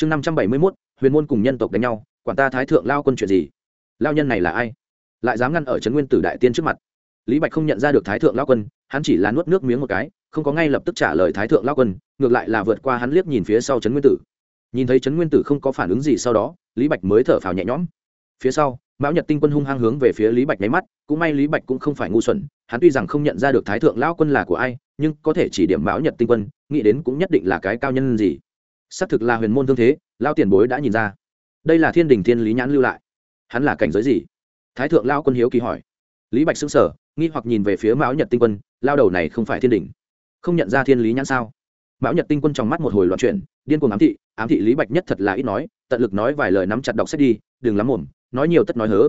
chương năm trăm bảy mươi mốt, huyền môn cùng nhân tộc đánh nhau, quản ta thái thượng lao quân chuyện gì? Lao nhân này là ai? Lại dám ngăn ở trấn nguyên tử đại tiên trước mặt. Lý bạch không nhận ra được thái thượng lao quân, hắn chỉ là nuốt nước miếng một cái, không có ngay lập tức trả lời thái thượng lao quân, ngược lại là vượt qua hắn liếc nhìn phía sau trấn nguyên tử. Nhìn thấy trấn nguyên tử không có phản ứng gì sau đó, lý bạch mới thở phào nhẹ nhõm. Phía sau, mão nhật tinh quân hung hăng hướng về phía lý bạch nháy mắt, cũng may lý bạch cũng không phải ngu xuẩn, hắn tuy rằng không nhận ra được thái thượng lao quân là của ai, nhưng có thể chỉ điểm mão nhật tinh quân, nghĩ đến cũng nhất định là cái cao nhân gì xác thực là huyền môn thương thế lao tiền bối đã nhìn ra. Đây là thiên đình thiên lý nhãn lưu lại. Hắn là cảnh giới gì? Thái thượng lao quân hiếu kỳ hỏi. Lý bạch xưng sở nghi hoặc nhìn về phía mão nhật tinh quân, lao đầu này không phải thiên đình. Không nhận ra thiên lý nhãn sao? Mão nhật tinh quân trong mắt một hồi loạn chuyển, điên cuồng ám thị ám thị lý bạch nhất thật là ít nói, tận lực nói vài lời nắm chặt đọc sách đi, đừng lắm mồm, nói nhiều tất nói hớ.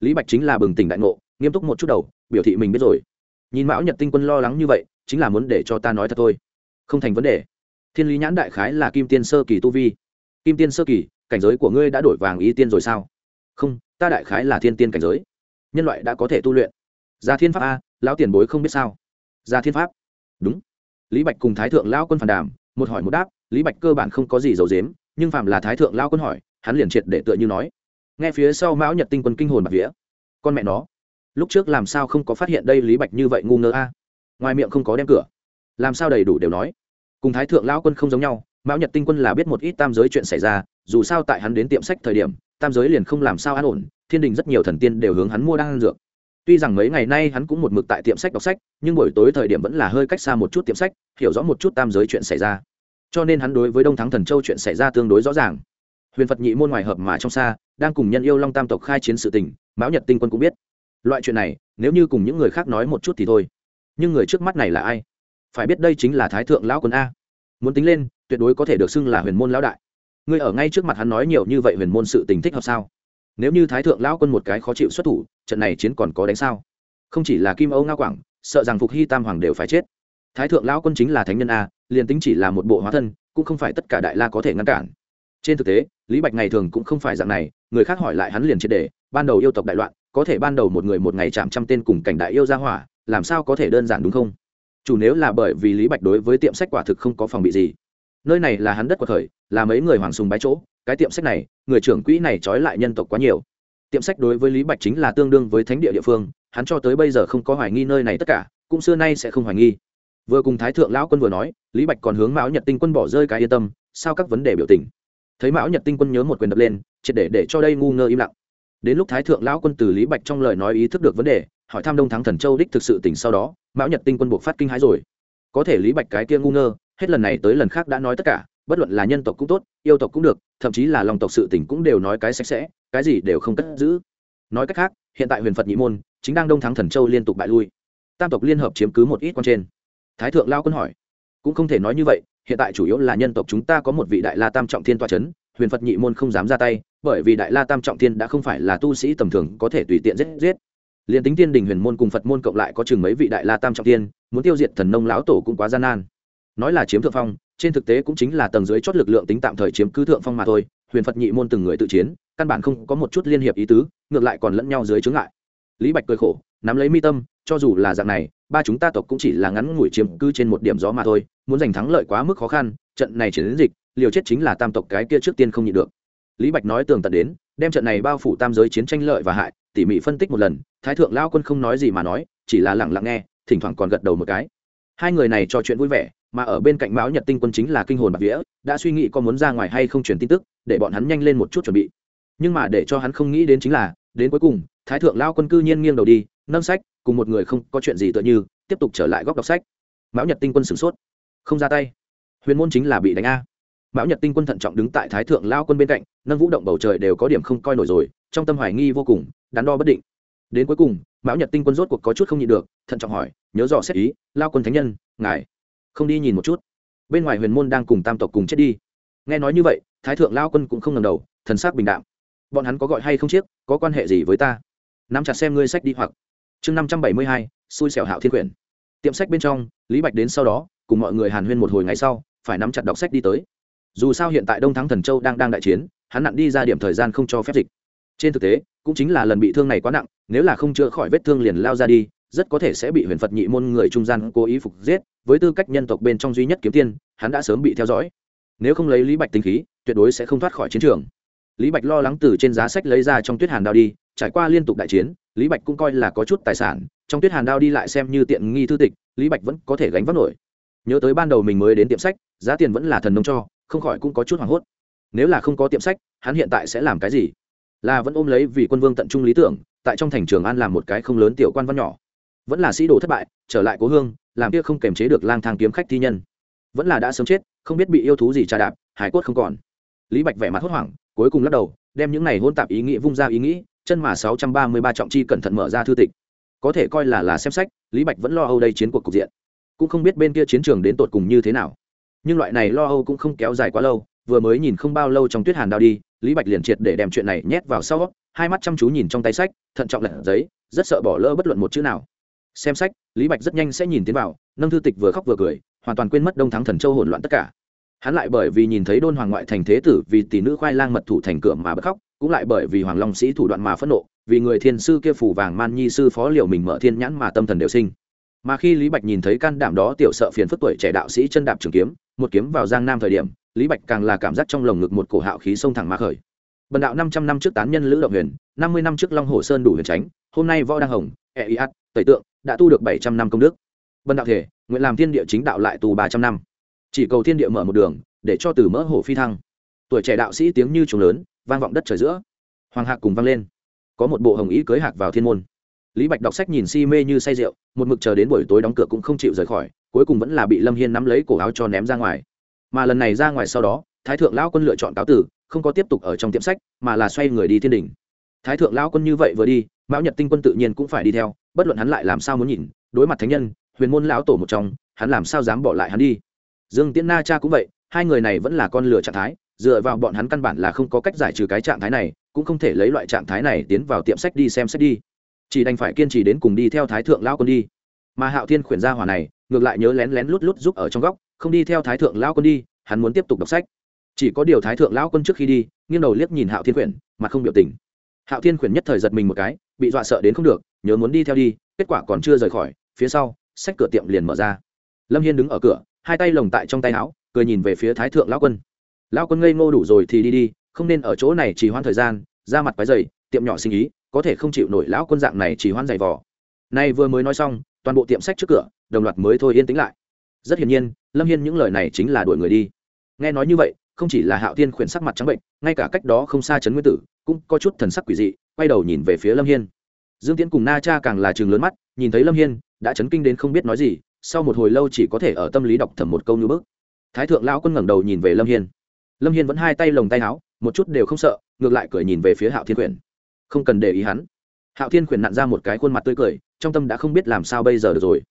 Lý bạch chính là bừng tỉnh đại ngộ, nghiêm túc một chút đầu, biểu thị mình biết rồi. Nhìn mão nhật tinh quân lo lắng như vậy, chính là muốn để cho ta nói thật thôi. Không thành vấn đề thiên lý nhãn đại khái là kim tiên sơ kỳ tu vi. Kim tiên sơ kỳ, cảnh giới của ngươi đã đổi vàng y tiên rồi sao? Không, ta đại khái là thiên tiên cảnh giới. Nhân loại đã có thể tu luyện. Gia thiên pháp a, lão tiền bối không biết sao? Gia thiên pháp? Đúng. Lý bạch cùng thái thượng lão quân phản đàm, một hỏi một đáp, lý bạch cơ bản không có gì giấu dếm nhưng phạm là thái thượng lão quân hỏi, hắn liền triệt để tựa như nói. Nghe phía sau mão nhật tinh quân kinh hồn bạc vía. Con mẹ nó, lúc trước làm sao không có phát hiện đây lý bạch như vậy ngu ngơ a? Ngoài miệng không có đem cửa. Làm sao đầy đủ đều nói cùng thái thượng lão quân không giống nhau, mão nhật tinh quân là biết một ít tam giới chuyện xảy ra, dù sao tại hắn đến tiệm sách thời điểm, tam giới liền không làm sao an ổn, thiên đình rất nhiều thần tiên đều hướng hắn mua đan dược. Tuy rằng mấy ngày nay hắn cũng một mực tại tiệm sách đọc sách, nhưng buổi tối thời điểm vẫn là hơi cách xa một chút tiệm sách, hiểu rõ một chút tam giới chuyện xảy ra. Cho nên hắn đối với đông thắng thần châu chuyện xảy ra tương đối rõ ràng. Huyền phật nhị môn ngoài hợp mà trong xa, đang cùng nhân yêu long tam tộc khai chiến sự tình, mão nhật tinh quân cũng biết. Loại chuyện này, nếu như cùng những người khác nói một chút thì thôi. Nhưng người trước mắt này là ai? Phải biết đây chính là thái thượng lão quân a. Muốn tính lên, tuyệt đối có thể được xưng là huyền môn lão đại. Ngươi ở ngay trước mặt hắn nói nhiều như vậy huyền môn sự tình thích hợp sao? Nếu như thái thượng lão quân một cái khó chịu xuất thủ, trận này chiến còn có đánh sao? Không chỉ là kim âu nga quảng, sợ rằng phục hy tam hoàng đều phải chết. Thái thượng lão quân chính là thánh nhân a, liền tính chỉ là một bộ hóa thân, cũng không phải tất cả đại la có thể ngăn cản. Trên thực tế, lý bạch ngày thường cũng không phải dạng này, người khác hỏi lại hắn liền triệt đề ban đầu yêu tộc đại loạn, có thể ban đầu một người một ngày chạm trăm tên cùng cảnh đại yêu ra hỏa, làm sao có thể đơn giản đúng không? Chủ nếu là bởi vì lý bạch đối với tiệm sách quả thực không có phòng bị gì. Nơi này là hắn đất của thời là mấy người hoàng sùng bái chỗ, cái tiệm sách này, người trưởng quỹ này trói lại nhân tộc quá nhiều. Tiệm sách đối với lý bạch chính là tương đương với thánh địa địa phương, hắn cho tới bây giờ không có hoài nghi nơi này tất cả, cũng xưa nay sẽ không hoài nghi. Vừa cùng thái thượng lão quân vừa nói, lý bạch còn hướng mão nhật tinh quân bỏ rơi cái yên tâm, sao các vấn đề biểu tình. Thấy mão nhật tinh quân nhớ một quyền đập lên, triệt để để cho đây ngu ngơ im lặng đến lúc thái thượng lão quân từ lý bạch trong lời nói ý thức được vấn đề, hỏi thăm đông thắng thần châu đích thực sự tỉnh sau đó, mão nhật tinh quân buộc phát kinh hãi rồi. Có thể lý bạch cái kia ngu ngơ, hết lần này tới lần khác đã nói tất cả, bất luận là nhân tộc cũng tốt, yêu tộc cũng được, thậm chí là lòng tộc sự tỉnh cũng đều nói cái sạch sẽ, cái gì đều không cất giữ. Nói cách khác, hiện tại huyền phật nhị môn chính đang đông thắng thần châu liên tục bại lui. Tam tộc liên hợp chiếm cứ một ít con trên. Thái thượng lao quân hỏi, cũng không thể nói như vậy, hiện tại chủ yếu là nhân tộc chúng ta có một vị đại la tam trọng thiên toa c h ấ n huyền phật nhị môn không dám ra tay bởi vì đại la tam trọng thiên đã không phải là tu sĩ tầm thường có thể tùy tiện giết giết. Liền tính tiên đình huyền môn cùng phật môn cộng lại có chừng mấy vị đại la tam trọng thiên, muốn tiêu diệt thần nông lão tổ cũng quá gian nan. Nói là chiếm thượng phong, trên thực tế cũng chính là tầng dưới chót lực lượng tính tạm thời chiếm cứ thượng phong mà thôi, huyền phật nhị môn từng người tự chiến, căn bản không có một chút liên hiệp ý tứ, ngược lại còn lẫn nhau dưới chướng ngại. Lý bạch cười khổ, nắm lấy mi tâm, cho dù là dạng này, ba chúng ta tộc cũng chỉ là ngắn ngủi chiếm cứ trên một điểm gió mà thôi, muốn giành thắng lợi quá mức khó khăn, trận này chỉ đến dịch, liều chết chính là tam tộc cái kia trước tiên không nhịn được lý bạch nói tường tận đến, đem trận này bao phủ tam giới chiến tranh lợi và hại, tỉ mỉ phân tích một lần, thái thượng lao quân không nói gì mà nói, chỉ là lẳng lặng nghe, thỉnh thoảng còn gật đầu một cái. Hai người này trò chuyện vui vẻ, mà ở bên cạnh báo nhật tinh quân chính là kinh hồn bạc vía, đã suy nghĩ có muốn ra ngoài hay không truyền tin tức, để bọn hắn nhanh lên một chút chuẩn bị. Nhưng mà để cho hắn không nghĩ đến chính là, đến cuối cùng, thái thượng lao quân cư nhiên nghiêng đầu đi, nâng sách, cùng một người không có chuyện gì tựa như, tiếp tục trở lại góc đọc sách. Mão nhật tinh quân sửng sốt. Không ra tay. Huyền môn chính là bị đánh a mão nhật tinh quân thận trọng đứng tại thái thượng lao quân bên cạnh, nâng vũ động bầu trời đều có điểm không coi nổi rồi, trong tâm hoài nghi vô cùng, đắn đo bất định. Đến cuối cùng, mão nhật tinh quân rốt cuộc có chút không nhịn được, thận trọng hỏi, nhớ dò xét ý, lao quân thánh nhân, ngài không đi nhìn một chút? Bên ngoài huyền môn đang cùng tam tộc cùng chết đi. Nghe nói như vậy, thái thượng lao quân cũng không ngầm đầu, thần sắc bình đạm. Bọn hắn có gọi hay không chiếc, có quan hệ gì với ta? Nắm chặt xem ngươi sách đi hoặc. Chương năm trăm bảy mươi hai, xui xẻo hạo thiên quyển. Tiệm sách bên trong, lý bạch đến sau đó, cùng mọi người hàn huyên một hồi ngày sau, phải nắm chặt đọc sách đi tới dù sao hiện tại đông thắng thần châu đang đang đại chiến, hắn nặng đi ra điểm thời gian không cho phép dịch. Trên thực tế, cũng chính là lần bị thương này quá nặng, nếu là không chữa khỏi vết thương liền lao ra đi, rất có thể sẽ bị huyền phật nhị môn người trung gian cố ý phục giết, với tư cách nhân tộc bên trong duy nhất kiếm tiên, hắn đã sớm bị theo dõi. Nếu không lấy lý bạch tính khí, tuyệt đối sẽ không thoát khỏi chiến trường. Lý bạch lo lắng từ trên giá sách lấy ra trong tuyết hàn đao đi, trải qua liên tục đại chiến, lý bạch cũng coi là có chút tài sản, trong tuyết hàn đao đi lại xem như tiện nghi thư tịch, lý bạch vẫn có thể gánh vác nổi. Nhớ tới ban đầu mình mới đến tiệm sách, giá tiền vẫn là thần nông cho không khỏi cũng có chút hoảng hốt. Nếu là không có tiệm sách, hắn hiện tại sẽ làm cái gì? Là vẫn ôm lấy vì quân vương tận trung lý tưởng, tại trong thành trường an làm một cái không lớn tiểu quan văn nhỏ. Vẫn là sĩ đồ thất bại, trở lại cố hương, làm kia không kềm chế được lang thang kiếm khách thi nhân. Vẫn là đã sớm chết, không biết bị yêu thú gì tra đạp, hải cốt không còn. Lý bạch vẻ mặt hốt hoảng, cuối cùng lắc đầu, đem những này hôn tạp ý nghĩ vung ra ý nghĩ, chân mà sáu trăm ba mươi ba trọng chi cẩn thận mở ra thư tịch. Có thể coi là là xem sách, lý bạch vẫn lo âu đây chiến cuộc cục diện. Cũng không biết bên kia chiến trường đến tột cùng như thế nào nhưng loại này lo âu cũng không kéo dài quá lâu, vừa mới nhìn không bao lâu trong tuyết hàn đao đi, lý bạch liền triệt để đem chuyện này nhét vào sau, hai mắt chăm chú nhìn trong tay sách, thận trọng lật giấy, rất sợ bỏ lỡ bất luận một chữ nào. Xem sách, lý bạch rất nhanh sẽ nhìn tiến vào, nâng thư tịch vừa khóc vừa cười, hoàn toàn quên mất đông thắng thần châu hỗn loạn tất cả. Hắn lại bởi vì nhìn thấy đôn hoàng ngoại thành thế tử vì tỷ nữ khoai lang mật thủ thành cửa mà bất khóc, cũng lại bởi vì hoàng long sĩ thủ đoạn mà phẫn nộ, vì người thiên sư kia phủ vàng man nhi sư phó liệu mình mở thiên nhãn mà tâm thần đều sinh. Mà khi lý bạch nhìn thấy can đảm đó tiểu sợ phiền phức tuổi trẻ đạo sĩ chân đạp trường kiếm một kiếm vào giang nam thời điểm, lý bạch càng là cảm giác trong lồng ngực một cổ hạo khí sông thẳng mà khởi. Bần đạo năm trăm năm trước tán nhân lữ động huyền, năm mươi năm trước long hồ sơn đủ huyền tránh, hôm nay võ đăng hồng e i át, tẩy tượng, đã tu được bảy trăm năm công đức. Bần đạo thể, nguyện làm thiên địa chính đạo lại tù ba trăm năm. Chỉ cầu thiên địa mở một đường, để cho từ mỡ hổ phi thăng. Tuổi trẻ đạo sĩ tiếng như trùng lớn, vang vọng đất trời giữa. Hoàng hạc cùng vang lên. Có một bộ hồng ý cưới hạc vào thiên môn lý bạch đọc sách nhìn si mê như say rượu, một mực chờ đến buổi tối đóng cửa cũng không chịu rời khỏi, cuối cùng vẫn là bị lâm hiên nắm lấy cổ áo cho ném ra ngoài. Mà lần này ra ngoài sau đó, thái thượng lão quân lựa chọn cáo tử, không có tiếp tục ở trong tiệm sách, mà là xoay người đi thiên đình. Thái thượng lão quân như vậy vừa đi, mão nhật tinh quân tự nhiên cũng phải đi theo, bất luận hắn lại làm sao muốn nhìn, đối mặt thánh nhân, huyền môn lão tổ một trong, hắn làm sao dám bỏ lại hắn đi. Dương tiễn na cha cũng vậy, hai người này vẫn là con lửa trạng thái, dựa vào bọn hắn căn bản là không có cách giải trừ cái trạng thái này, cũng không thể lấy loại trạng thái này tiến vào tiệm sách đi xem sách đi chỉ đành phải kiên trì đến cùng đi theo thái thượng lão quân đi. Mà hạo thiên khuyển gia hỏa này, ngược lại nhớ lén lén lút lút giúp ở trong góc, không đi theo thái thượng lão quân đi, hắn muốn tiếp tục đọc sách. Chỉ có điều thái thượng lão quân trước khi đi, nghiêng đầu liếc nhìn hạo thiên khuyển mà không biểu tình. Hạo thiên khuyển nhất thời giật mình một cái, bị dọa sợ đến không được, nhớ muốn đi theo đi, kết quả còn chưa rời khỏi, phía sau, sách cửa tiệm liền mở ra. Lâm hiên đứng ở cửa, hai tay lồng tại trong tay áo, cười nhìn về phía thái thượng lão quân. Lão quân ngây ngô đủ rồi thì đi đi, không nên ở chỗ này chỉ hoãn thời gian, ra mặt quái dày, tiệm nhỏ sinh ý có thể không chịu nổi lão quân dạng này chỉ hoan dày vò. Nay vừa mới nói xong, toàn bộ tiệm sách trước cửa, đồng loạt mới thôi yên tĩnh lại. Rất hiển nhiên, lâm hiên những lời này chính là đuổi người đi. Nghe nói như vậy, không chỉ là hạo tiên khuyển sắc mặt trắng bệnh, ngay cả cách đó không xa trấn nguyên tử, cũng có chút thần sắc quỷ dị, quay đầu nhìn về phía lâm hiên. Dương tiễn cùng na cha càng là trường lớn mắt, nhìn thấy lâm hiên, đã chấn kinh đến không biết nói gì, sau một hồi lâu chỉ có thể ở tâm lý đọc thầm một câu như bước thái thượng lão quân ngẩng đầu nhìn về lâm hiên. Lâm hiên vẫn hai tay lồng tay áo, một chút đều không sợ, ngược lại cười nhìn về phía hạo thiên quyển không cần để ý hắn. Hạo thiên khuyển nặn ra một cái khuôn mặt tươi cười, trong tâm đã không biết làm sao bây giờ được rồi.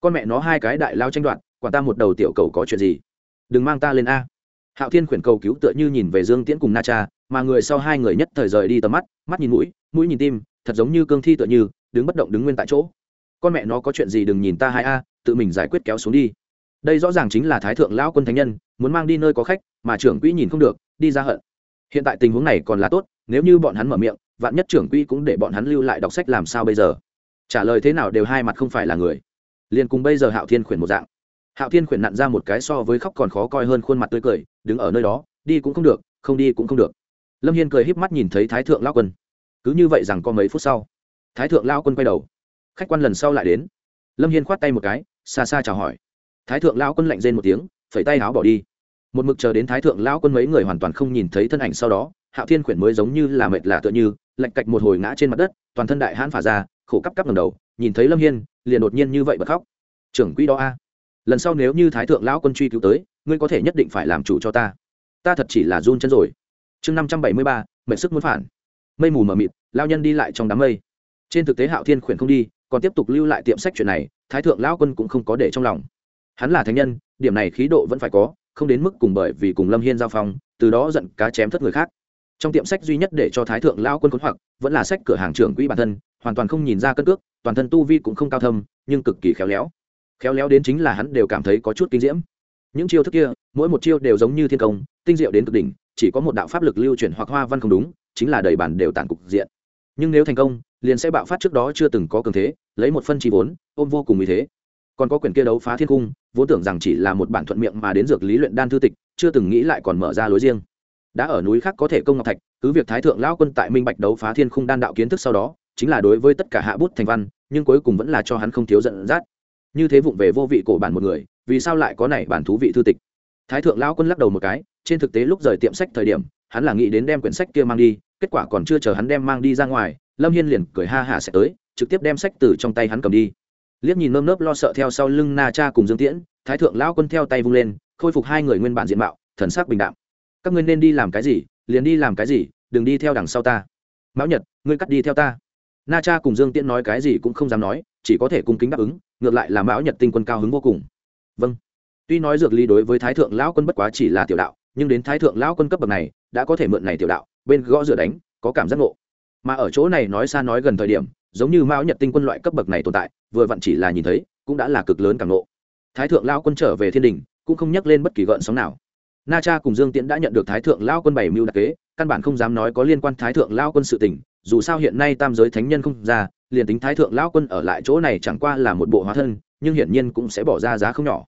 Con mẹ nó hai cái đại lao tranh đoạt, quản ta một đầu tiểu cầu có chuyện gì? Đừng mang ta lên a. Hạo thiên khuyển cầu cứu tựa như nhìn về dương tiễn cùng na cha, mà người sau hai người nhất thời rời đi tầm mắt mắt nhìn mũi mũi nhìn tim, thật giống như cương thi tựa như, đứng bất động đứng nguyên tại chỗ. Con mẹ nó có chuyện gì đừng nhìn ta hai a, tự mình giải quyết kéo xuống đi. Đây rõ ràng chính là thái thượng lão quân thánh nhân, muốn mang đi nơi có khách, mà trưởng quỹ nhìn không được, đi ra hận. Hiện tại tình huống này còn là tốt, nếu như bọn hắn mở miệng vạn nhất trưởng quỹ cũng để bọn hắn lưu lại đọc sách làm sao bây giờ? Trả lời thế nào đều hai mặt không phải là người. Liền cùng bây giờ hạo thiên khuyển một dạng. Hạo thiên khuyển nặn ra một cái so với khóc còn khó coi hơn khuôn mặt tươi cười, đứng ở nơi đó, đi cũng không được, không đi cũng không được. Lâm hiên cười híp mắt nhìn thấy thái thượng lao quân. Cứ như vậy rằng có mấy phút sau, thái thượng lao quân quay đầu. Khách quan lần sau lại đến. Lâm hiên khoát tay một cái, xa xa chào hỏi. Thái thượng lao quân lạnh rên một tiếng, phẩy tay áo bỏ đi. Một mực chờ đến thái thượng lao quân mấy người hoàn toàn không nhìn thấy thân ảnh sau đó hạo thiên khuyển mới giống như là mệt lạ tựa như lạnh cạch một hồi ngã trên mặt đất, toàn thân đại hãn phả ra, khổ cắp cắp ngầm đầu, nhìn thấy lâm hiên, liền đột nhiên như vậy bật khóc. Trưởng quỹ đó a, lần sau nếu như thái thượng lão quân truy cứu tới, ngươi có thể nhất định phải làm chủ cho ta. Ta thật chỉ là run chân rồi. Chương năm trăm bảy mươi ba mệnh sức muốn phản. Mây mù mờ mịt lao nhân đi lại trong đám mây. Trên thực tế hạo thiên khuyển không đi, còn tiếp tục lưu lại tiệm sách chuyện này, thái thượng lão quân cũng không có để trong lòng. Hắn là thánh nhân, điểm này khí độ vẫn phải có, không đến mức cùng bởi vì cùng lâm hiên giao phong, từ đó giận cá chém thất người khác trong tiệm sách duy nhất để cho thái thượng lão quân khốn hoặc, vẫn là sách cửa hàng trưởng quỹ bản thân, hoàn toàn không nhìn ra cân cước, toàn thân tu vi cũng không cao thâm, nhưng cực kỳ khéo léo. Khéo léo đến chính là hắn đều cảm thấy có chút kinh diễm. Những chiêu thức kia, mỗi một chiêu đều giống như thiên công, tinh diệu đến cực đỉnh, chỉ có một đạo pháp lực lưu chuyển hoặc hoa văn không đúng, chính là đầy bản đều tàn cục diện. Nhưng nếu thành công, liền sẽ bạo phát trước đó chưa từng có cường thế, lấy một phân chi vốn, ôm vô cùng ý thế. Còn có quyển kia đấu phá thiên cung, vốn tưởng rằng chỉ là một bản thuận miệng mà đến dược lý luyện đan thư tịch, chưa từng nghĩ lại còn mở ra lối riêng đã ở núi khác có thể công ngọc thạch, cứ việc thái thượng lão quân tại minh bạch đấu phá thiên khung đan đạo kiến thức sau đó, chính là đối với tất cả hạ bút thành văn, nhưng cuối cùng vẫn là cho hắn không thiếu giận dắt. Như thế vụng về vô vị cổ bản một người, vì sao lại có này bản thú vị thư tịch? Thái thượng lão quân lắc đầu một cái, trên thực tế lúc rời tiệm sách thời điểm, hắn là nghĩ đến đem quyển sách kia mang đi, kết quả còn chưa chờ hắn đem mang đi ra ngoài, lâm hiên liền cười ha hả sẽ tới, trực tiếp đem sách từ trong tay hắn cầm đi. Liếc nhìn nơm nớp lo sợ theo sau lưng na cha cùng dương tiễn, thái thượng lão quân theo tay vung lên, khôi phục hai người nguyên bản diện mạo, thần sắc bình đạm các ngươi nên đi làm cái gì, liền đi làm cái gì, đừng đi theo đằng sau ta. Mão nhật, ngươi cắt đi theo ta. Na cha cùng dương tiễn nói cái gì cũng không dám nói, chỉ có thể cung kính đáp ứng, ngược lại là mão nhật tinh quân cao hứng vô cùng. Vâng. Tuy nói dược ly đối với thái thượng lão quân bất quá chỉ là tiểu đạo, nhưng đến thái thượng lão quân cấp bậc này, đã có thể mượn này tiểu đạo, bên gõ rửa đánh, có cảm giác ngộ. Mà ở chỗ này nói xa nói gần thời điểm, giống như mão nhật tinh quân loại cấp bậc này tồn tại, vừa vặn chỉ là nhìn thấy, cũng đã là cực lớn cảm ngộ. Thái thượng lão quân trở về thiên đình, cũng không nhắc lên bất kỳ gợn sóng nào na cha cùng dương tiễn đã nhận được thái thượng lao quân bảy mưu đặc kế, căn bản không dám nói có liên quan thái thượng lao quân sự tình, dù sao hiện nay tam giới thánh nhân không ra, liền tính thái thượng lao quân ở lại chỗ này chẳng qua là một bộ hóa thân, nhưng hiển nhiên cũng sẽ bỏ ra giá không nhỏ.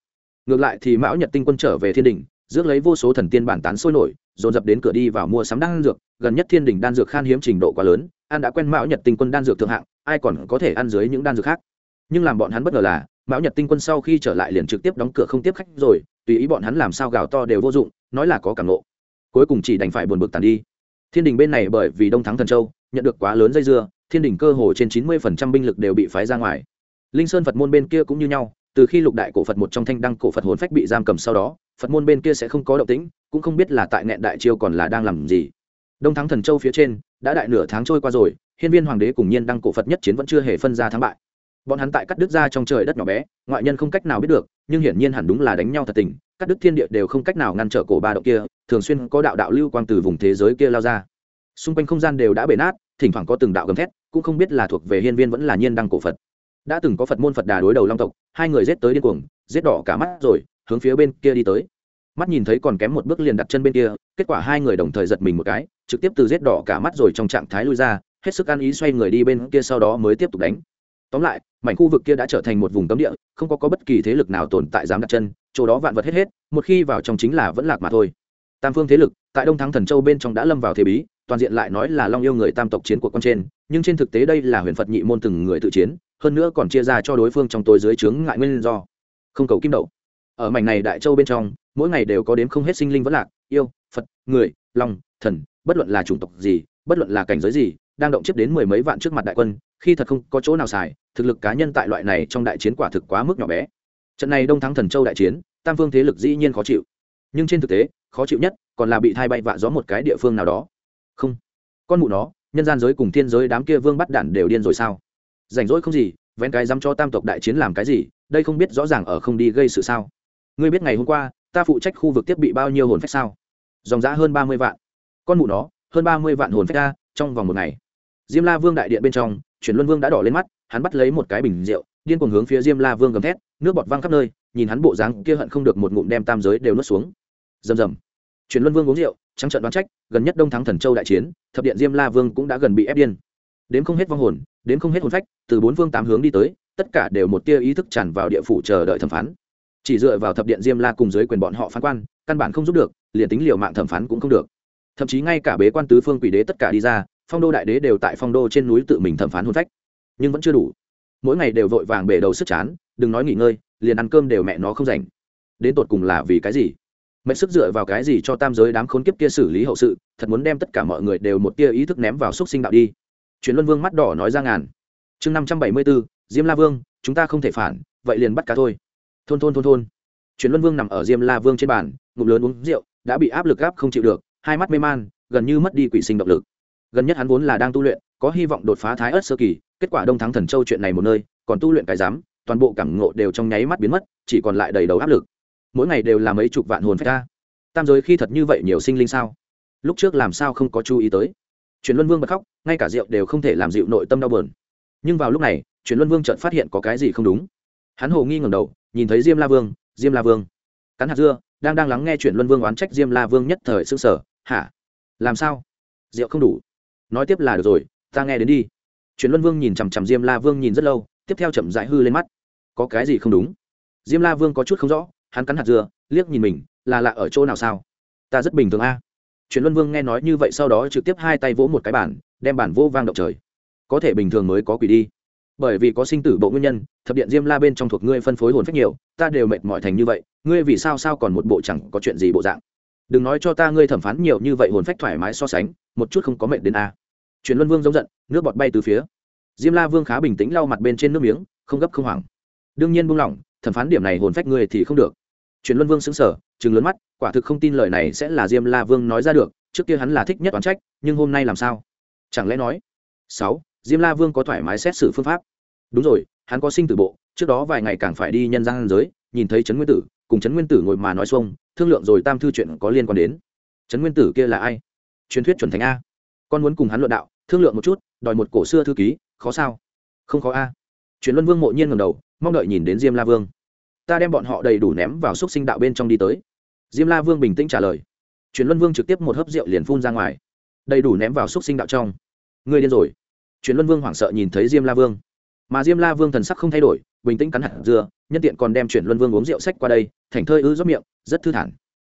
Ngược lại thì mão nhật tinh quân trở về thiên đình, rước lấy vô số thần tiên bản tán sôi nổi, dồn dập đến cửa đi vào mua sắm đan dược, gần nhất thiên đình đan dược khan hiếm trình độ quá lớn, an đã quen mão nhật tinh quân đan dược thượng hạng, ai còn có thể ăn dưới những đan dược khác. Nhưng làm bọn hắn bất ngờ là mão nhật tinh quân sau khi trở lại liền trực tiếp đóng cửa không tiếp khách rồi, tùy ý bọn hắn làm sao gào to đều vô dụng, nói là có cảm nộ cuối cùng chỉ đành phải buồn bực tàn đi. Thiên đình bên này bởi vì đông thắng thần châu, nhận được quá lớn dây dưa, thiên đình cơ hồ trên chín mươi phần trăm binh lực đều bị phái ra ngoài. Linh sơn phật môn bên kia cũng như nhau, từ khi lục đại cổ phật một trong thanh đăng cổ phật hồn phách bị giam cầm sau đó, phật môn bên kia sẽ không có động tĩnh, cũng không biết là tại Nẹn đại chiêu còn là đang làm gì. Đông thắng thần châu phía trên, đã đại nửa tháng trôi qua rồi, hiên viên hoàng đế cùng nhiên đăng cổ phật nhất chiến vẫn chưa hề phân ra thắng bại bọn hắn tại cắt đứt ra trong trời đất nhỏ bé, ngoại nhân không cách nào biết được, nhưng hiển nhiên hẳn đúng là đánh nhau thật tình, cắt đứt thiên địa đều không cách nào ngăn trở cổ ba động kia, thường xuyên có đạo đạo lưu quang từ vùng thế giới kia lao ra. Xung quanh không gian đều đã bể nát, thỉnh thoảng có từng đạo gầm thét, cũng không biết là thuộc về hiên viên vẫn là nhiên đăng cổ phật. Đã từng có phật môn phật đà đối đầu long tộc, hai người giết tới điên cuồng, giết đỏ cả mắt rồi, hướng phía bên kia đi tới. Mắt nhìn thấy còn kém một bước liền đặt chân bên kia, kết quả hai người đồng thời giật mình một cái, trực tiếp từ giết đỏ cả mắt rồi trong trạng thái lui ra, hết sức ăn ý xoay người đi bên kia sau đó mới tiếp tục đánh tóm lại mảnh khu vực kia đã trở thành một vùng cấm địa không có, có bất kỳ thế lực nào tồn tại dám đặt chân chỗ đó vạn vật hết hết một khi vào trong chính là vẫn lạc mà thôi. Tam phương thế lực tại đông thắng thần châu bên trong đã lâm vào thế bí toàn diện lại nói là long yêu người tam tộc chiến cuộc con trên nhưng trên thực tế đây là huyền phật nhị môn từng người tự chiến hơn nữa còn chia ra cho đối phương trong tối dưới trướng ngại nguyên do. Không cầu kim đậu. Ở mảnh này đại châu bên trong mỗi ngày đều có đếm không hết sinh linh vẫn lạc yêu phật người long thần bất luận là chủng tộc gì bất luận là cảnh giới gì đang động chiếc đến mười mấy vạn trước mặt đại quân, khi thật không có chỗ nào xài, thực lực cá nhân tại loại này trong đại chiến quả thực quá mức nhỏ bé. Trận này đông thắng thần châu đại chiến, tam phương thế lực dĩ nhiên khó chịu. Nhưng trên thực tế, khó chịu nhất còn là bị thay bay vạ gió một cái địa phương nào đó. Không. Con mụ nó, nhân gian giới cùng thiên giới đám kia vương bắt đản đều điên rồi sao? Rảnh rỗi không gì, vén cái dám cho tam tộc đại chiến làm cái gì, đây không biết rõ ràng ở không đi gây sự sao? Ngươi biết ngày hôm qua, ta phụ trách khu vực tiếp bị bao nhiêu hồn phách sao? Dòng giã hơn ba mươi vạn. Con mụ nó, hơn ba mươi vạn hồn phách ta, trong vòng một ngày diêm la vương đại điện bên trong, chuyển luân vương đã đỏ lên mắt, hắn bắt lấy một cái bình rượu, điên cuồng hướng phía diêm la vương gầm thét, nước bọt văng khắp nơi, nhìn hắn bộ dáng kia hận không được một ngụm đem tam giới đều nuốt xuống. Rầm rầm. Chuyển luân vương uống rượu, trắng trận đoán trách, gần nhất đông thắng thần châu đại chiến, thập điện diêm la vương cũng đã gần bị ép điên. Đến không hết vong hồn, đến không hết hồn phách, từ bốn phương tám hướng đi tới, tất cả đều một tia ý thức tràn vào địa phủ chờ đợi thẩm phán. Chỉ dựa vào thập điện diêm la cùng dưới quyền bọn họ phán quan, căn bản không giúp được, liền tính liều mạng thẩm phán cũng không được. Thậm chí ngay cả bế quan tứ phương quỷ đế tất cả đi ra phong đô đại đế đều tại phong đô trên núi tự mình thẩm phán hôn phách. Nhưng vẫn chưa đủ. Mỗi ngày đều vội vàng bể đầu sức chán, đừng nói nghỉ ngơi, liền ăn cơm đều mẹ nó không dành đến tột cùng là vì cái gì? Mệnh sức dựa vào cái gì cho tam giới đám khốn kiếp kia xử lý hậu sự, thật muốn đem tất cả mọi người đều một tia ý thức ném vào xúc sinh đạo đi. Chuyện luân vương mắt đỏ nói ra ngàn. Chương năm trăm bảy mươi bốn, diêm la vương, chúng ta không thể phản, vậy liền bắt cá thôi. Thôn thôn thôn thôn. Chuyện luân vương nằm ở diêm la vương trên bàn, ngụm lớn uống rượu, đã bị áp lực gáp không chịu được, hai mắt mê man, gần như mất đi quỷ sinh động lực gần nhất hắn vốn là đang tu luyện, có hy vọng đột phá thái ớt sơ kỳ, kết quả đông thắng thần châu chuyện này một nơi, còn tu luyện cái dám toàn bộ cảm ngộ đều trong nháy mắt biến mất, chỉ còn lại đầy đầu áp lực. Mỗi ngày đều là mấy chục vạn hồn phách ta tam giới khi thật như vậy nhiều sinh linh sao? Lúc trước làm sao không có chú ý tới? Truyền luân vương bật khóc, ngay cả rượu đều không thể làm dịu nội tâm đau bờn nhưng vào lúc này, truyền luân vương chợt phát hiện có cái gì không đúng. Hắn hồ nghi ngầm đầu, nhìn thấy diêm la vương, diêm la vương. Cắn hạt dưa, đang đang lắng nghe chuyện luân vương oán trách diêm la vương nhất thời s ư n g sở hả? Làm sao? Rượu không đủ nói tiếp là được rồi ta nghe đến đi. Chuyện luân vương nhìn chằm chằm diêm la vương nhìn rất lâu tiếp theo chậm rãi hư lên mắt. Có cái gì không đúng? Diêm la vương có chút không rõ hắn cắn hạt dừa, liếc nhìn mình là lạ ở chỗ nào sao? Ta rất bình thường a. Chuyển luân vương nghe nói như vậy sau đó trực tiếp hai tay vỗ một cái bản đem bản vô vang động trời. Có thể bình thường mới có quỷ đi. Bởi vì có sinh tử bộ nguyên nhân thập điện diêm la bên trong thuộc ngươi phân phối hồn phách nhiều ta đều mệt mỏi thành như vậy ngươi vì sao sao còn một bộ chẳng có chuyện gì bộ dạng? Đừng nói cho ta ngươi thẩm phán nhiều như vậy hồn phách thoải mái so sánh, một chút không có mệnh đến a. Truyền luân vương giống giận, nước bọt bay từ phía. Diêm la vương khá bình tĩnh lau mặt bên trên nước miếng, không gấp không hoảng. Đương nhiên buông lỏng, thẩm phán điểm này hồn phách ngươi thì không được. Truyền luân vương xứng sở chừng lớn mắt, quả thực không tin lời này sẽ là diêm la vương nói ra được, trước kia hắn là thích nhất toán trách, nhưng hôm nay làm sao? Chẳng lẽ nói? Sáu, diêm la vương có thoải mái xét xử phương pháp. Đúng rồi, hắn có sinh tử bộ, trước đó vài ngày càng phải đi nhân gian giới, nhìn thấy trấn nguyên tử, cùng trấn nguyên tử ngồi mà nói xuông thương lượng rồi tam thư chuyện có liên quan đến. Trấn nguyên tử kia là ai? Truyền thuyết chuẩn thánh a. Con muốn cùng hắn luận đạo, thương lượng một chút, đòi một cổ xưa thư ký, khó sao? Không khó a. Truyền luân vương mộ nhiên ngầm đầu, mong đợi nhìn đến diêm la vương. Ta đem bọn họ đầy đủ ném vào xúc sinh đạo bên trong đi tới. Diêm la vương bình tĩnh trả lời. Truyền luân vương trực tiếp một hớp rượu liền phun ra ngoài. Đầy đủ ném vào xúc sinh đạo trong. Ngươi điên rồi. Truyền luân vương hoảng sợ nhìn thấy diêm la vương. Mà diêm la vương thần sắc không thay đổi bình tĩnh cắn hạt dưa, nhân tiện còn đem chuyển luân vương uống rượu sách qua đây, thành thơi ư rót miệng, rất thư thản.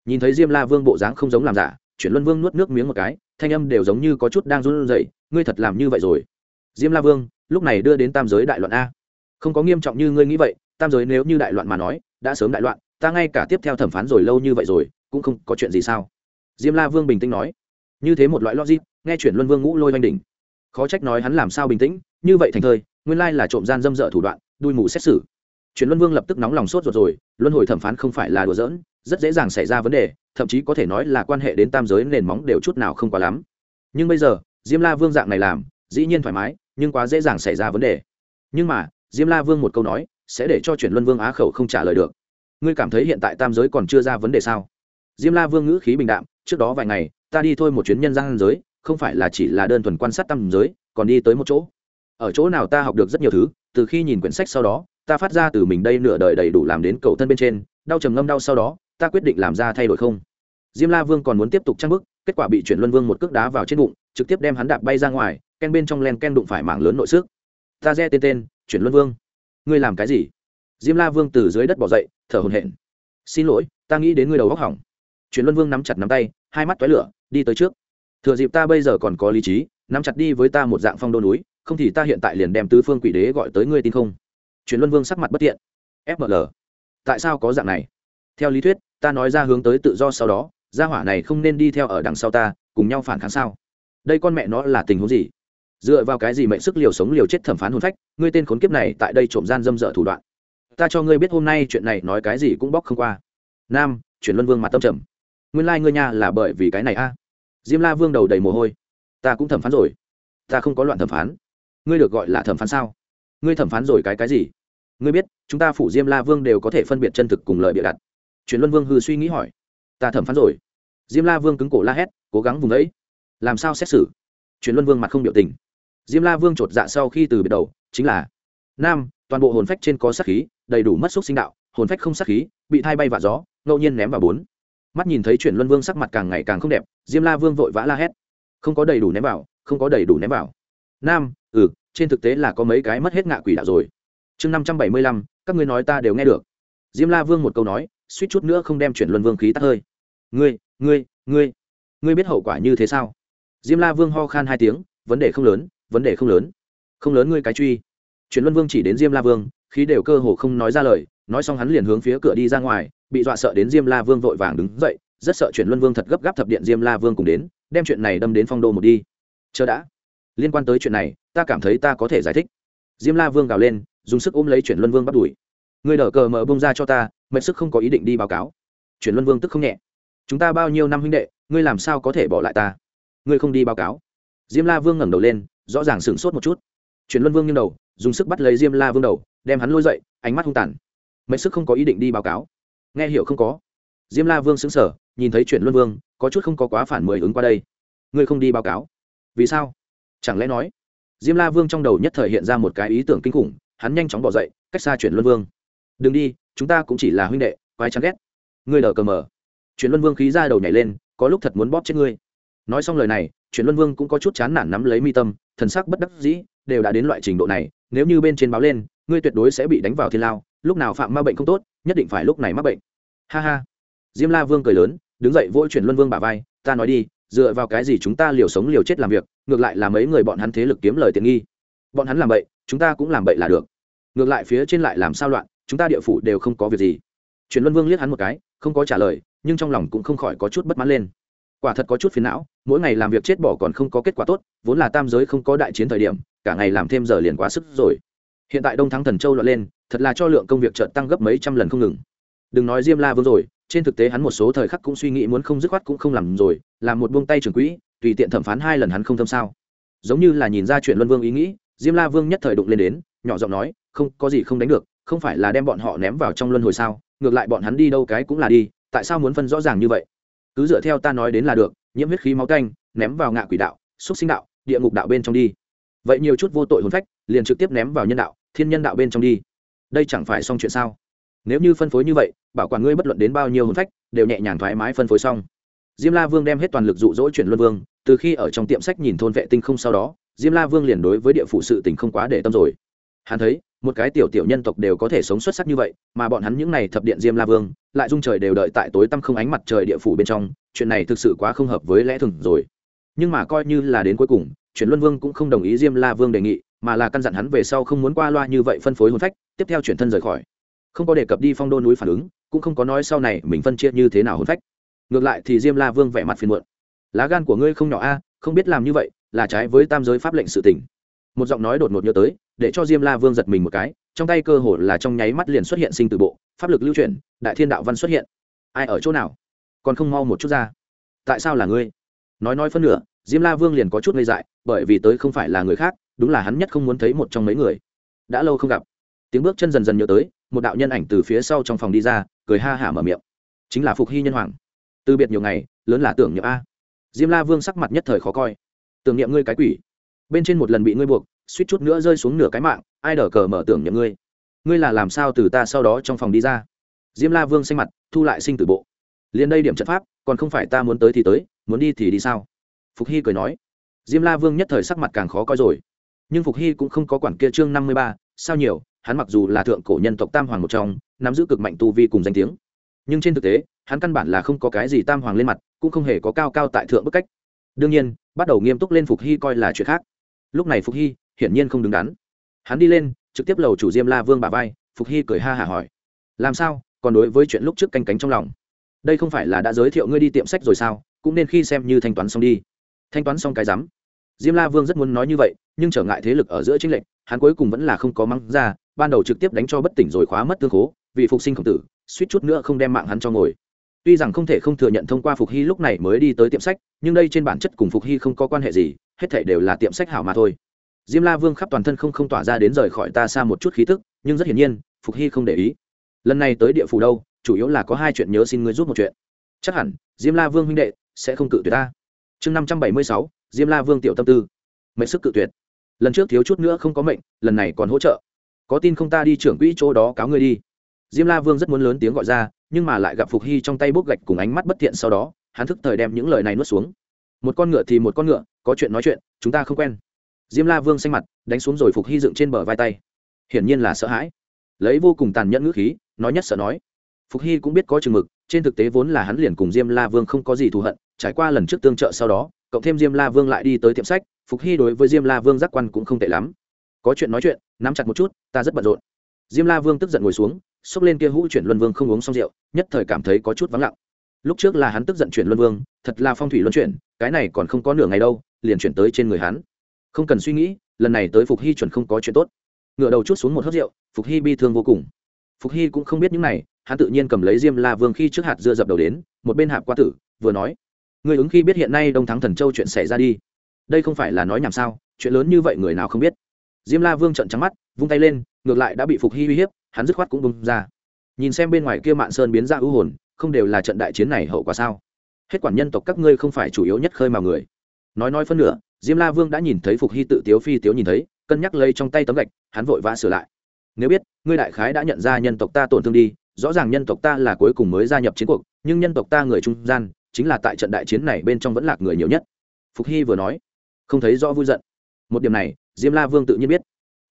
Nhìn thấy diêm la vương bộ dáng không giống làm giả, chuyển luân vương nuốt nước miếng một cái, thanh âm đều giống như có chút đang run rẩy, ngươi thật làm như vậy rồi. Diêm la vương, lúc này đưa đến tam giới đại loạn a. Không có nghiêm trọng như ngươi nghĩ vậy, tam giới nếu như đại loạn mà nói, đã sớm đại loạn, ta ngay cả tiếp theo thẩm phán rồi lâu như vậy rồi, cũng không có chuyện gì sao? Diêm la vương bình tĩnh nói. Như thế một loại logic, nghe chuyển luân vương ngũ lôi oanh đỉnh. Khó trách nói hắn làm sao bình tĩnh, như vậy thành thơi, nguyên lai là trộm gian dâm dở thủ đoạn đuôi mù xét xử. Chuyện luân vương lập tức nóng lòng sốt ruột rồi, luân hồi thẩm phán không phải là đùa giỡn, rất dễ dàng xảy ra vấn đề, thậm chí có thể nói là quan hệ đến tam giới nền móng đều chút nào không quá lắm. Nhưng bây giờ, diêm la vương dạng này làm, dĩ nhiên thoải mái, nhưng quá dễ dàng xảy ra vấn đề. Nhưng mà, diêm la vương một câu nói, sẽ để cho chuyển luân vương á khẩu không trả lời được. Ngươi cảm thấy hiện tại tam giới còn chưa ra vấn đề sao? Diêm la vương ngữ khí bình đạm, trước đó vài ngày, ta đi thôi một chuyến nhân gian giới, không phải là chỉ là đơn thuần quan sát tam giới, còn đi tới một chỗ. Ở chỗ nào ta học được rất nhiều thứ từ khi nhìn quyển sách sau đó, ta phát ra từ mình đây nửa đời đầy đủ làm đến cầu thân bên trên, đau trầm ngâm đau sau đó, ta quyết định làm ra thay đổi không? Diêm la vương còn muốn tiếp tục trang bức, kết quả bị chuyển luân vương một cước đá vào trên bụng, trực tiếp đem hắn đạp bay ra ngoài, ken bên trong len ken đụng phải mảng lớn nội sức. Ta re tên tên, chuyển luân vương. Ngươi làm cái gì? Diêm la vương từ dưới đất bỏ dậy, thở hồn hển. Xin lỗi, ta nghĩ đến ngươi đầu góc hỏng. Chuyển luân vương nắm chặt nắm tay, hai mắt toái lửa, đi tới trước. Thừa dịp ta bây giờ còn có lý trí, nắm chặt đi với ta một dạng phong đô núi không thì ta hiện tại liền đem tứ phương quỷ đế gọi tới ngươi tin không? Chuyển luân vương sắc mặt bất tiện. Fml tại sao có dạng này? Theo lý thuyết, ta nói ra hướng tới tự do sau đó, gia hỏa này không nên đi theo ở đằng sau ta, cùng nhau phản kháng sao? Đây con mẹ nó là tình huống gì? Dựa vào cái gì mệnh sức liều sống liều chết thẩm phán hôn phách, ngươi tên khốn kiếp này tại đây trộm gian dâm dở thủ đoạn? Ta cho ngươi biết hôm nay chuyện này nói cái gì cũng bóc không qua. Nam, chuyển luân vương mặt tâm trầm. Nguyên lai、like、ngươi nha là bởi vì cái này a. Diêm la vương đầu đầy mồ hôi. Ta cũng thẩm phán rồi. Ta không có loạn thẩm phán ngươi được gọi là thẩm phán sao? Ngươi thẩm phán rồi cái cái gì? Ngươi biết, chúng ta phủ diêm la vương đều có thể phân biệt chân thực cùng lời bịa đặt. Truyền luân vương hư suy nghĩ hỏi. Ta thẩm phán rồi. Diêm la vương cứng cổ la hét, cố gắng vùng ấy làm sao xét xử? Truyền luân vương mặt không biểu tình. Diêm la vương chột dạ sau khi từ biệt đầu, chính là, nam, toàn bộ hồn phách trên có sát khí, đầy đủ mất xúc sinh đạo, hồn phách không sát khí, bị thai bay vạ gió, ngẫu nhiên ném vào bốn. Mắt nhìn thấy chuyển luân vương sắc mặt càng ngày càng không đẹp, diêm la vương vội vã la hét. Không có đầy đủ ném vào, không có đầy đủ ném vào. Nam ừ trên thực tế là có mấy cái mất hết ngạ quỷ đạo rồi. Chương năm trăm bảy mươi lăm, các ngươi nói ta đều nghe được. Diêm la vương một câu nói, suýt chút nữa không đem chuyển luân vương khí tắt hơi. Ngươi ngươi ngươi ngươi biết hậu quả như thế sao? Diêm la vương ho khan hai tiếng, vấn đề không lớn, vấn đề không lớn. Không lớn ngươi cái truy. Chuyển luân vương chỉ đến diêm la vương, khí đều cơ hồ không nói ra lời, nói xong hắn liền hướng phía cửa đi ra ngoài, bị dọa sợ đến diêm la vương vội vàng đứng dậy, rất sợ chuyển luân vương thật gấp gáp thập điện diêm la vương cùng đến, đem chuyện này đâm đến phong đô một đi. Chờ đã liên quan tới chuyện này, ta cảm thấy ta có thể giải thích. Diêm la vương gào lên, dùng sức ôm lấy chuyển luân vương bắt đuổi người đỡ cờ mở bông ra cho ta, mệt sức không có ý định đi báo cáo. Chuyển luân vương tức không nhẹ. Chúng ta bao nhiêu năm huynh đệ, ngươi làm sao có thể bỏ lại ta? Ngươi không đi báo cáo. Diêm la vương ngẩng đầu lên, rõ ràng sửng sốt một chút. Chuyển luân vương nghiêng đầu, dùng sức bắt lấy diêm la vương đầu, đem hắn lôi dậy, ánh mắt hung tàn. Mệt sức không có ý định đi báo cáo. Nghe hiểu không có? Diêm la vương xứng sở nhìn thấy chuyển luân vương, có chút không có quá phản mười ứng qua đây. Ngươi không đi báo cáo. Vì sao? Chẳng lẽ nói, diêm la vương trong đầu nhất thời hiện ra một cái ý tưởng kinh khủng, hắn nhanh chóng bỏ dậy, cách xa chuyển luân vương. Đừng đi, chúng ta cũng chỉ là huynh đệ, quái chán ghét. Ngươi đờ cờ mờ. Chuyển luân vương khí ra đầu nhảy lên, có lúc thật muốn bóp chết ngươi. Nói xong lời này, chuyển luân vương cũng có chút chán nản nắm lấy mi tâm, thần sắc bất đắc dĩ, đều đã đến loại trình độ này, nếu như bên trên báo lên, ngươi tuyệt đối sẽ bị đánh vào thiên lao, lúc nào phạm ma bệnh không tốt, nhất định phải lúc này mắc bệnh. Ha ha. Diêm la vương cười lớn, đứng dậy vỗ chuyển luân vương bà vai, ta nói đi dựa vào cái gì chúng ta liều sống liều chết làm việc, ngược lại là mấy người bọn hắn thế lực kiếm lời tiện nghi. Bọn hắn làm bậy, chúng ta cũng làm bậy là được. Ngược lại phía trên lại làm sao loạn, chúng ta địa phủ đều không có việc gì. Truyền luân vương liếc hắn một cái, không có trả lời, nhưng trong lòng cũng không khỏi có chút bất mãn lên. Quả thật có chút phiền não, mỗi ngày làm việc chết bỏ còn không có kết quả tốt, vốn là tam giới không có đại chiến thời điểm, cả ngày làm thêm giờ liền quá sức rồi. Hiện tại đông thắng thần châu lọt lên, thật là cho lượng công việc trợt tăng gấp mấy trăm lần không ngừng. Đừng nói diêm la vương rồi trên thực tế hắn một số thời khắc cũng suy nghĩ muốn không dứt khoát cũng không làm rồi, làm một buông tay trường quỹ, tùy tiện thẩm phán hai lần hắn không thâm sao. Giống như là nhìn ra chuyện luân vương ý nghĩ, diêm la vương nhất thời đụng lên đến, nhỏ giọng nói, không, có gì không đánh được, không phải là đem bọn họ ném vào trong luân hồi sao, ngược lại bọn hắn đi đâu cái cũng là đi, tại sao muốn phân rõ ràng như vậy? Cứ dựa theo ta nói đến là được, nhiễm huyết khí máu canh, ném vào ngạ quỷ đạo, xúc sinh đạo, địa ngục đạo bên trong đi. Vậy nhiều chút vô tội hồn phách, liền trực tiếp ném vào nhân đạo, thiên nhân đạo bên trong đi. Đây chẳng phải xong chuyện sao? Nếu như phân phối như vậy, bảo quản ngươi bất luận đến bao nhiêu hồn phách, đều nhẹ nhàng thoải mái phân phối xong. Diêm la vương đem hết toàn lực dụ dỗ chuyển luân vương, từ khi ở trong tiệm sách nhìn thôn vệ tinh không sau đó, diêm la vương liền đối với địa phủ sự tình không quá để tâm rồi. Hắn thấy, một cái tiểu tiểu nhân tộc đều có thể sống xuất sắc như vậy, mà bọn hắn những n à y thập điện diêm la vương, lại dung trời đều đợi tại tối tăm không ánh mặt trời địa phủ bên trong, chuyện này thực sự quá không hợp với lẽ thường rồi. Nhưng mà coi như là đến cuối cùng, chuyển luân vương cũng không đồng ý diêm la vương đề nghị, mà là căn dặn hắn về sau không muốn qua loa như vậy phân phối hôn phách, tiếp theo chuyển thân rời khỏi không có đề cập đi phong đô núi phản ứng, cũng không có nói sau này mình phân chia như thế nào hôn phách. Ngược lại thì diêm la vương vẻ mặt phiền muộn. Lá gan của ngươi không nhỏ a, không biết làm như vậy là trái với tam giới pháp lệnh sự tỉnh một giọng nói đột ngột nhớ tới, để cho diêm la vương giật mình một cái, trong tay cơ hồ là trong nháy mắt liền xuất hiện sinh từ bộ, pháp lực lưu chuyển, đại thiên đạo văn xuất hiện. Ai ở chỗ nào? Còn không mau một chút ra. Tại sao là ngươi? Nói nói phân nửa, diêm la vương liền có chút ngây dại, bởi vì tới không phải là người khác, đúng là hắn nhất không muốn thấy một trong mấy người. Đã lâu không gặp. Tiếng bước chân dần dần nhớ tới một đạo nhân ảnh từ phía sau trong phòng đi ra, cười ha hả mở miệng. Chính là phục hy nhân hoàng. Từ biệt nhiều ngày, lớn là tưởng nhậm a. Diêm la vương sắc mặt nhất thời khó coi. Tưởng niệm ngươi cái quỷ. Bên trên một lần bị ngươi buộc, suýt chút nữa rơi xuống nửa cái mạng, ai đờ cờ mở tưởng nhậm ngươi? Ngươi là làm sao từ ta sau đó trong phòng đi ra? Diêm la vương xanh mặt, thu lại sinh tử bộ. Liền đây điểm trận pháp, còn không phải ta muốn tới thì tới, muốn đi thì đi sao? Phục hy cười nói. Diêm la vương nhất thời sắc mặt càng khó coi rồi. Nhưng phục hy cũng không có quản kia chương năm mươi ba, sao nhiều hắn mặc dù là thượng cổ nhân tộc tam hoàng một trong, nắm giữ cực mạnh tu vi cùng danh tiếng. Nhưng trên thực tế, hắn căn bản là không có cái gì tam hoàng lên mặt, cũng không hề có cao cao tại thượng bức cách. Đương nhiên, bắt đầu nghiêm túc lên phục hy coi là chuyện khác. Lúc này phục hy, hiển nhiên không đứng đắn. Hắn đi lên, trực tiếp lầu chủ diêm la vương bà vai, phục hy cười ha hả hỏi. Làm sao, còn đối với chuyện lúc trước canh cánh trong lòng? Đây không phải là đã giới thiệu ngươi đi tiệm sách rồi sao, cũng nên khi xem như thanh toán xong đi. Thanh toán xong cái rắm. Diêm la vương rất muốn nói như vậy, nhưng trở ngại thế lực ở giữa chính lệnh hắn cuối cùng vẫn là không có mắng ra ban đầu trực tiếp đánh cho bất tỉnh rồi khóa mất tương khố, vì phục sinh khổng tử, suýt chút nữa không đem mạng hắn cho ngồi. Tuy rằng không thể không thừa nhận thông qua phục hy lúc này mới đi tới tiệm sách, nhưng đây trên bản chất cùng phục hy không có quan hệ gì, hết thể đều là tiệm sách hảo mà thôi. Diêm la vương khắp toàn thân không không tỏa ra đến rời khỏi ta xa một chút khí tức, nhưng rất hiển nhiên, phục hy không để ý. Lần này tới địa phủ đâu, chủ yếu là có hai chuyện nhớ xin ngươi giúp một chuyện. Chắc hẳn, diêm la vương huynh đệ sẽ không cự tuyệt ta. Chương năm trăm bảy mươi sáu, diêm la vương tiểu tâm tư. Mệnh sức cự tuyệt. Lần trước thiếu chút nữa không có mệnh, lần này còn hỗ trợ có tin không ta đi trưởng quỹ chỗ đó cáo ngươi đi. Diêm la vương rất muốn lớn tiếng gọi ra, nhưng mà lại gặp phục hy trong tay bốc gạch cùng ánh mắt bất thiện sau đó, hắn thức thời đem những lời này nuốt xuống. Một con ngựa thì một con ngựa, có chuyện nói chuyện, chúng ta không quen. Diêm la vương xanh mặt, đánh xuống rồi phục hy dựng trên bờ vai tay. Hiển nhiên là sợ hãi. Lấy vô cùng tàn nhẫn ngữ khí, nói nhất sợ nói. Phục hy cũng biết có chừng mực, trên thực tế vốn là hắn liền cùng diêm la vương không có gì thù hận, trải qua lần trước tương trợ sau đó, cộng thêm diêm la vương lại đi tới tiệm sách, phục hy đối với diêm la vương giác quan cũng không tệ lắm có chuyện nói chuyện, nắm chặt một chút, ta rất bận rộn. Diêm la vương tức giận ngồi xuống, xốc lên kia hũ chuyển luân vương không uống xong rượu, nhất thời cảm thấy có chút vắng lặng. Lúc trước là hắn tức giận chuyển luân vương, thật là phong thủy luân chuyển, cái này còn không có nửa ngày đâu, liền chuyển tới trên người hắn. Không cần suy nghĩ, lần này tới phục hy chuẩn không có chuyện tốt. Ngựa đầu chút xuống một hớt rượu, phục hy bi thương vô cùng. Phục hy cũng không biết những này, hắn tự nhiên cầm lấy diêm la vương khi trước hạt dưa dập đầu đến, một bên hạp qua tử, vừa nói người ứng khi biết hiện nay đông thắng thần châu chuyện xảy ra đi. Đây không phải là nói nhảm sao, chuyện lớn như vậy người nào không biết diêm la vương trận trắng mắt, vung tay lên, ngược lại đã bị phục hy uy hiếp, hắn dứt khoát cũng bung ra. Nhìn xem bên ngoài kia mạn sơn biến ra ưu hồn, không đều là trận đại chiến này hậu quả sao? Hết quản nhân tộc các ngươi không phải chủ yếu nhất khơi mào người. Nói nói phân nửa, diêm la vương đã nhìn thấy phục hy tự tiếu phi tiếu nhìn thấy, cân nhắc lấy trong tay tấm gạch, hắn vội vã sửa lại. Nếu biết, ngươi đại khái đã nhận ra nhân tộc ta tổn thương đi, rõ ràng nhân tộc ta là cuối cùng mới gia nhập chiến cuộc, nhưng nhân tộc ta người trung gian, chính là tại trận đại chiến này bên trong vẫn lạc người nhiều nhất. Phục hy vừa nói, không thấy rõ vui giận. Một điểm này diêm la vương tự nhiên biết.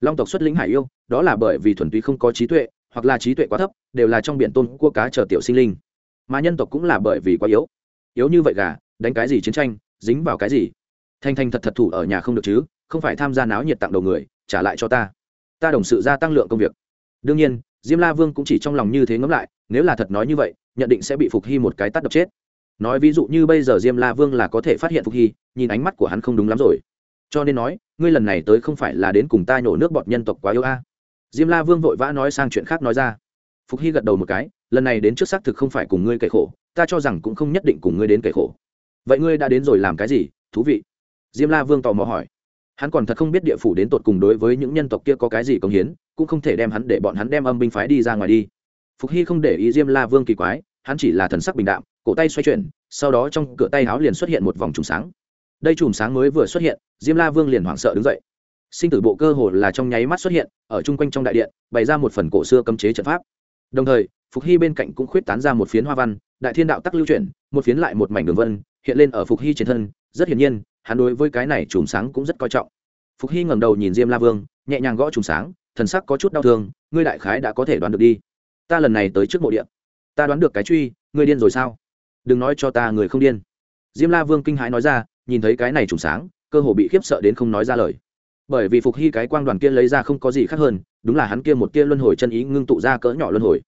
Long tộc xuất lĩnh hải yêu, đó là bởi vì thuần túy không có trí tuệ, hoặc là trí tuệ quá thấp, đều là trong biển tôn cua cá chờ tiểu sinh linh. Mà nhân tộc cũng là bởi vì quá yếu. Yếu như vậy gà, đánh cái gì chiến tranh, dính vào cái gì? Thanh thanh thật thật thủ ở nhà không được chứ, không phải tham gia náo nhiệt tặng đầu người, trả lại cho ta. Ta đồng sự gia tăng lượng công việc. Đương nhiên, diêm la vương cũng chỉ trong lòng như thế ngẫm lại, nếu là thật nói như vậy, nhận định sẽ bị phục hy một cái tắt đập chết. Nói ví dụ như bây giờ diêm la vương là có thể phát hiện phục hy, nhìn ánh mắt của hắn không đúng lắm rồi cho nên nói, ngươi lần này tới không phải là đến cùng ta nhổ nước bọt nhân tộc quá yêu a. Diêm la vương vội vã nói sang chuyện khác nói ra. Phục hy gật đầu một cái, lần này đến trước xác thực không phải cùng ngươi kể khổ, ta cho rằng cũng không nhất định cùng ngươi đến kể khổ. Vậy ngươi đã đến rồi làm cái gì, thú vị? Diêm la vương tò mò hỏi. Hắn còn thật không biết địa phủ đến tột cùng đối với những nhân tộc kia có cái gì công hiến, cũng không thể đem hắn để bọn hắn đem âm binh phái đi ra ngoài đi. Phục hy không để ý diêm la vương kỳ quái, hắn chỉ là thần sắc bình đạm, cổ tay xoay chuyển, sau đó trong cửa tay áo liền xuất hiện một vòng trùng sáng đây chùm sáng mới vừa xuất hiện, diêm la vương liền hoảng sợ đứng dậy. Sinh tử bộ cơ hồ là trong nháy mắt xuất hiện, ở chung quanh trong đại điện, bày ra một phần cổ xưa cấm chế trận pháp. Đồng thời, phục hy bên cạnh cũng khuyết tán ra một phiến hoa văn, đại thiên đạo tắc lưu chuyển, một phiến lại một mảnh đường vân, hiện lên ở phục hy trên thân, rất hiển nhiên, hắn đối với cái này chùm sáng cũng rất coi trọng. Phục hy ngẩng đầu nhìn diêm la vương, nhẹ nhàng gõ chùm sáng, thần sắc có chút đau thương, ngươi đại khái đã có thể đoán được đi. Ta lần này tới trước mộ điện ta đoán được cái truy, ngươi điên rồi sao? Đừng nói cho ta người không điên diêm la vương kinh hãi nói ra, nhìn thấy cái này trùng sáng, cơ hồ bị khiếp sợ đến không nói ra lời. Bởi vì phục hy cái quang đoàn kia lấy ra không có gì khác hơn, đúng là hắn kia một kia luân hồi chân ý ngưng tụ ra cỡ nhỏ luân hồi.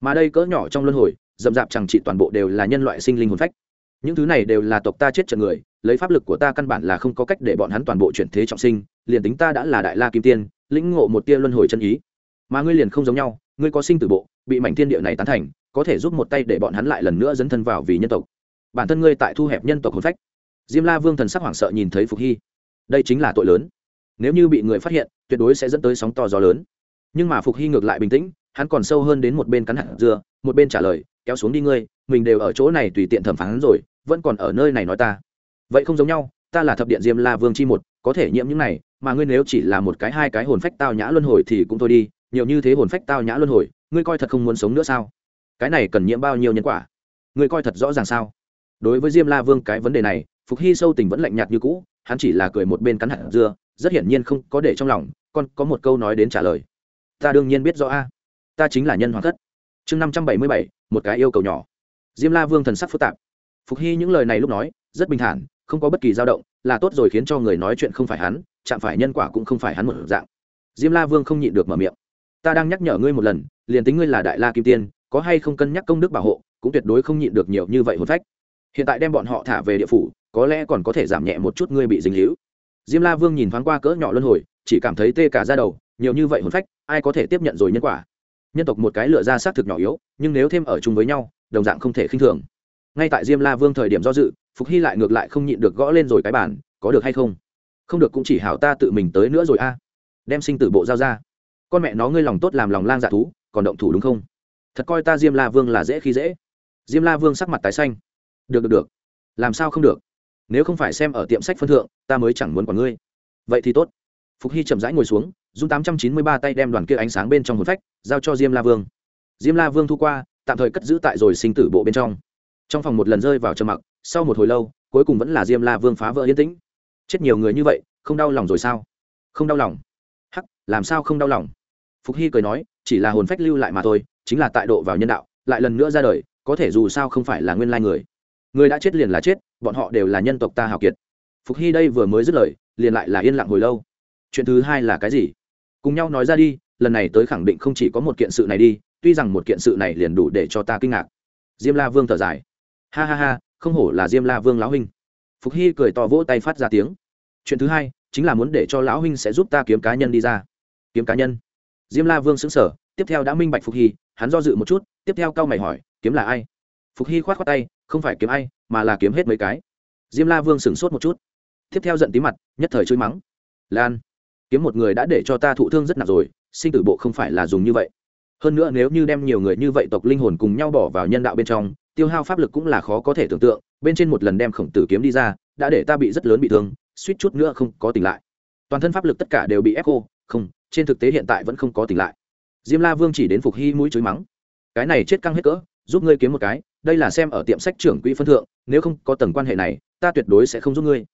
Mà đây cỡ nhỏ trong luân hồi d ầ m d ạ p chẳng trị toàn bộ đều là nhân loại sinh linh hồn phách. Những thứ này đều là tộc ta chết trận người, lấy pháp lực của ta căn bản là không có cách để bọn hắn toàn bộ chuyển thế trọng sinh, liền tính ta đã là đại la kim tiên, lĩnh ngộ một tia luân hồi chân ý. Mà ngươi liền không giống nhau, ngươi có sinh tử bộ, bị mảnh thiên địa này tán thành, có thể giúp một tay để bọn hắn lại lần nữa dấn thân vào vì nhân tộc bản thân ngươi tại thu hẹp nhân tộc hồn phách. Diêm la vương thần sắc hoảng sợ nhìn thấy phục hy. Đây chính là tội lớn. Nếu như bị người phát hiện, tuyệt đối sẽ dẫn tới sóng to gió lớn. Nhưng mà phục hy ngược lại bình tĩnh, hắn còn sâu hơn đến một bên cắn hạt dưa, một bên trả lời, kéo xuống đi ngươi, mình đều ở chỗ này tùy tiện thẩm phán rồi, vẫn còn ở nơi này nói ta. Vậy không giống nhau, ta là thập điện diêm la vương chi một, có thể nhiễm những này, mà ngươi nếu chỉ là một cái hai cái hồn phách tao nhã luân hồi thì cũng thôi đi, nhiều như thế hồn phách tao nhã luân hồi, ngươi coi thật không muốn sống nữa sao? Cái này cần nhiễm bao nhiêu nhân quả? Ngươi coi thật rõ ràng sao? Đối với diêm la vương cái vấn đề này, phục hy sâu tình vẫn lạnh nhạt như cũ, hắn chỉ là cười một bên cắn hạt dưa, rất hiển nhiên không có để trong lòng, còn có một câu nói đến trả lời. Ta đương nhiên biết rõ a. Ta chính là nhân hoàng thất. Chương năm trăm bảy mươi bảy, một cái yêu cầu nhỏ. Diêm la vương thần sắc phức tạp. Phục hy những lời này lúc nói, rất bình thản, không có bất kỳ dao động, là tốt rồi khiến cho người nói chuyện không phải hắn, chạm phải nhân quả cũng không phải hắn một dạng. Diêm la vương không nhịn được mở miệng. Ta đang nhắc nhở ngươi một lần, liền tính ngươi là đại la kim tiên, có hay không cân nhắc công đức bảo hộ, cũng tuyệt đối không nhịn được nhiều như vậy hồn phách hiện tại đem bọn họ thả về địa phủ, có lẽ còn có thể giảm nhẹ một chút ngươi bị dính hữu diêm la vương nhìn thoáng qua cỡ nhỏ luân hồi, chỉ cảm thấy tê cả ra đầu, nhiều như vậy hồn phách, ai có thể tiếp nhận rồi nhân quả? Nhân tộc một cái lựa ra xác thực nhỏ yếu, nhưng nếu thêm ở chung với nhau, đồng dạng không thể khinh thường. Ngay tại diêm la vương thời điểm do dự, phục hy lại ngược lại không nhịn được gõ lên rồi cái bản có được hay không? Không được cũng chỉ hảo ta tự mình tới nữa rồi a. Đem sinh tử bộ giao ra. Con mẹ nó ngươi lòng tốt làm lòng lang dạ thú, còn động thủ đúng không? Thật coi ta diêm la vương là dễ khi dễ. Diêm la vương sắc mặt tái xanh được được được. Làm sao không được? Nếu không phải xem ở tiệm sách phân thượng, ta mới chẳng muốn quản ngươi. Vậy thì tốt. Phục hy chậm rãi ngồi xuống dùng tám trăm chín mươi ba tay đem đoàn kia ánh sáng bên trong hồn phách, giao cho diêm la vương. Diêm la vương thu qua, tạm thời cất giữ tại rồi sinh tử bộ bên trong. Trong phòng một lần rơi vào trầm mặc, sau một hồi lâu, cuối cùng vẫn là diêm la vương phá vỡ yên tĩnh. Chết nhiều người như vậy, không đau lòng rồi sao? Không đau lòng. Hắc, làm sao không đau lòng? Phục hy cười nói, chỉ là hồn phách lưu lại mà thôi, chính là tại độ vào nhân đạo, lại lần nữa ra đời, có thể dù sao không phải là nguyên lai người người đã chết liền là chết, bọn họ đều là nhân tộc ta hào kiệt. Phục hy đây vừa mới dứt lời, liền lại là yên lặng hồi lâu. Chuyện thứ hai là cái gì? Cùng nhau nói ra đi, lần này tới khẳng định không chỉ có một kiện sự này đi, tuy rằng một kiện sự này liền đủ để cho ta kinh ngạc. Diêm la vương thở dài. Ha ha ha, không hổ là diêm la vương lão huynh. Phục hy cười to vỗ tay phát ra tiếng. Chuyện thứ hai, chính là muốn để cho lão huynh sẽ giúp ta kiếm cá nhân đi ra. Kiếm cá nhân? Diêm la vương xứng sở tiếp theo đã minh bạch phục hy, hắn do dự một chút, tiếp theo cao mày hỏi, kiếm là ai? Phục hy khoát khoát tay, không phải kiếm ai, mà là kiếm hết mấy cái. Diêm la vương sửng sốt một chút. Tiếp theo giận tí mặt, nhất thời chối mắng. Lan, kiếm một người đã để cho ta thụ thương rất nặng rồi, sinh tử bộ không phải là dùng như vậy. Hơn nữa nếu như đem nhiều người như vậy tộc linh hồn cùng nhau bỏ vào nhân đạo bên trong, tiêu hao pháp lực cũng là khó có thể tưởng tượng, bên trên một lần đem khổng tử kiếm đi ra, đã để ta bị rất lớn bị thương, suýt chút nữa không có tỉnh lại. Toàn thân pháp lực tất cả đều bị ép khô, không, trên thực tế hiện tại vẫn không có tỉnh lại. Diêm la vương chỉ đến phục hy mũi chối mắng. Cái này chết căng hết cỡ, giúp ngươi kiếm một cái đây là xem ở tiệm sách trưởng quỹ phân thượng, nếu không có tầng quan hệ này, ta tuyệt đối sẽ không giúp ngươi.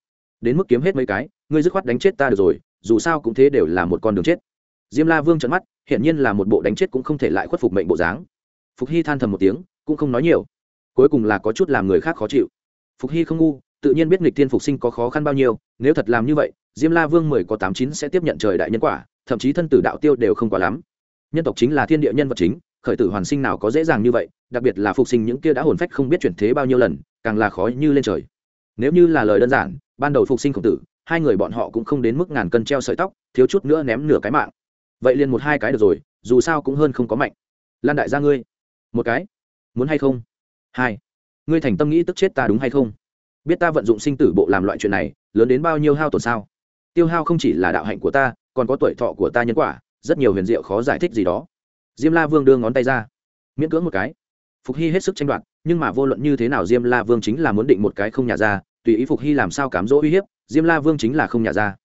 Đến mức kiếm hết mấy cái, ngươi dứt khoát đánh chết ta được rồi, dù sao cũng thế đều là một con đường chết. Diêm la vương trận mắt hiện nhiên là một bộ đánh chết cũng không thể lại khuất phục mệnh bộ dáng. Phục hy than thầm một tiếng, cũng không nói nhiều. Cuối cùng là có chút làm người khác khó chịu. Phục hy không ngu, tự nhiên biết nghịch tiên phục sinh có khó khăn bao nhiêu, nếu thật làm như vậy, diêm la vương mười có tám chín sẽ tiếp nhận trời đại nhân quả, thậm chí thân tử đạo tiêu đều không quá lắm. Nhân tộc chính là thiên địa nhân vật chính khởi tử hoàn sinh nào có dễ dàng như vậy, đặc biệt là phục sinh những kia đã hồn phách không biết chuyển thế bao nhiêu lần, càng là khó như lên trời. Nếu như là lời đơn giản, ban đầu phục sinh khổng tử, hai người bọn họ cũng không đến mức ngàn cân treo sợi tóc, thiếu chút nữa ném nửa cái mạng. Vậy liền một hai cái được rồi, dù sao cũng hơn không có mạnh. Lan đại gia ngươi, một cái, muốn hay không? Hai, ngươi thành tâm nghĩ tức chết ta đúng hay không? Biết ta vận dụng sinh tử bộ làm loại chuyện này, lớn đến bao nhiêu hao tổn sao? Tiêu hao không chỉ là đạo hạnh của ta, còn có tuổi thọ của ta nhân quả, rất nhiều huyền diệu khó giải thích gì đó diêm la vương đưa ngón tay ra. Miễn cưỡng một cái. Phục hy hết sức tranh đoạt, nhưng mà vô luận như thế nào diêm la vương chính là muốn định một cái không nhả ra, tùy ý phục hy làm sao cám dỗ uy hiếp, diêm la vương chính là không nhả ra.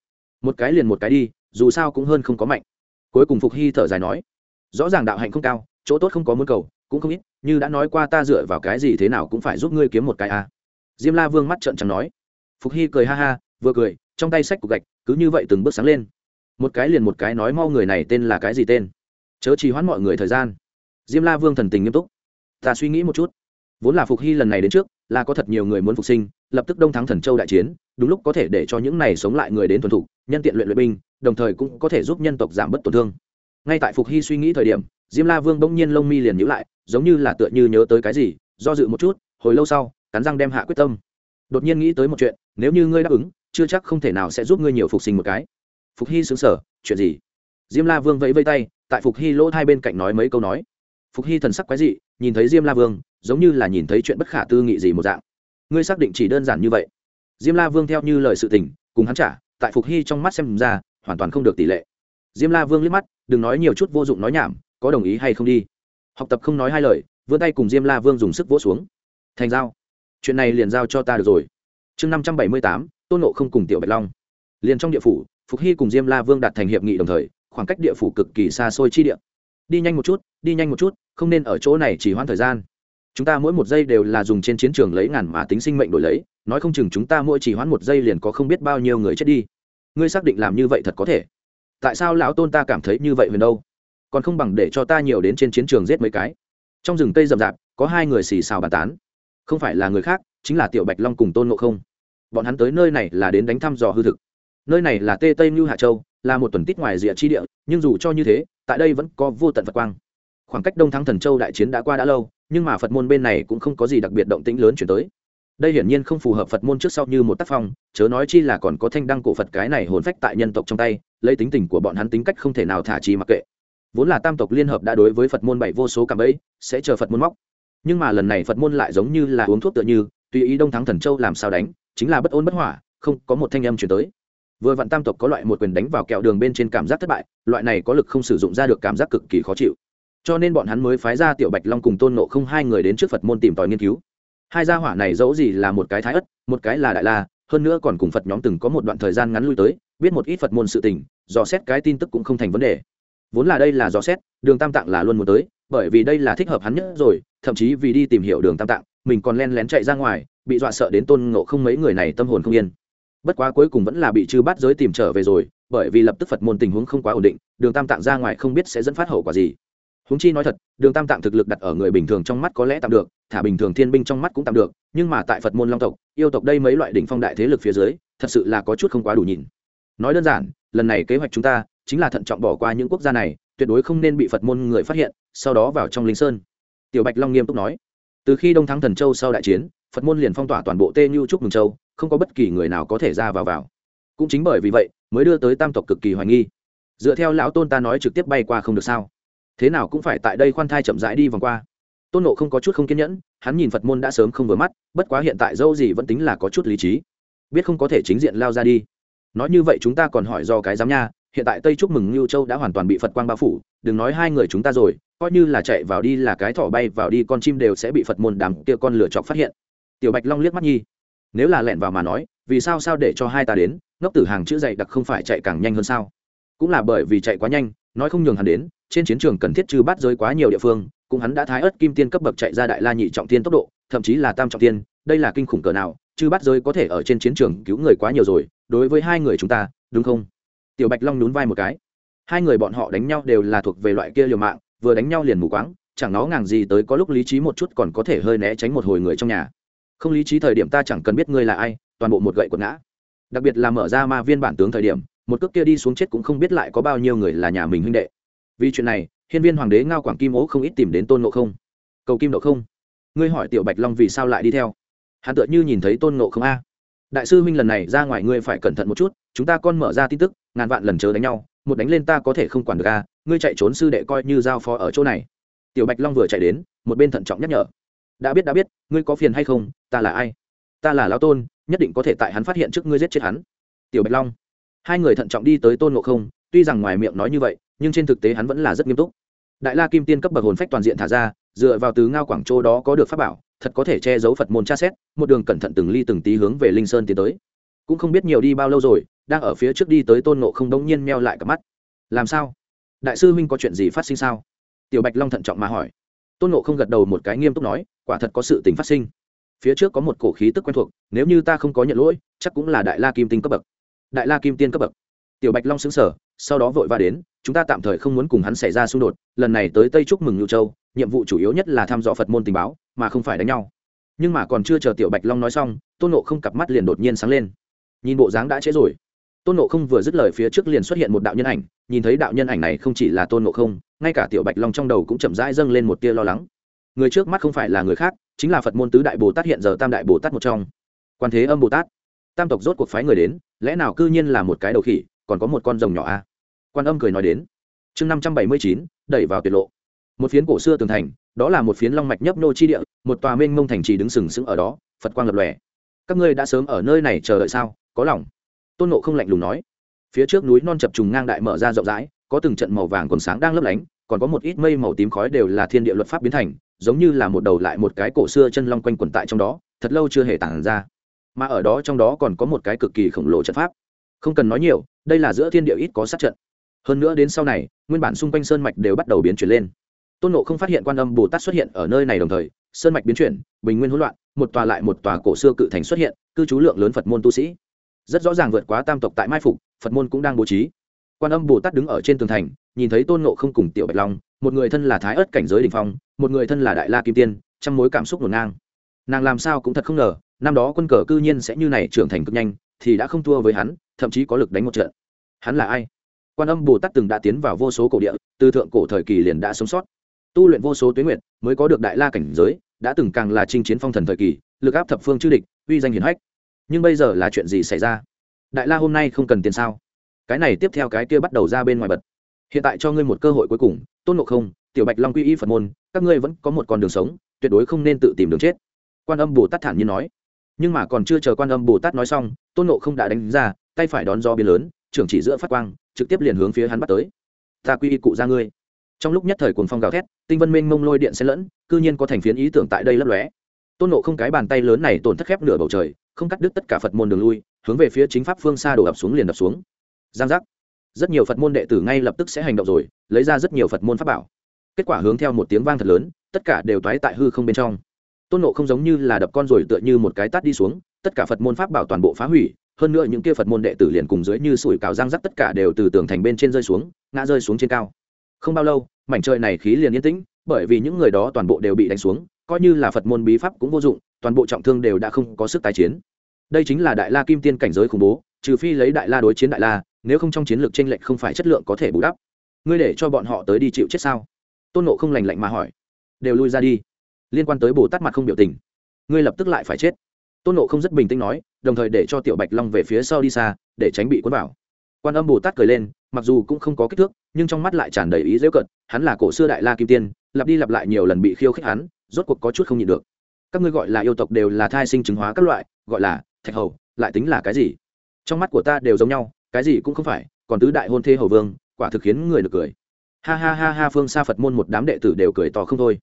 Một cái liền một cái đi, dù sao cũng hơn không có mạnh. Cuối cùng phục hy thở dài nói, rõ ràng đạo hạnh không cao, chỗ tốt không có muốn cầu, cũng không ít, như đã nói qua ta dựa vào cái gì thế nào cũng phải giúp ngươi kiếm một cái a. À. diêm la vương mắt trợn chẳng nói. Phục hy cười ha ha, vừa cười, trong tay sách cục gạch, cứ như vậy từng bước sáng lên. Một cái liền một cái nói mau người này tên là cái gì tên? Chớ trì hoãn mọi người thời gian. Diêm la vương thần tình nghiêm túc. Ta suy nghĩ một chút. Vốn là phục hy lần này đến trước, là có thật nhiều người muốn phục sinh, lập tức đông thắng thần châu đại chiến, đúng lúc có thể để cho những này sống lại người đến thuần thục, nhân tiện luyện luyện binh, đồng thời cũng có thể giúp nhân tộc giảm bớt tổn thương. Ngay tại phục hy suy nghĩ thời điểm, diêm la vương bỗng nhiên lông mi liền nhữ lại, giống như là tựa như nhớ tới cái gì, do dự một chút, hồi lâu sau, cắn răng đem hạ quyết tâm. Đột nhiên nghĩ tới một chuyện, nếu như ngươi đáp ứng, chưa chắc không thể nào sẽ giúp ngươi nhiều phục sinh một cái. Phục hy xứng sở chuyện gì? Diêm la vương vẫy vây tay tại phục hy lỗ hai bên cạnh nói mấy câu nói. Phục hy thần sắc quái dị, nhìn thấy diêm la vương, giống như là nhìn thấy chuyện bất khả tư nghị gì một dạng. Ngươi xác định chỉ đơn giản như vậy. Diêm la vương theo như lời sự tình, cùng hắn trả, tại phục hy trong mắt xem ra, hoàn toàn không được tỷ lệ. Diêm la vương liếc mắt, đừng nói nhiều chút vô dụng nói nhảm, có đồng ý hay không đi. Học tập không nói hai lời, vươn tay cùng diêm la vương dùng sức vỗ xuống. Thành giao. Chuyện này liền giao cho ta được rồi. Chương năm trăm bảy mươi tám, tôn nộ không cùng tiểu bạch long. Liền trong địa phủ, phục hy cùng diêm la vương đạt thành hiệp nghị đồng thời khoảng cách địa phủ cực kỳ xa xôi chi địa. Đi nhanh một chút, đi nhanh một chút, không nên ở chỗ này chỉ hoãn thời gian. Chúng ta mỗi một giây đều là dùng trên chiến trường lấy ngàn mà tính sinh mệnh đổi lấy, nói không chừng chúng ta mỗi chỉ hoãn một giây liền có không biết bao nhiêu người chết đi. Ngươi xác định làm như vậy thật có thể. Tại sao lão tôn ta cảm thấy như vậy huyền đâu? Còn không bằng để cho ta nhiều đến trên chiến trường giết mấy cái. Trong rừng cây rậm rạp, có hai người xì xào bàn tán. Không phải là người khác, chính là tiểu bạch long cùng tôn ngộ không. Bọn hắn tới nơi này là đến đánh thăm dò hư thực. Nơi này là tê tây như hạ châu là một tuần tít ngoài rìa chi địa, nhưng dù cho như thế, tại đây vẫn có vô tận phật quang. Khoảng cách đông thắng thần châu đại chiến đã qua đã lâu, nhưng mà phật môn bên này cũng không có gì đặc biệt động tĩnh lớn chuyển tới. Đây hiển nhiên không phù hợp phật môn trước sau như một tác phong, chớ nói chi là còn có thanh đăng cổ phật cái này hồn phách tại nhân tộc trong tay, lấy tính tình của bọn hắn tính cách không thể nào thả trí mặc kệ. Vốn là tam tộc liên hợp đã đối với phật môn bảy vô số cảm ấy sẽ chờ phật môn móc. Nhưng mà lần này phật môn lại giống như là uống thuốc tựa như, tùy ý đông thắng thần châu làm sao đánh, chính là bất ôn bất hỏa, không có một thanh âm chuyển tới vừa vặn tam tộc có loại một quyền đánh vào kẹo đường bên trên cảm giác thất bại, loại này có lực không sử dụng ra được cảm giác cực kỳ khó chịu. Cho nên bọn hắn mới phái ra tiểu bạch long cùng tôn nộ không hai người đến trước phật môn tìm tòi nghiên cứu. Hai gia hỏa này dẫu gì là một cái thái ất, một cái là đại la, hơn nữa còn cùng phật nhóm từng có một đoạn thời gian ngắn lui tới, biết một ít phật môn sự tình, dò xét cái tin tức cũng không thành vấn đề. Vốn là đây là dò xét, đường tam tạng là luôn muốn tới, bởi vì đây là thích hợp hắn nhất rồi, thậm chí vì đi tìm hiểu đường tam tạng, mình còn len lén chạy ra ngoài, bị dọa sợ đến tôn ngộ không mấy người này tâm hồn không yên bất quá cuối cùng vẫn là bị chư bát giới tìm trở về rồi, bởi vì lập tức phật môn tình huống không quá ổn định, đường tam tạng ra ngoài không biết sẽ dẫn phát hậu quả gì. Húng chi nói thật, đường tam tạng thực lực đặt ở người bình thường trong mắt có lẽ tạm được, thả bình thường thiên binh trong mắt cũng tạm được, nhưng mà tại phật môn long tộc, yêu tộc đây mấy loại đỉnh phong đại thế lực phía dưới, thật sự là có chút không quá đủ nhìn. Nói đơn giản, lần này kế hoạch chúng ta chính là thận trọng bỏ qua những quốc gia này, tuyệt đối không nên bị phật môn người phát hiện, sau đó vào trong linh sơn. Tiểu bạch long nghiêm túc nói. Từ khi đông thắng thần châu sau đại chiến, phật môn liền phong tỏa toàn bộ tê như trúc mừng châu không có bất kỳ người nào có thể ra vào vào. Cũng chính bởi vì vậy, mới đưa tới tam tộc cực kỳ hoài nghi. Dựa theo lão tôn ta nói trực tiếp bay qua không được sao? Thế nào cũng phải tại đây khoan thai chậm rãi đi vòng qua. Tôn nộ không có chút không kiên nhẫn, hắn nhìn phật môn đã sớm không vừa mắt, bất quá hiện tại dâu gì vẫn tính là có chút lý trí. Biết không có thể chính diện lao ra đi. Nói như vậy chúng ta còn hỏi do cái giám nha, hiện tại tây trúc mừng lưu châu đã hoàn toàn bị phật quang bao phủ, đừng nói hai người chúng ta rồi, coi như là chạy vào đi là cái thỏ bay vào đi con chim đều sẽ bị phật môn đàm kia con lửa chọc phát hiện. Tiểu bạch long liếc mắt nhi nếu là lẹn vào mà nói, vì sao sao để cho hai ta đến, ngốc tử hàng chữ dày đặc không phải chạy càng nhanh hơn sao? Cũng là bởi vì chạy quá nhanh, nói không nhường hắn đến, trên chiến trường cần thiết trừ bắt giới quá nhiều địa phương, cũng hắn đã thái ớt kim tiên cấp bậc chạy ra đại la nhị trọng tiên tốc độ, thậm chí là tam trọng tiên đây là kinh khủng cỡ nào chứ bắt giới có thể ở trên chiến trường cứu người quá nhiều rồi, đối với hai người chúng ta, đúng không? Tiểu bạch long nhún vai một cái. Hai người bọn họ đánh nhau đều là thuộc về loại kia liều mạng, vừa đánh nhau liền mù quáng, chẳng nó ngàng gì tới có lúc lý trí một chút còn có thể hơi né tránh một hồi người trong nhà không lý trí thời điểm ta chẳng cần biết ngươi là ai, toàn bộ một gậy quật ngã. Đặc biệt là mở ra ma viên bản tướng thời điểm, một cước kia đi xuống chết cũng không biết lại có bao nhiêu người là nhà mình huynh đệ. Vì chuyện này, hiên viên hoàng đế ngao quảng kim ố không ít tìm đến tôn nộ không. Cầu kim nộ không? Ngươi hỏi tiểu bạch long vì sao lại đi theo? Hắn tựa như nhìn thấy tôn nộ không a. Đại sư huynh lần này ra ngoài ngươi phải cẩn thận một chút, chúng ta con mở ra tin tức, ngàn vạn lần chớ đánh nhau, một đánh lên ta có thể không quản được a, ngươi chạy trốn sư đệ coi như giao phó ở chỗ này. Tiểu bạch long vừa chạy đến, một bên thận trọng nhắc nhở đã biết đã biết, ngươi có phiền hay không, ta là ai? Ta là lão tôn, nhất định có thể tại hắn phát hiện trước ngươi giết chết hắn. Tiểu bạch long. Hai người thận trọng đi tới tôn ngộ không, tuy rằng ngoài miệng nói như vậy, nhưng trên thực tế hắn vẫn là rất nghiêm túc. Đại la kim tiên cấp bậc hồn phách toàn diện thả ra, dựa vào từ ngao quảng châu đó có được pháp bảo, thật có thể che giấu phật môn tra xét, một đường cẩn thận từng ly từng tí hướng về linh sơn tiến tới. Cũng không biết nhiều đi bao lâu rồi, đang ở phía trước đi tới tôn nộ không đông nhiên meo lại cả mắt. Làm sao? Đại sư huynh có chuyện gì phát sinh sao? Tiểu bạch long thận trọng mà hỏi. Tôn nộ không gật đầu một cái nghiêm túc nói quả thật có sự tình phát sinh. Phía trước có một cổ khí tức quen thuộc, nếu như ta không có nhận lỗi, chắc cũng là đại la kim tinh cấp bậc. Đại la kim tiên cấp bậc. Tiểu bạch long xứng sở sau đó vội va đến, chúng ta tạm thời không muốn cùng hắn xảy ra xung đột, lần này tới tây chúc mừng lưu châu, nhiệm vụ chủ yếu nhất là thăm dò phật môn tình báo, mà không phải đánh nhau. Nhưng mà còn chưa chờ tiểu bạch long nói xong, tôn nộ không cặp mắt liền đột nhiên sáng lên. Nhìn bộ dáng đã trễ rồi. Tôn nộ không vừa dứt lời phía trước liền xuất hiện một đạo nhân ảnh, nhìn thấy đạo nhân ảnh này không chỉ là tôn nộ không, ngay cả tiểu bạch long trong đầu cũng chậm rãi dâng lên một tia lo lắng người trước mắt không phải là người khác, chính là phật môn tứ đại bồ tát hiện giờ tam đại bồ tát một trong. Quan thế âm bồ tát. Tam tộc rốt cuộc phái người đến, lẽ nào cư nhiên là một cái đầu khỉ, còn có một con rồng nhỏ a à? quan âm cười nói đến. Chương năm trăm bảy mươi chín, đẩy vào tuyệt lộ. Một phiến cổ xưa tường thành, đó là một phiến long mạch nhấp nô chi địa, một tòa mênh mông thành trì đứng sừng sững ở đó, phật quang lập lòe. Các ngươi đã sớm ở nơi này chờ đợi sao? Có lòng. Tôn nộ không lạnh lùng nói. Phía trước núi non chập trùng ngang đại mở ra rộng rãi, có từng trận màu vàng còn sáng đang lấp lánh, còn có một ít mây màu tím khói đều là thiên địa luật pháp biến thành giống như là một đầu lại một cái cổ xưa chân long quanh quẩn tại trong đó, thật lâu chưa hề tản ra. Mà ở đó trong đó còn có một cái cực kỳ khổng lồ trận pháp. Không cần nói nhiều, đây là giữa thiên địa ít có sát trận. Hơn nữa đến sau này, nguyên bản xung quanh sơn mạch đều bắt đầu biến chuyển lên. Tôn nộ không phát hiện quan âm bồ tát xuất hiện ở nơi này đồng thời, sơn mạch biến chuyển, bình nguyên hỗn loạn, một tòa lại một tòa cổ xưa cự thành xuất hiện, cư trú lượng lớn phật môn tu sĩ. Rất rõ ràng vượt quá tam tộc tại mai phục, phật môn cũng đang bố trí quan âm bồ tát đứng ở trên tường thành, nhìn thấy tôn nộ không cùng tiểu bạch long, một người thân là thái ớt cảnh giới đình phong, một người thân là đại la kim tiên trong mối cảm xúc ngổn ngang nàng làm sao cũng thật không ngờ, năm đó quân cờ cư nhiên sẽ như này trưởng thành cực nhanh, thì đã không thua với hắn, thậm chí có lực đánh một trận. Hắn là ai? Quan âm bồ tát từng đã tiến vào vô số cổ địa, từ thượng cổ thời kỳ liền đã sống sót. Tu luyện vô số tuyến nguyện mới có được đại la cảnh giới, đã từng càng là chinh chiến phong thần thời kỳ, lực áp thập phương chư địch, uy danh hiển hách. Nhưng bây giờ là chuyện gì xảy ra? Đại la hôm nay không cần tiền sao? Cái này tiếp theo cái kia bắt đầu ra bên ngoài bật. Hiện tại cho ngươi một cơ hội cuối cùng, tôn ngộ không, tiểu bạch long quy y phật môn, các ngươi vẫn có một con đường sống, tuyệt đối không nên tự tìm đường chết. Quan âm bồ tát thản nhiên nói. Nhưng mà còn chưa chờ quan âm bồ tát nói xong, tôn ngộ không đã đánh ra, tay phải đón do biên lớn, trưởng chỉ giữa phát quang, trực tiếp liền hướng phía hắn bắt tới. Ta quy y cụ ra ngươi. Trong lúc nhất thời cuồng phong gào thét, tinh vân minh mông lôi điện xen lẫn, cư nhiên có thành phiến ý tưởng tại đây lấp lóe. Tôn nộ không cái bàn tay lớn này tổn thất khép nửa bầu trời, không cắt đứt tất cả phật môn đường lui, hướng về phía chính pháp phương xa đổ ập xuống liền đập xuống giang giác. Rất nhiều phật môn đệ tử ngay lập tức sẽ hành động rồi, lấy ra rất nhiều phật môn pháp bảo. Kết quả hướng theo một tiếng vang thật lớn, tất cả đều toái tại hư không bên trong. Tôn nộ không giống như là đập con rồi tựa như một cái tát đi xuống, tất cả phật môn pháp bảo toàn bộ phá hủy, hơn nữa những kia phật môn đệ tử liền cùng dưới như sủi cào giang rắc tất cả đều từ tường thành bên trên rơi xuống, ngã rơi xuống trên cao. Không bao lâu, mảnh trời này khí liền yên tĩnh, bởi vì những người đó toàn bộ đều bị đánh xuống, coi như là phật môn bí pháp cũng vô dụng, toàn bộ trọng thương đều đã không có sức tái chiến. Đây chính là đại la kim tiên cảnh giới khủng bố, trừ phi lấy đại la đối chiến đại la nếu không trong chiến lược tranh lệch không phải chất lượng có thể bù đắp. Ngươi để cho bọn họ tới đi chịu chết sao? Tôn nộ không lành lạnh mà hỏi. Đều lui ra đi. Liên quan tới bồ tát mặt không biểu tình. Ngươi lập tức lại phải chết. Tôn nộ không rất bình tĩnh nói, đồng thời để cho tiểu bạch long về phía sau đi xa, để tránh bị cuốn vào. Quan âm bồ tát cười lên, mặc dù cũng không có kích thước, nhưng trong mắt lại tràn đầy ý dễu cận, hắn là cổ xưa đại la kim tiên, lặp đi lặp lại nhiều lần bị khiêu khích hắn, rốt cuộc có chút không nhịn được. Các ngươi gọi là yêu tộc đều là thai sinh chứng hóa các loại, gọi là thạch hầu, lại tính là cái gì? Trong mắt của ta đều giống nhau cái gì cũng không phải, còn tứ đại hôn thê hầu vương, quả thực khiến người được cười. Ha ha ha ha, phương xa phật môn một đám đệ tử đều cười to không thôi.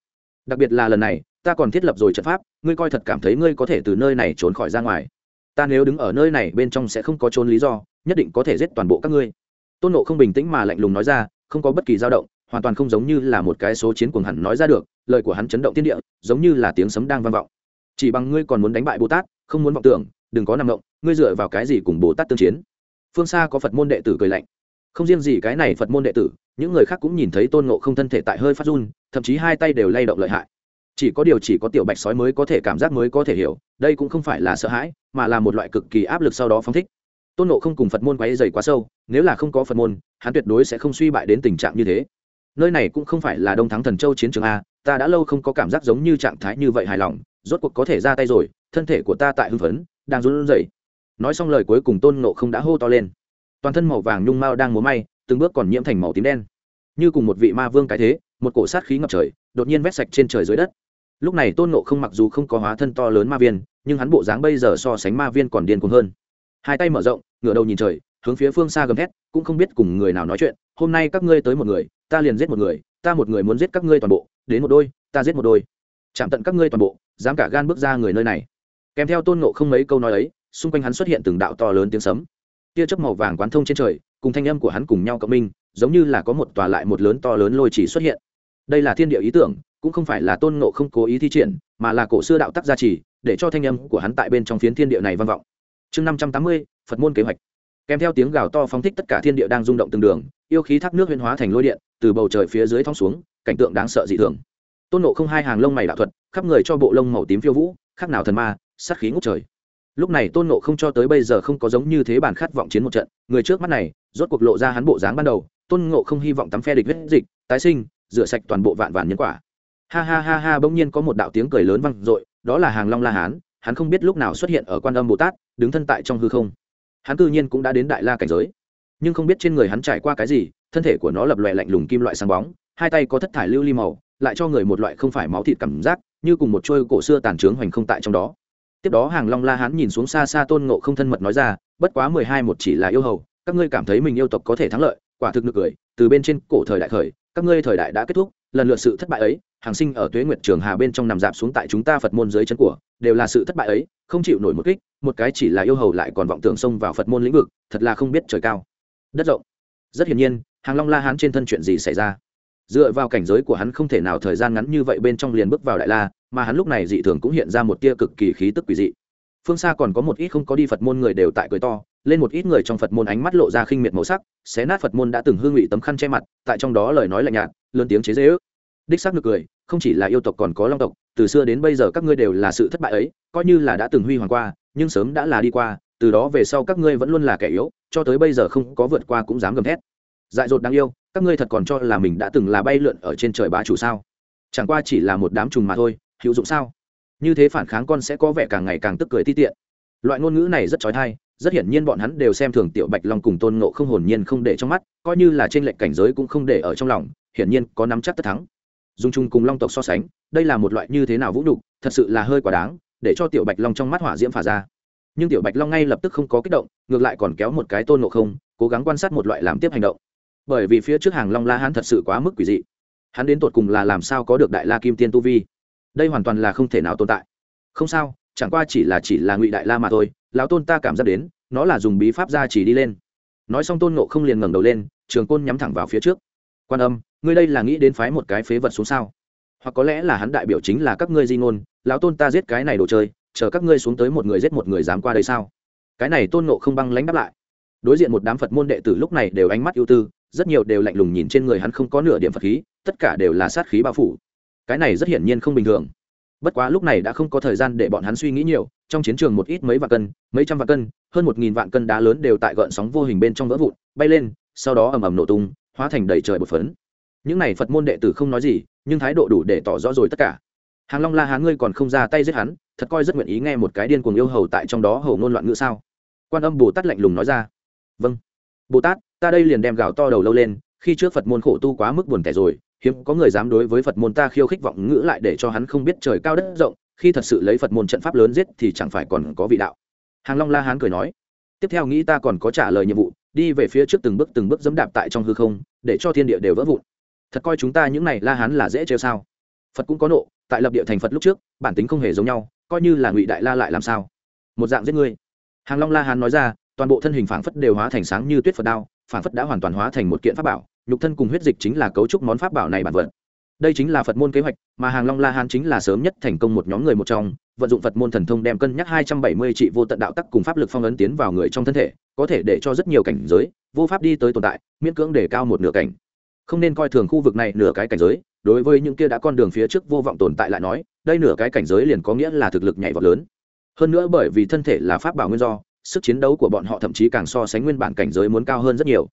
Đặc biệt là lần này, ta còn thiết lập rồi trận pháp, ngươi coi thật cảm thấy ngươi có thể từ nơi này trốn khỏi ra ngoài. Ta nếu đứng ở nơi này bên trong sẽ không có trốn lý do, nhất định có thể giết toàn bộ các ngươi. Tôn nộ không bình tĩnh mà lạnh lùng nói ra, không có bất kỳ dao động, hoàn toàn không giống như là một cái số chiến cuồng hẳn nói ra được, lời của hắn chấn động tiên địa, giống như là tiếng sấm đang vang vọng. Chỉ bằng ngươi còn muốn đánh bại bồ tát, không muốn vọng tưởng, đừng có nằm động, ngươi dựa vào cái gì cùng bồ tát tương chiến? Phương xa có phật môn đệ tử cười lạnh. Không riêng gì cái này phật môn đệ tử, những người khác cũng nhìn thấy tôn ngộ không thân thể tại hơi phát run, thậm chí hai tay đều lay động lợi hại. Chỉ có điều chỉ có tiểu bạch sói mới có thể cảm giác mới có thể hiểu, đây cũng không phải là sợ hãi, mà là một loại cực kỳ áp lực sau đó phóng thích. Tôn nộ không cùng phật môn quáy dày quá sâu, nếu là không có phật môn, hắn tuyệt đối sẽ không suy bại đến tình trạng như thế. Nơi này cũng không phải là đông thắng thần châu chiến trường a, ta đã lâu không có cảm giác giống như trạng thái như vậy hài lòng, rốt cuộc có thể ra tay rồi, thân thể của ta tại hưng phấn, đang run rẩy nói xong lời cuối cùng tôn nộ không đã hô to lên. Toàn thân màu vàng nhung mao đang múa may, từng bước còn nhiễm thành màu tím đen. Như cùng một vị ma vương cái thế, một cổ sát khí ngập trời, đột nhiên vét sạch trên trời dưới đất. Lúc này tôn nộ không mặc dù không có hóa thân to lớn ma viên, nhưng hắn bộ dáng bây giờ so sánh ma viên còn điên cuồng hơn. Hai tay mở rộng, ngửa đầu nhìn trời, hướng phía phương xa gầm thét, cũng không biết cùng người nào nói chuyện, hôm nay các ngươi tới một người, ta liền giết một người, ta một người muốn giết các ngươi toàn bộ, đến một đôi, ta giết một đôi. Chạm tận các ngươi toàn bộ, dám cả gan bước ra người nơi này. Kèm theo tôn nộ không mấy câu nói ấy xung quanh hắn xuất hiện từng đạo to lớn tiếng sấm. Tia chớp màu vàng quán thông trên trời, cùng thanh âm của hắn cùng nhau cộng minh, giống như là có một tòa lại một lớn to lớn lôi chỉ xuất hiện. Đây là thiên địa ý tưởng, cũng không phải là tôn ngộ không cố ý thi triển, mà là cổ xưa đạo tắc gia trì, để cho thanh âm của hắn tại bên trong phiến thiên địa này vang vọng. Chương năm trăm tám mươi, phật môn kế hoạch. Kèm theo tiếng gào to phóng thích tất cả thiên địa đang rung động từng đường, yêu khí thác nước huyên hóa thành lôi điện, từ bầu trời phía dưới thong xuống, cảnh tượng đáng sợ dị thường. Tôn nộ không hai hàng lông mày đạo thuật, khắp người cho bộ lông màu tím phiêu vũ, khác nào thần ma, sát khí ngút trời lúc này tôn nộ không cho tới bây giờ không có giống như thế bản khát vọng chiến một trận, người trước mắt này, rốt cuộc lộ ra hắn bộ dáng ban đầu, tôn ngộ không hy vọng tắm phe địch huyết dịch, tái sinh, rửa sạch toàn bộ vạn vạn nhân quả. Ha ha ha ha, bỗng nhiên có một đạo tiếng cười lớn vang dội, đó là hàng long la hán, hắn không biết lúc nào xuất hiện ở quan âm bồ tát, đứng thân tại trong hư không. Hắn tự nhiên cũng đã đến đại la cảnh giới. Nhưng không biết trên người hắn trải qua cái gì, thân thể của nó lập lòe lạnh lùng kim loại sáng bóng, hai tay có thất thải lưu ly màu, lại cho người một loại không phải máu thịt cảm giác, như cùng một trôi cổ xưa tàn trướng hoành không tại trong đó tiếp đó hàng long la hán nhìn xuống xa xa tôn ngộ không thân mật nói ra, bất quá mười hai một chỉ là yêu hầu, các ngươi cảm thấy mình yêu tộc có thể thắng lợi, quả thực nực cười, từ bên trên cổ thời đại khởi, các ngươi thời đại đã kết thúc, lần lượt sự thất bại ấy, hàng sinh ở tuế nguyệt trường hà bên trong nằm dạp xuống tại chúng ta phật môn dưới chân của, đều là sự thất bại ấy, không chịu nổi một kích, một cái chỉ là yêu hầu lại còn vọng tưởng xông vào phật môn lĩnh vực, thật là không biết trời cao. Đất rộng. Rất hiển nhiên, hàng long la hán trên thân chuyện gì xảy ra? Dựa vào cảnh giới của hắn không thể nào thời gian ngắn như vậy bên trong liền bước vào đại la, mà hắn lúc này dị thường cũng hiện ra một tia cực kỳ khí tức quỷ dị. Phương xa còn có một ít không có đi phật môn người đều tại cười to, lên một ít người trong phật môn ánh mắt lộ ra khinh miệt màu sắc, xé nát phật môn đã từng hương ngụy tấm khăn che mặt, tại trong đó lời nói lạnh nhạt, lớn tiếng chế dễ ước đích xác ngược cười, không chỉ là yêu tộc còn có long tộc, từ xưa đến bây giờ các ngươi đều là sự thất bại ấy, coi như là đã từng huy hoàng qua, nhưng sớm đã là đi qua, từ đó về sau các ngươi vẫn luôn là kẻ yếu, cho tới bây giờ không có vượt qua cũng dám gầm thét. Dại dột đáng yêu các ngươi thật còn cho là mình đã từng là bay lượn ở trên trời bá chủ sao? Chẳng qua chỉ là một đám trùng mà thôi, hữu dụng sao? Như thế phản kháng con sẽ có vẻ càng ngày càng tức cười ti tiện. Loại ngôn ngữ này rất trói thai, rất hiển nhiên bọn hắn đều xem thường tiểu bạch long cùng tôn ngộ không hồn nhiên không để trong mắt, coi như là trên lệnh cảnh giới cũng không để ở trong lòng, hiển nhiên có nắm chắc tất thắng. Dùng chung cùng long tộc so sánh, đây là một loại như thế nào vũ nhục, thật sự là hơi quá đáng, để cho tiểu bạch long trong mắt hỏa diễm phả ra. Nhưng tiểu bạch long ngay lập tức không có kích động, ngược lại còn kéo một cái tôn nộ không, cố gắng quan sát một loại làm tiếp hành động bởi vì phía trước hàng long la hán thật sự quá mức quỷ dị. Hắn đến tột cùng là làm sao có được đại la kim tiên tu vi? Đây hoàn toàn là không thể nào tồn tại. Không sao, chẳng qua chỉ là chỉ là ngụy đại la mà thôi, lão tôn ta cảm giác đến, nó là dùng bí pháp ra chỉ đi lên. Nói xong tôn nộ không liền ngẩng đầu lên, trường côn nhắm thẳng vào phía trước. Quan âm, ngươi đây là nghĩ đến phái một cái phế vật xuống sao? Hoặc có lẽ là hắn đại biểu chính là các ngươi di ngôn, lão tôn ta giết cái này đồ chơi, chờ các ngươi xuống tới một người giết một người dám qua đây sao? Cái này tôn nộ không băng lánh đáp lại. Đối diện một đám phật môn đệ tử lúc này đều ánh mắt ưu tư rất nhiều đều lạnh lùng nhìn trên người hắn không có nửa điểm phật khí, tất cả đều là sát khí bao phủ. Cái này rất hiển nhiên không bình thường. Bất quá lúc này đã không có thời gian để bọn hắn suy nghĩ nhiều, trong chiến trường một ít mấy vạn cân, mấy trăm vạn cân, hơn một nghìn vạn cân đá lớn đều tại gợn sóng vô hình bên trong vỡ vụn, bay lên, sau đó ầm ầm nổ tung, hóa thành đầy trời bột phấn. Những này phật môn đệ tử không nói gì, nhưng thái độ đủ để tỏ rõ rồi tất cả. Hàng long la hán ngươi còn không ra tay giết hắn, thật coi rất nguyện ý nghe một cái điên cuồng yêu hầu tại trong đó hầu ngôn loạn ngữ sao? Quan âm bồ tát lạnh lùng nói ra. Vâng. Bồ tát ta đây liền đem gạo to đầu lâu lên, khi trước phật môn khổ tu quá mức buồn tẻ rồi, hiếm có người dám đối với phật môn ta khiêu khích vọng ngữ lại để cho hắn không biết trời cao đất rộng, khi thật sự lấy phật môn trận pháp lớn giết thì chẳng phải còn có vị đạo. Hàng long la hán cười nói. Tiếp theo nghĩ ta còn có trả lời nhiệm vụ, đi về phía trước từng bước từng bước dẫm đạp tại trong hư không, để cho thiên địa đều vỡ vụn. Thật coi chúng ta những này la hán là dễ trêu sao? Phật cũng có nộ, tại lập địa thành phật lúc trước, bản tính không hề giống nhau, coi như là ngụy đại la lại làm sao? Một dạng giết ngươi. Hàng long la hán nói ra toàn bộ thân hình phảng phất đều hóa thành sáng như tuyết phật đao, phảng phất đã hoàn toàn hóa thành một kiện pháp bảo, nhục thân cùng huyết dịch chính là cấu trúc món pháp bảo này bản vật. Đây chính là phật môn kế hoạch, mà hàng long la hán chính là sớm nhất thành công một nhóm người một trong, vận dụng phật môn thần thông đem cân nhắc hai trăm bảy mươi trị vô tận đạo tắc cùng pháp lực phong ấn tiến vào người trong thân thể, có thể để cho rất nhiều cảnh giới, vô pháp đi tới tồn tại, miễn cưỡng để cao một nửa cảnh. Không nên coi thường khu vực này nửa cái cảnh giới, đối với những kia đã con đường phía trước vô vọng tồn tại lại nói, đây nửa cái cảnh giới liền có nghĩa là thực lực nhảy vọt lớn. Hơn nữa bởi vì thân thể là pháp bảo nguyên do sức chiến đấu của bọn họ thậm chí càng so sánh nguyên bản cảnh giới muốn cao hơn rất nhiều.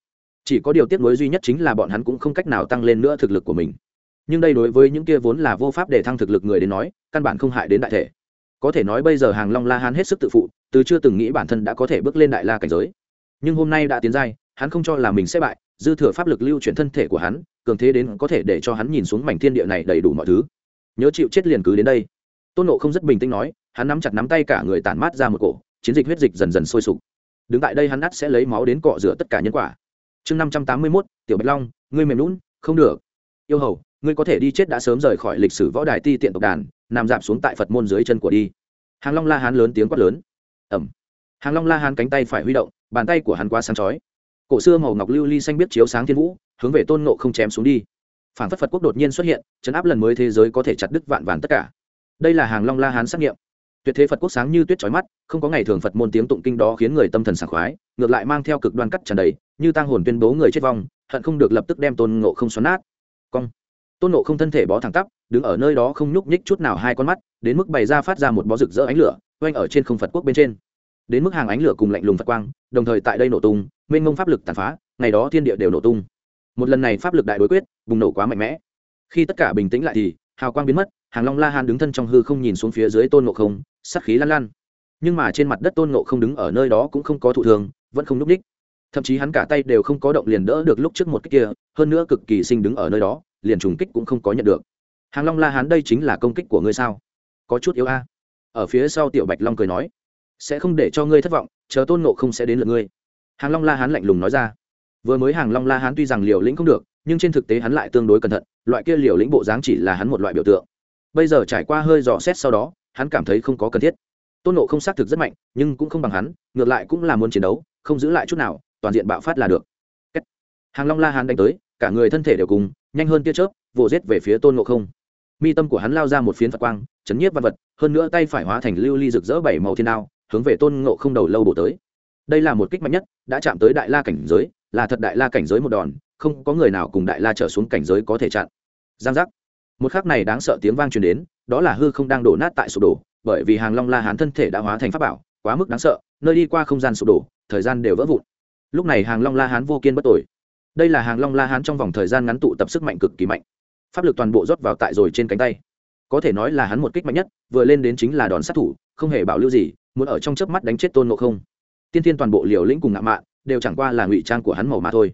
Chỉ có điều tiếc nuối duy nhất chính là bọn hắn cũng không cách nào tăng lên nữa thực lực của mình. Nhưng đây đối với những kia vốn là vô pháp để thăng thực lực người đến nói, căn bản không hại đến đại thể. Có thể nói bây giờ hàng long la hán hết sức tự phụ, từ chưa từng nghĩ bản thân đã có thể bước lên đại la cảnh giới. Nhưng hôm nay đã tiến giai, hắn không cho là mình sẽ bại, dư thừa pháp lực lưu chuyển thân thể của hắn, cường thế đến có thể để cho hắn nhìn xuống mảnh thiên địa này đầy đủ mọi thứ. Nhớ chịu chết liền cứ đến đây. Tôn nộ không rất bình tĩnh nói, hắn nắm chặt nắm tay cả người tản mát ra một cổ chiến dịch huyết dịch dần dần sôi sục. Đứng tại đây hắn ắt sẽ lấy máu đến cọ rửa tất cả nhân quả. Chương năm trăm tám mươi mốt, tiểu bạch long, ngươi mềm lún không được. Yêu hầu, ngươi có thể đi chết đã sớm rời khỏi lịch sử võ đài ti tiện tộc đàn, nằm dạp xuống tại phật môn dưới chân của đi. Hàng long la hán lớn tiếng quát lớn. Ẩm hàng long la hán cánh tay phải huy động, bàn tay của hắn quá sáng chói. Cổ xưa màu ngọc lưu ly xanh biết chiếu sáng thiên vũ, hướng về tôn nộ không chém xuống đi. Phản phất phật quốc đột nhiên xuất hiện, chấn áp lần mới thế giới có thể chặt đứt vạn vàn tất cả. Đây là hàng long la hán xác nghiệm tuyệt thế phật quốc sáng như tuyết trói mắt, không có ngày thường phật môn tiếng tụng kinh đó khiến người tâm thần sảng khoái, ngược lại mang theo cực đoan cắt tràn đầy, như tang hồn tuyên bố người chết vong, hận không được lập tức đem tôn ngộ không xoắn nát. Cong. Tôn ngộ không thân thể bó thẳng tắp, đứng ở nơi đó không nhúc nhích chút nào hai con mắt, đến mức bày ra phát ra một bó rực rỡ ánh lửa oanh ở trên không phật quốc bên trên. Đến mức hàng ánh lửa cùng lạnh lùng phật quang, đồng thời tại đây nổ tung, mênh mông pháp lực tàn phá, ngày đó thiên địa đều nổ tung. Một lần này pháp lực đại đối quyết, bùng nổ quá mạnh mẽ. Khi tất cả bình tĩnh lại thì, hào quang biến mất, hàng long la hàn đứng thân trong hư không nhìn xuống phía dưới tôn ngộ không sắc khí lan lan nhưng mà trên mặt đất tôn ngộ không đứng ở nơi đó cũng không có thụ thường vẫn không n ú c ních thậm chí hắn cả tay đều không có động liền đỡ được lúc trước một cách kia, hơn nữa cực kỳ sinh đứng ở nơi đó, liền trùng kích cũng không có nhận được. Hàng long la hán đây chính là công kích của ngươi sao? Có chút yếu a. Ở phía sau tiểu bạch long cười nói, sẽ không để cho ngươi thất vọng, chờ tôn ngộ không sẽ đến lượt ngươi. Hàng long la hán lạnh lùng nói ra. Vừa mới hàng long la hán tuy rằng liều lĩnh không được, nhưng trên thực tế hắn lại tương đối cẩn thận, loại kia liều lĩnh bộ dáng chỉ là hắn một loại biểu tượng. Bây giờ trải qua hơi dò xét sau đó hắn cảm thấy không có cần thiết. Tôn nộ không xác thực rất mạnh, nhưng cũng không bằng hắn, ngược lại cũng là muốn chiến đấu, không giữ lại chút nào, toàn diện bạo phát là được. Hàng long la hán đánh tới, cả người thân thể đều cùng, nhanh hơn tia chớp, vồ rết về phía tôn nộ không. Mi tâm của hắn lao ra một phiến phật quang, chấn nhiếp văn vật, hơn nữa tay phải hóa thành lưu ly rực rỡ bảy màu thiên đao, hướng về tôn ngộ không đầu lâu bổ tới. Đây là một kích mạnh nhất, đã chạm tới đại la cảnh giới, là thật đại la cảnh giới một đòn, không có người nào cùng đại la trở xuống cảnh giới có thể chặn giang giác. Một khắc này đáng sợ tiếng vang truyền đến đó là hư không đang đổ nát tại sụp đổ, bởi vì hàng long la hán thân thể đã hóa thành pháp bảo, quá mức đáng sợ, nơi đi qua không gian sụp đổ, thời gian đều vỡ vụn. Lúc này hàng long la hán vô kiên bất tội. Đây là hàng long la hán trong vòng thời gian ngắn tụ tập sức mạnh cực kỳ mạnh. Pháp lực toàn bộ rót vào tại rồi trên cánh tay. Có thể nói là hắn một kích mạnh nhất, vừa lên đến chính là đòn sát thủ, không hề bảo lưu gì, muốn ở trong chớp mắt đánh chết tôn ngộ không. Tiên tiên toàn bộ liều lĩnh cùng ngạo mạn, đều chẳng qua là ngụy trang của hắn màu mà thôi.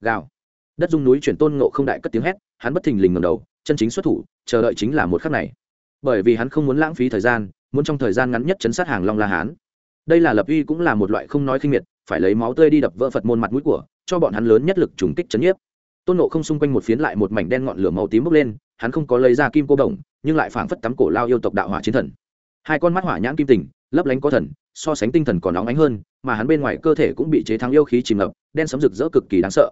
Gào. Đất dung núi chuyển tôn ngộ không đại cất tiếng hét, hắn bất thình lình ngầm đầu, chân chính xuất thủ, chờ đợi chính là một khắc này bởi vì hắn không muốn lãng phí thời gian, muốn trong thời gian ngắn nhất chấn sát hàng long la hán. Đây là lập uy cũng là một loại không nói khinh miệt, phải lấy máu tươi đi đập vỡ phật môn mặt mũi của, cho bọn hắn lớn nhất lực trùng kích chấn nhiếp. Tôn nộ không xung quanh một phiến lại một mảnh đen ngọn lửa màu tím bốc lên, hắn không có lấy ra kim cô đồng, nhưng lại phảng phất tắm cổ lao yêu tộc đạo hỏa chiến thần. Hai con mắt hỏa nhãn kim tình, lấp lánh có thần, so sánh tinh thần còn nóng ánh hơn, mà hắn bên ngoài cơ thể cũng bị chế thắng yêu khí chìm ngập, đen sấm rực rỡ cực kỳ đáng sợ.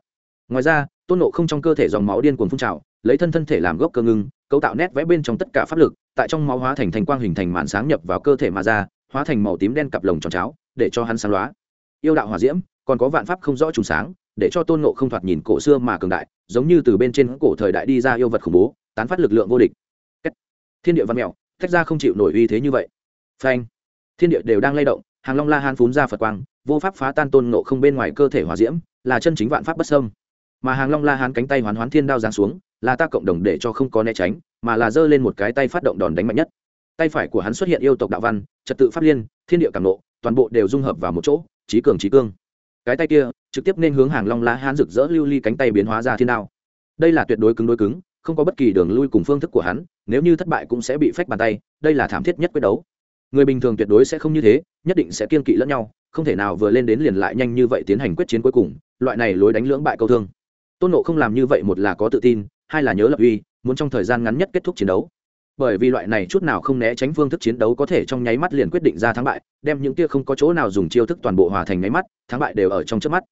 Ngoài ra, tôn nộ không trong cơ thể dòng máu điên cuồng phun trào, lấy thân thân thể làm gốc cơ ngưng cấu tạo nét vẽ bên trong tất cả pháp lực, tại trong máu hóa thành thành quang hình thành màn sáng nhập vào cơ thể mà ra, hóa thành màu tím đen cặp lồng tròn cháo để cho hắn sáng loá yêu đạo hòa diễm, còn có vạn pháp không rõ trùng sáng, để cho tôn nộ không thoạt nhìn cổ xưa mà cường đại, giống như từ bên trên cổ thời đại đi ra yêu vật khủng bố, tán phát lực lượng vô địch. Thiên địa văn mẹo, tách ra không chịu nổi uy thế như vậy. Phanh. Thiên địa đều đang lay động, hàng long la han phún ra phật quang, vô pháp phá tan tôn nộ không bên ngoài cơ thể hòa diễm, là chân chính vạn pháp bất sâm mà hàng long la hán cánh tay hoán hoán thiên đao giáng xuống, là ta cộng đồng để cho không có né tránh, mà là giơ lên một cái tay phát động đòn đánh mạnh nhất. Tay phải của hắn xuất hiện yêu tộc đạo văn, trật tự pháp liên, thiên địa cảm nộ, toàn bộ đều dung hợp vào một chỗ, trí cường trí cương. Cái tay kia, trực tiếp nên hướng hàng long la hán rực rỡ lưu ly cánh tay biến hóa ra thiên đao. Đây là tuyệt đối cứng đối cứng, không có bất kỳ đường lui cùng phương thức của hắn, nếu như thất bại cũng sẽ bị phách bàn tay, đây là thảm thiết nhất quyết đấu. Người bình thường tuyệt đối sẽ không như thế, nhất định sẽ kiên kỵ lẫn nhau, không thể nào vừa lên đến liền lại nhanh như vậy tiến hành quyết chiến cuối cùng, loại này lối đánh lưỡng bại câu thương tôn nộ không làm như vậy một là có tự tin, hai là nhớ lập uy, muốn trong thời gian ngắn nhất kết thúc chiến đấu. Bởi vì loại này chút nào không né tránh phương thức chiến đấu có thể trong nháy mắt liền quyết định ra thắng bại, đem những kia không có chỗ nào dùng chiêu thức toàn bộ hòa thành nháy mắt, thắng bại đều ở trong trước mắt.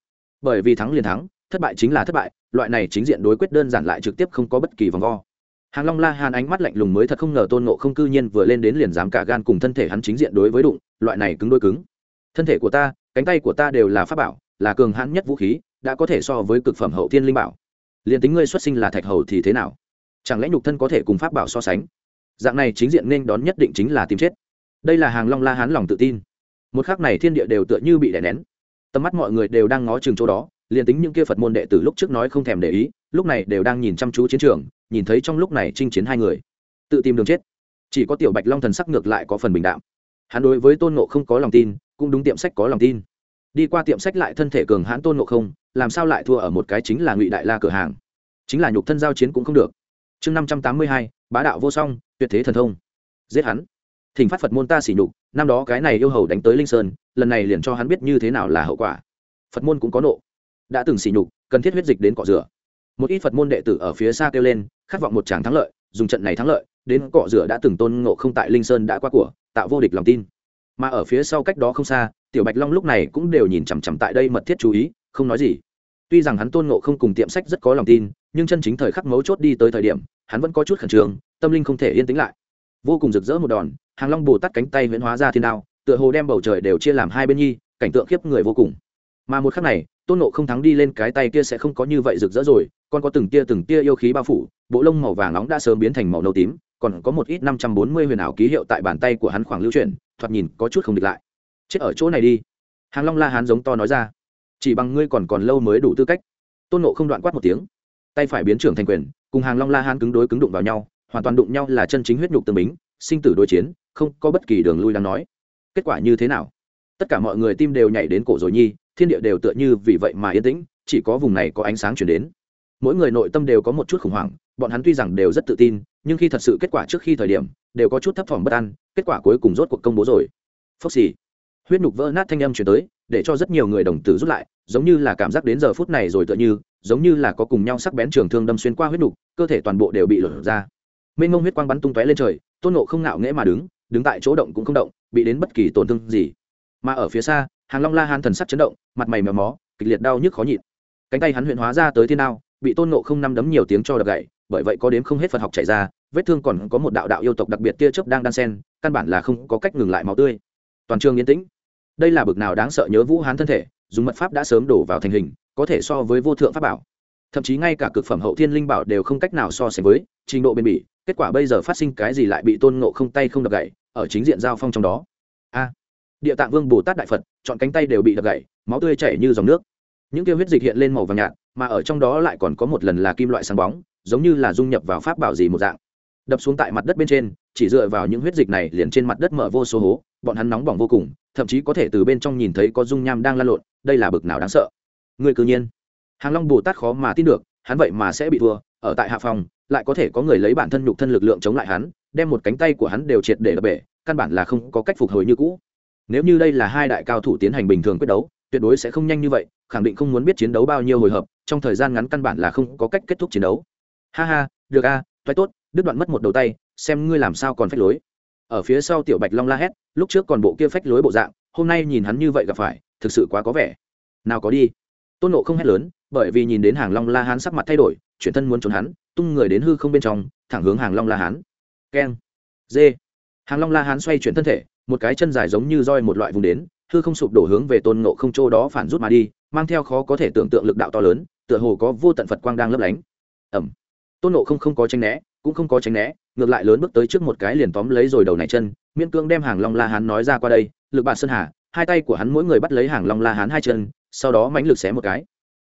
Bởi vì thắng liền thắng, thất bại chính là thất bại, loại này chính diện đối quyết đơn giản lại trực tiếp không có bất kỳ vòng vo. Hàng long la hàn ánh mắt lạnh lùng mới thật không ngờ tôn nộ không cư nhiên vừa lên đến liền dám cả gan cùng thân thể hắn chính diện đối với đụng, loại này cứng đôi cứng. Thân thể của ta, cánh tay của ta đều là pháp bảo, là cường hãn nhất vũ khí đã có thể so với cực phẩm hậu thiên linh bảo. Liền tính ngươi xuất sinh là thạch hầu thì thế nào? Chẳng lẽ nhục thân có thể cùng pháp bảo so sánh? Dạng này chính diện nên đón nhất định chính là tìm chết. Đây là hàng long la hán lòng tự tin. Một khắc này thiên địa đều tựa như bị đè nén. Tầm mắt mọi người đều đang ngó chừng chỗ đó liền tính những kia phật môn đệ tử lúc trước nói không thèm để ý, lúc này đều đang nhìn chăm chú chiến trường, nhìn thấy trong lúc này chinh chiến hai người. Tự tìm đường chết. Chỉ có tiểu bạch long thần sắc ngược lại có phần bình đạm. Hắn đối với tôn nộ không có lòng tin, cũng đúng tiệm sách có lòng tin. Đi qua tiệm sách lại thân thể cường hãn tôn nộ không làm sao lại thua ở một cái chính là ngụy đại la cửa hàng? Chính là nhục thân giao chiến cũng không được. Chương năm trăm tám mươi hai, bá đạo vô song, tuyệt thế thần thông. Giết hắn. Thỉnh phát phật môn ta xỉ nhục, năm đó cái này yêu hầu đánh tới linh sơn, lần này liền cho hắn biết như thế nào là hậu quả. Phật môn cũng có nộ. Đã từng xỉ nhục, cần thiết huyết dịch đến cọ rửa. Một ít phật môn đệ tử ở phía xa kêu lên, khát vọng một tràng thắng lợi, dùng trận này thắng lợi, đến cọ rửa đã từng tôn ngộ không tại linh sơn đã qua của, tạo vô địch lòng tin. Mà ở phía sau cách đó không xa, tiểu bạch long lúc này cũng đều nhìn chằm chằm tại đây mật thiết chú ý không nói gì. Tuy rằng hắn tôn ngộ không cùng tiệm sách rất có lòng tin, nhưng chân chính thời khắc mấu chốt đi tới thời điểm, hắn vẫn có chút khẩn trương, tâm linh không thể yên tĩnh lại. Vô cùng rực rỡ một đòn, hàng long bồ tắt cánh tay huyễn hóa ra thiên đao, tựa hồ đem bầu trời đều chia làm hai bên nhi, cảnh tượng khiếp người vô cùng. Mà một khắc này, tôn nộ không thắng đi lên cái tay kia sẽ không có như vậy rực rỡ rồi, còn có từng tia từng tia yêu khí bao phủ, bộ lông màu vàng nóng đã sớm biến thành màu nâu tím, còn có một ít năm trăm bốn mươi huyền ảo ký hiệu tại bàn tay của hắn khoảng lưu chuyển, thoạt nhìn có chút không địch lại. Chết ở chỗ này đi. Hàng long la hán giống to nói ra chỉ bằng ngươi còn còn lâu mới đủ tư cách. Tôn nộ không đoạn quát một tiếng. Tay phải biến trưởng thành quyền, cùng hàng long la hán cứng đối cứng đụng vào nhau, hoàn toàn đụng nhau là chân chính huyết nhục tương bính, sinh tử đối chiến, không có bất kỳ đường lui đáng nói. Kết quả như thế nào? Tất cả mọi người tim đều nhảy đến cổ rồi nhi, thiên địa đều tựa như vì vậy mà yên tĩnh, chỉ có vùng này có ánh sáng chuyển đến. Mỗi người nội tâm đều có một chút khủng hoảng, bọn hắn tuy rằng đều rất tự tin, nhưng khi thật sự kết quả trước khi thời điểm, đều có chút thấp thỏm bất an, kết quả cuối cùng rốt cuộc công bố rồi. Phốc xì huyết nhục vỡ nát thanh âm chuyển tới, để cho rất nhiều người đồng tử rút lại, giống như là cảm giác đến giờ phút này rồi tựa như, giống như là có cùng nhau sắc bén trường thương đâm xuyên qua huyết nhục, cơ thể toàn bộ đều bị lột ra. Mênh mông huyết quang bắn tung tóe lên trời, tôn nộ không ngạo nghễ mà đứng đứng tại chỗ động cũng không động, bị đến bất kỳ tổn thương gì. Mà ở phía xa, hàng long la hán thần sắc chấn động, mặt mày mèo mó, kịch liệt đau nhức khó nhịn. Cánh tay hắn huyện hóa ra tới thiên đao, bị tôn nộ không năm đấm nhiều tiếng cho đập gậy, bởi vậy có đếm không hết phật học chảy ra, vết thương còn có một đạo đạo yêu tộc đặc biệt tia chớp đang đan sen, căn bản là không có cách ngừng lại máu tươi. Toàn trường yên tĩnh đây là bực nào đáng sợ nhớ vũ hán thân thể, dùng mật pháp đã sớm đổ vào thành hình, có thể so với vô thượng pháp bảo. Thậm chí ngay cả cực phẩm hậu thiên linh bảo đều không cách nào so sánh với trình độ bền bỉ, kết quả bây giờ phát sinh cái gì lại bị tôn ngộ không tay không đập gậy ở chính diện giao phong trong đó. A! Địa tạng vương bồ tát đại phật, chọn cánh tay đều bị đập gậy máu tươi chảy như dòng nước. Những tiêu huyết dịch hiện lên màu vàng nhạt, mà ở trong đó lại còn có một lần là kim loại sáng bóng, giống như là dung nhập vào pháp bảo gì một dạng đập xuống tại mặt đất bên trên chỉ dựa vào những huyết dịch này liền trên mặt đất mở vô số hố bọn hắn nóng bỏng vô cùng thậm chí có thể từ bên trong nhìn thấy có dung nham đang lan lộn đây là bực nào đáng sợ. Người cư nhiên. Hàng long bồ tát khó mà tin được hắn vậy mà sẽ bị thua ở tại hạ phòng lại có thể có người lấy bản thân nhục thân lực lượng chống lại hắn đem một cánh tay của hắn đều triệt để đập bể căn bản là không có cách phục hồi như cũ. Nếu như đây là hai đại cao thủ tiến hành bình thường quyết đấu tuyệt đối sẽ không nhanh như vậy khẳng định không muốn biết chiến đấu bao nhiêu hồi hợp trong thời gian ngắn căn bản là không có cách kết thúc chiến đấu. Ha ha được a à, tốt đứt đoạn mất một đầu tay, xem ngươi làm sao còn phách lối. Ở phía sau tiểu bạch long la hét, lúc trước còn bộ kia phách lối bộ dạng, hôm nay nhìn hắn như vậy gặp phải, thực sự quá có vẻ. Nào có đi. Tôn nộ không hét lớn, bởi vì nhìn đến hàng long la hán sắc mặt thay đổi, chuyển thân muốn trốn hắn, tung người đến hư không bên trong, thẳng hướng hàng long la hán. Keng. Dê. Hàng long la hán xoay chuyển thân thể, một cái chân dài giống như roi một loại vùng đến, hư không sụp đổ hướng về tôn nộ không chỗ đó phản rút mà đi, mang theo khó có thể tưởng tượng lực đạo to lớn, tựa hồ có vô tận phật quang đang lấp lánh. Ẩm. Tôn nộ không không có tranh né cũng không có tránh né, ngược lại lớn bước tới trước một cái liền tóm lấy rồi đầu này chân, miễn cưỡng đem hàng long la hán nói ra qua đây, lực bạn sơn hà, hai tay của hắn mỗi người bắt lấy hàng long la hán hai chân, sau đó mãnh lực xé một cái.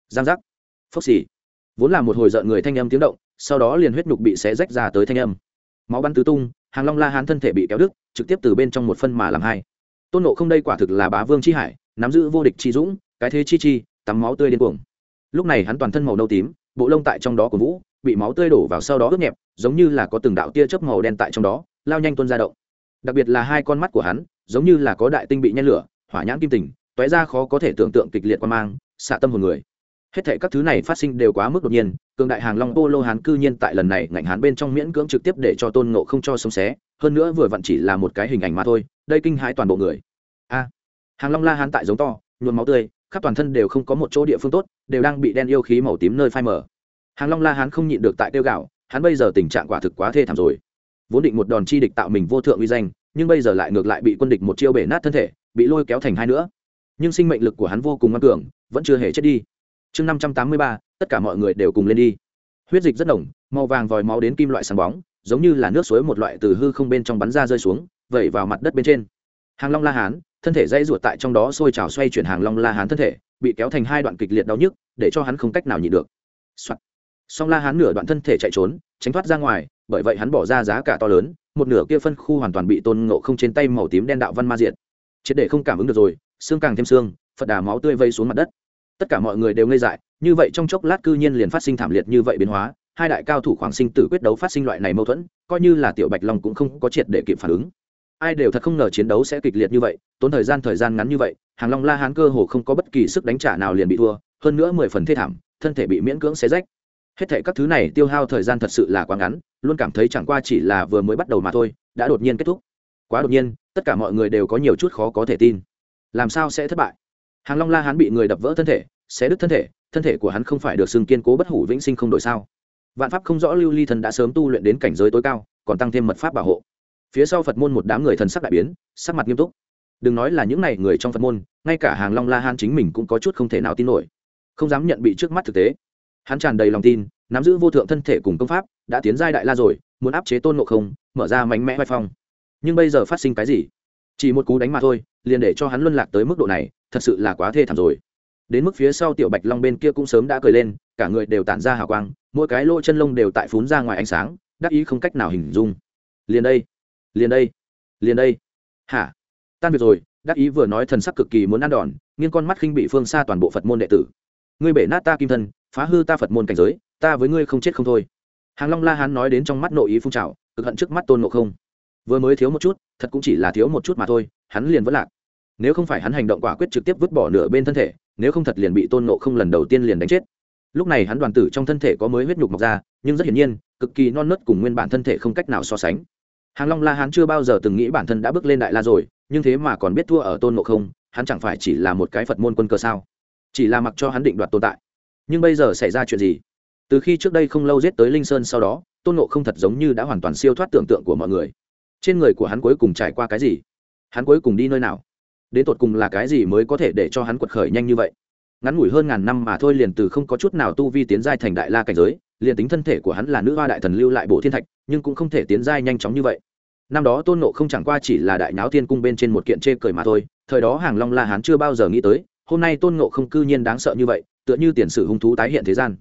Giang giác. Phốc xì. Vốn là một hồi rợn người thanh âm tiếng động, sau đó liền huyết nhục bị xé rách ra tới thanh âm. Máu bắn tứ tung, hàng long la hán thân thể bị kéo đứt, trực tiếp từ bên trong một phân mà làm hai. Tôn nộ không đây quả thực là bá vương chi hải, nắm giữ vô địch chi dũng, cái thế chi chi, tắm máu tươi điên cuồng. Lúc này hắn toàn thân màu nâu tím, bộ lông tại trong đó của vũ bị máu tươi đổ vào sau đó ướt nhẹp, giống như là có từng đạo tia chớp màu đen tại trong đó, lao nhanh tuôn ra động. Đặc biệt là hai con mắt của hắn, giống như là có đại tinh bị nhen lửa, hỏa nhãn kim tình toé ra khó có thể tưởng tượng kịch liệt quan mang, xạ tâm hồn người. Hết thể các thứ này phát sinh đều quá mức đột nhiên, cường đại hàng long polo hán cư nhiên tại lần này ngạnh hán bên trong miễn cưỡng trực tiếp để cho tôn ngộ không cho sống xé, hơn nữa vừa vặn chỉ là một cái hình ảnh mà thôi, đây kinh hãi toàn bộ người. A! Hàng long la hán tại giống to, nhuộm máu tươi, khắp toàn thân đều không có một chỗ địa phương tốt, đều đang bị đen yêu khí màu tím nơi phai mở hàng long la hán không nhịn được tại tiêu gạo hắn bây giờ tình trạng quả thực quá thê thảm rồi. Vốn định một đòn chi địch tạo mình vô thượng uy danh, nhưng bây giờ lại ngược lại bị quân địch một chiêu bể nát thân thể, bị lôi kéo thành hai nữa. Nhưng sinh mệnh lực của hắn vô cùng ngoan cường, vẫn chưa hề chết đi. Chương năm trăm tám mươi ba, tất cả mọi người đều cùng lên đi. Huyết dịch rất nồng, màu vàng vòi máu đến kim loại sáng bóng, giống như là nước suối một loại từ hư không bên trong bắn ra rơi xuống, vẩy vào mặt đất bên trên. Hàng long la hán, thân thể dây ruột tại trong đó sôi trào xoay chuyển hàng long la hán thân thể, bị kéo thành hai đoạn kịch liệt đau nhức, để cho hắn không cách nào nhịn được song la hán nửa đoạn thân thể chạy trốn, tránh thoát ra ngoài, bởi vậy hắn bỏ ra giá cả to lớn, một nửa kia phân khu hoàn toàn bị tôn ngộ không trên tay màu tím đen đạo văn ma diện triệt để không cảm ứng được rồi, xương càng thêm xương, phật đà máu tươi vây xuống mặt đất. Tất cả mọi người đều ngây dại, như vậy trong chốc lát cư nhiên liền phát sinh thảm liệt như vậy biến hóa, hai đại cao thủ khoảng sinh tử quyết đấu phát sinh loại này mâu thuẫn, coi như là tiểu bạch long cũng không có triệt để kịp phản ứng. Ai đều thật không ngờ chiến đấu sẽ kịch liệt như vậy, tốn thời gian thời gian ngắn như vậy, hàng long la hán cơ hồ không có bất kỳ sức đánh trả nào liền bị thua, hơn nữa mười phần thê thảm, thân thể bị miễn cưỡng xé rách hết thệ các thứ này tiêu hao thời gian thật sự là quá ngắn, luôn cảm thấy chẳng qua chỉ là vừa mới bắt đầu mà thôi, đã đột nhiên kết thúc. Quá đột nhiên, tất cả mọi người đều có nhiều chút khó có thể tin. Làm sao sẽ thất bại? Hàng long la hán bị người đập vỡ thân thể, xé đứt thân thể thân thể của hắn không phải được xưng kiên cố bất hủ vĩnh sinh không đổi sao? Vạn pháp không rõ lưu ly thần đã sớm tu luyện đến cảnh giới tối cao, còn tăng thêm mật pháp bảo hộ. Phía sau phật môn một đám người thần sắc đại biến, sắc mặt nghiêm túc. Đừng nói là những n à y người trong phật môn, ngay cả hàng long la hán chính mình cũng có chút không thể nào tin nổi. Không dám nhận bị trước mắt thực tế hắn tràn đầy lòng tin, nắm giữ vô thượng thân thể cùng công pháp, đã tiến giai đại la rồi, muốn áp chế tôn ngộ không, mở ra mạnh mẽ vai phong. Nhưng bây giờ phát sinh cái gì? Chỉ một cú đánh mà thôi, liền để cho hắn luân lạc tới mức độ này, thật sự là quá thê thảm rồi. Đến mức phía sau tiểu bạch long bên kia cũng sớm đã cười lên, cả người đều tản ra hào quang, mỗi cái lỗ chân lông đều tại phún ra ngoài ánh sáng, đắc ý không cách nào hình dung. Liền đây liền đây liền đây. Hả? Tan việc rồi, đắc ý vừa nói thần sắc cực kỳ muốn ăn đòn, nghiêng con mắt khinh bị phương xa toàn bộ phật môn đệ tử. Ngươi bể nát ta kim thân phá hư ta phật môn cảnh giới, ta với ngươi không chết không thôi. Hàng long la hán nói đến trong mắt nội ý phun trào, cực hận trước mắt tôn ngộ không. Vừa mới thiếu một chút, thật cũng chỉ là thiếu một chút mà thôi, hắn liền vẫn lạc. Nếu không phải hắn hành động quả quyết trực tiếp vứt bỏ nửa bên thân thể, nếu không thật liền bị tôn ngộ không lần đầu tiên liền đánh chết. Lúc này hắn đoàn tử trong thân thể có mới huyết nhục mọc ra, nhưng rất hiển nhiên, cực kỳ non nớt cùng nguyên bản thân thể không cách nào so sánh. Hàng long la hán chưa bao giờ từng nghĩ bản thân đã bước lên đại la rồi, nhưng thế mà còn biết thua ở tôn ngộ không, hắn chẳng phải chỉ là một cái phật môn quân cơ sao? Chỉ là mặc cho hắn định đoạt tồn tại nhưng bây giờ xảy ra chuyện gì? Từ khi trước đây không lâu giết tới linh sơn sau đó, tôn nộ không thật giống như đã hoàn toàn siêu thoát tưởng tượng của mọi người. Trên người của hắn cuối cùng trải qua cái gì? Hắn cuối cùng đi nơi nào? Đến tột cùng là cái gì mới có thể để cho hắn quật khởi nhanh như vậy? Ngắn ngủi hơn ngàn năm mà thôi liền từ không có chút nào tu vi tiến giai thành đại la cảnh giới, liền tính thân thể của hắn là nữ hoa đại thần lưu lại bộ thiên thạch, nhưng cũng không thể tiến giai nhanh chóng như vậy. Năm đó tôn nộ không chẳng qua chỉ là đại náo thiên cung bên trên một kiện chê cười mà thôi, thời đó hàng long la hán chưa bao giờ nghĩ tới, hôm nay tôn nộ không cư nhiên đáng sợ như vậy tựa như tiền sử hung thú tái hiện thế gian.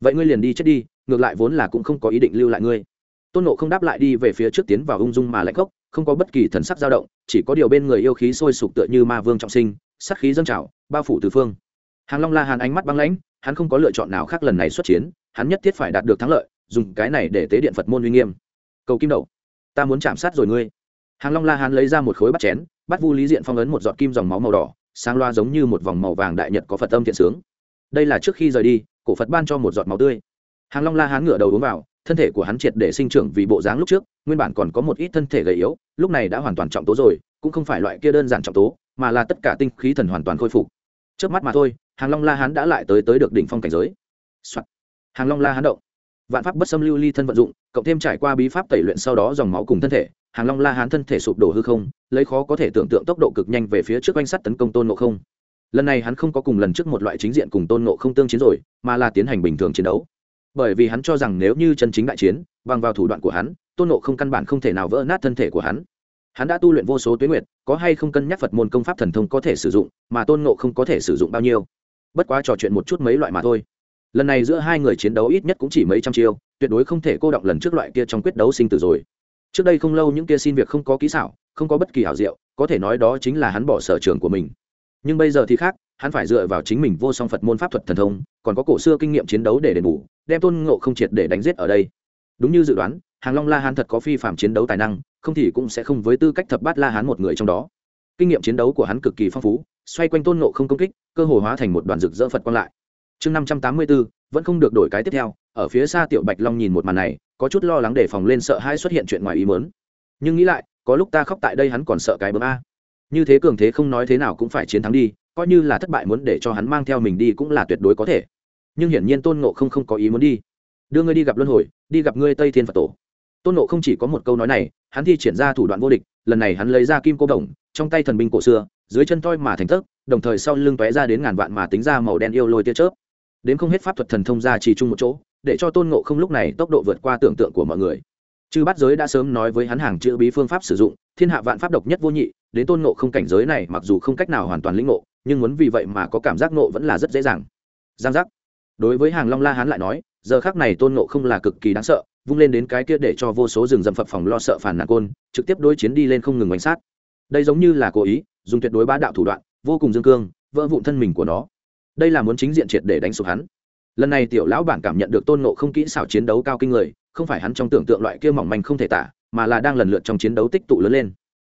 Vậy ngươi liền đi chết đi, ngược lại vốn là cũng không có ý định lưu lại ngươi. Tôn nộ không đáp lại đi về phía trước tiến vào ung dung mà lạnh khốc không có bất kỳ thần sắc dao động, chỉ có điều bên người yêu khí sôi sục tựa như ma vương trọng sinh sắc khí dâng trào, bao phủ từ phương. Hàng long la hàn ánh mắt băng lãnh, hắn không có lựa chọn nào khác lần này xuất chiến, hắn nhất thiết phải đạt được thắng lợi, dùng cái này để tế điện phật môn uy nghiêm. Cầu kim đậu ta muốn chạm sát rồi ngươi. Hàng long la hàn lấy ra một khối bắt chén, bắt vu lý diện phong ấn một giọt kim dòng máu màu đỏ sang loa giống như một vòng màu vàng đại nhật có phật âm thiện sướng đây là trước khi rời đi, cổ phật ban cho một giọt máu tươi. Hàng long la hán ngửa đầu uống vào, thân thể của hắn triệt để sinh trưởng vì bộ dáng lúc trước, nguyên bản còn có một ít thân thể gầy yếu, lúc này đã hoàn toàn trọng tố rồi, cũng không phải loại kia đơn giản trọng tố, mà là tất cả tinh khí thần hoàn toàn khôi phục. Trước mắt mà thôi, hàng long la hán đã lại tới tới được đỉnh phong cảnh giới、Soạn. hàng long la hán động. Vạn pháp bất xâm lưu ly thân vận dụng, cộng thêm trải qua bí pháp tẩy luyện sau đó dòng máu cùng thân thể, hàng long la hán thân thể sụp đổ hư không, lấy khó có thể tưởng tượng tốc độ cực nhanh về phía trước quanh sắt tấn công tôn ngộ không lần này hắn không có cùng lần trước một loại chính diện cùng tôn ngộ không tương chiến rồi, mà là tiến hành bình thường chiến đấu. Bởi vì hắn cho rằng nếu như chân chính đại chiến, bằng vào thủ đoạn của hắn, tôn ngộ không căn bản không thể nào vỡ nát thân thể của hắn. Hắn đã tu luyện vô số tuyến nguyệt, có hay không cân nhắc phật môn công pháp thần thông có thể sử dụng, mà tôn ngộ không có thể sử dụng bao nhiêu. Bất quá trò chuyện một chút mấy loại mà thôi. Lần này giữa hai người chiến đấu ít nhất cũng chỉ mấy trăm chiêu, tuyệt đối không thể cô động lần trước loại kia trong quyết đấu sinh tử rồi. Trước đây không lâu những kia xin việc không có kỹ xảo, không có bất kỳ hảo diệu, có thể nói đó chính là hắn bỏ sở trường của mình nhưng bây giờ thì khác, hắn phải dựa vào chính mình vô song phật môn pháp thuật thần thông, còn có cổ xưa kinh nghiệm chiến đấu để đền bù, đem tôn ngộ không triệt để đánh giết ở đây. Đúng như dự đoán, hàng long la hán thật có phi phạm chiến đấu tài năng, không thì cũng sẽ không với tư cách thập bát la hán một người trong đó. Kinh nghiệm chiến đấu của hắn cực kỳ phong phú, xoay quanh tôn ngộ không công kích, cơ hồ hóa thành một đoàn rực rỡ phật quang lại. Chương năm trăm tám mươi bốn vẫn không được đổi cái tiếp theo, ở phía xa tiểu bạch long nhìn một màn này, có chút lo lắng để phòng lên sợ hai xuất hiện chuyện ngoài ý mớn nhưng nghĩ lại, có lúc ta khóc tại đây hắn còn sợ cái bấm a như thế cường thế không nói thế nào cũng phải chiến thắng đi, coi như là thất bại muốn để cho hắn mang theo mình đi cũng là tuyệt đối có thể. Nhưng hiển nhiên tôn ngộ không không có ý muốn đi. Đưa ngươi đi gặp luân hồi, đi gặp ngươi tây thiên phật tổ. Tôn ngộ không chỉ có một câu nói này, hắn thi triển ra thủ đoạn vô địch, lần này hắn lấy ra kim cô đồng, trong tay thần binh cổ xưa, dưới chân toi mà thành tấc đồng thời sau lưng tóe ra đến ngàn vạn mà tính ra màu đen yêu lôi tia chớp. Đến không hết pháp thuật thần thông ra chỉ chung một chỗ, để cho tôn ngộ không lúc này tốc độ vượt qua tưởng tượng của mọi người. Chư bát giới đã sớm nói với hắn hàng chữ bí phương pháp sử dụng, thiên hạ vạn pháp độc nhất vô nhị đến tôn ngộ không cảnh giới này mặc dù không cách nào hoàn toàn lĩnh ngộ, nhưng muốn vì vậy mà có cảm giác ngộ vẫn là rất dễ dàng. Giang giác. Đối với hàng long la hán lại nói, giờ khác này tôn ngộ không là cực kỳ đáng sợ, vung lên đến cái kia để cho vô số rừng dầm phập phòng lo sợ phản nạn côn, trực tiếp đối chiến đi lên không ngừng bánh sát. Đây giống như là cố ý, dùng tuyệt đối bá đạo thủ đoạn, vô cùng dương cương, vỡ vụn thân mình của nó. Đây là muốn chính diện triệt để đánh sụp hắn. Lần này tiểu lão bản cảm nhận được tôn nộ không kỹ xảo chiến đấu cao kinh người, không phải hắn trong tưởng tượng loại kia mỏng manh không thể tả, mà là đang lần lượt trong chiến đấu tích tụ lớn lên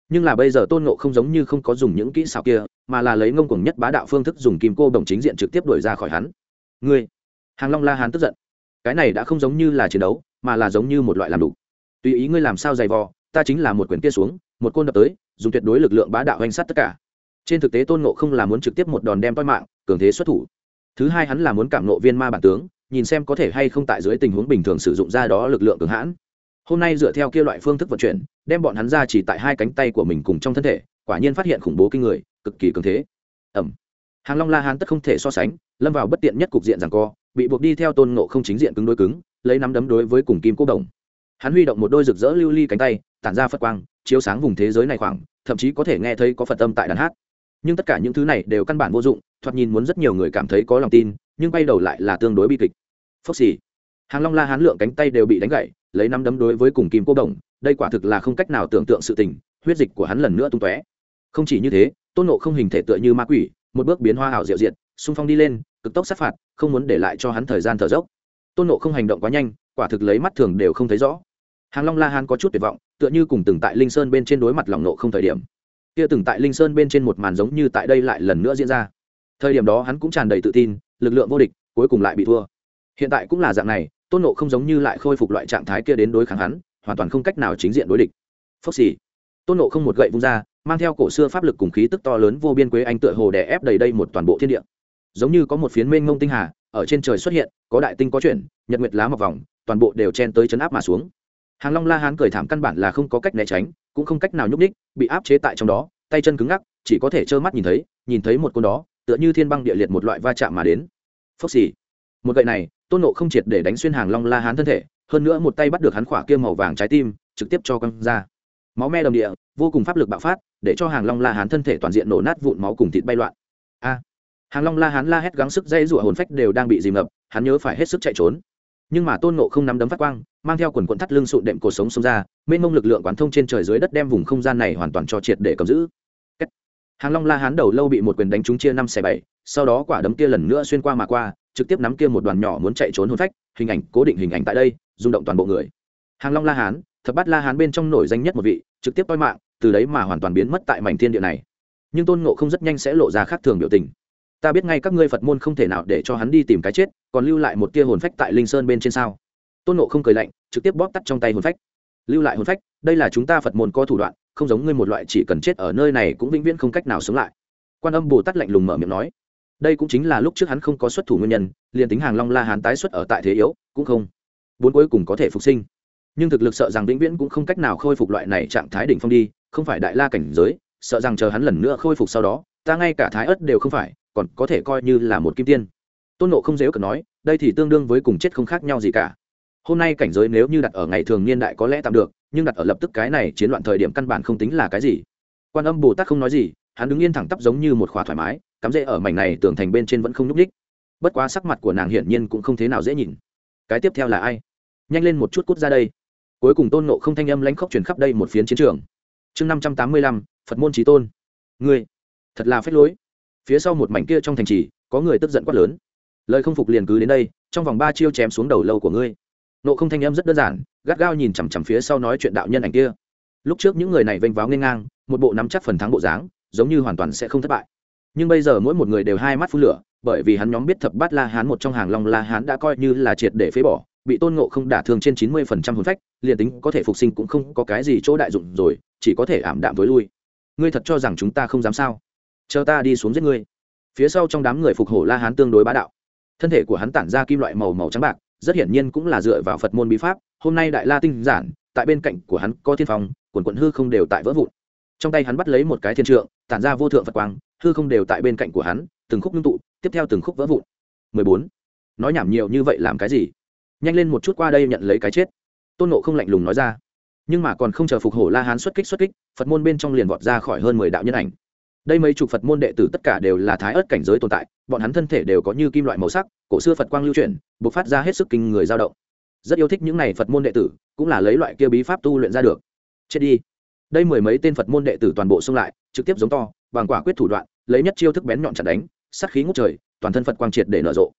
nhưng là bây giờ tôn ngộ không giống như không có dùng những kỹ xảo kia, mà là lấy ngông cuồng nhất bá đạo phương thức dùng kim cô đồng chính diện trực tiếp đuổi ra khỏi hắn. Ngươi, hàng long la hán tức giận. Cái này đã không giống như là chiến đấu, mà là giống như một loại làm đủ. Tùy ý ngươi làm sao dày vò, ta chính là một quyển kia xuống, một côn đập tới, dùng tuyệt đối lực lượng bá đạo hành sát tất cả. Trên thực tế tôn ngộ không là muốn trực tiếp một đòn đem toi mạng, cường thế xuất thủ. Thứ hai hắn là muốn cảm nộ viên ma bản tướng, nhìn xem có thể hay không tại dưới tình huống bình thường sử dụng ra đó lực lượng cường hãn. Hôm nay dựa theo kia loại phương thức vận chuyển đem bọn hắn ra chỉ tại hai cánh tay của mình cùng trong thân thể, quả nhiên phát hiện khủng bố kinh người, cực kỳ cường thế. Ẩm hàng long la hán tất không thể so sánh, lâm vào bất tiện nhất cục diện rằng co, bị buộc đi theo tôn nộ không chính diện cứng đối cứng, lấy nắm đấm đối với cùng kim cô đồng. Hắn huy động một đôi rực rỡ lưu ly cánh tay, tản ra phật quang, chiếu sáng vùng thế giới này khoảng, thậm chí có thể nghe thấy có phật âm tại đàn hát. Nhưng tất cả những thứ này đều căn bản vô dụng, thoạt nhìn muốn rất nhiều người cảm thấy có lòng tin, nhưng bay đầu lại là tương đối bi kịch. Phốc xì. Hàng long la hán lượng cánh tay đều bị đánh gãy, lấy nắm đấm đối với cùng kim cô đồng đây quả thực là không cách nào tưởng tượng sự tình, huyết dịch của hắn lần nữa tung tóe. Không chỉ như thế, tôn nộ không hình thể tựa như ma quỷ, một bước biến hoa hảo diệu diệt, xung phong đi lên, cực tốc sát phạt, không muốn để lại cho hắn thời gian thở dốc. Tôn nộ không hành động quá nhanh, quả thực lấy mắt thường đều không thấy rõ. Hàng long la hán có chút tuyệt vọng, tựa như cùng từng tại linh sơn bên trên đối mặt lòng nộ không thời điểm. Kia từng tại linh sơn bên trên một màn giống như tại đây lại lần nữa diễn ra. Thời điểm đó hắn cũng tràn đầy tự tin, lực lượng vô địch, cuối cùng lại bị thua. Hiện tại cũng là dạng này, tôn nộ không giống như lại khôi phục loại trạng thái kia đến đối kháng hắn hoàn toàn không cách nào chính diện đối địch. Phốc xì. Tôn nộ không một gậy vung ra, mang theo cổ xưa pháp lực cùng khí tức to lớn vô biên quế anh tựa hồ đè ép đầy đây một toàn bộ thiên địa. Giống như có một phiến mênh mông tinh hà, ở trên trời xuất hiện, có đại tinh có chuyển, nhật nguyệt lá mọc vòng, toàn bộ đều chen tới chấn áp mà xuống. Hàng long la hán cười thảm căn bản là không có cách né tránh, cũng không cách nào nhúc ních bị áp chế tại trong đó, tay chân cứng ngắc, chỉ có thể trơ mắt nhìn thấy nhìn thấy một con đó, tựa như thiên băng địa liệt một loại va chạm mà đến. Phốc xì. Một gậy này, tôn nộ không triệt để đánh xuyên hàng long la hán thân thể hơn nữa một tay bắt được hắn khỏa kia màu vàng trái tim, trực tiếp cho căng ra. Máu me đồng địa, vô cùng pháp lực bạo phát, để cho hàng long la hán thân thể toàn diện nổ nát vụn máu cùng thịt bay loạn. A! Hàng long la hán la hét gắng sức dây rụa hồn phách đều đang bị dìm ngập, hắn nhớ phải hết sức chạy trốn. Nhưng mà tôn nộ không nắm đấm phát quang, mang theo quần quận thắt lưng sụn đệm cuộc sống xông ra, mênh mông lực lượng quán thông trên trời dưới đất đem vùng không gian này hoàn toàn cho triệt để cầm giữ. Hàng long la hán đầu lâu bị một quyền đánh trúng chia năm xẻ bảy, sau đó quả đấm kia lần nữa xuyên qua mà qua trực tiếp nắm kia một đoàn nhỏ muốn chạy trốn hôn phách, hình ảnh cố định hình ảnh tại đây, rung động toàn bộ người. Hàng long la hán, thập bát la hán bên trong nổi danh nhất một vị, trực tiếp toi mạng, từ đấy mà hoàn toàn biến mất tại mảnh thiên địa này. Nhưng tôn ngộ không rất nhanh sẽ lộ ra khác thường biểu tình. Ta biết ngay các ngươi phật môn không thể nào để cho hắn đi tìm cái chết, còn lưu lại một tia hồn phách tại linh sơn bên trên sao? Tôn ngộ không cười lạnh, trực tiếp bóp tắt trong tay hồn phách. Lưu lại hồn phách, đây là chúng ta phật môn có thủ đoạn, không giống ngươi một loại chỉ cần chết ở nơi này cũng vĩnh viễn không cách nào sống lại. Quan âm bồ tát lạnh lùng mở miệng nói đây cũng chính là lúc trước hắn không có xuất thủ nguyên nhân, liền tính hàng long la hán tái xuất ở tại thế yếu, cũng không. Bốn cuối cùng có thể phục sinh. Nhưng thực lực sợ rằng vĩnh viễn cũng không cách nào khôi phục loại này trạng thái đỉnh phong đi, không phải đại la cảnh giới, sợ rằng chờ hắn lần nữa khôi phục sau đó, ta ngay cả thái ớt đều không phải, còn có thể coi như là một kim tiên. Tôn nộ không dễ cần nói, đây thì tương đương với cùng chết không khác nhau gì cả. Hôm nay cảnh giới nếu như đặt ở ngày thường niên đại có lẽ tạm được, nhưng đặt ở lập tức cái này chiến loạn thời điểm căn bản không tính là cái gì. Quan âm bồ tát không nói gì, hắn đứng yên thẳng tắp giống như một khóa thoải mái cắm rễ ở mảnh này tưởng thành bên trên vẫn không nhúc ních bất quá sắc mặt của nàng hiển nhiên cũng không thế nào dễ nhìn. Cái tiếp theo là ai? Nhanh lên một chút cút ra đây. Cuối cùng tôn nộ không thanh âm lãnh khốc truyền khắp đây một phiến chiến trường. Chương năm trăm tám mươi lăm, phật môn trí tôn. Ngươi, thật là phép lối. Phía sau một mảnh kia trong thành trì, có người tức giận quát lớn. Lời không phục liền cứ đến đây, trong vòng ba chiêu chém xuống đầu lâu của ngươi. Nộ không thanh âm rất đơn giản, gắt gao nhìn chằm chằm phía sau nói chuyện đạo nhân ảnh kia. Lúc trước những người này vênh váo nghênh ngang, một bộ nắm chắc phần thắng bộ dáng, giống như hoàn toàn sẽ không thất bại nhưng bây giờ mỗi một người đều hai mắt phun lửa, bởi vì hắn nhóm biết thập bát la hán một trong hàng long la hán đã coi như là triệt để phế bỏ, bị tôn ngộ không đả thương trên chín mươi phần trăm hồn phách, liền tính có thể phục sinh cũng không có cái gì chỗ đại dụng rồi, chỉ có thể ảm đạm với lui. Ngươi thật cho rằng chúng ta không dám sao? Chờ ta đi xuống giết ngươi. Phía sau trong đám người phục hổ la hán tương đối bá đạo. Thân thể của hắn tản ra kim loại màu màu trắng bạc, rất hiển nhiên cũng là dựa vào phật môn bí pháp, hôm nay đại la tinh giản, tại bên cạnh của hắn có thiên phong, quần quận hư không đều tại vỡ vụn. Trong tay hắn bắt lấy một cái thiên trượng, tản ra vô thượng phật quang hư không đều tại bên cạnh của hắn, từng khúc ngưng tụ, tiếp theo từng khúc vỡ vụn. 14. nói nhảm nhiều như vậy làm cái gì? Nhanh lên một chút qua đây nhận lấy cái chết. Tôn nộ không lạnh lùng nói ra. Nhưng mà còn không chờ phục hổ la hán xuất kích xuất kích, phật môn bên trong liền vọt ra khỏi hơn mười đạo nhân ảnh. Đây mấy chục phật môn đệ tử tất cả đều là thái ớt cảnh giới tồn tại, bọn hắn thân thể đều có như kim loại màu sắc, cổ xưa phật quang lưu truyền b ộ c phát ra hết sức kinh người dao động. Rất yêu thích những n à y phật môn đệ tử, cũng là lấy loại kia bí pháp tu luyện ra được. Chết đi. Đây mười mấy tên phật môn đệ tử toàn bộ xông lại, trực tiếp giống to bằng quả quyết thủ đoạn, lấy nhất chiêu thức bén nhọn chặt đánh, sát khí ngút trời, toàn thân phật quang triệt để nở rộ.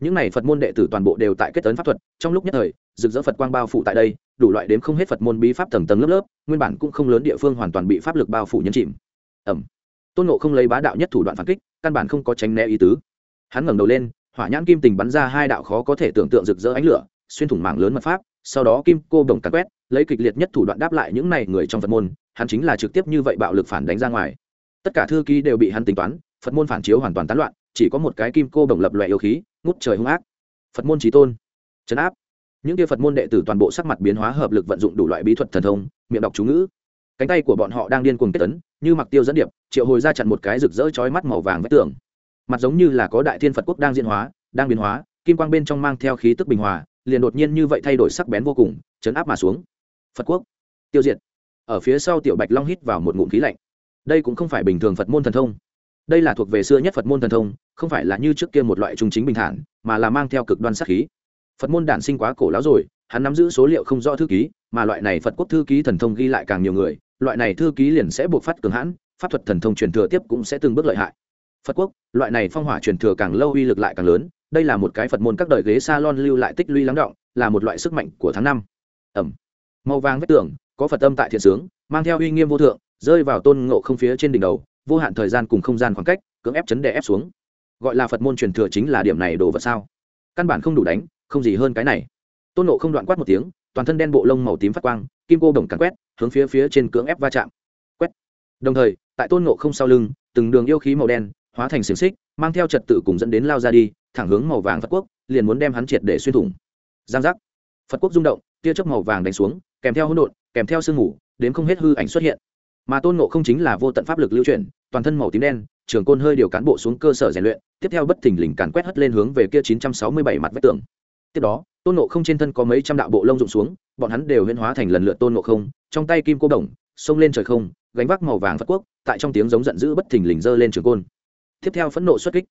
Những n à y phật môn đệ tử toàn bộ đều tại kết tấn pháp thuật, trong lúc nhất thời, rực rỡ phật quang bao phủ tại đây, đủ loại đếm không hết phật môn bí pháp tầng tầng lớp lớp, nguyên bản cũng không lớn địa phương hoàn toàn bị pháp lực bao phủ nhấn chìm. Ẩm tôn nộ không lấy bá đạo nhất thủ đoạn phản kích, căn bản không có tránh né ý tứ. Hắn ngẩng đầu lên, hỏa nhãn kim tình bắn ra hai đạo khó có thể tưởng tượng rực rỡ ánh lửa, xuyên thủng mạng lớn mật pháp, sau đó kim cô đồng cắn quét, lấy kịch liệt nhất thủ đoạn đáp lại những này người trong phật môn, hắn chính là trực tiếp như vậy bạo lực phản đánh ra ngoài tất cả thư ký đều bị hắn tính toán, phật môn phản chiếu hoàn toàn tán loạn, chỉ có một cái kim cô đồng lập loại yêu khí, ngút trời hung ác. Phật môn trí tôn, trấn áp. Những kia phật môn đệ tử toàn bộ sắc mặt biến hóa hợp lực vận dụng đủ loại bí thuật thần thông, miệng đọc chú ngữ. Cánh tay của bọn họ đang điên cuồng kết tấn, như mặc tiêu dẫn điệp, triệu hồi ra chặn một cái rực rỡ chói mắt màu vàng vách tường. Mặt giống như là có đại thiên phật quốc đang diễn hóa, đang biến hóa, kim quang bên trong mang theo khí tức bình hòa, liền đột nhiên như vậy thay đổi sắc bén vô cùng chấn áp mà xuống. Phật quốc, tiêu diệt. Ở phía sau tiểu bạch long hít vào một ngụm khí lạnh đây cũng không phải bình thường phật môn thần thông. Đây là thuộc về xưa nhất phật môn thần thông, không phải là như trước kia một loại trung chính bình thản, mà là mang theo cực đoan sát khí. Phật môn đản sinh quá cổ láo rồi, hắn nắm giữ số liệu không rõ thư ký, mà loại này phật quốc thư ký thần thông ghi lại càng nhiều người, loại này thư ký liền sẽ buộc phát cường hãn, pháp thuật thần thông truyền thừa tiếp cũng sẽ từng bước lợi hại. Phật quốc, loại này phong hỏa truyền thừa càng lâu uy lực lại càng lớn, đây là một cái phật môn các đời ghế salon lưu lại tích lũy lắng động, là một loại sức mạnh của tháng năm. Ẩm. Màu vàng vết tường, có phật âm tại thiện sướng, mang theo uy nghiêm vô thượng rơi vào tôn ngộ không phía trên đỉnh đầu, vô hạn thời gian cùng không gian khoảng cách, cưỡng ép chấn đè ép xuống. Gọi là phật môn truyền thừa chính là điểm này đồ vật sao? Căn bản không đủ đánh, không gì hơn cái này. Tôn nộ không đoạn quát một tiếng, toàn thân đen bộ lông màu tím phát quang, kim cô đồng cắn quét, hướng phía phía trên cưỡng ép va chạm. Quét. Đồng thời, tại tôn nộ không sau lưng, từng đường yêu khí màu đen hóa thành xiềng xích, mang theo trật tự cùng dẫn đến lao ra đi, thẳng hướng màu vàng phật quốc, liền muốn đem hắn triệt để xuyên thủng. Giang giác. Phật quốc rung động, tia chớp màu vàng đánh xuống, kèm theo hỗn độn, kèm theo sương mù, đến không hết hư ảnh xuất hiện mà tôn ngộ không chính là vô tận pháp lực lưu chuyển, toàn thân màu tím đen, trường côn hơi điều cán bộ xuống cơ sở rèn luyện, tiếp theo bất thình lình càn quét hất lên hướng về kia chín trăm sáu mươi bảy mặt vách tường. Tiếp đó, tôn ngộ không trên thân có mấy trăm đạo bộ lông rụng xuống, bọn hắn đều huyên hóa thành lần lượt tôn ngộ không, trong tay kim cô đồng, xông lên trời không, gánh vác màu vàng phật quốc, tại trong tiếng giống giận dữ bất thình lình giơ lên trường côn. Tiếp theo phẫn nộ xuất kích.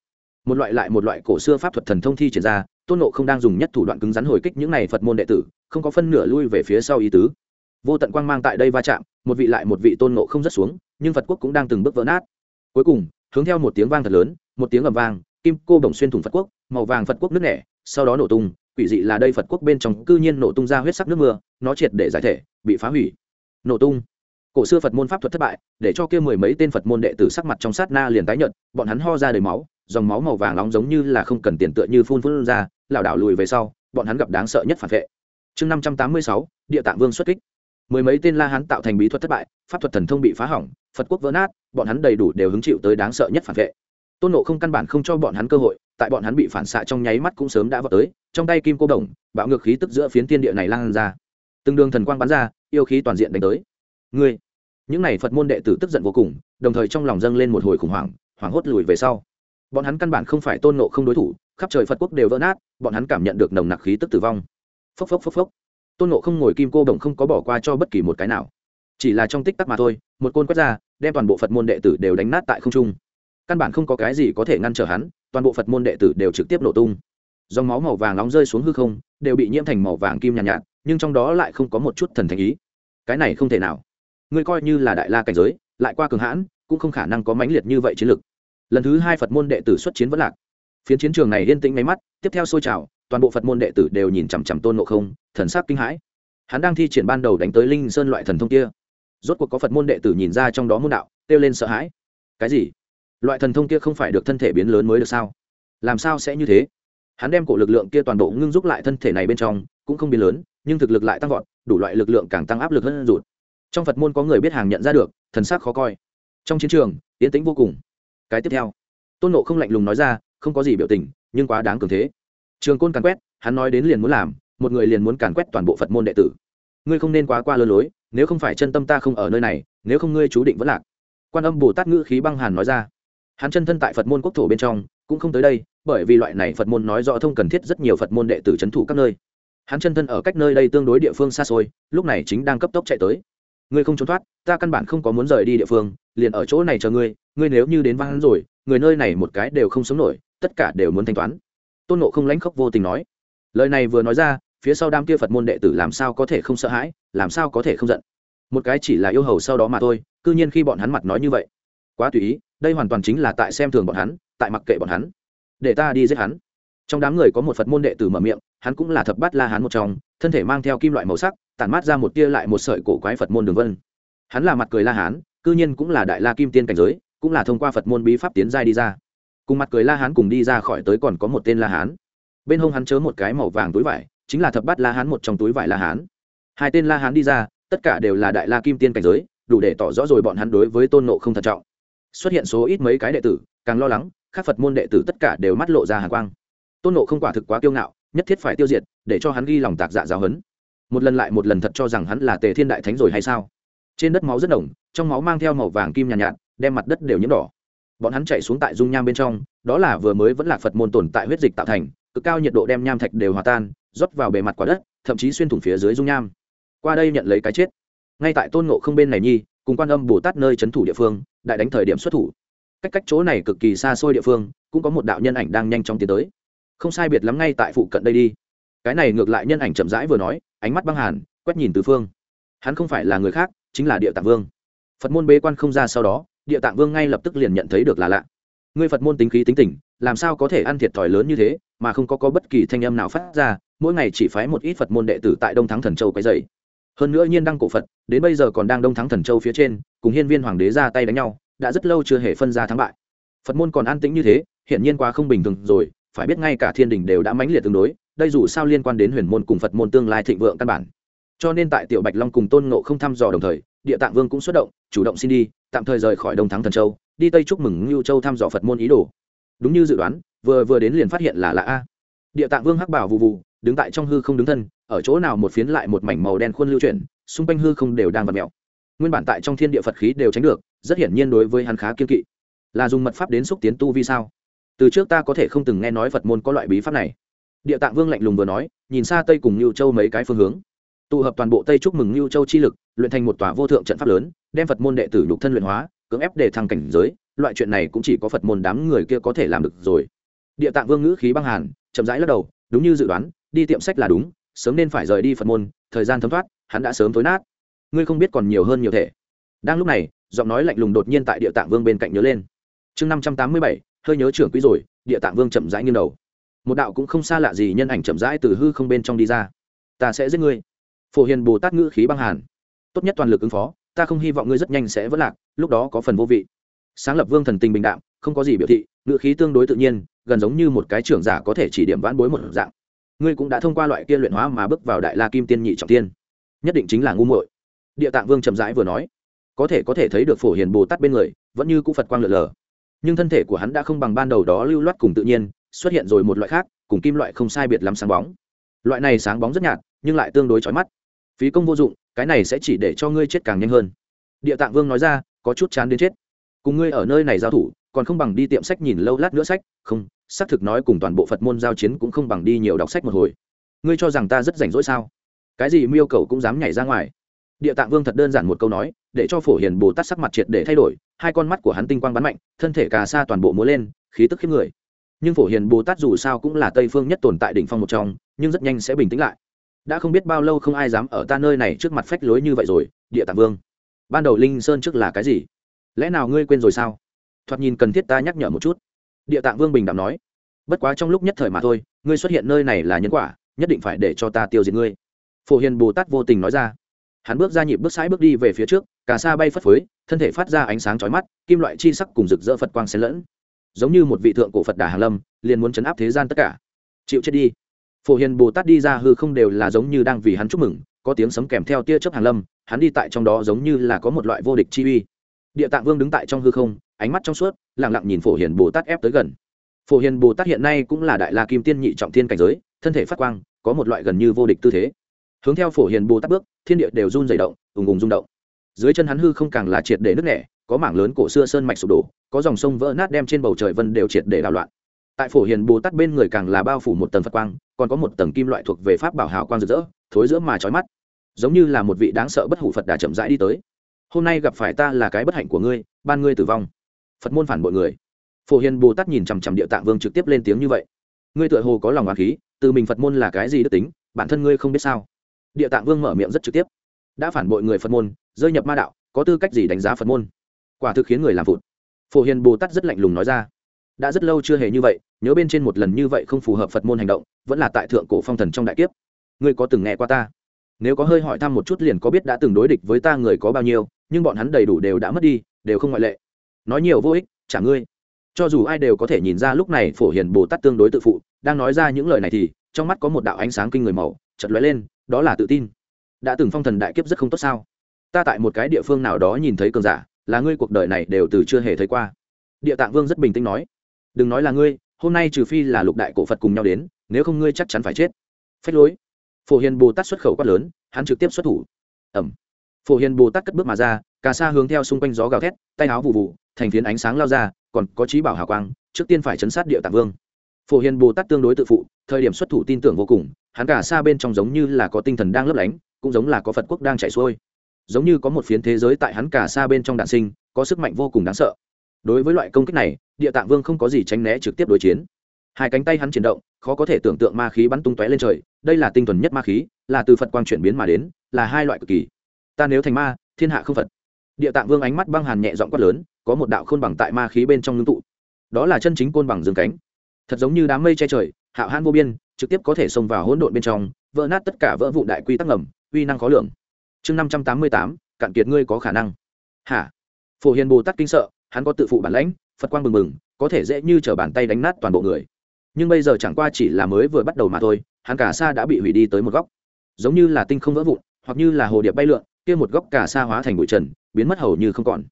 Một loại lại một loại cổ xưa pháp thuật thần thông thi triển ra, tôn nộ không đang dùng nhất thủ đoạn cứng rắn hồi kích những này phật môn đệ tử, không có phân nửa lui về phía sau ý tứ vô tận quang mang tại đây va chạm, một vị lại một vị tôn ngộ không rất xuống, nhưng phật quốc cũng đang từng bước vỡ nát. Cuối cùng, hướng theo một tiếng vang thật lớn, một tiếng ầm vang, kim cô đồng xuyên thủng phật quốc, màu vàng phật quốc nước nẻ, sau đó nổ tung, quỷ dị là đây phật quốc bên trong cư nhiên nổ tung ra huyết sắc nước mưa, nó triệt để giải thể, bị phá hủy. Nổ tung. Cổ xưa phật môn pháp thuật thất bại, để cho kia mười mấy tên phật môn đệ tử sắc mặt trong sát na liền tái nhợt, bọn hắn ho ra đầy máu, dòng máu màu vàng nóng giống như là không cần tiền tựa như phun phun ra, lảo đảo lùi về sau, bọn hắn gặp đáng sợ nhất phản vệ. Chương năm trăm tám mươi sáu, địa tạng vương xuất kích mười mấy tên la hán tạo thành bí thuật thất bại, pháp thuật thần thông bị phá hỏng, phật quốc vỡ nát, bọn hắn đầy đủ đều hứng chịu tới đáng sợ nhất phản vệ. Tôn nộ không căn bản không cho bọn hắn cơ hội, tại bọn hắn bị phản xạ trong nháy mắt cũng sớm đã vào tới, trong tay kim cô đồng, bạo ngược khí tức giữa phiến tiên địa này lan ra. Từng đường thần quang bắn ra, yêu khí toàn diện đánh tới. Ngươi, những n à y phật môn đệ tử tức giận vô cùng, đồng thời trong lòng dâng lên một hồi khủng hoảng hoảng hốt lùi về sau. Bọn hắn căn bản không phải tôn nộ không đối thủ, khắp trời phật quốc đều vỡ nát, bọn hắn cảm nhận được nồng nặc khí tức tử vong. Phốc phốc phốc phốc tôn nộ không ngồi kim cô đồng không có bỏ qua cho bất kỳ một cái nào. Chỉ là trong tích tắc mà thôi một côn quét ra đem toàn bộ phật môn đệ tử đều đánh nát tại không trung. Căn bản không có cái gì có thể ngăn trở hắn toàn bộ phật môn đệ tử đều trực tiếp nổ tung. Dòng máu màu vàng nóng rơi xuống hư không đều bị nhiễm thành màu vàng kim nhàn nhạt, nhạt nhưng trong đó lại không có một chút thần thành ý. Cái này không thể nào. Ngươi coi như là đại la cảnh giới lại qua cường hãn cũng không khả năng có mãnh liệt như vậy chiến lực. Lần thứ hai phật môn đệ tử xuất chiến vẫn lạc. Phiến chiến trường này yên tĩnh máy mắt tiếp theo sôi trào toàn bộ phật môn đệ tử đều nhìn chằm chằm tôn ngộ không, thần sắc kinh hãi. Hắn đang thi triển ban đầu đánh tới linh sơn loại thần thông kia. Rốt cuộc có phật môn đệ tử nhìn ra trong đó môn đạo, kêu lên sợ hãi. Cái gì? Loại thần thông kia không phải được thân thể biến lớn mới được sao? Làm sao sẽ như thế? Hắn đem cổ lực lượng kia toàn bộ ngưng giúp lại thân thể này bên trong, cũng không biến lớn, nhưng thực lực lại tăng vọt, đủ loại lực lượng càng tăng áp lực hơn rụt. Trong phật môn có người biết hàng nhận ra được, thần sắc khó coi. Trong chiến trường yến tĩnh vô cùng. Cái tiếp theo. Tôn nộ không lạnh lùng nói ra, không có gì biểu tình, nhưng quá đáng cường thế trường côn càn quét, hắn nói đến liền muốn làm, một người liền muốn càn quét toàn bộ phật môn đệ tử. Ngươi không nên quá qua lơ lối, nếu không phải chân tâm ta không ở nơi này, nếu không ngươi chú định vẫn lạc. Quan âm bồ tát ngữ khí băng hàn nói ra. Hắn chân thân tại phật môn quốc thổ bên trong, cũng không tới đây, bởi vì loại này phật môn nói rõ thông cần thiết rất nhiều phật môn đệ tử c h ấ n thủ các nơi. Hắn chân thân ở cách nơi đây tương đối địa phương xa xôi, lúc này chính đang cấp tốc chạy tới. Ngươi không trốn thoát, ta căn bản không có muốn rời đi địa phương, liền ở chỗ này chờ ngươi ngươi nếu như đến vang rồi, người nơi này một cái đều không sống nổi, tất cả đều muốn thanh toán tôn nộ không lãnh khóc vô tình nói. Lời này vừa nói ra, phía sau đám kia phật môn đệ tử làm sao có thể không sợ hãi, làm sao có thể không giận? Một cái chỉ là yêu hầu sau đó mà thôi c ư nhiên khi bọn hắn mặt nói như vậy. Quá tùy ý, đây hoàn toàn chính là tại xem thường bọn hắn, tại mặc kệ bọn hắn. Để ta đi giết hắn. Trong đám người có một phật môn đệ tử mở miệng, hắn cũng là thập bát la hán một trong, thân thể mang theo kim loại màu sắc, tản mát ra một tia lại một sợi cổ quái phật môn đường vân. Hắn là mặt cười la hán, cư nhiên cũng là đại la kim tiên cảnh giới, cũng là thông qua phật môn bí pháp tiến giai đi ra cùng mặt cười la hán cùng đi ra khỏi tới còn có một tên la hán. Bên hông hắn chớ một cái màu vàng túi vải chính là thập bát la hán một trong túi vải la hán. Hai tên la hán đi ra tất cả đều là đại la kim tiên cảnh giới đủ để tỏ rõ rồi bọn hắn đối với tôn nộ không thận trọng. Xuất hiện số ít mấy cái đệ tử càng lo lắng các phật môn đệ tử tất cả đều mắt lộ ra hàng quang. Tôn nộ không quả thực quá kiêu ngạo nhất thiết phải tiêu diệt để cho hắn ghi lòng tạc dạ giáo hấn một lần lại một lần thật cho rằng hắn là tề thiên đại thánh rồi hay sao? Trên đất máu rất đồng trong máu mang theo màu vàng kim nhàn nhạt, nhạt đem mặt đất đều nhiễm đỏ bọn hắn chạy xuống tại dung nham bên trong, đó là vừa mới vẫn là phật môn tồn tại huyết dịch tạo thành, cực cao nhiệt độ đem nham thạch đều hòa tan, rót vào bề mặt quả đất, thậm chí xuyên thủng phía dưới dung nham. Qua đây nhận lấy cái chết. Ngay tại tôn ngộ không bên này nhi, cùng quan âm bồ tát nơi c h ấ n thủ địa phương, đại đánh thời điểm xuất thủ. Cách cách chỗ này cực kỳ xa xôi địa phương, cũng có một đạo nhân ảnh đang nhanh chóng tiến tới. Không sai biệt lắm ngay tại phụ cận đây đi. Cái này ngược lại nhân ảnh chậm rãi vừa nói, ánh mắt băng hàn, quét nhìn từ phương. Hắn không phải là người khác, chính là địa tạng vương. Phật môn bế quan không ra sau đó địa tạng vương ngay lập tức liền nhận thấy được là lạ. Ngươi phật môn tính khí tính tình làm sao có thể ăn thiệt thòi lớn như thế mà không có, có bất kỳ thanh âm nào phát ra mỗi ngày chỉ phái một ít phật môn đệ tử tại đông thắng thần châu quấy dày hơn nữa nhiên đăng cổ phật đến bây giờ còn đang đông thắng thần châu phía trên cùng hiên viên hoàng đế ra tay đánh nhau đã rất lâu chưa hề phân ra thắng bại. Phật môn còn an tĩnh như thế hiển nhiên quá không bình thường rồi phải biết ngay cả thiên đình đều đã mãnh liệt tương đối đây dù sao liên quan đến huyền môn cùng phật môn tương lai thịnh vượng căn bản. Cho nên tại tiểu bạch long cùng tôn ngộ không thăm dò đồng thời địa tạng vương cũng xuất động, chủ động xin đi, tạm thời rời khỏi đông thắng thần châu, đi tây chúc mừng ngưu châu thăm dò phật môn ý đồ. Đúng như dự đoán, vừa vừa đến liền phát hiện là lạ a. Địa tạng vương hắc bảo vụ vụ đứng tại trong hư không đứng thân, ở chỗ nào một phiến lại một mảnh màu đen khuôn lưu chuyển, xung quanh hư không đều đang vặt mèo. Nguyên bản tại trong thiên địa phật khí đều tránh được, rất hiển nhiên đối với hắn khá kiên kỵ. Là dùng mật pháp đến xúc tiến tu vi sao? Từ trước ta có thể không từng nghe nói phật môn có loại bí pháp này. Địa tạng vương lạnh lùng vừa nói, nhìn xa tây cùng lưu châu mấy cái phương hướng. Tụ hợp toàn bộ tây chúc mừng lưu châu chi lực luyện thành một tòa vô thượng trận pháp lớn, đem phật môn đệ tử nhục thân luyện hóa, cưỡng ép để thăng cảnh giới, loại chuyện này cũng chỉ có phật môn đám người kia có thể làm được rồi. Địa tạng vương ngữ khí băng hàn, chậm rãi lắc đầu, đúng như dự đoán, đi tiệm sách là đúng, sớm nên phải rời đi phật môn, thời gian thấm thoát, hắn đã sớm tối nát. Ngươi không biết còn nhiều hơn nhiều thể. Đang lúc này, giọng nói lạnh lùng đột nhiên tại địa tạng vương bên cạnh nhớ lên. Chương năm trăm tám mươi bảy, hơi nhớ trưởng quý rồi, địa tạng vương chậm rãi nghiêng đầu. Một đạo cũng không xa lạ gì nhân ảnh chậm rãi từ hư không bên trong đi ra. Ta sẽ giết ngươi. Phổ hiền bồ tát ngữ khí băng hàn tốt nhất toàn lực ứng phó, ta không hy vọng ngươi rất nhanh sẽ vất lạc, lúc đó có phần vô vị. Sáng lập vương thần tình bình đạm, không có gì biểu thị, ngữ khí tương đối tự nhiên, gần giống như một cái trưởng giả có thể chỉ điểm vãn bối một dạng. Ngươi cũng đã thông qua loại kia luyện hóa mà bước vào đại la kim tiên nhị trọng tiên. Nhất định chính là ngu muội. Địa tạng vương trầm rãi vừa nói, có thể có thể thấy được phổ hiền bồ tát bên người, vẫn như cũ phật quang lượn lờ. Nhưng thân thể của hắn đã không bằng ban đầu đó lưu loát cùng tự nhiên, xuất hiện rồi một loại khác, cùng kim loại không sai biệt lắm sáng bóng. Loại này sáng bóng rất nhạt, nhưng lại tương đối chói mắt. Phí công vô dụng cái này sẽ chỉ để cho ngươi chết càng nhanh hơn. Địa tạng vương nói ra, có chút chán đến chết. Cùng ngươi ở nơi này giao thủ, còn không bằng đi tiệm sách nhìn lâu lát nữa sách. Không, xác thực nói cùng toàn bộ phật môn giao chiến cũng không bằng đi nhiều đọc sách một hồi. Ngươi cho rằng ta rất rảnh rỗi sao? Cái gì miêu cầu cũng dám nhảy ra ngoài. Địa tạng vương thật đơn giản một câu nói, để cho phổ hiền bồ tát sắc mặt triệt để thay đổi. Hai con mắt của hắn tinh quang bắn mạnh, thân thể cà sa toàn bộ múa lên, khí tức khiếp người. Nhưng phổ hiền bồ tát dù sao cũng là tây phương nhất tồn tại đỉnh phong một trong, nhưng rất nhanh sẽ bình tĩnh lại đã không biết bao lâu không ai dám ở ta nơi này trước mặt phách lối như vậy rồi, địa tạng vương. Ban đầu linh sơn trước là cái gì? Lẽ nào ngươi quên rồi sao? Thoạt nhìn cần thiết ta nhắc nhở một chút. Địa tạng vương bình đẳng nói. Bất quá trong lúc nhất thời mà thôi, ngươi xuất hiện nơi này là nhân quả, nhất định phải để cho ta tiêu diệt ngươi. Phổ hiền bồ tát vô tình nói ra. Hắn bước ra nhịp bước sãi bước đi về phía trước, cả xa bay phất phới, thân thể phát ra ánh sáng chói mắt, kim loại chi sắc cùng rực rỡ phật quang xen lẫn. Giống như một vị thượng cổ phật đà hàn lâm, liền muốn chấn áp thế gian tất cả. Chịu chết đi phổ hiền bồ tát đi ra hư không đều là giống như đang vì hắn chúc mừng, có tiếng sấm kèm theo tia chớp hàn lâm, hắn đi tại trong đó giống như là có một loại vô địch chi uy. Địa tạng vương đứng tại trong hư không, ánh mắt trong suốt lẳng lặng nhìn phổ hiền bồ tát ép tới gần. Phổ hiền bồ tát hiện nay cũng là đại la kim tiên nhị trọng thiên cảnh giới, thân thể phát quang, có một loại gần như vô địch tư thế. Hướng theo phổ hiền bồ tát bước, thiên địa đều run dày động, ùng ùng rung động. Dưới chân hắn hư không càng là triệt để nứt nẻ, có mảng lớn cổ xưa sơn mạch sụp đổ, có dòng sông vỡ nát đem trên bầu trời vân đều triệt để đảo loạn tại phổ hiền bồ tát bên người càng là bao phủ một tầng phật quang, còn có một tầng kim loại thuộc về pháp bảo hào quang rực rỡ, thối giữa mà trói mắt. Giống như là một vị đáng sợ bất hủ phật đã chậm rãi đi tới. Hôm nay gặp phải ta là cái bất hạnh của ngươi, ban ngươi tử vong. Phật môn phản bội người. Phổ hiền bồ tát nhìn chằm chằm địa tạng vương trực tiếp lên tiếng như vậy. Ngươi tựa hồ có lòng hoàng khí, từ mình phật môn là cái gì đức tính, bản thân ngươi không biết sao? Địa tạng vương mở miệng rất trực tiếp. Đã phản bội người phật môn, rơi nhập ma đạo, có tư cách gì đánh giá phật môn? Quả thực khiến người làm phụt. Phổ hiền bồ tát rất lạnh lùng nói ra đã rất lâu chưa hề như vậy, nhớ bên trên một lần như vậy không phù hợp phật môn hành động, vẫn là tại thượng cổ phong thần trong đại kiếp. Ngươi có từng nghe qua ta? Nếu có hơi hỏi thăm một chút liền có biết đã từng đối địch với ta người có bao nhiêu, nhưng bọn hắn đầy đủ đều đã mất đi, đều không ngoại lệ. Nói nhiều vô ích, chả ngươi. Cho dù ai đều có thể nhìn ra lúc này phổ hiền bồ tát tương đối tự phụ, đang nói ra những lời này thì, trong mắt có một đạo ánh sáng kinh người màu chật lóe lên, đó là tự tin. Đã từng phong thần đại kiếp rất không tốt sao? Ta tại một cái địa phương nào đó nhìn thấy cường giả, là ngươi cuộc đời này đều từ chưa hề thấy qua. Địa tạng vương rất bình tĩnh nói đừng nói là ngươi, hôm nay trừ phi là lục đại cổ phật cùng nhau đến, nếu không ngươi chắc chắn phải chết. Phách lối. Phổ hiền bồ tát xuất khẩu quát lớn, hắn trực tiếp xuất thủ. Ẩm. Phổ hiền bồ tát cất bước mà ra cà sa hướng theo xung quanh gió gào thét, tay áo vụ vụ, thành phiến ánh sáng lao ra, còn có trí bảo hào quang, trước tiên phải chấn sát địa tạng vương. Phổ hiền bồ tát tương đối tự phụ, thời điểm xuất thủ tin tưởng vô cùng, hắn cả xa bên trong giống như là có tinh thần đang lấp lánh, cũng giống là có phật quốc đang chạy xuôi. Giống như có một phiến thế giới tại hắn cả xa bên trong đạn sinh, có sức mạnh vô cùng đáng sợ đối với loại công kích này, địa tạng vương không có gì tránh né trực tiếp đối chiến. Hai cánh tay hắn chuyển động, khó có thể tưởng tượng ma khí bắn tung tóe lên trời, đây là tinh thuần nhất ma khí, là từ phật quang chuyển biến mà đến, là hai loại cực kỳ. Ta nếu thành ma, thiên hạ không phật. Địa tạng vương ánh mắt băng hàn nhẹ giọng quát lớn, có một đạo khôn bằng tại ma khí bên trong ngưng tụ. Đó là chân chính côn bằng dương cánh. Thật giống như đám mây che trời, hạo hãn vô biên, trực tiếp có thể xông vào hỗn độn bên trong, vỡ nát tất cả vỡ vụ đại quy tắc ngầm, uy năng khó lường. Chương năm trăm tám mươi tám, cạn kiệt ngươi có khả năng. Hả? Phổ hiền bồ tát kinh sợ hắn có tự phụ bản lãnh, phật quang bừng bừng, có thể dễ như t r ở bàn tay đánh nát toàn bộ người. Nhưng bây giờ chẳng qua chỉ là mới vừa bắt đầu mà thôi, hắn cả xa đã bị hủy đi tới một góc. Giống như là tinh không vỡ vụn, hoặc như là hồ điệp bay lượn, kia một góc cả xa hóa thành bụi trần, biến mất hầu như không còn.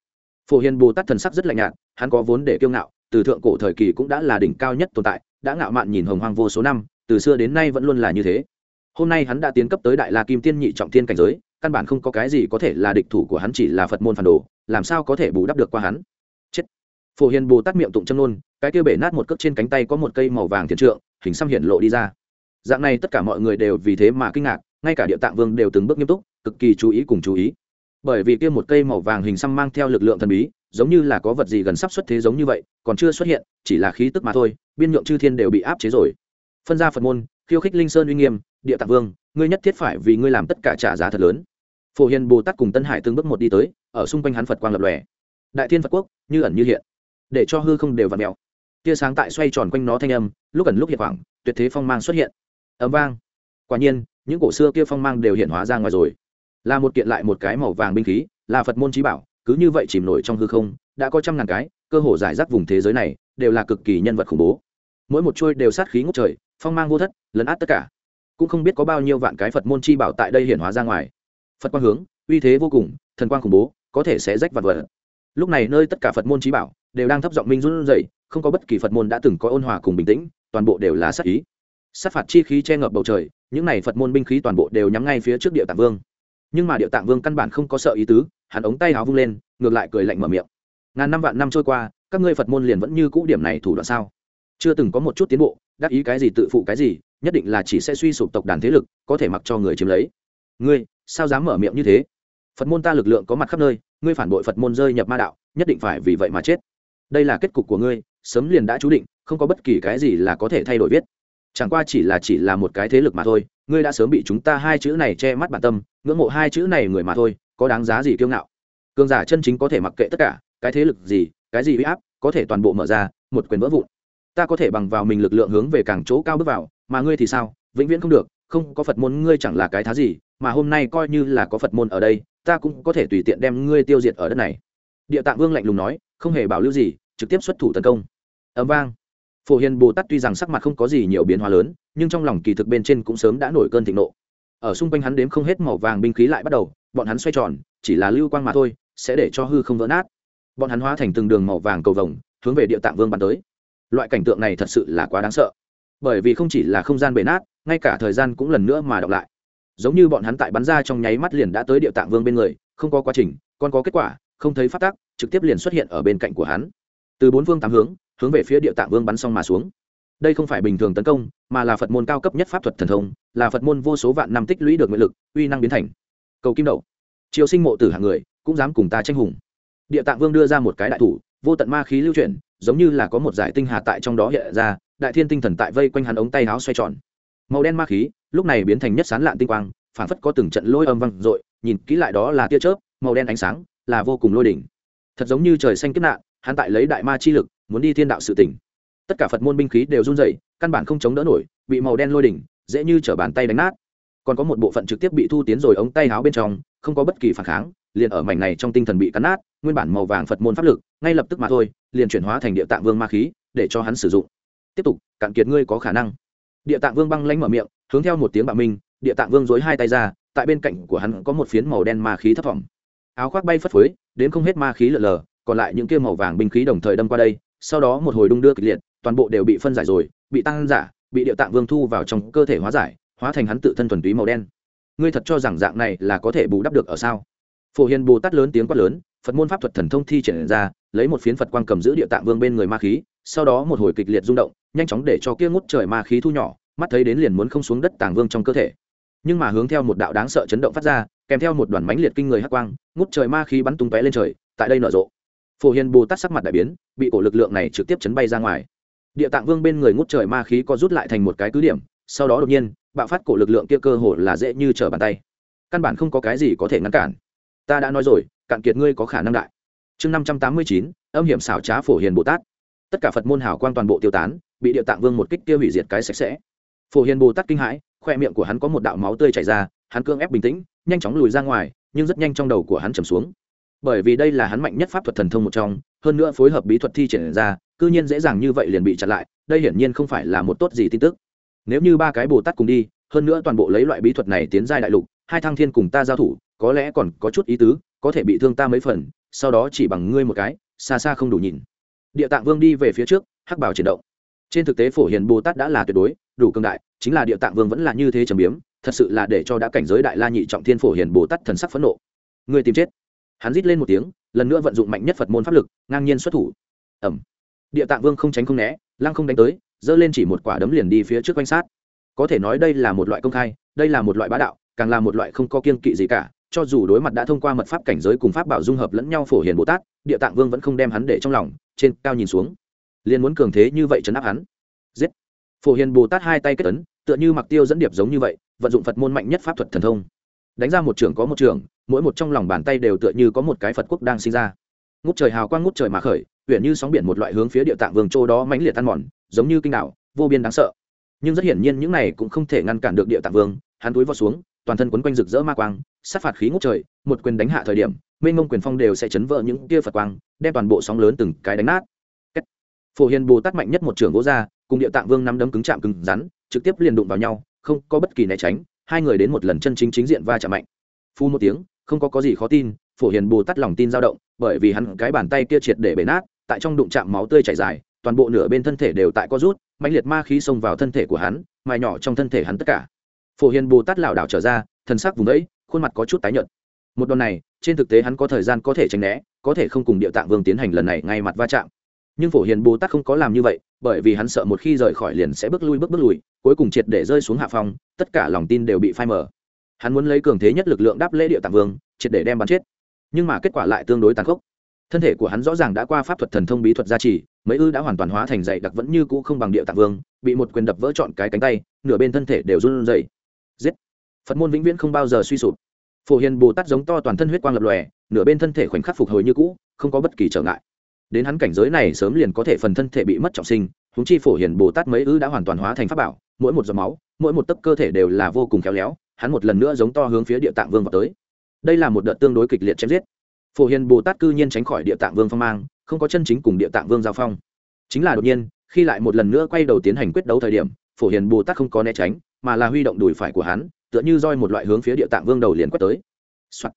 Phổ hiền bồ tát thần sắc rất lạnh nhạt, hắn có vốn để kiêu ngạo, từ thượng cổ thời kỳ cũng đã là đỉnh cao nhất tồn tại, đã ngạo mạn nhìn hồng hoang vô số năm, từ xưa đến nay vẫn luôn là như thế. Hôm nay hắn đã tiến cấp tới đại la kim tiên nhị trọng thiên cảnh giới, căn bản không có cái gì có thể là địch thủ của hắn chỉ là phật môn phản đồ, làm sao có thể bù đắp được qua hắn? Phổ hiền bồ tát miệng tụng châm nôn cái kia bể nát một cước trên cánh tay có một cây màu vàng thiền trượng, hình xăm hiện lộ đi ra. Dạng này tất cả mọi người đều vì thế mà kinh ngạc, ngay cả địa tạng vương đều từng bước nghiêm túc, cực kỳ chú ý cùng chú ý. Bởi vì kia một cây màu vàng hình xăm mang theo lực lượng thần bí, giống như là có vật gì gần sắp xuất thế giống như vậy, còn chưa xuất hiện, chỉ là khí tức mà thôi, biên nhượng chư thiên đều bị áp chế rồi. Phân ra phật môn, khiêu khích linh sơn uy nghiêm, địa tạng vương, ngươi nhất thiết phải vì ngươi làm tất cả trả giá thật lớn. Phổ hiền bồ tát cùng tân hải từng bước một đi tới, ở xung quanh hắn phật quang lập lòe. Đại thiên phật quốc, như ẩn như hiện để cho hư không đều vặn mèo. Tia sáng tại xoay tròn quanh nó thanh âm, lúc ẩn lúc hiện hoảng tuyệt thế phong mang xuất hiện. Ấm vang. Quả nhiên, những cổ xưa kia phong mang đều hiện hóa ra ngoài rồi. Là một kiện lại một cái màu vàng binh khí, là phật môn trí bảo, cứ như vậy chìm nổi trong hư không, đã có trăm ngàn cái, cơ hồ giải rác vùng thế giới này, đều là cực kỳ nhân vật khủng bố. Mỗi một chuôi đều sát khí ngút trời, phong mang vô thất, lấn át tất cả. Cũng không biết có bao nhiêu vạn cái phật môn chi bảo tại đây hiển hóa ra ngoài. Phật quang hướng, uy thế vô cùng, thần quang khủng bố, có thể sẽ rách vật vật lúc này nơi tất cả phật môn trí bảo đều đang thấp giọng minh run dậy không có bất kỳ phật môn đã từng có ôn hòa cùng bình tĩnh, toàn bộ đều là sát ý. Sát phạt chi khí che ngập bầu trời, những này phật môn binh khí toàn bộ đều nhắm ngay phía trước địa tạng vương. Nhưng mà địa tạng vương căn bản không có sợ ý tứ, hắn ống tay áo vung lên, ngược lại cười lạnh mở miệng. Ngàn năm vạn năm trôi qua, các ngươi phật môn liền vẫn như cũ điểm này thủ đoạn sao? Chưa từng có một chút tiến bộ, đắc ý cái gì tự phụ cái gì, nhất định là chỉ sẽ suy sụp tộc đàn thế lực, có thể mặc cho người chiếm lấy. Ngươi, sao dám mở miệng như thế? Phật môn ta lực lượng có mặt khắp nơi, ngươi phản bội phật môn rơi nhập ma đạo, nhất định phải vì vậy mà chết. Đây là kết cục của ngươi, sớm liền đã chú định, không có bất kỳ cái gì là có thể thay đổi viết. Chẳng qua chỉ là chỉ là một cái thế lực mà thôi, ngươi đã sớm bị chúng ta hai chữ này che mắt bản tâm, ngưỡng mộ hai chữ này người mà thôi, có đáng giá gì kiêu ngạo? Cường giả chân chính có thể mặc kệ tất cả, cái thế lực gì, cái gì huy áp, có thể toàn bộ mở ra, một quyền vỡ vụn. Ta có thể bằng vào mình lực lượng hướng về càng chỗ cao bước vào, mà ngươi thì sao? Vĩnh viễn không được, không có phật môn ngươi chẳng là cái thá gì, mà hôm nay coi như là có phật môn ở đây ta cũng có thể tùy tiện đem ngươi tiêu diệt ở đất này. Địa tạng vương lạnh lùng nói, không hề bảo lưu gì, trực tiếp xuất thủ tấn công. Ấm vang. Phổ hiền bồ tát tuy rằng sắc mặt không có gì nhiều biến hóa lớn, nhưng trong lòng kỳ thực bên trên cũng sớm đã nổi cơn thịnh nộ. Ở xung quanh hắn đếm không hết màu vàng binh khí lại bắt đầu, bọn hắn xoay tròn, chỉ là lưu quang mà thôi, sẽ để cho hư không vỡ nát. Bọn hắn hóa thành từng đường màu vàng cầu vồng, hướng về địa tạng vương bắn tới. Loại cảnh tượng này thật sự là quá đáng sợ. Bởi vì không chỉ là không gian bể nát, ngay cả thời gian cũng lần nữa mà đọc lại giống như bọn hắn tại bắn ra trong nháy mắt liền đã tới địa tạng vương bên người, không có quá trình, còn có kết quả, không thấy phát tác, trực tiếp liền xuất hiện ở bên cạnh của hắn. Từ bốn phương tám hướng hướng về phía địa tạng vương bắn xong mà xuống. Đây không phải bình thường tấn công, mà là phật môn cao cấp nhất pháp thuật thần thông, là phật môn vô số vạn năm tích lũy được nguyện lực, uy năng biến thành. Cầu kim đậu triều sinh mộ tử hạng người, cũng dám cùng ta tranh hùng. Địa tạng vương đưa ra một cái đại thủ, vô tận ma khí lưu chuyển, giống như là có một giải tinh hà tại trong đó hiện ra, đại thiên tinh thần tại vây quanh hắn ống tay áo xoay tròn. Màu đen ma khí lúc này biến thành nhất sán lạn tinh quang phản phất có từng trận lôi âm vang dội, nhìn kỹ lại đó là tia chớp, màu đen ánh sáng, là vô cùng lôi đỉnh. Thật giống như trời xanh kiếp nạn, hắn tại lấy đại ma chi lực, muốn đi thiên đạo sự tỉnh. Tất cả phật môn binh khí đều run rẩy, căn bản không chống đỡ nổi, bị màu đen lôi đỉnh, dễ như trở bàn tay đánh nát. Còn có một bộ phận trực tiếp bị thu tiến rồi ống tay áo bên trong, không có bất kỳ phản kháng, liền ở mảnh này trong tinh thần bị cắn nát, nguyên bản màu vàng phật môn pháp lực, ngay lập tức mà thôi, liền chuyển hóa thành địa tạng vương ma khí, để cho hắn sử dụng. Tiếp tục, cạn kiệt ngươi có khả năng. Địa tạng vương băng lanh mở miệng hướng theo một tiếng bạo minh, địa tạng vương dối hai tay ra, tại bên cạnh của hắn có một phiến màu đen ma khí thấp thỏm. Áo khoác bay phất phới, đến không hết ma khí lở lờ, còn lại những kia màu vàng binh khí đồng thời đâm qua đây, sau đó một hồi đung đưa kịch liệt, toàn bộ đều bị phân giải rồi, bị tăng giả, bị địa tạng vương thu vào trong cơ thể hóa giải, hóa thành hắn tự thân thuần túy màu đen. Ngươi thật cho rằng dạng này là có thể bù đắp được ở sao? Phổ hiền bồ tát lớn tiếng quát lớn, phật môn pháp thuật thần thông thi triển ra, lấy một phiến phật quang cầm giữ địa tạng vương bên người ma khí, sau đó một hồi kịch liệt rung động, nhanh chóng để cho kia ngút trời ma khí thu nhỏ mắt thấy đến liền muốn không xuống đất tàng vương trong cơ thể. Nhưng mà hướng theo một đạo đáng sợ chấn động phát ra, kèm theo một đoàn mãnh liệt kinh người hắc quang, ngút trời ma khí bắn tung tóe lên trời, tại đây nở rộ. Phổ hiền bồ tát sắc mặt đại biến, bị cổ lực lượng này trực tiếp chấn bay ra ngoài. Địa tạng vương bên người ngút trời ma khí có rút lại thành một cái cứ điểm, sau đó đột nhiên, bạo phát cổ lực lượng kia cơ hồ là dễ như trở bàn tay. Căn bản không có cái gì có thể ngăn cản. Ta đã nói rồi, cạn kiệt ngươi có khả năng đại. Chương năm trăm tám mươi chín, âm hiểm xảo trá phổ hiền bồ tát. Tất cả phật môn hảo quan toàn bộ tiêu tán, bị địa tạng vương một kích tiêu hủy diệt cái sạch sẽ phổ hiền bồ tát kinh hãi, khoe miệng của hắn có một đạo máu tươi chảy ra, hắn cương ép bình tĩnh, nhanh chóng lùi ra ngoài, nhưng rất nhanh trong đầu của hắn trầm xuống. Bởi vì đây là hắn mạnh nhất pháp thuật thần thông một trong, hơn nữa phối hợp bí thuật thi triển ra, cư nhiên dễ dàng như vậy liền bị chặn lại, đây hiển nhiên không phải là một tốt gì tin tức. Nếu như ba cái bồ tát cùng đi, hơn nữa toàn bộ lấy loại bí thuật này tiến giai đại lục, hai thăng thiên cùng ta giao thủ, có lẽ còn có chút ý tứ, có thể bị thương ta mấy phần, sau đó chỉ bằng ngươi một cái, xa xa không đủ nhìn. Địa tạng vương đi về phía trước, hắc bảo chuyển động. Trên thực tế phổ hiền bồ tát đã là tuyệt đối đủ cường đại, chính là địa tạng vương vẫn là như thế trầm biếm, thật sự là để cho đã cảnh giới đại la nhị trọng thiên phổ hiền bồ tát thần sắc phẫn nộ. Người tìm chết. Hắn rít lên một tiếng, lần nữa vận dụng mạnh nhất phật môn pháp lực, ngang nhiên xuất thủ. Ẩm địa tạng vương không tránh không né, lăng không đánh tới, giơ lên chỉ một quả đấm liền đi phía trước quanh sát. Có thể nói đây là một loại công khai, đây là một loại bá đạo, càng là một loại không có kiên kỵ gì cả, cho dù đối mặt đã thông qua mật pháp cảnh giới cùng pháp bảo dung hợp lẫn nhau phổ hiền bồ tát, địa tạng vương vẫn không đem hắn để trong lòng, trên cao nhìn xuống. Liền muốn cường thế như vậy chấn áp hắn. Giết phổ hiền bồ tát hai tay kết tấn, tựa như mặc tiêu dẫn điệp giống như vậy vận dụng phật môn mạnh nhất pháp thuật thần thông. Đánh ra một trường có một trường mỗi một trong lòng bàn tay đều tựa như có một cái phật quốc đang sinh ra. Ngút trời hào quang ngút trời mà khởi huyện như sóng biển một loại hướng phía địa tạng vương châu đó mãnh liệt tan mòn giống như kinh đạo vô biên đáng sợ. Nhưng rất hiển nhiên những này cũng không thể ngăn cản được địa tạng vương hắn túi vào xuống toàn thân quấn quanh rực rỡ ma quang sát phạt khí ngút trời một quyền đánh hạ thời điểm mênh mông quyền phong đều sẽ chấn vỡ những kia phật quang đem toàn bộ sóng lớn từng cái đánh nát phổ hiền bồ tát mạnh nhất một trường gỗ ra, cùng địa tạng vương nắm đấm cứng chạm cứng rắn, trực tiếp liền đụng vào nhau, không có bất kỳ né tránh, hai người đến một lần chân chính chính diện va chạm mạnh. Phu một tiếng, không có có gì khó tin, phổ hiền bồ tát lòng tin dao động, bởi vì hắn cái bàn tay kia triệt để bể nát, tại trong đụng chạm máu tươi chảy dài, toàn bộ nửa bên thân thể đều tại co rút mạnh liệt ma khí xông vào thân thể của hắn, mài nhỏ trong thân thể hắn tất cả. Phổ hiền bồ tát lảo đảo trở ra thân sắc vùng ấy khuôn mặt có chút tái nhợt. Một đòn này, trên thực tế hắn có thời gian có thể tránh né, có thể không cùng địa tạng vương tiến hành lần này ngay mặt va chạm nhưng phổ hiền bồ tát không có làm như vậy, bởi vì hắn sợ một khi rời khỏi liền sẽ bước lui bước bước lùi, cuối cùng triệt để rơi xuống hạ phong, tất cả lòng tin đều bị phai mờ. Hắn muốn lấy cường thế nhất lực lượng đáp lễ địa tạng vương, triệt để đem bắn chết. Nhưng mà kết quả lại tương đối tàn khốc. Thân thể của hắn rõ ràng đã qua pháp thuật thần thông bí thuật gia trì, mấy ư đã hoàn toàn hóa thành dạy đặc vẫn như cũ không bằng địa tạng vương, bị một quyền đập vỡ trọn cái cánh tay, nửa bên thân thể đều run rẩy. Giết! Phật môn vĩnh viễn không bao giờ suy sụp. Phổ hiền bồ tát giống to toàn thân huyết quang lập lòe, nửa bên thân thể khoảnh khắc phục hồi như cũ, không có bất kỳ trở ngại đến hắn cảnh giới này sớm liền có thể phần thân thể bị mất trọng sinh húng chi phổ hiền bồ tát mấy ư đã hoàn toàn hóa thành pháp bảo, mỗi một giọt máu, mỗi một tấc cơ thể đều là vô cùng khéo léo, hắn một lần nữa giống to hướng phía địa tạng vương vào tới. Đây là một đợt tương đối kịch liệt chém giết. Phổ hiền bồ tát cư nhiên tránh khỏi địa tạng vương phong mang, không có chân chính cùng địa tạng vương giao phong. Chính là đột nhiên, khi lại một lần nữa quay đầu tiến hành quyết đấu thời điểm, phổ hiền bồ tát không có né tránh, mà là huy động đùi phải của hắn, tựa như roi một loại hướng phía địa tạng vương đầu liền quét tới、Soạn.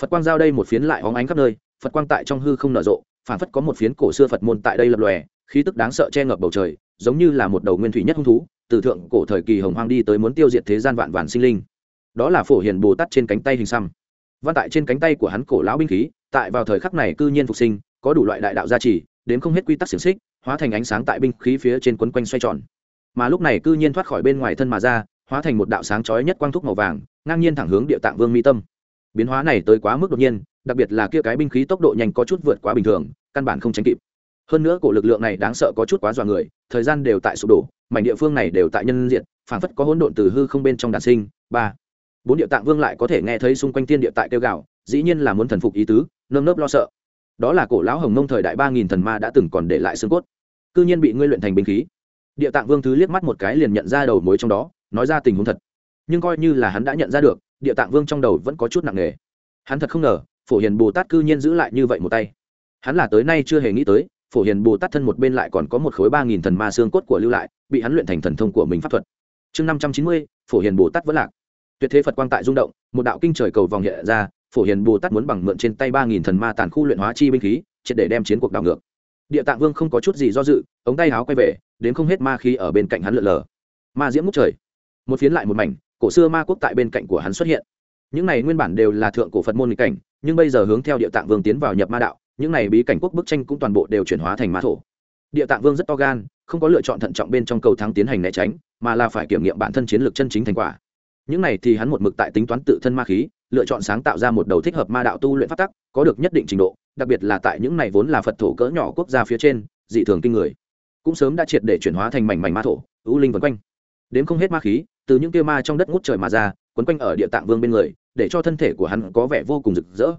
phật quang giao đây một phiến lại hóng ánh khắp nơi, phật quang tại trong hư không nở rộ phản phất có một phiến cổ xưa phật môn tại đây lập lòe, khí tức đáng sợ che ngập bầu trời, giống như là một đầu nguyên thủy nhất hung thú, từ thượng cổ thời kỳ hồng hoang đi tới muốn tiêu diệt thế gian vạn vạn sinh linh. Đó là phổ hiền bồ tát trên cánh tay hình xăm. Văn tại trên cánh tay của hắn cổ lão binh khí, tại vào thời khắc này cư nhiên phục sinh, có đủ loại đại đạo gia trì đến không hết quy tắc xiềng xích, hóa thành ánh sáng tại binh khí phía trên quấn quanh xoay tròn. Mà lúc này cư nhiên thoát khỏi bên ngoài thân mà ra, hóa thành một đạo sáng chói nhất quang thúc màu vàng, ngang nhiên thẳng hướng địa tạng vương mi tâm biến hóa này tới quá mức đột nhiên, đặc biệt là kia cái binh khí tốc độ nhanh có chút vượt quá bình thường, căn bản không tránh kịp. Hơn nữa cổ lực lượng này đáng sợ có chút quá dọa người, thời gian đều tại sụp đổ, mảnh địa phương này đều tại nhân diện, phảng phất có hỗn độn từ hư không bên trong đàn sinh. Ba, bốn địa tạng vương lại có thể nghe thấy xung quanh thiên địa tại kêu gạo dĩ nhiên là muốn thần phục ý tứ, nơm nớp lo sợ. Đó là cổ lão hồng nông thời đại ba nghìn thần ma đã từng còn để lại xương cốt. Cư nhiên bị ngươi luyện thành binh khí. Địa tạng vương thứ liếc mắt một cái liền nhận ra đầu mối trong đó, nói ra tình huống thật. Nhưng coi như là hắn đã nhận ra được địa tạng vương trong đầu vẫn có chút nặng nề. Hắn thật không ngờ, phổ hiền bồ tát cư nhiên giữ lại như vậy một tay. Hắn là tới nay chưa hề nghĩ tới, phổ hiền bồ tát thân một bên lại còn có một khối ba nghìn thần ma xương cốt của lưu lại, bị hắn luyện thành thần thông của mình pháp thuật. Chương năm trăm chín mươi, phổ hiền bồ tát vẫn lạc. Tuyệt thế phật quang tại rung động, một đạo kinh trời cầu vòng hiện ra, phổ hiền bồ tát muốn bằng mượn trên tay ba nghìn thần ma tàn khu luyện hóa chi binh khí, triệt để đem chiến cuộc đảo ngược. Địa tạng vương không có chút gì do dự, ống tay áo quay về, đến không hết ma khí ở bên cạnh hắn lượn lờ. Ma diễm múc trời. Một phiến lại một mảnh cổ xưa ma quốc tại bên cạnh của hắn xuất hiện. Những này nguyên bản đều là thượng cổ phật môn nghịch cảnh, nhưng bây giờ hướng theo địa tạng vương tiến vào nhập ma đạo, những này bí cảnh quốc bức tranh cũng toàn bộ đều chuyển hóa thành ma thổ. Địa tạng vương rất to gan, không có lựa chọn thận trọng bên trong cầu thắng tiến hành né tránh, mà là phải kiểm nghiệm bản thân chiến lược chân chính thành quả. Những này thì hắn một mực tại tính toán tự thân ma khí, lựa chọn sáng tạo ra một đầu thích hợp ma đạo tu luyện pháp tắc, có được nhất định trình độ, đặc biệt là tại những này vốn là phật thổ cỡ nhỏ quốc gia phía trên, dị thường kinh người. Cũng sớm đã triệt để chuyển hóa thành mảnh mảnh ma thổ, ưu linh vân quanh đến không hết ma khí, từ những kia ma trong đất ngút trời mà ra, quấn quanh ở địa tạng vương bên người, để cho thân thể của hắn có vẻ vô cùng rực rỡ.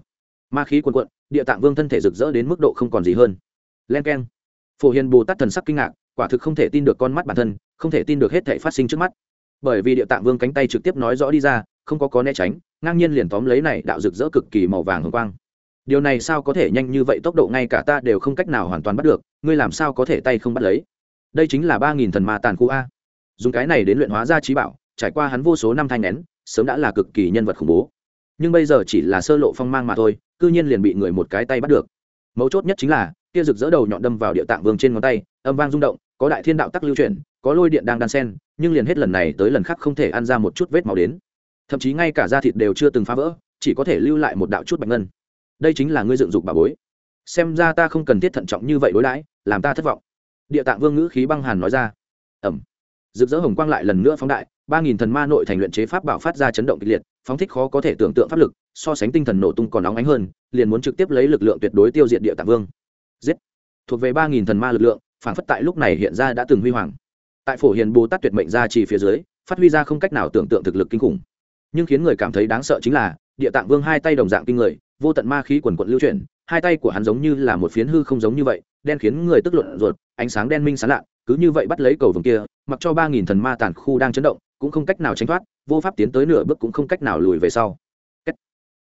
Ma khí quần quận địa tạng vương thân thể rực rỡ đến mức độ không còn gì hơn. Len k e n phổ hiền bồ tát thần sắc kinh ngạc, quả thực không thể tin được con mắt bản thân, không thể tin được hết thể phát sinh trước mắt. Bởi vì địa tạng vương cánh tay trực tiếp nói rõ đi ra, không có có né tránh, ngang nhiên liền tóm lấy này đạo rực rỡ cực kỳ màu vàng hồng quang. Điều này sao có thể nhanh như vậy, tốc độ ngay cả ta đều không cách nào hoàn toàn bắt được, ngươi làm sao có thể tay không bắt lấy? Đây chính là ba nghìn thần ma tàn khu a dùng cái này đến luyện hóa ra trí bảo, trải qua hắn vô số năm thanh nén sớm đã là cực kỳ nhân vật khủng bố. Nhưng bây giờ chỉ là sơ lộ phong mang mà thôi, cư nhiên liền bị người một cái tay bắt được. Mấu chốt nhất chính là, kia rực rỡ đầu nhọn đâm vào địa tạng vương trên ngón tay, âm vang rung động, có đại thiên đạo tắc lưu chuyển, có lôi điện đang đan sen, nhưng liền hết lần này tới lần khác không thể ăn ra một chút vết máu đến. Thậm chí ngay cả da thịt đều chưa từng phá vỡ, chỉ có thể lưu lại một đạo chút bạch ngân. Đây chính là ngươi dựng dục bà bối. Xem ra ta không cần thiết thận trọng như vậy đối đãi, làm ta thất vọng. Địa tạng vương ngữ khí băng hàn nói ra. Ẩm rực rỡ hồng quang lại lần nữa phóng đại, ba nghìn thần ma nội thành luyện chế pháp bảo phát ra chấn động kịch liệt, phóng thích khó có thể tưởng tượng pháp lực, so sánh tinh thần nổ tung còn nóng ánh hơn, liền muốn trực tiếp lấy lực lượng tuyệt đối tiêu diệt địa tạng vương. Giết! Thuộc về ba nghìn thần ma lực lượng, phản phất tại lúc này hiện ra đã từng huy hoàng. Tại phổ hiền bồ tát tuyệt mệnh ra chỉ phía dưới, phát huy ra không cách nào tưởng tượng thực lực kinh khủng. Nhưng khiến người cảm thấy đáng sợ chính là, địa tạng vương hai tay đồng dạng kinh người, vô tận ma khí quần quận lưu chuyển, hai tay của hắn giống như là một phiến hư không giống như vậy, đen khiến người tức luận ruột, ánh sáng đen minh sán lạ cứ như vậy bắt lấy cầu vồng kia, mặc cho ba nghìn thần ma tàn khu đang chấn động, cũng không cách nào tránh thoát, vô pháp tiến tới nửa bước cũng không cách nào lùi về sau.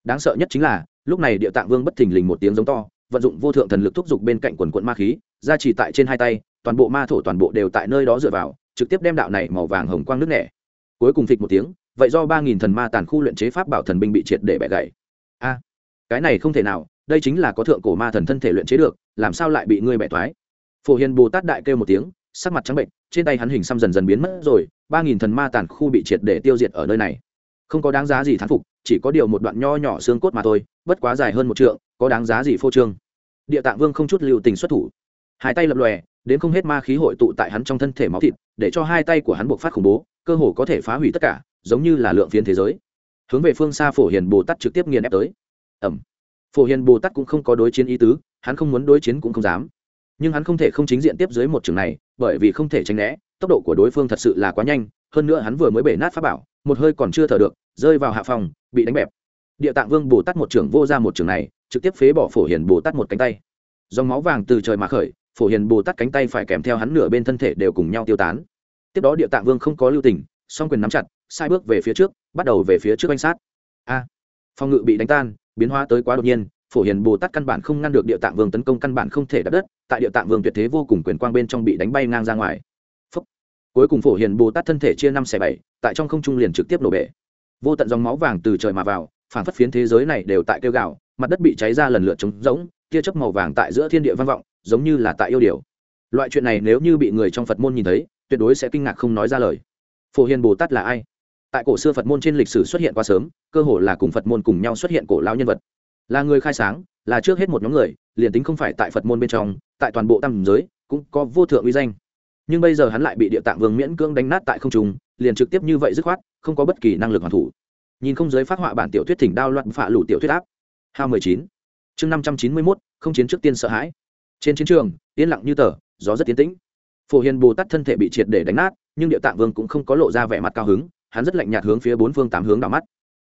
Đáng sợ nhất chính là, lúc này địa tạng vương bất thình lình một tiếng giống to, vận dụng vô thượng thần lực thúc giục bên cạnh quần quận ma khí, ra chỉ tại trên hai tay, toàn bộ ma thổ toàn bộ đều tại nơi đó dựa vào, trực tiếp đem đạo này màu vàng hồng quang nước nẻ. Cuối cùng phịch một tiếng, vậy do ba nghìn thần ma tàn khu luyện chế pháp bảo thần binh bị triệt để bẻ gãy. A, cái này không thể nào, đây chính là có thượng cổ ma thần thân thể luyện chế được, làm sao lại bị ngươi bẻ thoái phổ hiền bồ tát đại kêu một tiếng sắc mặt trắng bệnh, trên tay hắn hình xăm dần dần biến mất rồi, ba nghìn thần ma tàn khu bị triệt để tiêu diệt ở nơi này. Không có đáng giá gì thán phục, chỉ có điều một đoạn nho nhỏ xương cốt mà thôi, bất quá dài hơn một trượng, có đáng giá gì phô trương. Địa tạng vương không chút lưu tình xuất thủ. Hai tay lập lòe, đến không hết ma khí hội tụ tại hắn trong thân thể máu thịt, để cho hai tay của hắn buộc phát khủng bố, cơ hồ có thể phá hủy tất cả, giống như là lượng phiến thế giới. Hướng về phương xa phổ hiền bồ tát trực tiếp nghiền ép tới. Ẩm phổ hiền bồ tát cũng không có đối chiến ý tứ, hắn không muốn đối chiến cũng không dám nhưng hắn không thể không chính diện tiếp dưới một trường này bởi vì không thể tránh né tốc độ của đối phương thật sự là quá nhanh hơn nữa hắn vừa mới bể nát pháp bảo một hơi còn chưa thở được rơi vào hạ phòng bị đánh bẹp. Địa tạng vương bồ tát một trường vô ra một trường này trực tiếp phế bỏ phổ hiền bồ tát một cánh tay. Dòng máu vàng từ trời mà khởi phổ hiền bồ tát cánh tay phải kèm theo hắn nửa bên thân thể đều cùng nhau tiêu tán. Tiếp đó địa tạng vương không có lưu tình song quyền nắm chặt sai bước về phía trước bắt đầu về phía trước quan sát. A à, phòng ngự bị đánh tan biến hóa tới quá đột nhiên phổ hiền bồ tát căn bản không ngăn được địa tạng vương tấn công căn bản không thể đập đất, tại địa tạng vương tuyệt thế vô cùng quyền quang bên trong bị đánh bay ngang ra ngoài. Phúc. cuối cùng phổ hiền bồ tát thân thể chia năm xẻ bảy, tại trong không trung liền trực tiếp nổ bể. Vô tận dòng máu vàng từ trời mà vào, phản phất phiến thế giới này đều tại kêu gạo mặt đất bị cháy ra lần lượt trống rỗng, tia chớp màu vàng tại giữa thiên địa vang vọng, giống như là tại yêu điều loại chuyện này nếu như bị người trong phật môn nhìn thấy, tuyệt đối sẽ kinh ngạc không nói ra lời. Phổ hiền bồ tát là ai? Tại cổ xưa phật môn trên lịch sử xuất hiện quá sớm, cơ hồ là cùng phật môn cùng nhau xuất hiện cổ lao nhân vật là người khai sáng, là trước hết một nhóm người, liền tính không phải tại phật môn bên trong, tại toàn bộ tam giới, cũng có vô thượng uy danh. Nhưng bây giờ hắn lại bị địa tạng vương miễn cưỡng đánh nát tại không trung, liền trực tiếp như vậy dứt khoát, không có bất kỳ năng lực hoàn thủ. Nhìn không giới phát họa bản tiểu thuyết thỉnh đao loạn phạ lủ tiểu thuyết áp. Hao mười chín. Chương năm trăm chín mươi mốt, không chiến trước tiên sợ hãi. Trên chiến trường, yên lặng như tờ, gió rất tiến tĩnh. Phổ hiền bồ tát thân thể bị triệt để đánh nát, nhưng địa tạng vương cũng không có lộ ra vẻ mặt cao hứng, hắn rất lạnh nhạt hướng phía bốn phương tám hướng đảo mắt.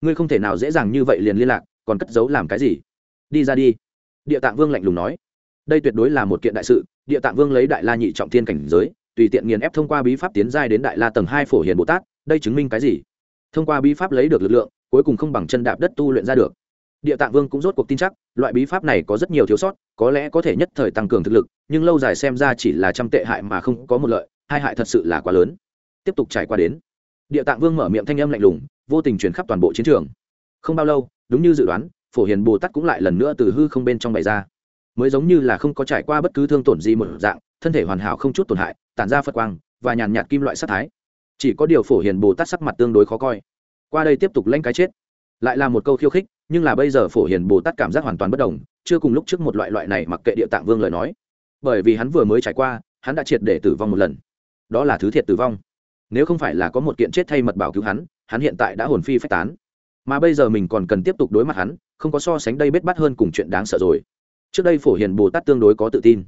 Ngươi không thể nào dễ dàng như vậy liền liên lạc còn cất giấu làm cái gì? Đi ra đi. Địa tạng vương lạnh lùng nói. Đây tuyệt đối là một kiện đại sự, địa tạng vương lấy đại la nhị trọng thiên cảnh giới, tùy tiện nghiền ép thông qua bí pháp tiến giai đến đại la tầng hai phổ hiền bồ tát, đây chứng minh cái gì? Thông qua bí pháp lấy được lực lượng, cuối cùng không bằng chân đạp đất tu luyện ra được. Địa tạng vương cũng rốt cuộc tin chắc, loại bí pháp này có rất nhiều thiếu sót, có lẽ có thể nhất thời tăng cường thực lực, nhưng lâu dài xem ra chỉ là trăm tệ hại mà không có một lợi, hai hại thật sự là quá lớn. Tiếp tục trải qua đến. Địa tạng vương mở miệng thanh âm lạnh lùng, vô tình chuyển khắp toàn bộ chiến trường không bao lâu, đúng như dự đoán, phổ hiền bồ tát cũng lại lần nữa từ hư không bên trong bày ra. Mới giống như là không có trải qua bất cứ thương tổn gì một dạng, thân thể hoàn hảo không chút tổn hại, tản ra phật quang, và nhàn nhạt kim loại sắc thái. Chỉ có điều phổ hiền bồ tát sắc mặt tương đối khó coi. Qua đây tiếp tục lanh cái chết. Lại là một câu khiêu khích, nhưng là bây giờ phổ hiền bồ tát cảm giác hoàn toàn bất đồng, chưa cùng lúc trước một loại loại này mặc kệ địa tạng vương lời nói. Bởi vì hắn vừa mới trải qua, hắn đã triệt để tử vong một lần. Đó là thứ thiệt tử vong. Nếu không phải là có một kiện chết thay mật bảo cứu hắn hắn hiện tại đã hồn phi phách tán mà bây giờ mình còn cần tiếp tục đối mặt hắn, không có so sánh đây bết bắt hơn cùng chuyện đáng sợ rồi. Trước đây phổ hiền bồ tát tương đối có tự tin.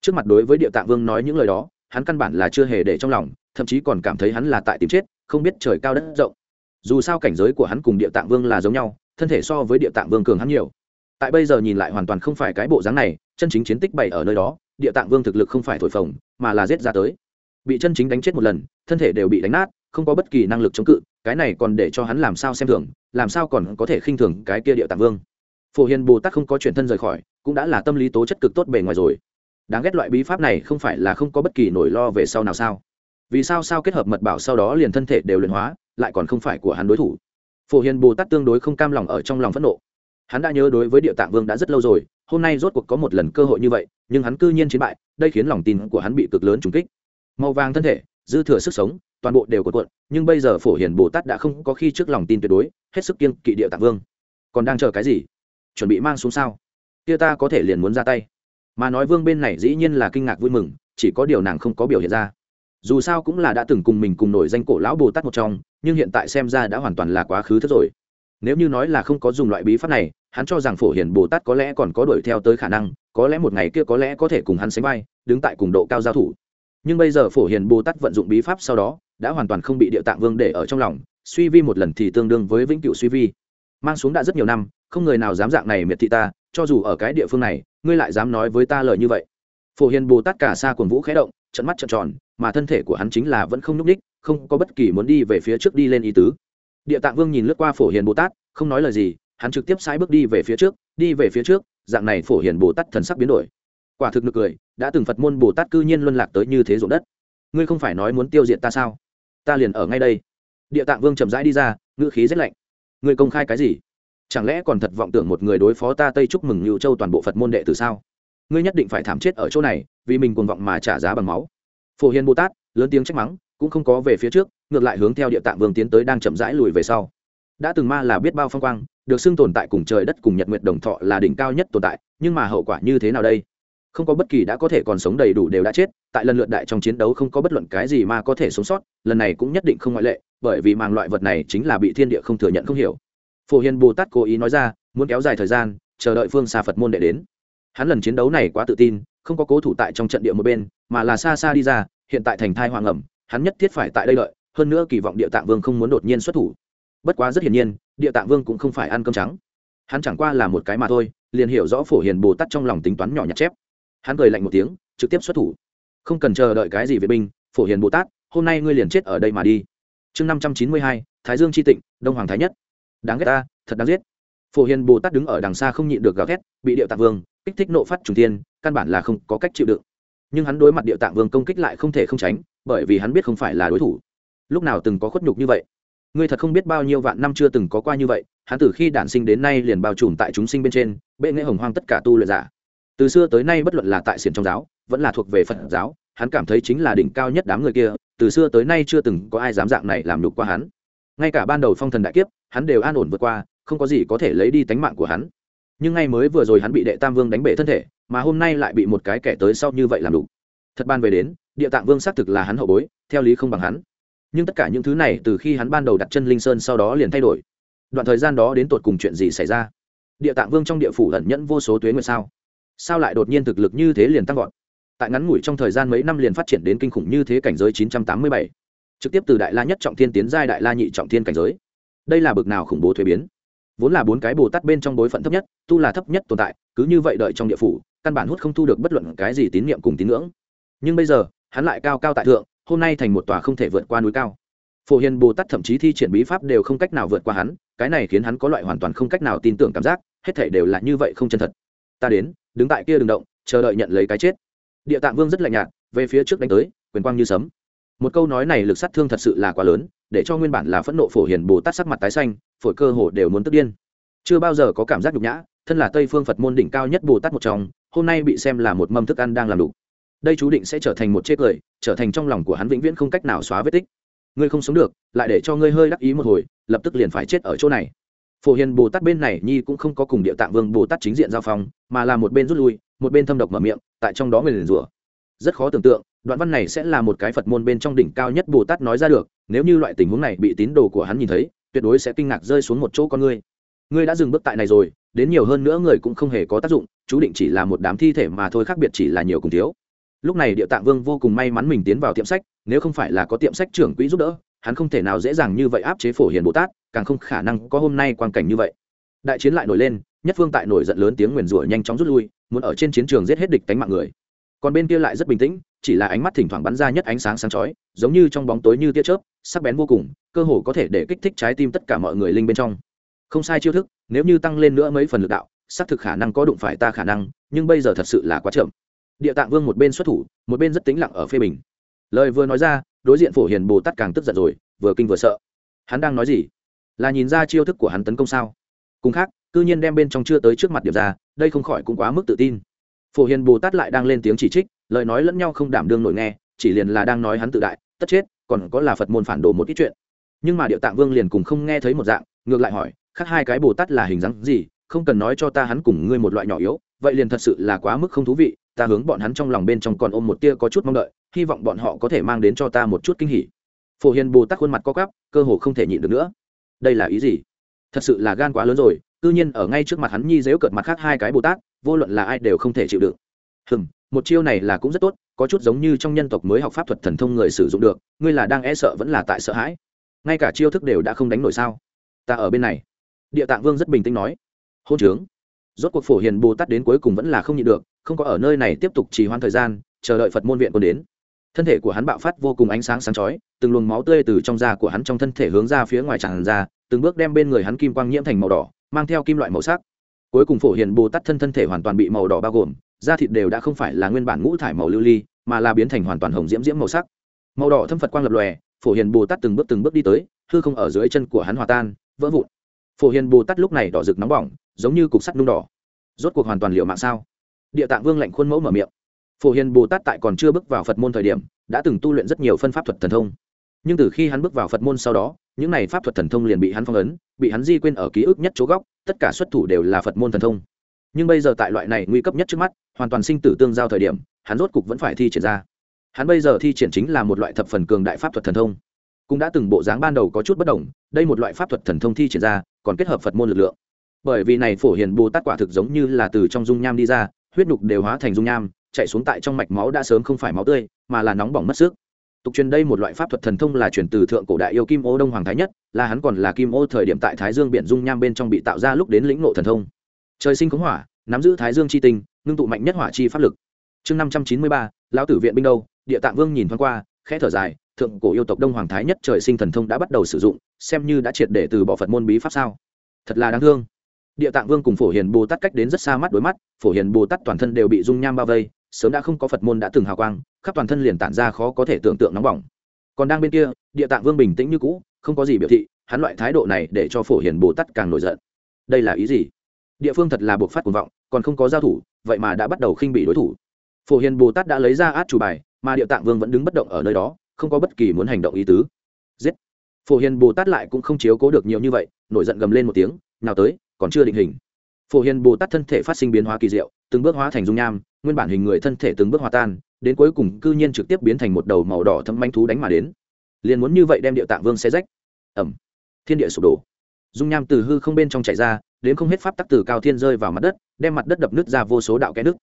Trước mặt đối với địa tạng vương nói những lời đó, hắn căn bản là chưa hề để trong lòng, thậm chí còn cảm thấy hắn là tại tìm chết, không biết trời cao đất rộng. Dù sao cảnh giới của hắn cùng địa tạng vương là giống nhau, thân thể so với địa tạng vương cường hắn nhiều. Tại bây giờ nhìn lại hoàn toàn không phải cái bộ dáng này, chân chính chiến tích bày ở nơi đó, địa tạng vương thực lực không phải thổi phồng, mà là giết ra tới. Bị chân chính đánh chết một lần, thân thể đều bị đánh nát không có bất kỳ năng lực chống cự, cái này còn để cho hắn làm sao xem thường, làm sao còn có thể khinh thường cái kia địa tạng vương. Phổ hiền bồ tát không có chuyển thân rời khỏi, cũng đã là tâm lý tố chất cực tốt bề ngoài rồi. Đáng ghét loại bí pháp này không phải là không có bất kỳ nỗi lo về sau nào sao? Vì sao sao kết hợp mật bảo sau đó liền thân thể đều luyện hóa, lại còn không phải của hắn đối thủ? Phổ hiền bồ tát tương đối không cam lòng ở trong lòng phẫn nộ. Hắn đã nhớ đối với địa tạng vương đã rất lâu rồi, hôm nay rốt cuộc có một lần cơ hội như vậy, nhưng hắn cư nhiên chiến bại, đây khiến lòng tin của hắn bị cực lớn trùng kích. Màu vàng thân thể, dư thừa sức sống toàn bộ đều cuộn cuộn, nhưng bây giờ phổ hiền bồ tát đã không có khi trước lòng tin tuyệt đối, hết sức kiên kỵ địa tạng vương. Còn đang chờ cái gì? Chuẩn bị mang xuống sao? Kia ta có thể liền muốn ra tay. Mà nói vương bên này dĩ nhiên là kinh ngạc vui mừng, chỉ có điều nàng không có biểu hiện ra. Dù sao cũng là đã từng cùng mình cùng nổi danh cổ lão bồ tát một trong, nhưng hiện tại xem ra đã hoàn toàn là quá khứ thất rồi. Nếu như nói là không có dùng loại bí pháp này, hắn cho rằng phổ hiền bồ tát có lẽ còn có đuổi theo tới khả năng, có lẽ một ngày kia có lẽ có thể cùng hắn sánh vai, đứng tại cùng độ cao giao thủ. Nhưng bây giờ phổ hiền bồ tát vận dụng bí pháp sau đó đã hoàn toàn không bị địa tạng vương để ở trong lòng, suy vi một lần thì tương đương với vĩnh cựu suy vi. Mang xuống đã rất nhiều năm, không người nào dám dạng này miệt thị ta, cho dù ở cái địa phương này, ngươi lại dám nói với ta lời như vậy. Phổ hiền bồ tát cả xa quần vũ khé động, trận mắt trận tròn, mà thân thể của hắn chính là vẫn không nhúc ních không có bất kỳ muốn đi về phía trước đi lên ý tứ. Địa tạng vương nhìn lướt qua phổ hiền bồ tát, không nói lời gì, hắn trực tiếp sai bước đi về phía trước, đi về phía trước, dạng này phổ hiền bồ tát thần sắc biến đổi. Quả thực nực cười, đã từng phật môn bồ tát cư nhiên luân lạc tới như thế ruộng đất. Ngươi không phải nói muốn tiêu diệt ta sao? Ta liền ở ngay đây. Địa tạng vương chậm rãi đi ra, ngữ khí rét lạnh. Ngươi công khai cái gì? Chẳng lẽ còn thật vọng tưởng một người đối phó ta tây chúc mừng nhựu châu toàn bộ phật môn đệ từ sao? Ngươi nhất định phải thảm chết ở chỗ này, vì mình cuồng vọng mà trả giá bằng máu. Phổ hiền bồ tát, lớn tiếng trách mắng, cũng không có về phía trước, ngược lại hướng theo địa tạng vương tiến tới đang chậm rãi lùi về sau. Đã từng ma là biết bao phong quang, được xưng tồn tại cùng trời đất cùng nhật nguyệt đồng thọ là đỉnh cao nhất tồn tại, nhưng mà hậu quả như thế nào đây? Không có bất kỳ đã có thể còn sống đầy đủ đều đã chết, tại lần lượt đại trong chiến đấu không có bất luận cái gì mà có thể sống sót, lần này cũng nhất định không ngoại lệ, bởi vì màng loại vật này chính là bị thiên địa không thừa nhận không hiểu. Phổ hiền bồ tát cố ý nói ra, muốn kéo dài thời gian, chờ đợi phương xa phật môn đệ đến. Hắn lần chiến đấu này quá tự tin, không có cố thủ tại trong trận địa một bên, mà là xa xa đi ra, hiện tại thành thai hoàng ẩm, hắn nhất thiết phải tại đây đợi, hơn nữa kỳ vọng địa tạng vương không muốn đột nhiên xuất thủ. Bất quá rất hiển nhiên, địa tạng vương cũng không phải ăn cơm trắng. Hắn chẳng qua là một cái mà thôi, liền hiểu rõ phổ hiền bồ tát trong lòng tính toán nhỏ nhặt chép hắn cười lạnh một tiếng, trực tiếp xuất thủ. Không cần chờ đợi cái gì vệ binh, phổ hiền bồ tát, hôm nay ngươi liền chết ở đây mà đi. Chương năm trăm chín mươi hai, thái dương tri tịnh, đông hoàng thái nhất. Đáng ghét ta, thật đáng giết. Phổ hiền bồ tát đứng ở đằng xa không nhịn được gào ghét bị điệu tạng vương kích thích nộ phát trùng tiên căn bản là không có cách chịu đựng. Nhưng hắn đối mặt điệu tạng vương công kích lại không thể không tránh, bởi vì hắn biết không phải là đối thủ. Lúc nào từng có khuất nhục như vậy? Ngươi thật không biết bao nhiêu vạn năm chưa từng có qua như vậy, hắn từ khi đản sinh đến nay liền bao trùm tại chúng sinh bên trên, bệ nghệ hồng hoang tất cả tu luyện giả từ xưa tới nay bất luận là tại xiển trong giáo, vẫn là thuộc về phật giáo, hắn cảm thấy chính là đỉnh cao nhất đám người kia, từ xưa tới nay chưa từng có ai dám dạng này làm nhục qua hắn. Ngay cả ban đầu phong thần đại kiếp, hắn đều an ổn vượt qua, không có gì có thể lấy đi tánh mạng của hắn. Nhưng ngay mới vừa rồi hắn bị đệ tam vương đánh bể thân thể, mà hôm nay lại bị một cái kẻ tới sau như vậy làm đủ thật ban về đến, địa tạng vương xác thực là hắn hậu bối, theo lý không bằng hắn. Nhưng tất cả những thứ này từ khi hắn ban đầu đặt chân linh sơn sau đó liền thay đổi. Đoạn thời gian đó đến tột cùng chuyện gì xảy ra? Địa tạng vương trong địa phủ ẩn nhẫn vô số tuế nguyệt sao? Sao lại đột nhiên thực lực như thế liền tăng vọt? Tại ngắn ngủi trong thời gian mấy năm liền phát triển đến kinh khủng như thế cảnh giới 987. trực tiếp từ đại la nhất trọng thiên tiến giai đại la nhị trọng thiên cảnh giới. Đây là bực nào khủng bố thuế biến? Vốn là bốn cái bồ tát bên trong bối phận thấp nhất, tu là thấp nhất tồn tại, cứ như vậy đợi trong địa phủ, căn bản hút không thu được bất luận cái gì tín nhiệm cùng tín ngưỡng. Nhưng bây giờ, hắn lại cao cao tại thượng, hôm nay thành một tòa không thể vượt qua núi cao. Phổ hiền bồ tát thậm chí thi triển bí pháp đều không cách nào vượt qua hắn, cái này khiến hắn có loại hoàn toàn không cách nào tin tưởng cảm giác, hết thể đều là như vậy không chân thật. Ta đến đứng tại kia đừng động, chờ đợi nhận lấy cái chết. Địa tạng vương rất lạnh nhạt, về phía trước đánh tới, quyền quang như sấm. Một câu nói này lực sát thương thật sự là quá lớn, để cho nguyên bản là phẫn nộ phổ hiền bồ tát sắc mặt tái xanh, phổi cơ hồ đều muốn tức điên. Chưa bao giờ có cảm giác nhục nhã, thân là tây phương phật môn đỉnh cao nhất bồ tát một trong, hôm nay bị xem là một mâm thức ăn đang làm đủ. Đây chú định sẽ trở thành một chê cười, trở thành trong lòng của hắn vĩnh viễn không cách nào xóa vết tích. Ngươi không sống được, lại để cho ngươi hơi đắc ý một hồi, lập tức liền phải chết ở chỗ này phổ hiền bồ tát bên này nhi cũng không có cùng địa tạng vương bồ tát chính diện giao phong, mà là một bên rút lui, một bên thâm độc mở miệng, tại trong đó người liền rủa. Rất khó tưởng tượng, đoạn văn này sẽ là một cái phật môn bên trong đỉnh cao nhất bồ tát nói ra được, nếu như loại tình huống này bị tín đồ của hắn nhìn thấy, tuyệt đối sẽ kinh ngạc rơi xuống một chỗ con ngươi. Ngươi đã dừng bước tại này rồi, đến nhiều hơn nữa người cũng không hề có tác dụng, chú định chỉ là một đám thi thể mà thôi, khác biệt chỉ là nhiều cùng thiếu. Lúc này địa tạng vương vô cùng may mắn mình tiến vào tiệm sách, nếu không phải là có tiệm sách trưởng quỹ giúp đỡ, hắn không thể nào dễ dàng như vậy áp chế phổ hiền bồ tát càng không khả năng có hôm nay quan cảnh như vậy. Đại chiến lại nổi lên, nhất phương tại nổi giận lớn tiếng nguyền rủa nhanh chóng rút lui, muốn ở trên chiến trường giết hết địch tánh mạng người. Còn bên kia lại rất bình tĩnh, chỉ là ánh mắt thỉnh thoảng bắn ra nhất ánh sáng sáng chói, giống như trong bóng tối như tia chớp, sắc bén vô cùng, cơ hồ có thể để kích thích trái tim tất cả mọi người linh bên trong. Không sai chiêu thức, nếu như tăng lên nữa mấy phần lực đạo, xác thực khả năng có đụng phải ta khả năng, nhưng bây giờ thật sự là quá chậm. Địa tạng vương một bên xuất thủ, một bên rất tĩnh lặng ở phê bình. Lời vừa nói ra, đối diện phổ hiền bồ tát càng tức giận rồi, vừa kinh vừa sợ. Hắn đang nói gì? Là nhìn ra chiêu thức của hắn tấn công sao? Cùng khác, cư nhiên đem bên trong chưa tới trước mặt điểm ra, đây không khỏi cũng quá mức tự tin. Phổ hiền bồ tát lại đang lên tiếng chỉ trích, lời nói lẫn nhau không đảm đương nổi nghe, chỉ liền là đang nói hắn tự đại, tất chết, còn có là phật môn phản đồ một ít chuyện. Nhưng mà điệu tạng vương liền cùng không nghe thấy một dạng, ngược lại hỏi, khác hai cái bồ tát là hình dáng gì, không cần nói cho ta hắn cùng ngươi một loại nhỏ yếu, vậy liền thật sự là quá mức không thú vị, ta hướng bọn hắn trong lòng bên trong còn ôm một tia có chút mong đợi, hy vọng bọn họ có thể mang đến cho ta một chút kinh hỉ. Phổ hiền bồ tát khuôn mặt co cắp cơ hồ không thể nhịn được nữa đây là ý gì? Thật sự là gan quá lớn rồi tự nhiên ở ngay trước mặt hắn nhi dếu cợt mặt khác hai cái bồ tát, vô luận là ai đều không thể chịu đựng. Hừm, một chiêu này là cũng rất tốt, có chút giống như trong nhân tộc mới học pháp thuật thần thông người sử dụng được, ngươi là đang e sợ vẫn là tại sợ hãi? Ngay cả chiêu thức đều đã không đánh nổi sao? Ta ở bên này. Địa tạng vương rất bình tĩnh nói. Hôn trướng. Rốt cuộc phổ hiền bồ tát đến cuối cùng vẫn là không nhịn được, không có ở nơi này tiếp tục trì hoãn thời gian, chờ đợi phật môn viện quân đến thân thể của hắn bạo phát vô cùng ánh sáng sáng chói, từng luồng máu tươi từ trong da của hắn trong thân thể hướng ra phía ngoài tràn ra, từng bước đem bên người hắn kim quang nhiễm thành màu đỏ, mang theo kim loại màu sắc. Cuối cùng phổ hiền bồ tát thân thân thể hoàn toàn bị màu đỏ bao gồm, da thịt đều đã không phải là nguyên bản ngũ thải màu lưu ly, mà là biến thành hoàn toàn hồng diễm diễm màu sắc. Màu đỏ thâm phật quang lập lòe, phổ hiền bồ tát từng bước từng bước đi tới, hư không ở dưới chân của hắn hòa tan, vỡ vụn. Phổ hiền bồ tát lúc này đỏ rực nóng bỏng, giống như cục sắt nung đỏ. Rốt cuộc hoàn toàn liệu mạng sao? Địa tạng vương lạnh khuôn mẫu mở miệng phổ hiền bồ tát tại còn chưa bước vào phật môn thời điểm, đã từng tu luyện rất nhiều phân pháp thuật thần thông. Nhưng từ khi hắn bước vào phật môn sau đó, những này pháp thuật thần thông liền bị hắn phong ấn, bị hắn di quên ở ký ức nhất chỗ góc, tất cả xuất thủ đều là phật môn thần thông. Nhưng bây giờ tại loại này nguy cấp nhất trước mắt, hoàn toàn sinh tử tương giao thời điểm, hắn rốt cục vẫn phải thi triển ra. Hắn bây giờ thi triển chính là một loại thập phần cường đại pháp thuật thần thông. Cũng đã từng bộ dáng ban đầu có chút bất đồng, đây một loại pháp thuật thần thông thi triển ra, còn kết hợp phật môn lực lượng. Bởi vì này phổ hiền bồ tát quả thực giống như là từ trong dung nham đi ra, huyết nhục đều hóa thành dung nham chạy xuống tại trong mạch máu đã sớm không phải máu tươi, mà là nóng bỏng mất sức. Tục truyền đây một loại pháp thuật thần thông là truyền từ thượng cổ đại yêu kim ô đông hoàng thái nhất, là hắn còn là kim ô thời điểm tại thái dương biển dung nham bên trong bị tạo ra lúc đến lĩnh nộ thần thông. Trời sinh khống hỏa, nắm giữ thái dương chi tinh, ngưng tụ mạnh nhất hỏa chi pháp lực. Chương năm trăm chín mươi ba, lão tử viện binh đâu? Địa tạng vương nhìn thoáng qua, khẽ thở dài, thượng cổ yêu tộc đông hoàng thái nhất trời sinh thần thông đã bắt đầu sử dụng, xem như đã triệt để từ bỏ phật môn bí pháp sao? Thật là đáng thương. Địa tạng vương cùng phổ hiền bồ tát cách đến rất xa mắt đối mắt, phổ hiền bồ tát toàn thân đều bị dung nham bao vây sớm đã không có phật môn đã từng hào quang, khắp toàn thân liền tản ra khó có thể tưởng tượng nóng bỏng. Còn đang bên kia, địa tạng vương bình tĩnh như cũ, không có gì biểu thị, hắn loại thái độ này để cho phổ hiền bồ tát càng nổi giận. Đây là ý gì? Địa phương thật là buộc phát cuồng vọng, còn không có giao thủ, vậy mà đã bắt đầu khinh bị đối thủ. Phổ hiền bồ tát đã lấy ra át chủ bài, mà địa tạng vương vẫn đứng bất động ở nơi đó, không có bất kỳ muốn hành động ý tứ. Giết! Phổ hiền bồ tát lại cũng không chiếu cố được nhiều như vậy, nổi giận gầm lên một tiếng, nào tới, còn chưa định hình. Phổ hiền bồ tát thân thể phát sinh biến hóa kỳ diệu, từng bước hóa thành dung nham nguyên bản hình người thân thể từng bước hòa tan, đến cuối cùng cư nhiên trực tiếp biến thành một đầu màu đỏ thâm manh thú đánh mà đến. Liền muốn như vậy đem địa tạng vương xe rách. Ẩm thiên địa sụp đổ. Dung nham từ hư không bên trong chạy ra, đến không hết pháp tắc từ cao thiên rơi vào mặt đất, đem mặt đất đập nứt ra vô số đạo kẽ nước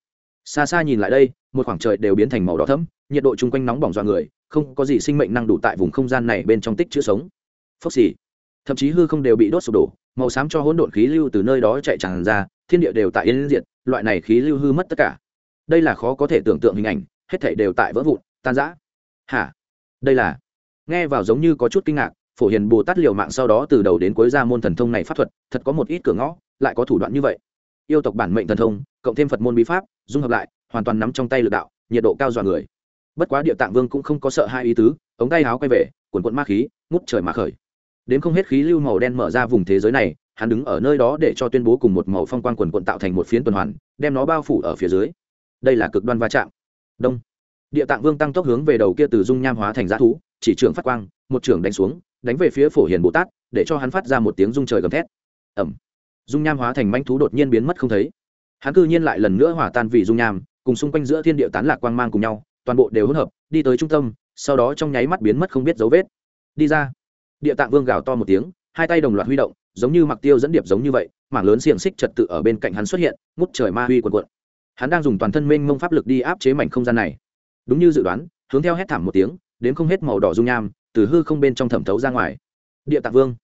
xa xa nhìn lại đây, một khoảng trời đều biến thành màu đỏ thẫm, nhiệt độ chung quanh nóng bỏng dọa người, không có gì sinh mệnh năng đủ tại vùng không gian này bên trong tích chữ sống. Phốc xì. Thậm chí hư không đều bị đốt sụp đổ, màu xám cho hỗn độn khí lưu từ nơi đó chạy tràn ra, thiên địa đều tại yên diệt, loại này khí lưu hư mất tất cả đây là khó có thể tưởng tượng hình ảnh, hết thảy đều tại vỡ vụn, tan rã. Hả? Đây là? Nghe vào giống như có chút kinh ngạc, phổ hiền bồ tát liều mạng sau đó từ đầu đến cuối ra môn thần thông này pháp thuật, thật có một ít cửa ngõ, lại có thủ đoạn như vậy. Yêu tộc bản mệnh thần thông, cộng thêm phật môn bí pháp, dung hợp lại, hoàn toàn nắm trong tay lực đạo, nhiệt độ cao dọa người. Bất quá địa tạng vương cũng không có sợ hai ý tứ, ống tay áo quay về quần quận ma khí, ngút trời mà khởi. Đến không hết khí lưu màu đen mở ra vùng thế giới này, hắn đứng ở nơi đó để cho tuyên bố cùng một màu phong quang quần quận tạo thành một phiến tuần hoàn, đem nó bao phủ ở phía dưới đây là cực đoan va chạm. Đông. Địa tạng vương tăng tốc hướng về đầu kia từ dung nham hóa thành g thú, chỉ trưởng phát quang, một trưởng đánh xuống, đánh về phía phổ hiền bồ tát, để cho hắn phát ra một tiếng rung trời gầm thét. Ẩm. Dung nham hóa thành manh thú đột nhiên biến mất không thấy. Hắn cư nhiên lại lần nữa hỏa tan vì dung nham, cùng xung quanh giữa thiên địa tán lạc quang mang cùng nhau, toàn bộ đều hỗn hợp, đi tới trung tâm, sau đó trong nháy mắt biến mất không biết dấu vết. Đi ra. Địa tạng vương gào to một tiếng, hai tay đồng loạt huy động, giống như mặc tiêu dẫn điệp giống như vậy, mảng lớn xiềng xích trật tự ở bên cạnh hắn xuất hiện, ngút trời ma huy quần quận hắn đang dùng toàn thân mênh mông pháp lực đi áp chế mảnh không gian này. Đúng như dự đoán, hướng theo hét thảm một tiếng, đến không hết màu đỏ dung nham, từ hư không bên trong thẩm thấu ra ngoài. Địa tạng vương.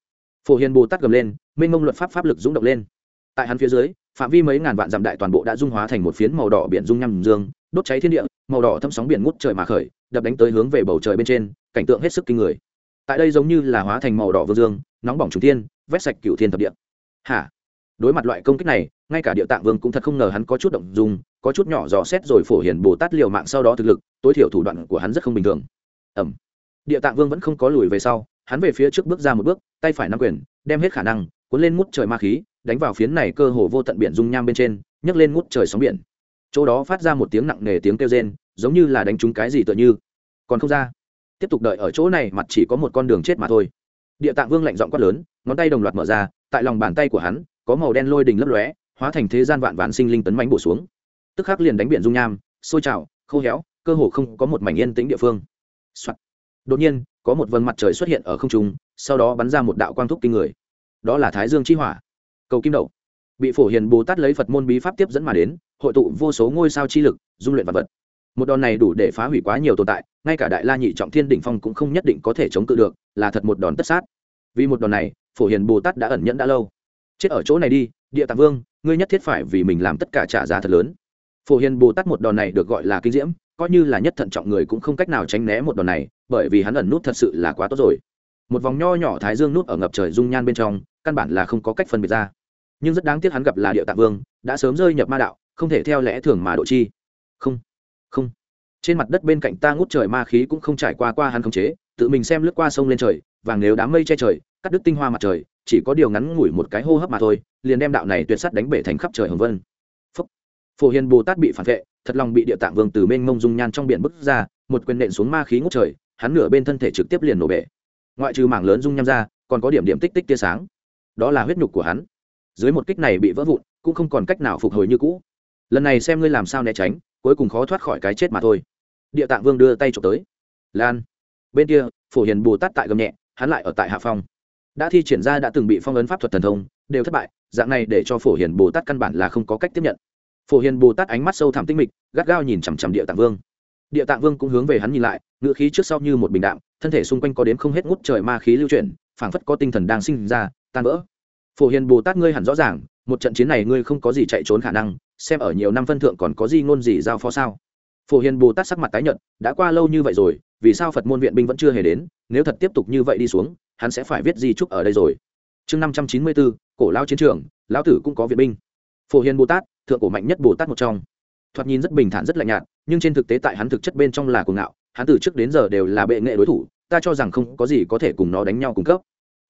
Phổ hiền bồ tát gầm lên, mênh mông luật pháp pháp lực rung động lên. Tại hắn phía dưới, phạm vi mấy ngàn vạn dặm đại toàn bộ đã dung hóa thành một phiến màu đỏ biển dung nham dương, đốt cháy thiên địa, màu đỏ thâm sóng biển ngút trời mà khởi, đập đánh tới hướng về bầu trời bên trên, cảnh tượng hết sức kinh người. Tại đây giống như là hóa thành màu đỏ vương dương, nóng bỏng trùng thiên, vét sạch cựu thiên thập địa. Hả? Đối mặt loại công kích này ngay cả địa tạng vương cũng thật không ngờ hắn có chút động dung, có chút nhỏ dò xét rồi phổ hiền bồ tát liều mạng sau đó thực lực, tối thiểu thủ đoạn của hắn rất không bình thường. Ẩm địa tạng vương vẫn không có lùi về sau, hắn về phía trước bước ra một bước, tay phải nắm quyền, đem hết khả năng, cuốn lên ngút trời ma khí, đánh vào phiến này cơ hồ vô tận biển dung nham bên trên, nhấc lên ngút trời sóng biển. Chỗ đó phát ra một tiếng nặng nề tiếng kêu rên, giống như là đánh trúng cái gì tựa như. Còn không ra. Tiếp tục đợi ở chỗ này mặt chỉ có một con đường chết mà thôi. Địa tạng vương lạnh giọng quát lớn, ngón tay đồng loạt mở ra, tại lòng bàn tay của hắn, có màu đen lôi đình lấp lóe hóa thành thế gian vạn vạn sinh linh tấn mánh bổ xuống. Tức khắc liền đánh biển dung nham, sôi trào, khô héo, cơ hồ không có một mảnh yên tĩnh địa phương、Soạn. đột nhiên, có một vầng mặt trời xuất hiện ở không trung, sau đó bắn ra một đạo quang thúc kinh người. Đó là thái dương chi hỏa. Cầu kim đậu bị phổ hiền bồ tát lấy phật môn bí pháp tiếp dẫn mà đến, hội tụ vô số ngôi sao chi lực, dung luyện vật vật. Một đòn này đủ để phá hủy quá nhiều tồn tại, ngay cả đại la nhị trọng thiên đỉnh phong cũng không nhất định có thể chống cự được, là thật một đòn tất sát. Vì một đòn này, phổ hiền bồ tát đã ẩn nhẫn đã lâu. Chết ở chỗ này đi, địa tạng vương ngươi nhất thiết phải vì mình làm tất cả trả giá thật lớn. Phổ hiền bồ tát một đòn này được gọi là kinh diễm, coi như là nhất thận trọng người cũng không cách nào tránh né một đòn này, bởi vì hắn ẩn nút thật sự là quá tốt rồi. Một vòng nho nhỏ thái dương nút ở ngập trời dung nhan bên trong, căn bản là không có cách phân biệt ra. Nhưng rất đáng tiếc hắn gặp là địa tạng vương, đã sớm rơi nhập ma đạo, không thể theo lẽ thường mà độ chi. Không không. Trên mặt đất bên cạnh ta ngút trời ma khí cũng không trải qua qua hắn khống chế, tự mình xem lướt qua sông lên trời, vàng nếu đám mây che trời, cắt đứt tinh hoa mặt trời chỉ có điều ngắn ngủi một cái hô hấp mà thôi, liền đem đạo này tuyệt sắt đánh bể thành khắp trời hồng vân. Phúc. phổ hiền bồ tát bị phản vệ, thật lòng bị địa tạng vương từ mênh mông dung nhan trong biển bức ra, một quyền nện xuống ma khí ngút trời, hắn nửa bên thân thể trực tiếp liền nổ bể. Ngoại trừ mảng lớn dung nham ra, còn có điểm điểm tích tích tia sáng. Đó là huyết nhục của hắn. Dưới một kích này bị vỡ vụn, cũng không còn cách nào phục hồi như cũ. Lần này xem ngươi làm sao né tránh, cuối cùng khó thoát khỏi cái chết mà thôi. Địa tạng vương đưa tay trộm tới. Lan. Bên kia, phổ hiền bồ tát tại gầm nhẹ, hắn lại ở tại hạ phong đã thi triển ra đã từng bị phong ấn pháp thuật thần thông, đều thất bại, dạng này để cho phổ hiền bồ tát căn bản là không có cách tiếp nhận. Phổ hiền bồ tát ánh mắt sâu thẳm tinh mịch, gắt gao nhìn chằm chằm địa tạng vương. Địa tạng vương cũng hướng về hắn nhìn lại ngựa khí trước sau như một bình đạm, thân thể xung quanh có đến không hết ngút trời ma khí lưu chuyển, phảng phất có tinh thần đang sinh ra, tan vỡ. Phổ hiền bồ tát ngươi hẳn rõ ràng, một trận chiến này ngươi không có gì chạy trốn khả năng, xem ở nhiều năm phân thượng còn có gì ngôn gì giao phó sao? Phổ hiền bồ tát sắc mặt tái nhợt, đã qua lâu như vậy rồi, vì sao phật môn viện binh vẫn chưa hề đến, nếu thật tiếp tục như vậy đi xuống hắn sẽ phải viết di trúc ở đây rồi. Chương năm trăm chín mươi bốn, cổ lao chiến trường, lão tử cũng có viện binh. Phổ hiền bồ tát, thượng cổ mạnh nhất bồ tát một trong. Thoạt nhìn rất bình thản, rất lạnh nhạt, nhưng trên thực tế tại hắn thực chất bên trong là cuồng ngạo, hắn từ trước đến giờ đều là bệ nghệ đối thủ, ta cho rằng không có gì có thể cùng nó đánh nhau cung cấp.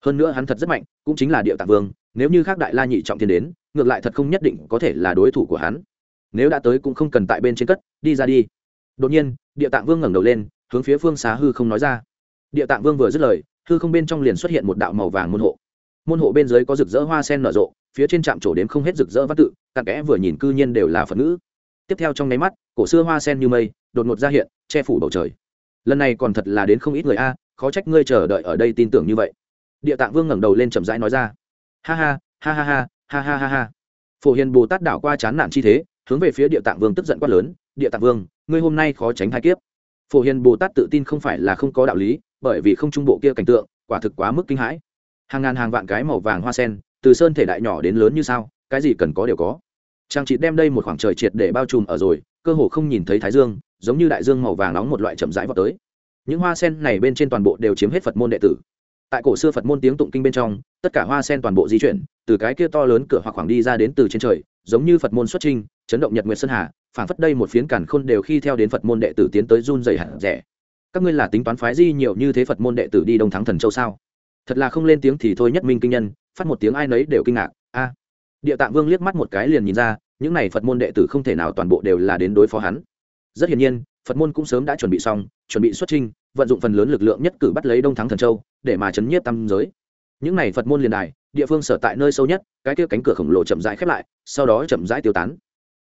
Hơn nữa hắn thật rất mạnh, cũng chính là địa tạng vương, nếu như khác đại la nhị trọng thiên đến, ngược lại thật không nhất định có thể là đối thủ của hắn. Nếu đã tới cũng không cần tại bên trên cất, đi ra đi. Đột nhiên, địa tạng vương ngẩng đầu lên, hướng phía phương xá hư không nói ra. Địa tạng vương vừa dứt lời hư không bên trong liền xuất hiện một đạo màu vàng môn hộ. Môn hộ bên dưới có rực rỡ hoa sen nở rộ, phía trên trạm trổ đến không hết rực rỡ văn tự, cặn kẽ vừa nhìn cư nhiên đều là phật ngữ. Tiếp theo trong nháy mắt, cổ xưa hoa sen như mây, đột ngột ra hiện, che phủ bầu trời. Lần này còn thật là đến không ít người a, khó trách ngươi chờ đợi ở đây tin tưởng như vậy. Địa tạng vương ngẩng đầu lên chậm rãi nói ra. Ha ha ha ha ha ha ha ha ha. Phổ hiền bồ tát đảo qua chán nản chi thế, hướng về phía địa tạng vương tức giận quát lớn, địa tạng vương, ngươi hôm nay khó tránh hai kiếp. Phổ hiền bồ tát tự tin không phải là không có đạo lý bởi vì không trung bộ kia cảnh tượng, quả thực quá mức kinh hãi. Hàng ngàn hàng vạn cái màu vàng hoa sen, từ sơn thể đại nhỏ đến lớn như sao, cái gì cần có đều có. Trang trị đem đây một khoảng trời triệt để bao trùm ở rồi, cơ hồ không nhìn thấy thái dương, giống như đại dương màu vàng nóng một loại chậm rãi vào tới. Những hoa sen này bên trên toàn bộ đều chiếm hết phật môn đệ tử. Tại cổ xưa phật môn tiếng tụng kinh bên trong, tất cả hoa sen toàn bộ di chuyển, từ cái kia to lớn cửa hoặc khoảng đi ra đến từ trên trời, giống như phật môn xuất trinh chấn động nhật nguyệt sơn hà, phảng phất đây một phiến cản khôn đều khi theo đến phật môn đệ tử tiến tới run dày hẳn rẻ các ngươi là tính toán phái di nhiều như thế phật môn đệ tử đi đông thắng thần châu sao? Thật là không lên tiếng thì thôi, nhất minh kinh nhân, phát một tiếng ai nấy đều kinh ngạc. A. Địa tạng vương liếc mắt một cái liền nhìn ra, những này phật môn đệ tử không thể nào toàn bộ đều là đến đối phó hắn. Rất hiển nhiên, phật môn cũng sớm đã chuẩn bị xong, chuẩn bị xuất trinh vận dụng phần lớn lực lượng nhất cử bắt lấy đông thắng thần châu, để mà chấn nhiếp tam giới. Những này phật môn liền đài, địa phương sở tại nơi sâu nhất, cái kia cánh cửa khổng lồ chậm rãi khép lại, sau đó chậm rãi tiêu tán.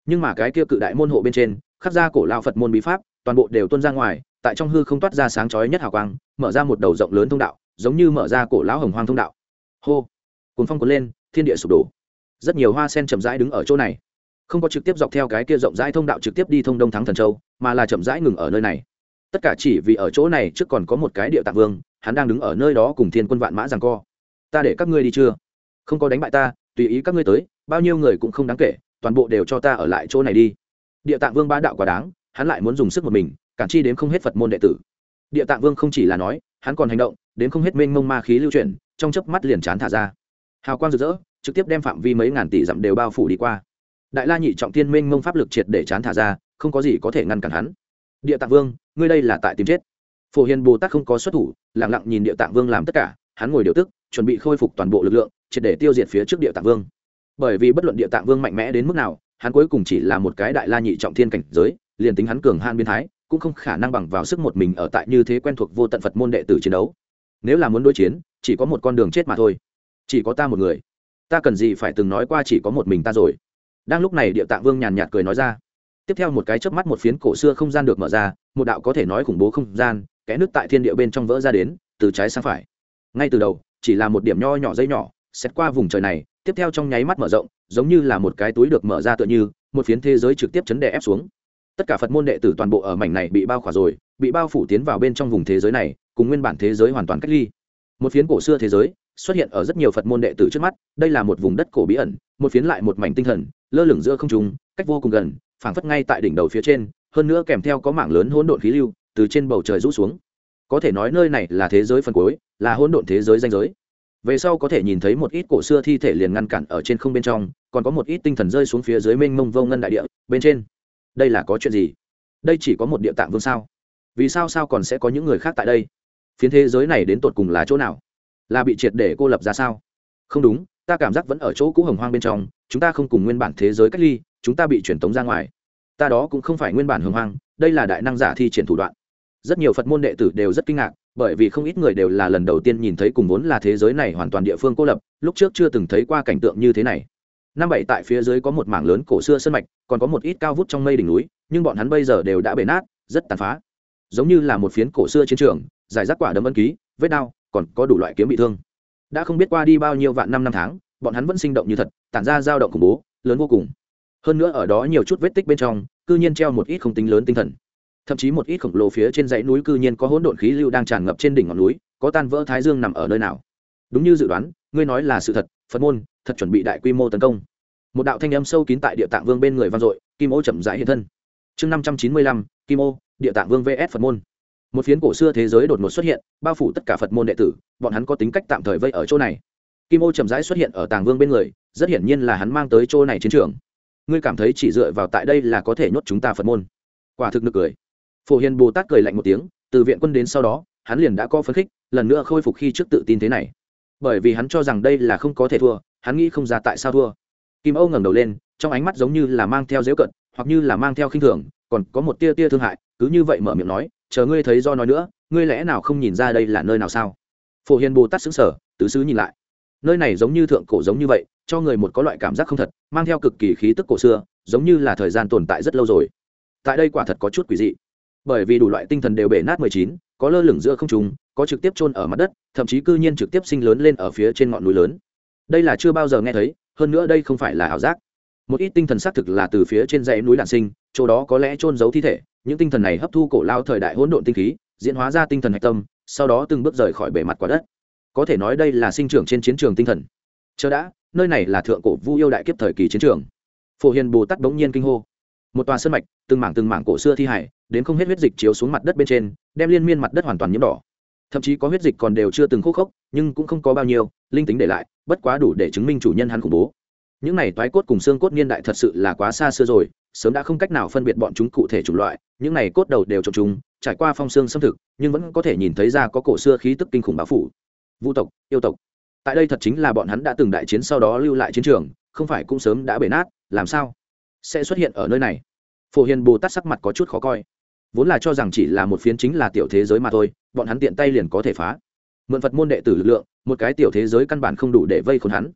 Nhưng mà cái kia cự đại môn hộ bên trên, khắc ra cổ lao phật môn bí pháp, toàn bộ đều tuôn ra ngoài tại trong hư không toát ra sáng chói nhất hào quang, mở ra một đầu rộng lớn thông đạo, giống như mở ra cổ lão hồng hoang thông đạo. Hô! Cuốn phong cuốn lên, thiên địa sụp đổ. Rất nhiều hoa sen chậm rãi đứng ở chỗ này. Không có trực tiếp dọc theo cái kia rộng rãi thông đạo trực tiếp đi thông đông thắng thần châu, mà là chậm rãi ngừng ở nơi này. Tất cả chỉ vì ở chỗ này trước còn có một cái địa tạng vương, hắn đang đứng ở nơi đó cùng thiên quân vạn mã rằng co. Ta để các ngươi đi chưa? Không có đánh bại ta, tùy ý các ngươi tới, bao nhiêu người cũng không đáng kể, toàn bộ đều cho ta ở lại chỗ này đi. Địa tạng vương ba đạo quá đáng, hắn lại muốn dùng sức một mình cản chi đến không hết phật môn đệ tử. Địa tạng vương không chỉ là nói, hắn còn hành động đến không hết mênh mông ma khí lưu chuyển, trong chớp mắt liền chán thả ra. Hào quang rực rỡ, trực tiếp đem phạm vi mấy ngàn tỷ dặm đều bao phủ đi qua. Đại la nhị trọng thiên mênh mông pháp lực triệt để chán thả ra, không có gì có thể ngăn cản hắn. Địa tạng vương, ngươi đây là tại tìm chết. Phổ hiền bồ tát không có xuất thủ lẳng lặng nhìn địa tạng vương làm tất cả, hắn ngồi điều tức, chuẩn bị khôi phục toàn bộ lực lượng, triệt để tiêu diệt phía trước địa tạng vương. Bởi vì bất luận địa tạng vương mạnh mẽ đến mức nào, hắn cuối cùng chỉ là một cái đại la nhị trọng thiên cảnh giới, liền tính hắn cường han biên thái cũng không khả năng bằng vào sức một mình ở tại như thế quen thuộc vô tận phật môn đệ tử chiến đấu. Nếu là muốn đối chiến, chỉ có một con đường chết mà thôi. Chỉ có ta một người. Ta cần gì phải từng nói qua chỉ có một mình ta rồi? Đang lúc này địa tạng vương nhàn nhạt cười nói ra. Tiếp theo một cái chớp mắt một phiến cổ xưa không gian được mở ra, một đạo có thể nói khủng bố không gian, kẽ nước tại thiên địa bên trong vỡ ra đến, từ trái sang phải. Ngay từ đầu, chỉ là một điểm nho nhỏ dây nhỏ, xét qua vùng trời này, tiếp theo trong nháy mắt mở rộng, giống như là một cái túi được mở ra tựa như, một phiến thế giới trực tiếp chấn đè ép xuống tất cả phật môn đệ tử toàn bộ ở mảnh này bị bao khỏa rồi, bị bao phủ tiến vào bên trong vùng thế giới này, cùng nguyên bản thế giới hoàn toàn cách ly. Một phiến cổ xưa thế giới xuất hiện ở rất nhiều phật môn đệ tử trước mắt, đây là một vùng đất cổ bí ẩn, một phiến lại một mảnh tinh thần, lơ lửng giữa không trung, cách vô cùng gần, phảng phất ngay tại đỉnh đầu phía trên, hơn nữa kèm theo có mảng lớn hỗn độn khí lưu từ trên bầu trời rũ xuống. Có thể nói nơi này là thế giới phần cuối, là hỗn độn thế giới danh giới. Về sau có thể nhìn thấy một ít cổ xưa thi thể liền ngăn cản ở trên không bên trong, còn có một ít tinh thần rơi xuống phía dưới mênh mông vô ngân đại địa, bên trên đây là có chuyện gì? Đây chỉ có một địa tạng vương sao? Vì sao sao còn sẽ có những người khác tại đây? Phiến thế giới này đến tột cùng là chỗ nào? Là bị triệt để cô lập ra sao? Không đúng, ta cảm giác vẫn ở chỗ cũ hồng hoang bên trong, chúng ta không cùng nguyên bản thế giới cách ly, chúng ta bị truyền tống ra ngoài. Ta đó cũng không phải nguyên bản hồng hoang, đây là đại năng giả thi triển thủ đoạn. Rất nhiều phật môn đệ tử đều rất kinh ngạc, bởi vì không ít người đều là lần đầu tiên nhìn thấy cùng vốn là thế giới này hoàn toàn địa phương cô lập, lúc trước chưa từng thấy qua cảnh tượng như thế này. Năm bảy tại phía dưới có một mảng lớn cổ xưa sân mạch còn có một ít cao vút trong mây đỉnh núi, nhưng bọn hắn bây giờ đều đã bể nát, rất tàn phá. Giống như là một phiến cổ xưa chiến trường, giải rác quả đấm ân ký, vết đao, còn có đủ loại kiếm bị thương. Đã không biết qua đi bao nhiêu vạn năm năm tháng, bọn hắn vẫn sinh động như thật, tản ra dao động khủng bố, lớn vô cùng. Hơn nữa ở đó nhiều chút vết tích bên trong, cư nhiên treo một ít không tính lớn tinh thần. Thậm chí một ít khổng lồ phía trên dãy núi cư nhiên có hỗn độn khí lưu đang tràn ngập trên đỉnh ngọn núi, có tan vỡ thái dương nằm ở nơi nào? Đúng như dự đoán, ngươi nói là sự thật, phật môn thật chuẩn bị đại quy mô tấn công một đạo thanh âm sâu kín tại địa tạng vương bên người vang dội, kim ô chậm rãi hiện thân. Chương năm trăm chín mươi lăm, kim ô, địa tạng vương vs phật môn. Một phiến cổ xưa thế giới đột ngột xuất hiện, bao phủ tất cả phật môn đệ tử, bọn hắn có tính cách tạm thời vây ở chỗ này. Kim ô chậm rãi xuất hiện ở tàng vương bên người, rất hiển nhiên là hắn mang tới chỗ này chiến trường. Ngươi cảm thấy chỉ dựa vào tại đây là có thể nhốt chúng ta phật môn? Quả thực nực cười. Phổ hiền bồ tát cười lạnh một tiếng, từ viện quân đến sau đó, hắn liền đã có phấn khích, lần nữa khôi phục khi trước tự tin thế này. Bởi vì hắn cho rằng đây là không có thể thua, hắn nghĩ không ra tại sao thua kim âu ngẩng đầu lên, trong ánh mắt giống như là mang theo dễu cận hoặc như là mang theo khinh thường, còn có một tia tia thương hại, cứ như vậy mở miệng nói, chờ ngươi thấy do nói nữa, ngươi lẽ nào không nhìn ra đây là nơi nào sao? Phổ hiền bồ tát xứng sở tứ xứ nhìn lại. Nơi này giống như thượng cổ giống như vậy, cho người một có loại cảm giác không thật, mang theo cực kỳ khí tức cổ xưa, giống như là thời gian tồn tại rất lâu rồi. Tại đây quả thật có chút quỷ dị. Bởi vì đủ loại tinh thần đều bể nát mười chín, có lơ lửng giữa không trung, có trực tiếp chôn ở mặt đất, thậm chí cư nhiên trực tiếp sinh lớn lên ở phía trên ngọn núi lớn. Đây là chưa bao giờ nghe thấy hơn nữa đây không phải là ảo giác. Một ít tinh thần xác thực là từ phía trên dãy núi đạn sinh, chỗ đó có lẽ trôn giấu thi thể, những tinh thần này hấp thu cổ lao thời đại hỗn độn tinh khí, diễn hóa ra tinh thần hạch tâm, sau đó từng bước rời khỏi bề mặt quả đất. Có thể nói đây là sinh trưởng trên chiến trường tinh thần. Chờ đã, nơi này là thượng cổ vu yêu đại kiếp thời kỳ chiến trường. Phổ hiền bồ tát bỗng nhiên kinh hô. Một tòa sân mạch, từng mảng từng mảng cổ xưa thi hải, đến không hết huyết dịch chiếu xuống mặt đất bên trên, đem liên miên mặt đất hoàn toàn nhiễm đỏ thậm chí có huyết dịch còn đều chưa từng khô khốc, nhưng cũng không có bao nhiêu, linh tính để lại, bất quá đủ để chứng minh chủ nhân hắn khủng bố. Những này toái cốt cùng xương cốt niên đại thật sự là quá xa xưa rồi, sớm đã không cách nào phân biệt bọn chúng cụ thể chủng loại, những này cốt đầu đều trộm chúng, trải qua phong xương xâm thực, nhưng vẫn có thể nhìn thấy ra có cổ xưa khí tức kinh khủng báo phủ. Vũ tộc, yêu tộc. Tại đây thật chính là bọn hắn đã từng đại chiến sau đó lưu lại chiến trường, không phải cũng sớm đã bể nát, làm sao sẽ xuất hiện ở nơi này? Phổ hiền bồ tát sắc mặt có chút khó coi. Vốn là cho rằng chỉ là một phiến chính là tiểu thế giới mà thôi bọn hắn tiện tay liền có thể phá. Mượn phật môn đệ tử lực lượng, một cái tiểu thế giới căn bản không đủ để vây khốn hắn.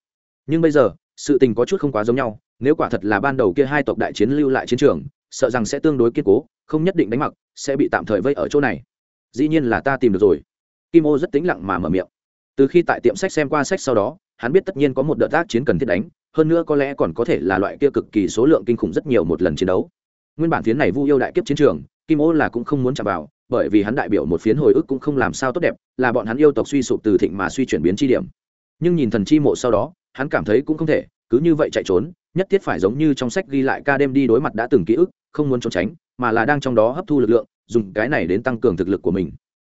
Nhưng bây giờ, sự tình có chút không quá giống nhau, nếu quả thật là ban đầu kia hai tộc đại chiến lưu lại chiến trường, sợ rằng sẽ tương đối kiên cố, không nhất định đánh mặc, sẽ bị tạm thời vây ở chỗ này. Dĩ nhiên là ta tìm được rồi. Kim ô rất tĩnh lặng mà mở miệng. Từ khi tại tiệm sách xem qua sách sau đó, hắn biết tất nhiên có một đợt tác chiến cần thiết đánh, hơn nữa có lẽ còn có thể là loại kia cực kỳ số lượng kinh khủng rất nhiều một lần chiến đấu. Nguyên bản phiến này vu yêu đại kiếp chiến trường, kim ô là cũng không muốn chạm vào bởi vì hắn đại biểu một phiến hồi ức cũng không làm sao tốt đẹp, là bọn hắn yêu tộc suy sụp từ thịnh mà suy chuyển biến chi điểm. Nhưng nhìn thần chi mộ sau đó, hắn cảm thấy cũng không thể, cứ như vậy chạy trốn, nhất thiết phải giống như trong sách ghi lại ca đêm đi đối mặt đã từng ký ức, không muốn trốn tránh, mà là đang trong đó hấp thu lực lượng, dùng cái này đến tăng cường thực lực của mình.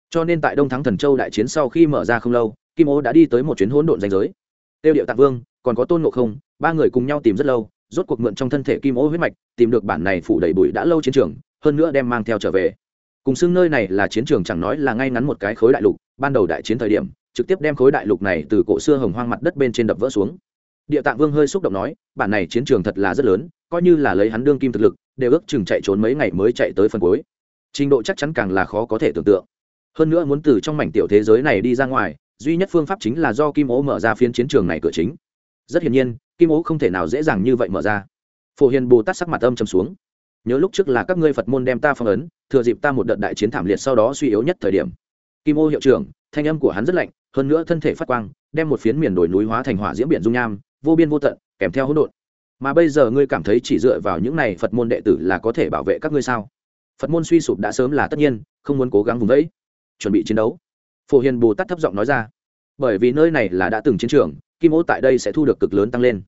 Cho nên tại đông thắng thần châu đại chiến sau khi mở ra không lâu, kim ô đã đi tới một chuyến hỗn độn danh giới. Tiêu điệu tạng vương, còn có tôn ngộ không, ba người cùng nhau tìm rất lâu, rốt cuộc mượn trong thân thể kim ô huyết mạch, tìm được bản này phủ đầy bụi đã lâu chiến trường, hơn nữa đem mang theo trở về cùng xưng nơi này là chiến trường chẳng nói là ngay ngắn một cái khối đại lục, ban đầu đại chiến thời điểm, trực tiếp đem khối đại lục này từ cổ xưa hồng hoang mặt đất bên trên đập vỡ xuống. Địa tạng vương hơi xúc động nói, bản này chiến trường thật là rất lớn, coi như là lấy hắn đương kim thực lực, đều ước chừng chạy trốn mấy ngày mới chạy tới phần cuối. Trình độ chắc chắn càng là khó có thể tưởng tượng. Hơn nữa muốn từ trong mảnh tiểu thế giới này đi ra ngoài, duy nhất phương pháp chính là do kim ố mở ra phiến chiến trường này cửa chính. Rất hiển nhiên, kim ố không thể nào dễ dàng như vậy mở ra. Phổ hiền bồ tát sắc mặt âm trầm xuống nhớ lúc trước là các ngươi phật môn đem ta phong ấn, thừa dịp ta một đợt đại chiến thảm liệt sau đó suy yếu nhất thời điểm. Kim ô hiệu trưởng, thanh âm của hắn rất lạnh, hơn nữa thân thể phát quang, đem một phiến miền đồi núi hóa thành hỏa diễm biển dung nham, vô biên vô tận, kèm theo hỗn độn. Mà bây giờ ngươi cảm thấy chỉ dựa vào những này phật môn đệ tử là có thể bảo vệ các ngươi sao? Phật môn suy sụp đã sớm là tất nhiên, không muốn cố gắng vùng vẫy. Chuẩn bị chiến đấu. Phổ hiền bồ tát thấp giọng nói ra. Bởi vì nơi này là đã từng chiến trường, kim ô tại đây sẽ thu được cực lớn tăng lên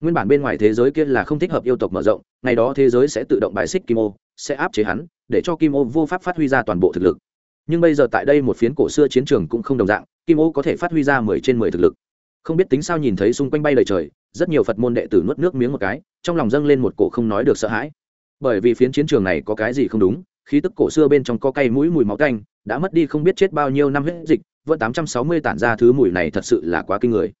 nguyên bản bên ngoài thế giới kia là không thích hợp yêu tộc mở rộng, ngày đó thế giới sẽ tự động bài xích kim ô, sẽ áp chế hắn, để cho kim ô vô pháp phát huy ra toàn bộ thực lực. Nhưng bây giờ tại đây một phiến cổ xưa chiến trường cũng không đồng dạng, kim ô có thể phát huy ra mười trên mười thực lực. Không biết tính sao nhìn thấy xung quanh bay lời trời, rất nhiều phật môn đệ tử nuốt nước miếng một cái, trong lòng dâng lên một cổ không nói được sợ hãi. Bởi vì phiến chiến trường này có cái gì không đúng, khí tức cổ xưa bên trong có cây mũi mùi máu canh đã mất đi không biết chết bao nhiêu năm hết dịch, vẫn tám trăm sáu mươi tản ra thứ mùi này thật sự là quá kinh người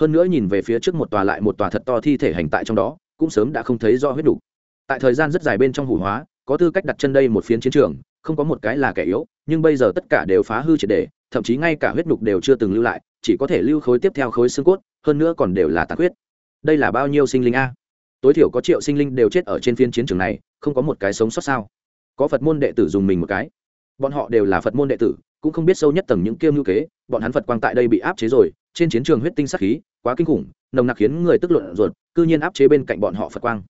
hơn nữa nhìn về phía trước một tòa lại một tòa thật to thi thể hành tại trong đó, cũng sớm đã không thấy do huyết đủ. Tại thời gian rất dài bên trong hủ hóa, có tư cách đặt chân đây một phiến chiến trường, không có một cái là kẻ yếu, nhưng bây giờ tất cả đều phá hư triệt đề thậm chí ngay cả huyết nhục đều chưa từng lưu lại, chỉ có thể lưu khối tiếp theo khối xương cốt, hơn nữa còn đều là tàn huyết đây là bao nhiêu sinh linh a? Tối thiểu có triệu sinh linh đều chết ở trên phiên chiến trường này, không có một cái sống sót sao? Có phật môn đệ tử dùng mình một cái. Bọn họ đều là phật môn đệ tử cũng không biết sâu nhất tầng những kiêu ngữ kế, bọn hắn phật quang tại đây bị áp chế rồi, trên chiến trường huyết tinh sát khí, quá kinh khủng, nồng nặc khiến người tức luận ruột, cư nhiên áp chế bên cạnh bọn họ phật quang.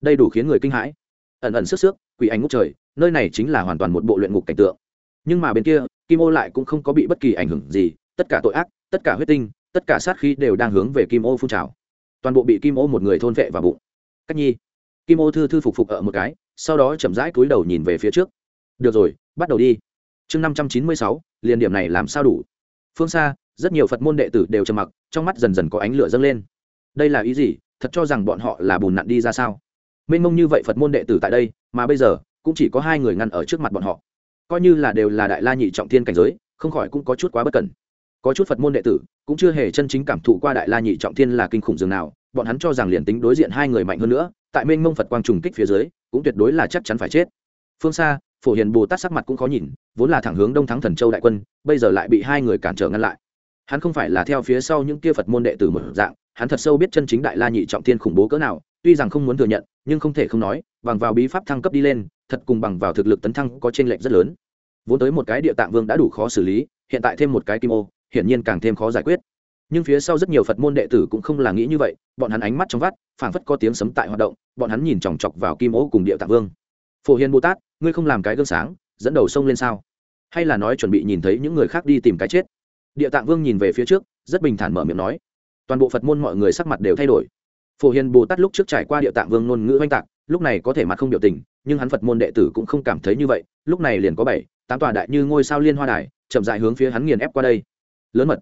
Đây đủ khiến người kinh hãi. Ẩn ẩn sức sức, quỷ ảnh ngút trời, nơi này chính là hoàn toàn một bộ luyện ngục cảnh tượng. Nhưng mà bên kia, kim ô lại cũng không có bị bất kỳ ảnh hưởng gì, tất cả tội ác, tất cả huyết tinh, tất cả sát khí đều đang hướng về kim ô phun trào. Toàn bộ bị kim ô một người thôn vệ vào bụng. Cách nhi, kim ô thư thư phục phục ở một cái, sau đó chậm rãi cúi đầu nhìn về phía trước. Được rồi, bắt đầu đi chương năm trăm chín mươi sáu, liền điểm này làm sao đủ? Phương xa, rất nhiều phật môn đệ tử đều trầm mặc, trong mắt dần dần có ánh lửa dâng lên. Đây là ý gì? Thật cho rằng bọn họ là bùn nặn đi ra sao? Mênh mông như vậy phật môn đệ tử tại đây, mà bây giờ, cũng chỉ có hai người ngăn ở trước mặt bọn họ. Coi như là đều là đại la nhị trọng thiên cảnh giới, không khỏi cũng có chút quá bất cẩn. Có chút phật môn đệ tử, cũng chưa hề chân chính cảm thụ qua đại la nhị trọng thiên là kinh khủng dường nào, bọn hắn cho rằng liền tính đối diện hai người mạnh hơn nữa, tại mênh mông phật quang trùng kích phía dưới, cũng tuyệt đối là chắc chắn phải chết. Phương xa phổ hiền bồ tát sắc mặt cũng khó nhìn, vốn là thẳng hướng đông thắng thần châu đại quân, bây giờ lại bị hai người cản trở ngăn lại. Hắn không phải là theo phía sau những kia phật môn đệ tử một dạng, hắn thật sâu biết chân chính đại la nhị trọng thiên khủng bố cỡ nào, tuy rằng không muốn thừa nhận, nhưng không thể không nói, bằng vào bí pháp thăng cấp đi lên, thật cùng bằng vào thực lực tấn thăng có t r ê n lệch rất lớn. Vốn tới một cái địa tạng vương đã đủ khó xử lý, hiện tại thêm một cái kim ô, hiển nhiên càng thêm khó giải quyết. Nhưng phía sau rất nhiều phật môn đệ tử cũng không là nghĩ như vậy, bọn hắn ánh mắt trong vắt, phảng phất có tiếng sấm tại hoạt động, bọn hắn nhìn chòng chọc vào kim ô cùng địa tạng vương phổ hiền bồ tát, ngươi không làm cái gương sáng, dẫn đầu sông lên sao? Hay là nói chuẩn bị nhìn thấy những người khác đi tìm cái chết? Địa tạng vương nhìn về phía trước, rất bình thản mở miệng nói. Toàn bộ phật môn mọi người sắc mặt đều thay đổi. Phổ hiền bồ tát lúc trước trải qua địa tạng vương ngôn ngữ oanh tạc, lúc này có thể mặt không biểu tình, nhưng hắn phật môn đệ tử cũng không cảm thấy như vậy, lúc này liền có bảy, tám tòa đại như ngôi sao liên hoa đài, chậm dại hướng phía hắn nghiền ép qua đây. Lớn mật.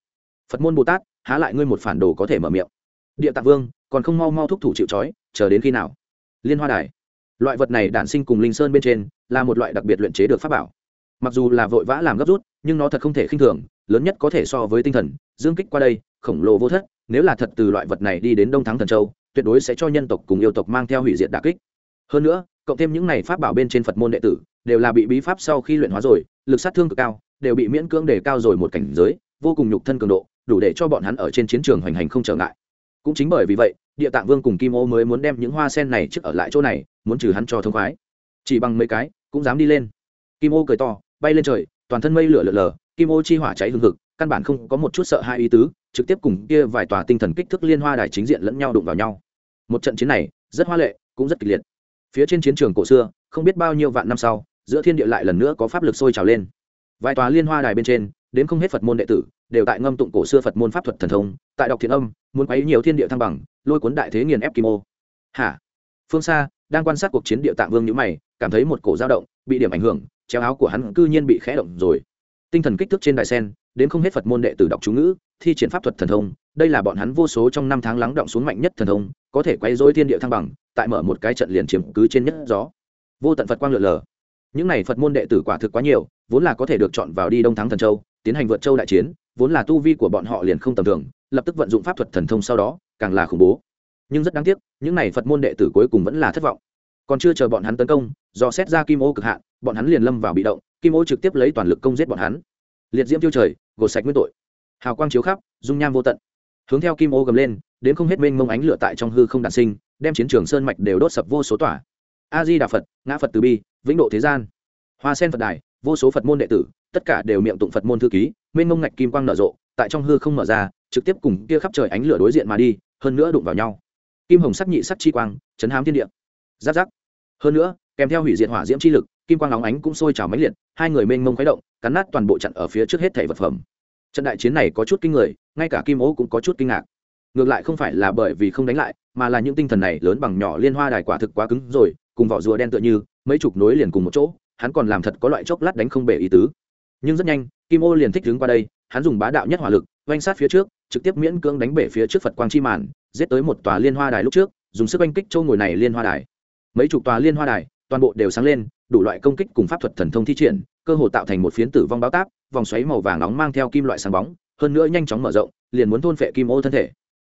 Phật môn bồ tát, há lại ngươi một phản đồ có thể mở miệng? Địa tạng vương, còn không mau mau thúc thủ chịu trói, chờ đến khi nào? Liên hoa đài loại vật này đản sinh cùng linh sơn bên trên là một loại đặc biệt luyện chế được pháp bảo. Mặc dù là vội vã làm gấp rút, nhưng nó thật không thể khinh thường, lớn nhất có thể so với tinh thần, dương kích qua đây, khổng lồ vô thất, nếu là thật từ loại vật này đi đến đông thắng thần châu, tuyệt đối sẽ cho nhân tộc cùng yêu tộc mang theo hủy diệt đà kích. Hơn nữa, cộng thêm những này pháp bảo bên trên phật môn đệ tử, đều là bị bí pháp sau khi luyện hóa rồi, lực sát thương cực cao, đều bị miễn cưỡng đề cao rồi một cảnh giới, vô cùng nhục thân cường độ, đủ để cho bọn hắn ở trên chiến trường hoành hành không trở ngại. Cũng chính bởi vì vậy địa tạng vương cùng kim ô mới muốn đem những hoa sen này trước ở lại chỗ này, muốn trừ hắn cho thông khoái. Chỉ bằng mấy cái, cũng dám đi lên. Kim ô cười to, bay lên trời, toàn thân mây lửa lở lờ, kim ô chi hỏa cháy hừng hực, căn bản không có một chút sợ hai ý tứ, trực tiếp cùng kia vài tòa tinh thần kích thước liên hoa đài chính diện lẫn nhau đụng vào nhau. Một trận chiến này, rất hoa lệ, cũng rất kịch liệt. Phía trên chiến trường cổ xưa, không biết bao nhiêu vạn năm sau, giữa thiên địa lại lần nữa có pháp lực sôi trào lên. Vài tòa liên hoa đài bên trên, đến không hết phật môn đệ tử đều tại ngâm tụng cổ xưa phật môn pháp thuật thần thông, tại đọc thiền âm, muốn quấy nhiều thiên địa thăng bằng, lôi cuốn đại thế nghiền ép kim ô. Hả? Phương xa đang quan sát cuộc chiến địa tạng vương nhữ mày, cảm thấy một cổ dao động, bị điểm ảnh hưởng treo áo của hắn cư nhiên bị khẽ động rồi. Tinh thần kích thước trên đài sen, đến không hết phật môn đệ tử đọc chú ngữ, thi triển pháp thuật thần thông, đây là bọn hắn vô số trong năm tháng lắng động xuống mạnh nhất thần thông, có thể quay dối thiên địa thăng bằng, tại mở một cái trận liền chiếm cứ trên nhất gió. Vô tận phật quang lượn lờ. Những này phật môn đệ tử quả thực quá nhiều, vốn là có thể được chọn vào đi đông thắng thần châu, tiến hành vượt châu đại chiến vốn là tu vi của bọn họ liền không tầm thường, lập tức vận dụng pháp thuật thần thông sau đó, càng là khủng bố. Nhưng rất đáng tiếc, những này phật môn đệ tử cuối cùng vẫn là thất vọng. Còn chưa chờ bọn hắn tấn công, do xét ra kim ô cực hạn, bọn hắn liền lâm vào bị động, kim ô trực tiếp lấy toàn lực công giết bọn hắn. Liệt diễm tiêu trời, gột sạch nguyên tội. Hào quang chiếu khắp, dung nham vô tận. Hướng theo kim ô gầm lên, đến không hết mênh mông ánh lửa tại trong hư không đản sinh, đem chiến trường sơn mạch đều đốt sập vô số tỏa a di đà phật, ngã phật từ bi, vĩnh độ thế gian. Hoa sen phật đài, vô số phật môn đệ tử, tất cả đều miệng tụng phật môn thư ký mênh mông ngạch kim quang nở rộ, tại trong hư không mở ra, trực tiếp cùng kia khắp trời ánh lửa đối diện mà đi, hơn nữa đụng vào nhau. Kim hồng sắc nhị sắc chi quang, chấn hám thiên địa. Giáp giáp. Hơn nữa, kèm theo hủy diệt hỏa diễm chi lực, kim quang óng ánh cũng sôi trào mãnh liệt, hai người mênh mông khuấy động, cắn nát toàn bộ trận ở phía trước hết thảy vật phẩm. Trận đại chiến này có chút kinh người, ngay cả kim ố cũng có chút kinh ngạc. Ngược lại không phải là bởi vì không đánh lại, mà là những tinh thần này lớn bằng nhỏ liên hoa đài quả thực quá cứng rồi, cùng vỏ rùa đen tựa như, mấy chục nối liền cùng một chỗ, hắn còn làm thật có loại chốc lát đánh không bể ý tứ nhưng rất nhanh, kim ô liền thích đứng qua đây, hắn dùng bá đạo nhất hỏa lực, oanh sát phía trước, trực tiếp miễn cưỡng đánh bể phía trước phật quang chi màn, giết tới một tòa liên hoa đài lúc trước, dùng sức oanh kích châu ngồi này liên hoa đài. Mấy chục tòa liên hoa đài, toàn bộ đều sáng lên, đủ loại công kích cùng pháp thuật thần thông thi triển, cơ hồ tạo thành một phiến tử vong báo táp, vòng xoáy màu vàng nóng mang theo kim loại sáng bóng, hơn nữa nhanh chóng mở rộng, liền muốn thôn phệ kim ô thân thể.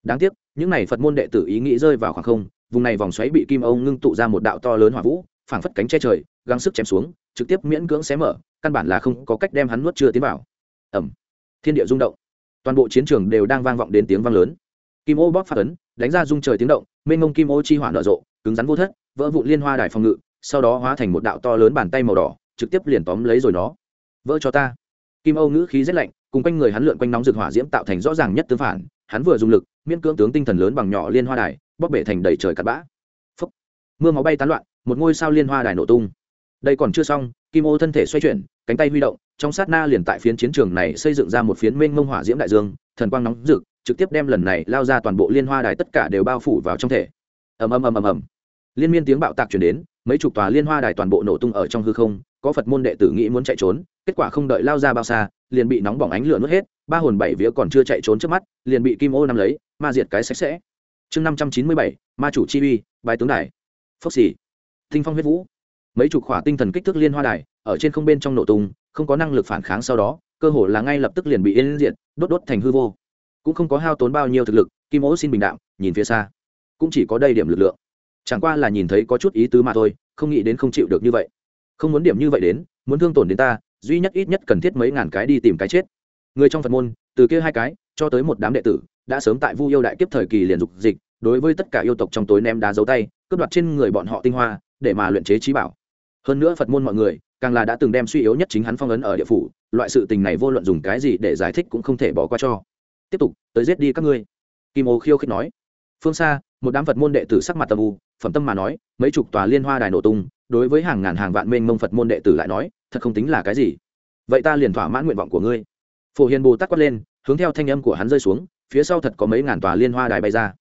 Đáng tiếc, những này phật môn đệ tử ý nghĩ rơi vào khoảng không, vùng này vòng xoáy bị kim ô ngưng tụ ra một đạo to lớn hỏa vũ, phảng phất cánh che trời, gắng sức chém xuống, trực tiếp miễn cưỡng xé mở căn bản là không có cách đem hắn nuốt chưa tiến vào. Ẩm thiên địa rung động. Toàn bộ chiến trường đều đang vang vọng đến tiếng vang lớn. Kim ô bóp phát ấn, đánh ra rung trời tiếng động, mênh mông kim ô chi hỏa nở rộ, cứng rắn vô thất, vỡ vụn liên hoa đài phòng ngự, sau đó hóa thành một đạo to lớn bàn tay màu đỏ, trực tiếp liền tóm lấy rồi nó. Vỡ cho ta. Kim ô ngữ khí rét lạnh, cùng quanh người hắn lượn quanh nóng rực hỏa diễm tạo thành rõ ràng nhất tương phản, hắn vừa dùng lực, miễn cưỡng tướng tinh thần lớn bằng nhỏ liên hoa đài, bóp bể thành đầy trời cắt bã. Phúc. mưa máu bay tán loạn, một ngôi sao liên hoa đài nổ tung đây còn chưa xong, kim ô thân thể xoay chuyển, cánh tay huy động, trong sát na liền tại phiến chiến trường này xây dựng ra một phiến mênh mông hỏa diễm đại dương, thần quang nóng rực, trực tiếp đem lần này lao ra toàn bộ liên hoa đài tất cả đều bao phủ vào trong thể. Ầm ầm ầm ầm ầm. Liên miên tiếng bạo tạc chuyển đến, mấy chục tòa liên hoa đài toàn bộ nổ tung ở trong hư không, có phật môn đệ tử nghĩ muốn chạy trốn, kết quả không đợi lao ra bao xa, liền bị nóng bỏng ánh lửa nuốt hết, ba hồn bảy vía còn chưa chạy trốn trước mắt, liền bị kim ô nắm lấy, ma diệt cái sạch sẽ. Chương năm trăm chín mươi bảy, ma chủ chi uy bài tướng đài. Phốc xì. Thinh phong huyết vũ mấy chục khỏa tinh thần kích thước liên hoa đài, ở trên không bên trong nổ tung, không có năng lực phản kháng sau đó, cơ hồ là ngay lập tức liền bị yên diện đốt đốt thành hư vô. Cũng không có hao tốn bao nhiêu thực lực, kim ố xin bình đạm, nhìn phía xa. Cũng chỉ có đây điểm lực lượng. Chẳng qua là nhìn thấy có chút ý tứ mà thôi, không nghĩ đến không chịu được như vậy. Không muốn điểm như vậy đến, muốn thương tổn đến ta, duy nhất ít nhất cần thiết mấy ngàn cái đi tìm cái chết. Người trong phật môn, từ kia hai cái, cho tới một đám đệ tử, đã sớm tại vu yêu đại kiếp thời kỳ liền dục dịch, đối với tất cả yêu tộc trong tối ném đá dấu tay, cướp đoạt trên người bọn họ tinh hoa, để mà luyện chế trí bảo hơn nữa phật môn mọi người, càng là đã từng đem suy yếu nhất chính hắn phong ấn ở địa phủ, loại sự tình này vô luận dùng cái gì để giải thích cũng không thể bỏ qua cho. Tiếp tục, tới giết đi các ngươi. Kim ô khiêu khích nói. Phương xa, một đám phật môn đệ tử sắc mặt tâm u, phẩm tâm mà nói, mấy chục tòa liên hoa đài nổ tung, đối với hàng ngàn hàng vạn mênh mông phật môn đệ tử lại nói, thật không tính là cái gì. Vậy ta liền thỏa mãn nguyện vọng của ngươi. Phổ hiền bồ tát quát lên, hướng theo thanh âm của hắn rơi xuống, phía sau thật có mấy ngàn tòa liên hoa đài bay ra.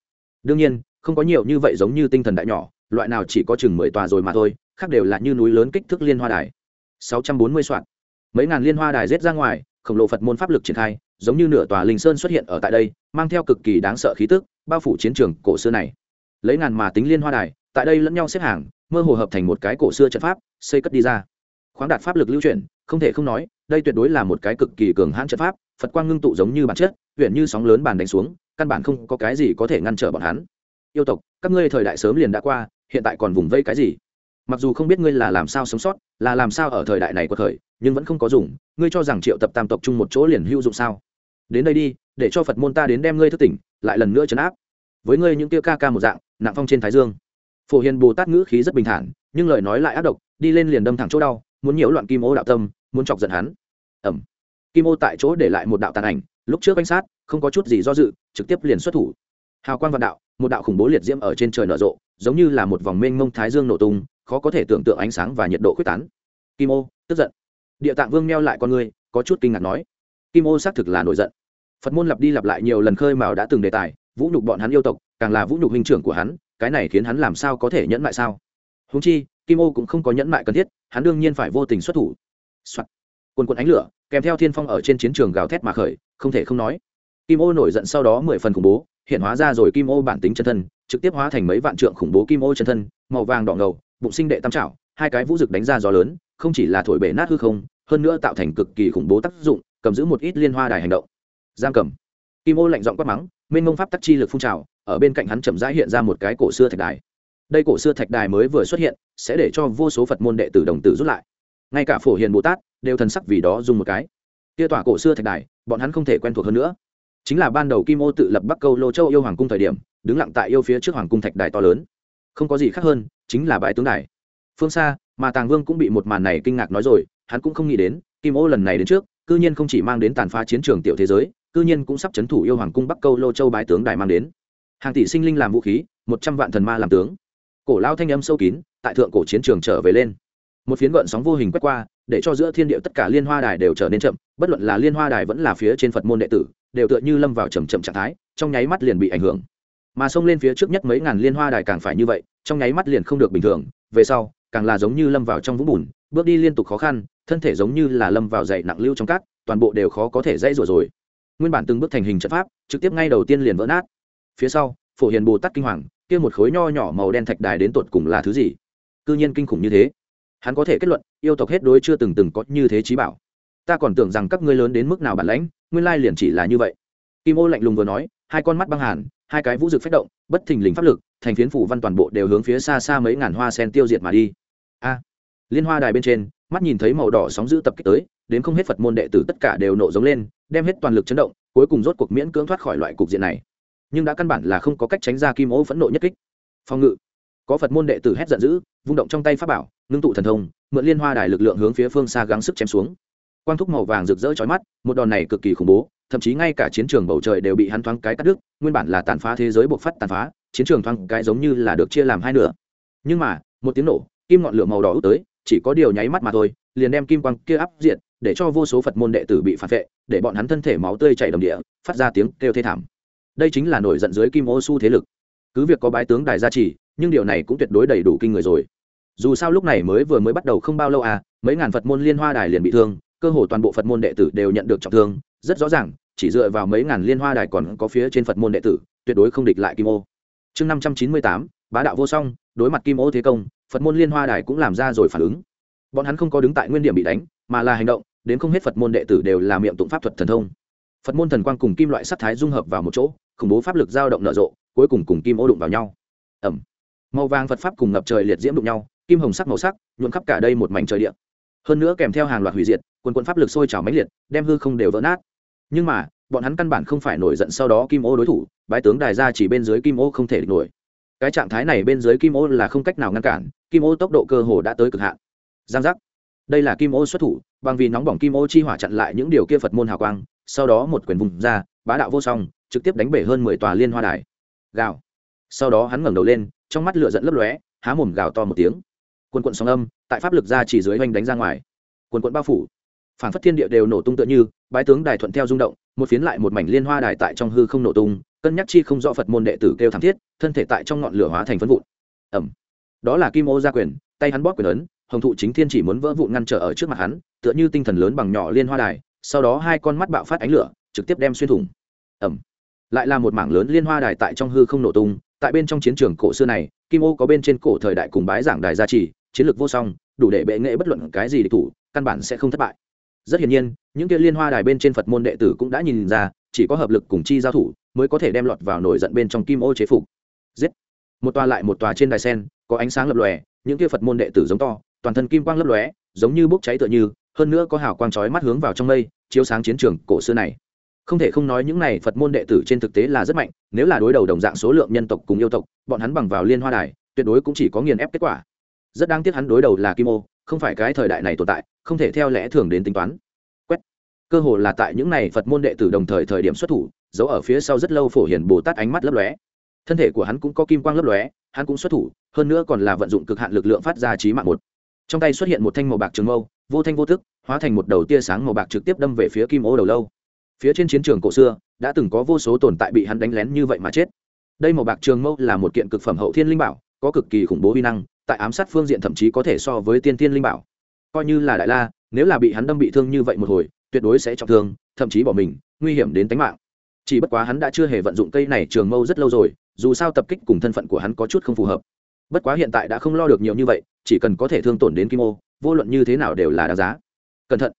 Đương nhiên, không có nhiều như vậy giống như tinh thần đại nhỏ, loại nào chỉ có chừng mười tòa rồi mà thôi khác đều là như núi lớn kích thước liên hoa đài. Sáu trăm bốn mươi soạn. Mấy ngàn liên hoa đài rết ra ngoài, khổng lồ phật môn pháp lực triển khai, giống như nửa tòa linh sơn xuất hiện ở tại đây, mang theo cực kỳ đáng sợ khí tức, bao phủ chiến trường cổ xưa này. Lấy ngàn mà tính liên hoa đài, tại đây lẫn nhau xếp hàng, mơ hồ hợp thành một cái cổ xưa trận pháp, xây cất đi ra. Khoáng đạt pháp lực lưu chuyển, không thể không nói, đây tuyệt đối là một cái cực kỳ cường hãn trận pháp, phật quang ngưng tụ giống như bản chất huyện như sóng lớn bàn đánh xuống, căn bản không có cái gì có thể ngăn trở bọn hắn. Yêu tộc, các ngươi thời đại sớm liền đã qua, hiện tại còn vùng vây cái gì? Mặc dù không biết ngươi là làm sao sống sót, là làm sao ở thời đại này của thời, nhưng vẫn không có dùng. Ngươi cho rằng triệu tập tam tộc chung một chỗ liền hữu dụng sao? Đến đây đi, để cho phật môn ta đến đem ngươi thức tỉnh, lại lần nữa chấn áp. Với ngươi những tiêu ca ca một dạng, nặng phong trên thái dương. Phổ hiền bồ tát ngữ khí rất bình thản, nhưng lời nói lại ác độc, đi lên liền đâm thẳng chỗ đau, muốn nhiễu loạn kim ô đạo tâm, muốn chọc giận hắn. Ẩm. Kim ô tại chỗ để lại một đạo tàn ảnh, lúc trước bánh sát, không có chút gì do dự, trực tiếp liền xuất thủ. Hào quang vạn đạo, một đạo khủng bố liệt diễm ở trên trời nở rộ, giống như là một vòng mênh mông thái dương nổ tung khó có thể tưởng tượng ánh sáng và nhiệt độ quyết tán. Kim ô, tức giận. Địa tạng vương meo lại con người có chút kinh ngạc nói. Kim ô xác thực là nổi giận. Phật môn lặp đi lặp lại nhiều lần khơi mào đã từng đề tài, vũ nhục bọn hắn yêu tộc, càng là vũ nhục hình trưởng của hắn, cái này khiến hắn làm sao có thể nhẫn mại sao? Húng chi, kim ô cũng không có nhẫn mại cần thiết, hắn đương nhiên phải vô tình xuất thủ、Soạn. quần quần ánh lửa, kèm theo thiên phong ở trên chiến trường gào thét mà khởi, không thể không nói. Kim ô nổi giận sau đó mười phần khủng bố, hiện hóa ra rồi kim ô bản tính chân thân, trực tiếp hóa thành mấy vạn trượng khủng bố kim ô chân thân, màu vàng đỏ ngầu bụng sinh đệ tam trảo, hai cái vũ rực đánh ra gió lớn, không chỉ là thổi bể nát hư không, hơn nữa tạo thành cực kỳ khủng bố tác dụng, cầm giữ một ít liên hoa đài hành động. Giam cầm kim ô lạnh giọng quát mắng, mênh mông pháp tắc chi lực phun trào, ở bên cạnh hắn chậm rãi hiện ra một cái cổ xưa thạch đài. Đây cổ xưa thạch đài mới vừa xuất hiện, sẽ để cho vô số phật môn đệ tử đồng tử rút lại. Ngay cả phổ hiền bồ tát đều thần sắc vì đó dùng một cái. Kia tỏa cổ xưa thạch đài, bọn hắn không thể quen thuộc hơn nữa. Chính là ban đầu kim ô tự lập bắc câu lô châu yêu hoàng cung thời điểm, đứng lặng tại yêu phía trước hoàng cung thạch đài to lớn không có gì khác hơn, chính là bãi tướng đài. Phương xa, mà tàng vương cũng bị một màn này kinh ngạc nói rồi, hắn cũng không nghĩ đến, kim ô lần này đến trước, cư nhiên không chỉ mang đến tàn phá chiến trường tiểu thế giới, cư nhiên cũng sắp chấn thủ yêu hoàng cung bắc câu lô châu bái tướng đài mang đến. Hàng tỷ sinh linh làm vũ khí, một trăm vạn thần ma làm tướng. Cổ lao thanh âm sâu kín, tại thượng cổ chiến trường trở về lên. Một phiến gợn sóng vô hình quét qua, để cho giữa thiên địa tất cả liên hoa đài đều trở nên chậm, bất luận là liên hoa đài vẫn là phía trên phật môn đệ tử, đều tựa như lâm vào trầm chậm trạng thái, trong nháy mắt liền bị ảnh hưởng mà xông lên phía trước nhất mấy ngàn liên hoa đài càng phải như vậy, trong nháy mắt liền không được bình thường, về sau, càng là giống như lâm vào trong vũng bùn, bước đi liên tục khó khăn, thân thể giống như là lâm vào dậy nặng lưu trong cát, toàn bộ đều khó có thể dãy rủa rồi. Nguyên bản từng bước thành hình trận pháp, trực tiếp ngay đầu tiên liền vỡ nát. Phía sau, phổ hiền bồ tát kinh hoàng, kia một khối nho nhỏ màu đen thạch đài đến tột cùng là thứ gì? Cư nhiên kinh khủng như thế. Hắn có thể kết luận, yêu tộc hết đối chưa từng từng có như thế trí bảo. Ta còn tưởng rằng các ngươi lớn đến mức nào bản lãnh, nguyên lai liền chỉ là như vậy. Kim ô lạnh lùng vừa nói, hai con mắt băng hàn hai cái vũ dược phách động, bất thình lình pháp lực, thành phiến phủ văn toàn bộ đều hướng phía xa xa mấy ngàn hoa sen tiêu diệt mà đi. A! Liên hoa đài bên trên, mắt nhìn thấy màu đỏ sóng giữ tập kích tới, đến không hết phật môn đệ tử tất cả đều nộ giống lên, đem hết toàn lực chấn động, cuối cùng rốt cuộc miễn cưỡng thoát khỏi loại cục diện này. Nhưng đã căn bản là không có cách tránh ra kim ô phẫn nộ nhất kích. Phòng ngự. Có phật môn đệ tử hét giận dữ, vung động trong tay pháp bảo, ngưng tụ thần thông, mượn liên hoa đài lực lượng hướng phía phương xa gắng sức chém xuống. Quang thúc màu vàng rực rỡ chói mắt, một đòn này cực kỳ khủng bố, thậm chí ngay cả chiến trường bầu trời đều bị hắn thoáng cái cắt đứt nguyên bản là tàn phá thế giới buộc phát tàn phá, chiến trường thoáng cái giống như là được chia làm hai nửa. Nhưng mà, một tiếng nổ, kim ngọn lửa màu đỏ út tới, chỉ có điều nháy mắt mà thôi, liền đem kim quang kia áp diện để cho vô số phật môn đệ tử bị phản vệ, để bọn hắn thân thể máu tươi chảy đồng địa, phát ra tiếng kêu thê thảm. Đây chính là nổi giận dưới kim ô su thế lực. Cứ việc có bái tướng đài gia trì, nhưng điều này cũng tuyệt đối đầy đủ kinh người rồi. Dù sao lúc này mới vừa mới bắt đầu không bao lâu à mấy ngàn phật môn liên hoa đài liền bị thương, cơ hồ toàn bộ phật môn đệ tử đều nhận được trọng thương, rất rõ ràng chỉ dựa vào mấy ngàn liên hoa đài còn có phía trên phật môn đệ tử, tuyệt đối không địch lại kim ô. Chương năm trăm chín mươi tám, bá đạo vô song, đối mặt kim ô thế công, phật môn liên hoa đài cũng làm ra rồi phản ứng. Bọn hắn không có đứng tại nguyên điểm bị đánh, mà là hành động, đến không hết phật môn đệ tử đều là miệng tụng pháp thuật thần thông. Phật môn thần quang cùng kim loại sắc thái dung hợp vào một chỗ, khủng bố pháp lực dao động nở rộ, cuối cùng cùng kim ô đụng vào nhau. Ẩm. Màu vàng phật pháp cùng ngập trời liệt diễm đụng nhau, kim hồng sắc màu sắc, nhuộm khắp cả đây một mảnh trời địa. Hơn nữa kèm theo hàng loạt hủy diệt, quần quần pháp lực sôi trào mãnh liệt, đem hư không đều vỡ nát nhưng mà, bọn hắn căn bản không phải nổi giận sau đó kim ô đối thủ, bái tướng đài ra chỉ bên dưới kim ô không thể địch nổi. Cái trạng thái này bên dưới kim ô là không cách nào ngăn cản, kim ô tốc độ cơ hồ đã tới cực hạn. Giang giác. Đây là kim ô xuất thủ, bằng vì nóng bỏng kim ô chi hỏa chặn lại những điều kia phật môn hào quang, sau đó một quyền vùng ra, bá đạo vô song, trực tiếp đánh bể hơn mười tòa liên hoa đài. Gào. Sau đó hắn ngẩng đầu lên, trong mắt lửa giận lấp lóe, há mồm gào to một tiếng. Quần quận sóng âm, tại pháp lực ra chỉ dưới oanh đánh ra ngoài. Quần quận bao phủ phản phất thiên địa đều nổ tung tựa như, bái tướng đài thuận theo rung động, một phiến lại một mảnh liên hoa đài tại trong hư không nổ tung, cân nhắc chi không rõ phật môn đệ tử kêu thảm thiết, thân thể tại trong ngọn lửa hóa thành phân vụn. Ẩm đó là kim ô gia quyền, tay hắn bóp quyền ấn, hồng thụ chính thiên chỉ muốn vỡ vụn ngăn trở ở trước mặt hắn, tựa như tinh thần lớn bằng nhỏ liên hoa đài, sau đó hai con mắt bạo phát ánh lửa, trực tiếp đem xuyên thủng. Ẩm lại là một mảng lớn liên hoa đài tại trong hư không nổ tung, tại bên trong chiến trường cổ xưa này, kim ô có bên trên cổ thời đại cùng bái giảng đài gia trì, chiến lược vô song, đủ để bệ nghệ bất luận cái gì địch thủ, căn bản sẽ không thất bại rất hiển nhiên, những kia liên hoa đài bên trên phật môn đệ tử cũng đã nhìn ra, chỉ có hợp lực cùng chi giao thủ mới có thể đem lọt vào nổi giận bên trong kim ô chế phục. Giết! Một tòa lại một tòa trên đài sen, có ánh sáng lập lòe, những kia phật môn đệ tử giống to, toàn thân kim quang lấp lóe, giống như bốc cháy tựa như, hơn nữa có hào quang chói mắt hướng vào trong mây, chiếu sáng chiến trường cổ xưa này. Không thể không nói những này phật môn đệ tử trên thực tế là rất mạnh, nếu là đối đầu đồng dạng số lượng nhân tộc cùng yêu tộc, bọn hắn bằng vào liên hoa đài, tuyệt đối cũng chỉ có nghiền ép kết quả. Rất đáng tiếc hắn đối đầu là kim ô không phải cái thời đại này tồn tại, không thể theo lẽ thường đến tính toán. Quét. Cơ hồ là tại những này phật môn đệ tử đồng thời thời điểm xuất thủ, giấu ở phía sau rất lâu phổ hiền bồ tát ánh mắt lấp lóe. Thân thể của hắn cũng có kim quang lấp lóe, hắn cũng xuất thủ, hơn nữa còn là vận dụng cực hạn lực lượng phát ra trí mạng một. Trong tay xuất hiện một thanh màu bạc trường mâu, vô thanh vô thức hóa thành một đầu tia sáng màu bạc trực tiếp đâm về phía kim ô đầu lâu. Phía trên chiến trường cổ xưa, đã từng có vô số tồn tại bị hắn đánh lén như vậy mà chết. Đây màu bạc trường mâu là một kiện cực phẩm hậu thiên linh bảo, có cực kỳ khủng bố vi năng tại ám sát phương diện thậm chí có thể so với tiên tiên linh bảo. Coi như là đại la, nếu là bị hắn đâm bị thương như vậy một hồi, tuyệt đối sẽ trọng thương, thậm chí bỏ mình, nguy hiểm đến tính mạng. Chỉ bất quá hắn đã chưa hề vận dụng cây này trường mâu rất lâu rồi, dù sao tập kích cùng thân phận của hắn có chút không phù hợp. Bất quá hiện tại đã không lo được nhiều như vậy, chỉ cần có thể thương tổn đến kim ô, vô luận như thế nào đều là đáng giá. Cẩn thận.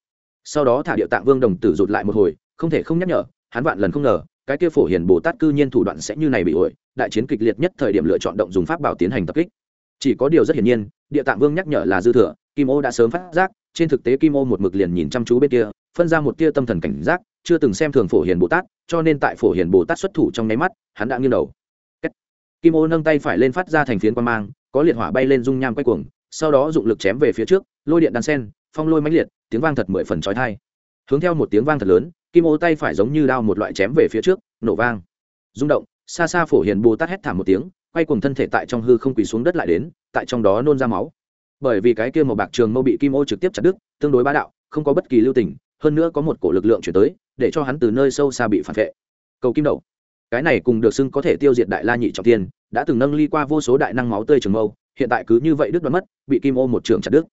Sau đó thả điệu tạng vương đồng tử rụt lại một hồi, không thể không nhắc nhở, hắn vạn lần không ngờ, cái kia phổ hiền bồ tát cư nhiên thủ đoạn sẽ như này bị ổi, đại chiến kịch liệt nhất thời điểm lựa chọn động dùng pháp bảo tiến hành tập kích chỉ có điều rất hiển nhiên, địa tạng vương nhắc nhở là dư thừa, kim ô đã sớm phát giác, trên thực tế kim ô một mực liền nhìn chăm chú bên kia, phân ra một tia tâm thần cảnh giác, chưa từng xem thường phổ hiền bồ tát, cho nên tại phổ hiền bồ tát xuất thủ trong nháy mắt, hắn đã nghiêng đầu. Kim ô nâng tay phải lên phát ra thành phiến quan mang, có liệt hỏa bay lên dung nham quay cuồng, sau đó dụng lực chém về phía trước, lôi điện đan sen, phong lôi mãnh liệt, tiếng vang thật mười phần trói thai hướng theo một tiếng vang thật lớn, kim ô tay phải giống như đao một loại chém về phía trước, nổ vang. Rung động, xa xa phổ hiền bồ tát hét thảm một tiếng quay cùng thân thể tại trong hư không quỳ xuống đất lại đến, tại trong đó nôn ra máu. Bởi vì cái kia màu bạc trường mâu bị kim ô trực tiếp chặt đứt, tương đối bá đạo, không có bất kỳ lưu tình, hơn nữa có một cổ lực lượng chuyển tới, để cho hắn từ nơi sâu xa bị phản vệ. Cầu kim đầu. Cái này cùng được xưng có thể tiêu diệt đại la nhị trọng tiên đã từng nâng ly qua vô số đại năng máu tươi trường mâu, hiện tại cứ như vậy đứt đoán mất, bị kim ô một trường chặt đứt.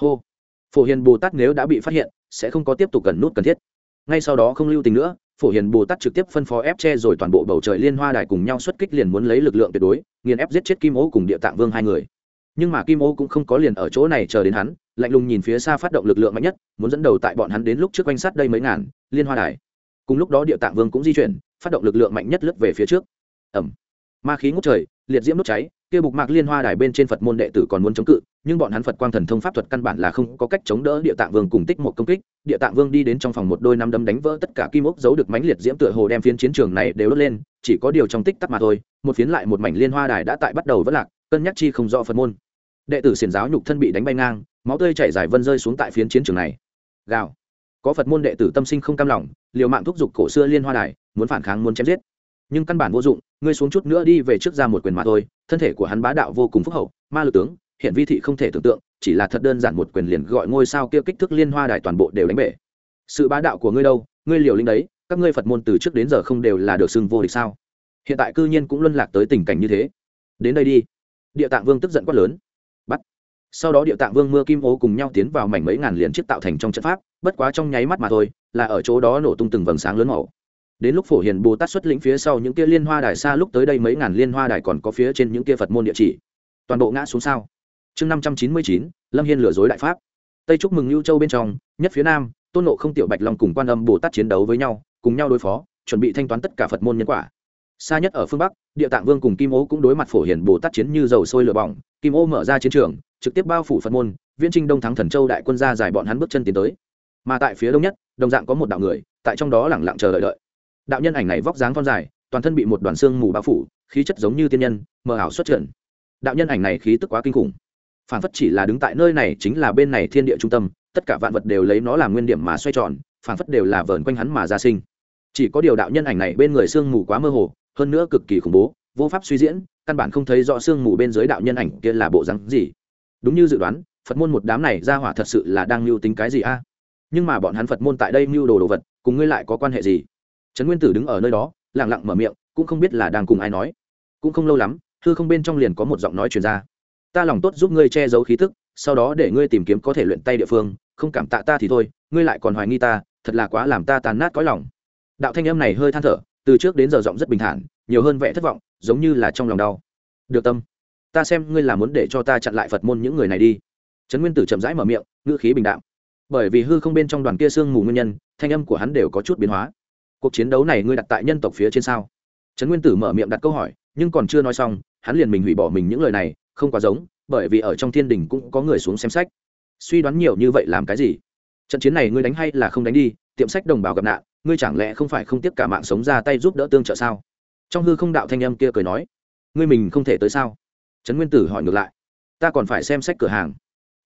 Hô. Phổ hiền bồ tát nếu đã bị phát hiện, sẽ không có tiếp tục cần nút cần thiết. Ngay sau đó không lưu tình nữa phổ hiền bồ tát trực tiếp phân phó ép che rồi toàn bộ bầu trời liên hoa đài cùng nhau xuất kích liền muốn lấy lực lượng tuyệt đối, nghiền ép giết chết kim ô cùng địa tạng vương hai người. Nhưng mà kim ô cũng không có liền ở chỗ này chờ đến hắn, lạnh lùng nhìn phía xa phát động lực lượng mạnh nhất, muốn dẫn đầu tại bọn hắn đến lúc trước quanh sát đây mấy ngàn liên hoa đài. Cùng lúc đó địa tạng vương cũng di chuyển, phát động lực lượng mạnh nhất lướt về phía trước. Ẩm ma khí ngút trời, liệt diễm đốt cháy, kia bục mạc liên hoa đài bên trên phật môn đệ tử còn muốn chống cự nhưng bọn hắn phật quang thần thông pháp thuật căn bản là không có cách chống đỡ địa tạng vương cùng tích một công kích. Địa tạng vương đi đến trong phòng một đôi năm đấm đánh vỡ tất cả kim ốc giấu được mãnh liệt diễm tựa hồ đem phiến chiến trường này đều đốt lên, chỉ có điều trong tích tắc mà thôi, một phiến lại một mảnh liên hoa đài đã tại bắt đầu vất lạc, cân nhắc chi không rõ phật môn. Đệ tử xiển giáo nhục thân bị đánh bay ngang, máu tươi chảy dài vân rơi xuống tại phiến chiến trường này. Gào. Có phật môn đệ tử tâm sinh không cam lòng, liều mạng thúc giục cổ xưa liên hoa đài, muốn phản kháng muốn chém giết. Nhưng căn bản vô dụng, ngươi xuống chút nữa đi về trước ra một quyền mà thôi, thân thể của hắn bá đạo vô cùng phúc hậu, ma lực tướng hiện vi thị không thể tưởng tượng, chỉ là thật đơn giản một quyền liền gọi ngôi sao kia kích thước liên hoa đài toàn bộ đều đánh bể. Sự bá đạo của ngươi đâu, ngươi liều linh đấy, các ngươi phật môn từ trước đến giờ không đều là được xưng vô địch sao? Hiện tại cư nhiên cũng luân lạc tới tình cảnh như thế. Đến đây đi. Địa tạng vương tức giận quát lớn. Bắt. Sau đó địa tạng vương mưa kim ố cùng nhau tiến vào mảnh mấy ngàn liền chiếc tạo thành trong trận pháp, bất quá trong nháy mắt mà thôi, là ở chỗ đó nổ tung từng vầng sáng lớn màu. Đến lúc phổ hiền bồ tát xuất lĩnh phía sau những kia liên hoa đài xa lúc tới đây mấy ngàn liên hoa đài còn có phía trên những kia phật môn địa chỉ. Toàn bộ ngã xuống sao? Chương năm trăm chín mươi chín, lâm hiên lừa dối đại pháp. Tây chúc mừng lưu châu bên trong, nhất phía nam, tôn nộ không, tiểu bạch long cùng quan âm bồ tát chiến đấu với nhau, cùng nhau đối phó, chuẩn bị thanh toán tất cả phật môn nhân quả. Xa nhất ở phương bắc, địa tạng vương cùng kim ô cũng đối mặt phổ hiển bồ tát chiến như dầu sôi lửa bỏng, kim ô mở ra chiến trường, trực tiếp bao phủ phật môn, viễn trinh đông thắng thần châu đại quân ra giải bọn hắn bước chân tiến tới. Mà tại phía đông nhất, đồng dạng có một đạo người, tại trong đó lẳng lặng chờ đợi đợi. Đạo nhân ảnh này vóc dáng con dài, toàn thân bị một đoàn xương mù bao phủ, khí chất giống như tiên nhân, mờ ảo xuất trận đạo nhân ảnh này khí tức quá kinh khủng phản phất chỉ là đứng tại nơi này chính là bên này thiên địa trung tâm, tất cả vạn vật đều lấy nó làm nguyên điểm mà xoay tròn phản phất đều là vờn quanh hắn mà ra sinh. Chỉ có điều đạo nhân ảnh này bên người sương mù quá mơ hồ, hơn nữa cực kỳ khủng bố, vô pháp suy diễn, căn bản không thấy rõ sương mù bên dưới đạo nhân ảnh kia là bộ rắn gì. Đúng như dự đoán, phật môn một đám này ra hỏa thật sự là đang mưu tính cái gì a? Nhưng mà bọn hắn phật môn tại đây mưu đồ đồ vật, cùng ngươi lại có quan hệ gì? Trấn nguyên tử đứng ở nơi đó lẳng lặng mở miệng, cũng không biết là đang cùng ai nói. Cũng không lâu lắm thư không bên trong liền có một giọng nói truyền ra ta lòng tốt giúp ngươi che giấu khí tức, sau đó để ngươi tìm kiếm có thể luyện tay địa phương, không cảm tạ ta thì thôi, ngươi lại còn hoài nghi ta, thật là quá làm ta tàn nát cõi lòng. Đạo thanh âm này hơi than thở, từ trước đến giờ giọng rất bình thản, nhiều hơn vẻ thất vọng, giống như là trong lòng đau. Được tâm, ta xem ngươi là muốn để cho ta chặn lại phật môn những người này đi. Trấn nguyên tử chậm rãi mở miệng, ngữ khí bình đạm. Bởi vì hư không bên trong đoàn kia sương mù nguyên nhân, thanh âm của hắn đều có chút biến hóa. Cuộc chiến đấu này ngươi đặt tại nhân tộc phía trên sao? Trấn nguyên tử mở miệng đặt câu hỏi, nhưng còn chưa nói xong, hắn liền mình hủy bỏ mình những lời này không quá giống, bởi vì ở trong thiên đình cũng có người xuống xem sách. Suy đoán nhiều như vậy làm cái gì? Trận chiến này ngươi đánh hay là không đánh đi, tiệm sách đồng bào gặp nạn, ngươi chẳng lẽ không phải không tiếp cả mạng sống ra tay giúp đỡ tương trợ sao? Trong hư không đạo thanh âm kia cười nói, ngươi mình không thể tới sao? Trấn nguyên tử hỏi ngược lại, ta còn phải xem sách cửa hàng.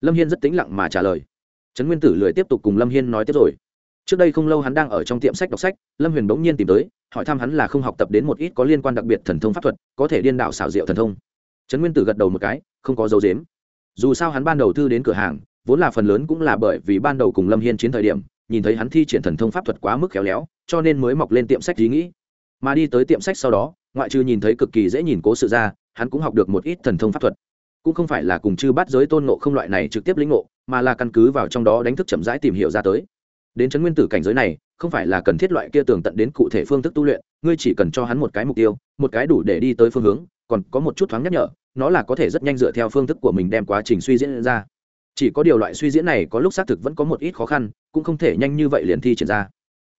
Lâm hiên rất tĩnh lặng mà trả lời. Trấn nguyên tử lười tiếp tục cùng lâm hiên nói tiếp rồi. Trước đây không lâu hắn đang ở trong tiệm sách đọc sách, lâm huyền bỗng nhiên tìm tới, hỏi thăm hắn là không học tập đến một ít có liên quan đặc biệt thần thông pháp thuật, có thể điên đạo xảo diệu thần thông trấn nguyên tử gật đầu một cái, không có dấu dếm dù sao hắn ban đầu thư đến cửa hàng, vốn là phần lớn cũng là bởi vì ban đầu cùng lâm hiên chiến thời điểm, nhìn thấy hắn thi triển thần thông pháp thuật quá mức khéo léo, cho nên mới mọc lên tiệm sách ý nghĩ. Mà đi tới tiệm sách sau đó, ngoại trừ nhìn thấy cực kỳ dễ nhìn cố sự ra, hắn cũng học được một ít thần thông pháp thuật. Cũng không phải là cùng chư bắt giới tôn nộ không loại này trực tiếp lĩnh ngộ, mà là căn cứ vào trong đó đánh thức chậm rãi tìm hiểu ra tới. Đến chấn nguyên tử cảnh giới này, không phải là cần thiết loại kia tường tận đến cụ thể phương thức tu luyện, ngươi chỉ cần cho hắn một cái mục tiêu, một cái đủ để đi tới phương hướng còn có một chút thoáng nhắc nhở, nó là có thể rất nhanh dựa theo phương thức của mình đem quá trình suy diễn ra. Chỉ có điều loại suy diễn này có lúc xác thực vẫn có một ít khó khăn, cũng không thể nhanh như vậy liền thi triển ra.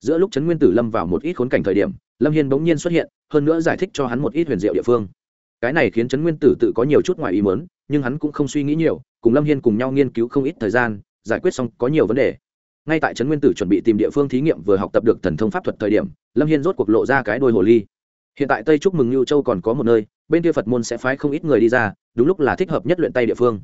Giữa lúc trấn nguyên tử lâm vào một ít khốn cảnh thời điểm, lâm hiên bỗng nhiên xuất hiện, hơn nữa giải thích cho hắn một ít huyền diệu địa phương. Cái này khiến trấn nguyên tử tự có nhiều chút ngoài ý mớn nhưng hắn cũng không suy nghĩ nhiều, cùng lâm hiên cùng nhau nghiên cứu không ít thời gian, giải quyết xong có nhiều vấn đề. Ngay tại trấn nguyên tử chuẩn bị tìm địa phương thí nghiệm vừa học tập được thần thông pháp thuật thời điểm, lâm hiên rốt cuộc lộ ra cái đôi hồ ly hiện tại tây trúc mừng lưu châu còn có một nơi, bên kia phật môn sẽ phái không ít người đi ra, đúng lúc là thích hợp nhất luyện tay địa phương.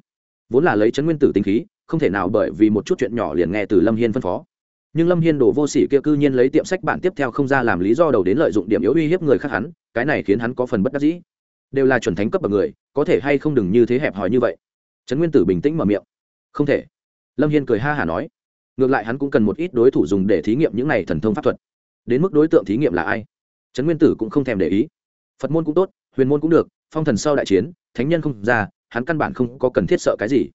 Vốn là lấy chấn nguyên tử tinh khí, không thể nào bởi vì một chút chuyện nhỏ liền nghe từ lâm hiên phân phó. Nhưng lâm hiên đổ vô sỉ kia cư nhiên lấy tiệm sách bản tiếp theo không ra làm lý do đầu đến lợi dụng điểm yếu uy hiếp người khác hắn, cái này khiến hắn có phần bất đắc dĩ. Đều là chuẩn thánh cấp bậc người, có thể hay không đừng như thế hẹp hòi như vậy. Trấn nguyên tử bình tĩnh mở miệng. Không thể. Lâm hiên cười ha hả nói. Ngược lại hắn cũng cần một ít đối thủ dùng để thí nghiệm những này thần thông pháp thuật. Đến mức đối tượng thí nghiệm là ai? Trấn nguyên tử cũng không thèm để ý. Phật môn cũng tốt, huyền môn cũng được, phong thần sau đại chiến, thánh nhân không ra, hắn căn bản không có cần thiết sợ cái gì.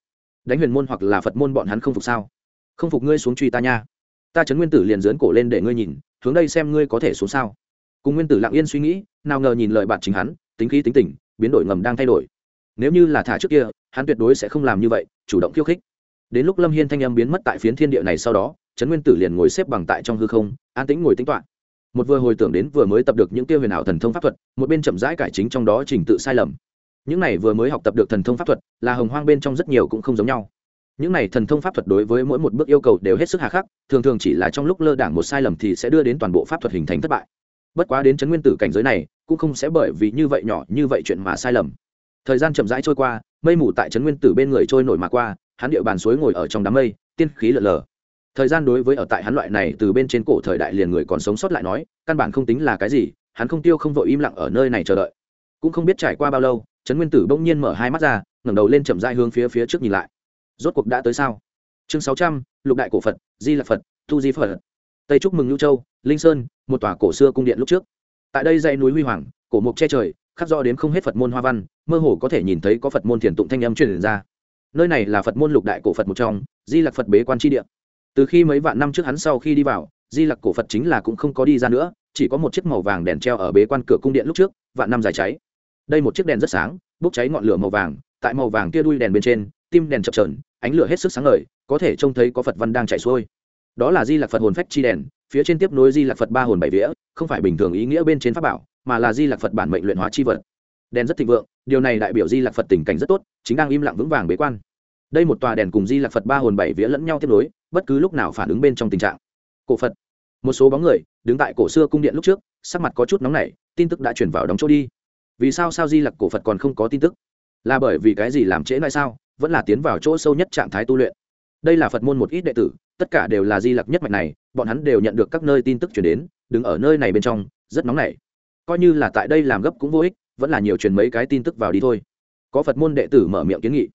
Đánh huyền môn hoặc là phật môn bọn hắn không phục sao? Không phục ngươi xuống truy ta nha. Ta chấn nguyên tử liền dướn cổ lên để ngươi nhìn, hướng đây xem ngươi có thể xuống sao. Cùng nguyên tử lặng yên suy nghĩ, nào ngờ nhìn lời bạn chính hắn, tính khí tính tình, biến đổi ngầm đang thay đổi. Nếu như là thả trước kia, hắn tuyệt đối sẽ không làm như vậy, chủ động khiêu khích. Đến lúc lâm hiên thanh âm biến mất tại phiến thiên địa này sau đó, trấn nguyên tử liền ngồi xếp bằng tại trong hư không, an tĩnh ngồi tính toán một vừa hồi tưởng đến vừa mới tập được những tiêu huyền ảo thần thông pháp thuật, một bên chậm rãi cải chính trong đó trình tự sai lầm. Những này vừa mới học tập được thần thông pháp thuật, là hồng hoang bên trong rất nhiều cũng không giống nhau. Những này thần thông pháp thuật đối với mỗi một bước yêu cầu đều hết sức hà khắc, thường thường chỉ là trong lúc lơ đảng một sai lầm thì sẽ đưa đến toàn bộ pháp thuật hình thành thất bại. Bất quá đến chấn nguyên tử cảnh giới này, cũng không sẽ bởi vì như vậy nhỏ, như vậy chuyện mà sai lầm. Thời gian chậm rãi trôi qua, mây mù tại trấn nguyên tử bên người trôi nổi mà qua, hắn địa bàn suối ngồi ở trong đám mây, tiên khí lở lờ thời gian đối với ở tại hắn loại này từ bên trên cổ thời đại liền người còn sống sót lại nói, căn bản không tính là cái gì, hắn không tiêu không vội im lặng ở nơi này chờ đợi. Cũng không biết trải qua bao lâu, trấn nguyên tử bỗng nhiên mở hai mắt ra, ngẩng đầu lên chậm dai hướng phía phía trước nhìn lại. Rốt cuộc đã tới sao? Chương sáu trăm, lục đại cổ phật, di lạc phật, thu di phật. Tây chúc mừng nhu châu, linh sơn, một tòa cổ xưa cung điện lúc trước. Tại đây dãy núi huy hoàng, cổ mục che trời, khắc do đến không hết phật môn hoa văn, mơ hồ có thể nhìn thấy có phật môn thiền tụng thanh âm truyền ra. Nơi này là phật môn lục đại cổ phật một trong, di lặc phật bế quan tri địa từ khi mấy vạn năm trước hắn sau khi đi vào, di lặc cổ phật chính là cũng không có đi ra nữa, chỉ có một chiếc màu vàng đèn treo ở bế quan cửa cung điện lúc trước, vạn năm dài cháy. Đây một chiếc đèn rất sáng, bốc cháy ngọn lửa màu vàng, tại màu vàng kia đuôi đèn bên trên, tim đèn chập trờn ánh lửa hết sức sáng ngời, có thể trông thấy có phật văn đang chạy xuôi. Đó là di lạc phật hồn phách chi đèn, phía trên tiếp nối di lạc phật ba hồn bảy vía, không phải bình thường ý nghĩa bên trên pháp bảo, mà là di lạc phật bản mệnh luyện hóa chi vật. Đèn rất thịnh vượng, điều này đại biểu di lạc phật tình cảnh rất tốt, chính đang im lặng vững vàng bế quan đây một tòa đèn cùng di lạc phật ba hồn bảy vía lẫn nhau tiếp nối, bất cứ lúc nào phản ứng bên trong tình trạng. Cổ phật. Một số bóng người, đứng tại cổ xưa cung điện lúc trước, sắc mặt có chút nóng nảy, tin tức đã chuyển vào đóng chỗ đi. Vì sao sao di lặc cổ phật còn không có tin tức? Là bởi vì cái gì làm trễ lại sao? Vẫn là tiến vào chỗ sâu nhất trạng thái tu luyện. Đây là phật môn một ít đệ tử, tất cả đều là di lặc nhất mạch này, bọn hắn đều nhận được các nơi tin tức chuyển đến, đứng ở nơi này bên trong, rất nóng nảy. Coi như là tại đây làm gấp cũng vô ích, vẫn là nhiều truyền mấy cái tin tức vào đi thôi. Có phật môn đệ tử mở miệng kiến nghị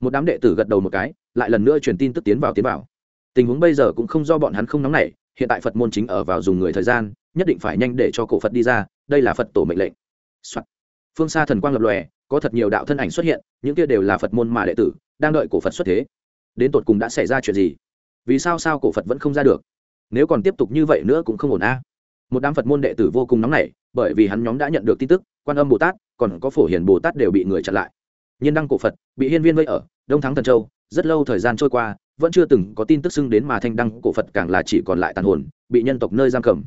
một đám đệ tử gật đầu một cái, lại lần nữa truyền tin tức tiến vào tiến vào. Tình huống bây giờ cũng không do bọn hắn không nóng nảy, hiện tại phật môn chính ở vào dùng người thời gian, nhất định phải nhanh để cho cổ phật đi ra, đây là phật tổ mệnh lệnh、Soạn. phương xa thần quang lập lòe, có thật nhiều đạo thân ảnh xuất hiện, những kia đều là phật môn mà đệ tử, đang đợi cổ phật xuất thế. Đến tột cùng đã xảy ra chuyện gì? Vì sao sao cổ phật vẫn không ra được? Nếu còn tiếp tục như vậy nữa cũng không ổn a. Một đám phật môn đệ tử vô cùng nóng nảy, bởi vì hắn nhóm đã nhận được tin tức, quan âm bồ tát, còn có phổ hiền bồ tát đều bị người chặn lại nhiên đăng cổ phật, bị hiên viên vây ở, đông thắng thần châu, rất lâu thời gian trôi qua, vẫn chưa từng có tin tức xưng đến mà thanh đăng cổ phật càng là chỉ còn lại tàn hồn, bị nhân tộc nơi giam cầm.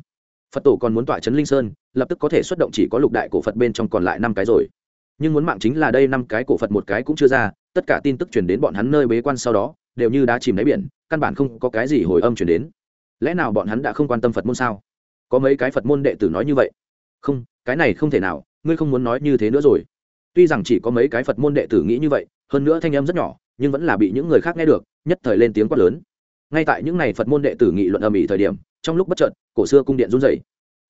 Phật tổ còn muốn tỏa trấn linh sơn, lập tức có thể xuất động chỉ có lục đại cổ phật bên trong còn lại năm cái rồi. Nhưng muốn mạng chính là đây năm cái cổ phật một cái cũng chưa ra, tất cả tin tức truyền đến bọn hắn nơi bế quan sau đó, đều như đã chìm đáy biển, căn bản không có cái gì hồi âm truyền đến. Lẽ nào bọn hắn đã không quan tâm phật môn sao? Có mấy cái phật môn đệ tử nói như vậy. Không, cái này không thể nào, ngươi không muốn nói như thế nữa rồi tuy rằng chỉ có mấy cái phật môn đệ tử nghĩ như vậy, hơn nữa thanh âm rất nhỏ, nhưng vẫn là bị những người khác nghe được, nhất thời lên tiếng quát lớn. Ngay tại những ngày phật môn đệ tử nghị luận âm ỉ thời điểm, trong lúc bất trợn cổ xưa cung điện run rẩy.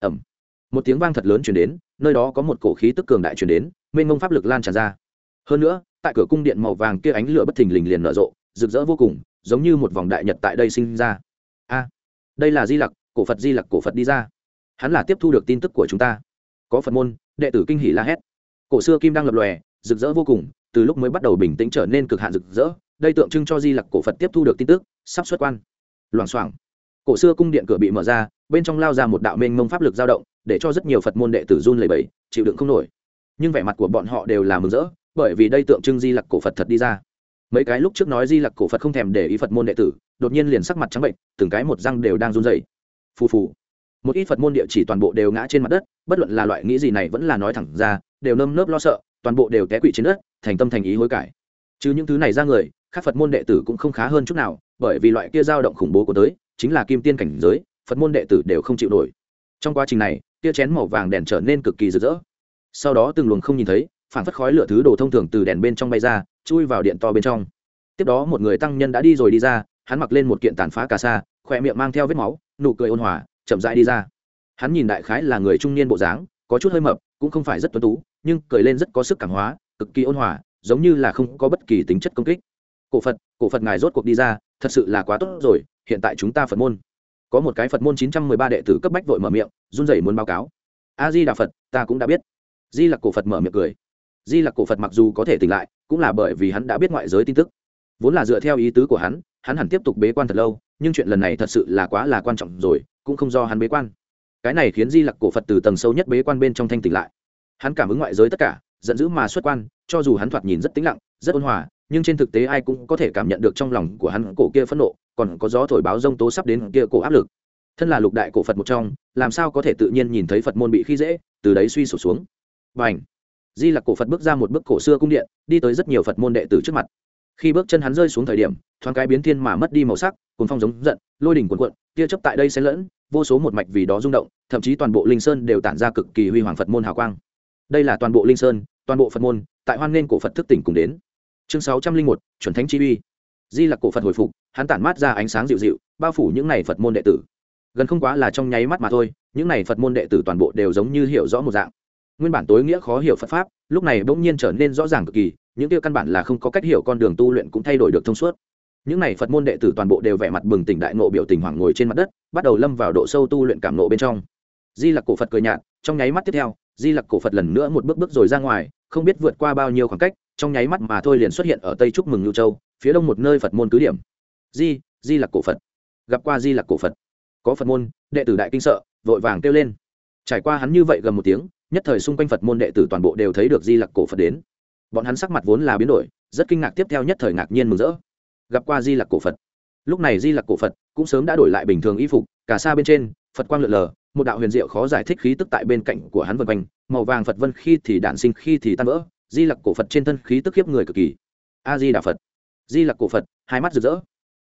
Ẩm một tiếng vang thật lớn chuyển đến, nơi đó có một cổ khí tức cường đại chuyển đến, mênh ngông pháp lực lan tràn ra. Hơn nữa, tại cửa cung điện màu vàng kia ánh lửa bất thình lình liền nở rộ, rực rỡ vô cùng, giống như một vòng đại nhật tại đây sinh ra. A. Đây là di lặc, cổ phật di lặc, cổ phật đi ra. Hắn là tiếp thu được tin tức của chúng ta. Có phật môn, đệ tử kinh hỷ la hét cổ xưa kim đang lập lòe, rực rỡ vô cùng, từ lúc mới bắt đầu bình tĩnh trở nên cực hạn rực rỡ, đây tượng trưng cho di lặc cổ phật tiếp thu được tin tức, sắp xuất quan. Loảng xoảng. Cổ xưa cung điện cửa bị mở ra, bên trong lao ra một đạo mênh mông pháp lực dao động, để cho rất nhiều phật môn đệ tử run lẩy bẩy, chịu đựng không nổi. Nhưng vẻ mặt của bọn họ đều là mừng rỡ, bởi vì đây tượng trưng di lặc cổ phật thật đi ra. Mấy cái lúc trước nói di lặc cổ phật không thèm để ý phật môn đệ tử, đột nhiên liền sắc mặt trắng bệnh, từng cái một răng đều đang run dày phù phù một ít phật môn địa chỉ toàn bộ đều ngã trên mặt đất, bất luận là loại nghĩ gì này vẫn là nói thẳng ra, đều nơm nớp lo sợ, toàn bộ đều té quỵ trên đất, thành tâm thành ý hối cải. Chứ những thứ này ra người các phật môn đệ tử cũng không khá hơn chút nào, bởi vì loại kia dao động khủng bố của tới, chính là kim tiên cảnh giới, phật môn đệ tử đều không chịu nổi. Trong quá trình này, tia chén màu vàng đèn trở nên cực kỳ rực rỡ. Sau đó từng luồng không nhìn thấy phản phất khói lửa thứ đồ thông thường từ đèn bên trong bay ra, chui vào điện to bên trong. Tiếp đó một người tăng nhân đã đi rồi đi ra, hắn mặc lên một kiện tàn phá cà sa, khỏe miệng mang theo vết máu, nụ cười ôn hòa chậm rãi đi ra. Hắn nhìn đại khái là người trung niên bộ dáng, có chút hơi mập, cũng không phải rất tuấn tú, nhưng cười lên rất có sức cảm hóa, cực kỳ ôn hòa, giống như là không có bất kỳ tính chất công kích. Cổ phật cổ phật ngài rốt cuộc đi ra, thật sự là quá tốt rồi, hiện tại chúng ta phật môn. Có một cái phật môn chín trăm mười ba đệ tử cấp bách vội mở miệng, run rẩy muốn báo cáo. A di đà phật, ta cũng đã biết. Di là cổ phật mở miệng cười. Di là cổ phật mặc dù có thể tỉnh lại, cũng là bởi vì hắn đã biết ngoại giới tin tức. Vốn là dựa theo ý tứ của hắn hắn hẳn tiếp tục bế quan thật lâu, nhưng chuyện lần này thật sự là quá là quan trọng rồi, cũng không do hắn bế quan. Cái này khiến di lặc cổ phật từ tầng sâu nhất bế quan bên trong thanh tỉnh lại. Hắn cảm ứng ngoại giới tất cả, giận dữ mà xuất quan, cho dù hắn thoạt nhìn rất tĩnh lặng, rất ôn hòa, nhưng trên thực tế ai cũng có thể cảm nhận được trong lòng của hắn cổ kia phẫn nộ, còn có gió thổi báo rông tố sắp đến kia cổ áp lực. Thân là lục đại cổ phật một trong, làm sao có thể tự nhiên nhìn thấy phật môn bị khi dễ, từ đấy suy sụp xuống. Và ảnh di lặc cổ phật bước ra một bước cổ xưa cung điện, đi tới rất nhiều phật môn đệ tử trước mặt khi bước chân hắn rơi xuống thời điểm, thoáng cái biến thiên mà mất đi màu sắc cuốn phong giống giận, lôi đỉnh cuồn cuộn, tia chấp tại đây xen lẫn, vô số một mạch vì đó rung động, thậm chí toàn bộ linh sơn đều tản ra cực kỳ huy hoàng phật môn hào quang. Đây là toàn bộ linh sơn, toàn bộ phật môn, tại hoan nghênh cổ phật thức tỉnh cùng đến. Chương sáu trăm linh một, chuẩn thánh chi uy. Di là cổ phật hồi phục, hắn tản mát ra ánh sáng dịu dịu, bao phủ những này phật môn đệ tử. Gần không quá là trong nháy mắt mà thôi, những này phật môn đệ tử toàn bộ đều giống như hiểu rõ một dạng. Nguyên bản tối nghĩa khó hiểu phật pháp, lúc này bỗng nhiên trở nên rõ ràng cực kỳ những tiêu căn bản là không có cách hiểu con đường tu luyện cũng thay đổi được thông suốt. Những này phật môn đệ tử toàn bộ đều vẻ mặt bừng tỉnh đại nộ biểu tình hoảng ngồi trên mặt đất, bắt đầu lâm vào độ sâu tu luyện cảm nộ bên trong. Di lặc cổ phật cười nhạt, trong nháy mắt tiếp theo, di lặc cổ phật lần nữa một bước bước rồi ra ngoài, không biết vượt qua bao nhiêu khoảng cách, trong nháy mắt mà thôi liền xuất hiện ở tây trúc mừng ngưu châu, phía đông một nơi phật môn cứ điểm. Di di lặc cổ phật. Gặp qua di lặc cổ phật. Có phật môn, đệ tử đại kinh sợ, vội vàng kêu lên. Trải qua hắn như vậy gần một tiếng, nhất thời xung quanh phật môn đệ tử toàn bộ đều thấy được di lặc cổ phật đến bọn hắn sắc mặt vốn là biến đổi, rất kinh ngạc tiếp theo nhất thời ngạc nhiên mừng rỡ. Gặp qua di lặc cổ phật. Lúc này di lặc cổ phật cũng sớm đã đổi lại bình thường y phục, cả xa bên trên, phật quang lượn lờ, một đạo huyền diệu khó giải thích khí tức tại bên cạnh của hắn vân quanh, màu vàng phật vân khi thì đản sinh, khi thì tan vỡ, di lặc cổ phật trên thân khí tức khiếp người cực kỳ. A di đà phật. Di lặc cổ phật, hai mắt rực rỡ.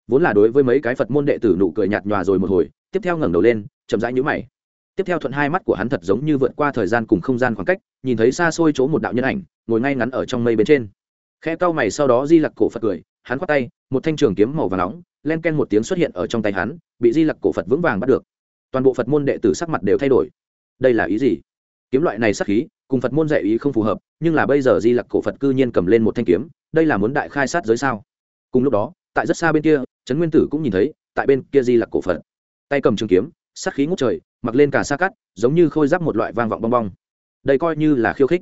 Vốn là đối với mấy cái phật môn đệ tử nụ cười nhạt nhòa rồi một hồi, tiếp theo ngẩng đầu lên, chậm rãi nhũ mày. Tiếp theo thuận hai mắt của hắn thật giống như vượt qua thời gian cùng không gian khoảng cách, nhìn thấy xa xôi chỗ một đạo nhân ảnh ngồi ngay ngắn ở trong mây bên trên. Khe cau mày sau đó di lặc cổ phật cười, hắn khoát tay, một thanh trường kiếm màu và nóng, len ken một tiếng xuất hiện ở trong tay hắn, bị di lặc cổ phật vững vàng bắt được. Toàn bộ phật môn đệ tử sắc mặt đều thay đổi. Đây là ý gì? Kiếm loại này sắc khí, cùng phật môn dạy ý không phù hợp, nhưng là bây giờ di lặc cổ phật cư nhiên cầm lên một thanh kiếm, đây là muốn đại khai sát giới sao? Cùng lúc đó, tại rất xa bên kia, trấn nguyên tử cũng nhìn thấy, tại bên kia di lặc cổ phật. Tay cầm trường kiếm, sắc khí ngút trời, mặc lên cả xa cắt giống như khôi giáp một loại vang vọng bong bong. Đây coi như là khiêu khích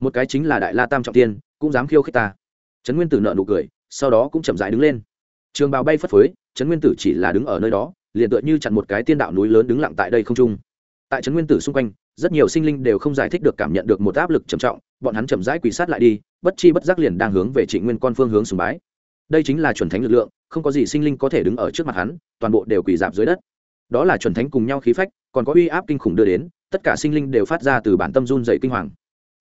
một cái chính là đại la tam trọng tiên, cũng dám khiêu khích ta. Trấn nguyên tử nợ nụ cười, sau đó cũng chậm dại đứng lên. Trường bào bay phất phới, trấn nguyên tử chỉ là đứng ở nơi đó, liền tựa như chặn một cái tiên đạo núi lớn đứng lặng tại đây không trung. Tại trấn nguyên tử xung quanh, rất nhiều sinh linh đều không giải thích được cảm nhận được một áp lực trầm trọng, bọn hắn chậm rãi quỳ sát lại đi, bất chi bất giác liền đang hướng về trịnh nguyên con phương hướng sùng bái. Đây chính là chuẩn thánh lực lượng, không có gì sinh linh có thể đứng ở trước mặt hắn, toàn bộ đều quỳ dạp dưới đất. Đó là chuẩn thánh cùng nhau khí phách, còn có uy áp kinh khủng đưa đến, tất cả sinh linh đều phát ra từ bản tâm run dày kinh hoàng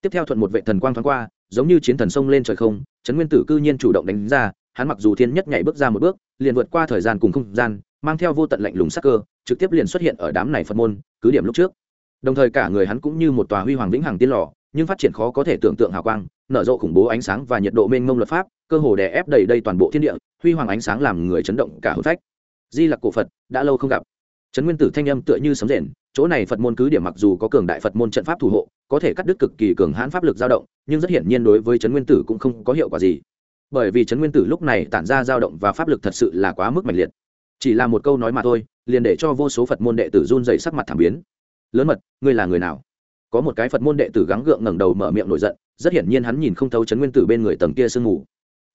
tiếp theo thuận một vệ thần quang thoáng qua, giống như chiến thần sông lên trời không, trấn nguyên tử cư nhiên chủ động đánh ra, hắn mặc dù thiên nhất nhảy bước ra một bước, liền vượt qua thời gian cùng không gian, mang theo vô tận lạnh lùng sắc cơ, trực tiếp liền xuất hiện ở đám này phật môn, cứ điểm lúc trước. Đồng thời cả người hắn cũng như một tòa huy hoàng vĩnh hằng tiên lò, nhưng phát triển khó có thể tưởng tượng hào quang, nở rộ khủng bố ánh sáng và nhiệt độ mênh mông luật pháp, cơ hồ đè ép đầy đây toàn bộ thiên địa, huy hoàng ánh sáng làm người chấn động cả hồn phách. Di lặc cổ phật, đã lâu không gặp. Trấn nguyên tử thanh âm tựa như sấm rền chỗ này phật môn cứ điểm mặc dù có cường đại phật môn trận pháp thủ hộ, có thể cắt đứt cực kỳ cường hãn pháp lực dao động, nhưng rất hiển nhiên đối với trấn nguyên tử cũng không có hiệu quả gì. Bởi vì trấn nguyên tử lúc này tản ra dao động và pháp lực thật sự là quá mức mạnh liệt. Chỉ là một câu nói mà thôi, liền để cho vô số phật môn đệ tử run dày sắc mặt thảm biến. Lớn mật, ngươi là người nào? Có một cái phật môn đệ tử gắng gượng ngẩng đầu mở miệng nổi giận, rất hiển nhiên hắn nhìn không thấu trấn nguyên tử bên người tầng kia sương mù.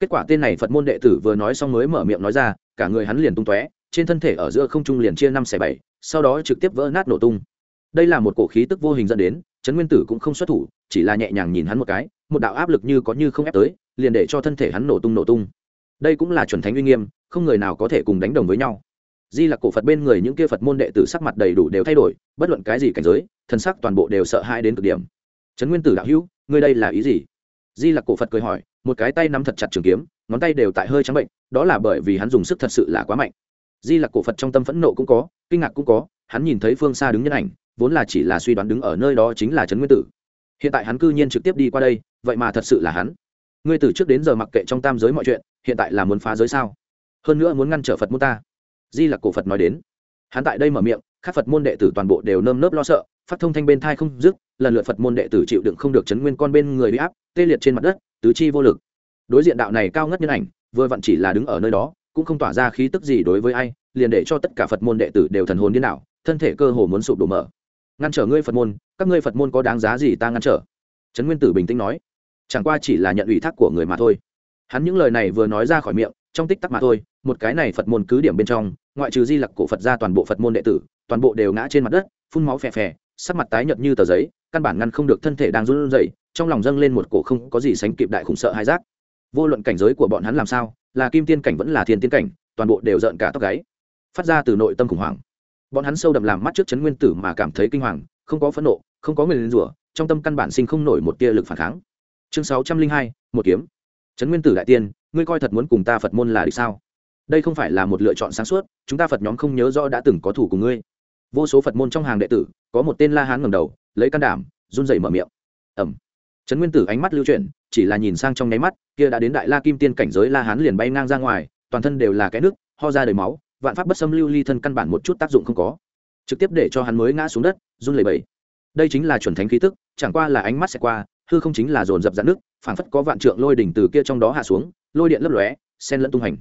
Kết quả tên này phật môn đệ tử vừa nói xong mới mở miệng nói ra, cả người hắn liền tung tóe, trên thân thể ở giữa không trung liền chia năm xẻ bảy sau đó trực tiếp vỡ nát nổ tung. Đây là một cổ khí tức vô hình dẫn đến, trấn nguyên tử cũng không xuất thủ, chỉ là nhẹ nhàng nhìn hắn một cái, một đạo áp lực như có như không ép tới, liền để cho thân thể hắn nổ tung nổ tung. Đây cũng là chuẩn thánh uy nghiêm, không người nào có thể cùng đánh đồng với nhau. Di là cổ phật bên người những kia phật môn đệ tử sắc mặt đầy đủ đều thay đổi, bất luận cái gì cảnh giới thân sắc toàn bộ đều sợ hãi đến cực điểm. Trấn nguyên tử đạo hữu, ngươi đây là ý gì? Di là cổ phật cười hỏi, một cái tay nắm thật chặt trường kiếm, ngón tay đều tại hơi trắng bệnh, đó là bởi vì hắn dùng sức thật sự là quá mạnh di lặc cổ phật trong tâm phẫn nộ cũng có, kinh ngạc cũng có, hắn nhìn thấy phương xa đứng nhân ảnh, vốn là chỉ là suy đoán đứng ở nơi đó chính là trấn nguyên tử. Hiện tại hắn cư nhiên trực tiếp đi qua đây, vậy mà thật sự là hắn. Ngươi từ trước đến giờ mặc kệ trong tam giới mọi chuyện, hiện tại là muốn phá giới sao? Hơn nữa muốn ngăn trở phật môn ta. Di lặc cổ phật nói đến. Hắn tại đây mở miệng, các phật môn đệ tử toàn bộ đều nơm nớp lo sợ, phát thông thanh bên thai không dứt, lần lượt phật môn đệ tử chịu đựng không được chấn nguyên con bên người bị áp, tê liệt trên mặt đất, tứ chi vô lực. Đối diện đạo này cao ngất nhân ảnh, vừa vặn chỉ là đứng ở nơi đó cũng không tỏa ra khí tức gì đối với ai, liền để cho tất cả phật môn đệ tử đều thần hồn điên đảo, thân thể cơ hồ muốn sụp đổ mở. Ngăn trở ngươi phật môn, các ngươi phật môn có đáng giá gì ta ngăn trở? Trấn nguyên tử bình tĩnh nói. Chẳng qua chỉ là nhận ủy thác của người mà thôi. Hắn những lời này vừa nói ra khỏi miệng, trong tích tắc mà thôi, một cái này phật môn cứ điểm bên trong, ngoại trừ di lặc cổ phật ra toàn bộ phật môn đệ tử, toàn bộ đều ngã trên mặt đất, phun máu phè phè, sắc mặt tái nhợt như tờ giấy, căn bản ngăn không được thân thể đang run rẩy, trong lòng dâng lên một cổ không có gì sánh kịp đại khủng sợ hai giác vô luận cảnh giới của bọn hắn làm sao, là kim tiên cảnh vẫn là thiên tiên cảnh, toàn bộ đều rợn cả tóc gáy. Phát ra từ nội tâm khủng hoảng. Bọn hắn sâu đậm làm mắt trước chấn nguyên tử mà cảm thấy kinh hoàng, không có phẫn nộ, không có người lên rủa, trong tâm căn bản sinh không nổi một tia lực phản kháng. Chương sáu trăm linh hai, một kiếm. Chấn nguyên tử đại tiên, ngươi coi thật muốn cùng ta phật môn là địch sao? Đây không phải là một lựa chọn sáng suốt, chúng ta phật nhóm không nhớ rõ đã từng có thủ cùng ngươi. Vô số phật môn trong hàng đệ tử, có một tên la hán ngầm đầu, lấy can đảm, run rẩy mở miệng. Ẩm trấn nguyên tử ánh mắt lưu chuyển chỉ là nhìn sang trong nháy mắt, kia đã đến đại la kim tiên cảnh giới la hán liền bay ngang ra ngoài, toàn thân đều là cái nước, ho ra đầy máu, vạn pháp bất xâm lưu ly thân căn bản một chút tác dụng không có. Trực tiếp để cho hắn mới ngã xuống đất, run lẩy bẩy. Đây chính là chuẩn thánh khí tức, chẳng qua là ánh mắt sẽ qua, hư không chính là dồn dập dạn nước, phảng phất có vạn trượng lôi đỉnh từ kia trong đó hạ xuống, lôi điện lấp lóe sen lẫn tung hành.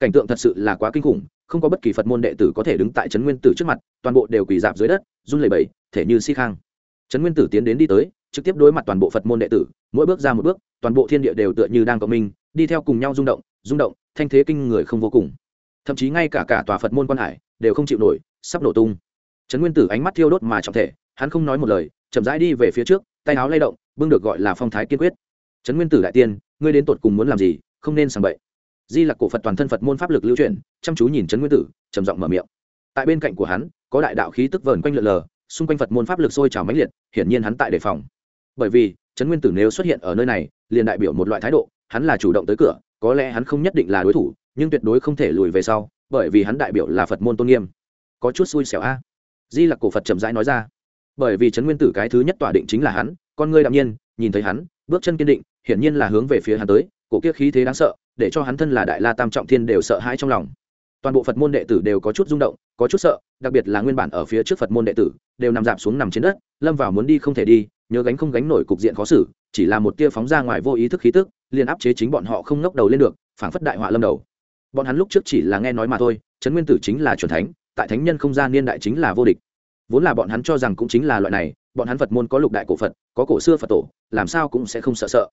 Cảnh tượng thật sự là quá kinh khủng, không có bất kỳ phật môn đệ tử có thể đứng tại trấn nguyên tử trước mặt, toàn bộ đều quỳ dạp dưới đất, run lẩy bẩy, thể như si khang. Trấn nguyên tử tiến đến đi tới trực tiếp đối mặt toàn bộ phật môn đệ tử, mỗi bước ra một bước, toàn bộ thiên địa đều tựa như đang cộng minh, đi theo cùng nhau rung động rung động, thanh thế kinh người không vô cùng. Thậm chí ngay cả cả tòa phật môn quan hải đều không chịu nổi, sắp nổ tung. Trấn nguyên tử ánh mắt thiêu đốt mà trọng thể, hắn không nói một lời, chậm rãi đi về phía trước, tay áo lay động, bưng được gọi là phong thái kiên quyết. Trấn nguyên tử đại tiên, ngươi đến tột cùng muốn làm gì, không nên sàng bậy. Di là cổ phật toàn thân phật môn pháp lực lưu truyền chăm chú nhìn trấn nguyên tử, trầm giọng mở miệng. Tại bên cạnh của hắn, có đại đạo khí tức vờn quanh lượn lờ, xung quanh phật môn pháp lực sôi trào mãnh liệt, hiển nhiên hắn tại đề phòng bởi vì, trấn nguyên tử nếu xuất hiện ở nơi này, liền đại biểu một loại thái độ, hắn là chủ động tới cửa, có lẽ hắn không nhất định là đối thủ, nhưng tuyệt đối không thể lùi về sau, bởi vì hắn đại biểu là phật môn tôn nghiêm. Có chút xui xẻo a. Di lặc cổ phật chậm rãi nói ra. Bởi vì trấn nguyên tử cái thứ nhất tỏa định chính là hắn, con ngươi đạm nhiên, nhìn thấy hắn, bước chân kiên định, hiển nhiên là hướng về phía hắn tới, cổ kia khí thế đáng sợ, để cho hắn thân là đại la tam trọng thiên đều sợ hãi trong lòng. Toàn bộ phật môn đệ tử đều có chút rung động, có chút sợ, đặc biệt là nguyên bản ở phía trước phật môn đệ tử, đều nằm dạp xuống nằm trên đất, lâm vào muốn đi không thể đi nhớ gánh không gánh nổi cục diện khó xử, chỉ là một tia phóng ra ngoài vô ý thức khí tức, liền áp chế chính bọn họ không ngóc đầu lên được, phảng phất đại họa lâm đầu. Bọn hắn lúc trước chỉ là nghe nói mà thôi, trấn nguyên tử chính là c thánh, tại thánh nhân không gian niên đại chính là vô địch. Vốn là bọn hắn cho rằng cũng chính là loại này, bọn hắn phật môn có lục đại cổ phật, có cổ xưa phật tổ, làm sao cũng sẽ không sợ sợ.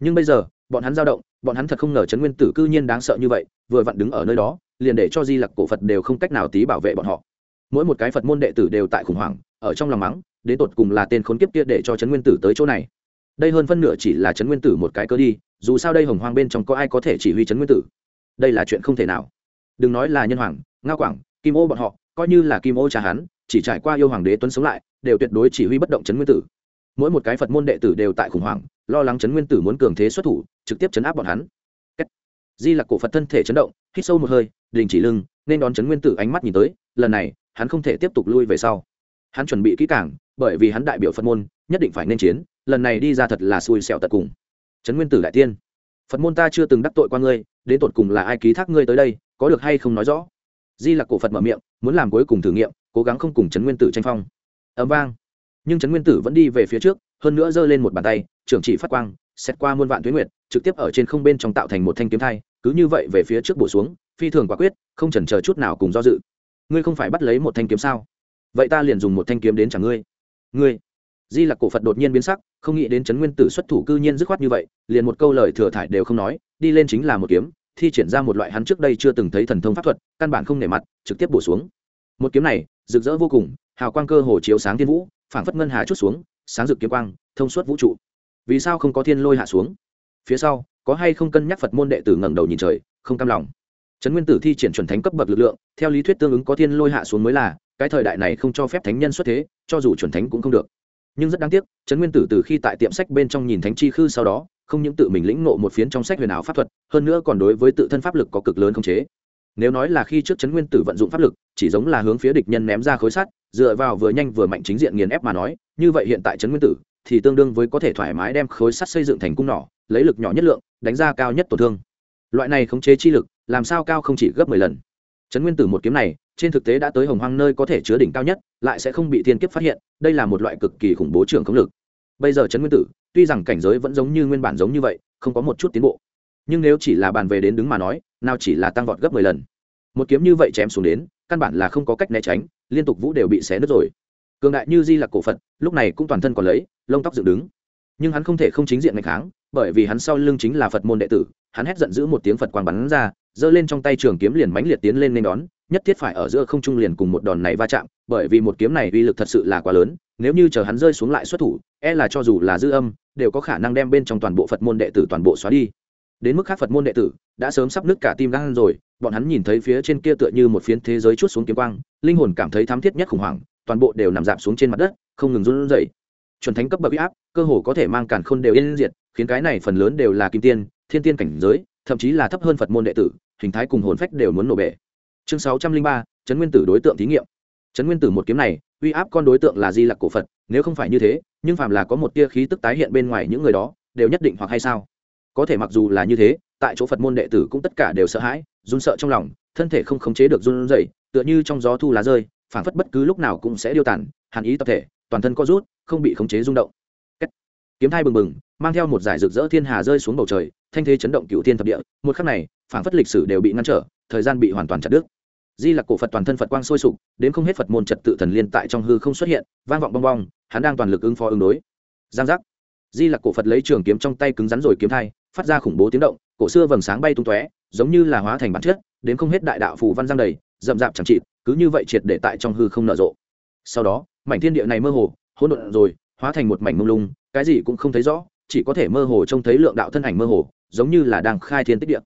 Nhưng bây giờ, bọn hắn dao động, bọn hắn thật không ngờ trấn nguyên tử cư nhiên đáng sợ như vậy, vừa vặn đứng ở nơi đó, liền để cho di lặc cổ phật đều không cách nào tí bảo vệ bọn họ. Mỗi một cái phật môn đệ tử đều tại khủng hoảng, ở trong lòng mắng đến tột cùng là tên khốn kiếp kia để cho trấn nguyên tử tới chỗ này. Đây hơn phân nửa chỉ là trấn nguyên tử một cái cơ đi, dù sao đây hồng hoang bên trong có ai có thể chỉ huy trấn nguyên tử? Đây là chuyện không thể nào. Đừng nói là nhân hoàng, ngao quảng, kim ô bọn họ, coi như là kim ô cha hắn, chỉ trải qua yêu hoàng đế tuấn sống lại, đều tuyệt đối chỉ huy bất động trấn nguyên tử. Mỗi một cái phật môn đệ tử đều tại khủng hoảng, lo lắng trấn nguyên tử muốn cường thế xuất thủ, trực tiếp chấn áp bọn hắn. Di là cổ phật thân thể chấn động, hít sâu một hơi, đình chỉ lưng, nên đón trấn nguyên tử ánh mắt nhìn tới, lần này, hắn không thể tiếp tục lui về sau hắn chuẩn bị kỹ càng, bởi vì hắn đại biểu phật môn, nhất định phải nên chiến, lần này đi ra thật là xui xẻo tận cùng. Trấn nguyên tử đại tiên, phật môn ta chưa từng đắc tội qua ngươi, đến tột cùng là ai ký thác ngươi tới đây, có được hay không nói rõ? Di là cổ phật mở miệng, muốn làm cuối cùng thử nghiệm, cố gắng không cùng trấn nguyên tử tranh phong. Ấm vang. Nhưng trấn nguyên tử vẫn đi về phía trước, hơn nữa giơ lên một bàn tay, trưởng chỉ phát quang, xét qua muôn vạn tuyến nguyệt, trực tiếp ở trên không bên trong tạo thành một thanh kiếm thai, cứ như vậy về phía trước bổ xuống, phi thường quả quyết, không chần chờ chút nào cùng do dự. Ngươi không phải bắt lấy một thanh kiếm sao? Vậy ta liền dùng một thanh kiếm đến chẳng ngươi. Ngươi? Di lặc cổ phật đột nhiên biến sắc, không nghĩ đến trấn nguyên tử xuất thủ cư nhiên dứt khoát như vậy, liền một câu lời thừa thải đều không nói, đi lên chính là một kiếm, thi triển ra một loại hắn trước đây chưa từng thấy thần thông pháp thuật, căn bản không nể mặt, trực tiếp bổ xuống. Một kiếm này, rực rỡ vô cùng, hào quang cơ hồ chiếu sáng thiên vũ, phảng phất ngân hà chút xuống, sáng rực kiếm quang, thông suốt vũ trụ. Vì sao không có thiên lôi hạ xuống? Phía sau, có hay không cân nhắc phật môn đệ tử ngẩng đầu nhìn trời, không cam lòng trấn nguyên tử thi triển chuẩn thánh cấp bậc lực lượng, theo lý thuyết tương ứng có thiên lôi hạ xuống mới là, cái thời đại này không cho phép thánh nhân xuất thế, cho dù chuẩn thánh cũng không được. Nhưng rất đáng tiếc, trấn nguyên tử từ khi tại tiệm sách bên trong nhìn thánh chi khư sau đó, không những tự mình lĩnh nộ một phiến trong sách huyền ảo pháp thuật, hơn nữa còn đối với tự thân pháp lực có cực lớn khống chế. Nếu nói là khi trước trấn nguyên tử vận dụng pháp lực, chỉ giống là hướng phía địch nhân ném ra khối sắt, dựa vào vừa nhanh vừa mạnh chính diện nghiền ép mà nói, như vậy hiện tại trấn nguyên tử thì tương đương với có thể thoải mái đem khối sắt xây dựng thành cung nỏ, lấy lực nhỏ nhất lượng, đánh ra cao nhất tổn thương loại này khống chế chi lực, làm sao cao không chỉ gấp mười lần. Trấn nguyên tử một kiếm này, trên thực tế đã tới hồng hoang nơi có thể chứa đỉnh cao nhất, lại sẽ không bị thiên kiếp phát hiện, đây là một loại cực kỳ khủng bố trường khống lực. Bây giờ trấn nguyên tử, tuy rằng cảnh giới vẫn giống như nguyên bản giống như vậy, không có một chút tiến bộ, nhưng nếu chỉ là bàn về đến đứng mà nói, nào chỉ là tăng vọt gấp mười lần. Một kiếm như vậy chém xuống đến, căn bản là không có cách né tránh, liên tục vũ đều bị xé nứt rồi. Cường đại như di là cổ phật, lúc này cũng toàn thân còn lấy, lông tóc dựng đứng nhưng hắn không thể không chính diện ngày kháng, bởi vì hắn sau lưng chính là phật môn đệ tử, hắn hét giận dữ một tiếng phật quang bắn ra, giơ lên trong tay trường kiếm liền mãnh liệt tiến lên nên đón, nhất thiết phải ở giữa không trung liền cùng một đòn này va chạm, bởi vì một kiếm này uy lực thật sự là quá lớn, nếu như chờ hắn rơi xuống lại xuất thủ e là cho dù là dư âm, đều có khả năng đem bên trong toàn bộ phật môn đệ tử toàn bộ xóa đi. Đến mức khác phật môn đệ tử, đã sớm sắp nứt cả tim gan rồi, bọn hắn nhìn thấy phía trên kia tựa như một phiến thế giới chút xuống kiếm quang, linh hồn cảm thấy thám thiết nhất khủng hoảng, toàn bộ đều nằm dạp xuống trên mặt đất, không ngừng run rẩy chuẩn thánh cấp bậc uy áp, cơ hồ có thể mang cản khôn đều yên diệt, khiến cái này phần lớn đều là kim tiên, thiên tiên cảnh giới, thậm chí là thấp hơn phật môn đệ tử, hình thái cùng hồn phách đều muốn nổ bể. Chương sáu trăm linh ba trấn nguyên tử đối tượng thí nghiệm. Trấn nguyên tử một kiếm này, uy áp con đối tượng là di lặc cổ phật, nếu không phải như thế, nhưng phàm là có một tia khí tức tái hiện bên ngoài những người đó, đều nhất định hoặc hay sao? Có thể mặc dù là như thế, tại chỗ phật môn đệ tử cũng tất cả đều sợ hãi, run sợ trong lòng, thân thể không khống chế được run rẩy, tựa như trong gió thu lá rơi, phảng phất bất cứ lúc nào cũng sẽ điêu tàn, hàn ý tập thể, toàn thân co rút không bị khống chế rung động. Kiếm thai bừng bừng, mang theo một giải rực rỡ thiên hà rơi xuống bầu trời, thanh thế chấn động cựu thiên thập địa. Một khắc này, phảng phất lịch sử đều bị ngăn trở, thời gian bị hoàn toàn chặt đứt. Di lặc cổ phật toàn thân phật quang sôi sục, đến không hết phật môn trật tự thần liên tại trong hư không xuất hiện, vang vọng bong bong, hắn đang toàn lực ứng phó ứng đối. Giang giác. Di lặc cổ phật lấy trường kiếm trong tay cứng rắn rồi kiếm thai, phát ra khủng bố tiếng động, cổ xưa vầng sáng bay tung tóe, giống như là hóa thành bản chất, đến không hết đại đạo phù văn giang đầy, rậm rạp chẳng trị cứ như vậy triệt để tại trong hư không nở rộ. Sau đó, mảnh thiên địa này mơ hồ hỗn độn rồi, hóa thành một mảnh mông lung, cái gì cũng không thấy rõ, chỉ có thể mơ hồ trông thấy lượng đạo thân ảnh mơ hồ, giống như là đang khai thiên tích địa.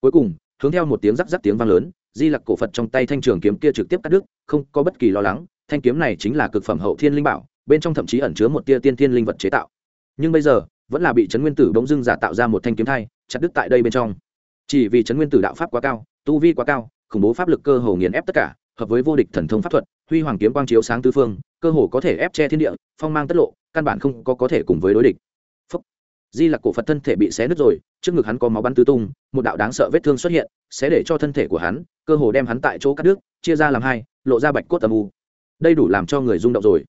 Cuối cùng, hướng theo một tiếng rắc rắc tiếng vang lớn, di lặc cổ phật trong tay thanh trường kiếm kia trực tiếp cắt đứt, không có bất kỳ lo lắng, thanh kiếm này chính là cực phẩm hậu thiên linh bảo, bên trong thậm chí ẩn chứa một tia tiên thiên linh vật chế tạo. Nhưng bây giờ, vẫn là bị trấn nguyên tử bỗng dưng giả tạo ra một thanh kiếm thai, chặt đứt tại đây bên trong. Chỉ vì trấn nguyên tử đạo pháp quá cao, tu vi quá cao, khủng bố pháp lực cơ hồ nghiền ép tất cả hợp với vô địch thần thông pháp thuật, huy hoàng kiếm quang chiếu sáng tư phương, cơ hồ có thể ép che thiên địa, phong mang tất lộ, căn bản không có có thể cùng với đối địch. Phúc. di lặc cổ phật thân thể bị xé nứt rồi, trước ngực hắn có máu bắn tứ tung, một đạo đáng sợ vết thương xuất hiện, sẽ để cho thân thể của hắn, cơ hồ đem hắn tại chỗ cắt đứt, chia ra làm hai, lộ ra bạch cốt âm u. Đây đủ làm cho người rung động rồi.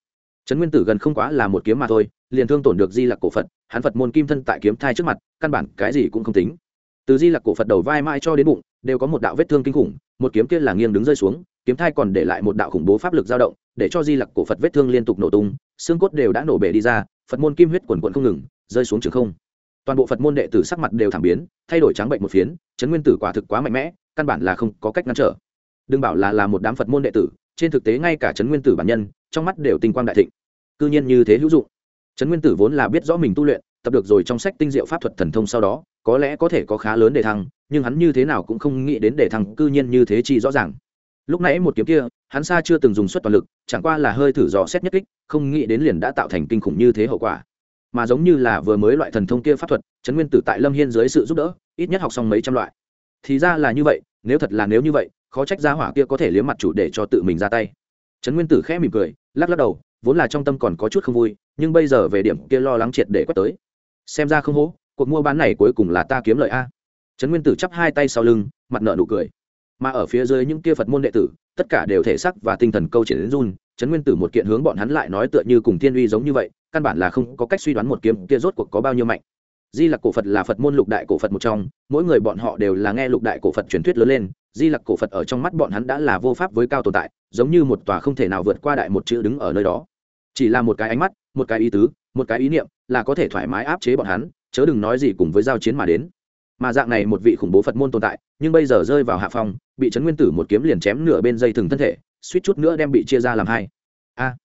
Trấn nguyên tử gần không quá là một kiếm mà thôi, liền thương tổn được di lặc cổ phật, hắn phật môn kim thân tại kiếm thai trước mặt, căn bản cái gì cũng không tính. Từ di lặc cổ phật đầu vai mai cho đến bụng, đều có một đạo vết thương kinh khủng, một kiếm kia là nghiêng đứng rơi xuống kiếm thai còn để lại một đạo khủng bố pháp lực dao động, để cho di lặc cổ phật vết thương liên tục nổ tung, xương cốt đều đã nổ bể đi ra, phật môn kim huyết quần quận không ngừng, rơi xuống trường không. Toàn bộ phật môn đệ tử sắc mặt đều thảm biến, thay đổi trắng bệnh một phiến, chấn nguyên tử quả thực quá mạnh mẽ, căn bản là không có cách ngăn trở. Đừng bảo là là một đám phật môn đệ tử, trên thực tế ngay cả chấn nguyên tử bản nhân, trong mắt đều tinh quang đại thịnh. Cư nhiên như thế hữu dụng. Trấn nguyên tử vốn là biết rõ mình tu luyện, tập được rồi trong sách tinh diệu pháp thuật thần thông sau đó, có lẽ có thể có khá lớn để thăng, nhưng hắn như thế nào cũng không nghĩ đến để thăng, cư nhiên như thế chi rõ ràng lúc nãy một kiếm kia, hắn xa chưa từng dùng suất toàn lực, chẳng qua là hơi thử dò xét nhất kích, không nghĩ đến liền đã tạo thành kinh khủng như thế hậu quả. Mà giống như là vừa mới loại thần thông kia pháp thuật chấn nguyên tử tại lâm hiên dưới sự giúp đỡ, ít nhất học xong mấy trăm loại. Thì ra là như vậy, nếu thật là nếu như vậy, khó trách gia hỏa kia có thể liếm mặt chủ để cho tự mình ra tay. Trấn nguyên tử khẽ mỉm cười, lắc lắc đầu, vốn là trong tâm còn có chút không vui, nhưng bây giờ về điểm kia lo lắng triệt để quét tới. Xem ra không hố, cuộc mua bán này cuối cùng là ta kiếm lợi a. Trấn nguyên tử chắp hai tay sau lưng, mặt nợ nụ cười mà ở phía dưới những kia phật môn đệ tử, tất cả đều thể sắc và tinh thần câu triển đến run trấn nguyên tử một kiện hướng bọn hắn lại nói tựa như cùng thiên uy giống như vậy, căn bản là không có cách suy đoán một kiếm kia rốt cuộc có bao nhiêu mạnh. Di lặc cổ phật là phật môn lục đại cổ phật một trong, mỗi người bọn họ đều là nghe lục đại cổ phật truyền thuyết lớn lên, di lặc cổ phật ở trong mắt bọn hắn đã là vô pháp với cao tồn tại, giống như một tòa không thể nào vượt qua đại một chữ đứng ở nơi đó. Chỉ là một cái ánh mắt, một cái ý tứ, một cái ý niệm là có thể thoải mái áp chế bọn hắn, chớ đừng nói gì cùng với giao chiến mà đến mà dạng này một vị khủng bố phật môn tồn tại, nhưng bây giờ rơi vào hạ phong, bị trấn nguyên tử một kiếm liền chém nửa bên dây thừng thân thể, suýt chút nữa đem bị chia ra làm hai. A!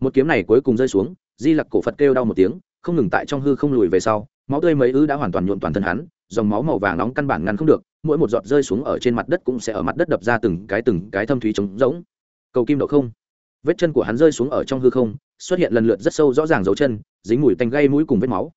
Một kiếm này cuối cùng rơi xuống, di lặc cổ phật kêu đau một tiếng, không ngừng tại trong hư không lùi về sau, máu tươi mấy ư đã hoàn toàn nhuộn toàn thân hắn, dòng máu màu vàng nóng căn bản ngăn không được, mỗi một giọt rơi xuống ở trên mặt đất cũng sẽ ở mặt đất đập ra từng cái từng cái thâm thúy trống rỗng. Cầu kim độ không. Vết chân của hắn rơi xuống ở trong hư không, xuất hiện lần lượt rất sâu rõ ràng dấu chân, dính mùi tanh gây mũi cùng vết máu.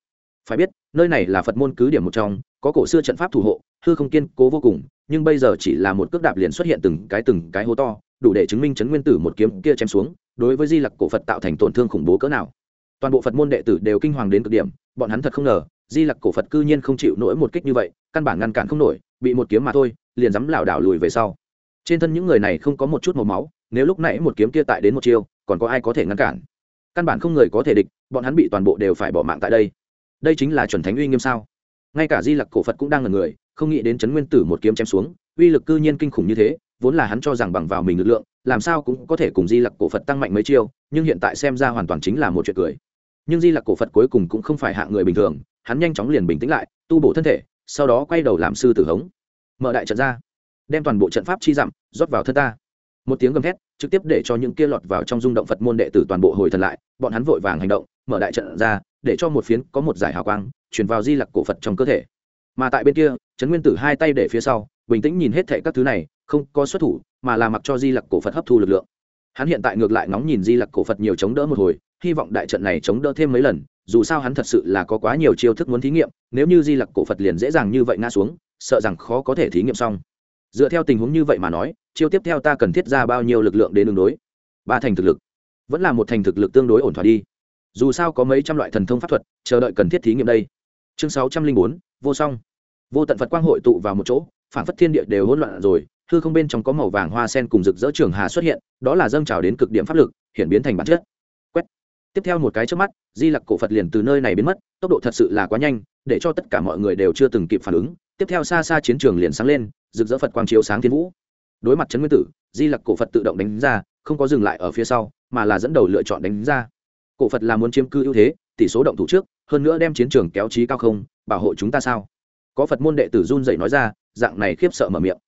Phải biết, nơi này là phật môn cứ điểm một trong có cổ xưa trận pháp thủ hộ, hư không kiên cố vô cùng, nhưng bây giờ chỉ là một cước đạp liền xuất hiện từng cái từng cái hố to, đủ để chứng minh chấn nguyên tử một kiếm kia chém xuống, đối với di lặc cổ phật tạo thành tổn thương khủng bố cỡ nào. Toàn bộ phật môn đệ tử đều kinh hoàng đến cực điểm, bọn hắn thật không ngờ, di lặc cổ phật cư nhiên không chịu nổi một kích như vậy, căn bản ngăn cản không nổi, bị một kiếm mà thôi, liền dám lảo đảo lùi về sau. Trên thân những người này không có một chút màu máu, nếu lúc nãy một kiếm kia tại đến một chiêu, còn có ai có thể ngăn cản? Căn bản không người có thể địch, bọn hắn bị toàn bộ đều phải bỏ mạng tại đây. Đây chính là chuẩn thánh uy nghiêm sao? Ngay cả di lặc cổ phật cũng đang là người, không nghĩ đến chấn nguyên tử một kiếm chém xuống, uy lực cư nhiên kinh khủng như thế, vốn là hắn cho rằng bằng vào mình lực lượng, làm sao cũng có thể cùng di lặc cổ phật tăng mạnh mấy chiêu, nhưng hiện tại xem ra hoàn toàn chính là một chuyện cười. Nhưng di lặc cổ phật cuối cùng cũng không phải hạ người bình thường, hắn nhanh chóng liền bình tĩnh lại, tu bổ thân thể, sau đó quay đầu làm sư tử hống. Mở đại trận ra, đem toàn bộ trận pháp chi dặm rót vào thân ta. Một tiếng gầm thét, trực tiếp để cho những kia lọt vào trong rung động phật môn đệ tử toàn bộ hồi thần lại, bọn hắn vội vàng hành động, mở đại trận ra để cho một phiến có một giải hào quang chuyển vào di lặc cổ phật trong cơ thể. Mà tại bên kia, trấn nguyên tử hai tay để phía sau, bình tĩnh nhìn hết thệ các thứ này, không có xuất thủ, mà là mặc cho di lặc cổ phật hấp thu lực lượng. Hắn hiện tại ngược lại ngóng nhìn di lặc cổ phật nhiều chống đỡ một hồi, hy vọng đại trận này chống đỡ thêm mấy lần, dù sao hắn thật sự là có quá nhiều chiêu thức muốn thí nghiệm, nếu như di lặc cổ phật liền dễ dàng như vậy ngã xuống, sợ rằng khó có thể thí nghiệm xong. Dựa theo tình huống như vậy mà nói, chiêu tiếp theo ta cần thiết ra bao nhiêu lực lượng đến đường đối? Ba thành thực lực. Vẫn là một thành thực lực tương đối ổn thỏa đi dù sao có mấy trăm loại thần thông pháp thuật, chờ đợi cần thiết thí nghiệm đây. Chương sáu trăm linh bốn, vô song. Vô tận phật quang hội tụ vào một chỗ phản phất thiên địa đều hỗn loạn rồi, hư không bên trong có màu vàng hoa sen cùng rực rỡ trường hà xuất hiện, đó là dâng trào đến cực điểm pháp lực hiện biến thành bản chất. Quét. Tiếp theo một cái trước mắt, di lặc cổ phật liền từ nơi này biến mất, tốc độ thật sự là quá nhanh, để cho tất cả mọi người đều chưa từng kịp phản ứng. Tiếp theo xa xa chiến trường liền sáng lên, rực rỡ phật quang chiếu sáng thiên vũ. Đối mặt trấn nguyên tử, di lặc cổ phật tự động đánh ra, không có dừng lại ở phía sau, mà là dẫn đầu lựa chọn đánh ra cổ phật là muốn chiếm cư ưu thế, tỷ số động thủ trước, hơn nữa đem chiến trường kéo trí cao không, bảo hộ chúng ta sao? Có phật môn đệ tử run dậy nói ra, dạng này khiếp sợ mở miệng.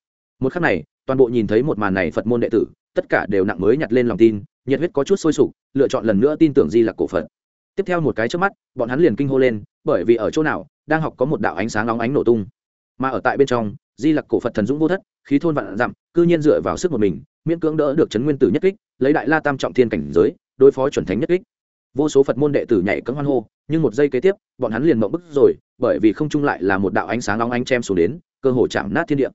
Một khắc này, toàn bộ nhìn thấy một màn này phật môn đệ tử, tất cả đều nặng mới nhặt lên lòng tin, nhiệt huyết có chút sôi sục, lựa chọn lần nữa tin tưởng di lặc cổ phật. Tiếp theo một cái trước mắt, bọn hắn liền kinh hô lên, bởi vì ở chỗ nào, đang học có một đạo ánh sáng nóng ánh nổ tung. Mà ở tại bên trong, di lặc cổ phật thần dũng vô thất, khí thôn vạn dặm, cư nhiên dựa vào sức một mình, miễn cưỡng đỡ được chấn nguyên tử nhất kích, lấy đại la tam trọng thiên cảnh giới, đối phó chuẩn thánh nhất kích vô số phật môn đệ tử nhảy cấm hoan hô, nhưng một giây kế tiếp, bọn hắn liền mộng bức rồi, bởi vì không trung lại là một đạo ánh sáng long anh chém xuống đến, cơ hồ chạm nát thiên địa.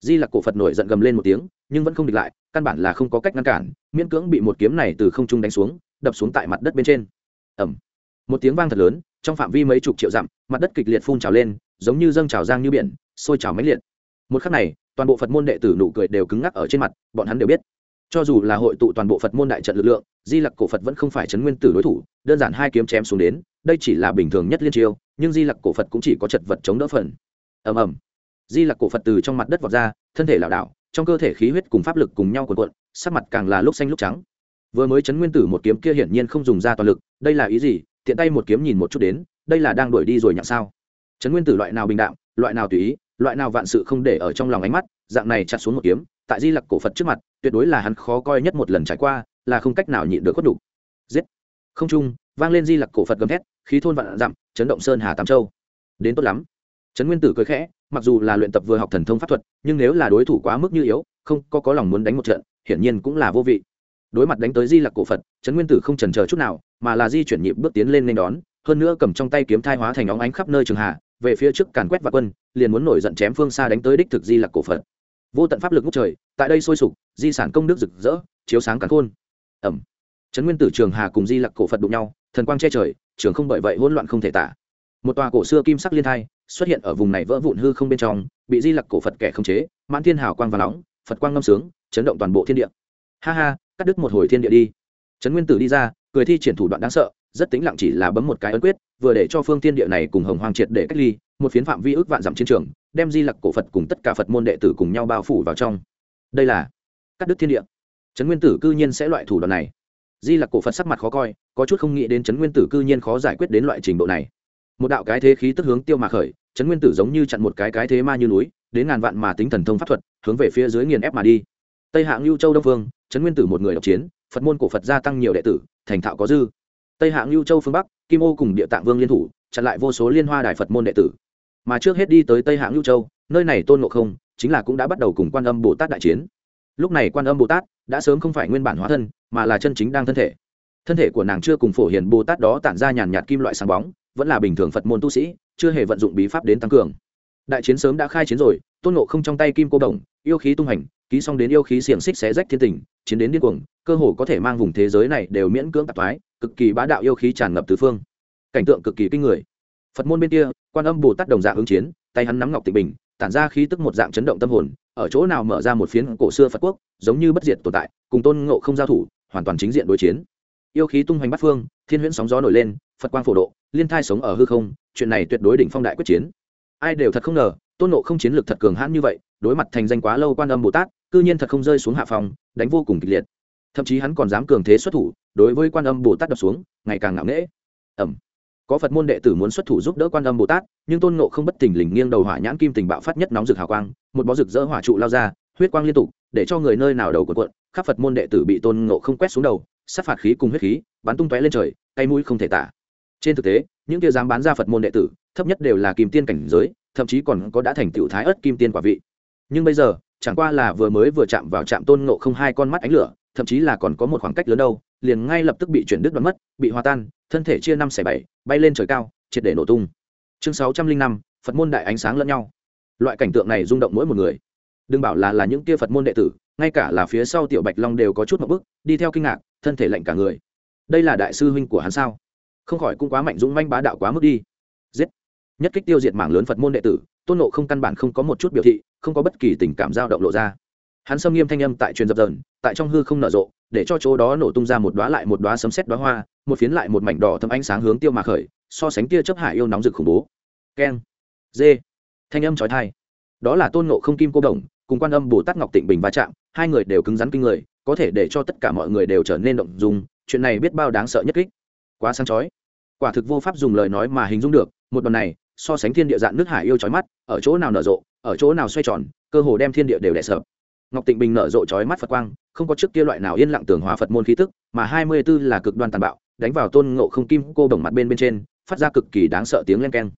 Di lặc cổ phật nổi giận gầm lên một tiếng, nhưng vẫn không địch lại, căn bản là không có cách ngăn cản, miễn cưỡng bị một kiếm này từ không trung đánh xuống, đập xuống tại mặt đất bên trên. Ẩm một tiếng vang thật lớn, trong phạm vi mấy chục triệu dặm, mặt đất kịch liệt phun trào lên, giống như dâng trào giang như biển, sôi trào máy liệt. Một khắc này, toàn bộ phật môn đệ tử nụ cười đều cứng ngắc ở trên mặt, bọn hắn đều biết cho dù là hội tụ toàn bộ phật môn đại trận lực lượng, di lặc cổ phật vẫn không phải chấn nguyên tử đối thủ, đơn giản hai kiếm chém xuống đến, đây chỉ là bình thường nhất liên chiêu, nhưng di lặc cổ phật cũng chỉ có chật vật chống đỡ phần. Ầm ầm. Di lặc cổ phật từ trong mặt đất vọt ra, thân thể lảo đảo, trong cơ thể khí huyết cùng pháp lực cùng nhau cuộn cuộn, sắc mặt càng là lúc xanh lúc trắng. Vừa mới chấn nguyên tử một kiếm kia hiển nhiên không dùng ra toàn lực, đây là ý gì? Tiện tay một kiếm nhìn một chút đến, đây là đang đuổi đi rồi nhặng sao? Chấn nguyên tử loại nào bình đạm, loại nào tùy ý, loại nào vạn sự không để ở trong lòng ánh mắt, dạng này chặt xuống một kiếm, tại di lặc cổ phật trước mặt tuyệt đối là hắn khó coi nhất một lần trải qua, là không cách nào nhịn được khuất đủ. giết. Không trung vang lên di lặc cổ phật gầm thét, khí thôn vạn dặm, chấn động sơn hà tam châu. Đến tốt lắm. Trấn nguyên tử cười khẽ, mặc dù là luyện tập vừa học thần thông pháp thuật, nhưng nếu là đối thủ quá mức như yếu, không có có lòng muốn đánh một trận, hiển nhiên cũng là vô vị. Đối mặt đánh tới di lặc cổ phật, trấn nguyên tử không trần chờ chút nào, mà là di chuyển nhịp bước tiến lên nên đón, hơn nữa cầm trong tay kiếm thai hóa thành óng ánh khắp nơi trường hạ, về phía trước càn quét và quân, liền muốn nổi giận chém phương xa đánh tới đích thực di lặc cổ phật vô tận pháp lực ngút trời, tại đây sôi sục, di sản công đức rực rỡ, chiếu sáng cắn khôn. Ẩm. Trấn nguyên tử trường hà cùng di lặc cổ phật đụng nhau, thần quang che trời, trường không bởi vậy hỗn loạn không thể tả. Một tòa cổ xưa kim sắc liên thai xuất hiện ở vùng này vỡ vụn hư không bên trong, bị di lặc cổ phật kẻ không chế, mãn thiên hào quang và nóng, phật quang ngâm sướng, chấn động toàn bộ thiên địa. Ha ha, cắt đứt một hồi thiên địa đi. Trấn nguyên tử đi ra, cười thi triển thủ đoạn đáng sợ, rất tính lặng chỉ là bấm một cái ấn quyết, vừa để cho phương thiên địa này cùng hồng hoàng triệt để cách ly, một phiến phạm vi ước vạn dặm chiến trường đem di lặc cổ phật cùng tất cả phật môn đệ tử cùng nhau bao phủ vào trong. Đây là cắt đứt thiên địa. Trấn nguyên tử cư nhiên sẽ loại thủ đoạn này. Di lặc cổ phật sắc mặt khó coi, có chút không nghĩ đến trấn nguyên tử cư nhiên khó giải quyết đến loại trình độ này. Một đạo cái thế khí tức hướng tiêu mà khởi trấn nguyên tử giống như chặn một cái cái thế ma như núi, đến ngàn vạn mà tính thần thông pháp thuật, hướng về phía dưới nghiền ép mà đi. Tây hạng lưu châu đông phương trấn nguyên tử một người độc chiến, phật môn cổ phật gia tăng nhiều đệ tử, thành thạo có dư. Tây hạng lưu châu phương bắc, kim ô cùng địa tạng vương liên thủ, chặn lại vô số liên hoa đài phật môn đệ tử mà trước hết đi tới tây hạng lưu châu, nơi này tôn ngộ không chính là cũng đã bắt đầu cùng quan âm bồ tát đại chiến. Lúc này quan âm bồ tát đã sớm không phải nguyên bản hóa thân, mà là chân chính đang thân thể. Thân thể của nàng chưa cùng phổ hiền bồ tát đó tản ra nhàn nhạt kim loại sáng bóng, vẫn là bình thường phật môn tu sĩ, chưa hề vận dụng bí pháp đến tăng cường. Đại chiến sớm đã khai chiến rồi, tôn ngộ không trong tay kim cô đồng, yêu khí tung hành, ký xong đến yêu khí xiềng xích xé rách thiên tình, chiến đến điên cuồng, cơ hồ có thể mang vùng thế giới này đều miễn cưỡng tạp thoái, cực kỳ bá đạo yêu khí tràn ngập tứ phương. Cảnh tượng cực kỳ kinh người phật môn bên kia, quan âm bồ tát đồng dạng ứng chiến, tay hắn nắm ngọc tịnh bình, tản ra khí tức một dạng chấn động tâm hồn, ở chỗ nào mở ra một phiến cổ xưa phật quốc, giống như bất diệt tồn tại, cùng tôn ngộ không giao thủ, hoàn toàn chính diện đối chiến. Yêu khí tung hoành bắt phương, thiên huyễn sóng gió nổi lên, phật quang phổ độ, liên thai sống ở hư không, chuyện này tuyệt đối đỉnh phong đại quyết chiến. Ai đều thật không ngờ, tôn nộ không chiến lược thật cường hãn như vậy, đối mặt thành danh quá lâu quan âm bồ tát, cư nhiên thật không rơi xuống hạ phòng, đánh vô cùng kịch liệt. Thậm chí hắn còn dám cường thế xuất thủ, đối với quan âm bồ tát đập xuống, ngày càng ngạo nghễ. Ẩm có phật môn đệ tử muốn xuất thủ giúp đỡ quan âm bồ tát, nhưng tôn nộ không bất tỉnh lình nghiêng đầu hỏa nhãn kim tình bạo phát nhất nóng rực hào quang, một bó rực rỡ hỏa trụ lao ra, huyết quang liên tục, để cho người nơi nào đầu cuộn cuộn, khắp phật môn đệ tử bị tôn nộ không quét xuống đầu, sát phạt khí cùng huyết khí, bắn tung tóe lên trời, tay mũi không thể tả. Trên thực tế, những kia dám bán ra phật môn đệ tử, thấp nhất đều là kim tiên cảnh giới, thậm chí còn có đã thành tiểu thái ớt kim tiên quả vị. Nhưng bây giờ, chẳng qua là vừa mới vừa chạm vào chạm tôn ngộ không hai con mắt ánh lửa, thậm chí là còn có một khoảng cách lớn đâu liền ngay lập tức bị chuyển đứt đoán mất, bị hòa tan, thân thể chia năm xẻ bảy, bay lên trời cao, triệt để nổ tung. Chương sáu trăm linh năm, phật môn đại ánh sáng lẫn nhau. Loại cảnh tượng này rung động mỗi một người. Đừng bảo là là những kia phật môn đệ tử, ngay cả là phía sau tiểu bạch long đều có chút một bức, đi theo kinh ngạc, thân thể lạnh cả người. Đây là đại sư huynh của hắn sao? Không khỏi cũng quá mạnh dũng manh bá đạo quá mức đi. Giết. Nhất kích tiêu diệt mảng lớn phật môn đệ tử, tôn nộ không căn bản không có một chút biểu thị, không có bất kỳ tình cảm dao động lộ ra. Hắn xâm nghiêm thanh âm tại truyền dập dần, tại trong hư không nở rộ để cho chỗ đó nổ tung ra một đóa lại một đóa sấm xét đóa hoa, một phiến lại một mảnh đỏ thâm ánh sáng hướng tiêu mà khởi, so sánh tia chấp hải yêu nóng rực khủng bố. Keng, dê, thanh âm chói tai. Đó là tôn nộ không kim cô đồng, cùng quan âm bồ tát ngọc tịnh bình va chạm, hai người đều cứng rắn kinh người, có thể để cho tất cả mọi người đều trở nên động dung, chuyện này biết bao đáng sợ nhất kích. Quá sáng chói. Quả thực vô pháp dùng lời nói mà hình dung được, một đòn này, so sánh thiên địa dạng nước hải yêu chói mắt, ở chỗ nào nở rộ, ở chỗ nào xoay tròn, cơ hồ đem thiên địa đều đè sợ ngọc tịnh bình nở rộ trói mắt phật quang, không có trước kia loại nào yên lặng tưởng hóa phật môn khí tức, mà hai mươi 24 là cực đoan tàn bạo, đánh vào tôn ngộ không kim cô đồng mặt bên bên trên, phát ra cực kỳ đáng sợ tiếng len keng.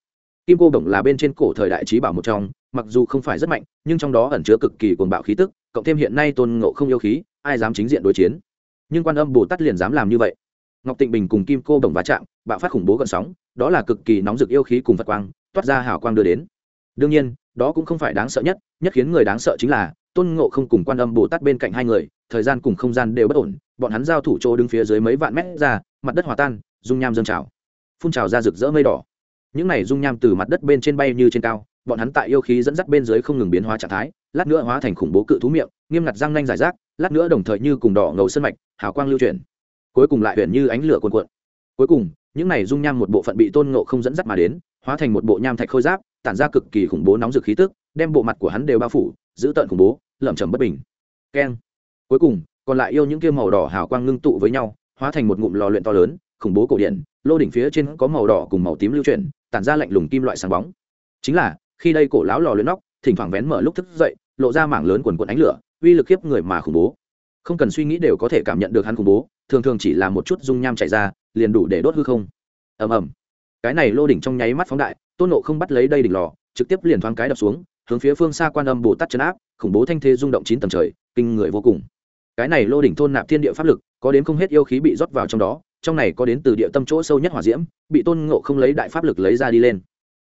Kim cô đồng là bên trên cổ thời đại trí bảo một trong, mặc dù không phải rất mạnh, nhưng trong đó ẩn chứa cực kỳ cuồng bạo khí tức, cộng thêm hiện nay tôn ngộ không yêu khí, ai dám chính diện đối chiến? Nhưng quan âm bồ tát liền dám làm như vậy. Ngọc tịnh bình cùng kim cô đồng va chạm, bạo phát khủng bố gần sóng, đó là cực kỳ nóng rực yêu khí cùng phật quang, toát ra hào quang đưa đến. Đương nhiên, đó cũng không phải đáng sợ nhất nhất khiến người đáng sợ chính là tôn ngộ không cùng quan âm bồ tát bên cạnh hai người, thời gian cùng không gian đều bất ổn, bọn hắn giao thủ chỗ đứng phía dưới mấy vạn mét ra, mặt đất hòa tan, dung nham dâng trào. Phun trào ra rực rỡ mây đỏ. Những này dung nham từ mặt đất bên trên bay như trên cao, bọn hắn tại yêu khí dẫn dắt bên dưới không ngừng biến hóa trạng thái, lát nữa hóa thành khủng bố cự thú miệng, nghiêm ngặt răng nanh giải rác, lát nữa đồng thời như cùng đỏ ngầu sân mạch, hào quang lưu chuyển. Cuối cùng lại huyền như ánh lửa cuồn cuộn. Cuối cùng, những này dung nham một bộ phận bị tôn ngộ không dẫn dắt mà đến, hóa thành một bộ nham thạch khôi giáp, tản ra cực kỳ khủng bố nóng rực khí tức, đem bộ mặt của hắn đều bao phủ, giữ tợn khủng bố lẩm chẩm bất bình. Keng. Cuối cùng, còn lại yêu những kia màu đỏ hào quang ngưng tụ với nhau, hóa thành một ngụm lò luyện to lớn, khủng bố cổ điện, lô đỉnh phía trên có màu đỏ cùng màu tím lưu chuyển, tản ra lạnh lùng kim loại sáng bóng. Chính là, khi đây cổ lão lò luyện nóc, thỉnh thoảng vén mở lúc thức dậy, lộ ra mảng lớn quần quần ánh lửa, uy lực khiếp người mà khủng bố. Không cần suy nghĩ đều có thể cảm nhận được hắn khủng bố, thường thường chỉ là một chút dung nham chảy ra, liền đủ để đốt hư không. Ầm ầm. Cái này lô đỉnh trong nháy mắt phóng đại, tôn nộ không bắt lấy đây đỉnh lò, trực tiếp liền thoáng cái đập xuống hướng phía phương xa quan âm bồ tát chấn áp, khủng bố thanh thế rung động chín tầng trời, kinh người vô cùng. Cái này lô đỉnh thôn nạp thiên địa pháp lực, có đến không hết yêu khí bị rót vào trong đó, trong này có đến từ địa tâm chỗ sâu nhất hỏa diễm, bị tôn ngộ không lấy đại pháp lực lấy ra đi lên.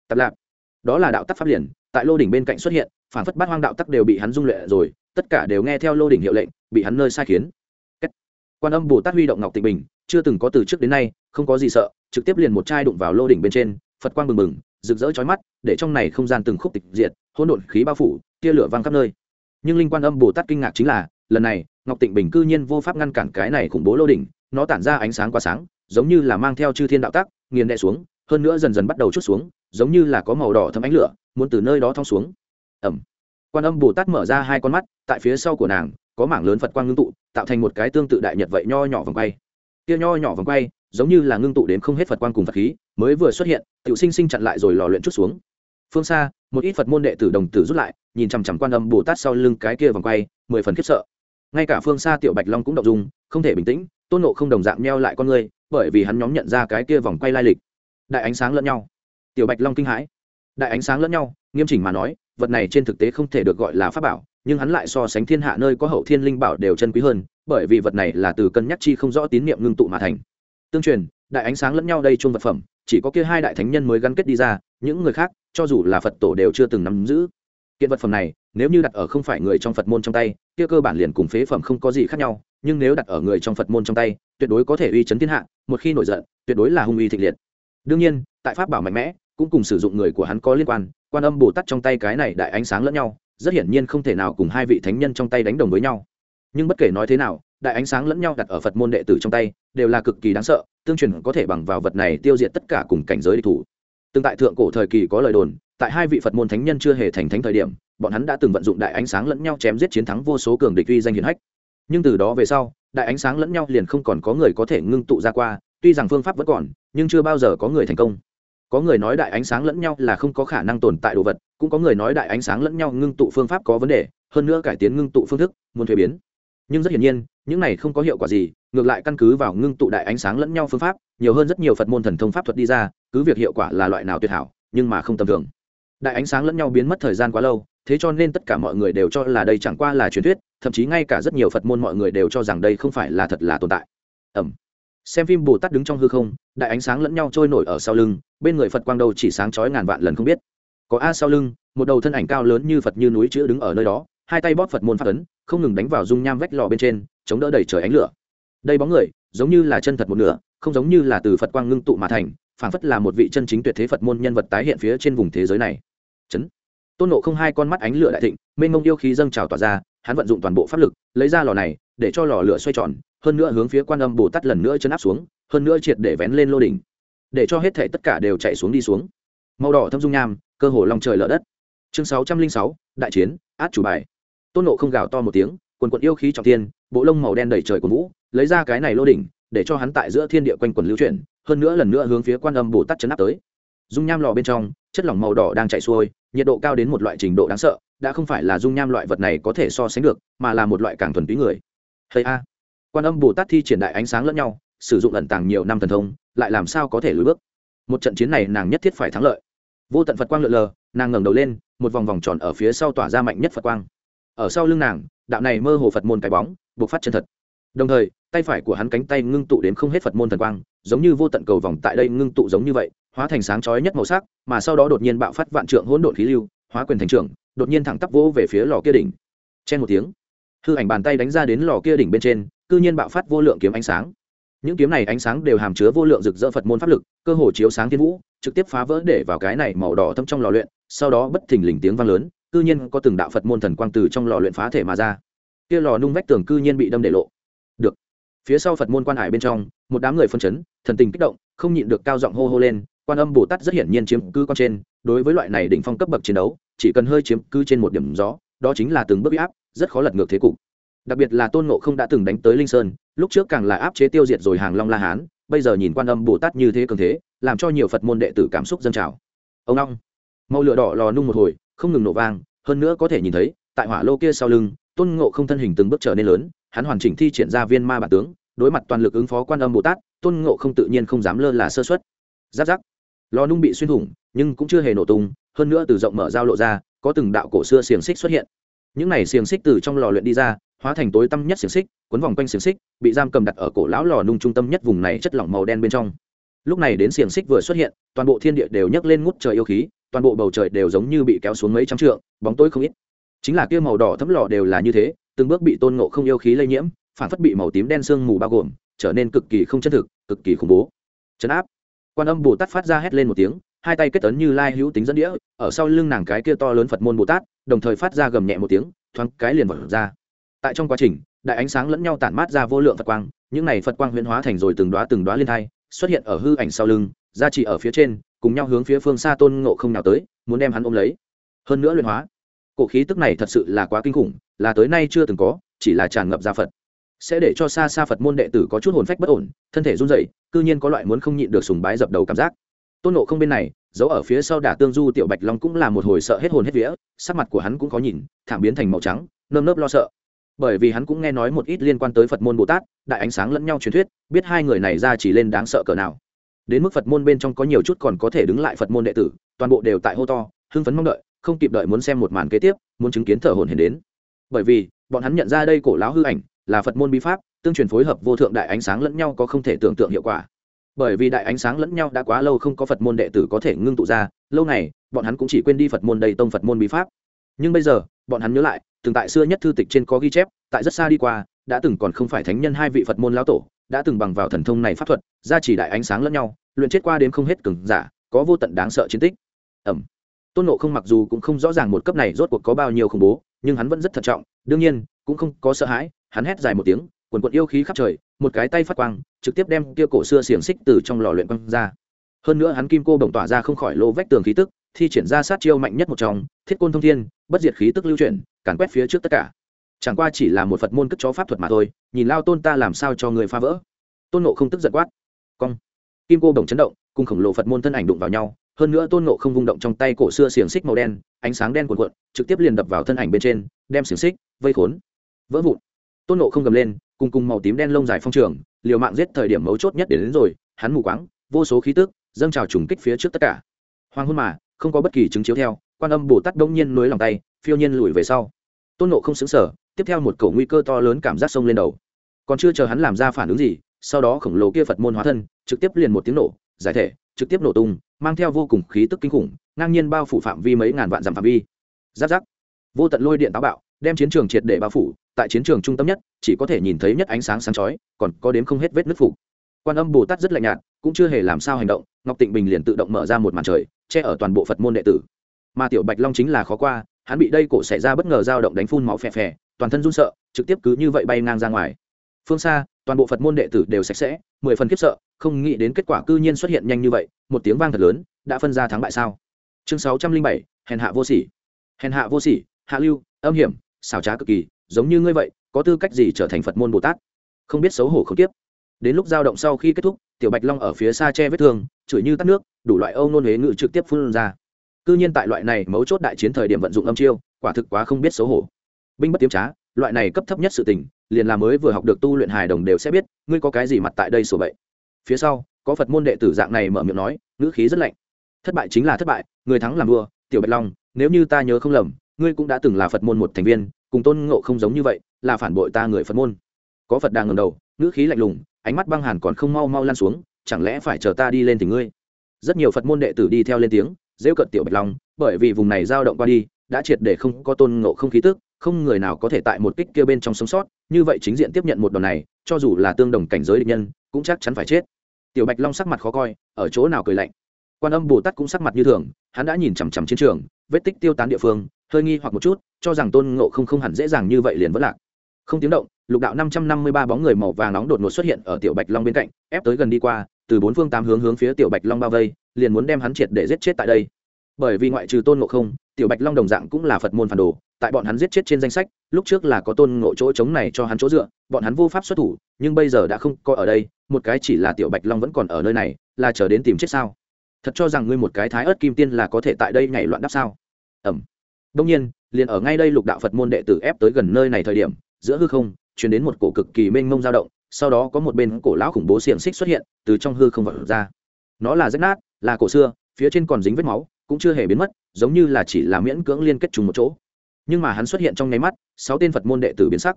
Tập lạp, đó là đạo tắc pháp liền, tại lô đỉnh bên cạnh xuất hiện, phản phất bát hoang đạo tắc đều bị hắn dung luyện rồi, tất cả đều nghe theo lô đỉnh hiệu lệnh, bị hắn nơi sai khiến. Quan âm bồ tát huy động ngọc tịnh bình, chưa từng có từ trước đến nay, không có gì sợ, trực tiếp liền một chai đụng vào lô đỉnh bên trên, phật quang bừng bừng rực rỡ chói mắt, để trong này không gian từng khúc tịch diệt, hỗn độn khí bao phủ, tia lửa văng khắp nơi. Nhưng linh quan âm bồ tát kinh ngạc chính là, lần này, ngọc tịnh bình cư nhiên vô pháp ngăn cản cái này khủng bố lô đỉnh, nó tản ra ánh sáng quá sáng, giống như là mang theo chư thiên đạo tắc nghiền đè xuống, hơn nữa dần dần bắt đầu chút xuống, giống như là có màu đỏ thấm ánh lửa, muốn từ nơi đó thong xuống. Ẩm quan âm bồ tát mở ra hai con mắt, tại phía sau của nàng, có mảng lớn phật quang ngưng tụ, tạo thành một cái tương tự đại nhật vậy nho nhỏ vòng quay. Kia nho nhỏ vòng quay giống như là ngưng tụ đến không hết phật quang cùng phật khí, mới vừa xuất hiện tự sinh sinh chặn lại rồi lò luyện chút xuống. Phương xa, một ít phật môn đệ tử đồng tử rút lại, nhìn chằm chằm quan âm bồ tát sau lưng cái kia vòng quay, mười phần khiếp sợ. Ngay cả phương xa tiểu bạch long cũng động dung, không thể bình tĩnh, tôn nộ không đồng dạng meo lại con người, bởi vì hắn nhóm nhận ra cái kia vòng quay lai lịch. Đại ánh sáng lẫn nhau. Tiểu bạch long kinh hãi. Đại ánh sáng lẫn nhau, nghiêm chỉnh mà nói, vật này trên thực tế không thể được gọi là pháp bảo, nhưng hắn lại so sánh thiên hạ nơi có hậu thiên linh bảo đều chân quý hơn, bởi vì vật này là từ cân nhắc chi không rõ tín niệm ngưng tụ mà thành tương truyền, đại ánh sáng lẫn nhau đây chung vật phẩm, chỉ có kia hai đại thánh nhân mới gắn kết đi ra, những người khác, cho dù là phật tổ đều chưa từng nắm giữ. Kiện vật phẩm này, nếu như đặt ở không phải người trong phật môn trong tay, kia cơ bản liền cùng phế phẩm không có gì khác nhau, nhưng nếu đặt ở người trong phật môn trong tay, tuyệt đối có thể uy chấn thiên hạ, một khi nổi giận, tuyệt đối là hung uy thịnh liệt. Đương nhiên, tại pháp bảo mạnh mẽ, cũng cùng sử dụng người của hắn có liên quan quan âm bồ tát trong tay cái này đại ánh sáng lẫn nhau, rất hiển nhiên không thể nào cùng hai vị thánh nhân trong tay đánh đồng với nhau. Nhưng bất kể nói thế nào đại ánh sáng lẫn nhau đặt ở phật môn đệ tử trong tay, đều là cực kỳ đáng sợ, tương truyền có thể bằng vào vật này tiêu diệt tất cả cùng cảnh giới địch thủ. Tương tại thượng cổ thời kỳ có lời đồn, tại hai vị phật môn thánh nhân chưa hề thành thánh thời điểm, bọn hắn đã từng vận dụng đại ánh sáng lẫn nhau chém giết chiến thắng vô số cường địch uy danh hiển hách. Nhưng từ đó về sau, đại ánh sáng lẫn nhau liền không còn có người có thể ngưng tụ ra qua, tuy rằng phương pháp vẫn còn, nhưng chưa bao giờ có người thành công. Có người nói đại ánh sáng lẫn nhau là không có khả năng tồn tại đồ vật, cũng có người nói đại ánh sáng lẫn nhau ngưng tụ phương pháp có vấn đề, hơn nữa cải tiến ngưng tụ phương thức, muốn thuế biến nhưng rất hiển nhiên, những này không có hiệu quả gì, ngược lại căn cứ vào ngưng tụ đại ánh sáng lẫn nhau phương pháp, nhiều hơn rất nhiều phật môn thần thông pháp thuật đi ra, cứ việc hiệu quả là loại nào tuyệt hảo, nhưng mà không tầm thường. Đại ánh sáng lẫn nhau biến mất thời gian quá lâu, thế cho nên tất cả mọi người đều cho là đây chẳng qua là truyền thuyết, thậm chí ngay cả rất nhiều phật môn mọi người đều cho rằng đây không phải là thật là tồn tại. Ẩm. Xem phim bồ tát đứng trong hư không, đại ánh sáng lẫn nhau trôi nổi ở sau lưng, bên người phật quang đầu chỉ sáng chói ngàn vạn lần không biết. Có a sau lưng, một đầu thân ảnh cao lớn như phật như núi chữ đứng ở nơi đó, hai tay bóp phật môn phát ấn không ngừng đánh vào dung nham vách lò bên trên, chống đỡ đầy trời ánh lửa. Đây bóng người, giống như là chân thật một nửa, không giống như là từ phật quang ngưng tụ mà thành, phảng phất là một vị chân chính tuyệt thế phật môn nhân vật tái hiện phía trên vùng thế giới này. Chấn. Tôn nộ không hai con mắt ánh lửa đại thịnh, mênh mông yêu khí dâng trào tỏa ra, hắn vận dụng toàn bộ pháp lực, lấy ra lò này, để cho lò lửa xoay tròn, hơn nữa hướng phía quan âm bồ tát lần nữa chân áp xuống, hơn nữa triệt để vén lên lô đỉnh. Để cho hết thể tất cả đều chạy xuống đi xuống. Màu đỏ thâm dung nham, cơ hồ lòng trời lở đất. Chương sáu trăm linh sáu, đại chiến, át chủ bài tôn nộ không gào to một tiếng, quần quận yêu khí trọng thiên, bộ lông màu đen đầy trời của vũ, lấy ra cái này lô đỉnh, để cho hắn tại giữa thiên địa quanh quần lưu chuyển, hơn nữa lần nữa hướng phía quan âm bồ tát chấn áp tới. Dung nham lò bên trong, chất lỏng màu đỏ đang chạy xuôi, nhiệt độ cao đến một loại trình độ đáng sợ, đã không phải là dung nham loại vật này có thể so sánh được, mà là một loại càng thuần túy người. Hay a! Quan âm bồ tát thi triển đại ánh sáng lẫn nhau, sử dụng ẩn tàng nhiều năm thần thông, lại làm sao có thể lùi bước? Một trận chiến này nàng nhất thiết phải thắng lợi. Vô tận phật quang lượn lờ, nàng ngẩng đầu lên, một vòng vòng tròn ở phía sau tỏa ra mạnh nhất phật quang ở sau lưng nàng, đạo này mơ hồ phật môn cái bóng buộc phát chân thật. Đồng thời, tay phải của hắn cánh tay ngưng tụ đến không hết phật môn thần quang, giống như vô tận cầu vòng tại đây ngưng tụ giống như vậy, hóa thành sáng chói nhất màu sắc, mà sau đó đột nhiên bạo phát vạn trượng hỗn độn khí lưu, hóa quyền thành trưởng, đột nhiên thẳng tắp vỗ về phía lò kia đỉnh. Chen một tiếng, hư ảnh bàn tay đánh ra đến lò kia đỉnh bên trên, cư nhiên bạo phát vô lượng kiếm ánh sáng. Những kiếm này ánh sáng đều hàm chứa vô lượng rực rỡ phật môn pháp lực, cơ hồ chiếu sáng thiên vũ, trực tiếp phá vỡ để vào cái này màu đỏ thâm trong lò luyện, sau đó bất thình lình tiếng vang lớn cư nhiên có từng đạo phật môn thần quang từ trong lò luyện phá thể mà ra. Kia lò nung vách tường cư nhiên bị đâm để lộ. Được. Phía sau phật môn quan hải bên trong, một đám người phân chấn, thần tình kích động, không nhịn được cao giọng hô hô lên, quan âm bồ tát rất hiển nhiên chiếm cứ con trên, đối với loại này đỉnh phong cấp bậc chiến đấu, chỉ cần hơi chiếm cứ trên một điểm gió, đó chính là từng bước áp, rất khó lật ngược thế cục. Đặc biệt là tôn ngộ không đã từng đánh tới linh sơn, lúc trước càng là áp chế tiêu diệt rồi hàng long la hán, bây giờ nhìn quan âm bồ tát như thế cường thế, làm cho nhiều phật môn đệ tử cảm xúc dâng trào. Ông long màu lửa đỏ lò nung một hồi không ngừng nổ vang, hơn nữa có thể nhìn thấy, tại hỏa lô kia sau lưng, tôn ngộ không thân hình từng bước trở nên lớn, hắn hoàn chỉnh thi triển ra viên ma bản tướng, đối mặt toàn lực ứng phó quan âm bồ tát, tôn ngộ không tự nhiên không dám lơ là sơ xuất giáp giáp. Lò nung bị xuyên thủng, nhưng cũng chưa hề nổ tung, hơn nữa từ rộng mở dao lộ ra, có từng đạo cổ xưa xiềng xích xuất hiện. Những này xiềng xích từ trong lò luyện đi ra, hóa thành tối tăm nhất xiềng xích, cuốn vòng quanh xiềng xích, bị giam cầm đặt ở cổ lão lò nung trung tâm nhất vùng này chất lỏng màu đen bên trong. Lúc này đến xiềng xích vừa xuất hiện, toàn bộ thiên địa đều nhấc lên ngút trời yêu khí toàn bộ bầu trời đều giống như bị kéo xuống mấy trăm trượng, bóng tối không ít. Chính là kia màu đỏ thấm lò đều là như thế, từng bước bị tôn ngộ không yêu khí lây nhiễm, phản phất bị màu tím đen sương mù bao gồm, trở nên cực kỳ không chân thực, cực kỳ khủng bố. Chấn áp. Quan âm bồ tát phát ra hét lên một tiếng, hai tay kết ấn như lai hữu tính dẫn đĩa, ở sau lưng nàng cái kia to lớn phật môn bồ tát, đồng thời phát ra gầm nhẹ một tiếng, thoáng cái liền vật ra. Tại trong quá trình, đại ánh sáng lẫn nhau tản mát ra vô lượng phật quang, những này phật quang huyễn hóa thành rồi từng đoá từng đoá liên thai, xuất hiện ở hư ảnh sau lưng, gia trì ở phía trên cùng nhau hướng phía phương xa tôn ngộ không nào tới, muốn đem hắn ôm lấy. Hơn nữa luyện hóa. Cổ khí tức này thật sự là quá kinh khủng, là tới nay chưa từng có, chỉ là tràn ngập ra phật. Sẽ để cho xa xa phật môn đệ tử có chút hồn phách bất ổn, thân thể run rẩy, cư nhiên có loại muốn không nhịn được sùng bái dập đầu cảm giác. Tôn nộ không bên này, giấu ở phía sau đả tương du tiểu bạch long cũng là một hồi sợ hết hồn hết vía, sắc mặt của hắn cũng có nhìn, thảm biến thành màu trắng, nơm nớp lo sợ. Bởi vì hắn cũng nghe nói một ít liên quan tới phật môn bồ tát, đại ánh sáng lẫn nhau truyền thuyết, biết hai người này ra chỉ lên đáng sợ cỡ nào đến mức phật môn bên trong có nhiều chút còn có thể đứng lại phật môn đệ tử, toàn bộ đều tại hô to, hưng phấn mong đợi, không kịp đợi muốn xem một màn kế tiếp, muốn chứng kiến thở hồn hển đến. Bởi vì, bọn hắn nhận ra đây cổ láo hư ảnh là phật môn bí pháp, tương truyền phối hợp vô thượng đại ánh sáng lẫn nhau có không thể tưởng tượng hiệu quả. Bởi vì đại ánh sáng lẫn nhau đã quá lâu không có phật môn đệ tử có thể ngưng tụ ra, lâu này bọn hắn cũng chỉ quên đi phật môn đầy tông phật môn bí pháp. Nhưng bây giờ, bọn hắn nhớ lại, từng tại xưa nhất thư tịch trên có ghi chép, tại rất xa đi qua, đã từng còn không phải thánh nhân hai vị phật môn lão tổ đã từng bằng vào thần thông này pháp thuật ra chỉ đại ánh sáng lẫn nhau, luyện chết qua đến không hết cường giả, có vô tận đáng sợ chiến tích. Ẩm. Tôn nộ không mặc dù cũng không rõ ràng một cấp này rốt cuộc có bao nhiêu khủng bố, nhưng hắn vẫn rất thận trọng, đương nhiên, cũng không có sợ hãi, hắn hét dài một tiếng, quần quận yêu khí khắp trời, một cái tay phát quang, trực tiếp đem kia cổ xưa xiềng xích từ trong lò luyện quăng ra. Hơn nữa hắn kim cô bồng tỏa ra không khỏi lô vách tường khí tức, thi triển ra sát chiêu mạnh nhất một trong, thiết côn thông thiên, bất diệt khí tức lưu chuyển, càn quét phía trước tất cả chẳng qua chỉ là một phật môn cất chó pháp thuật mà thôi nhìn lao tôn ta làm sao cho người phá vỡ. Tôn nộ không tức giận quát. Cong. Kim cô bồng chấn động cùng khổng lồ phật môn thân ảnh đụng vào nhau hơn nữa tôn nộ không vung động trong tay cổ xưa xiềng xích màu đen ánh sáng đen cuộn cuộn trực tiếp liền đập vào thân ảnh bên trên đem xiềng xích vây khốn. Vỡ vụn. Tôn nộ không gầm lên cùng cùng màu tím đen lông dài phong trường liều mạng giết thời điểm mấu chốt nhất đến, đến rồi hắn mù quáng vô số khí tức dâng trào trùng kích phía trước tất cả. Hoàng hôn mà không có bất kỳ chứng chiếu theo quan âm bồ tát đông nhiên nối lòng tay phiêu nhiên lùi về sau. Tôn nộ không xứng sở tiếp theo một cổ nguy cơ to lớn cảm giác sông lên đầu. Còn chưa chờ hắn làm ra phản ứng gì, sau đó khổng lồ kia phật môn hóa thân, trực tiếp liền một tiếng nổ, giải thể, trực tiếp nổ tung, mang theo vô cùng khí tức kinh khủng, ngang nhiên bao phủ phạm vi mấy ngàn vạn dặm phạm vi. Giáp giáp. Vô tận lôi điện táo bạo, đem chiến trường triệt để bao phủ, tại chiến trường trung tâm nhất, chỉ có thể nhìn thấy nhất ánh sáng sáng chói, còn có đếm không hết vết nứt phủ. Quan âm bồ tát rất lạnh nhạt, cũng chưa hề làm sao hành động, ngọc tịnh bình liền tự động mở ra một màn trời, che ở toàn bộ phật môn đệ tử. Mà tiểu bạch long chính là khó qua, hắn bị đây cổ xảy ra bất ngờ dao động đánh phun máu phè phè toàn thân run sợ, trực tiếp cứ như vậy bay ngang ra ngoài. Phương xa, toàn bộ phật môn đệ tử đều sạch sẽ, mười phần khiếp sợ, không nghĩ đến kết quả cư nhiên xuất hiện nhanh như vậy, một tiếng vang thật lớn, đã phân ra thắng bại sao? Chương sáu trăm linh bảy, hèn hạ vô sỉ. Hèn hạ vô sỉ, hạ lưu, âm hiểm, xảo trá cực kỳ, giống như ngươi vậy, có tư cách gì trở thành phật môn bồ tát? Không biết xấu hổ không tiếp. Đến lúc giao động sau khi kết thúc, tiểu bạch long ở phía xa che vết thương, chửi như tắt nước, đủ loại âu nôn huế ngự trực tiếp phun ra. Cư nhiên tại loại này mấu chốt đại chiến thời điểm vận dụng âm chiêu, quả thực quá không biết xấu hổ binh bất tiếm trá, loại này cấp thấp nhất sự tình, liền là mới vừa học được tu luyện hài đồng đều sẽ biết, ngươi có cái gì mặt tại đây sổ vậy phía sau, có phật môn đệ tử dạng này mở miệng nói, ngữ khí rất lạnh. Thất bại chính là thất bại, người thắng làm vua, tiểu bạch long, nếu như ta nhớ không lầm, ngươi cũng đã từng là phật môn một thành viên, cùng tôn ngộ không giống như vậy, là phản bội ta người phật môn. Có phật đang ngầm đầu, ngữ khí lạnh lùng, ánh mắt băng hàn còn không mau mau lan xuống, chẳng lẽ phải chờ ta đi lên thì ngươi? Rất nhiều phật môn đệ tử đi theo lên tiếng, rêu cận tiểu bạch long, bởi vì vùng này dao động qua đi, đã triệt để không có tôn ngộ không khí tức không người nào có thể tại một kích kia bên trong sống sót, như vậy chính diện tiếp nhận một đòn này, cho dù là tương đồng cảnh giới địch nhân, cũng chắc chắn phải chết. Tiểu bạch long sắc mặt khó coi, ở chỗ nào cười lạnh. Quan âm bồ tát cũng sắc mặt như thường, hắn đã nhìn chằm chằm chiến trường, vết tích tiêu tán địa phương, hơi nghi hoặc một chút, cho rằng tôn ngộ không không hẳn dễ dàng như vậy liền vẫn lạc. Không tiếng động, lục đạo năm trăm năm mươi ba bóng người màu vàng nóng đột ngột xuất hiện ở tiểu bạch long bên cạnh, ép tới gần đi qua, từ bốn phương tám hướng hướng phía tiểu bạch long bao vây, liền muốn đem hắn triệt để giết chết tại đây. Bởi vì ngoại trừ tôn ngộ không, tiểu bạch long đồng dạng cũng là phật môn phản đồ tại bọn hắn giết chết trên danh sách, lúc trước là có tôn ngộ chỗ trống này cho hắn chỗ dựa, bọn hắn vô pháp xuất thủ, nhưng bây giờ đã không coi ở đây, một cái chỉ là tiểu bạch long vẫn còn ở nơi này, là chờ đến tìm chết sao? Thật cho rằng ngươi một cái thái ớt kim tiên là có thể tại đây nhảy loạn đáp sao? Ẩm. Đông nhiên, liền ở ngay đây lục đạo phật môn đệ tử ép tới gần nơi này thời điểm, giữa hư không chuyển đến một cổ cực kỳ mênh mông dao động, sau đó có một bên cổ lão khủng bố xiềng xích xuất hiện, từ trong hư không vật ra. Nó là rách nát, là cổ xưa, phía trên còn dính vết máu, cũng chưa hề biến mất, giống như là chỉ là miễn cưỡng liên kết trùng một chỗ nhưng mà hắn xuất hiện trong nháy mắt, sáu tên phật môn đệ tử biến sắc.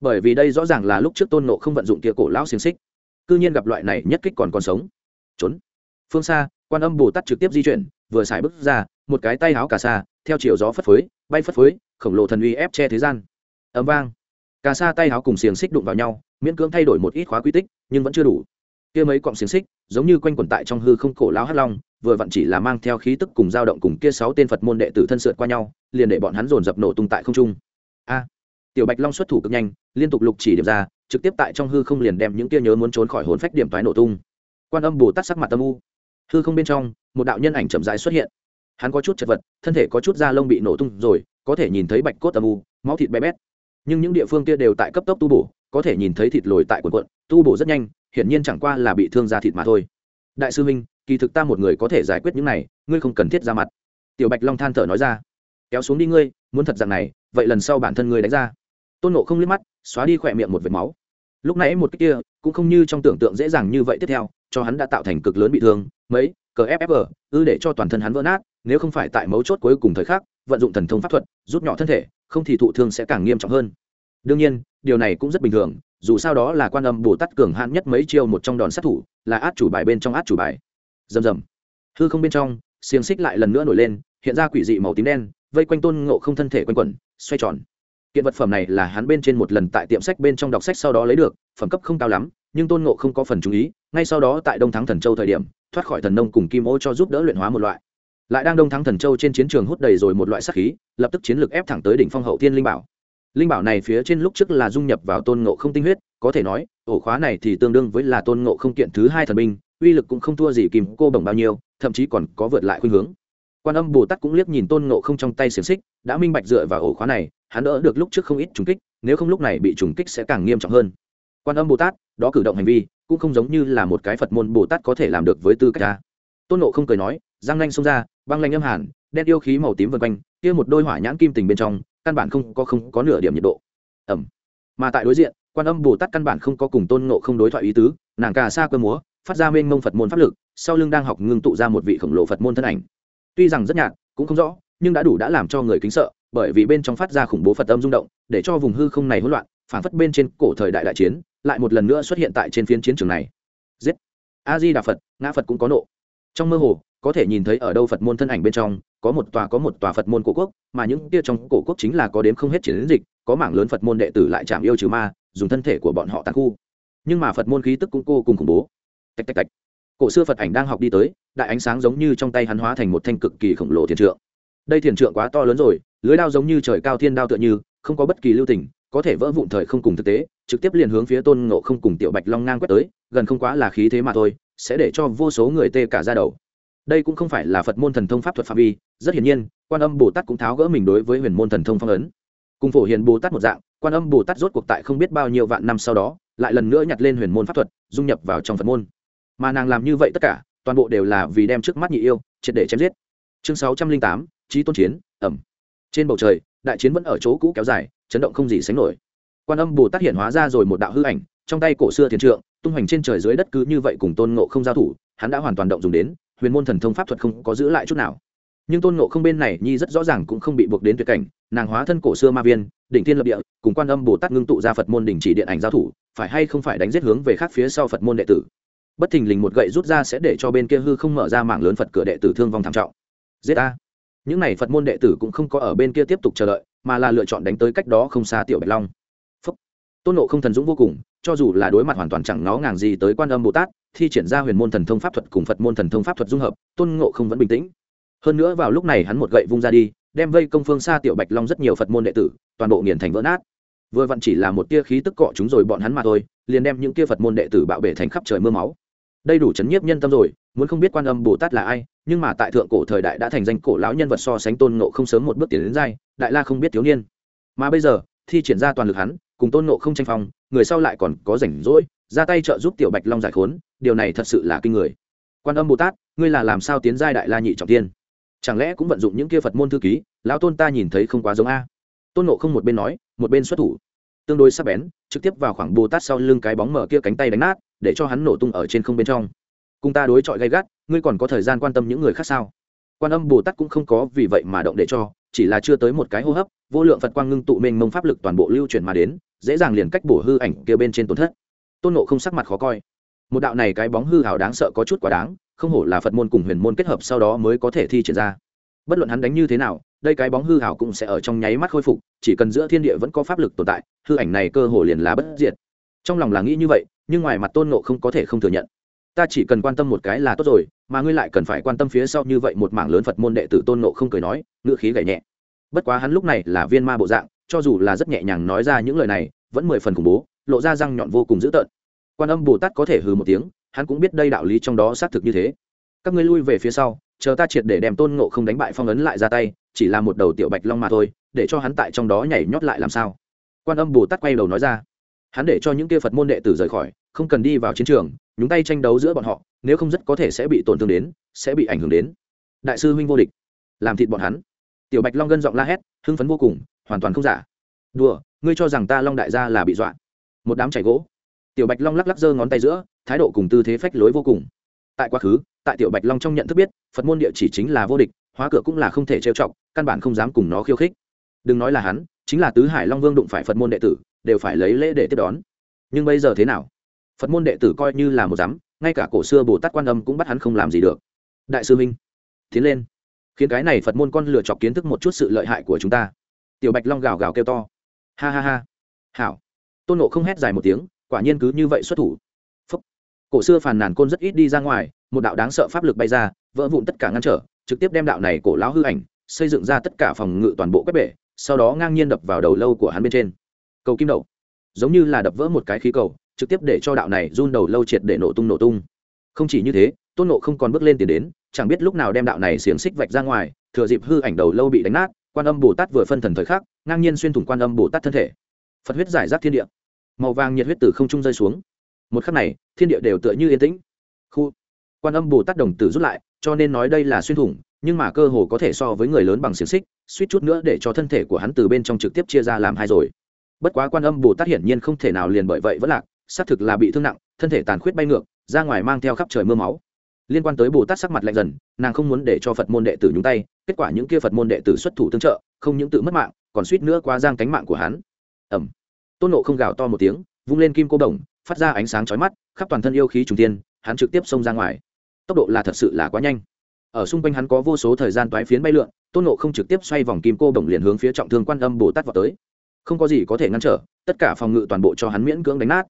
Bởi vì đây rõ ràng là lúc trước tôn nộ không vận dụng tia cổ lão xiềng xích. Cư nhiên gặp loại này nhất kích còn còn sống. Trốn. Phương xa, quan âm bồ tát trực tiếp di chuyển, vừa xài bước ra, một cái tay áo cà sa, theo chiều gió phất phới, bay phất phới, khổng lồ thần uy ép che thế gian. Ấm vang. Cà sa tay áo cùng xiềng xích đụng vào nhau, miễn cưỡng thay đổi một ít khóa quy tích, nhưng vẫn chưa đủ. Kia mấy cọng xiềng xích, giống như quanh quẩn tại trong hư không cổ lão hắc long vừa vặn chỉ là mang theo khí tức cùng dao động cùng kia sáu tên phật môn đệ tử thân sượt qua nhau, liền để bọn hắn dồn dập nổ tung tại không trung. A! Tiểu bạch long xuất thủ cực nhanh, liên tục lục chỉ điểm ra, trực tiếp tại trong hư không liền đem những kia nhớ muốn trốn khỏi hồn phách điểm toái nổ tung. Quan âm bồ tát sắc mặt tâm u. Hư không bên trong, một đạo nhân ảnh chậm rãi xuất hiện. Hắn có chút chật vật, thân thể có chút da lông bị nổ tung rồi, có thể nhìn thấy bạch cốt âm u, máu thịt bé bét. Nhưng những địa phương kia đều tại cấp tốc tu bổ, có thể nhìn thấy thịt lồi tại quần quận tu bổ rất nhanh, hiển nhiên chẳng qua là bị thương da thịt mà thôi. Đại sư huynh kỳ thực ta một người có thể giải quyết những này, ngươi không cần thiết ra mặt. Tiểu bạch long than thở nói ra. Kéo xuống đi ngươi, muốn thật dạng này, vậy lần sau bản thân ngươi đánh ra. Tôn nộ không liếc mắt, xóa đi khỏe miệng một vệt máu. Lúc nãy một cái kia, cũng không như trong tưởng tượng dễ dàng như vậy tiếp theo, cho hắn đã tạo thành cực lớn bị thương, mấy, cờ ffg ư để cho toàn thân hắn vỡ nát, nếu không phải tại mấu chốt cuối cùng thời khắc, vận dụng thần thông pháp thuật, rút nhỏ thân thể, không thì thụ thương sẽ càng nghiêm trọng hơn. Đương nhiên, điều này cũng rất bình thường, dù sao đó là quan âm bồ tát cường hạn nhất mấy chiêu một trong đòn sát thủ, là át chủ bài bên trong át chủ bài rầm rầm. Hư không bên trong, xiềng xích lại lần nữa nổi lên, hiện ra quỷ dị màu tím đen, vây quanh tôn ngộ không thân thể quanh quẩn, xoay tròn. Kiện vật phẩm này là hắn bên trên một lần tại tiệm sách bên trong đọc sách sau đó lấy được, phẩm cấp không cao lắm, nhưng tôn ngộ không có phần chú ý, ngay sau đó tại đông thắng thần châu thời điểm, thoát khỏi thần nông cùng kim ô cho giúp đỡ luyện hóa một loại. Lại đang đông thắng thần châu trên chiến trường hút đầy rồi một loại sắc khí, lập tức chiến lược ép thẳng tới đỉnh phong hậu thiên linh bảo. Linh bảo này phía trên lúc trước là dung nhập vào tôn ngộ không tinh huyết, có thể nói, ổ khóa này thì tương đương với là tôn ngộ không kiện thứ hai thần binh uy lực cũng không thua gì kìm cô bồng bao nhiêu, thậm chí còn có vượt lại khuynh hướng. Quan âm bồ tát cũng liếc nhìn tôn ngộ không trong tay xiềng xích, đã minh bạch dựa vào ổ khóa này, hắn đỡ được lúc trước không ít trùng kích, nếu không lúc này bị trùng kích sẽ càng nghiêm trọng hơn. Quan âm bồ tát, đó cử động hành vi, cũng không giống như là một cái phật môn bồ tát có thể làm được với tư cách ta. Tôn nộ không cười nói giang nanh xông ra, băng lanh âm hàn, đen yêu khí màu tím vân quanh, kia một đôi hỏa nhãn kim tình bên trong, căn bản không có không có nửa điểm nhiệt độ. Ẩm. Mà tại đối diện, quan âm bồ tát căn bản không có cùng tôn nộ không đối thoại ý tứ, nàng cà xa cơ múa phát ra mênh mông phật môn pháp lực, sau lưng đang học ngưng tụ ra một vị khổng lồ phật môn thân ảnh. Tuy rằng rất nhạt, cũng không rõ, nhưng đã đủ đã làm cho người kính sợ, bởi vì bên trong phát ra khủng bố phật âm rung động, để cho vùng hư không này hỗn loạn phản phất bên trên cổ thời đại đại chiến, lại một lần nữa xuất hiện tại trên phiến chiến trường này. Giết! A di đà phật, ngã phật cũng có nộ. Trong mơ hồ, có thể nhìn thấy ở đâu phật môn thân ảnh bên trong, có một tòa có một tòa phật môn cổ quốc, mà những kia trong cổ quốc chính là có đếm không hết chiến dịch, có mảng lớn phật môn đệ tử lại chạm yêu trừ ma, dùng thân thể của bọn họ tàn khu. Nhưng mà phật môn khí tức cũng cô cùng khủng bố tạch tạch tạch. Cổ xưa phật ảnh đang học đi tới, đại ánh sáng giống như trong tay hắn hóa thành một thanh cực kỳ khổng lồ thiền trượng. Đây thiền trượng quá to lớn rồi, lưới đao giống như trời cao thiên đao tựa như, không có bất kỳ lưu tình, có thể vỡ vụn thời không cùng thực tế, trực tiếp liền hướng phía tôn ngộ không cùng tiểu bạch long ngang quét tới, gần không quá là khí thế mà thôi, sẽ để cho vô số người tê cả ra đầu. Đây cũng không phải là phật môn thần thông pháp thuật phạm vi, rất hiển nhiên, quan âm bồ tát cũng tháo gỡ mình đối với huyền môn thần thông phong ấn. Cùng phổ hiền bồ tát một dạng, quan âm bồ tát rốt cuộc tại không biết bao nhiêu vạn năm sau đó, lại lần nữa nhặt lên huyền môn pháp thuật, dung nhập vào trong phật môn mà nàng làm như vậy tất cả, toàn bộ đều là vì đem trước mắt nhị yêu triệt để chém giết. Chương sáu trăm linh tám trí tôn chiến, ẩm. Trên bầu trời, đại chiến vẫn ở chỗ cũ kéo dài, chấn động không gì sánh nổi. Quan âm bồ tát hiện hóa ra rồi một đạo hư ảnh, trong tay cổ xưa thiền trượng, tung hoành trên trời dưới đất cứ như vậy cùng tôn ngộ không giao thủ, hắn đã hoàn toàn động dùng đến, huyền môn thần thông pháp thuật không có giữ lại chút nào. Nhưng tôn ngộ không bên này nhi rất rõ ràng cũng không bị buộc đến tuyệt cảnh, nàng hóa thân cổ xưa ma viên, đỉnh thiên lập địa, cùng quan âm bồ tát ngưng tụ ra phật môn đỉnh chỉ điện ảnh giao thủ, phải hay không phải đánh giết hướng về khác phía sau phật môn đệ tử bất thình lình một gậy rút ra sẽ để cho bên kia hư không mở ra mạng lớn phật cửa đệ tử thương vong thảm trọng. Giết a những n à y phật môn đệ tử cũng không có ở bên kia tiếp tục chờ đợi, mà là lựa chọn đánh tới cách đó không xa tiểu bạch long. Phúc. tôn nộ không thần dũng vô cùng, cho dù là đối mặt hoàn toàn chẳng nó ngàng gì tới quan âm bồ tát, thi triển ra huyền môn thần thông pháp thuật cùng phật môn thần thông pháp thuật dung hợp, tôn ngộ không vẫn bình tĩnh. Hơn nữa vào lúc này hắn một gậy vung ra đi, đem vây công phương xa tiểu bạch long rất nhiều phật môn đệ tử, toàn bộ nghiền thành vỡ nát. Vừa vặn chỉ là một tia khí tức cọ chúng rồi bọn hắn mà thôi, liền đem những tia phật môn đệ tử bạo bể thành khắp trời mưa máu đây đủ chấn nhiếp nhân tâm rồi, muốn không biết quan âm bồ tát là ai, nhưng mà tại thượng cổ thời đại đã thành danh cổ lão nhân vật so sánh tôn nộ không sớm một bước tiến đến giai, đại la không biết thiếu niên. Mà bây giờ, thi triển ra toàn lực hắn, cùng tôn nộ không tranh phong, người sau lại còn có rảnh rỗi, ra tay trợ giúp tiểu bạch long giải khốn, điều này thật sự là kinh người. Quan âm bồ tát, ngươi là làm sao tiến giai đại la nhị trọng tiên? Chẳng lẽ cũng vận dụng những kia phật môn thư ký, lão tôn ta nhìn thấy không quá giống a? Tôn nộ không một bên nói, một bên xuất thủ. Tương đối sắc bén, trực tiếp vào khoảng bồ tát sau lưng cái bóng mở kia cánh tay đánh nát để cho hắn nổ tung ở trên không bên trong. Cùng ta đối chọi gay gắt, ngươi còn có thời gian quan tâm những người khác sao? Quan âm bồ tát cũng không có vì vậy mà động để cho, chỉ là chưa tới một cái hô hấp, vô lượng phật quang ngưng tụ mênh mông pháp lực toàn bộ lưu chuyển mà đến, dễ dàng liền cách bổ hư ảnh kia bên trên tổn thất. Tôn nộ không sắc mặt khó coi. Một đạo này cái bóng hư hào đáng sợ có chút quá đáng, không hổ là phật môn cùng huyền môn kết hợp sau đó mới có thể thi triển ra. Bất luận hắn đánh như thế nào, đây cái bóng hư hào cũng sẽ ở trong nháy mắt khôi phục, chỉ cần giữa thiên địa vẫn có pháp lực tồn tại, hư ảnh này cơ hồ liền là bất diệt trong lòng là nghĩ như vậy, nhưng ngoài mặt tôn nộ không có thể không thừa nhận. Ta chỉ cần quan tâm một cái là tốt rồi, mà ngươi lại cần phải quan tâm phía sau như vậy một mảng lớn phật môn đệ tử tôn nộ không cười nói, ngữ khí gảy nhẹ. Bất quá hắn lúc này là viên ma bộ dạng, cho dù là rất nhẹ nhàng nói ra những lời này, vẫn mười phần khủng bố, lộ ra răng nhọn vô cùng dữ tợn. Quan âm bồ tát có thể hừ một tiếng, hắn cũng biết đây đạo lý trong đó xác thực như thế. Các ngươi lui về phía sau, chờ ta triệt để đem tôn ngộ không đánh bại phong ấn lại ra tay, chỉ là một đầu tiểu bạch long mà thôi, để cho hắn tại trong đó nhảy nhót lại làm sao? Quan âm bồ tát quay đầu nói ra hắn để cho những kia phật môn đệ tử rời khỏi, không cần đi vào chiến trường, nhúng tay tranh đấu giữa bọn họ, nếu không rất có thể sẽ bị tổn thương đến, sẽ bị ảnh hưởng đến. Đại sư huynh vô địch, làm thịt bọn hắn. Tiểu bạch long gân giọng la hét, hưng phấn vô cùng, hoàn toàn không giả. Đùa, ngươi cho rằng ta long đại gia là bị dọa. Một đám chảy gỗ. Tiểu bạch long lắc lắc giơ ngón tay giữa, thái độ cùng tư thế phách lối vô cùng. Tại quá khứ, tại tiểu bạch long trong nhận thức biết, phật môn địa chỉ chính là vô địch, hóa cửa cũng là không thể trêu chọc, căn bản không dám cùng nó khiêu khích. Đừng nói là hắn, chính là tứ hải long vương đụng phải phật môn đệ tử đều phải lấy lễ để tiếp đón. Nhưng bây giờ thế nào? Phật môn đệ tử coi như là một dám ngay cả cổ xưa bồ tát quan âm cũng bắt hắn không làm gì được. Đại sư minh, tiến lên. Khiến cái này phật môn con lựa chọc kiến thức một chút sự lợi hại của chúng ta. Tiểu bạch long gào gào kêu to. Ha ha ha. Hảo. Tôn nộ không hét dài một tiếng, quả nhiên cứ như vậy xuất thủ. Phúc. cổ xưa phàn nàn côn rất ít đi ra ngoài, một đạo đáng sợ pháp lực bay ra, vỡ vụn tất cả ngăn trở, trực tiếp đem đạo này cổ lão hư ảnh, xây dựng ra tất cả phòng ngự toàn bộ quét bể, sau đó ngang nhiên đập vào đầu lâu của hắn bên trên cầu kim đầu. Giống như là đập vỡ một cái khí cầu, trực tiếp để cho đạo này run đầu lâu triệt để nổ tung nổ tung. Không chỉ như thế, tôn nộ không còn bước lên tiền đến, chẳng biết lúc nào đem đạo này xiềng xích vạch ra ngoài, thừa dịp hư ảnh đầu lâu bị đánh nát, quan âm bồ tát vừa phân thần thời khắc, ngang nhiên xuyên thủng quan âm bồ tát thân thể. Phật huyết giải rác thiên địa. Màu vàng nhiệt huyết từ không trung rơi xuống. Một khắc này, thiên địa đều tựa như yên tĩnh. Khu. Quan âm bồ tát đồng tử rút lại, cho nên nói đây là xuyên thủng, nhưng mà cơ hồ có thể so với người lớn bằng xiềng xích, suýt chút nữa để cho thân thể của hắn từ bên trong trực tiếp chia ra làm hai rồi bất quá quan âm bồ tát hiển nhiên không thể nào liền bởi vậy vẫn lạc, xác thực là bị thương nặng, thân thể tàn khuyết bay ngược, ra ngoài mang theo khắp trời mưa máu. Liên quan tới bồ tát sắc mặt lạnh dần, nàng không muốn để cho phật môn đệ tử nhúng tay, kết quả những kia phật môn đệ tử xuất thủ tương trợ, không những tự mất mạng, còn suýt nữa qua giang cánh mạng của hắn. Ẩm tôn nộ không gào to một tiếng, vung lên kim cô đồng, phát ra ánh sáng chói mắt, khắp toàn thân yêu khí trùng tiên hắn trực tiếp xông ra ngoài. Tốc độ là thật sự là quá nhanh. Ở xung quanh hắn có vô số thời gian toái phiến bay lượn, tôn nộ không trực tiếp xoay vòng kim cô đồng liền hướng phía trọng thương quan âm bồ tát vào tới không có gì có thể ngăn trở, tất cả phòng ngự toàn bộ cho hắn miễn cưỡng đánh nát.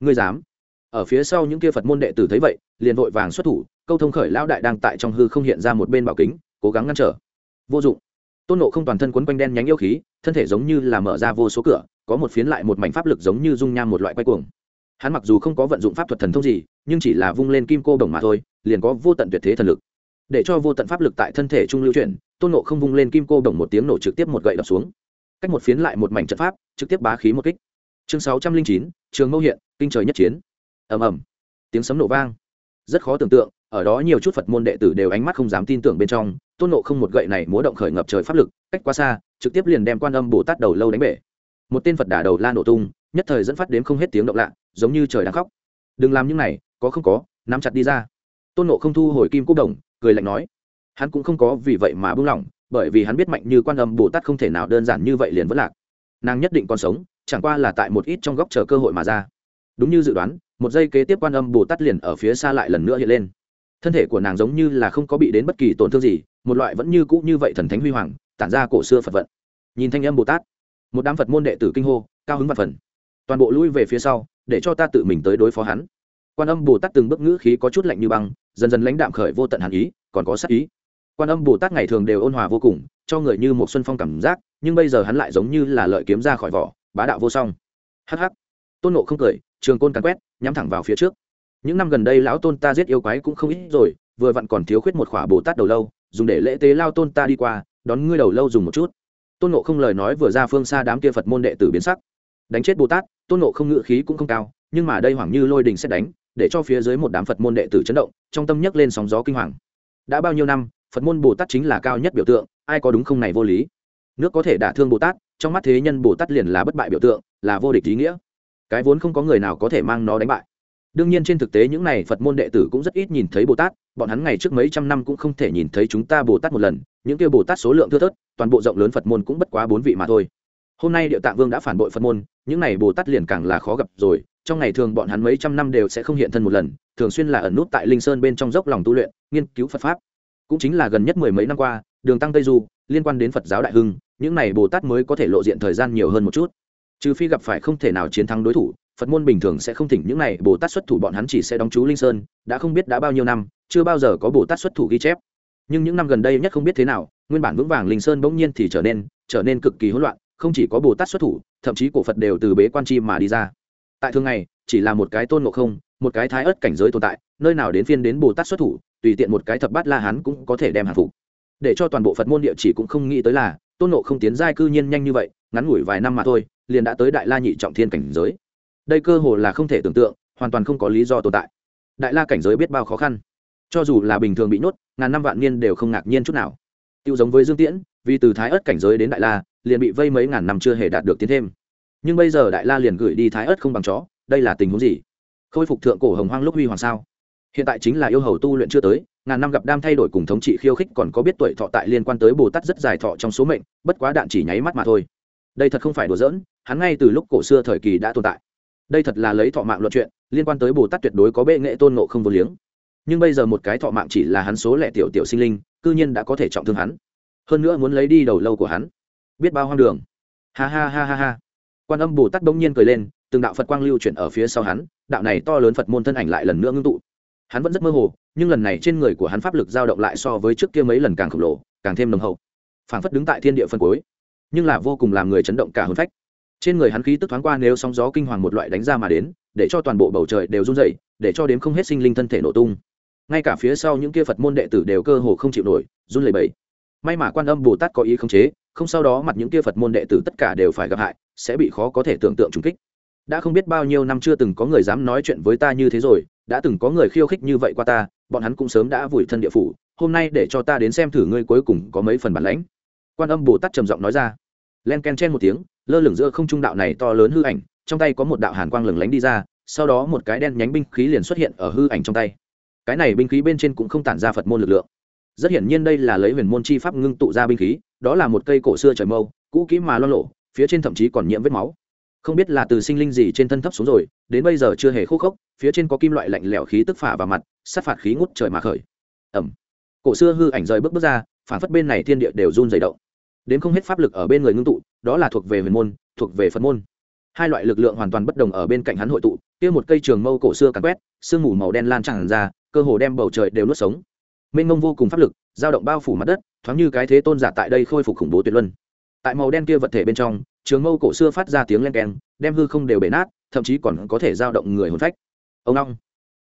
Ngươi dám? Ở phía sau những kia phật môn đệ tử thấy vậy, liền vội vàng xuất thủ, câu thông khởi lão đại đang tại trong hư không hiện ra một bên bảo kính, cố gắng ngăn trở. Vô dụng. Tôn nộ không toàn thân quấn quanh đen nhánh yêu khí, thân thể giống như là mở ra vô số cửa, có một phiến lại một mảnh pháp lực giống như dung nham một loại quay cuồng. Hắn mặc dù không có vận dụng pháp thuật thần thông gì, nhưng chỉ là vung lên kim cô đồng mà thôi, liền có vô tận tuyệt thế thần lực. Để cho vô tận pháp lực tại thân thể trung lưu chuyển, tôn nộ không vung lên kim cô đồng một tiếng nổ trực tiếp một gậy đập xuống cách một phiến lại một mảnh trận pháp, trực tiếp bá khí một kích. Chương sáu trăm linh chín, trường mâu hiện, kinh trời nhất chiến. Ầm ầm. Tiếng sấm nổ vang. Rất khó tưởng tượng, ở đó nhiều chút phật môn đệ tử đều ánh mắt không dám tin tưởng bên trong, tôn nộ không một gậy này múa động khởi ngập trời pháp lực, cách quá xa, trực tiếp liền đem quan âm bồ tát đầu lâu đánh bể. Một tên phật đả đầu la nổ tung, nhất thời dẫn phát đến không hết tiếng động lạ, giống như trời đang khóc. Đừng làm những này, có không có, nắm chặt đi ra. Tôn nộ không thu hồi kim cúc đồng, cười lạnh nói. Hắn cũng không có vì vậy mà buông lỏng bởi vì hắn biết mạnh như quan âm bồ tát không thể nào đơn giản như vậy liền vất lạc. Nàng nhất định còn sống, chẳng qua là tại một ít trong góc chờ cơ hội mà ra. Đúng như dự đoán, một giây kế tiếp quan âm bồ tát liền ở phía xa lại lần nữa hiện lên. Thân thể của nàng giống như là không có bị đến bất kỳ tổn thương gì, một loại vẫn như cũ như vậy thần thánh huy hoàng, tản ra cổ xưa phật vận. Nhìn thanh âm bồ tát, một đám phật môn đệ tử kinh hô, cao hứng và phần. Toàn bộ lui về phía sau, để cho ta tự mình tới đối phó hắn. Quan âm bồ tát từng bước ngữ khí có chút lạnh như băng, dần dần lãnh đạm khởi vô tận hàn ý, còn có sắc ý quan âm bồ tát ngày thường đều ôn hòa vô cùng, cho người như một xuân phong cảm giác, nhưng bây giờ hắn lại giống như là lợi kiếm ra khỏi vỏ, bá đạo vô song. Hh tôn nộ không cười, trường côn càn quét, nhắm thẳng vào phía trước. Những năm gần đây lão tôn ta giết yêu quái cũng không ít rồi, vừa vặn còn thiếu khuyết một khỏa bồ tát đầu lâu, dùng để lễ tế lao tôn ta đi qua, đón ngươi đầu lâu dùng một chút. Tôn nộ không lời nói vừa ra phương xa đám kia phật môn đệ tử biến sắc. Đánh chết bồ tát, tôn nộ không ngự khí cũng không cao, nhưng mà đây hoảng như lôi đình xét đánh, để cho phía dưới một đám phật môn đệ tử chấn động, trong tâm nhấc lên sóng gió kinh hoàng. Đã bao nhiêu năm phật môn bồ tát chính là cao nhất biểu tượng, ai có đúng không này vô lý? Nước có thể đả thương bồ tát, trong mắt thế nhân bồ tát liền là bất bại biểu tượng, là vô địch ý nghĩa. Cái vốn không có người nào có thể mang nó đánh bại. Đương nhiên trên thực tế những này phật môn đệ tử cũng rất ít nhìn thấy bồ tát, bọn hắn ngày trước mấy trăm năm cũng không thể nhìn thấy chúng ta bồ tát một lần, những kia bồ tát số lượng thưa thớt, toàn bộ rộng lớn phật môn cũng bất quá bốn vị mà thôi. Hôm nay địa tạng vương đã phản bội phật môn, những này bồ tát liền càng là khó gặp rồi, trong ngày thường bọn hắn mấy trăm năm đều sẽ không hiện thân một lần, thường xuyên là ẩn nút tại linh sơn bên trong dốc lòng tu luyện, nghiên cứu phật pháp cũng chính là gần nhất mười mấy năm qua, đường tăng tây du, liên quan đến phật giáo đại hưng, những này bồ tát mới có thể lộ diện thời gian nhiều hơn một chút. Trừ phi gặp phải không thể nào chiến thắng đối thủ, phật môn bình thường sẽ không thỉnh những này bồ tát xuất thủ bọn hắn chỉ sẽ đóng chú linh sơn, đã không biết đã bao nhiêu năm, chưa bao giờ có bồ tát xuất thủ ghi chép. Nhưng những năm gần đây nhất không biết thế nào, nguyên bản vững vàng linh sơn bỗng nhiên thì trở nên trở nên cực kỳ hỗn loạn, không chỉ có bồ tát xuất thủ, thậm chí cổ phật đều từ bế quan chi mà đi ra. Tại thường ngày, chỉ là một cái tôn ngộ không, một cái thái ớt cảnh giới tồn tại nơi nào đến phiên đến bồ tát xuất thủ, tùy tiện một cái thập bát la hán cũng có thể đem hạ phục. Để cho toàn bộ phật môn địa chỉ cũng không nghĩ tới là, tôn nộ không tiến giai cư nhiên nhanh như vậy, ngắn ngủi vài năm mà thôi, liền đã tới đại la nhị trọng thiên cảnh giới. Đây cơ hồ là không thể tưởng tượng, hoàn toàn không có lý do tồn tại. Đại la cảnh giới biết bao khó khăn. Cho dù là bình thường bị nhốt, ngàn năm vạn niên đều không ngạc nhiên chút nào. Tiêu giống với dương tiễn, vì từ thái ớt cảnh giới đến đại la, liền bị vây mấy ngàn năm chưa hề đạt được tiến thêm. Nhưng bây giờ đại la liền gửi đi thái ớt không bằng chó, đây là tình huống gì? Khôi phục thượng cổ hồng hoang lúc huy hoàng sao? Hiện tại chính là yêu hầu tu luyện chưa tới, ngàn năm gặp đam thay đổi cùng thống trị khiêu khích còn có biết tuổi thọ tại liên quan tới bồ tát rất dài thọ trong số mệnh, bất quá đạn chỉ nháy mắt mà thôi. Đây thật không phải đùa giỡn, hắn ngay từ lúc cổ xưa thời kỳ đã tồn tại. Đây thật là lấy thọ mạng luận chuyện, liên quan tới bồ tát tuyệt đối có bệ nghệ tôn nộ không vô liếng. Nhưng bây giờ một cái thọ mạng chỉ là hắn số lẻ tiểu tiểu sinh linh, cư nhiên đã có thể trọng thương hắn. Hơn nữa muốn lấy đi đầu lâu của hắn. Biết bao hoang đường. Ha ha ha ha ha. Quan âm bồ tát bỗng nhiên cười lên, từng đạo phật quang lưu chuyển ở phía sau hắn, đạo này to lớn phật môn thân ảnh lại lần nữa ngưng tụ hắn vẫn rất mơ hồ, nhưng lần này trên người của hắn pháp lực dao động lại so với trước kia mấy lần càng khổng lồ, càng thêm nồng hậu. Phảng phất đứng tại thiên địa phân cuối, nhưng là vô cùng làm người chấn động cả hôn phách. Trên người hắn khí tức thoáng qua nếu sóng gió kinh hoàng một loại đánh ra mà đến, để cho toàn bộ bầu trời đều run dậy để cho đếm không hết sinh linh thân thể nổ tung. Ngay cả phía sau những kia phật môn đệ tử đều cơ hồ không chịu nổi, run lẩy bẩy. May mà quan âm bồ tát có ý khống chế, không sau đó mặt những kia phật môn đệ tử tất cả đều phải gặp hại, sẽ bị khó có thể tưởng tượng trùng kích đã không biết bao nhiêu năm chưa từng có người dám nói chuyện với ta như thế rồi, đã từng có người khiêu khích như vậy qua ta, bọn hắn cũng sớm đã vùi thân địa phủ, hôm nay để cho ta đến xem thử ngươi cuối cùng có mấy phần bản lãnh. Quan âm bồ tát trầm giọng nói ra. Len ken chen một tiếng, lơ lửng giữa không trung đạo này to lớn hư ảnh, trong tay có một đạo hàn quang lửng lánh đi ra, sau đó một cái đen nhánh binh khí liền xuất hiện ở hư ảnh trong tay. Cái này binh khí bên trên cũng không tản ra phật môn lực lượng. Rất hiển nhiên đây là lấy huyền môn chi pháp ngưng tụ ra binh khí, đó là một cây cổ xưa trời mâu, cũ kỹ mà lo lộ phía trên thậm chí còn nhiễm vết máu không biết là từ sinh linh gì trên thân thấp xuống rồi, đến bây giờ chưa hề khô khốc, phía trên có kim loại lạnh lẽo khí tức phả vào mặt, sát phạt khí ngút trời mà khởi. Ẩm cổ xưa hư ảnh rời bước bước ra phản phất bên này thiên địa đều run dày động. Đến không hết pháp lực ở bên người ngưng tụ, đó là thuộc về huyền môn, thuộc về phật môn. Hai loại lực lượng hoàn toàn bất đồng ở bên cạnh hắn hội tụ, kia một cây trường mâu cổ xưa càn quét, sương mù màu đen lan tràn ra, cơ hồ đem bầu trời đều nuốt sống. Mênh mông vô cùng pháp lực, dao động bao phủ mặt đất, thoáng như cái thế tôn giả tại đây khôi phục khủng bố tuyệt luân tại màu đen kia vật thể bên trong, trường mâu cổ xưa phát ra tiếng len keng, đem hư không đều bể nát, thậm chí còn có thể dao động người hồn phách. Ông long.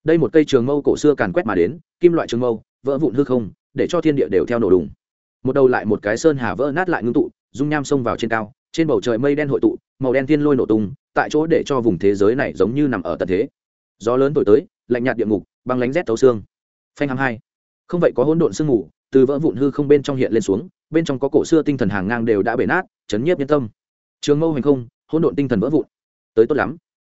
Đây một cây trường mâu cổ xưa càn quét mà đến, kim loại trường mâu, vỡ vụn hư không, để cho thiên địa đều theo nổ đùng. Một đầu lại một cái sơn hà vỡ nát lại ngưng tụ, dung nham xông vào trên cao, trên bầu trời mây đen hội tụ, màu đen thiên lôi nổ tung, tại chỗ để cho vùng thế giới này giống như nằm ở tận thế. Gió lớn thổi tới, lạnh nhạt địa ngục, băng lánh rét thấu xương. Phanh hăm hai. Không vậy có hỗn độn sương mù từ vỡ vụn hư không bên trong hiện lên xuống, bên trong có cổ xưa tinh thần hàng ngang đều đã bể nát, chấn nhiếp nhân tâm. Trường mâu hành không, hỗn độn tinh thần vỡ vụn. Tới tốt lắm.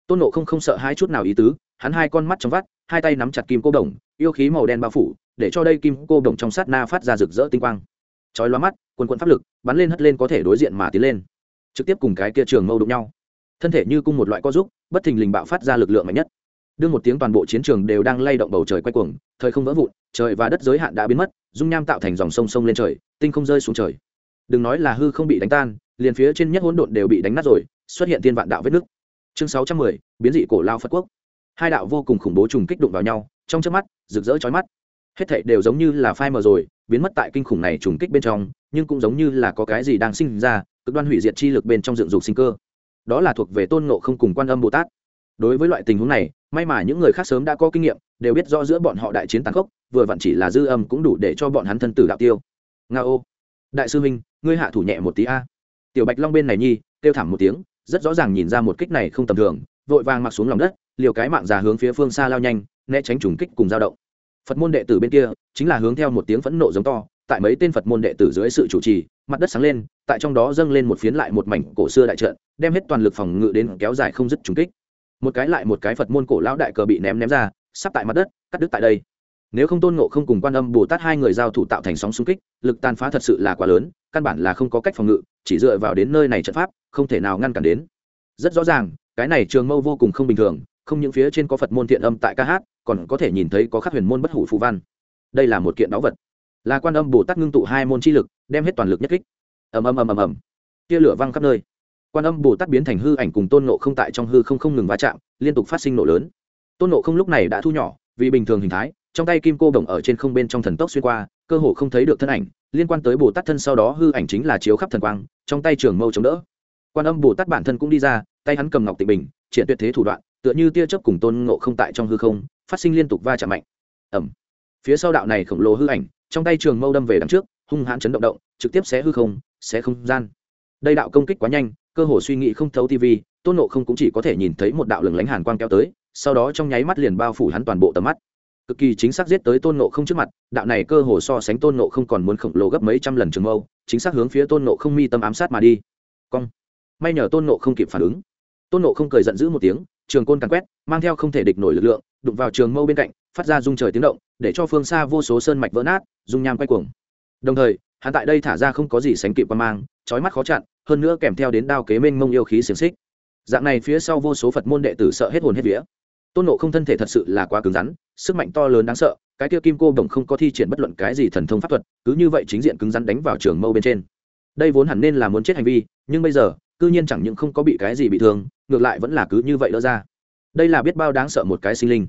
Tôn nộ không không sợ hai chút nào ý tứ, hắn hai con mắt trong vắt, hai tay nắm chặt kim cô đồng, yêu khí màu đen bao phủ, để cho đây kim cô đồng trong sát na phát ra rực rỡ tinh quang. Chói loa mắt, quần quận pháp lực, bắn lên hất lên có thể đối diện mà tiến lên. Trực tiếp cùng cái kia trường mâu đụng nhau. Thân thể như cung một loại co giúp bất thình lình bạo phát ra lực lượng mạnh nhất đương một tiếng toàn bộ chiến trường đều đang lay động bầu trời quay cuồng, thời không vỡ vụn, trời và đất giới hạn đã biến mất, dung nham tạo thành dòng sông sông lên trời, tinh không rơi xuống trời. Đừng nói là hư không bị đánh tan, liền phía trên nhất hỗn độn đều bị đánh nát rồi, xuất hiện tiên vạn đạo vết nước chương sáu trăm mười, biến dị cổ lao phật quốc. Hai đạo vô cùng khủng bố trùng kích đụng vào nhau, trong trước mắt, rực rỡ chói mắt. Hết thảy đều giống như là phai mờ rồi, biến mất tại kinh khủng này trùng kích bên trong, nhưng cũng giống như là có cái gì đang sinh ra, cực đoan hủy diệt chi lực bên trong dựng dục sinh cơ. Đó là thuộc về tôn ngộ không cùng quan âm bồ tát đối với loại tình huống này, may mà những người khác sớm đã có kinh nghiệm, đều biết rõ giữa bọn họ đại chiến tàn khốc, vừa vặn chỉ là dư âm cũng đủ để cho bọn hắn thân tử đạo tiêu. Nga ô. Đại sư huynh ngươi hạ thủ nhẹ một tí a. Tiểu bạch long bên này nhi, kêu thảm một tiếng, rất rõ ràng nhìn ra một kích này không tầm thường, vội vàng mặc xuống lòng đất, liều cái mạng già hướng phía phương xa lao nhanh, né tránh trùng kích cùng dao động. Phật môn đệ tử bên kia, chính là hướng theo một tiếng phẫn nộ giống to, tại mấy tên phật môn đệ tử dưới sự chủ trì, mặt đất sáng lên, tại trong đó dâng lên một phiến lại một mảnh cổ xưa đại trận, đem hết toàn lực phòng ngự đến kéo dài không dứt trùng kích một cái lại một cái phật môn cổ lão đại cờ bị ném ném ra, sắp tại mặt đất, cắt đứt tại đây. Nếu không tôn ngộ không cùng quan âm bồ tát hai người giao thủ tạo thành sóng xung kích, lực tàn phá thật sự là quá lớn, căn bản là không có cách phòng ngự, chỉ dựa vào đến nơi này trận pháp, không thể nào ngăn cản đến. Rất rõ ràng, cái này trường mâu vô cùng không bình thường, không những phía trên có phật môn thiện âm tại ca hát, còn có thể nhìn thấy có khắc huyền môn bất hủ phù văn. Đây là một kiện đáo vật. Là quan âm bồ tát ngưng tụ hai môn chi lực, đem hết toàn lực nhất kích. Ầm ầm ầm ầm ầm. Tia lửa văng khắp nơi quan âm bồ tát biến thành hư ảnh cùng tôn nộ không tại trong hư không không ngừng va chạm, liên tục phát sinh nổ lớn. Tôn nộ không lúc này đã thu nhỏ, vì bình thường hình thái, trong tay kim cô đồng ở trên không bên trong thần tốc xuyên qua, cơ hồ không thấy được thân ảnh, liên quan tới bồ tát thân sau đó hư ảnh chính là chiếu khắp thần quang, trong tay trường mâu chống đỡ. Quan âm bồ tát bản thân cũng đi ra, tay hắn cầm ngọc tịnh bình, triển tuyệt thế thủ đoạn, tựa như tia chớp cùng tôn ngộ không tại trong hư không, phát sinh liên tục va chạm mạnh. Ẩm phía sau đạo này khổng lồ hư ảnh, trong tay trường mâu đâm về đằng trước, hung hãn chấn động động, trực tiếp xé hư không, xé không gian. Đây đạo công kích quá nhanh cơ hồ suy nghĩ không thấu tv tôn nộ không cũng chỉ có thể nhìn thấy một đạo lừng lánh hàn quang kéo tới, sau đó trong nháy mắt liền bao phủ hắn toàn bộ tầm mắt. Cực kỳ chính xác giết tới tôn nộ không trước mặt, đạo này cơ hồ so sánh tôn nộ không còn muốn khổng lồ gấp mấy trăm lần trường mâu, chính xác hướng phía tôn nộ không mi tâm ám sát mà đi. Cong. May nhờ tôn nộ không kịp phản ứng. Tôn nộ không cười giận dữ một tiếng, trường côn càng quét, mang theo không thể địch nổi lực lượng, đụng vào trường mâu bên cạnh, phát ra rung trời tiếng động, để cho phương xa vô số sơn mạch vỡ nát, dung nham quay cuồng. Đồng thời, hắn tại đây thả ra không có gì sánh kịp qua mang trói mắt khó chặn hơn nữa kèm theo đến đao kế mênh mông yêu khí xiềng xích. Dạng này phía sau vô số phật môn đệ tử sợ hết hồn hết vía. Tôn nộ không thân thể thật sự là quá cứng rắn, sức mạnh to lớn đáng sợ, cái kia kim cô đồng không có thi triển bất luận cái gì thần thông pháp thuật, cứ như vậy chính diện cứng rắn đánh vào trường mâu bên trên. Đây vốn hẳn nên là muốn chết hành vi, nhưng bây giờ, cư nhiên chẳng những không có bị cái gì bị thương, ngược lại vẫn là cứ như vậy đỡ ra. Đây là biết bao đáng sợ một cái sinh linh.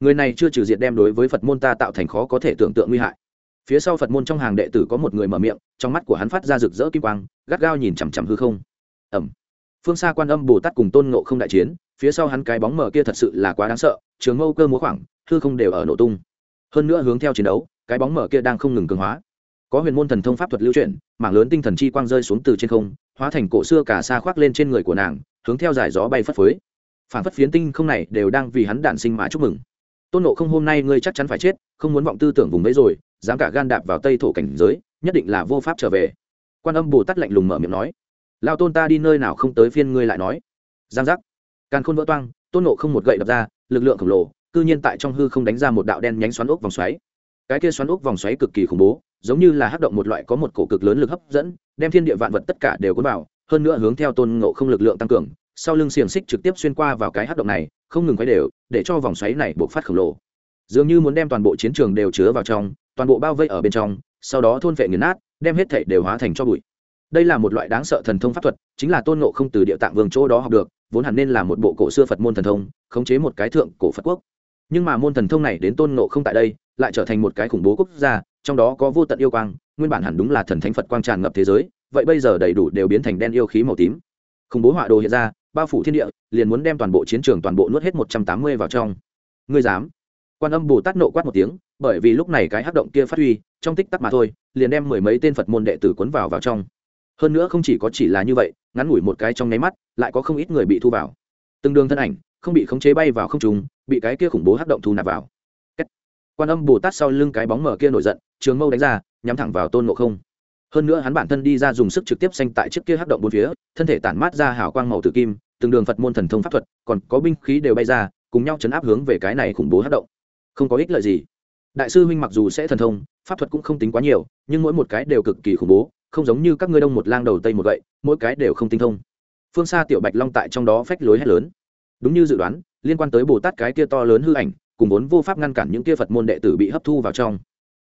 Người này chưa trừ diện đem đối với phật môn ta tạo thành khó có thể tưởng tượng nguy hại phía sau phật môn trong hàng đệ tử có một người mở miệng, trong mắt của hắn phát ra rực rỡ kim quang, gắt gao nhìn chằm chằm hư không. Ẩm. Phương xa quan âm bồ tát cùng tôn ngộ không đại chiến, phía sau hắn cái bóng mở kia thật sự là quá đáng sợ, trường mâu cơ múa khoảng, hư không đều ở nổ tung. Hơn nữa hướng theo chiến đấu, cái bóng mở kia đang không ngừng cường hóa. Có huyền môn thần thông pháp thuật lưu chuyển mảng lớn tinh thần chi quang rơi xuống từ trên không, hóa thành cổ xưa cả xa khoác lên trên người của nàng, hướng theo giải gió bay phất phới. Phản phất phiến tinh không này đều đang vì hắn đản sinh mà chúc mừng. Tôn nộ không hôm nay ngươi chắc chắn phải chết, không muốn vọng tư tưởng vùng đấy rồi dám cả gan đạp vào tây thổ cảnh giới, nhất định là vô pháp trở về. Quan âm bồ tát lạnh lùng mở miệng nói lao tôn ta đi nơi nào không tới phiên ngươi lại nói. Giang giác. Càn khôn vỡ toang, tôn nộ không một gậy đập ra, lực lượng khổng lồ, cư nhiên tại trong hư không đánh ra một đạo đen nhánh xoắn ốc vòng xoáy. Cái kia xoắn ốc vòng xoáy cực kỳ khủng bố, giống như là hắc động một loại có một cổ cực lớn lực hấp dẫn, đem thiên địa vạn vật tất cả đều cuốn vào, hơn nữa hướng theo tôn ngộ không lực lượng tăng cường, sau lưng xiềng xích trực tiếp xuyên qua vào cái hắc động này, không ngừng quay đều, để cho vòng xoáy này buộc phát khổng lồ dường như muốn đem toàn bộ chiến trường đều chứa vào trong, toàn bộ bao vây ở bên trong, sau đó thôn vệ nghiền nát, đem hết thảy đều hóa thành cho bụi. Đây là một loại đáng sợ thần thông pháp thuật, chính là tôn ngộ không từ địa tạng vương chỗ đó học được, vốn hẳn nên là một bộ cổ xưa phật môn thần thông, khống chế một cái thượng cổ phật quốc. Nhưng mà môn thần thông này đến tôn ngộ không tại đây, lại trở thành một cái khủng bố quốc gia, trong đó có vô tận yêu quang, nguyên bản hẳn đúng là thần thánh phật quang tràn ngập thế giới, vậy bây giờ đầy đủ đều biến thành đen yêu khí màu tím. Khủng bố họa đồ hiện ra, bao phủ thiên địa, liền muốn đem toàn bộ chiến trường toàn bộ nuốt hết một trăm tám mươi vào trong. Ngươi dám? Quan âm bồ tát nộ quát một tiếng, bởi vì lúc này cái hắc động kia phát huy, trong tích tắc mà thôi, liền đem mười mấy tên phật môn đệ tử cuốn vào vào trong. Hơn nữa không chỉ có chỉ là như vậy, ngắn ngủi một cái trong nháy mắt, lại có không ít người bị thu vào. Từng đường thân ảnh, không bị khống chế bay vào không trùng bị cái kia khủng bố hắc động thu nạp vào. Quan âm bồ tát sau lưng cái bóng mở kia nổi giận, trường mâu đánh ra, nhắm thẳng vào tôn ngộ không. Hơn nữa hắn bản thân đi ra dùng sức trực tiếp xanh tại chiếc kia hắc động bốn phía, thân thể tản mát ra hào quang màu tử kim, từng đường phật môn thần thông pháp thuật, còn có binh khí đều bay ra, cùng nhau chấn áp hướng về cái này khủng bố hắc động không có ích lợi gì. Đại sư huynh mặc dù sẽ thần thông pháp thuật cũng không tính quá nhiều nhưng mỗi một cái đều cực kỳ khủng bố không giống như các ngươi đông một lang đầu tây một vậy, mỗi cái đều không tinh thông. Phương xa tiểu bạch long tại trong đó phách lối hét lớn. Đúng như dự đoán liên quan tới bồ tát cái kia to lớn hư ảnh cùng vốn vô pháp ngăn cản những kia phật môn đệ tử bị hấp thu vào trong.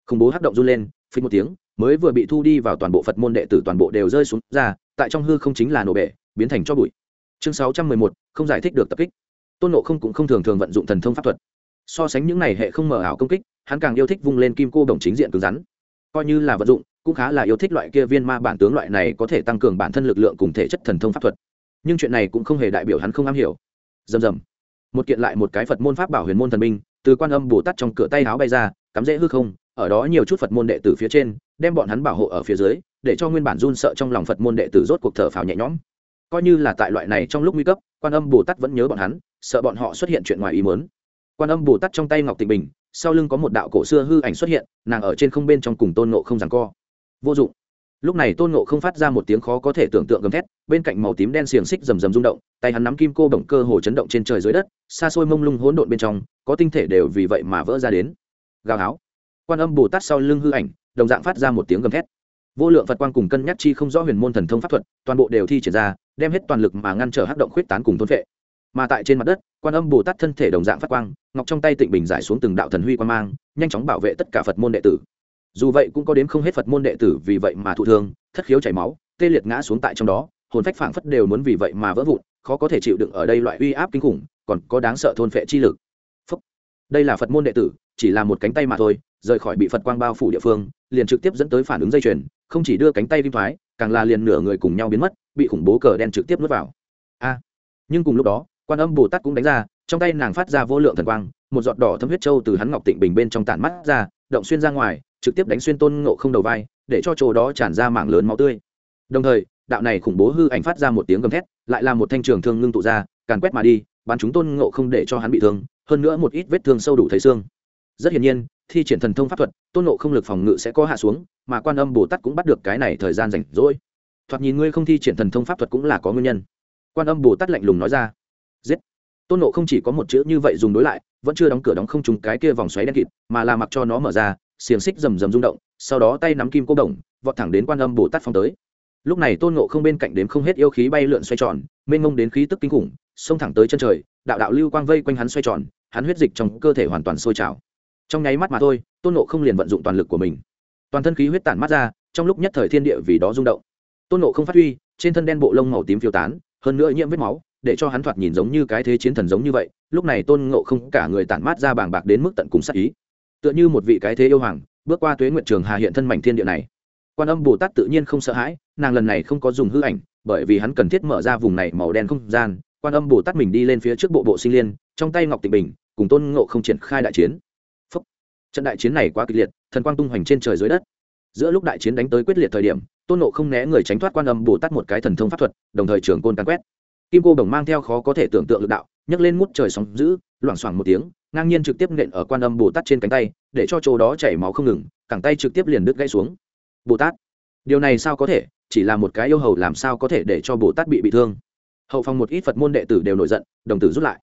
Khủng bố hắc động run lên phí một tiếng mới vừa bị thu đi vào toàn bộ phật môn đệ tử toàn bộ đều rơi xuống ra tại trong hư không chính là nổ bể biến thành cho bụi. Chương sáu trăm mười một không giải thích được tập kích. Tôn nộ không cũng không thường thường vận dụng thần thông pháp thuật so sánh những này hệ không mở ảo công kích, hắn càng yêu thích vung lên kim cô đồng chính diện cứng rắn. Coi như là vật dụng, cũng khá là yêu thích loại kia viên ma bản tướng loại này có thể tăng cường bản thân lực lượng cùng thể chất thần thông pháp thuật. Nhưng chuyện này cũng không hề đại biểu hắn không am hiểu. Dầm dầm một kiện lại một cái phật môn pháp bảo huyền môn thần minh, từ quan âm bồ tát trong cửa tay áo bay ra, cắm dễ hư không, ở đó nhiều chút phật môn đệ tử phía trên, đem bọn hắn bảo hộ ở phía dưới, để cho nguyên bản run sợ trong lòng phật môn đệ tử rốt cuộc thở phào nhẹ nhõm. Coi như là tại loại này trong lúc nguy cấp, quan âm bồ tát vẫn nhớ bọn hắn, sợ bọn họ xuất hiện chuyện ngoài ý muốn quan âm bồ tát trong tay ngọc tịnh bình, sau lưng có một đạo cổ xưa hư ảnh xuất hiện, nàng ở trên không bên trong cùng tôn nộ không rằng co. Vô dụng. Lúc này tôn nộ không phát ra một tiếng khó có thể tưởng tượng gầm thét, bên cạnh màu tím đen xiềng xích rầm rầm rung động, tay hắn nắm kim cô bổng cơ hồ chấn động trên trời dưới đất, xa xôi mông lung hỗn độn bên trong, có tinh thể đều vì vậy mà vỡ ra đến. Gào háo. Quan âm bồ tát sau lưng hư ảnh, đồng dạng phát ra một tiếng gầm thét. Vô lượng phật quan cùng cân nhắc chi không rõ huyền môn thần thông pháp thuật, toàn bộ đều thi triển ra, đem hết toàn lực mà ngăn trở hắc động khuyết tán cùng thôn vệ mà tại trên mặt đất, quan âm bồ tát thân thể đồng dạng phát quang, ngọc trong tay tịnh bình giải xuống từng đạo thần huy quan mang, nhanh chóng bảo vệ tất cả phật môn đệ tử. Dù vậy cũng có đến không hết phật môn đệ tử vì vậy mà thụ thương, thất khiếu chảy máu, tê liệt ngã xuống tại trong đó, hồn phách phảng phất đều muốn vì vậy mà vỡ vụn, khó có thể chịu đựng ở đây loại uy áp kinh khủng, còn có đáng sợ thôn phệ chi lực. Phúc. đây là phật môn đệ tử, chỉ là một cánh tay mà thôi, rời khỏi bị phật quang bao phủ địa phương, liền trực tiếp dẫn tới phản ứng dây chuyền, không chỉ đưa cánh tay kim thoái, càng là liền nửa người cùng nhau biến mất, bị khủng bố cờ đen trực tiếp nuốt vào. A. Nhưng cùng lúc đó quan âm bồ tát cũng đánh ra, trong tay nàng phát ra vô lượng thần quang, một giọt đỏ thâm huyết trâu từ hắn ngọc tịnh bình bên trong tản mắt ra, động xuyên ra ngoài, trực tiếp đánh xuyên tôn ngộ không đầu vai, để cho chỗ đó tràn ra mảng lớn máu tươi. Đồng thời, đạo này khủng bố hư ảnh phát ra một tiếng gầm thét, lại là một thanh trường thương ngưng tụ ra, càn quét mà đi, bắn chúng tôn ngộ không để cho hắn bị thương, hơn nữa một ít vết thương sâu đủ thấy xương. Rất hiển nhiên, thi triển thần thông pháp thuật, tôn ngộ không lực phòng ngự sẽ có hạ xuống, mà quan âm bồ tát cũng bắt được cái này thời gian rảnh rỗi. Thoạt nhìn ngươi không thi triển thần thông pháp thuật cũng là có nguyên nhân. Quan âm bồ tát lạnh lùng nói ra tôn nộ không chỉ có một chữ như vậy dùng đối lại, vẫn chưa đóng cửa đóng không trùng cái kia vòng xoáy đen kịt, mà là mặc cho nó mở ra, xiềng xích rầm rầm rung động, sau đó tay nắm kim cô đồng, vọt thẳng đến quan âm bồ tát phong tới. Lúc này tôn nộ không bên cạnh đếm không hết yêu khí bay lượn xoay tròn, mênh mông đến khí tức kinh khủng, xông thẳng tới chân trời, đạo đạo lưu quang vây quanh hắn xoay tròn, hắn huyết dịch trong cơ thể hoàn toàn sôi trào. Trong nháy mắt mà thôi, tôn nộ không liền vận dụng toàn lực của mình. Toàn thân khí huyết tản mắt ra, trong lúc nhất thời thiên địa vì đó rung động. Tôn nộ không phát huy, trên thân đen bộ lông màu tím phiêu tán, hơn nữa nhiễm vết máu để cho hắn thoạt nhìn giống như cái thế chiến thần giống như vậy, lúc này tôn ngộ không cả người tản mát ra bàng bạc đến mức tận cùng sắc ý. Tựa như một vị cái thế yêu hoàng, bước qua tuế nguyện trường hà hiện thân mảnh thiên địa này. Quan âm bồ tát tự nhiên không sợ hãi, nàng lần này không có dùng hư ảnh, bởi vì hắn cần thiết mở ra vùng này màu đen không gian. Quan âm bồ tát mình đi lên phía trước bộ bộ sinh liên, trong tay ngọc tịnh bình, cùng tôn ngộ không triển khai đại chiến. Phúc. trận đại chiến này quá kịch liệt, thần quang tung hoành trên trời dưới đất. Giữa lúc đại chiến đánh tới quyết liệt thời điểm, tôn ngộ không né người tránh thoát quan âm bồ tát một cái thần thông pháp thuật, đồng thời trường côn càn quét kim cô đồng mang theo khó có thể tưởng tượng lực đạo, nhấc lên mút trời sóng giữ loảng xoảng một tiếng, ngang nhiên trực tiếp nện ở quan âm bồ tát trên cánh tay, để cho chỗ đó chảy máu không ngừng, cẳng tay trực tiếp liền đứt gãy xuống. Bồ tát, điều này sao có thể? Chỉ là một cái yêu hầu làm sao có thể để cho bồ tát bị bị thương? Hậu phòng một ít phật môn đệ tử đều nổi giận, đồng tử rút lại.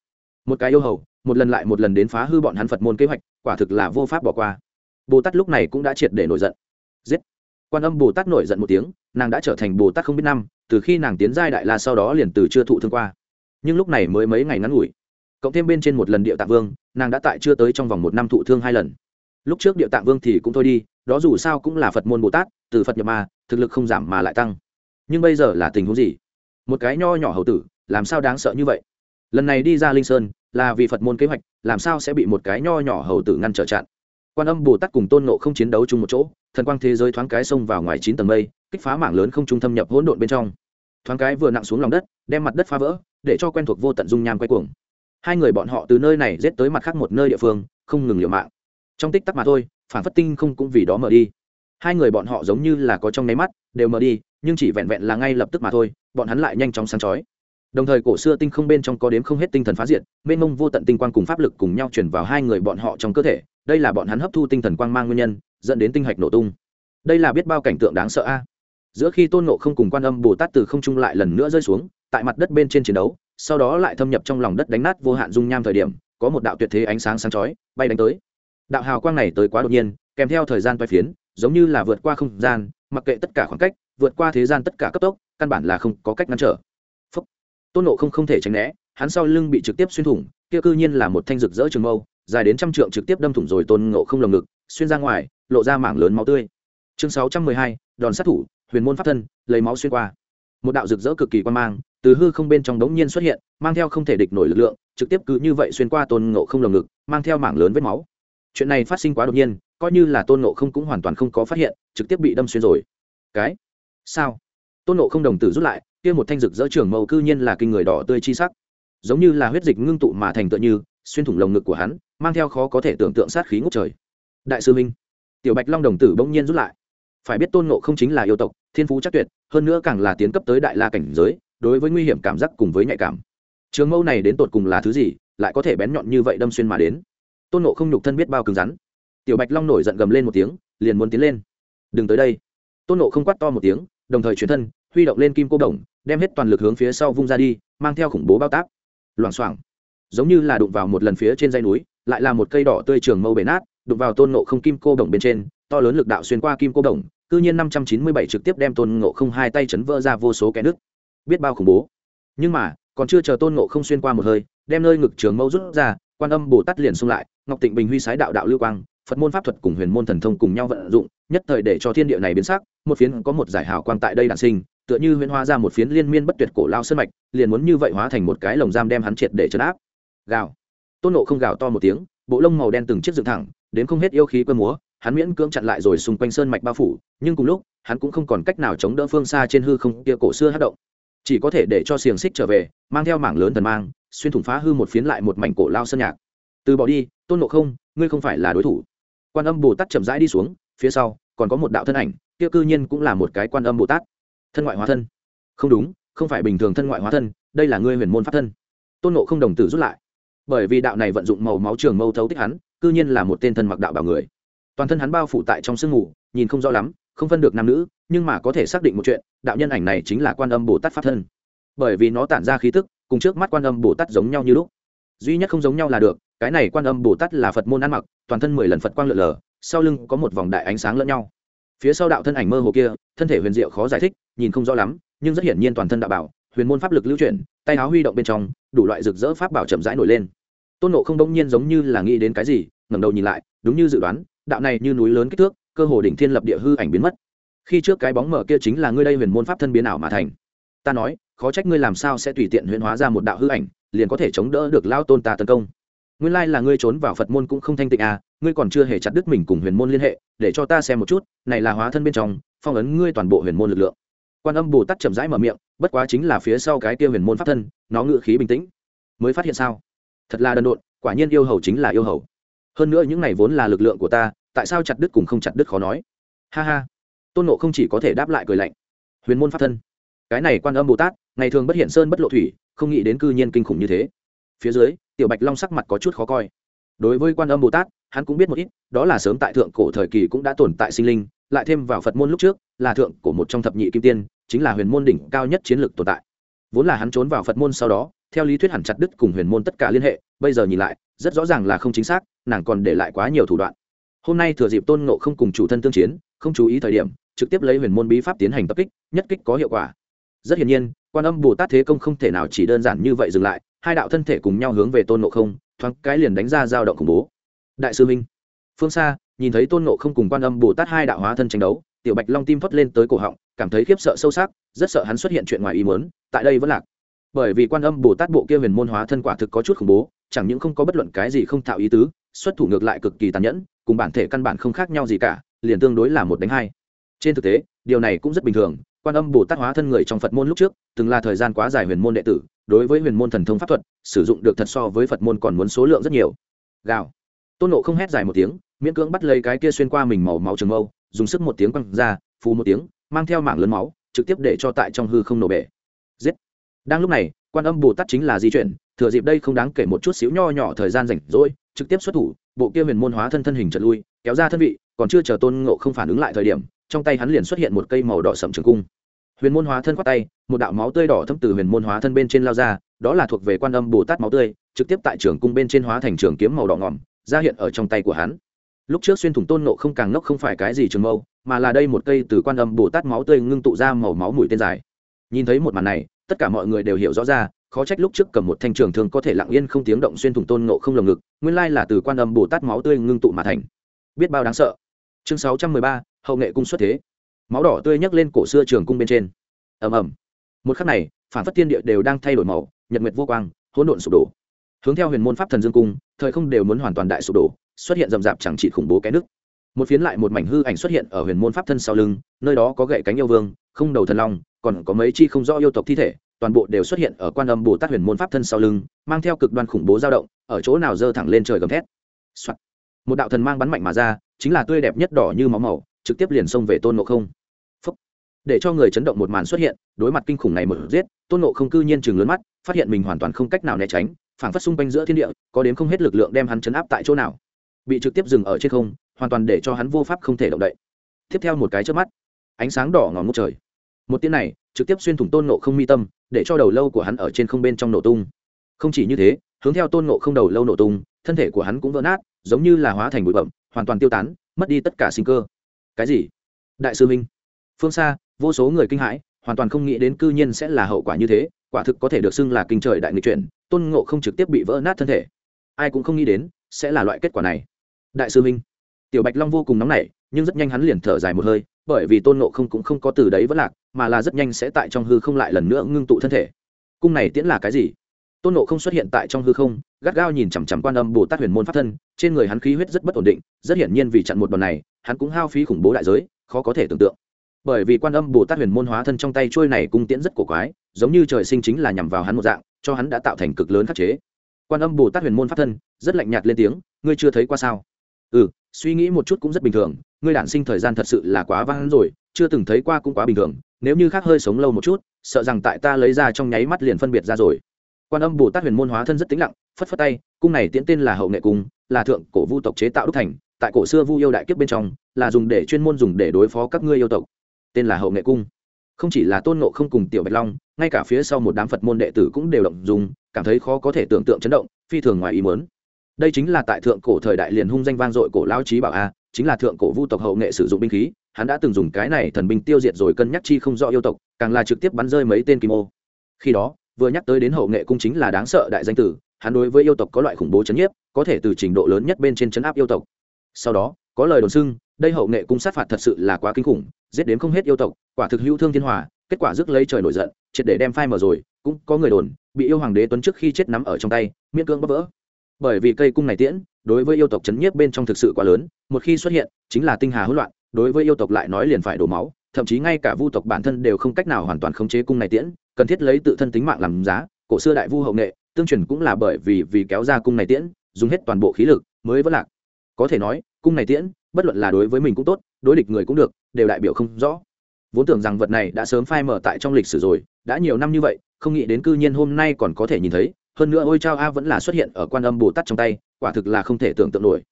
Một cái yêu hầu, một lần lại một lần đến phá hư bọn hắn phật môn kế hoạch, quả thực là vô pháp bỏ qua. Bồ tát lúc này cũng đã triệt để nổi giận. Giết! Quan âm bồ tát nổi giận một tiếng, nàng đã trở thành bồ tát không biết năm từ khi nàng tiến giai đại la sau đó liền từ chưa thụ thương qua. Nhưng lúc này mới mấy ngày ngắn ngủi, cộng thêm bên trên một lần địa tạng vương, nàng đã tại chưa tới trong vòng một năm thụ thương hai lần. Lúc trước địa tạng vương thì cũng thôi đi, đó dù sao cũng là phật môn bồ tát, từ phật nhập ma, thực lực không giảm mà lại tăng. Nhưng bây giờ là tình huống gì? Một cái nho nhỏ hầu tử, làm sao đáng sợ như vậy? Lần này đi ra linh sơn, là vì phật môn kế hoạch, làm sao sẽ bị một cái nho nhỏ hầu tử ngăn trở chặn? Quan âm bồ tát cùng tôn nộ không chiến đấu chung một chỗ, thần quang thế giới thoáng cái xông vào ngoài chín tầng mây kích phá mảng lớn không trung thâm nhập hỗn độn bên trong. Thoáng cái vừa nặng xuống lòng đất, đem mặt đất phá vỡ, để cho quen thuộc vô tận dung nham quay cuồng. Hai người bọn họ từ nơi này rết tới mặt khác một nơi địa phương, không ngừng liều mạng. Trong tích tắc mà thôi, phản phất tinh không cũng vì đó mở đi. Hai người bọn họ giống như là có trong nháy mắt, đều mở đi, nhưng chỉ vẹn vẹn là ngay lập tức mà thôi, bọn hắn lại nhanh chóng sáng chói. Đồng thời cổ xưa tinh không bên trong có đếm không hết tinh thần phá diện mênh mông vô tận tinh quang cùng pháp lực cùng nhau chuyển vào hai người bọn họ trong cơ thể, đây là bọn hắn hấp thu tinh thần quang mang nguyên nhân, dẫn đến tinh hạch nổ tung. Đây là biết bao cảnh tượng đáng sợ a giữa khi tôn nộ không cùng quan âm bồ tát từ không trung lại lần nữa rơi xuống, tại mặt đất bên trên chiến đấu, sau đó lại thâm nhập trong lòng đất đánh nát vô hạn dung nham thời điểm, có một đạo tuyệt thế ánh sáng sáng chói bay đánh tới. Đạo hào quang này tới quá đột nhiên, kèm theo thời gian toai phiến, giống như là vượt qua không gian, mặc kệ tất cả khoảng cách, vượt qua thế gian tất cả cấp tốc, căn bản là không có cách ngăn trở. Phúc. tôn nộ không không thể tránh né, hắn sau lưng bị trực tiếp xuyên thủng, kia cư nhiên là một thanh rực rỡ trường mâu, dài đến trăm trượng trực tiếp đâm thủng rồi tôn ngộ không lồng ngực, xuyên ra ngoài, lộ ra mảng lớn máu tươi. Chương sáu trăm mười hai, đòn sát thủ huyền môn pháp thân, lấy máu xuyên qua. Một đạo rực rỡ cực kỳ quan mang, từ hư không bên trong đống nhiên xuất hiện, mang theo không thể địch nổi lực lượng, trực tiếp cứ như vậy xuyên qua tôn ngộ không lồng ngực, mang theo mảng lớn vết máu. Chuyện này phát sinh quá đột nhiên, coi như là tôn ngộ không cũng hoàn toàn không có phát hiện, trực tiếp bị đâm xuyên rồi. Cái? Sao? Tôn ngộ không đồng tử rút lại, kia một thanh rực rỡ trường màu cư nhiên là kinh người đỏ tươi chi sắc. Giống như là huyết dịch ngưng tụ mà thành tựa như, xuyên thủng lồng ngực của hắn, mang theo khó có thể tưởng tượng sát khí ngút trời. Đại sư minh, tiểu bạch long đồng tử bỗng nhiên rút lại. Phải biết tôn ngộ không chính là yêu tộc thiên phú chắc tuyệt, hơn nữa càng là tiến cấp tới đại la cảnh giới, đối với nguy hiểm cảm giác cùng với nhạy cảm. Trường mâu này đến tột cùng là thứ gì, lại có thể bén nhọn như vậy đâm xuyên mà đến? Tôn nộ không nhục thân biết bao cứng rắn. Tiểu bạch long nổi giận gầm lên một tiếng, liền muốn tiến lên. Đừng tới đây. Tôn nộ không quát to một tiếng, đồng thời chuyển thân, huy động lên kim cô đồng, đem hết toàn lực hướng phía sau vung ra đi, mang theo khủng bố bao tác loảng xoảng. Giống như là đụng vào một lần phía trên dây núi, lại là một cây đỏ tươi trường mâu bể nát, đụng vào tôn nộ không kim cô đồng bên trên, to lớn lực đạo xuyên qua kim cô đồng cư nhiên năm trăm chín mươi bảy trực tiếp đem tôn ngộ không hai tay chấn vỡ ra vô số kẽ nước biết bao khủng bố. Nhưng mà, còn chưa chờ tôn ngộ không xuyên qua một hơi, đem nơi ngực trường mâu rút ra, quan âm bồ tát liền xung lại, ngọc tịnh bình huy sái đạo đạo lưu quang, phật môn pháp thuật cùng huyền môn thần thông cùng nhau vận dụng, nhất thời để cho thiên địa này biến sắc, một phiến có một giải hào quang tại đây đản sinh, tựa như huyễn hóa ra một phiến liên miên bất tuyệt cổ lao sơn mạch, liền muốn như vậy hóa thành một cái lồng giam đem hắn triệt để chấn áp. Gào. Tôn nộ không gào to một tiếng, bộ lông màu đen từng chiếc dựng thẳng, đến không hết yêu khí quơ múa hắn miễn cưỡng chặn lại rồi xung quanh sơn mạch bao phủ, nhưng cùng lúc, hắn cũng không còn cách nào chống đỡ phương xa trên hư không kia cổ xưa hát động. Chỉ có thể để cho xiềng xích trở về, mang theo mảng lớn thần mang, xuyên thủng phá hư một phiến lại một mảnh cổ lao sơn nhạc. Từ bỏ đi, tôn nộ không, ngươi không phải là đối thủ. Quan âm bồ tát chậm rãi đi xuống, phía sau, còn có một đạo thân ảnh, kia cư nhiên cũng là một cái quan âm bồ tát. Thân ngoại hóa thân. Không đúng, không phải bình thường thân ngoại hóa thân, đây là ngươi huyền môn pháp thân. Tôn nộ không đồng tử rút lại. Bởi vì đạo này vận dụng màu máu trường mâu thấu tích hắn, cư nhiên là một tên thân mặc đạo bảo người toàn thân hắn bao phủ tại trong sương mù, nhìn không rõ lắm, không phân được nam nữ, nhưng mà có thể xác định một chuyện, đạo nhân ảnh này chính là quan âm bồ tát pháp thân. Bởi vì nó tản ra khí tức, cùng trước mắt quan âm bồ tát giống nhau như lúc. Duy nhất không giống nhau là được, cái này quan âm bồ tát là phật môn ăn mặc, toàn thân mười lần phật quang lượn lờ, sau lưng có một vòng đại ánh sáng lẫn nhau. Phía sau đạo thân ảnh mơ hồ kia, thân thể huyền diệu khó giải thích, nhìn không rõ lắm, nhưng rất hiển nhiên toàn thân đạo bảo, huyền môn pháp lực lưu chuyển, tay áo huy động bên trong, đủ loại rực rỡ pháp bảo chậm rãi nổi lên. Tôn nộ không đông nhiên giống như là nghĩ đến cái gì, ngẩng đầu nhìn lại, đúng như dự đoán đạo này như núi lớn kích thước, cơ hồ đỉnh thiên lập địa hư ảnh biến mất. Khi trước cái bóng mở kia chính là ngươi đây huyền môn pháp thân biến ảo mà thành. Ta nói, khó trách ngươi làm sao sẽ tùy tiện huyền hóa ra một đạo hư ảnh, liền có thể chống đỡ được lao tôn ta tấn công. Nguyên lai là ngươi trốn vào phật môn cũng không thanh tịnh à ngươi còn chưa hề chặt đứt mình cùng huyền môn liên hệ, để cho ta xem một chút, này là hóa thân bên trong, phong ấn ngươi toàn bộ huyền môn lực lượng. Quan âm bồ tát chậm rãi mở miệng, bất quá chính là phía sau cái kia huyền môn pháp thân, nó ngự khí bình tĩnh. Mới phát hiện sao? Thật là đần độn, quả nhiên yêu hầu chính là yêu hầu. Hơn nữa những này vốn là lực lượng của ta tại sao chặt đứt cùng không chặt đứt khó nói? Ha ha. Tôn nộ không chỉ có thể đáp lại cười lạnh. Huyền môn pháp thân. Cái này quan âm bồ tát, ngày thường bất hiện sơn bất lộ thủy, không nghĩ đến cư nhiên kinh khủng như thế. Phía dưới, tiểu bạch long sắc mặt có chút khó coi. Đối với quan âm bồ tát, hắn cũng biết một ít, đó là sớm tại thượng cổ thời kỳ cũng đã tồn tại sinh linh, lại thêm vào phật môn lúc trước, là thượng của một trong thập nhị kim tiên, chính là huyền môn đỉnh cao nhất chiến lược tồn tại. Vốn là hắn trốn vào phật môn sau đó, theo lý thuyết hẳn chặt đứt cùng huyền môn tất cả liên hệ, bây giờ nhìn lại, rất rõ ràng là không chính xác, nàng còn để lại quá nhiều thủ đoạn hôm nay thừa dịp tôn ngộ không cùng chủ thân tương chiến, không chú ý thời điểm, trực tiếp lấy huyền môn bí pháp tiến hành tập kích, nhất kích có hiệu quả. Rất hiển nhiên, quan âm bồ tát thế công không thể nào chỉ đơn giản như vậy dừng lại, hai đạo thân thể cùng nhau hướng về tôn ngộ không, thoáng cái liền đánh ra dao động khủng bố. Đại sư minh, phương xa, nhìn thấy tôn ngộ không cùng quan âm bồ tát hai đạo hóa thân tranh đấu, tiểu bạch long tim phất lên tới cổ họng, cảm thấy khiếp sợ sâu sắc, rất sợ hắn xuất hiện chuyện ngoài ý muốn, tại đây vẫn lạc. Bởi vì quan âm bồ tát bộ kia huyền môn hóa thân quả thực có chút khủng bố, chẳng những không có bất luận cái gì không thạo ý tứ xuất thủ ngược lại cực kỳ tàn nhẫn, cùng bản thể căn bản không khác nhau gì cả, liền tương đối là một đánh hai. Trên thực tế, điều này cũng rất bình thường, quan âm bồ tát hóa thân người trong phật môn lúc trước, từng là thời gian quá dài huyền môn đệ tử, đối với huyền môn thần thông pháp thuật, sử dụng được thật so với phật môn còn muốn số lượng rất nhiều. Gào. Tôn nộ không hét dài một tiếng, miễn cưỡng bắt lấy cái kia xuyên qua mình màu máu trường mâu, dùng sức một tiếng quăng ra, phù một tiếng, mang theo mảng lớn máu, trực tiếp để cho tại trong hư không nổ bể. Giết. Đang lúc này, quan âm bồ tát chính là di chuyển, thừa dịp đây không đáng kể một chút xíu nho nhỏ thời gian rảnh rỗi trực tiếp xuất thủ bộ kia huyền môn hóa thân thân hình trật lui kéo ra thân vị còn chưa chờ tôn ngộ không phản ứng lại thời điểm trong tay hắn liền xuất hiện một cây màu đỏ sậm trường cung. Huyền môn hóa thân khoát tay một đạo máu tươi đỏ thâm từ huyền môn hóa thân bên trên lao ra đó là thuộc về quan âm bồ tát máu tươi trực tiếp tại trường cung bên trên hóa thành trường kiếm màu đỏ ngòm, ra hiện ở trong tay của hắn. Lúc trước xuyên thủng tôn nộ không càng ngốc không phải cái gì trường mâu mà là đây một cây từ quan âm bồ tát máu tươi ngưng tụ ra màu máu mũi tên dài. Nhìn thấy một màn này tất cả mọi người đều hiểu rõ ra khó trách lúc trước cầm một thanh trường thường có thể lặng yên không tiếng động xuyên thủng tôn ngộ không lồng ngực, nguyên lai là từ quan âm bồ tát máu tươi ngưng tụ mà thành. Biết bao đáng sợ. Chương sáu trăm mười ba, hậu nghệ cung xuất thế. Máu đỏ tươi nhấc lên cổ xưa trường cung bên trên. Ầm ầm. Một khắc này, phản phất tiên địa đều đang thay đổi màu, nhật nguyệt vô quang, hỗn độn sụp đổ. Hướng theo huyền môn pháp thần dương cung, thời không đều muốn hoàn toàn đại sụp đổ, xuất hiện rầm rạp chẳng chỉ khủng bố cái nước. Một phiến lại một mảnh hư ảnh xuất hiện ở huyền môn pháp thân sau lưng, nơi đó có gậy cánh yêu vương, không đầu thần long, còn có mấy chi không rõ yêu tộc thi thể toàn bộ đều xuất hiện ở quan âm bồ tát huyền môn pháp thân sau lưng, mang theo cực đoan khủng bố dao động, ở chỗ nào dơ thẳng lên trời gầm thét、Soạn. một đạo thần mang bắn mạnh mà ra, chính là tươi đẹp nhất đỏ như máu màu, trực tiếp liền xông về tôn ngộ không. Phúc. để cho người chấn động một màn xuất hiện, đối mặt kinh khủng này một giết, tôn ngộ không cư nhiên chừng lớn mắt, phát hiện mình hoàn toàn không cách nào né tránh, phảng phất xung quanh giữa thiên địa, có đến không hết lực lượng đem hắn chấn áp tại chỗ nào. Bị trực tiếp dừng ở trên không, hoàn toàn để cho hắn vô pháp không thể động đậy. Tiếp theo một cái trước mắt, ánh sáng đỏ ngòm ngút trời. Một tiếng này, trực tiếp xuyên thủng tôn nộ không mi tâm để cho đầu lâu của hắn ở trên không bên trong nổ tung. Không chỉ như thế, hướng theo tôn nộ không đầu lâu nổ tung, thân thể của hắn cũng vỡ nát, giống như là hóa thành bụi bẩm hoàn toàn tiêu tán, mất đi tất cả sinh cơ. Cái gì? Đại sư minh. Phương xa, vô số người kinh hãi, hoàn toàn không nghĩ đến cư nhiên sẽ là hậu quả như thế, quả thực có thể được xưng là kinh trời đại nghịch chuyển, tôn ngộ không trực tiếp bị vỡ nát thân thể. Ai cũng không nghĩ đến, sẽ là loại kết quả này. Đại sư minh. Tiểu bạch long vô cùng nóng nảy, nhưng rất nhanh hắn liền thở dài một hơi bởi vì tôn ngộ không cũng không có từ đấy vẫn lạc, mà là rất nhanh sẽ tại trong hư không lại lần nữa ngưng tụ thân thể. Cung này tiễn là cái gì? Tôn ngộ không xuất hiện tại trong hư không, gắt gao nhìn chằm chằm quan âm bồ tát huyền môn pháp thân, trên người hắn khí huyết rất bất ổn định, rất hiển nhiên vì chặn một đòn này, hắn cũng hao phí khủng bố đại giới, khó có thể tưởng tượng. Bởi vì quan âm bồ tát huyền môn hóa thân trong tay trôi này cung tiễn rất cổ quái, giống như trời sinh chính là nhằm vào hắn một dạng, cho hắn đã tạo thành cực lớn khắc chế. Quan âm bồ tát huyền môn pháp thân, rất lạnh nhạt lên tiếng, ngươi chưa thấy qua sao? Ừ suy nghĩ một chút cũng rất bình thường ngươi đản sinh thời gian thật sự là quá vang rồi, chưa từng thấy qua cũng quá bình thường, nếu như khác hơi sống lâu một chút, sợ rằng tại ta lấy ra trong nháy mắt liền phân biệt ra rồi. Quan âm bồ tát huyền môn hóa thân rất tĩnh lặng, phất phất tay, cung này tiễn tên là hậu nghệ cung, là thượng cổ vu tộc chế tạo đúc thành, tại cổ xưa vu yêu đại kiếp bên trong, là dùng để chuyên môn dùng để đối phó các ngươi yêu tộc. Tên là hậu nghệ cung. Không chỉ là tôn ngộ không cùng tiểu bạch long, ngay cả phía sau một đám phật môn đệ tử cũng đều động dùng cảm thấy khó có thể tưởng tượng chấn động, phi thường ngoài ý mớn đây chính là tại thượng cổ thời đại liền hung danh vang dội cổ lao trí bảo a chính là thượng cổ vu tộc hậu nghệ sử dụng binh khí, hắn đã từng dùng cái này thần binh tiêu diệt rồi cân nhắc chi không rõ yêu tộc, càng là trực tiếp bắn rơi mấy tên kim ô. Khi đó, vừa nhắc tới đến hậu nghệ cung chính là đáng sợ đại danh tử, hắn đối với yêu tộc có loại khủng bố chấn nhiếp, có thể từ trình độ lớn nhất bên trên chấn áp yêu tộc. Sau đó, có lời đồn xưng, đây hậu nghệ cung sát phạt thật sự là quá kinh khủng, giết đến không hết yêu tộc, quả thực hữu thương thiên hòa, kết quả rước lấy trời nổi giận, triệt để đem phai mở rồi, cũng có người đồn, bị yêu hoàng đế tuấn trước khi chết nắm ở trong tay, miễn cưỡng bóp vỡ bởi vì cây cung này tiễn, đối với yêu tộc chấn nhiếp bên trong thực sự quá lớn, một khi xuất hiện, chính là tinh hà hỗn loạn, đối với yêu tộc lại nói liền phải đổ máu, thậm chí ngay cả vu tộc bản thân đều không cách nào hoàn toàn khống chế cung này tiễn, cần thiết lấy tự thân tính mạng làm giá, cổ xưa đại vu hậu nghệ, tương truyền cũng là bởi vì vì kéo ra cung này tiễn, dùng hết toàn bộ khí lực mới vẫn lạc. Có thể nói, cung này tiễn, bất luận là đối với mình cũng tốt, đối địch người cũng được, đều đại biểu không rõ. Vốn tưởng rằng vật này đã sớm phai mở tại trong lịch sử rồi, đã nhiều năm như vậy, không nghĩ đến cư nhiên hôm nay còn có thể nhìn thấy hơn nữa ôi trao a vẫn là xuất hiện ở quan âm bồ tát trong tay, quả thực là không thể tưởng tượng nổi.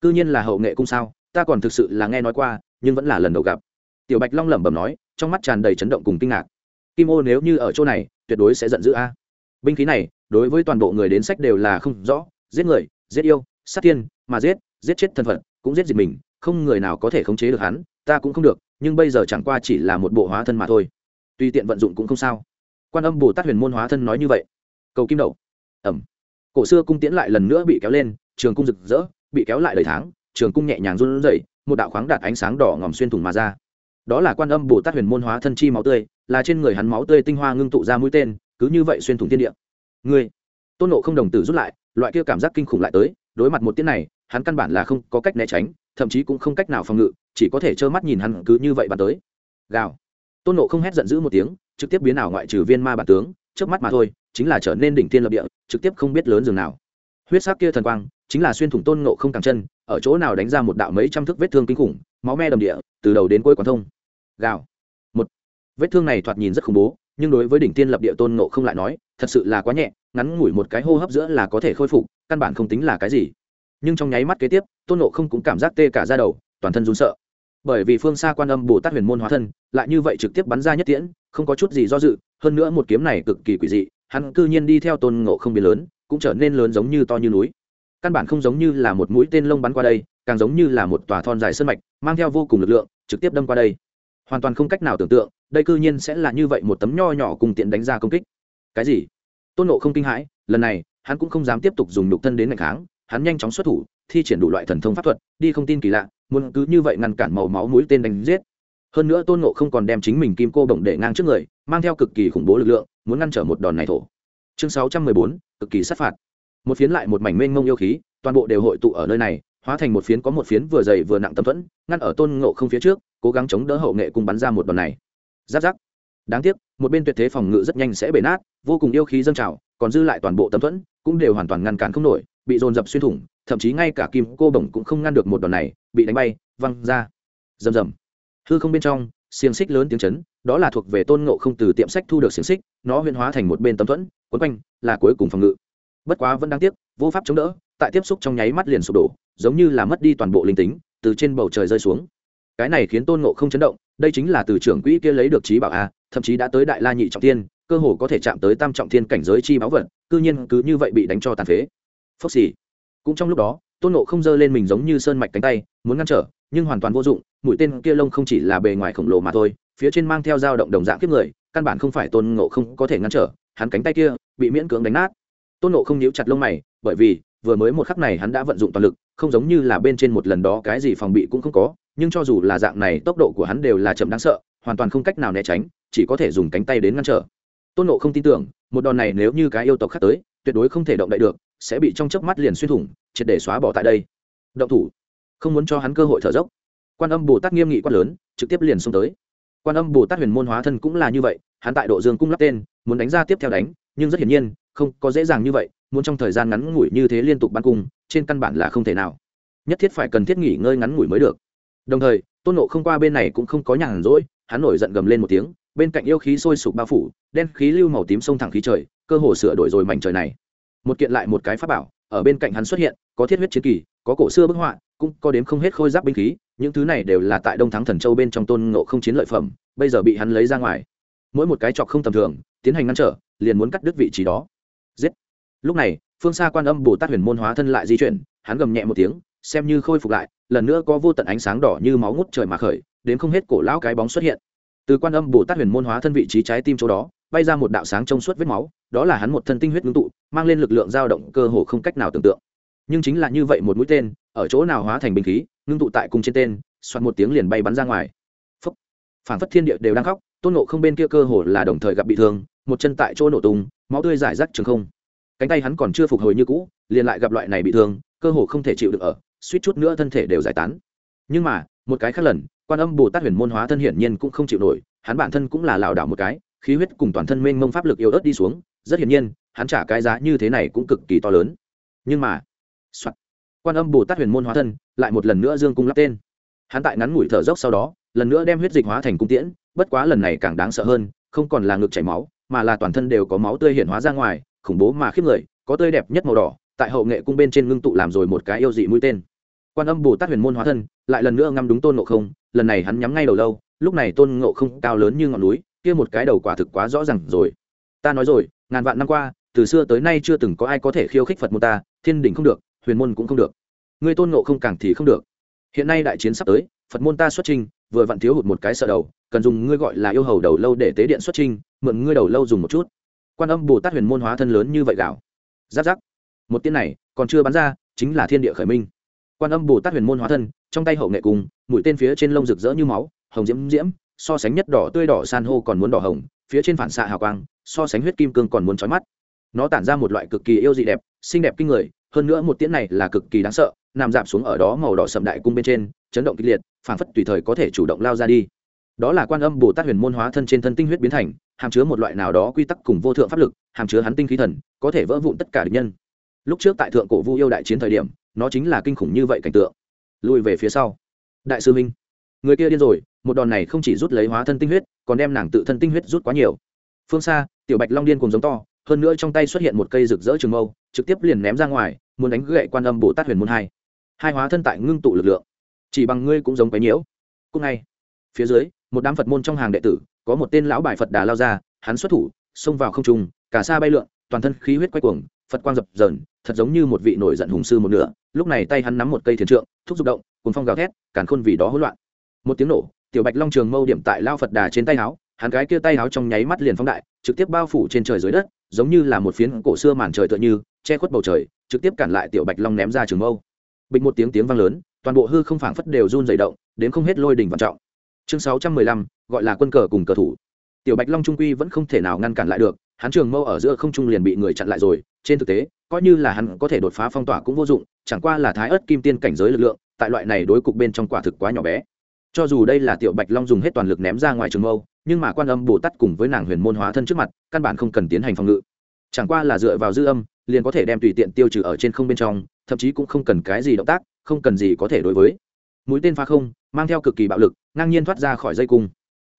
Cư nhiên là hậu nghệ cung sao? Ta còn thực sự là nghe nói qua, nhưng vẫn là lần đầu gặp. Tiểu bạch long lẩm bẩm nói, trong mắt tràn đầy chấn động cùng kinh ngạc. Kim ô nếu như ở chỗ này, tuyệt đối sẽ giận dữ a. Binh khí này, đối với toàn bộ người đến sách đều là không rõ. Giết người, giết yêu, sát tiên mà giết giết chết thân phận cũng giết diệt mình, không người nào có thể khống chế được hắn, ta cũng không được, nhưng bây giờ chẳng qua chỉ là một bộ hóa thân mà thôi. Tuy tiện vận dụng cũng không sao. Quan âm bồ tát huyền môn hóa thân nói như vậy. Cầu kim đậu ẩm. Cổ xưa cung tiễn lại lần nữa bị kéo lên, trường cung rực rỡ, bị kéo lại đầy tháng, trường cung nhẹ nhàng run rẩy, một đạo khoáng đạt ánh sáng đỏ ngòm xuyên thủng mà ra. Đó là quan âm bồ tát huyền môn hóa thân chi máu tươi, là trên người hắn máu tươi tinh hoa ngưng tụ ra mũi tên, cứ như vậy xuyên thủng thiên địa. Ngươi, tôn nộ không đồng tử rút lại, loại kia cảm giác kinh khủng lại tới, đối mặt một tiết này, hắn căn bản là không có cách né tránh, thậm chí cũng không cách nào phòng ngự, chỉ có thể trơ mắt nhìn hắn cứ như vậy bàn tới. Gào. Tôn nộ không hét giận dữ một tiếng, trực tiếp biến ảo ngoại trừ viên ma bản tướng trước mắt mà thôi chính là trở nên đỉnh thiên lập địa, trực tiếp không biết lớn dường nào. Huyết sắc kia thần quang, chính là xuyên thủng tôn ngộ không càng chân, ở chỗ nào đánh ra một đạo mấy trăm thước vết thương kinh khủng, máu me đầm địa, từ đầu đến cuối quán thông. Gào. Một. Vết thương này thoạt nhìn rất khủng bố, nhưng đối với đỉnh thiên lập địa tôn ngộ không lại nói, thật sự là quá nhẹ, ngắn ngủi một cái hô hấp giữa là có thể khôi phục, căn bản không tính là cái gì. Nhưng trong nháy mắt kế tiếp, tôn nộ không cũng cảm giác tê cả ra đầu, toàn thân run sợ. Bởi vì phương xa quan âm bồ tát huyền môn hóa thân, lại như vậy trực tiếp bắn ra nhất tiễn, không có chút gì do dự, hơn nữa một kiếm này cực kỳ quỷ dị hắn cư nhiên đi theo tôn ngộ không biến lớn, cũng trở nên lớn giống như to như núi. Căn bản không giống như là một mũi tên lông bắn qua đây, càng giống như là một tòa thon dài sơn mạch, mang theo vô cùng lực lượng, trực tiếp đâm qua đây. Hoàn toàn không cách nào tưởng tượng, đây cư nhiên sẽ là như vậy một tấm nho nhỏ cùng tiện đánh ra công kích. Cái gì? Tôn nộ không kinh hãi, lần này, hắn cũng không dám tiếp tục dùng nhục thân đến ngày kháng, hắn nhanh chóng xuất thủ, thi triển đủ loại thần thông pháp thuật, đi không tin kỳ lạ, muốn cứ như vậy ngăn cản màu máu mũi tên đánh giết hơn nữa tôn nộ không còn đem chính mình kim cô bổng để ngang trước người, mang theo cực kỳ khủng bố lực lượng, muốn ngăn trở một đòn này thổ. Chương sáu trăm mười bốn, cực kỳ sát phạt. Một phiến lại một mảnh mênh mông yêu khí, toàn bộ đều hội tụ ở nơi này, hóa thành một phiến có một phiến vừa dày vừa nặng tâm thuẫn, ngăn ở tôn ngộ không phía trước, cố gắng chống đỡ hậu nghệ cùng bắn ra một đòn này. Giáp giáp. Đáng tiếc, một bên tuyệt thế phòng ngự rất nhanh sẽ bể nát, vô cùng yêu khí dâng trào, còn dư lại toàn bộ tâm thuẫn, cũng đều hoàn toàn ngăn cản không nổi, bị dồn dập xuyên thủng, thậm chí ngay cả kim cô bổng cũng không ngăn được một đòn này, bị đánh bay, văng ra. Rầm rầm hư không bên trong, xiềng xích lớn tiếng chấn, đó là thuộc về tôn ngộ không từ tiệm sách thu được xiềng xích, nó huyên hóa thành một bên tấm thuẫn, quấn quanh, là cuối cùng phòng ngự. Bất quá vẫn đáng tiếc, vô pháp chống đỡ, tại tiếp xúc trong nháy mắt liền sụp đổ, giống như là mất đi toàn bộ linh tính, từ trên bầu trời rơi xuống. Cái này khiến tôn ngộ không chấn động, đây chính là từ trưởng quỹ kia lấy được trí bảo a, thậm chí đã tới đại la nhị trọng tiên cơ hồ có thể chạm tới tam trọng thiên cảnh giới chi báo vật, cư nhiên cứ như vậy bị đánh cho tàn phế. Phốc xì. Cũng trong lúc đó, tôn ngộ không giơ lên mình giống như sơn mạch cánh tay, muốn ngăn trở nhưng hoàn toàn vô dụng, mũi tên kia lông không chỉ là bề ngoài khổng lồ mà thôi, phía trên mang theo dao động đồng dạng kiếp người, căn bản không phải tôn ngộ không có thể ngăn trở, hắn cánh tay kia bị miễn cưỡng đánh nát. Tôn ngộ không nhíu chặt lông mày, bởi vì vừa mới một khắc này hắn đã vận dụng toàn lực, không giống như là bên trên một lần đó cái gì phòng bị cũng không có, nhưng cho dù là dạng này, tốc độ của hắn đều là chậm đáng sợ, hoàn toàn không cách nào né tránh, chỉ có thể dùng cánh tay đến ngăn trở. Tôn nộ không tin tưởng, một đòn này nếu như cái yêu tộc khác tới, tuyệt đối không thể động đậy được, sẽ bị trong chớp mắt liền xuyên thủng, triệt để xóa bỏ tại đây. Động thủ không muốn cho hắn cơ hội thở dốc. Quan âm bồ tát nghiêm nghị quát lớn, trực tiếp liền xông tới. Quan âm bồ tát huyền môn hóa thân cũng là như vậy, hắn tại độ dương cung lắp tên, muốn đánh ra tiếp theo đánh, nhưng rất hiển nhiên, không có dễ dàng như vậy, muốn trong thời gian ngắn ngủi như thế liên tục bắn cung, trên căn bản là không thể nào. Nhất thiết phải cần thiết nghỉ ngơi ngắn ngủi mới được. Đồng thời, tôn nộ không qua bên này cũng không có nhàn rỗi, hắn nổi giận gầm lên một tiếng, bên cạnh yêu khí sôi sục bao phủ, đen khí lưu màu tím sông thẳng khí trời, cơ hồ sửa đổi rồi mảnh trời này. Một kiện lại một cái pháp bảo, ở bên cạnh hắn xuất hiện, có thiết huyết chiến kỳ có cổ xưa bức họa, cũng có đếm không hết khôi giáp binh khí, những thứ này đều là tại đông thắng thần châu bên trong tôn ngộ không chiến lợi phẩm, bây giờ bị hắn lấy ra ngoài. Mỗi một cái chọc không tầm thường, tiến hành ngăn trở, liền muốn cắt đứt vị trí đó. Giết! Lúc này, phương xa quan âm bồ tát huyền môn hóa thân lại di chuyển, hắn gầm nhẹ một tiếng, xem như khôi phục lại, lần nữa có vô tận ánh sáng đỏ như máu ngút trời mà khởi, đến không hết cổ lão cái bóng xuất hiện. Từ quan âm bồ tát huyền môn hóa thân vị trí trái tim chỗ đó, bay ra một đạo sáng trong suốt vết máu, đó là hắn một thân tinh huyết ngưng tụ, mang lên lực lượng dao động cơ hồ không cách nào tưởng tượng nhưng chính là như vậy một mũi tên, ở chỗ nào hóa thành binh khí, ngưng tụ tại cùng trên tên xoát một tiếng liền bay bắn ra ngoài. Phấp phảng phất thiên địa đều đang khóc, tôn nộ không bên kia cơ hồ là đồng thời gặp bị thương, một chân tại chỗ nổ tung, máu tươi giải rác trường không. Cánh tay hắn còn chưa phục hồi như cũ, liền lại gặp loại này bị thương, cơ hồ không thể chịu được ở, suýt chút nữa thân thể đều giải tán. Nhưng mà, một cái khác lần, quan âm bồ tát huyền môn hóa thân hiển nhiên cũng không chịu nổi, hắn bản thân cũng là lảo đảo một cái, khí huyết cùng toàn thân mênh mông pháp lực yếu ớt đi xuống, rất hiển nhiên, hắn trả cái giá như thế này cũng cực kỳ to lớn. Nhưng mà soạn, quan âm bồ tát huyền môn hóa thân lại một lần nữa dương cung lắp tên. Hắn tại ngắn ngủi thở dốc sau đó lần nữa đem huyết dịch hóa thành cung tiễn bất quá lần này càng đáng sợ hơn không còn là ngực chảy máu mà là toàn thân đều có máu tươi hiện hóa ra ngoài khủng bố mà khiếp người có tươi đẹp nhất màu đỏ tại hậu nghệ cung bên trên ngưng tụ làm rồi một cái yêu dị mũi tên. Quan âm bồ tát huyền môn hóa thân lại lần nữa ngăm đúng tôn ngộ không lần này hắn nhắm ngay đầu lâu lúc này tôn ngộ không cao lớn như ngọn núi kia một cái đầu quả thực quá rõ ràng rồi. Ta nói rồi ngàn vạn năm qua từ xưa tới nay chưa từng có ai có thể khiêu khích phật môn ta thiên đình không được huyền môn cũng không được. Ngươi tôn ngộ không càng thì không được. Hiện nay đại chiến sắp tới, phật môn ta xuất trình, vừa vặn thiếu hụt một cái sợ đầu, cần dùng ngươi gọi là yêu hầu đầu lâu để tế điện xuất trình, mượn ngươi đầu lâu dùng một chút. Quan âm bồ tát huyền môn hóa thân lớn như vậy gạo. Giáp giáp. Một tiên này, còn chưa bắn ra, chính là thiên địa khởi minh. Quan âm bồ tát huyền môn hóa thân, trong tay hậu nghệ cùng, mũi tên phía trên lông rực rỡ như máu, hồng diễm diễm, so sánh nhất đỏ tươi đỏ san hô còn muốn đỏ hồng, phía trên phản xạ hào quang, so sánh huyết kim cương còn muốn trói mắt. Nó tản ra một loại cực kỳ yêu dị đẹp, xinh đẹp kinh người hơn nữa một tiễn này là cực kỳ đáng sợ, nằm dạp xuống ở đó màu đỏ sậm đại cung bên trên, chấn động kịch liệt phản phất tùy thời có thể chủ động lao ra đi. Đó là quan âm bồ tát huyền môn hóa thân trên thân tinh huyết biến thành, hàm chứa một loại nào đó quy tắc cùng vô thượng pháp lực, hàm chứa hắn tinh khí thần, có thể vỡ vụn tất cả địch nhân. Lúc trước tại thượng cổ vu yêu đại chiến thời điểm, nó chính là kinh khủng như vậy cảnh tượng. Lùi về phía sau. Đại sư minh, người kia điên rồi, một đòn này không chỉ rút lấy hóa thân tinh huyết, còn đem nàng tự thân tinh huyết rút quá nhiều. Phương xa, tiểu bạch long điên cùng giống to, hơn nữa trong tay xuất hiện một cây rực rỡ trường mâu, trực tiếp liền ném ra ngoài muốn đánh gậy quan âm bồ tát huyền môn hai. Hai hóa thân tại ngưng tụ lực lượng. Chỉ bằng ngươi cũng giống cái nhiễu. Cũng ngay, phía dưới, một đám phật môn trong hàng đệ tử, có một tên lão bài phật đà lao ra, hắn xuất thủ, xông vào không trung, cả xa bay lượn, toàn thân khí huyết quay cuồng, phật quang dập dờn, thật giống như một vị nổi giận hùng sư một nửa. Lúc này tay hắn nắm một cây thiền trượng, thúc giục động cùng phong gào thét, càn khôn vì đó hỗn loạn. Một tiếng nổ, tiểu bạch long trường mâu điểm tại lao phật đà trên tay áo, hắn cái kia tay áo trong nháy mắt liền phóng đại, trực tiếp bao phủ trên trời dưới đất, giống như là một phiến cổ xưa màn trời tựa như che khuất bầu trời, trực tiếp cản lại tiểu bạch long ném ra trường mâu. Bịch một tiếng tiếng vang lớn, toàn bộ hư không phảng phất đều run dày động, đến không hết lôi đỉnh vạn trọng. Chương sáu trăm mười lăm, gọi là quân cờ cùng cờ thủ. Tiểu bạch long trung quy vẫn không thể nào ngăn cản lại được, hắn trường mâu ở giữa không trung liền bị người chặn lại rồi, trên thực tế, coi như là hắn có thể đột phá phong tỏa cũng vô dụng, chẳng qua là thái ớt kim tiên cảnh giới lực lượng, tại loại này đối cục bên trong quả thực quá nhỏ bé. Cho dù đây là tiểu bạch long dùng hết toàn lực ném ra ngoài trường mâu, nhưng mà quan âm bồ tát cùng với nàng huyền môn hóa thân trước mặt, căn bản không cần tiến hành phòng ngự. Chẳng qua là dựa vào dư âm liền có thể đem tùy tiện tiêu trừ ở trên không bên trong, thậm chí cũng không cần cái gì động tác, không cần gì có thể đối với. Mũi tên phá không, mang theo cực kỳ bạo lực, ngang nhiên thoát ra khỏi dây cung.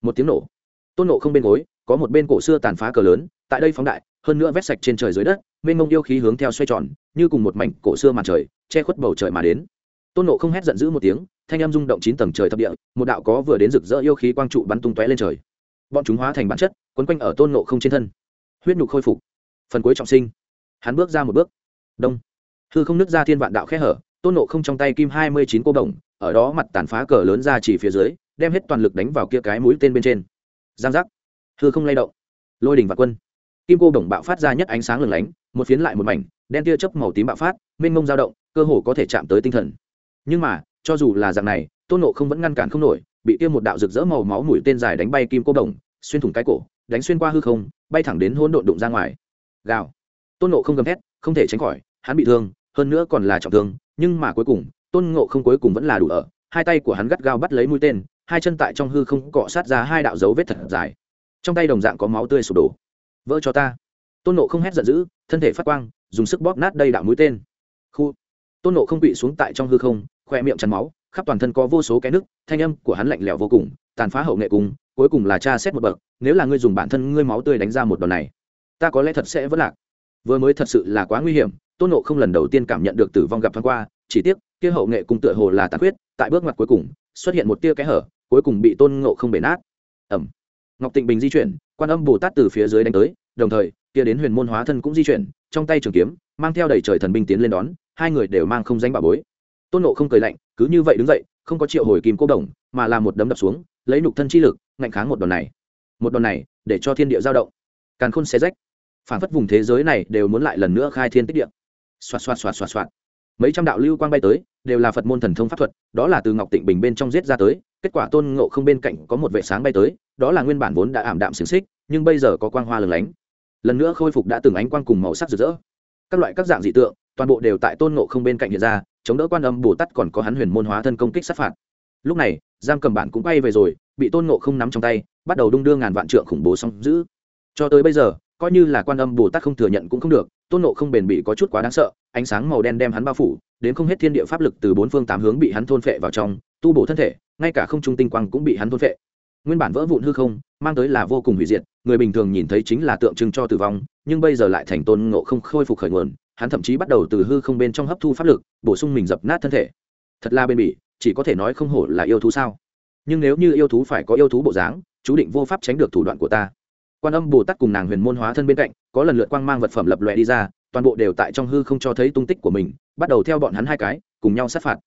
Một tiếng nổ. Tôn nộ không bên gối, có một bên cổ xưa tàn phá cờ lớn, tại đây phóng đại, hơn nữa vét sạch trên trời dưới đất, mênh mông yêu khí hướng theo xoay tròn, như cùng một mảnh cổ xưa màn trời, che khuất bầu trời mà đến. Tôn nộ không hét giận dữ một tiếng, thanh âm rung động chín tầng trời thập địa, một đạo có vừa đến rực rỡ yêu khí quang trụ bắn tung tóe lên trời. Bọn chúng hóa thành bản chất, quấn quanh ở tôn nộ không trên thân. Huyết nhục khôi phục. Phần cuối trọng sinh hắn bước ra một bước. Đông. Hư không nứt ra thiên vạn đạo khẽ hở, tôn nộ không trong tay kim hai mươi chín cô đồng, ở đó mặt tàn phá cờ lớn ra chỉ phía dưới, đem hết toàn lực đánh vào kia cái mũi tên bên trên. Giang giác. Hư không lay động. Lôi đình và quân. Kim cô đồng bạo phát ra nhất ánh sáng lừng lánh, một phiến lại một mảnh, đen tia chớp màu tím bạo phát, mênh mông dao động, cơ hồ có thể chạm tới tinh thần. Nhưng mà, cho dù là dạng này, tôn nộ không vẫn ngăn cản không nổi, bị kia một đạo rực rỡ màu máu mũi tên dài đánh bay kim cô đồng, xuyên thủng cái cổ, đánh xuyên qua hư không, bay thẳng đến hôn độn đụng ra ngoài. Gào tôn nộ không gầm thét, không thể tránh khỏi, hắn bị thương, hơn nữa còn là trọng thương, nhưng mà cuối cùng, tôn ngộ không cuối cùng vẫn là đủ ở. Hai tay của hắn gắt gao bắt lấy mũi tên, hai chân tại trong hư không cọ sát ra hai đạo dấu vết thật dài. Trong tay đồng dạng có máu tươi sụp đổ. Vỡ cho ta. Tôn nộ không hét giận dữ, thân thể phát quang, dùng sức bóp nát đây đạo mũi tên. Khu. Tôn nộ không bị xuống tại trong hư không, khoe miệng chắn máu, khắp toàn thân có vô số cái nước, thanh âm của hắn lạnh lẽo vô cùng, tàn phá hậu nghệ cùng, cuối cùng là cha xét một bậc, nếu là ngươi dùng bản thân ngươi máu tươi đánh ra một đòn này, ta có lẽ thật sẽ vất lạc vừa mới thật sự là quá nguy hiểm tôn nộ không lần đầu tiên cảm nhận được tử vong gặp thoáng qua, chỉ tiếc, kia hậu nghệ cùng tựa hồ là tàn huyết tại bước ngoặt cuối cùng, xuất hiện một tia kẽ hở, cuối cùng bị tôn ngộ không bể nát. Ẩm ngọc tịnh bình di chuyển, quan âm bồ tát từ phía dưới đánh tới, đồng thời, kia đến huyền môn hóa thân cũng di chuyển, trong tay trường kiếm, mang theo đầy trời thần binh tiến lên đón, hai người đều mang không danh bà bối. Tôn nộ không cười lạnh, cứ như vậy đứng dậy, không có triệu hồi kim cô đồng, mà là một đấm đập xuống, lấy nục thân chi lực, ngạnh kháng một đòn này. Một đòn này, để cho thiên địa giao động. Càn khôn xé rách phản phất vùng thế giới này đều muốn lại lần nữa khai thiên tích địa. Xoạt xoạt xoạt xoạt xoạt. Mấy trăm đạo lưu quang bay tới, đều là phật môn thần thông pháp thuật, đó là từ ngọc tịnh bình bên trong giết ra tới, kết quả tôn ngộ không bên cạnh có một vệ sáng bay tới, đó là nguyên bản vốn đã ảm đạm xiềng xích, nhưng bây giờ có quang hoa lừng lánh. Lần nữa khôi phục đã từng ánh quang cùng màu sắc rực rỡ. Các loại các dạng dị tượng, toàn bộ đều tại tôn ngộ không bên cạnh hiện ra, chống đỡ quan âm bồ tát còn có hắn huyền môn hóa thân công kích sát phạt. Lúc này, giam cầm bản cũng bay về rồi, bị tôn ngộ không nắm trong tay, bắt đầu đung đưa ngàn vạn trượng khủng bố xong giữ cho tới bây giờ coi như là quan âm bồ tát không thừa nhận cũng không được, tôn nộ không bền bị có chút quá đáng sợ, ánh sáng màu đen đem hắn bao phủ, đến không hết thiên địa pháp lực từ bốn phương tám hướng bị hắn thôn phệ vào trong, tu bổ thân thể, ngay cả không trung tinh quang cũng bị hắn thôn phệ. Nguyên bản vỡ vụn hư không, mang tới là vô cùng hủy diệt, người bình thường nhìn thấy chính là tượng trưng cho tử vong, nhưng bây giờ lại thành tôn ngộ không khôi phục khởi nguồn, hắn thậm chí bắt đầu từ hư không bên trong hấp thu pháp lực, bổ sung mình dập nát thân thể. Thật là bền bỉ, chỉ có thể nói không hổ là yêu thú sao. Nhưng nếu như yêu thú phải có yêu thú bộ dáng, chú định vô pháp tránh được thủ đoạn của ta quan âm bồ tát cùng nàng huyền môn hóa thân bên cạnh, có lần lượt quang mang vật phẩm lập lòe đi ra, toàn bộ đều tại trong hư không cho thấy tung tích của mình, bắt đầu theo bọn hắn hai cái, cùng nhau sát phạt.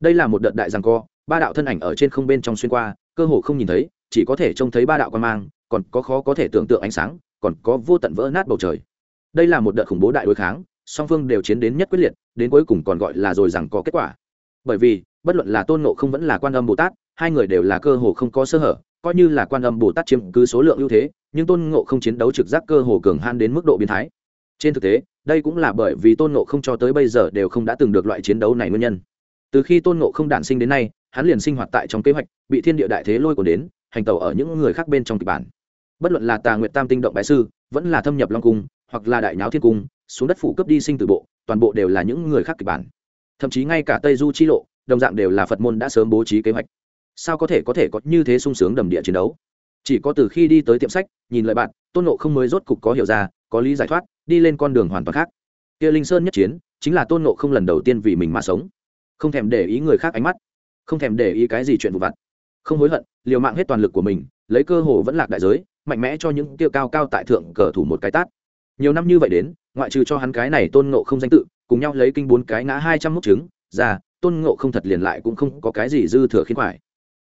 Đây là một đợt đại rằng co, ba đạo thân ảnh ở trên không bên trong xuyên qua, cơ hồ không nhìn thấy, chỉ có thể trông thấy ba đạo quang mang, còn có khó có thể tưởng tượng ánh sáng, còn có vô tận vỡ nát bầu trời. Đây là một đợt khủng bố đại đối kháng, song phương đều chiến đến nhất quyết liệt, đến cuối cùng còn gọi là rồi rằng có kết quả. Bởi vì, bất luận là tôn nộ không vẫn là quan âm bồ tát, hai người đều là cơ hồ không có sơ hở coi như là quan âm bồ tát chiếm cứ số lượng ưu thế, nhưng tôn ngộ không chiến đấu trực giác cơ hồ cường han đến mức độ biến thái. Trên thực tế, đây cũng là bởi vì tôn ngộ không cho tới bây giờ đều không đã từng được loại chiến đấu này nguyên nhân. Từ khi tôn ngộ không đản sinh đến nay, hắn liền sinh hoạt tại trong kế hoạch, bị thiên địa đại thế lôi cuốn đến, hành tàu ở những người khác bên trong kịch bản. Bất luận là tà nguyệt tam tinh động bái sư, vẫn là thâm nhập long cung, hoặc là đại nháo thiên cung, xuống đất phủ cấp đi sinh từ bộ, toàn bộ đều là những người khác kịch bản. Thậm chí ngay cả tây du chi lộ, đồng dạng đều là phật môn đã sớm bố trí kế hoạch sao có thể có thể có như thế sung sướng đầm địa chiến đấu? Chỉ có từ khi đi tới tiệm sách, nhìn lại bạn, tôn nộ không mới rốt cục có hiểu ra, có lý giải thoát, đi lên con đường hoàn toàn khác. Kia linh sơn nhất chiến, chính là tôn nộ không lần đầu tiên vì mình mà sống. Không thèm để ý người khác ánh mắt, không thèm để ý cái gì chuyện vụ vặt. Không hối hận, liều mạng hết toàn lực của mình, lấy cơ hồ vẫn lạc đại giới, mạnh mẽ cho những tiêu cao cao tại thượng cờ thủ một cái tát. Nhiều năm như vậy đến, ngoại trừ cho hắn cái này tôn nộ không danh tự, cùng nhau lấy kinh bốn cái ngã hai trăm mốc trứng, ra, tôn ngộ không thật liền lại cũng không có cái gì dư thừa khiến phải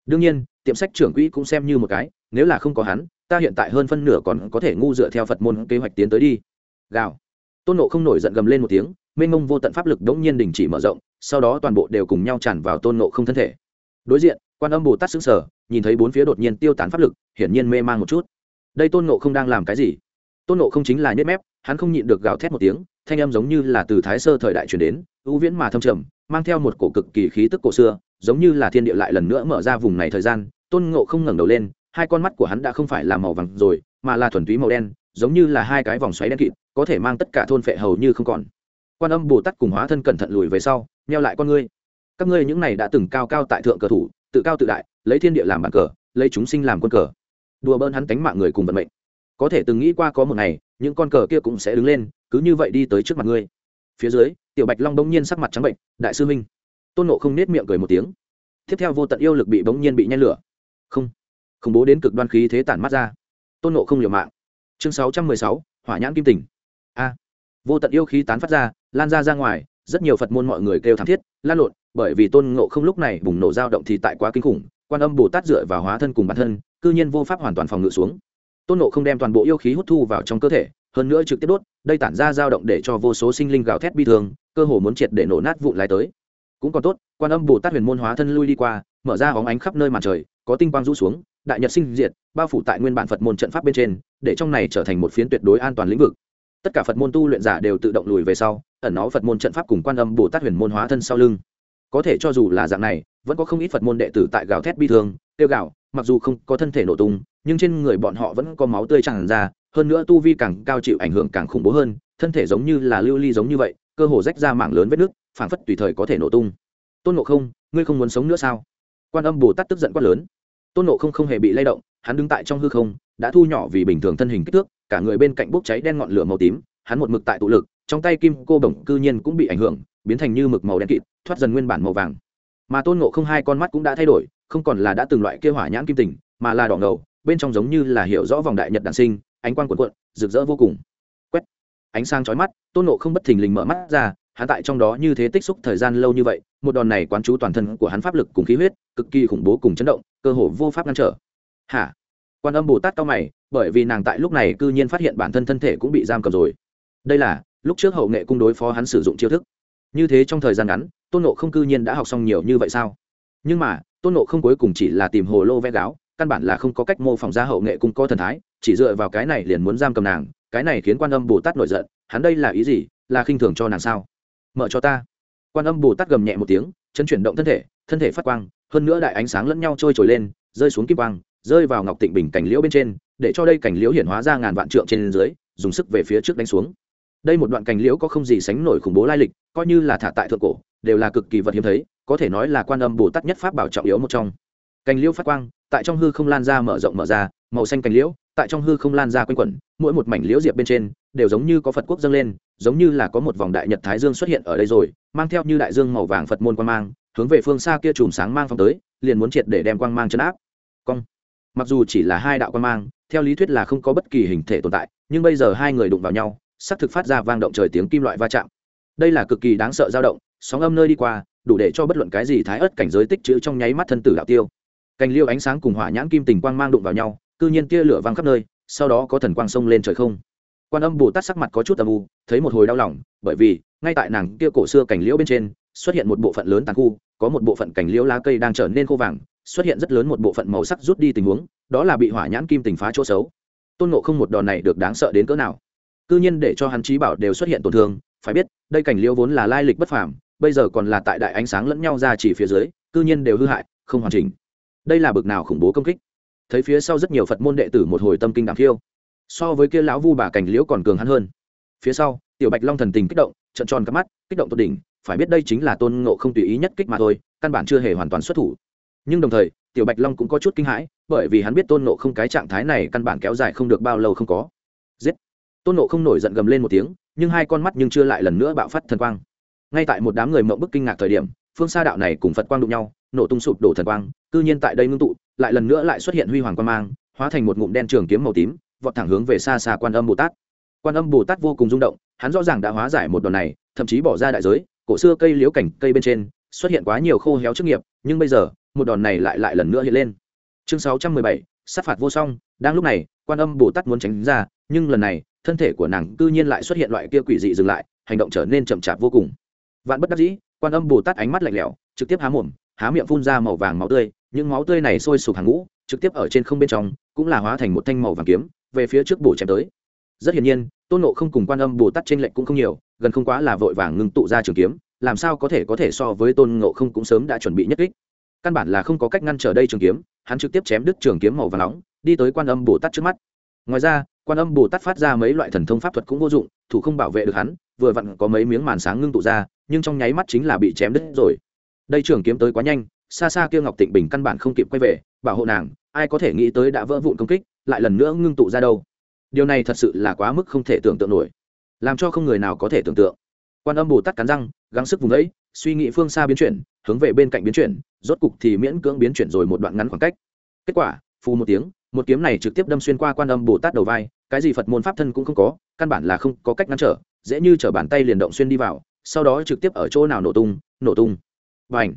đương nhiên, tiệm sách trưởng quỹ cũng xem như một cái, nếu là không có hắn, ta hiện tại hơn phân nửa còn có thể ngu dựa theo phật môn kế hoạch tiến tới đi. Gào. Tôn nộ không nổi giận gầm lên một tiếng, mênh mông vô tận pháp lực đống nhiên đình chỉ mở rộng, sau đó toàn bộ đều cùng nhau tràn vào tôn nộ không thân thể. Đối diện, quan âm bồ tát xứng sở nhìn thấy bốn phía đột nhiên tiêu tán pháp lực, hiển nhiên mê man một chút. Đây tôn nộ không đang làm cái gì? Tôn nộ không chính là nhất mép, hắn không nhịn được gào thét một tiếng, thanh âm giống như là từ thái sơ thời đại truyền đến ưu viễn mà thâm trầm, mang theo một cổ cực kỳ khí tức cổ xưa giống như là thiên địa lại lần nữa mở ra vùng này thời gian, tôn ngộ không ngẩng đầu lên, hai con mắt của hắn đã không phải là màu vàng rồi, mà là thuần túy màu đen, giống như là hai cái vòng xoáy đen kịt, có thể mang tất cả thôn phệ hầu như không còn. Quan âm bồ tát cùng hóa thân cẩn thận lùi về sau neo lại con ngươi. Các ngươi những này đã từng cao cao tại thượng cờ thủ, tự cao tự đại, lấy thiên địa làm bàn cờ, lấy chúng sinh làm quân cờ. Đùa bơn hắn tánh mạng người cùng vận mệnh. Có thể từng nghĩ qua có một ngày, những con cờ kia cũng sẽ đứng lên, cứ như vậy đi tới trước mặt ngươi. Phía dưới, tiểu bạch long đông nhiên sắc mặt trắng bệnh, đại sư minh tôn nộ không nết miệng cười một tiếng. Tiếp theo vô tận yêu lực bị bỗng nhiên bị nhen lửa. Không, khủng bố đến cực đoan khí thế tản mắt ra. Tôn nộ không liều mạng. Chương sáu trăm mười sáu, hỏa nhãn kim tỉnh. A. Vô tận yêu khí tán phát ra, lan ra ra ngoài, rất nhiều phật môn mọi người kêu thảm thiết, lan lộn, bởi vì tôn ngộ không lúc này bùng nổ dao động thì tại quá kinh khủng, quan âm bồ tát dựa vào hóa thân cùng bản thân, cư nhiên vô pháp hoàn toàn phòng ngự xuống. Tôn nộ không đem toàn bộ yêu khí hút thu vào trong cơ thể, hơn nữa trực tiếp đốt, đây tản ra dao động để cho vô số sinh linh gào thét bi thương, cơ hồ muốn triệt để nổ nát vụn lái tới cũng còn tốt, quan âm bồ tát huyền môn hóa thân lui đi qua, mở ra hóng ánh khắp nơi màn trời, có tinh quang rũ xuống, đại nhật sinh diệt, bao phủ tại nguyên bản phật môn trận pháp bên trên, để trong này trở thành một phiến tuyệt đối an toàn lĩnh vực. Tất cả phật môn tu luyện giả đều tự động lùi về sau, ẩn nó phật môn trận pháp cùng quan âm bồ tát huyền môn hóa thân sau lưng. Có thể cho dù là dạng này, vẫn có không ít phật môn đệ tử tại gào thét bi thương tiêu gạo mặc dù không có thân thể nổ tung, nhưng trên người bọn họ vẫn có máu tươi tràn ra, hơn nữa tu vi càng cao chịu ảnh hưởng càng khủng bố hơn, thân thể giống như là lưu ly giống như vậy cơ hồ rách ra mảng lớn vết nước, phảng phất tùy thời có thể nổ tung. Tôn nộ không, ngươi không muốn sống nữa sao? Quan âm bồ tát tức giận quát lớn. Tôn nộ không không hề bị lay động, hắn đứng tại trong hư không, đã thu nhỏ vì bình thường thân hình kích thước, cả người bên cạnh bốc cháy đen ngọn lửa màu tím, hắn một mực tại tụ lực, trong tay kim cô bổng cư nhiên cũng bị ảnh hưởng, biến thành như mực màu đen kịt, thoát dần nguyên bản màu vàng. Mà tôn nộ không hai con mắt cũng đã thay đổi, không còn là đã từng loại kêu hỏa nhãn kim tình, mà là đỏ ngầu, bên trong giống như là hiểu rõ vòng đại nhật đàn sinh, ánh quang cuộn cuộn, rực rỡ vô cùng ánh sáng chói mắt, tôn nộ không bất thình lình mở mắt ra, hắn tại trong đó như thế tích xúc thời gian lâu như vậy, một đòn này quán chú toàn thân của hắn pháp lực cùng khí huyết, cực kỳ khủng bố cùng chấn động, cơ hồ vô pháp ngăn trở. Hả? Quan âm bồ tát cao mày, bởi vì nàng tại lúc này cư nhiên phát hiện bản thân thân thể cũng bị giam cầm rồi. Đây là, lúc trước hậu nghệ cung đối phó hắn sử dụng chiêu thức. Như thế trong thời gian ngắn, tôn nộ không cư nhiên đã học xong nhiều như vậy sao? Nhưng mà, tôn nộ không cuối cùng chỉ là tìm hồ lô vẽ gáo, căn bản là không có cách mô phỏng ra hậu nghệ cung có thần thái, chỉ dựa vào cái này liền muốn giam cầm nàng cái này khiến quan âm bồ tát nổi giận, hắn đây là ý gì, là khinh thường cho nàng sao? Mở cho ta. Quan âm bồ tát gầm nhẹ một tiếng, chân chuyển động thân thể thân thể phát quang, hơn nữa đại ánh sáng lẫn nhau trôi trồi lên, rơi xuống kim quang, rơi vào ngọc tịnh bình cảnh liễu bên trên, để cho đây cảnh liễu hiển hóa ra ngàn vạn trượng trên dưới, dùng sức về phía trước đánh xuống. Đây một đoạn cảnh liễu có không gì sánh nổi khủng bố lai lịch, coi như là thả tại thượng cổ, đều là cực kỳ vật hiếm thấy, có thể nói là quan âm bồ tát nhất pháp bảo trọng yếu một trong. Cành liễu phát quang, tại trong hư không lan ra mở rộng mở ra, màu xanh cành liễu tại trong hư không lan ra quanh quẩn, mỗi một mảnh liễu diệp bên trên đều giống như có phật quốc dâng lên, giống như là có một vòng đại nhật thái dương xuất hiện ở đây rồi, mang theo như đại dương màu vàng phật môn quang mang, hướng về phương xa kia chùm sáng mang phong tới, liền muốn triệt để đem quang mang chấn áp. Cong. Mặc dù chỉ là hai đạo quang mang, theo lý thuyết là không có bất kỳ hình thể tồn tại, nhưng bây giờ hai người đụng vào nhau sắc thực phát ra vang động trời tiếng kim loại va chạm. Đây là cực kỳ đáng sợ dao động, sóng âm nơi đi qua, đủ để cho bất luận cái gì thái ớt cảnh giới tích chữ trong nháy mắt thân tử đạo tiêu. Cành liêu ánh sáng cùng hỏa nhãn kim tình quang mang đụng vào nhau cư nhiên tia lửa văng khắp nơi, sau đó có thần quang sông lên trời không? Quan âm bồ tát sắc mặt có chút âm u, thấy một hồi đau lòng, bởi vì, ngay tại nàng kia cổ xưa cành liễu bên trên, xuất hiện một bộ phận lớn tàn khu, có một bộ phận cành liễu lá cây đang trở nên khô vàng, xuất hiện rất lớn một bộ phận màu sắc rút đi tình huống, đó là bị hỏa nhãn kim tình phá chỗ xấu. Tôn nộ không một đòn này được đáng sợ đến cỡ nào? Cư nhiên để cho hắn trí bảo đều xuất hiện tổn thương, phải biết, đây cảnh liễu vốn là lai lịch bất phàm, bây giờ còn là tại đại ánh sáng lẫn nhau ra chỉ phía dưới, cư nhiên đều hư hại, không hoàn chỉnh. Đây là bực nào khủng bố công kích? Thấy phía sau rất nhiều phật môn đệ tử một hồi tâm kinh đảm khiêu. So với kia lão vu bà cảnh liễu còn cường hắn hơn. Phía sau, tiểu bạch long thần tình kích động trận tròn cắp mắt, kích động tột đỉnh, phải biết đây chính là tôn ngộ không tùy ý nhất kích mà thôi, căn bản chưa hề hoàn toàn xuất thủ. Nhưng đồng thời, tiểu bạch long cũng có chút kinh hãi, bởi vì hắn biết tôn ngộ không cái trạng thái này căn bản kéo dài không được bao lâu không có. Giết! Tôn ngộ không nổi giận gầm lên một tiếng, nhưng hai con mắt nhưng chưa lại lần nữa bạo phát thần quang. Ngay tại một đám người mộng bức kinh ngạc thời điểm, phương xa đạo này cùng phật quang đụng nhau, nổ tung sụp đổ thần quang cư nhiên tại đây ngưng tụ, lại lần nữa lại xuất hiện huy hoàng quang mang, hóa thành một ngụm đen trường kiếm màu tím, vọt thẳng hướng về xa xa quan âm bồ tát. Quan âm bồ tát vô cùng rung động, hắn rõ ràng đã hóa giải một đòn này, thậm chí bỏ ra đại giới, cổ xưa cây liễu cảnh cây bên trên, xuất hiện quá nhiều khô héo chức nghiệp, nhưng bây giờ, một đòn này lại lại lần nữa hiện lên. Chương sáu trăm mười bảy, sát phạt vô song, đang lúc này, quan âm bồ tát muốn tránh ra, nhưng lần này, thân thể của nàng cư nhiên lại xuất hiện loại kia quỷ dị dừng lại, hành động trở nên chậm chạp vô cùng. Vạn bất đắc dĩ, quan âm bồ tát ánh mắt lạnh lẽo, trực tiếp há mồm, há miệng phun ra màu vàng máu tươi những máu tươi này sôi sục hàng ngũ, trực tiếp ở trên không bên trong, cũng là hóa thành một thanh màu vàng kiếm, về phía trước bổ chém tới. Rất hiển nhiên, tôn nộ không cùng quan âm bồ tát t r ê n lệch cũng không nhiều, gần không quá là vội vàng ngưng tụ ra trường kiếm, làm sao có thể có thể so với tôn nộ không cũng sớm đã chuẩn bị nhất kích. Căn bản là không có cách ngăn trở đây trường kiếm, hắn trực tiếp chém đứt trường kiếm màu và nóng, đi tới quan âm bồ tát trước mắt. Ngoài ra, quan âm bồ tát phát ra mấy loại thần thông pháp thuật cũng vô dụng, thủ không bảo vệ được hắn, vừa vặn có mấy miếng màn sáng ngưng tụ ra, nhưng trong nháy mắt chính là bị chém đứt rồi. Đây trường kiếm tới quá nhanh xa xa kia ngọc tịnh bình căn bản không kịp quay về, bảo hộ nàng, ai có thể nghĩ tới đã vỡ vụn công kích, lại lần nữa ngưng tụ ra đâu. Điều này thật sự là quá mức không thể tưởng tượng nổi. Làm cho không người nào có thể tưởng tượng. Quan âm bồ tát cắn răng, gắng sức vùng ấy, suy nghĩ phương xa biến chuyển, hướng về bên cạnh biến chuyển, rốt cục thì miễn cưỡng biến chuyển rồi một đoạn ngắn khoảng cách. Kết quả, phù một tiếng, một kiếm này trực tiếp đâm xuyên qua quan âm bồ tát đầu vai, cái gì phật môn pháp thân cũng không có, căn bản là không có cách ngăn trở, dễ như t bàn tay liền động xuyên đi vào, sau đó trực tiếp ở chỗ nào nổ tung nổ tung. Và ảnh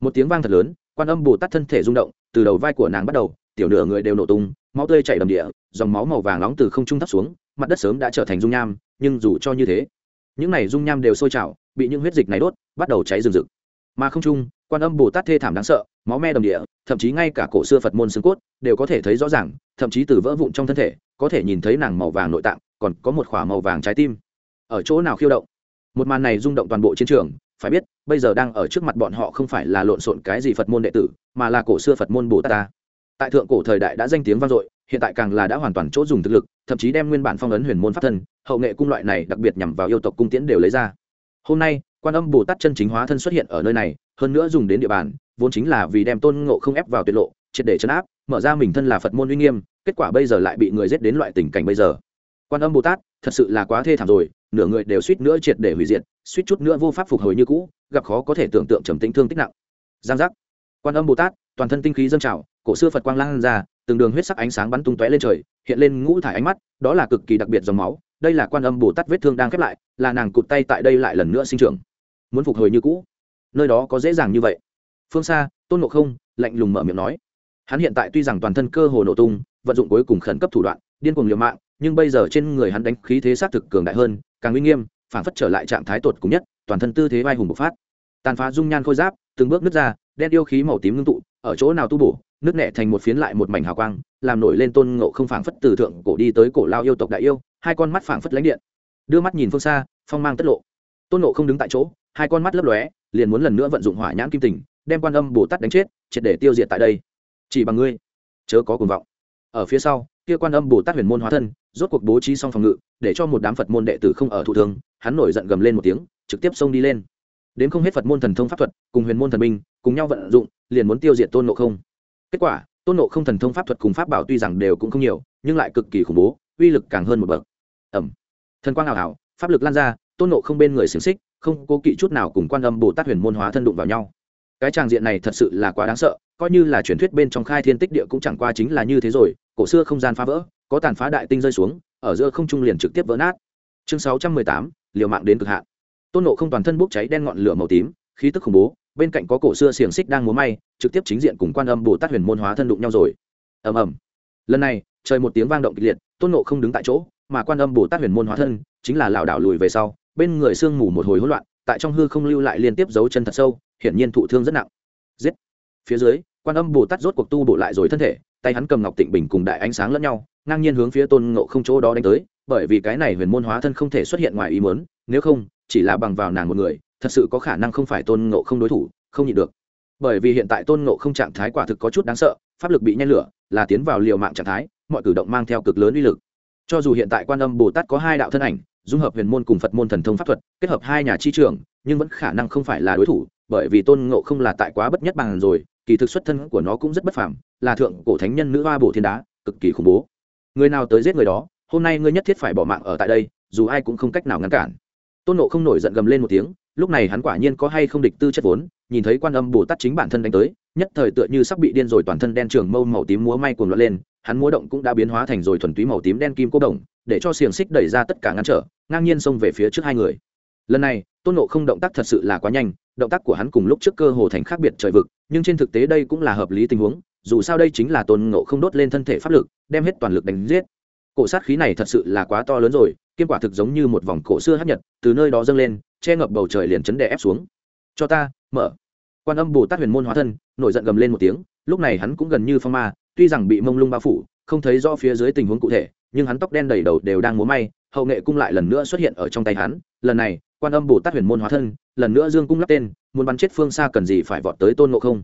một tiếng vang thật lớn, quan âm bồ tát thân thể rung động, từ đầu vai của nàng bắt đầu, tiểu nửa người đều nổ tung, máu tươi chảy đầm địa, dòng máu màu vàng nóng từ không trung thấp xuống, mặt đất sớm đã trở thành dung nham, nhưng dù cho như thế, những này dung nham đều sôi trào, bị những huyết dịch này đốt, bắt đầu cháy rừng rực. Mà không trung, quan âm bồ tát thê thảm đáng sợ, máu me đầm địa, thậm chí ngay cả cổ xưa phật môn xương cốt đều có thể thấy rõ ràng, thậm chí từ vỡ vụn trong thân thể, có thể nhìn thấy nàng màu vàng nội tạng, còn có một k màu vàng trái tim. Ở chỗ nào khiêu động? Một màn này rung động toàn bộ chiến trường phải biết, bây giờ đang ở trước mặt bọn họ không phải là lộn xộn cái gì phật môn đệ tử, mà là cổ xưa phật môn bồ tát ta. Tại thượng cổ thời đại đã danh tiếng vang dội, hiện tại càng là đã hoàn toàn chỗ dùng thực lực, thậm chí đem nguyên bản phong ấn huyền môn pháp thân, hậu nghệ cung loại này đặc biệt nhằm vào yêu tộc cung tiễn đều lấy ra. Hôm nay, quan âm bồ tát chân chính hóa thân xuất hiện ở nơi này, hơn nữa dùng đến địa bàn, vốn chính là vì đem tôn ngộ không ép vào tuyệt lộ, triệt để chấn áp, mở ra mình thân là phật môn uy nghiêm, kết quả bây giờ lại bị người giết đến loại tình cảnh bây giờ. Quan âm bồ tát, thật sự là quá thê thảm rồi nửa người đều suýt nữa triệt để hủy diệt, suýt chút nữa vô pháp phục hồi như cũ, gặp khó có thể tưởng tượng trầm tĩnh thương tích nặng. Giang giác. Quan âm bồ tát, toàn thân tinh khí dâng trào, cổ xưa phật quang lan ra, từng đường huyết sắc ánh sáng bắn tung tóe lên trời, hiện lên ngũ thải ánh mắt, đó là cực kỳ đặc biệt dòng máu, đây là quan âm bồ tát vết thương đang khép lại, là nàng cụt tay tại đây lại lần nữa sinh trưởng. Muốn phục hồi như cũ. Nơi đó có dễ dàng như vậy. Phương xa, tôn ngộ không, lạnh lùng mở miệng nói. Hắn hiện tại tuy rằng toàn thân cơ hồ nổ tung, vận dụng cuối cùng khẩn cấp thủ đoạn điên cuồng liều mạng, nhưng bây giờ trên người hắn đánh khí thế sát thực cường đại hơn, càng uy nghiêm, phản phất trở lại trạng thái tột cùng nhất, toàn thân tư thế vai hùng bộc phát. Tàn phá dung nhan khôi giáp, từng bước nứt ra, đen yêu khí màu tím ngưng tụ, ở chỗ nào tu bổ nước nẻ thành một phiến lại một mảnh hào quang, làm nổi lên tôn ngộ không phảng phất từ thượng cổ đi tới cổ lao yêu tộc đại yêu, hai con mắt phảng phất lánh điện. Đưa mắt nhìn phương xa, phong mang tất lộ. Tôn ngộ không đứng tại chỗ, hai con mắt lấp lóe, liền muốn lần nữa vận dụng hỏa nhãn kim tình, đem quan âm bồ tát đánh chết, triệt để tiêu diệt tại đây. Chỉ bằng ngươi, chớ có cuồng vọng. Ở phía sau kia quan âm bồ tát huyền môn hóa thân, rốt cuộc bố trí xong phòng ngự, để cho một đám phật môn đệ tử không ở thủ thường hắn nổi giận gầm lên một tiếng, trực tiếp xông đi lên. Đến không hết phật môn thần thông pháp thuật, cùng huyền môn thần minh cùng nhau vận dụng, liền muốn tiêu diệt tôn nộ không. Kết quả, tôn nộ không thần thông pháp thuật cùng pháp bảo tuy rằng đều cũng không nhiều, nhưng lại cực kỳ khủng bố, uy lực càng hơn một bậc. Ẩm thần quang ảo ảo, pháp lực lan ra, tôn nộ không bên người xiềng xích, không cố kỵ chút nào cùng quan âm bồ tát huyền môn hóa thân đụng vào nhau. Cái tràng diện này thật sự là quá đáng sợ, coi như là truyền thuyết bên trong khai thiên tích địa cũng chẳng qua chính là như thế rồi cổ xưa không gian phá vỡ, có tàn phá đại tinh rơi xuống, ở giữa không trung liền trực tiếp vỡ nát. Chương sáu trăm mười tám, liều mạng đến cực hạn. Tôn nộ không toàn thân bốc cháy đen ngọn lửa màu tím, khí tức khủng bố, bên cạnh có cổ xưa xiềng xích đang múa may, trực tiếp chính diện cùng quan âm bồ tát huyền môn hóa thân đụng nhau rồi. Ầm ầm. Lần này, trời một tiếng vang động kịch liệt, tôn nộ không đứng tại chỗ, mà quan âm bồ tát huyền môn hóa thân chính là lảo đảo lùi về sau, bên người sương mù một hồi hỗn loạn, tại trong hư không lưu lại liên tiếp dấu chân thật sâu, hiển nhiên thụ thương rất nặng. Giết. Phía dưới, quan âm bồ tát rốt cuộc tu bổ lại rồi thân thể tay hắn cầm ngọc tịnh bình cùng đại ánh sáng lẫn nhau, ngang nhiên hướng phía tôn ngộ không chỗ đó đánh tới, bởi vì cái này huyền môn hóa thân không thể xuất hiện ngoài ý muốn, nếu không, chỉ là bằng vào nàng một người, thật sự có khả năng không phải tôn ngộ không đối thủ, không nhịn được. Bởi vì hiện tại tôn ngộ không trạng thái quả thực có chút đáng sợ, pháp lực bị nhen lửa, là tiến vào liều mạng trạng thái, mọi cử động mang theo cực lớn uy lực. Cho dù hiện tại quan âm bồ tát có hai đạo thân ảnh, dung hợp huyền môn cùng phật môn thần thông pháp thuật, kết hợp hai nhà chi trường, nhưng vẫn khả năng không phải là đối thủ, bởi vì tôn ngộ không là tại quá bất nhất bằng rồi kỳ thực xuất thân của nó cũng rất bất phàm, là thượng cổ thánh nhân nữ hoa bổ thiên đá, cực kỳ khủng bố. Người nào tới giết người đó, hôm nay ngươi nhất thiết phải bỏ mạng ở tại đây, dù ai cũng không cách nào ngăn cản. Tôn nộ không nổi giận gầm lên một tiếng, lúc này hắn quả nhiên có hay không địch tư chất vốn, nhìn thấy quan âm bồ tát chính bản thân đánh tới, nhất thời tựa như sắp bị điên rồi toàn thân đen trường mâu màu tím múa may cuồng loạn lên, hắn múa động cũng đã biến hóa thành rồi thuần túy màu tím đen kim cô đồng, để cho xiềng xích đẩy ra tất cả ngăn trở, ngang nhiên xông về phía trước hai người. Lần này, tôn nộ không động tác thật sự là quá nhanh động tác của hắn cùng lúc trước cơ hồ thành khác biệt trời vực, nhưng trên thực tế đây cũng là hợp lý tình huống, dù sao đây chính là tôn ngộ không đốt lên thân thể pháp lực, đem hết toàn lực đánh giết. Cổ sát khí này thật sự là quá to lớn rồi kiên quả thực giống như một vòng cổ xưa hấp nhật, từ nơi đó dâng lên, che ngập bầu trời liền chấn đè ép xuống. Cho ta, mở. Quan âm bồ tát huyền môn hóa thân, nổi giận gầm lên một tiếng, lúc này hắn cũng gần như phong ma, tuy rằng bị mông lung bao phủ, không thấy rõ phía dưới tình huống cụ thể, nhưng hắn tóc đen đầy đầu đều đang múa may, hậu nghệ cung lại lần nữa xuất hiện ở trong tay hắn, lần này quan âm bồ tát huyền môn hóa thân, lần nữa dương cung lắp tên, muốn bắn chết phương xa cần gì phải vọt tới tôn ngộ không?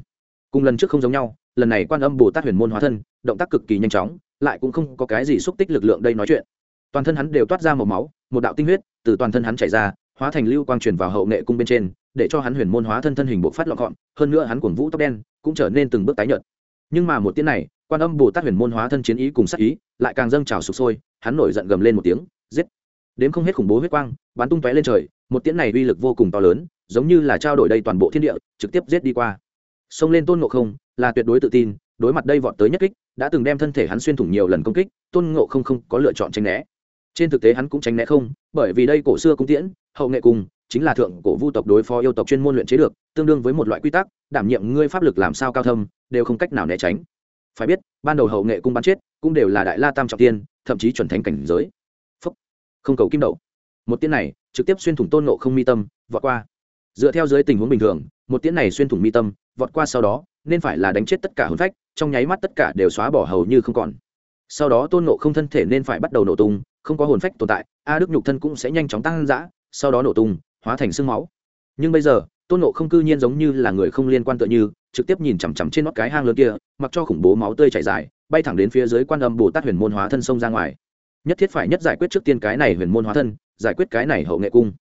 Cùng lần trước không giống nhau, lần này quan âm bồ tát huyền môn hóa thân, động tác cực kỳ nhanh chóng, lại cũng không có cái gì xúc tích lực lượng đây nói chuyện. Toàn thân hắn đều toát ra một máu, một đạo tinh huyết từ toàn thân hắn chảy ra, hóa thành lưu quang truyền vào hậu nghệ cung bên trên, để cho hắn huyền môn hóa thân thân hình bộ phát lọn gọn, hơn nữa hắn cuồng vũ tóc đen cũng trở nên từng bước tái nhợt. Nhưng mà một tiếng này, quan âm bồ tát huyền môn hóa thân chiến ý cùng sắc ý lại càng dâng trào sụp sôi, hắn nổi giận gầm lên một tiếng, giết. Đếm không hết khủng bố huyết quang bắn tung tóe lên trời, một tiễn này uy lực vô cùng to lớn, giống như là trao đổi đây toàn bộ thiên địa, trực tiếp giết đi qua. Xông lên tôn ngộ không là tuyệt đối tự tin, đối mặt đây vọt tới nhất kích, đã từng đem thân thể hắn xuyên thủng nhiều lần công kích, tôn ngộ không không có lựa chọn tránh né. Trên thực tế hắn cũng tránh né không, bởi vì đây cổ xưa cung tiễn, hậu nghệ cùng, chính là thượng cổ vu tộc đối phó yêu tộc chuyên môn luyện chế được, tương đương với một loại quy tắc, đảm nhiệm ngươi pháp lực làm sao cao thâm, đều không cách nào né tránh. Phải biết, ban đầu hậu nghệ cung bắn chết, cũng đều là đại la tam trọng tiên, thậm chí chuẩn thánh cảnh giới. Phúc. không cầu kim đậu một tiếng này, trực tiếp xuyên thủng tôn nộ không mi tâm, vọt qua. Dựa theo dưới tình huống bình thường, một tiếng này xuyên thủng mi tâm, vọt qua sau đó, nên phải là đánh chết tất cả hồn phách, trong nháy mắt tất cả đều xóa bỏ hầu như không còn. Sau đó tôn nộ không thân thể nên phải bắt đầu nổ tung, không có hồn phách tồn tại, a đức nhục thân cũng sẽ nhanh chóng tăng dã, sau đó nổ tung, hóa thành sương máu. Nhưng bây giờ, tôn nộ không cư nhiên giống như là người không liên quan tựa như, trực tiếp nhìn chằm chằm trên nót cái hang lớn kia, mặc cho khủng bố máu tươi chảy dài, bay thẳng đến phía dưới quan âm bồ tát huyền môn hóa thân sông ra ngoài. Nhất thiết phải nhất giải quyết trước tiên cái này huyền môn hóa thân giải quyết cái này hậu nghệ cung.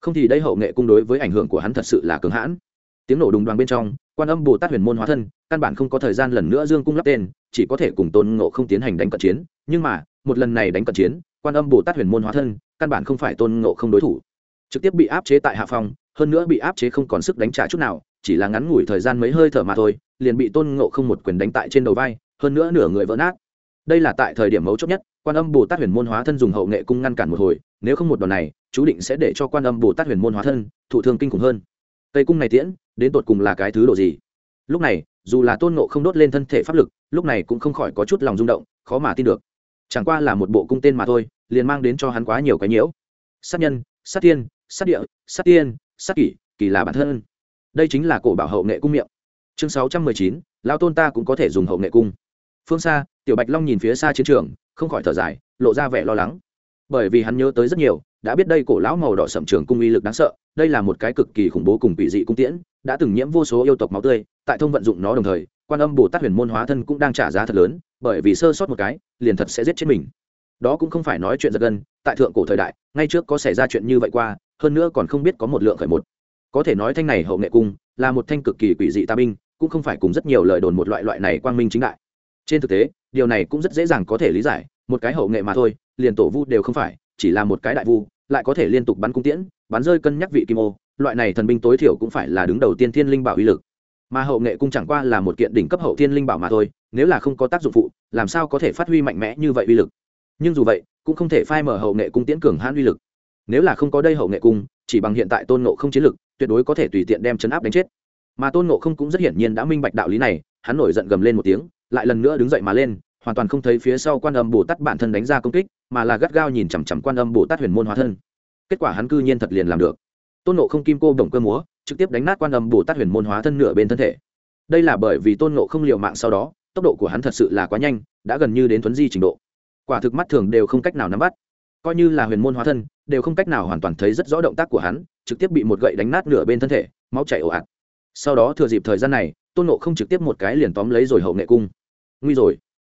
Không thì đây hậu nghệ cung đối với ảnh hưởng của hắn thật sự là cường hãn. Tiếng nổ đùng đoàn bên trong, quan âm bồ tát huyền môn hóa thân, căn bản không có thời gian lần nữa dương cung lắp tên, chỉ có thể cùng tôn ngộ không tiến hành đánh cận chiến. Nhưng mà, một lần này đánh cận chiến, quan âm bồ tát huyền môn hóa thân, căn bản không phải tôn ngộ không đối thủ. Trực tiếp bị áp chế tại hạ phòng, hơn nữa bị áp chế không còn sức đánh trả chút nào, chỉ là ngắn ngủi thời gian mấy hơi thở mà thôi, liền bị tôn ngộ không một quyền đánh tại trên đầu vai, hơn nữa nửa người vỡ nát. Đây là tại thời điểm mấu chốt nhất quan âm bồ tát huyền môn hóa thân dùng hậu nghệ cung ngăn cản một hồi, nếu không một đòn này, chú định sẽ để cho quan âm bồ tát huyền môn hóa thân, thụ thương kinh khủng hơn. Tây cung này tiễn, đến tột cùng là cái thứ độ gì? Lúc này, dù là tôn nộ không đốt lên thân thể pháp lực, lúc này cũng không khỏi có chút lòng rung động, khó mà tin được. Chẳng qua là một bộ cung tên mà thôi, liền mang đến cho hắn quá nhiều cái nhiễu. Sát nhân, sát tiên sát địa, sát tiên, sát kỷ kỳ là bản thân. Đây chính là cổ bảo hậu nghệ cung miệng. Chương sáu trăm mười chín lao tôn ta cũng có thể dùng hậu nghệ cung. Phương xa, tiểu bạch long nhìn phía xa chiến trường không khỏi thở dài, lộ ra vẻ lo lắng. Bởi vì hắn nhớ tới rất nhiều, đã biết đây cổ lão màu đỏ sậm trường cung uy lực đáng sợ, đây là một cái cực kỳ khủng bố cùng quỷ dị cung tiễn, đã từng nhiễm vô số yêu tộc máu tươi, tại thông vận dụng nó đồng thời, quan âm bồ tát huyền môn hóa thân cũng đang trả giá thật lớn, bởi vì sơ sót một cái, liền thật sẽ giết chết mình. Đó cũng không phải nói chuyện giật gân, tại thượng cổ thời đại, ngay trước có xảy ra chuyện như vậy qua, hơn nữa còn không biết có một lượng khởi một. Có thể nói thanh này hậu nghệ cung, là một thanh cực kỳ quỷ dị ta binh, cũng không phải cùng rất nhiều lời đồn một loại loại này quang minh chính đại. Trên thực tế điều này cũng rất dễ dàng có thể lý giải, một cái hậu nghệ mà thôi, liền tổ vu đều không phải, chỉ là một cái đại vu, lại có thể liên tục bắn cung tiễn, bắn rơi cân nhắc vị kim ô, loại này thần binh tối thiểu cũng phải là đứng đầu tiên thiên linh bảo uy lực. Mà hậu nghệ cung chẳng qua là một kiện đỉnh cấp hậu thiên linh bảo mà thôi, nếu là không có tác dụng phụ, làm sao có thể phát huy mạnh mẽ như vậy uy lực? Nhưng dù vậy, cũng không thể phai mở hậu nghệ cung tiễn cường hãn uy lực. Nếu là không có đây hậu nghệ cung, chỉ bằng hiện tại tôn nộ không chiến lực, tuyệt đối có thể tùy tiện đem chấn áp đánh chết. Mà tôn nộ không cũng rất hiển nhiên đã minh bạch đạo lý này, hắn nổi giận gầm lên một tiếng lại lần nữa đứng dậy mà lên, hoàn toàn không thấy phía sau quan âm bồ tát bản thân đánh ra công kích, mà là gắt gao nhìn chằm chằm quan âm bồ tát huyền môn hóa thân. Kết quả hắn cư nhiên thật liền làm được. Tôn nộ không kim cô đồng cơ múa, trực tiếp đánh nát quan âm bồ tát huyền môn hóa thân nửa bên thân thể. Đây là bởi vì tôn nộ không liều mạng sau đó, tốc độ của hắn thật sự là quá nhanh, đã gần như đến thuấn di trình độ. Quả thực mắt thường đều không cách nào nắm bắt. Coi như là huyền môn hóa thân, đều không cách nào hoàn toàn thấy rất rõ động tác của hắn, trực tiếp bị một gậy đánh nát nửa bên thân thể, máu chảy ồ ạt. Sau đó thừa dịp thời gian này, tôn nộ không trực tiếp một cái liền tóm lấy rồi hậu nghệ cung nguy rồi.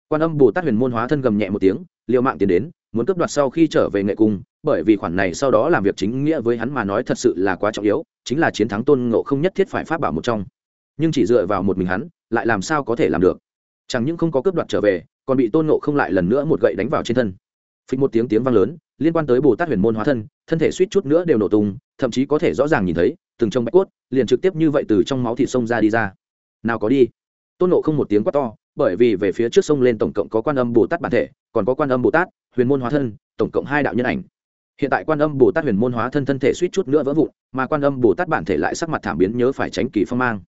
Quan âm bồ tát huyền môn hóa thân gầm nhẹ một tiếng, liều mạng tiến đến, muốn cướp đoạt sau khi trở về nghệ cung, bởi vì khoản này sau đó làm việc chính nghĩa với hắn mà nói thật sự là quá trọng yếu, chính là chiến thắng tôn ngộ không nhất thiết phải pháp bảo một trong. Nhưng chỉ dựa vào một mình hắn, lại làm sao có thể làm được? Chẳng những không có cướp đoạt trở về, còn bị tôn ngộ không lại lần nữa một gậy đánh vào trên thân. Phịch một tiếng tiếng vang lớn, liên quan tới bồ tát huyền môn hóa thân thân thể suýt chút nữa đều nổ tung, thậm chí có thể rõ ràng nhìn thấy, từng trong bạch cốt, liền trực tiếp như vậy từ trong máu thịt sông ra đi ra. Nào có đi. Tôn nộ không một tiếng quát to bởi vì về phía trước sông lên tổng cộng có quan âm bồ tát bản thể, còn có quan âm bồ tát, huyền môn hóa thân, tổng cộng hai đạo nhân ảnh. Hiện tại quan âm bồ tát huyền môn hóa thân thân thể suýt chút nữa vỡ vụn, mà quan âm bồ tát bản thể lại sắc mặt thảm biến nhớ phải tránh kỳ phong mang.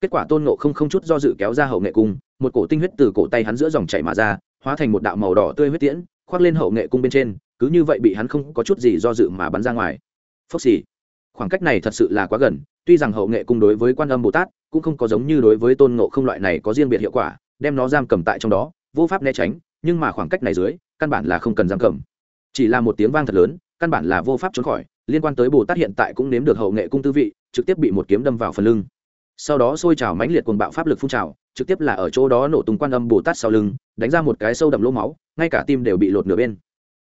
Kết quả tôn nộ không không chút do dự kéo ra hậu nghệ cung, một cổ tinh huyết từ cổ tay hắn giữa dòng chảy mà ra, hóa thành một đạo màu đỏ tươi huyết tiễn, khoác lên hậu nghệ cung bên trên, cứ như vậy bị hắn không có chút gì do dự mà bắn ra ngoài. Phốc xì. Khoảng cách này thật sự là quá gần, tuy rằng hậu nghệ cung đối với quan âm bồ tát cũng không có giống như đối với tôn ngộ không loại này có riêng biệt hiệu quả đem nó giam cầm tại trong đó, vô pháp né tránh, nhưng mà khoảng cách này dưới, căn bản là không cần giam cầm. Chỉ là một tiếng vang thật lớn, căn bản là vô pháp trốn khỏi, liên quan tới bồ tát hiện tại cũng nếm được hậu nghệ cung tư vị, trực tiếp bị một kiếm đâm vào phần lưng. Sau đó sôi trào mãnh liệt cuồng bạo pháp lực phun trào, trực tiếp là ở chỗ đó nổ tung quan âm bồ tát sau lưng, đánh ra một cái sâu đậm lỗ máu, ngay cả tim đều bị lột nửa bên.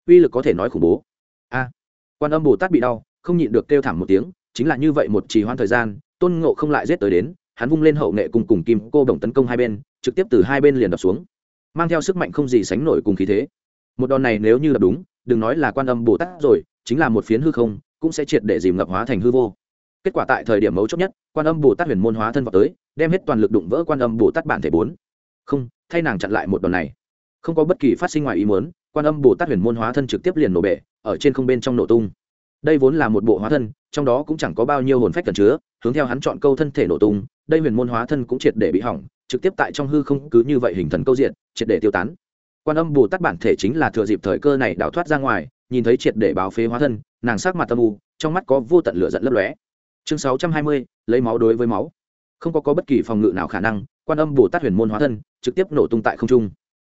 Uy lực có thể nói khủng bố. A! Quan âm bồ tát bị đau, không nhịn được kêu thảm một tiếng, chính là như vậy một trì hoãn thời gian, tôn ngộ không lại giết tới đến hắn vung lên hậu nghệ cùng cùng kim cô đồng tấn công hai bên, trực tiếp từ hai bên liền đập xuống. Mang theo sức mạnh không gì sánh nổi cùng khí thế. Một đòn này nếu như là đúng, đừng nói là quan âm bồ tát rồi, chính là một phiến hư không, cũng sẽ triệt để dìm ngập hóa thành hư vô. Kết quả tại thời điểm mấu chốt nhất, quan âm bồ tát huyền môn hóa thân vào tới, đem hết toàn lực đụng vỡ quan âm bồ tát bản thể bốn. Không, thay nàng chặn lại một đòn này. Không có bất kỳ phát sinh ngoài ý muốn, quan âm bồ tát huyền môn hóa thân trực tiếp liền nổ bể, ở trên không bên trong nổ tung đây vốn là một bộ hóa thân trong đó cũng chẳng có bao nhiêu hồn phách cần chứa hướng theo hắn chọn câu thân thể nổ tung đây huyền môn hóa thân cũng triệt để bị hỏng trực tiếp tại trong hư không cứ như vậy hình thần câu diện triệt để tiêu tán. Quan âm bồ tát bản thể chính là thừa dịp thời cơ này đào thoát ra ngoài nhìn thấy triệt để báo phế hóa thân nàng sắc mặt tâm u trong mắt có vô tận lửa giận lấp lóe. Chương sáu trăm hai mươi lấy máu đối với máu. Không có, có bất kỳ phòng ngự nào khả năng quan âm bồ tát huyền môn hóa thân trực tiếp nổ tung tại không trung.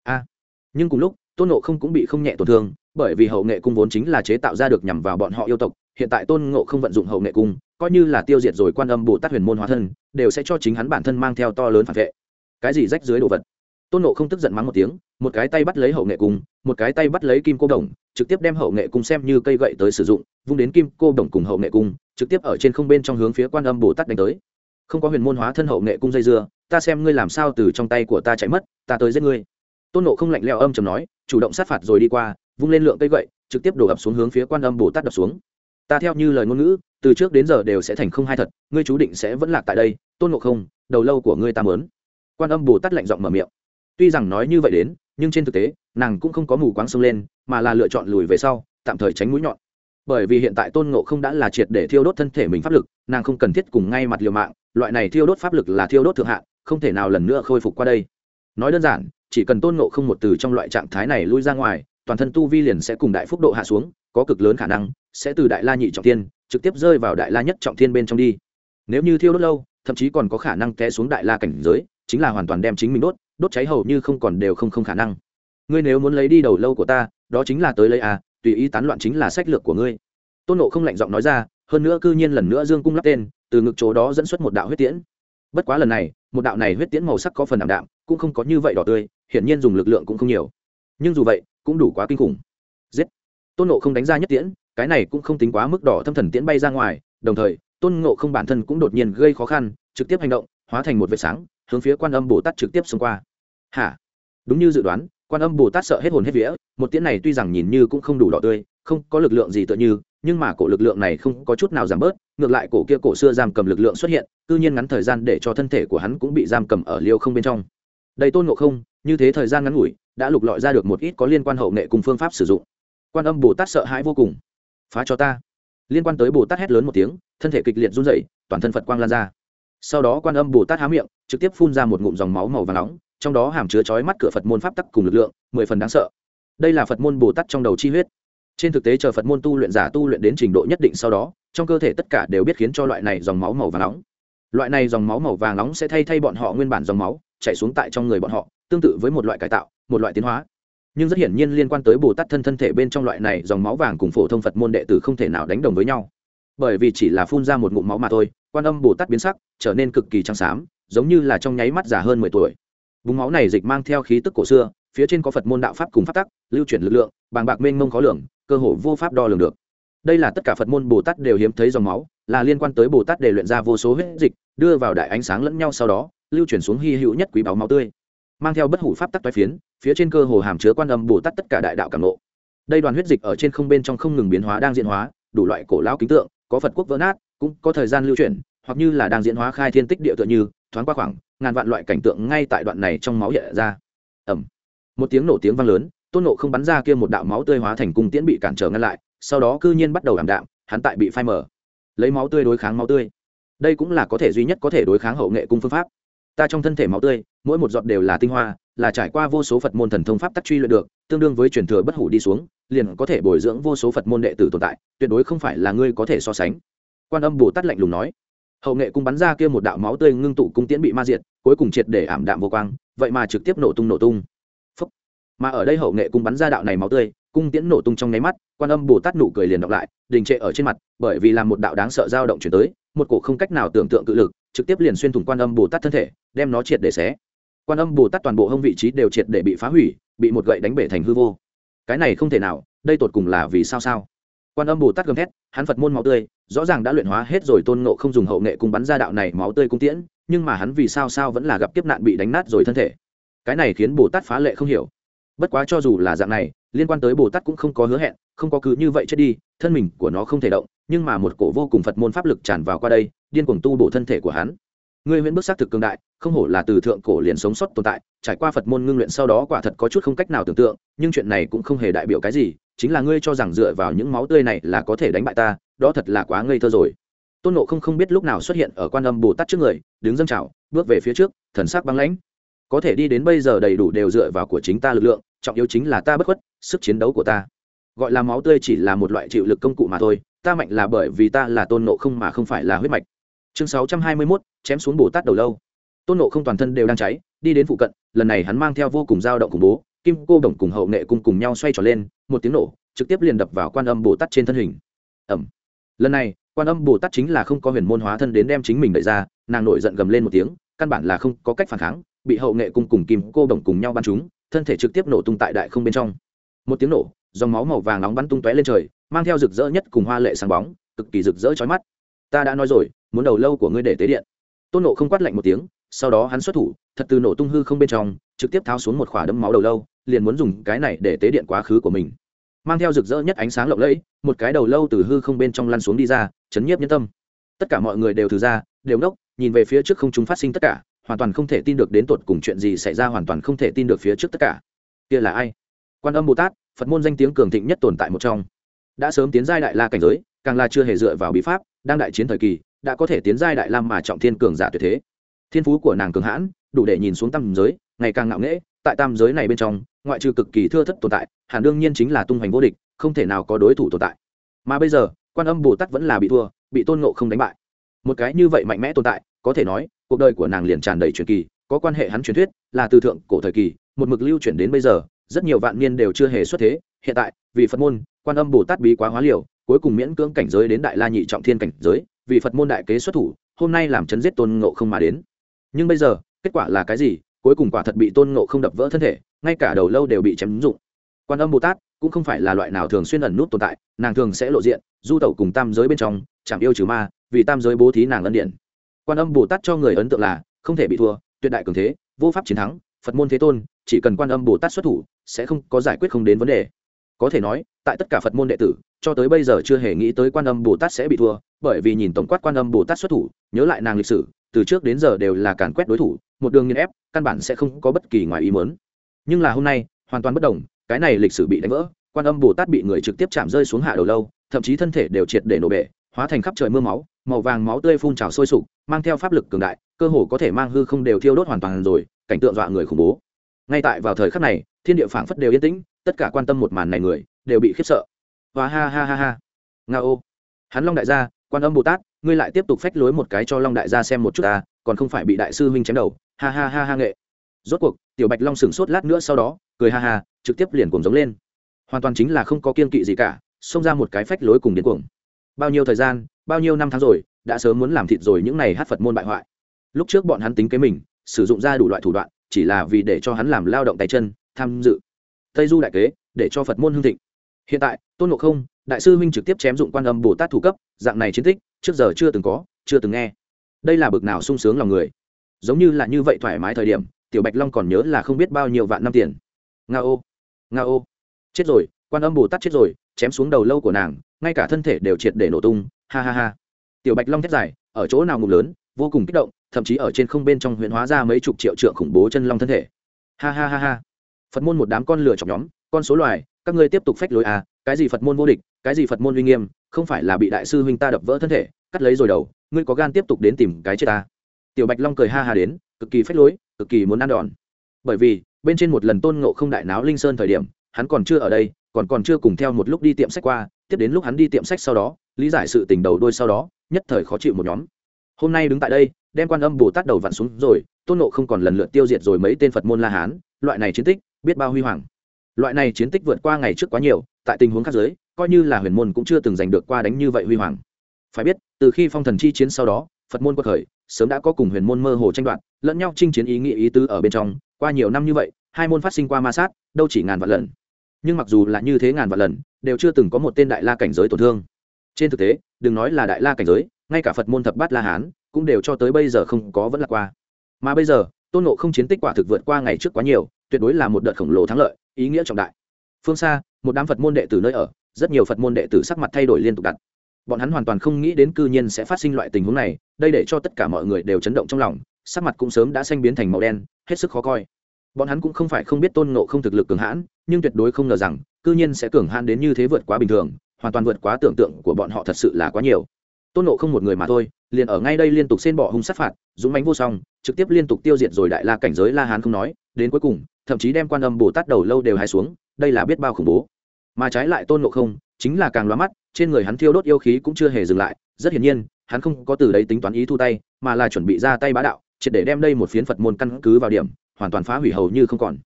A. Nhưng cùng lúc tôn nộ không cũng bị không nhẹ tổn thương bởi vì hậu nghệ cung vốn chính là chế tạo ra được nhằm vào bọn họ yêu tộc, hiện tại tôn ngộ không vận dụng hậu nghệ cung, coi như là tiêu diệt rồi quan âm bồ tát huyền môn hóa thân, đều sẽ cho chính hắn bản thân mang theo to lớn phản vệ. Cái gì rách dưới đồ vật? Tôn nộ không tức giận mắng một tiếng, một cái tay bắt lấy hậu nghệ cung, một cái tay bắt lấy kim cô đồng, trực tiếp đem hậu nghệ cung xem như cây gậy tới sử dụng, vung đến kim cô đồng cùng hậu nghệ cung, trực tiếp ở trên không bên trong hướng phía quan âm bồ tát đánh tới. Không có huyền môn hóa thân hậu nghệ cung dây dưa, ta xem ngươi làm sao từ trong tay của ta chạy mất, ta tới giết ngươi. Tôn nộ không lạnh leo âm chầm nói, chủ động sát phạt rồi đi qua vung lên lượng cây gậy, trực tiếp đổ ập xuống hướng phía quan âm bồ tát đập xuống. Ta theo như lời ngôn ngữ, từ trước đến giờ đều sẽ thành không hai thật, ngươi chú định sẽ vẫn lạc tại đây, tôn ngộ không, đầu lâu của ngươi ta mớn quan âm bồ tát lạnh giọng mở miệng. Tuy rằng nói như vậy đến, nhưng trên thực tế, nàng cũng không có mù quáng sông lên, mà là lựa chọn lùi về sau, tạm thời tránh mũi nhọn. Bởi vì hiện tại tôn ngộ không đã là triệt để thiêu đốt thân thể mình pháp lực, nàng không cần thiết cùng ngay mặt liều mạng, loại này thiêu đốt pháp lực là thiêu đốt thượng hạn không thể nào lần nữa khôi phục qua đây. Nói đơn giản, chỉ cần tôn ngộ không một từ trong loại trạng thái này lui ra ngoài toàn thân tu vi liền sẽ cùng đại phúc độ hạ xuống, có cực lớn khả năng sẽ từ đại la nhị trọng thiên trực tiếp rơi vào đại la nhất trọng thiên bên trong đi. Nếu như thiêu đốt lâu, thậm chí còn có khả năng té xuống đại la cảnh giới, chính là hoàn toàn đem chính mình đốt đốt cháy hầu như không còn đều không không khả năng. Ngươi nếu muốn lấy đi đầu lâu của ta, đó chính là tới lấy à tùy ý tán loạn chính là sách lược của ngươi. Tôn nộ không lạnh giọng nói ra, hơn nữa cư nhiên lần nữa dương cung lắp tên, từ ngực chỗ đó dẫn xuất một đạo huyết tiễn. Bất quá lần này, một đạo này huyết tiễn màu sắc có phần ảm đạm, cũng không có như vậy đỏ tươi, hiển nhiên dùng lực lượng cũng không nhiều. Nhưng dù vậy cũng đủ quá kinh khủng. Giết. Tôn nộ không đánh ra nhất tiễn, cái này cũng không tính quá mức đỏ thâm thần tiễn bay ra ngoài, đồng thời, tôn ngộ không bản thân cũng đột nhiên gây khó khăn, trực tiếp hành động, hóa thành một vệt sáng, hướng phía quan âm bồ tát trực tiếp xông qua. Hả? Đúng như dự đoán, quan âm bồ tát sợ hết hồn hết vía, một tiễn này tuy rằng nhìn như cũng không đủ đỏ tươi, không có lực lượng gì tựa như, nhưng mà cổ lực lượng này không có chút nào giảm bớt, ngược lại cổ kia cổ xưa giam cầm lực lượng xuất hiện tự nhiên ngắn thời gian để cho thân thể của hắn cũng bị giam cầm ở liêu không bên trong đầy tôn ngộ không, như thế thời gian ngắn ngủi, đã lục lọi ra được một ít có liên quan hậu nghệ cùng phương pháp sử dụng. Quan âm bồ tát sợ hãi vô cùng. Phá cho ta. Liên quan tới bồ tát hét lớn một tiếng, thân thể kịch liệt run dậy toàn thân phật quang lan ra. Sau đó quan âm bồ tát há miệng, trực tiếp phun ra một ngụm dòng máu màu và nóng, trong đó hàm chứa chói mắt cửa phật môn pháp tắc cùng lực lượng, mười phần đáng sợ. Đây là phật môn bồ tát trong đầu chi huyết. Trên thực tế chờ phật môn tu luyện giả tu luyện đến trình độ nhất định sau đó, trong cơ thể tất cả đều biết khiến cho loại này dòng máu màu vàng nóng. Loại này dòng máu màu vàng nóng sẽ thay thay bọn họ nguyên bản dòng máu chảy xuống tại trong người bọn họ, tương tự với một loại cải tạo, một loại tiến hóa. Nhưng rất hiển nhiên liên quan tới bồ tát thân thân thể bên trong loại này dòng máu vàng cùng phổ thông phật môn đệ tử không thể nào đánh đồng với nhau. Bởi vì chỉ là phun ra một ngụm máu mà thôi, quan âm bồ tát biến sắc, trở nên cực kỳ trắng xám, giống như là trong nháy mắt già hơn mười tuổi. Búng máu này dịch mang theo khí tức cổ xưa, phía trên có phật môn đạo pháp cùng pháp tắc, lưu chuyển lực lượng, bàng bạc mênh mông khó lường, cơ hồ vô pháp đo lường được. Đây là tất cả phật môn bồ tát đều hiếm thấy dòng máu, là liên quan tới bồ tát để luyện ra vô số huyết dịch, đưa vào đại ánh sáng lẫn nhau sau đó lưu chuyển xuống hy hữu nhất quý báu máu tươi, mang theo bất hủ pháp tắc toái phiến, phía trên cơ hồ hàm chứa quan âm bồ tát tất cả đại đạo cảm lộ đây đoàn huyết dịch ở trên không bên trong không ngừng biến hóa đang diễn hóa, đủ loại cổ lão kính tượng, có phật quốc vỡ nát, cũng có thời gian lưu chuyển, hoặc như là đang diễn hóa khai thiên tích địa tựa như, thoáng qua khoảng ngàn vạn loại cảnh tượng ngay tại đoạn này trong máu hiện ra. Ẩm một tiếng nổ tiếng vang lớn, tôn nộ không bắn ra kia một đạo máu tươi hóa thành cung tiễn bị cản trở ngăn lại, sau đó cư nhiên bắt đầu ảm đạm, hắn tại bị phai mở lấy máu tươi đối kháng máu tươi. Đây cũng là có thể duy nhất có thể đối kháng hậu nghệ cung phương pháp ta trong thân thể máu tươi, mỗi một giọt đều là tinh hoa, là trải qua vô số phật môn thần thông pháp tắc truy luyện được, tương đương với truyền thừa bất hủ đi xuống, liền có thể bồi dưỡng vô số phật môn đệ tử tồn tại, tuyệt đối không phải là ngươi có thể so sánh. Quan âm bồ tát lạnh lùng nói. Hậu nghệ cung bắn ra kia một đạo máu tươi ngưng tụ cung tiễn bị ma diệt, cuối cùng triệt để ảm đạm vô quang, vậy mà trực tiếp nổ tung nổ tung. Phúc. mà ở đây hậu nghệ cung bắn ra đạo này máu tươi, cung tiễn nổ tung trong nháy mắt, quan âm bồ tát nụ cười liền đọc lại, đình trệ ở trên mặt, bởi vì làm một đạo đáng sợ dao động chuyển tới, một cổ không cách nào tưởng tượng cự lực trực tiếp liền xuyên thủng quan âm bồ tát thân thể, đem nó triệt để xé. Quan âm bồ tát toàn bộ hông vị trí đều triệt để bị phá hủy, bị một gậy đánh bể thành hư vô. Cái này không thể nào, đây tột cùng là vì sao sao? Quan âm bồ tát gầm thét, hắn phật môn máu tươi, rõ ràng đã luyện hóa hết rồi tôn ngộ không dùng hậu nghệ cùng bắn ra đạo này máu tươi cung tiễn, nhưng mà hắn vì sao sao vẫn là gặp kiếp nạn bị đánh nát rồi thân thể. Cái này khiến bồ tát phá lệ không hiểu. Bất quá cho dù là dạng này, liên quan tới bồ tát cũng không có hứa hẹn, không có cứ như vậy chết đi, thân mình của nó không thể động, nhưng mà một cổ vô cùng phật môn pháp lực tràn vào qua đây điên cuồng tu bổ thân thể của hắn. Ngươi huyễn bước xác thực cường đại, không hổ là từ thượng cổ liền sống sót tồn tại, trải qua phật môn ngưng luyện sau đó quả thật có chút không cách nào tưởng tượng, nhưng chuyện này cũng không hề đại biểu cái gì, chính là ngươi cho rằng dựa vào những máu tươi này là có thể đánh bại ta, đó thật là quá ngây thơ rồi. Tôn nộ không không biết lúc nào xuất hiện ở quan âm bồ tát trước người, đứng dâng trào, bước về phía trước, thần sắc băng lãnh. Có thể đi đến bây giờ đầy đủ đều dựa vào của chính ta lực lượng, trọng yếu chính là ta bất khuất, sức chiến đấu của ta. Gọi là máu tươi chỉ là một loại chịu lực công cụ mà thôi, ta mạnh là bởi vì ta là tôn nộ không mà không phải là huyết mạch chương sáu trăm hai mươi mốt, chém xuống bồ tát đầu lâu. Tôn nộ không toàn thân đều đang cháy, đi đến phụ cận, lần này hắn mang theo vô cùng dao động khủng bố, kim, cô, đồng cùng hậu nghệ cùng cùng nhau xoay trở lên, một tiếng nổ, trực tiếp liền đập vào quan âm bồ tát trên thân hình. Ẩm lần này, quan âm bồ tát chính là không có huyền môn hóa thân đến đem chính mình đẩy ra, nàng nổi giận gầm lên một tiếng, căn bản là không có cách phản kháng, bị hậu nghệ cung cùng kim, cô, đồng cùng nhau bắn chúng thân thể trực tiếp nổ tung tại đại không bên trong. Một tiếng nổ, dòng máu màu vàng nóng bắn tung tóe lên trời, mang theo rực rỡ nhất cùng hoa lệ sáng bóng, cực kỳ rực rỡ chói mắt. Ta đã nói rồi muốn đầu lâu của ngươi để tế điện. Tôn nộ không quát lạnh một tiếng, sau đó hắn xuất thủ, thật từ nổ tung hư không bên trong, trực tiếp tháo xuống một khỏa đấm máu đầu lâu, liền muốn dùng cái này để tế điện quá khứ của mình. Mang theo rực rỡ nhất ánh sáng lộng lẫy, một cái đầu lâu từ hư không bên trong lăn xuống đi ra, chấn nhiếp nhân tâm. Tất cả mọi người đều thử ra, đều ngốc, nhìn về phía trước không chúng phát sinh tất cả, hoàn toàn không thể tin được đến tột cùng chuyện gì xảy ra, hoàn toàn không thể tin được phía trước tất cả. Kia là ai? Quan âm bồ tát, phật môn danh tiếng cường thịnh nhất tồn tại một trong. Đã sớm tiến giai đại la cảnh giới, càng là chưa hề dựa vào bí pháp, đang đại chiến thời kỳ đã có thể tiến giai đại lam mà trọng thiên cường giả tuyệt thế. Thiên phú của nàng cường hãn, đủ để nhìn xuống tam giới, ngày càng ngạo nghễ, tại tam giới này bên trong, ngoại trừ cực kỳ thưa thất tồn tại, hẳn đương nhiên chính là tung hoành vô địch, không thể nào có đối thủ tồn tại. Mà bây giờ, quan âm bồ tát vẫn là bị thua, bị tôn ngộ không đánh bại. Một cái như vậy mạnh mẽ tồn tại, có thể nói, cuộc đời của nàng liền tràn đầy truyền kỳ, có quan hệ hắn truyền thuyết, là từ thượng cổ thời kỳ, một mực lưu chuyển đến bây giờ, rất nhiều vạn niên đều chưa hề xuất thế, hiện tại, vì phật môn, quan âm bồ tát bí quá hóa liều, cuối cùng miễn cưỡng cảnh giới đến đại la nhị trọng thiên cảnh giới vì phật môn đại kế xuất thủ, hôm nay làm chấn giết tôn ngộ không mà đến. Nhưng bây giờ, kết quả là cái gì? Cuối cùng quả thật bị tôn ngộ không đập vỡ thân thể, ngay cả đầu lâu đều bị chém dụng quan âm bồ tát cũng không phải là loại nào thường xuyên ẩn nút tồn tại, nàng thường sẽ lộ diện, du tẩu cùng tam giới bên trong chẳng yêu trừ ma, vì tam giới bố thí nàng ân điện quan âm bồ tát cho người ấn tượng là, không thể bị thua, tuyệt đại cường thế, vô pháp chiến thắng, phật môn thế tôn, chỉ cần quan âm bồ tát xuất thủ, sẽ không có giải quyết không đến vấn đề có thể nói, tại tất cả phật môn đệ tử, cho tới bây giờ chưa hề nghĩ tới quan âm bồ tát sẽ bị thua, bởi vì nhìn tổng quát quan âm bồ tát xuất thủ, nhớ lại nàng lịch sử, từ trước đến giờ đều là càn quét đối thủ, một đường nghiên ép, căn bản sẽ không có bất kỳ ngoài ý mớn nhưng là hôm nay, hoàn toàn bất đồng, cái này lịch sử bị đánh vỡ, quan âm bồ tát bị người trực tiếp chạm rơi xuống hạ đầu lâu, thậm chí thân thể đều triệt để nổ bể, hóa thành khắp trời mưa máu, màu vàng máu tươi phun trào sôi sục, mang theo pháp lực cường đại, cơ hồ có thể mang hư không đều thiêu đốt hoàn toàn rồi, cảnh tượng dọa người khủng bố. Ngay tại vào thời khắc này, thiên địa phảng phất đều yên tĩnh tất cả quan tâm một màn này người, đều bị khiếp sợ. Và ha ha ha ha. Nga ô. Hắn long đại gia, quan âm bồ tát, ngươi lại tiếp tục phách lối một cái cho long đại gia xem một chút ta, còn không phải bị đại sư huynh chém đầu. Ha ha ha ha nghệ. Rốt cuộc, tiểu bạch long sửng sốt lát nữa sau đó, cười ha ha, trực tiếp liền cuồng giống lên. Hoàn toàn chính là không có kiên kỵ gì cả, xông ra một cái phách lối cùng điên cuồng. Bao nhiêu thời gian, bao nhiêu năm tháng rồi, đã sớm muốn làm thịt rồi những này hát phật môn bại hoại. Lúc trước bọn hắn tính kế mình, sử dụng ra đủ loại thủ đoạn, chỉ là vì để cho hắn làm lao động tay chân, tham dự tây du đại kế, để cho phật môn hương thịnh. Hiện tại, tôn ngộ không, đại sư huynh trực tiếp chém dụng quan âm bồ tát thủ cấp, dạng này chiến tích, trước giờ chưa từng có, chưa từng nghe. Đây là bực nào sung sướng lòng người. Giống như là như vậy thoải mái thời điểm, tiểu bạch long còn nhớ là không biết bao nhiêu vạn năm tiền. Nga ô nga ô. Chết rồi, quan âm bồ tát chết rồi, chém xuống đầu lâu của nàng, ngay cả thân thể đều triệt để nổ tung, ha ha ha. Tiểu bạch long thét dài, ở chỗ nào ngục lớn, vô cùng kích động, thậm chí ở trên không bên trong huyện hóa ra mấy chục triệu trượng khủng bố chân long thân thể. Ha ha ha ha phật môn một đám con lửa chọc nhóm, con số loài, các ngươi tiếp tục phách lối à cái gì phật môn vô địch, cái gì phật môn uy nghiêm, không phải là bị đại sư huynh ta đập vỡ thân thể, cắt lấy rồi đầu, ngươi có gan tiếp tục đến tìm cái chết ta. Tiểu bạch long cười ha ha đến, cực kỳ phách lối, cực kỳ muốn ăn đòn. Bởi vì, bên trên một lần tôn ngộ không đại náo linh sơn thời điểm, hắn còn chưa ở đây, còn còn chưa cùng theo một lúc đi tiệm sách qua, tiếp đến lúc hắn đi tiệm sách sau đó, lý giải sự tình đầu đôi sau đó, nhất thời khó chịu một nhóm. Hôm nay đứng tại đây, đem quan âm bồ tát đầu vặn xuống rồi, tôn nộ không còn lần lượt tiêu diệt rồi mấy tên phật môn la hán, loại này chiến tích biết bao huy hoàng. Loại này chiến tích vượt qua ngày trước quá nhiều, tại tình huống khác giới, coi như là huyền môn cũng chưa từng giành được qua đánh như vậy huy hoàng. Phải biết, từ khi phong thần chi chiến sau đó, phật môn quật khởi, sớm đã có cùng huyền môn mơ hồ tranh đoạt, lẫn nhau chinh chiến ý nghĩa ý tứ ở bên trong, qua nhiều năm như vậy, hai môn phát sinh qua ma sát, đâu chỉ ngàn vạn lần. Nhưng mặc dù là như thế ngàn vạn lần, đều chưa từng có một tên đại la cảnh giới tổn thương. Trên thực tế, đừng nói là đại la cảnh giới, ngay cả phật môn thập bát la hán, cũng đều cho tới bây giờ không có vẫn là qua. Mà bây giờ tôn nộ không chiến tích quả thực vượt qua ngày trước quá nhiều, tuyệt đối là một đợt khổng lồ thắng lợi, ý nghĩa trọng đại. Phương xa, một đám phật môn đệ tử nơi ở, rất nhiều phật môn đệ tử sắc mặt thay đổi liên tục đặt. Bọn hắn hoàn toàn không nghĩ đến cư nhiên sẽ phát sinh loại tình huống này, đây để cho tất cả mọi người đều chấn động trong lòng, sắc mặt cũng sớm đã xanh biến thành màu đen, hết sức khó coi. Bọn hắn cũng không phải không biết tôn nộ không thực lực cường hãn, nhưng tuyệt đối không ngờ rằng, cư nhiên sẽ cường hãn đến như thế vượt quá bình thường, hoàn toàn vượt quá tưởng tượng của bọn họ thật sự là quá nhiều. Tôn nộ không một người mà thôi liền ở ngay đây liên tục xên bỏ hung sát phạt, dũng bánh vô song, trực tiếp liên tục tiêu diệt rồi đại la cảnh giới la hán không nói, đến cuối cùng, thậm chí đem quan âm bồ tát đầu lâu đều hai xuống, đây là biết bao khủng bố. Mà trái lại tôn nộ không, chính là càng loa mắt, trên người hắn thiêu đốt yêu khí cũng chưa hề dừng lại, rất hiển nhiên, hắn không có từ đấy tính toán ý thu tay, mà là chuẩn bị ra tay bá đạo, triệt để đem đây một phiến phật môn căn cứ vào điểm, hoàn toàn phá hủy hầu như không còn.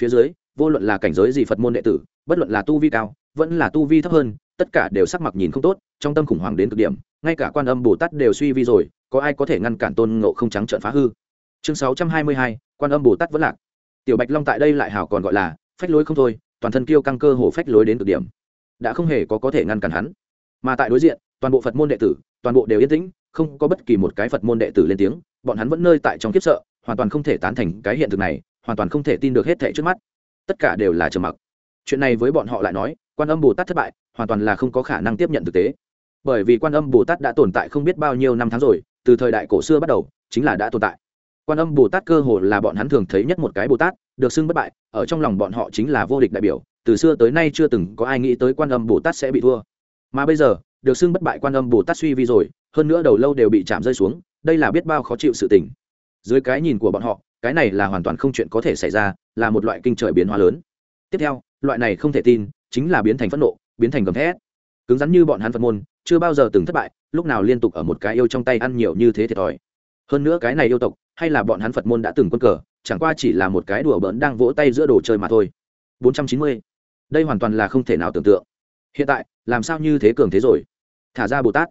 Phía dưới, vô luận là cảnh giới gì phật môn đệ tử, bất luận là tu vi cao, vẫn là tu vi thấp hơn, tất cả đều sắc mặt nhìn không tốt, trong tâm khủng hoảng đến cực điểm ngay cả quan âm bồ tát đều suy vi rồi, có ai có thể ngăn cản tôn ngộ không trắng trợn phá hư? Chương sáu trăm hai mươi hai, quan âm bồ tát vẫn lạc. Tiểu bạch long tại đây lại hảo còn gọi là, phách lối không thôi, toàn thân kêu căng cơ hồ phách lối đến cực điểm. Đã không hề có có thể ngăn cản hắn. Mà tại đối diện, toàn bộ phật môn đệ tử, toàn bộ đều yên tĩnh, không có bất kỳ một cái phật môn đệ tử lên tiếng, bọn hắn vẫn nơi tại trong kiếp sợ, hoàn toàn không thể tán thành cái hiện thực này, hoàn toàn không thể tin được hết thệ trước mắt. Tất cả đều là trầm mặc. Chuyện này với bọn họ lại nói, quan âm bồ tát thất bại, hoàn toàn là không có khả năng tiếp nhận thực tế bởi vì quan âm bồ tát đã tồn tại không biết bao nhiêu năm tháng rồi, từ thời đại cổ xưa bắt đầu, chính là đã tồn tại. Quan âm bồ tát cơ hồ là bọn hắn thường thấy nhất một cái bồ tát, được xưng bất bại, ở trong lòng bọn họ chính là vô địch đại biểu, từ xưa tới nay chưa từng có ai nghĩ tới quan âm bồ tát sẽ bị thua. Mà bây giờ, được xưng bất bại quan âm bồ tát suy vi rồi, hơn nữa đầu lâu đều bị chạm rơi xuống, đây là biết bao khó chịu sự tình. Dưới cái nhìn của bọn họ, cái này là hoàn toàn không chuyện có thể xảy ra, là một loại kinh trời biến hóa lớn. Tiếp theo, loại này không thể tin, chính là biến thành phẫn nộ, biến thành gầm thét cứng rắn như bọn hắn phật môn, chưa bao giờ từng thất bại, lúc nào liên tục ở một cái yêu trong tay ăn nhiều như thế thiệt thòi. Hơn nữa cái này yêu tộc, hay là bọn hắn phật môn đã từng quân cờ, chẳng qua chỉ là một cái đùa bỡn đang vỗ tay giữa đồ chơi mà thôi. 490. đây hoàn toàn là không thể nào tưởng tượng. Hiện tại, làm sao như thế cường thế rồi? Thả ra bồ tát.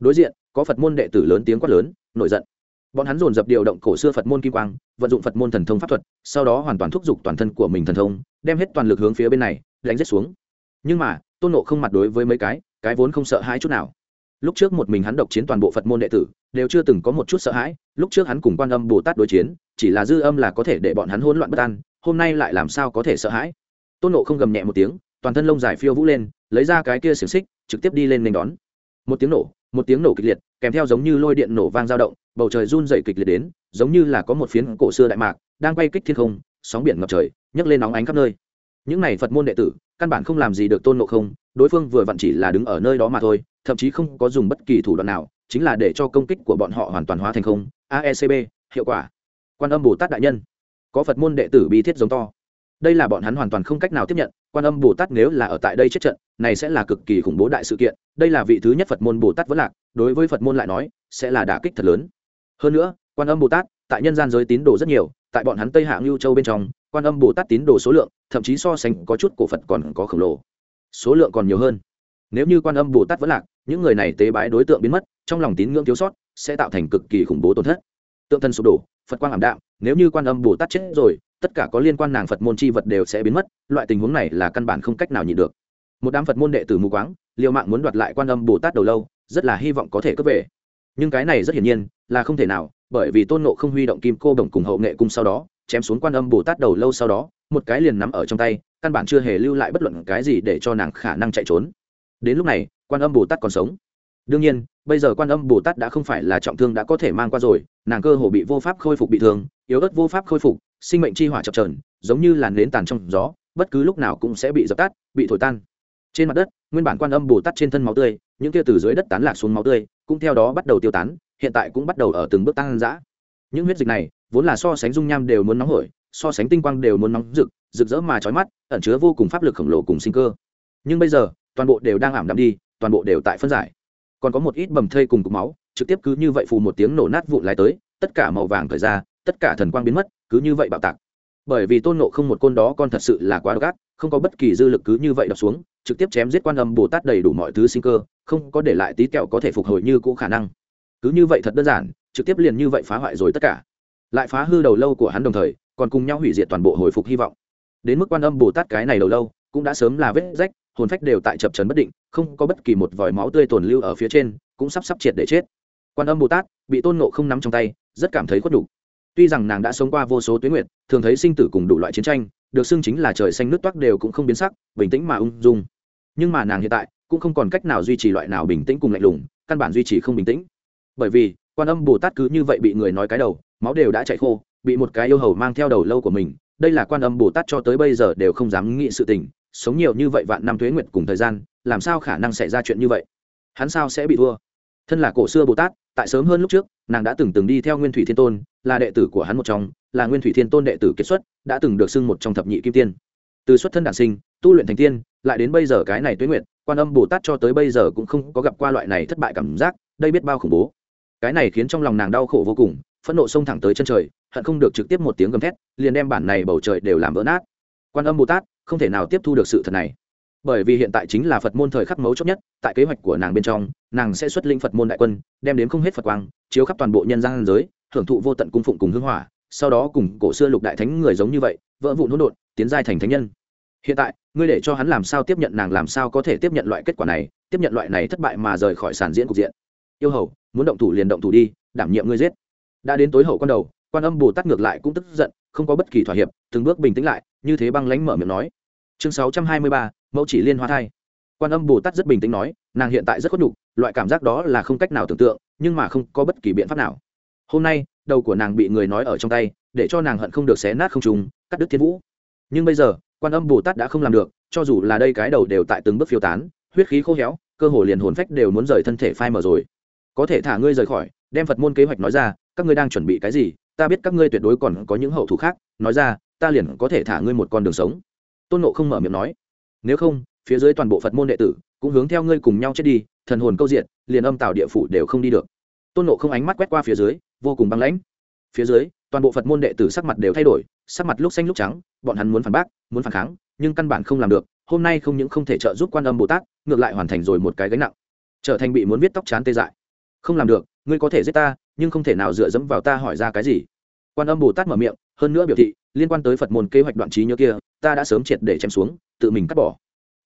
Đối diện, có phật môn đệ tử lớn tiếng quát lớn, nổi giận. Bọn hắn dồn dập điều động cổ xưa phật môn kim quang, vận dụng phật môn thần thông pháp thuật, sau đó hoàn toàn thúc giục toàn thân của mình thần thông, đem hết toàn lực hướng phía bên này, đánh rết xuống nhưng mà, tôn nộ không mặt đối với mấy cái cái vốn không sợ hãi chút nào. Lúc trước một mình hắn độc chiến toàn bộ phật môn đệ tử, đều chưa từng có một chút sợ hãi, lúc trước hắn cùng quan âm bồ tát đối chiến, chỉ là dư âm là có thể để bọn hắn hỗn loạn bất an, hôm nay lại làm sao có thể sợ hãi? Tôn nộ không gầm nhẹ một tiếng, toàn thân lông dài phiêu vũ lên, lấy ra cái kia xiềng xích, trực tiếp đi lên nên đón. Một tiếng nổ, một tiếng nổ kịch liệt, kèm theo giống như lôi điện nổ vang dao động, bầu trời run dày kịch liệt đến, giống như là có một phiến cổ xưa đại mạc, đang bay kích thiên không, sóng biển ngập trời, nhấc lên nóng ánh khắp nơi những này phật môn đệ tử, căn bản không làm gì được tôn nộ không, đối phương vừa vặn chỉ là đứng ở nơi đó mà thôi, thậm chí không có dùng bất kỳ thủ đoạn nào, chính là để cho công kích của bọn họ hoàn toàn hóa thành không. Aecb hiệu quả. Quan âm bồ tát đại nhân. Có phật môn đệ tử bi thiết giống to. Đây là bọn hắn hoàn toàn không cách nào tiếp nhận. Quan âm bồ tát nếu là ở tại đây chết trận, này sẽ là cực kỳ khủng bố đại sự kiện. Đây là vị thứ nhất phật môn bồ tát vẫn lạc, đối với phật môn lại nói, sẽ là đả kích thật lớn. Hơn nữa, quan âm bồ tát, tại nhân gian giới tín đồ rất nhiều, tại bọn hắn tây hạ ngưu châu bên trong quan âm bồ tát tín đồ số lượng, thậm chí so sánh có chút cổ phật còn có khổng lồ. Số lượng còn nhiều hơn. Nếu như quan âm bồ tát vẫn lạc, những người này tế bái đối tượng biến mất, trong lòng tín ngưỡng thiếu sót, sẽ tạo thành cực kỳ khủng bố tổn thất. Tượng thân sụp đổ, phật quang ảm đạm, nếu như quan âm bồ tát chết rồi, tất cả có liên quan nàng phật môn chi vật đều sẽ biến mất, loại tình huống này là căn bản không cách nào nhịn được. Một đám phật môn đệ tử mù quáng, liều mạng muốn đoạt lại quan âm bồ tát đầu lâu, rất là hy vọng có thể cướp về. Nhưng cái này rất hiển nhiên, là không thể nào, bởi vì tôn nộ không huy động kim cô đồng cùng hậu nghệ cung sau đó chém xuống quan âm bồ tát đầu lâu sau đó, một cái liền nắm ở trong tay, căn bản chưa hề lưu lại bất luận cái gì để cho nàng khả năng chạy trốn. Đến lúc này, quan âm bồ tát còn sống. Đương nhiên, bây giờ quan âm bồ tát đã không phải là trọng thương đã có thể mang qua rồi, nàng cơ hồ bị vô pháp khôi phục bị thương, yếu ớt vô pháp khôi phục, sinh mệnh chi hỏa chập trờn giống như làn nến tàn trong gió, bất cứ lúc nào cũng sẽ bị dập tắt, bị thổi tan. Trên mặt đất, nguyên bản quan âm bồ tát trên thân máu tươi, những tia từ dưới đất tán lạc xuống máu tươi, cũng theo đó bắt đầu tiêu tán, hiện tại cũng bắt đầu ở từng bước tăng giã những huyết dịch này vốn là so sánh dung nham đều muốn nóng hổi, so sánh tinh quang đều muốn nóng rực rực rỡ mà trói mắt, ẩn chứa vô cùng pháp lực khổng lồ cùng sinh cơ. Nhưng bây giờ, toàn bộ đều đang ảm đạm đi, toàn bộ đều tại phân giải. Còn có một ít bầm thây cùng cục máu, trực tiếp cứ như vậy phù một tiếng nổ nát vụn lại tới, tất cả màu vàng thời ra, tất cả thần quang biến mất, cứ như vậy bạo tạc. Bởi vì tôn nộ không một côn đó con thật sự là quá gắt không có bất kỳ dư lực cứ như vậy đập xuống, trực tiếp chém giết quan âm bồ tát đầy đủ mọi thứ sinh cơ, không có để lại tí kẹo có thể phục hồi như cũ khả năng. Cứ như vậy thật đơn giản trực tiếp liền như vậy phá hoại rồi tất cả. Lại phá hư đầu lâu của hắn đồng thời, còn cùng nhau hủy diệt toàn bộ hồi phục hy vọng. Đến mức quan âm bồ tát cái này đầu lâu, cũng đã sớm là vết rách, hồn phách đều tại chập trấn bất định, không có bất kỳ một vòi máu tươi tồn lưu ở phía trên, cũng sắp sắp triệt để chết. Quan âm bồ tát bị tôn nộ không nắm trong tay, rất cảm thấy khuất đủ. tuy rằng nàng đã sống qua vô số tuyến nguyện thường thấy sinh tử cùng đủ loại chiến tranh, được xưng chính là trời xanh nước toát đều cũng không biến sắc, bình tĩnh mà ung dung. Nhưng mà nàng hiện tại cũng không còn cách nào duy trì loại nào bình tĩnh cùng lạnh lùng, căn bản duy trì không bình tĩnh. Bởi vì quan âm bồ tát cứ như vậy bị người nói cái đầu máu đều đã chạy khô bị một cái yêu hầu mang theo đầu lâu của mình. Đây là quan âm bồ tát cho tới bây giờ đều không dám nghĩ sự tình sống nhiều như vậy vạn năm thuế nguyệt cùng thời gian làm sao khả năng xảy ra chuyện như vậy? Hắn sao sẽ bị thua? Thân là cổ xưa bồ tát tại sớm hơn lúc trước nàng đã từng từng đi theo nguyên thủy thiên tôn là đệ tử của hắn một trong là nguyên thủy thiên tôn đệ tử kết xuất đã từng được xưng một trong thập nhị kim tiên. Từ xuất thân đản sinh tu luyện thành tiên lại đến bây giờ cái này tuế nguyệt, quan âm bồ tát cho tới bây giờ cũng không có gặp qua loại này thất bại cảm giác đây biết bao khủng bố cái này khiến trong lòng nàng đau khổ vô cùng, phẫn nộ xông thẳng tới chân trời, hận không được trực tiếp một tiếng gầm thét, liền đem bản này bầu trời đều làm vỡ nát. Quan âm bồ tát, không thể nào tiếp thu được sự thật này. Bởi vì hiện tại chính là phật môn thời khắc mấu chốt nhất, tại kế hoạch của nàng bên trong, nàng sẽ xuất linh phật môn đại quân, đem đến không hết phật quang, chiếu khắp toàn bộ nhân gian giới hưởng thụ vô tận cung phụng cùng hưng hỏa, sau đó cùng cổ xưa lục đại thánh người giống như vậy, vỡ vụn hỗn độn, tiến giai thành thánh nhân. Hiện tại, ngươi để cho hắn làm sao tiếp nhận nàng làm sao có thể tiếp nhận loại kết quả này, tiếp nhận loại này thất bại mà rời khỏi sàn diễn cục diện. Yêu hầu muốn động thủ liền động thủ đi, đảm nhiệm ngươi giết. Đã đến tối hậu con đầu, quan âm bồ tát ngược lại cũng tức giận, không có bất kỳ thỏa hiệp, từng bước bình tĩnh lại, như thế băng lánh mở miệng nói. Chương sáu trăm hai mươi ba, mẫu chỉ liên hoa thai. Quan âm bồ tát rất bình tĩnh nói, nàng hiện tại rất khuất nhục, loại cảm giác đó là không cách nào tưởng tượng, nhưng mà không có bất kỳ biện pháp nào. Hôm nay, đầu của nàng bị người nói ở trong tay, để cho nàng hận không được xé nát không trùng cắt đứt thiên vũ. Nhưng bây giờ, quan âm bồ tát đã không làm được, cho dù là đây cái đầu đều tại từng bước phiêu tán, huyết khí khô héo, cơ hồ liền hồn phách đều muốn rời thân thể phai mở rồi có thể thả ngươi rời khỏi, đem phật môn kế hoạch nói ra, các ngươi đang chuẩn bị cái gì, ta biết các ngươi tuyệt đối còn có những hậu thù khác, nói ra, ta liền có thể thả ngươi một con đường sống. Tôn nộ không mở miệng nói, nếu không, phía dưới toàn bộ phật môn đệ tử cũng hướng theo ngươi cùng nhau chết đi, thần hồn câu diện liền âm tạo địa phủ đều không đi được. Tôn nộ không ánh mắt quét qua phía dưới, vô cùng băng lãnh. Phía dưới, toàn bộ phật môn đệ tử sắc mặt đều thay đổi, sắc mặt lúc xanh lúc trắng, bọn hắn muốn phản bác, muốn phản kháng, nhưng căn bản không làm được, hôm nay không những không thể trợ giúp quan âm bồ tát, ngược lại hoàn thành rồi một cái gánh nặng. Trở thành bị muốn viết tóc chán tê dại không làm được, ngươi có thể giết ta, nhưng không thể nào dựa dẫm vào ta hỏi ra cái gì. Quan âm bồ tát mở miệng, hơn nữa biểu thị, liên quan tới phật môn kế hoạch đoạn trí nhớ kia, ta đã sớm triệt để chém xuống, tự mình cắt bỏ.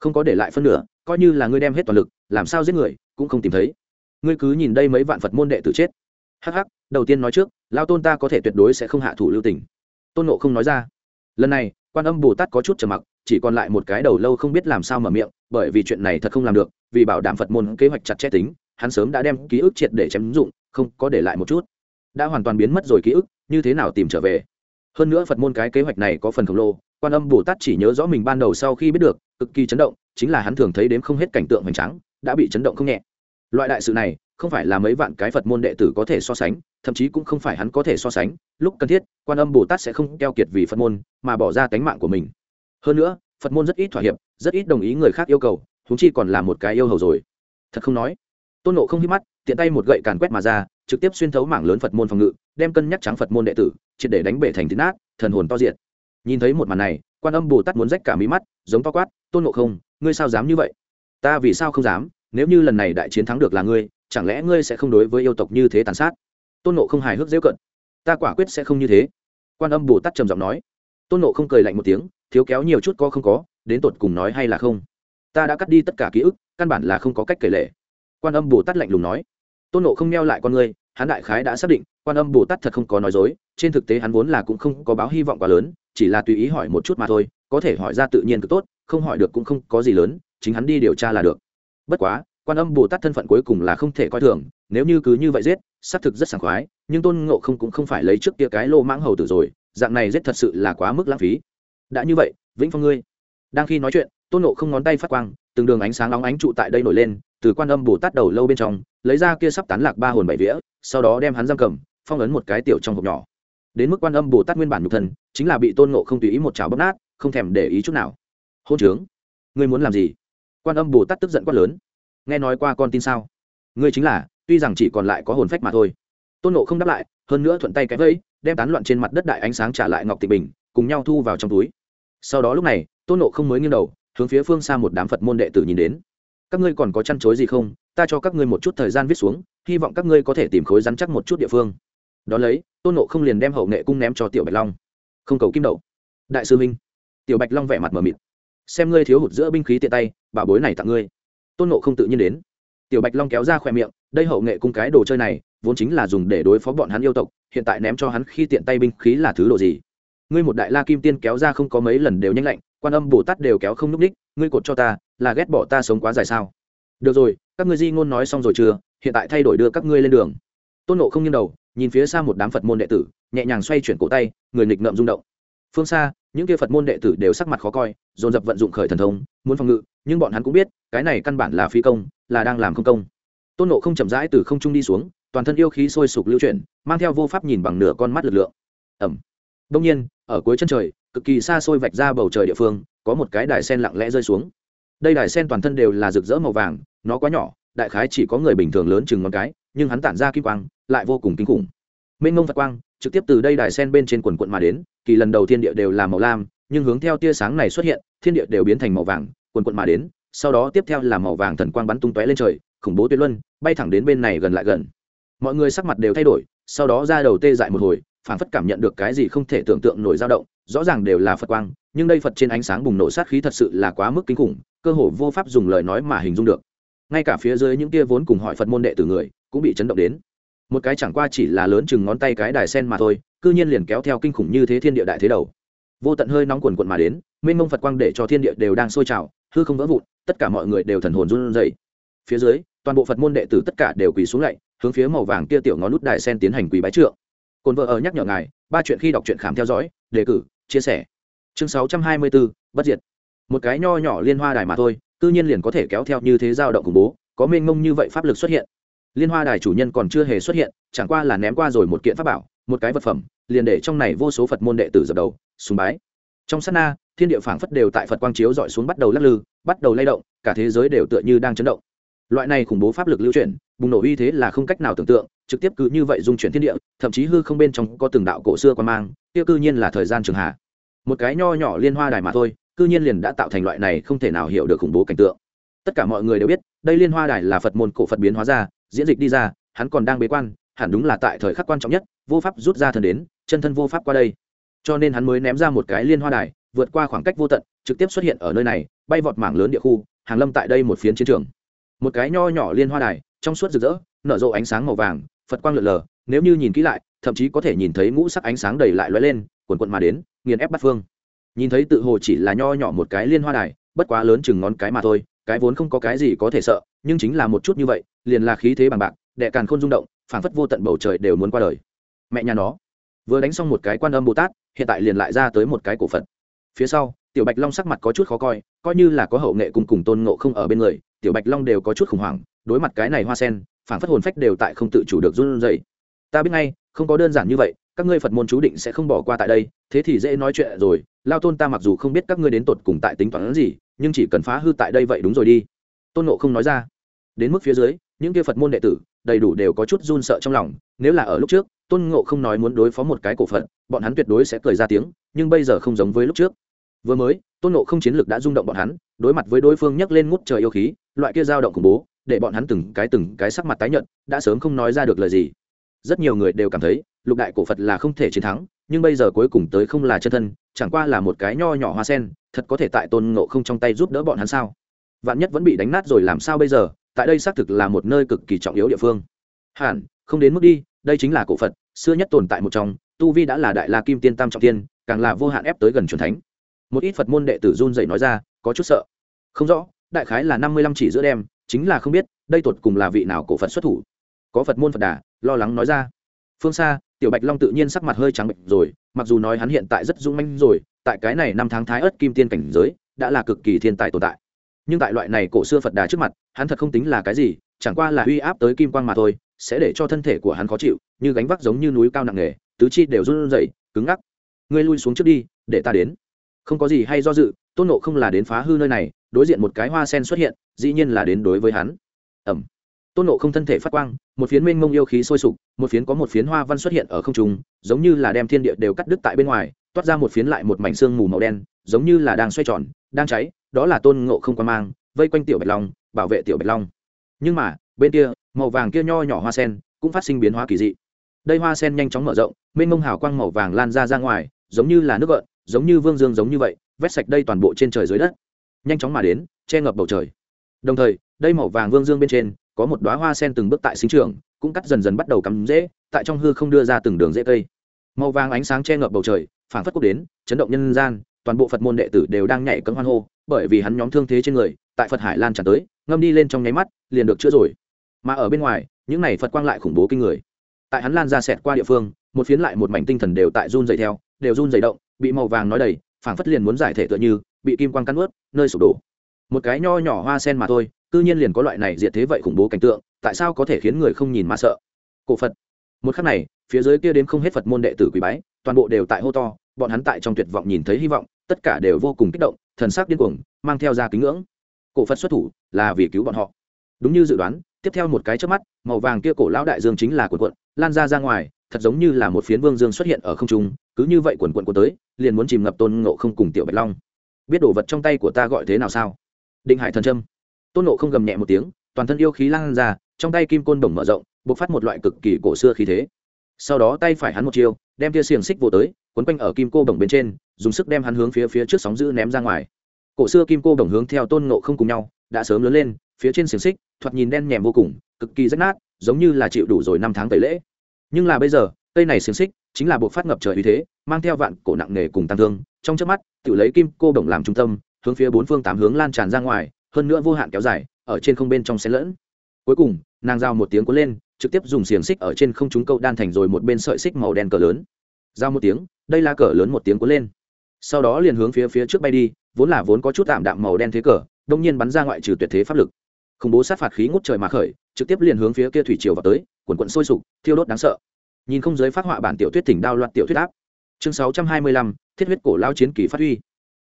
Không có để lại phân nửa, coi như là ngươi đem hết toàn lực, làm sao giết người, cũng không tìm thấy. Ngươi cứ nhìn đây mấy vạn phật môn đệ tử chết. Hắc hắc, đầu tiên nói trước, lao tôn ta có thể tuyệt đối sẽ không hạ thủ lưu tình. Tôn nộ không nói ra. Lần này, quan âm bồ tát có chút trầm mặc, chỉ còn lại một cái đầu lâu không biết làm sao mở miệng, bởi vì chuyện này thật không làm được, vì bảo đảm phật môn kế hoạch chặt chẽ tính hắn sớm đã đem ký ức triệt để chém dụng, không có để lại một chút. Đã hoàn toàn biến mất rồi ký ức, như thế nào tìm trở về? Hơn nữa phật môn cái kế hoạch này có phần khổng lồ, quan âm bồ tát chỉ nhớ rõ mình ban đầu sau khi biết được, cực kỳ chấn động, chính là hắn thường thấy đếm không hết cảnh tượng hoành tráng, đã bị chấn động không nhẹ. Loại đại sự này, không phải là mấy vạn cái phật môn đệ tử có thể so sánh, thậm chí cũng không phải hắn có thể so sánh, lúc cần thiết, quan âm bồ tát sẽ không keo kiệt vì phật môn, mà bỏ ra tánh mạng của mình. Hơn nữa, phật môn rất ít thỏa hiệp, rất ít đồng ý người khác yêu cầu húng chi còn là một cái yêu hầu rồi. Thật không nói tôn nộ không hít mắt, tiện tay một gậy càn quét mà ra, trực tiếp xuyên thấu mảng lớn phật môn phòng ngự, đem cân nhắc trắng phật môn đệ tử, triệt để đánh bể thành thịt nát, thần hồn to diện nhìn thấy một màn này, quan âm bồ tát muốn rách cả mí mắt, giống to quát, tôn nộ không, ngươi sao dám như vậy? Ta vì sao không dám? Nếu như lần này đại chiến thắng được là ngươi, chẳng lẽ ngươi sẽ không đối với yêu tộc như thế tàn sát? Tôn nộ không hài hước dễ cận ta quả quyết sẽ không như thế. Quan âm bồ tát trầm giọng nói. Tôn nộ không cười lạnh một tiếng, thiếu kéo nhiều chút có không có, đến tột cùng nói hay là không? Ta đã cắt đi tất cả ký ức, căn bản là không có cách kể lệ quan âm bồ tát lạnh lùng nói, tôn nộ không neo lại con ngươi, hắn đại khái đã xác định, quan âm bồ tát thật không có nói dối, trên thực tế hắn vốn là cũng không có báo hy vọng quá lớn, chỉ là tùy ý hỏi một chút mà thôi, có thể hỏi ra tự nhiên cực tốt, không hỏi được cũng không có gì lớn, chính hắn đi điều tra là được. Bất quá, quan âm bồ tát thân phận cuối cùng là không thể coi thường, nếu như cứ như vậy giết, xác thực rất sảng khoái, nhưng tôn ngộ không cũng không phải lấy trước kia cái lô mãng hầu tử rồi, dạng này giết thật sự là quá mức lãng phí. Đã như vậy, vĩnh phong ngươi, đang khi nói chuyện, tôn ngộ không ngón tay phát quang, từng đường ánh sáng nóng ánh trụ tại đây nổi lên từ quan âm bồ tát đầu lâu bên trong, lấy ra kia sắp tán lạc ba hồn bảy vía, sau đó đem hắn giam cầm, phong ấn một cái tiểu trong hộp nhỏ. Đến mức quan âm bồ tát nguyên bản nhục thần chính là bị tôn ngộ không tùy ý một chảo bóp nát, không thèm để ý chút nào. Hôn trướng, ngươi muốn làm gì? Quan âm bồ tát tức giận quát lớn. Nghe nói qua con tin sao? Ngươi chính là, tuy rằng chỉ còn lại có hồn phách mà thôi. Tôn nộ không đáp lại, hơn nữa thuận tay cái vẫy, đem tán loạn trên mặt đất đại ánh sáng trả lại ngọc tịnh bình, cùng nhau thu vào trong túi. Sau đó lúc này, tôn nộ không mới nghiêng đầu, hướng phía phương xa một đám phật môn đệ tử nhìn đến các ngươi còn có chăn chối gì không? Ta cho các ngươi một chút thời gian viết xuống, hy vọng các ngươi có thể tìm khối rắn chắc một chút địa phương. Đón lấy, tôn nộ không liền đem hậu nghệ cung ném cho tiểu bạch long. Không cầu kim đậu. Đại sư minh. Tiểu bạch long vẻ mặt mờ mịt. Xem ngươi thiếu hụt giữa binh khí tiện tay, bảo bối này tặng ngươi. Tôn nộ không tự nhiên đến. Tiểu bạch long kéo ra khoe miệng, đây hậu nghệ cung cái đồ chơi này, vốn chính là dùng để đối phó bọn hắn yêu tộc, hiện tại ném cho hắn khi tiện tay binh khí là thứ đồ gì? Ngươi một đại la kim tiên kéo ra không có mấy lần đều nhanh lạnh, quan âm bồ tát đều kéo không n ú c ních ngươi cột cho ta là ghét bỏ ta sống quá dài sao? Được rồi, các ngươi di ngôn nói xong rồi chưa? Hiện tại thay đổi đưa các ngươi lên đường. Tôn nộ không nghiêng đầu, nhìn phía xa một đám phật môn đệ tử, nhẹ nhàng xoay chuyển cổ tay, người nghịch ngợm rung động. Phương xa, những kia phật môn đệ tử đều sắc mặt khó coi, dồn dập vận dụng khởi thần thông, muốn phòng ngự, nhưng bọn hắn cũng biết, cái này căn bản là phi công, là đang làm không công. Tôn nộ không chậm rãi từ không trung đi xuống, toàn thân yêu khí sôi sục lưu chuyển, mang theo vô pháp nhìn bằng nửa con mắt lực lượng. Ẩm đông nhiên, ở cuối chân trời, cực kỳ xa xôi vạch ra bầu trời địa phương, có một cái đài sen lặng lẽ rơi xuống đây đài sen toàn thân đều là rực rỡ màu vàng, nó quá nhỏ, đại khái chỉ có người bình thường lớn chừng ngón cái, nhưng hắn tản ra kim quang, lại vô cùng kinh khủng. Mênh ngông phật quang, trực tiếp từ đây đài sen bên trên quần quận mà đến, kỳ lần đầu thiên địa đều là màu lam, nhưng hướng theo tia sáng này xuất hiện, thiên địa đều biến thành màu vàng, quần quận mà đến, sau đó tiếp theo là màu vàng thần quang bắn tung tóe lên trời, khủng bố tuyệt luân, bay thẳng đến bên này gần lại gần. Mọi người sắc mặt đều thay đổi, sau đó ra đầu tê dại một hồi phản phất cảm nhận được cái gì không thể tưởng tượng nổi dao động, rõ ràng đều là phật quang nhưng đây phật trên ánh sáng bùng nổ sát khí thật sự là quá mức kinh khủng, cơ hồ vô pháp dùng lời nói mà hình dung được. Ngay cả phía dưới những kia vốn cùng hỏi phật môn đệ từ người, cũng bị chấn động đến. Một cái chẳng qua chỉ là lớn chừng ngón tay cái đài sen mà thôi, cư nhiên liền kéo theo kinh khủng như thế thiên địa đại thế đầu. Vô tận hơi nóng quần quận mà đến, mênh mông phật quang để cho thiên địa đều đang sôi trào, hư không vỡ vụn, tất cả mọi người đều thần hồn run rẩy. Phía dưới, toàn bộ phật môn đệ tử tất cả đều quỳ xuống lạy, hướng phía màu vàng kia tiểu ngón nút đại sen tiến hành quỳ bái trượng. Cồn vợ ở nhắc nhở ngài, ba chuyện khi đọc truyện khám theo dõi, đề cử, chia sẻ chương sáu trăm hai mươi bốn bất diệt. Một cái nho nhỏ liên hoa đài mà thôi tự nhiên liền có thể kéo theo như thế dao động khủng bố, có mênh mông như vậy pháp lực xuất hiện. Liên hoa đài chủ nhân còn chưa hề xuất hiện, chẳng qua là ném qua rồi một kiện pháp bảo, một cái vật phẩm, liền để trong này vô số phật môn đệ tử dập đầu, sùng bái. Trong sát na, thiên địa phảng phất đều tại phật quang chiếu dọi xuống bắt đầu lắc lư, bắt đầu lay động, cả thế giới đều tựa như đang chấn động. Loại này khủng bố pháp lực lưu chuyển, bùng nổ uy thế là không cách nào tưởng tượng, trực tiếp cứ như vậy dung chuyển thiên địa, thậm chí hư không bên trong có từng đạo cổ xưa quan mang tiêu cư nhiên là thời gian trường hạ một cái nho nhỏ liên hoa đài mà thôi, cư nhiên liền đã tạo thành loại này không thể nào hiểu được khủng bố cảnh tượng. Tất cả mọi người đều biết, đây liên hoa đài là phật môn cổ phật biến hóa ra, diễn dịch đi ra, hắn còn đang bế quan, hẳn đúng là tại thời khắc quan trọng nhất, vô pháp rút ra thần đến, chân thân vô pháp qua đây. Cho nên hắn mới ném ra một cái liên hoa đài, vượt qua khoảng cách vô tận, trực tiếp xuất hiện ở nơi này, bay vọt mảng lớn địa khu, hàng lâm tại đây một phiến chiến trường. Một cái nho nhỏ liên hoa đài, trong suốt rực rỡ, nở rộ ánh sáng màu vàng, phật quang lượn lờ, nếu như nhìn kỹ lại, thậm chí có thể nhìn thấy ngũ sắc ánh sáng đầy lại lóe lên quần quận mà đến nghiền ép bắt phương. Nhìn thấy tự hồ chỉ là nho nhỏ một cái liên hoa đài, bất quá lớn chừng ngón cái mà thôi, cái vốn không có cái gì có thể sợ, nhưng chính là một chút như vậy, liền là khí thế bằng bạc, đệ càn khôn rung động, phảng phất vô tận bầu trời đều muốn qua đời. Mẹ nhà nó. Vừa đánh xong một cái quan âm bồ tát, hiện tại liền lại ra tới một cái cổ phật. Phía sau, tiểu bạch long sắc mặt có chút khó coi coi như là có hậu nghệ cùng cùng tôn ngộ không ở bên người, tiểu bạch long đều có chút khủng hoảng, đối mặt cái này hoa sen, phảng phất hồn phách đều tại không tự chủ được run rẩy. ta biết ngay, không có đơn giản như vậy các ngươi phật môn chú định sẽ không bỏ qua tại đây, thế thì dễ nói chuyện rồi, lao tôn ta mặc dù không biết các ngươi đến tột cùng tại tính toán gì, nhưng chỉ cần phá hư tại đây vậy đúng rồi đi. Tôn nộ không nói ra. Đến mức phía dưới, những kia phật môn đệ tử, đầy đủ đều có chút run sợ trong lòng, nếu là ở lúc trước, tôn ngộ không nói muốn đối phó một cái cổ phận bọn hắn tuyệt đối sẽ cười ra tiếng, nhưng bây giờ không giống với lúc trước. Vừa mới, tôn ngộ không chiến lược đã rung động bọn hắn, đối mặt với đối phương nhấc lên ngút trời yêu khí, loại kia dao động khủng bố, để bọn hắn từng cái từng cái sắc mặt tái nhợt, đã sớm không nói ra được lời gì. Rất nhiều người đều cảm thấy lục đại cổ phật là không thể chiến thắng, nhưng bây giờ cuối cùng tới không là chân thân, chẳng qua là một cái nho nhỏ hoa sen, thật có thể tại tôn ngộ không trong tay giúp đỡ bọn hắn sao? Vạn nhất vẫn bị đánh nát rồi làm sao bây giờ? Tại đây xác thực là một nơi cực kỳ trọng yếu địa phương. Hẳn, không đến mức đi, đây chính là cổ phật, xưa nhất tồn tại một trong, tu vi đã là đại la kim tiên tam trọng tiên càng là vô hạn ép tới gần c thánh. Một ít phật môn đệ tử run dậy nói ra, có chút sợ. Không rõ, đại khái là năm mươi lăm chỉ giữa đêm, chính là không biết, đây tột cùng là vị nào cổ phật xuất thủ. Có phật môn phật đà, lo lắng nói ra. Phương xa tiểu bạch long tự nhiên sắc mặt hơi trắng bệnh rồi, mặc dù nói hắn hiện tại rất dũng manh rồi, tại cái này năm tháng thái ớt kim tiên cảnh giới, đã là cực kỳ thiên tài tồn tại. Nhưng tại loại này cổ xưa phật đà trước mặt, hắn thật không tính là cái gì, chẳng qua là uy áp tới kim quang mà thôi, sẽ để cho thân thể của hắn khó chịu, như gánh vác giống như núi cao nặng nề, tứ chi đều run rẩy, cứng ngắc. Ngươi lui xuống trước đi, để ta đến. Không có gì hay do dự, tôn nộ không là đến phá hư nơi này, đối diện một cái hoa sen xuất hiện, dĩ nhiên là đến đối với hắn. Ẩm tôn nộ không thân thể phát quang, một phiến mênh mông yêu khí sôi sục, một phiến có một phiến hoa văn xuất hiện ở không trung, giống như là đem thiên địa đều cắt đứt tại bên ngoài, toát ra một phiến lại một mảnh xương mù màu đen, giống như là đang xoay tròn, đang cháy, đó là tôn ngộ không quan mang, vây quanh tiểu bạch long, bảo vệ tiểu bạch long. Nhưng mà, bên kia, màu vàng kia nho nhỏ hoa sen cũng phát sinh biến hóa kỳ dị. Đây hoa sen nhanh chóng mở rộng, mênh mông hào quang màu vàng lan ra ra ngoài, giống như là nước gợn, giống như vương dương giống như vậy, vét sạch đây toàn bộ trên trời dưới đất. Nhanh chóng mà đến, che ngập bầu trời. Đồng thời, đây màu vàng vương dương bên trên có một đoá hoa sen từng bước tại sinh trường cũng cắt dần dần bắt đầu cắm rễ, tại trong hư không đưa ra từng đường rễ cây. Màu vàng ánh sáng che ngập bầu trời phản phất quốc đến, chấn động nhân gian, toàn bộ phật môn đệ tử đều đang nhảy cấm hoan hô, bởi vì hắn nhóm thương thế trên người, tại phật hải lan tràn tới, ngâm đi lên trong nháy mắt, liền được chữa rồi. Mà ở bên ngoài, những này phật quang lại khủng bố kinh người. Tại hắn lan ra xẹt qua địa phương, một phiến lại một mảnh tinh thần đều tại run dày theo, đều run dày động, bị màu vàng nói đầy, phảng phất liền muốn giải thể tựa như, bị kim quang cắn ướt nơi sụp đổ. Một cái nho nhỏ hoa sen mà thôi cư nhiên liền có loại này diệt thế vậy khủng bố cảnh tượng, tại sao có thể khiến người không nhìn mà sợ? Cổ phật. Một khắc này, phía dưới kia đến không hết phật môn đệ tử quý bái, toàn bộ đều tại hô to, bọn hắn tại trong tuyệt vọng nhìn thấy hy vọng, tất cả đều vô cùng kích động, thần sắc điên cuồng, mang theo ra kính ngưỡng. Cổ phật xuất thủ là vì cứu bọn họ. Đúng như dự đoán, tiếp theo một cái trước mắt, màu vàng kia cổ lão đại dương chính là cuộn cuộn, lan ra ra ngoài, thật giống như là một phiến vương dương xuất hiện ở không trung, cứ như vậy quần cuộn của tới, liền muốn chìm ngập tôn ngộ không cùng tiểu bạch long. Biết đồ vật trong tay của ta gọi thế nào sao? Định hải thần trâm tôn ngộ không gầm nhẹ một tiếng, toàn thân yêu khí lan ra, trong tay kim côn đồng mở rộng, bộc phát một loại cực kỳ cổ xưa khí thế. Sau đó tay phải hắn một chiêu, đem tia xiềng xích vô tới, quấn quanh ở kim cô đồng bên trên, dùng sức đem hắn hướng phía phía trước sóng giữ ném ra ngoài. Cổ xưa kim cô đồng hướng theo tôn ngộ không cùng nhau, đã sớm lớn lên, phía trên xiềng xích, thoạt nhìn đen nhèm vô cùng, cực kỳ rách nát, giống như là chịu đủ rồi năm tháng tẩy lễ. Nhưng là bây giờ, cây này xiềng xích chính là buộc phát ngập trời uy thế, mang theo vạn cổ nặng nề cùng tăng thương, trong trước mắt, tự lấy kim cô đồng làm trung tâm, hướng phía bốn phương tám hướng lan tràn ra ngoài hơn nữa vô hạn kéo dài, ở trên không bên trong xen lẫn. Cuối cùng, nàng giao một tiếng cuốn lên, trực tiếp dùng xiềng xích ở trên không chúng câu đan thành rồi một bên sợi xích màu đen cờ lớn. Giao một tiếng, đây là cờ lớn một tiếng cuốn lên. Sau đó liền hướng phía phía trước bay đi, vốn là vốn có chút tạm đạm màu đen thế cờ, đông nhiên bắn ra ngoại trừ tuyệt thế pháp lực. Khủng bố sát phạt khí ngút trời mà khởi, trực tiếp liền hướng phía kia thủy triều vào tới quần quận sôi sục, thiêu đốt đáng sợ. Nhìn không giới phát họa bản tiểu thuyết thỉnh đao loạt tiểu thuyết áp. Chương sáu trăm hai mươi lăm, thiết huyết cổ lao chiến kỳ phát huy.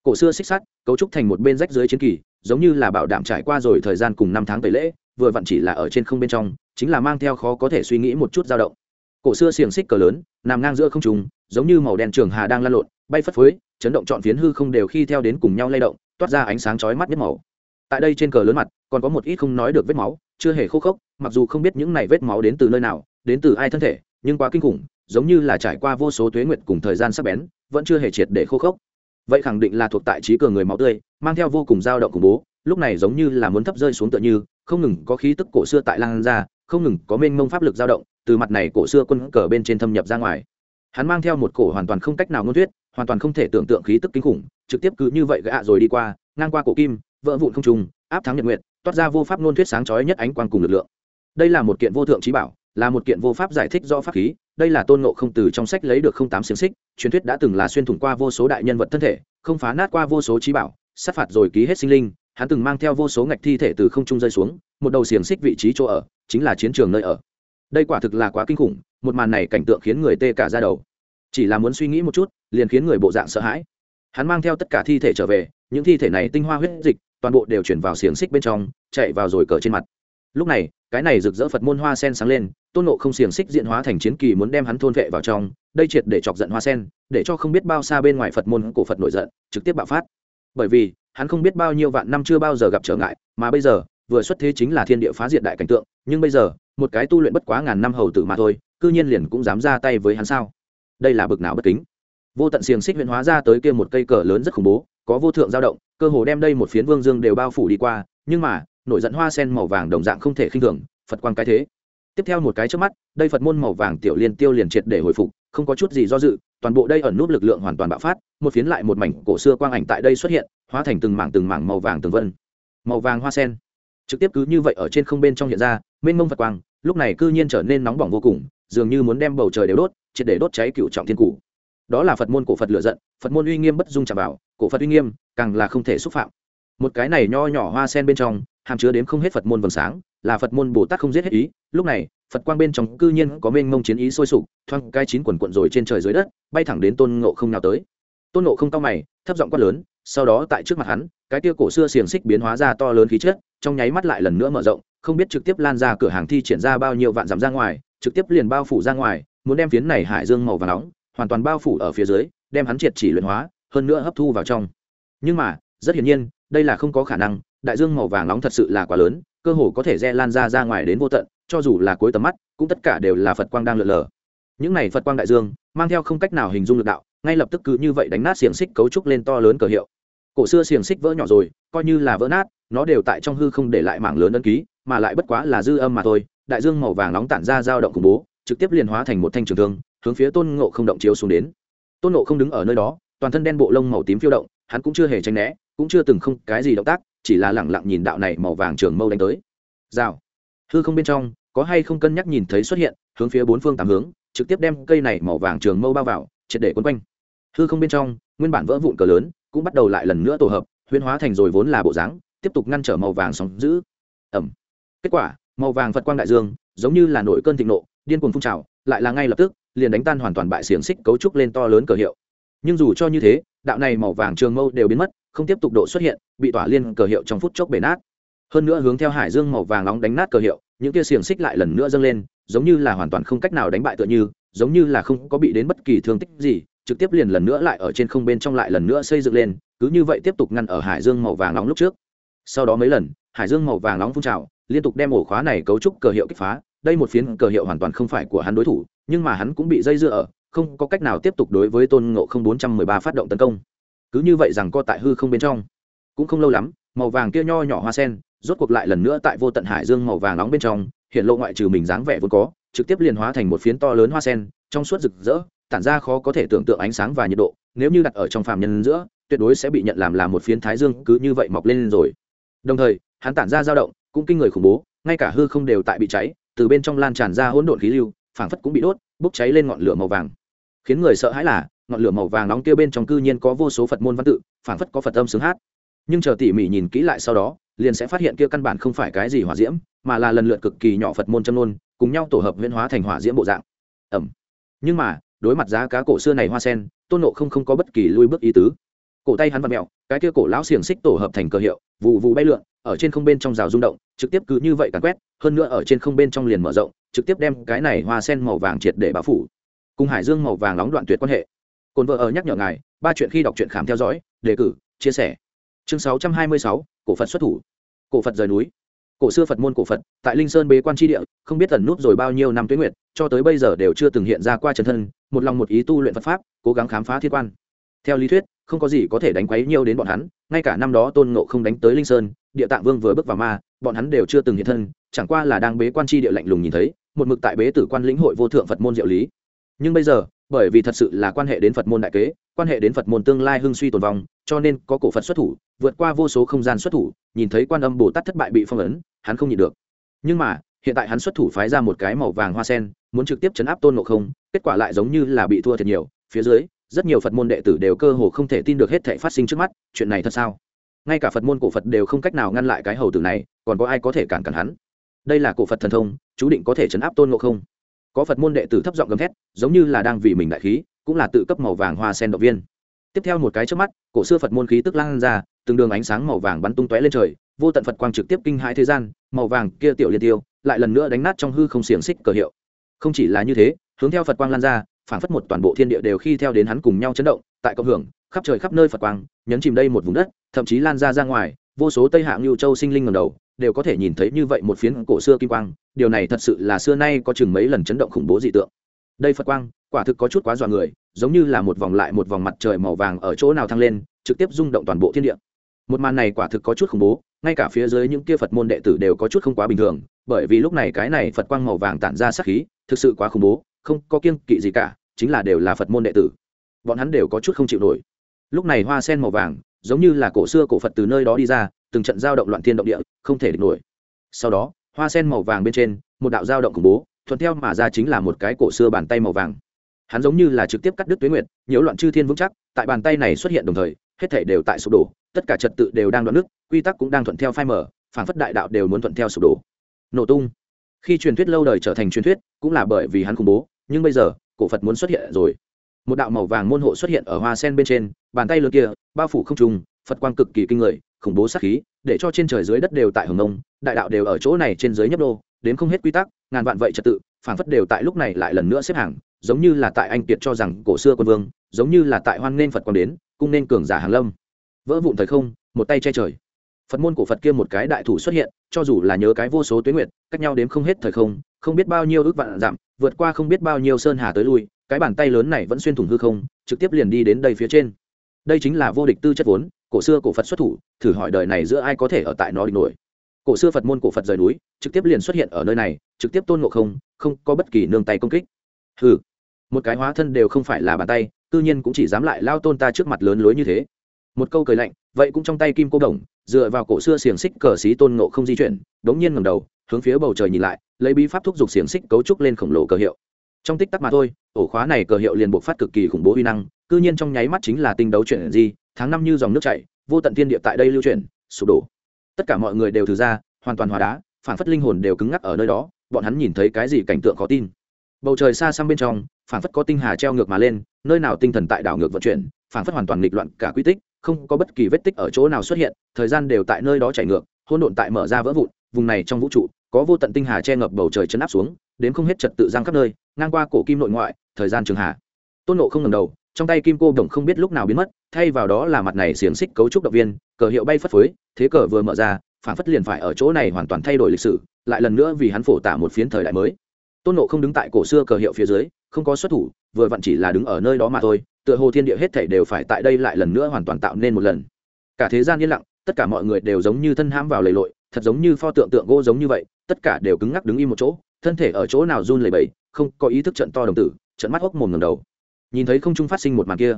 Cổ xưa xích sắt, cấu trúc thành một bên rách dưới chiến kỳ giống như là bảo đảm trải qua rồi thời gian cùng năm tháng tẩy lễ, vừa vặn chỉ là ở trên không bên trong, chính là mang theo khó có thể suy nghĩ một chút dao động. Cổ xưa xiềng xích cờ lớn, nằm ngang giữa không trùng giống như màu đen trường hà đang lan lộn, bay phất phới, chấn động trọn phiến hư không đều khi theo đến cùng nhau lay động, toát ra ánh sáng chói mắt nhất màu. Tại đây trên cờ lớn mặt, còn có một ít không nói được vết máu, chưa hề khô khốc, mặc dù không biết những này vết máu đến từ nơi nào, đến từ ai thân thể, nhưng quá kinh khủng, giống như là trải qua vô số tuế nguyệt cùng thời gian sắc bén, vẫn chưa hề triệt để khô khốc vậy khẳng định là thuộc tại trí cường người máu tươi, mang theo vô cùng dao động khủng bố, lúc này giống như là muốn thấp rơi xuống tựa như, không ngừng có khí tức cổ xưa tại lan ra, không ngừng có mênh mông pháp lực dao động, từ mặt này cổ xưa quân cờ bên trên thâm nhập ra ngoài. Hắn mang theo một cổ hoàn toàn không cách nào ngôn thuyết, hoàn toàn không thể tưởng tượng khí tức kinh khủng, trực tiếp cứ như vậy gạ rồi đi qua, ngang qua cổ kim, vỡ vụn không trùng áp thắng nhật nguyện toát ra vô pháp ngôn thuyết sáng chói nhất ánh quang cùng lực lượng. Đây là một kiện vô thượng trí bảo, là một kiện vô pháp giải thích do pháp khí đây là tôn ngộ không từ trong sách lấy được không tám xiềng xích, truyền thuyết đã từng là xuyên thủng qua vô số đại nhân vật thân thể, không phá nát qua vô số trí bảo, sát phạt rồi ký hết sinh linh, hắn từng mang theo vô số ngạch thi thể từ không trung rơi xuống, một đầu xiềng xích vị trí chỗ ở, chính là chiến trường nơi ở. Đây quả thực là quá kinh khủng, một màn này cảnh tượng khiến người tê cả ra đầu. Chỉ là muốn suy nghĩ một chút, liền khiến người bộ dạng sợ hãi. Hắn mang theo tất cả thi thể trở về, những thi thể này tinh hoa huyết dịch, toàn bộ đều chuyển vào xiềng xích bên trong, chạy vào rồi cờ trên mặt lúc này, cái này rực rỡ phật môn hoa sen sáng lên, tôn nộ không xiềng xích diện hóa thành chiến kỳ muốn đem hắn thôn vệ vào trong, đây triệt để chọc giận hoa sen, để cho không biết bao xa bên ngoài phật môn cổ phật nổi giận, trực tiếp bạo phát. Bởi vì, hắn không biết bao nhiêu vạn năm chưa bao giờ gặp trở ngại, mà bây giờ, vừa xuất thế chính là thiên địa phá diệt đại cảnh tượng, nhưng bây giờ, một cái tu luyện bất quá ngàn năm hầu tử mà thôi, cư nhiên liền cũng dám ra tay với hắn sao? Đây là bực nào bất kính. Vô tận xiềng xích huyện hóa ra tới kia một cây cờ lớn rất khủng bố, có vô thượng dao động, cơ hồ đem đây một phiến vương dương đều bao phủ đi qua, nhưng mà nổi giận hoa sen màu vàng đồng dạng không thể khinh thường, phật quang cái thế. Tiếp theo một cái trước mắt, đây phật môn màu vàng tiểu liên tiêu liền triệt để hồi phục, không có chút gì do dự, toàn bộ đây ẩn nút lực lượng hoàn toàn bạo phát, một phiến lại một mảnh cổ xưa quang ảnh tại đây xuất hiện, hóa thành từng mảng từng mảng màu vàng từng vân. Màu vàng hoa sen. Trực tiếp cứ như vậy ở trên không bên trong hiện ra, mênh mông phật quang, lúc này cư nhiên trở nên nóng bỏng vô cùng, dường như muốn đem bầu trời đều đốt, triệt để đốt cháy cựu trọng thiên cụ đó là phật môn cổ phật lựa giận, phật môn uy nghiêm bất dung chạm vào, cổ phật uy nghiêm, càng là không thể xúc phạm. Một cái này nho nhỏ hoa sen bên trong hàm chứa đến không hết phật môn vầng sáng, là phật môn bồ tát không giết hết ý. Lúc này, phật quang bên trong cư nhiên có mênh mông chiến ý sôi sục thoang cai chín quần quận rồi trên trời dưới đất, bay thẳng đến tôn ngộ không nào tới. Tôn ngộ không cao mày, thấp giọng quát lớn, sau đó tại trước mặt hắn, cái kia cổ xưa xiềng xích biến hóa ra to lớn khí chất, trong nháy mắt lại lần nữa mở rộng, không biết trực tiếp lan ra cửa hàng thi triển ra bao nhiêu vạn dặm ra ngoài, trực tiếp liền bao phủ ra ngoài, muốn đem phiến này hải dương màu và nóng, hoàn toàn bao phủ ở phía dưới, đem hắn triệt chỉ luyện hóa, hơn nữa hấp thu vào trong. Nhưng mà, rất hiển nhiên, đây là không có khả năng đại dương màu vàng nóng thật sự là quá lớn, cơ hồ có thể re lan ra ra ngoài đến vô tận, cho dù là cuối tầm mắt, cũng tất cả đều là phật quang đang lượn lờ. Những này phật quang đại dương, mang theo không cách nào hình dung lực đạo, ngay lập tức cứ như vậy đánh nát xiềng xích cấu trúc lên to lớn cờ hiệu. Cổ xưa xiềng xích vỡ nhỏ rồi, coi như là vỡ nát, nó đều tại trong hư không để lại mảng lớn ấn ký, mà lại bất quá là dư âm mà thôi. Đại dương màu vàng nóng tản ra dao động khủng bố, trực tiếp liền hóa thành một thanh trường thương, hướng phía tôn ngộ không động chiếu xuống đến. Tôn ngộ không đứng ở nơi đó, toàn thân đen bộ lông màu tím phiêu động, hắn cũng chưa hề tránh né, cũng chưa từng không cái gì động tác chỉ là lẳng lặng nhìn đạo này màu vàng trường mâu đánh tới. Rào. Hư không bên trong, có hay không cân nhắc nhìn thấy xuất hiện, hướng phía bốn phương tám hướng, trực tiếp đem cây này màu vàng trường mâu bao vào, triệt để quấn quanh. Hư không bên trong, nguyên bản vỡ vụn cờ lớn, cũng bắt đầu lại lần nữa tổ hợp, huyễn hóa thành rồi vốn là bộ dáng, tiếp tục ngăn trở màu vàng sóng giữ ẩm. Kết quả, màu vàng phật quang đại dương, giống như là nổi cơn thịnh nộ, điên cuồng phun trào, lại là ngay lập tức, liền đánh tan hoàn toàn bại xiềng xích cấu trúc lên to lớn cờ hiệu. Nhưng dù cho như thế, đạo này màu vàng trường mâu đều biến mất không tiếp tục độ xuất hiện, bị tỏa liên cờ hiệu trong phút chốc bể nát. Hơn nữa hướng theo hải dương màu vàng nóng đánh nát cờ hiệu, những kia xiềng xích lại lần nữa dâng lên, giống như là hoàn toàn không cách nào đánh bại tựa như, giống như là không có bị đến bất kỳ thương tích gì, trực tiếp liền lần nữa lại ở trên không bên trong lại lần nữa xây dựng lên, cứ như vậy tiếp tục ngăn ở hải dương màu vàng nóng lúc trước. Sau đó mấy lần, hải dương màu vàng nóng phun trào, liên tục đem ổ khóa này cấu trúc cờ hiệu kích phá, đây một phiến cờ hiệu hoàn toàn không phải của hắn đối thủ, nhưng mà hắn cũng bị dây dưa ở, không có cách nào tiếp tục đối với tôn ngộ không bốn trăm mười ba phát động tấn công cứ như vậy rằng co tại hư không bên trong. Cũng không lâu lắm, màu vàng kia nho nhỏ hoa sen, rốt cuộc lại lần nữa tại vô tận hải dương màu vàng nóng bên trong, hiện lộ ngoại trừ mình dáng vẻ vốn có, trực tiếp liền hóa thành một phiến to lớn hoa sen, trong suốt rực rỡ, tản ra khó có thể tưởng tượng ánh sáng và nhiệt độ, nếu như đặt ở trong phàm nhân giữa, tuyệt đối sẽ bị nhận làm là một phiến thái dương cứ như vậy mọc lên rồi. Đồng thời, hắn tản ra dao động, cũng kinh người khủng bố, ngay cả hư không đều tại bị cháy, từ bên trong lan tràn ra hỗn độn khí lưu, phảng phất cũng bị đốt, bốc cháy lên ngọn lửa màu vàng. Khiến người sợ hãi là ngọn lửa màu vàng nóng kia bên trong cư nhiên có vô số phật môn văn tự, phảng phất có phật âm sướng hát. Nhưng chờ tỉ mỉ nhìn kỹ lại sau đó, liền sẽ phát hiện kia căn bản không phải cái gì hỏa diễm, mà là lần lượt cực kỳ nhỏ phật môn châm nôn cùng nhau tổ hợp huyễn hóa thành hỏa diễm bộ dạng. Ẩm. Nhưng mà, đối mặt giá cá cổ xưa này hoa sen, tôn nộ không không có bất kỳ lui bước ý tứ. Cổ tay hắn vặn mẹo cái kia cổ lão xiềng xích tổ hợp thành cơ hiệu vụ vụ bay lượn, ở trên không bên trong rào rung động, trực tiếp cứ như vậy càn quét, hơn nữa ở trên không bên trong liền mở rộng, trực tiếp đem cái này hoa sen màu vàng triệt để bao phủ. Cùng hải dương màu vàng nóng đoạn tuyệt quan hệ cồn vợ ở nhắc nhở ngài, ba chuyện khi đọc truyện khám theo dõi, đề cử, chia sẻ. Chương sáu trăm hai mươi sáu, cổ phật xuất thủ. Cổ phật rời núi. Cổ xưa phật môn cổ phật, tại linh sơn bế quan tri địa, không biết tần nút rồi bao nhiêu năm tuyến nguyệt, cho tới bây giờ đều chưa từng hiện ra qua chân thân, một lòng một ý tu luyện phật pháp, cố gắng khám phá thiên quan. Theo lý thuyết, không có gì có thể đánh quấy nhiều đến bọn hắn, ngay cả năm đó tôn ngộ không đánh tới linh sơn, địa tạng vương vừa bước vào ma, bọn hắn đều chưa từng hiện thân, chẳng qua là đang bế quan tri địa lạnh lùng nhìn thấy, một mực tại bế tử quan lĩnh hội vô thượng phật môn diệu lý. Nhưng bây giờ bởi vì thật sự là quan hệ đến phật môn đại kế, quan hệ đến phật môn tương lai hưng suy tồn vong, cho nên có cổ phật xuất thủ, vượt qua vô số không gian xuất thủ, nhìn thấy quan âm bồ tát thất bại bị phong ấn, hắn không nhịn được. Nhưng mà, hiện tại hắn xuất thủ phái ra một cái màu vàng hoa sen, muốn trực tiếp chấn áp tôn ngộ không, kết quả lại giống như là bị thua thiệt nhiều. Phía dưới, rất nhiều phật môn đệ tử đều cơ hồ không thể tin được hết thể phát sinh trước mắt, chuyện này thật sao? Ngay cả phật môn cổ phật đều không cách nào ngăn lại cái hầu tử này, còn có ai có thể cản cản hắn? Đây là cổ phật thần thông, chú định có thể chấn áp tôn ngộ không có phật môn đệ tử thấp giọng gầm thét, giống như là đang vì mình đại khí, cũng là tự cấp màu vàng hoa sen động viên. Tiếp theo một cái trước mắt, cổ xưa phật môn khí tức lan ra, từng đường ánh sáng màu vàng bắn tung tóe lên trời, vô tận phật quang trực tiếp kinh hãi thế gian, màu vàng kia tiểu liên tiêu, lại lần nữa đánh nát trong hư không xiềng xích cờ hiệu. Không chỉ là như thế, hướng theo phật quang lan ra, phảng phất một toàn bộ thiên địa đều khi theo đến hắn cùng nhau chấn động, tại cộng hưởng, khắp trời khắp nơi phật quang, nhấn chìm đây một vùng đất, thậm chí lan ra ra ngoài, vô số tây hạng lưu châu sinh linh ngầm đầu đều có thể nhìn thấy như vậy một phiến cổ xưa kim quang, điều này thật sự là xưa nay có chừng mấy lần chấn động khủng bố dị tượng. Đây phật quang, quả thực có chút quá dọa người, giống như là một vòng lại một vòng mặt trời màu vàng ở chỗ nào thăng lên, trực tiếp rung động toàn bộ thiên địa. Một màn này quả thực có chút khủng bố, ngay cả phía dưới những kia phật môn đệ tử đều có chút không quá bình thường, bởi vì lúc này cái này phật quang màu vàng tản ra sắc khí, thực sự quá khủng bố, không có kiêng kỵ gì cả, chính là đều là phật môn đệ tử. Bọn hắn đều có chút không chịu nổi. Lúc này hoa sen màu vàng, giống như là cổ xưa cổ phật từ nơi đó đi ra từng trận giao động loạn thiên động địa, không thể địch nổi. Sau đó, hoa sen màu vàng bên trên, một đạo giao động khủng bố, thuận theo mà ra chính là một cái cổ xưa bàn tay màu vàng. Hắn giống như là trực tiếp cắt đứt tuyến nguyệt, nhiễu loạn chư thiên vững chắc, tại bàn tay này xuất hiện đồng thời, hết thể đều tại sụp đổ, tất cả trật tự đều đang đoạn nước quy tắc cũng đang thuận theo phai mở phản phất đại đạo đều muốn thuận theo sụp đổ. Nổ tung. Khi truyền thuyết lâu đời trở thành truyền thuyết, cũng là bởi vì hắn khủng bố, nhưng bây giờ, cổ phật muốn xuất hiện rồi. Một đạo màu vàng môn hộ xuất hiện ở hoa sen bên trên, bàn tay lớn kia, bao phủ không trùng phật quang cực kỳ kinh người khủng bố sát khí, để cho trên trời dưới đất đều tại hồng nông đại đạo đều ở chỗ này trên dưới nhấp đô, đến không hết quy tắc, ngàn vạn vậy trật tự, phảng phất đều tại lúc này lại lần nữa xếp hàng, giống như là tại anh kiệt cho rằng cổ xưa quân vương, giống như là tại hoan nên phật quang đến, cung nên cường giả hàng lâm. Vỡ vụn thời không, một tay che trời. Phật môn cổ phật kia một cái đại thủ xuất hiện, cho dù là nhớ cái vô số tuyến nguyện cách nhau đến không hết thời không không biết bao nhiêu ước vạn giảm vượt qua không biết bao nhiêu sơn hà tới lui, cái bàn tay lớn này vẫn xuyên thủng hư không, trực tiếp liền đi đến đây phía trên. Đây chính là vô địch tư chất vốn cổ xưa cổ phật xuất thủ, thử hỏi đời này giữa ai có thể ở tại nó địch nổi. Cổ xưa phật môn cổ phật rời núi, trực tiếp liền xuất hiện ở nơi này, trực tiếp tôn ngộ không không có bất kỳ nương tay công kích. Hừ, một cái hóa thân đều không phải là bàn tay tự nhiên cũng chỉ dám lại lao tôn ta trước mặt lớn lối như thế. Một câu cười lạnh, vậy cũng trong tay kim cô đồng, dựa vào cổ xưa xiềng xích cờ xí tôn ngộ không di chuyển, đống nhiên ngầm đầu, hướng phía bầu trời nhìn lại, lấy bí pháp thúc giục xiềng xích cấu trúc lên khổng lồ cờ hiệu. Trong tích tắc mà thôi, ổ khóa này cờ hiệu liền buộc phát cực kỳ khủng bố uy năng, cư nhiên trong nháy mắt chính là tinh đấu chuyện gì tháng năm như dòng nước chảy, vô tận thiên địa tại đây lưu chuyển, sụp đổ. Tất cả mọi người đều thử ra, hoàn toàn hóa đá phản phất linh hồn đều cứng ngắc ở nơi đó, bọn hắn nhìn thấy cái gì cảnh tượng khó tin. Bầu trời xa xăm bên trong phản phất có tinh hà treo ngược mà lên, nơi nào tinh thần tại đảo ngược vận chuyển phản phất hoàn toàn nghịch loạn cả quy tích, không có bất kỳ vết tích ở chỗ nào xuất hiện, thời gian đều tại nơi đó chảy ngược, hỗn độn tại mở ra vỡ vụn, vùng này trong vũ trụ, có vô tận tinh hà che ngập bầu trời chấn áp xuống đến không hết trật tự giang khắp nơi, ngang qua cổ kim nội ngoại, thời gian trường hà tôn nộ không ngầm đầu trong tay kim cô đồng không biết lúc nào biến mất, thay vào đó là mặt này xiềng xích cấu trúc động viên, cờ hiệu bay phất phới, thế cờ vừa mở ra, phản phất liền phải ở chỗ này hoàn toàn thay đổi lịch sử, lại lần nữa vì hắn phổ tả một phiến thời đại mới. Tôn nộ không đứng tại cổ xưa cờ hiệu phía dưới, không có xuất thủ, vừa vặn chỉ là đứng ở nơi đó mà thôi, tựa hồ thiên địa hết thể đều phải tại đây lại lần nữa hoàn toàn tạo nên một lần. Cả thế gian yên lặng, tất cả mọi người đều giống như thân hãm vào lầy lội, thật giống như pho tượng tượng gỗ giống như vậy, tất cả đều cứng ngắc đứng im một chỗ, thân thể ở chỗ nào run lẩy bẩy không có ý thức trận to đồng tử, trận mắt hốc mồm ngầm đầu nhìn thấy không trung phát sinh một màn kia.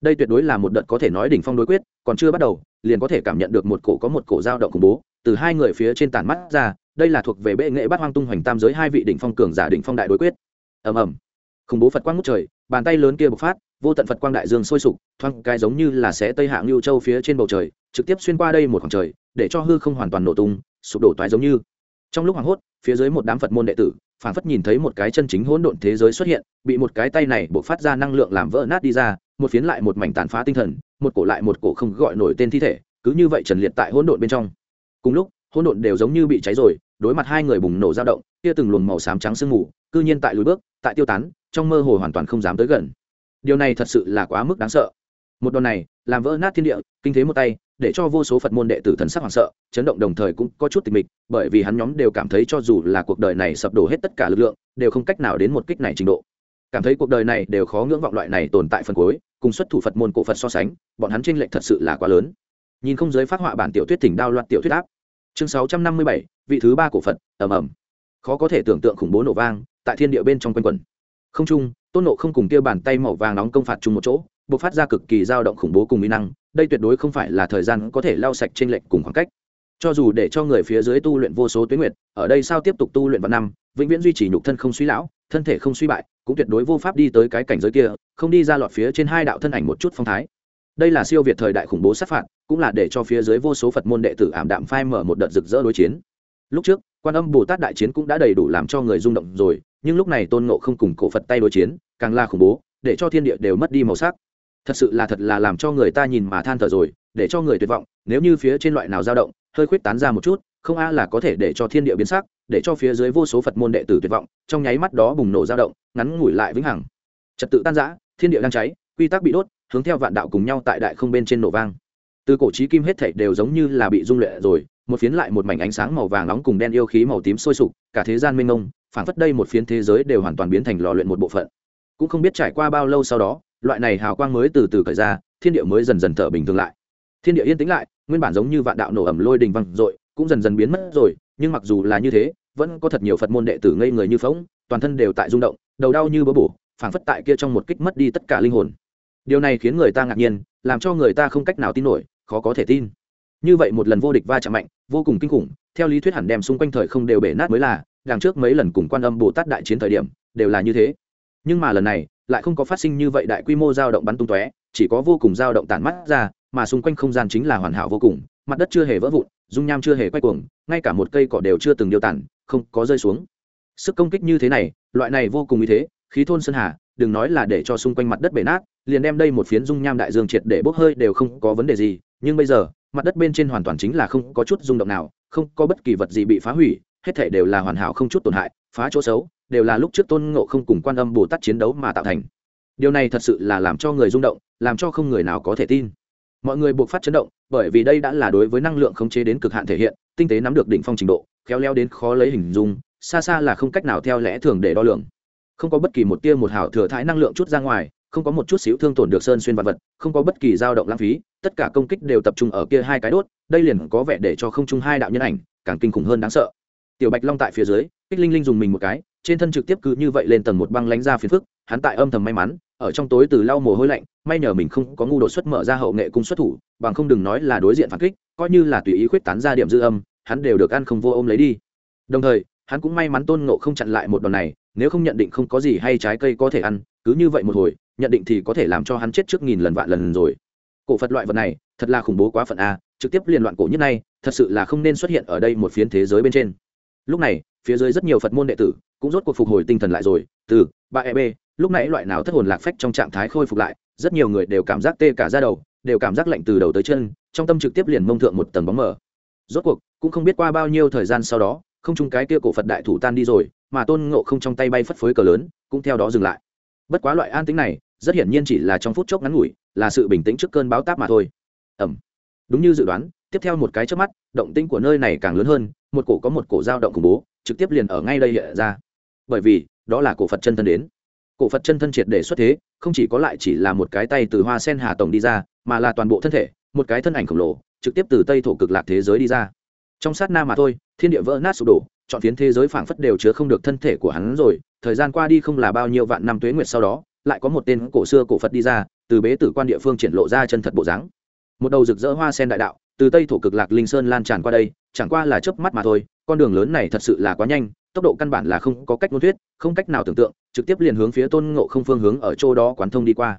Đây tuyệt đối là một đợt có thể nói đỉnh phong đối quyết, còn chưa bắt đầu, liền có thể cảm nhận được một cổ có một cổ dao động khủng bố, từ hai người phía trên tàn mắt ra, đây là thuộc về bệ nghệ bát hoang tung hoành tam giới hai vị đỉnh phong cường giả đỉnh phong đại đối quyết. Ầm ầm. Khủng bố phật quang ngút trời, bàn tay lớn kia bộc phát, vô tận phật quang đại dương sôi sục, thoáng cái giống như là xé tây hạng lưu châu phía trên bầu trời, trực tiếp xuyên qua đây một khoảng trời, để cho hư không hoàn toàn nổ tung, sụp đổ toái giống như. Trong lúc hoảng hốt, phía dưới một đám phật môn đệ tử phản phất nhìn thấy một cái chân chính hỗn độn thế giới xuất hiện, bị một cái tay này bộc phát ra năng lượng làm vỡ nát đi ra, một phiến lại một mảnh tàn phá tinh thần, một cổ lại một cổ không gọi nổi tên thi thể, cứ như vậy trần liệt tại hỗn độn bên trong. Cùng lúc, hỗn độn đều giống như bị cháy rồi, đối mặt hai người bùng nổ dao động, kia từng luồng màu xám trắng sương mù, cư nhiên tại lùi bước, tại tiêu tán, trong mơ hồ hoàn toàn không dám tới gần. Điều này thật sự là quá mức đáng sợ. Một đòn này, làm vỡ nát thiên địa, kinh thế một tay để cho vô số phật môn đệ tử thần sắc hoảng sợ, chấn động đồng thời cũng có chút tịch mịch, bởi vì hắn nhóm đều cảm thấy cho dù là cuộc đời này sập đổ hết tất cả lực lượng, đều không cách nào đến một kích này trình độ. Cảm thấy cuộc đời này đều khó ngưỡng vọng loại này tồn tại phần cuối, cùng xuất thủ phật môn cổ phật so sánh, bọn hắn tranh lệch thật sự là quá lớn. Nhìn không giới phát họa bản tiểu thuyết thỉnh đao loạt tiểu thuyết áp. Chương sáu trăm năm mươi bảy, vị thứ ba cổ phật, ầm ầm. Khó có thể tưởng tượng khủng bố nổ vang, tại thiên địa bên trong quanh quẩn. Không trung, tôn nộ không cùng kia bàn tay màu vàng nóng công phạt chung một chỗ bộc phát ra cực kỳ dao động khủng bố cùng mỹ năng, đây tuyệt đối không phải là thời gian có thể lau sạch t r ê n lệch cùng khoảng cách. Cho dù để cho người phía dưới tu luyện vô số tuyến nguyệt, ở đây sao tiếp tục tu luyện vào năm, vĩnh viễn duy trì nhục thân không suy lão, thân thể không suy bại, cũng tuyệt đối vô pháp đi tới cái cảnh giới kia, không đi ra lọt phía trên hai đạo thân ảnh một chút phong thái. Đây là siêu việt thời đại khủng bố sát phạt, cũng là để cho phía dưới vô số phật môn đệ tử ảm đạm phai mở một đợt rực rỡ đối chiến. Lúc trước, quan âm bồ tát đại chiến cũng đã đầy đủ làm cho người rung động rồi, nhưng lúc này tôn ngộ không cùng cổ phật tay đối chiến, càng là khủng bố, để cho thiên địa đều mất đi màu sắc thật sự là thật là làm cho người ta nhìn mà than thở rồi, để cho người tuyệt vọng, nếu như phía trên loại nào dao động, hơi khuyết tán ra một chút, không a là có thể để cho thiên địa biến sắc, để cho phía dưới vô số phật môn đệ tử tuyệt vọng, trong nháy mắt đó bùng nổ dao động, ngắn ngủi lại vĩnh hằng. Trật tự tan giã thiên địa đang cháy, quy tắc bị đốt, hướng theo vạn đạo cùng nhau tại đại không bên trên nổ vang. Từ cổ trí kim hết thảy đều giống như là bị dung luyện rồi, một phiến lại một mảnh ánh sáng màu vàng nóng cùng đen yêu khí màu tím sôi sục, cả thế gian mênh mông, phảng phất đây một phiến thế giới đều hoàn toàn biến thành lò luyện một bộ phận. Cũng không biết trải qua bao lâu sau đó loại này hào quang mới từ từ khởi ra, thiên địa mới dần dần thở bình thường lại. Thiên địa yên tĩnh lại, nguyên bản giống như vạn đạo nổ ẩm lôi đình văng dội, cũng dần dần biến mất rồi, nhưng mặc dù là như thế, vẫn có thật nhiều phật môn đệ tử ngây người như phóng toàn thân đều tại rung động, đầu đau như bỡ bổ, phảng phất tại kia trong một kích mất đi tất cả linh hồn. Điều này khiến người ta ngạc nhiên, làm cho người ta không cách nào tin nổi, khó có thể tin. Như vậy một lần vô địch va chạm mạnh, vô cùng kinh khủng, theo lý thuyết hẳn đem xung quanh thời không đều bể nát mới là, đằng trước mấy lần cùng quan âm bồ tát đại chiến thời điểm, đều là như thế. Nhưng mà lần này lại không có phát sinh như vậy đại quy mô dao động bắn tung tóe, chỉ có vô cùng dao động tản mắt ra, mà xung quanh không gian chính là hoàn hảo vô cùng, mặt đất chưa hề vỡ vụn, dung nham chưa hề quay cuồng, ngay cả một cây cỏ đều chưa từng điêu tản, không có rơi xuống. Sức công kích như thế này, loại này vô cùng như thế, khí thôn sơn hà, đừng nói là để cho xung quanh mặt đất bể nát, liền đem đây một phiến dung nham đại dương triệt để bốc hơi đều không có vấn đề gì, nhưng bây giờ, mặt đất bên trên hoàn toàn chính là không có chút rung động nào, không có bất kỳ vật gì bị phá hủy, hết thể đều là hoàn hảo không chút tổn hại, phá chỗ xấu đều là lúc trước tôn ngộ không cùng quan âm bồ tát chiến đấu mà tạo thành. Điều này thật sự là làm cho người rung động, làm cho không người nào có thể tin. Mọi người buộc phát chấn động, bởi vì đây đã là đối với năng lượng khống chế đến cực hạn thể hiện, tinh tế nắm được đỉnh phong trình độ, khéo léo đến khó lấy hình dung, xa xa là không cách nào theo lẽ thường để đo lường. Không có bất kỳ một tia một hào thừa thái năng lượng chút ra ngoài, không có một chút xíu thương tổn được sơn xuyên vật vật, không có bất kỳ dao động lãng phí, tất cả công kích đều tập trung ở kia hai cái đốt, đây liền có vẻ để cho không chung hai đạo nhân ảnh càng kinh khủng hơn đáng sợ. Tiểu bạch long tại phía dưới, kích linh linh dùng mình một cái trên thân trực tiếp cứ như vậy lên tầng một băng lánh ra phiền phức, hắn tại âm thầm may mắn, ở trong tối từ lau mồ hôi lạnh, may nhờ mình không có ngu đột xuất mở ra hậu nghệ cung xuất thủ, bằng không đừng nói là đối diện phản kích, coi như là tùy ý khuyết tán ra điểm dư âm, hắn đều được ăn không vô ôm lấy đi. Đồng thời, hắn cũng may mắn tôn ngộ không chặn lại một đòn này, nếu không nhận định không có gì hay trái cây có thể ăn, cứ như vậy một hồi, nhận định thì có thể làm cho hắn chết trước nghìn lần vạn lần rồi. Cổ phật loại vật này, thật là khủng bố quá phận a, trực tiếp liên loạn cổ nhất này, thật sự là không nên xuất hiện ở đây một phiến thế giới bên trên. Lúc này phía dưới rất nhiều phật môn đệ tử cũng rốt cuộc phục hồi tinh thần lại rồi. Từ, ba e b, lúc nãy loại nào thất hồn lạc phách trong trạng thái khôi phục lại, rất nhiều người đều cảm giác tê cả ra đầu, đều cảm giác lạnh từ đầu tới chân, trong tâm trực tiếp liền mông thượng một tầng bóng mờ. Rốt cuộc, cũng không biết qua bao nhiêu thời gian sau đó, không chung cái kia cổ phật đại thủ tan đi rồi, mà tôn ngộ không trong tay bay phất phới cờ lớn, cũng theo đó dừng lại. Bất quá loại an tính này, rất hiển nhiên chỉ là trong phút chốc ngắn ngủi, là sự bình tĩnh trước cơn báo táp mà thôi. Ẩm. Đúng như dự đoán tiếp theo một cái trước mắt, động tĩnh của nơi này càng lớn hơn, một cổ có một cổ dao động khủng bố, trực tiếp liền ở ngay đây hiện ra. Bởi vì, đó là cổ phật chân thân đến. Cổ phật chân thân triệt để xuất thế, không chỉ có lại chỉ là một cái tay từ hoa sen hà tổng đi ra, mà là toàn bộ thân thể, một cái thân ảnh khổng lồ, trực tiếp từ tây thổ cực lạc thế giới đi ra. Trong sát na mà thôi, thiên địa vỡ nát sụp đổ, chọn phiến thế giới phảng phất đều chứa không được thân thể của hắn rồi, thời gian qua đi không là bao nhiêu vạn năm tuế nguyệt sau đó, lại có một tên cổ xưa cổ phật đi ra, từ bế tử quan địa phương triển lộ ra chân thật bộ dáng. Một đầu rực rỡ hoa sen đại đạo từ tây thổ cực lạc linh sơn lan tràn qua đây, chẳng qua là chớp mắt mà thôi, con đường lớn này thật sự là quá nhanh, tốc độ căn bản là không có cách ngôn thuyết, không cách nào tưởng tượng, trực tiếp liền hướng phía tôn ngộ không phương hướng ở chỗ đó quán thông đi qua.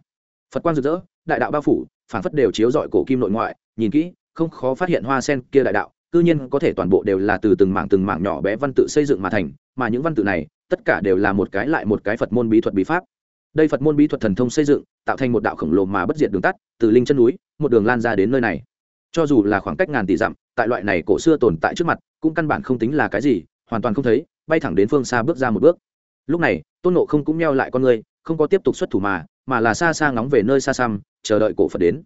Phật quan rực rỡ, đại đạo bao phủ, phảng phất đều chiếu dọi cổ kim nội ngoại, nhìn kỹ, không khó phát hiện hoa sen kia đại đạo, cư nhiên có thể toàn bộ đều là từ từng mảng từng mảng nhỏ bé văn tự xây dựng mà thành, mà những văn tự này, tất cả đều là một cái lại một cái phật môn bí thuật bí pháp. Đây phật môn bí thuật thần thông xây dựng, tạo thành một đạo khổng lồ mà bất diệt đường tắt, từ linh chân núi, một đường lan ra đến nơi này cho dù là khoảng cách ngàn tỷ dặm, tại loại này cổ xưa tồn tại trước mặt, cũng căn bản không tính là cái gì, hoàn toàn không thấy, bay thẳng đến phương xa bước ra một bước. Lúc này, tôn nộ không cũng meo lại con người không có tiếp tục xuất thủ mà mà là xa xa ngóng về nơi xa xăm, chờ đợi cổ phật đến.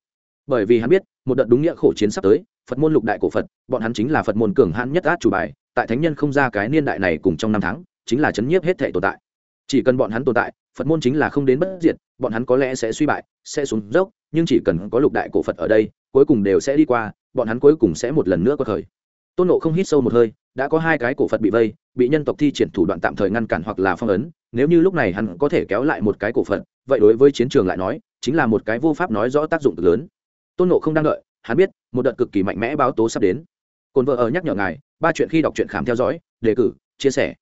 Bởi vì hắn biết, một đợt đúng nghĩa khổ chiến sắp tới, phật môn lục đại cổ phật, bọn hắn chính là phật môn cường hãn nhất át chủ bài, tại thánh nhân không ra cái niên đại này cùng trong năm tháng, chính là chấn nhiếp hết thể tồn tại. Chỉ cần bọn hắn tồn tại phật môn chính là không đến bất diệt, bọn hắn có lẽ sẽ suy bại, sẽ xuống dốc, nhưng chỉ cần có lục đại cổ phật ở đây, cuối cùng đều sẽ đi qua, bọn hắn cuối cùng sẽ một lần nữa có thời. Tôn nộ không hít sâu một hơi, đã có hai cái cổ phật bị vây, bị nhân tộc thi triển thủ đoạn tạm thời ngăn cản hoặc là phong ấn, nếu như lúc này hắn có thể kéo lại một cái cổ phật, vậy đối với chiến trường lại nói, chính là một cái vô pháp nói rõ tác dụng cực lớn. Tôn nộ không đang đợi, hắn biết, một đợt cực kỳ mạnh mẽ báo tố sắp đến. Cồn vợ ở nhắc nhở ngài, ba chuyện khi đọc truyện khám theo dõi, đề cử, chia sẻ.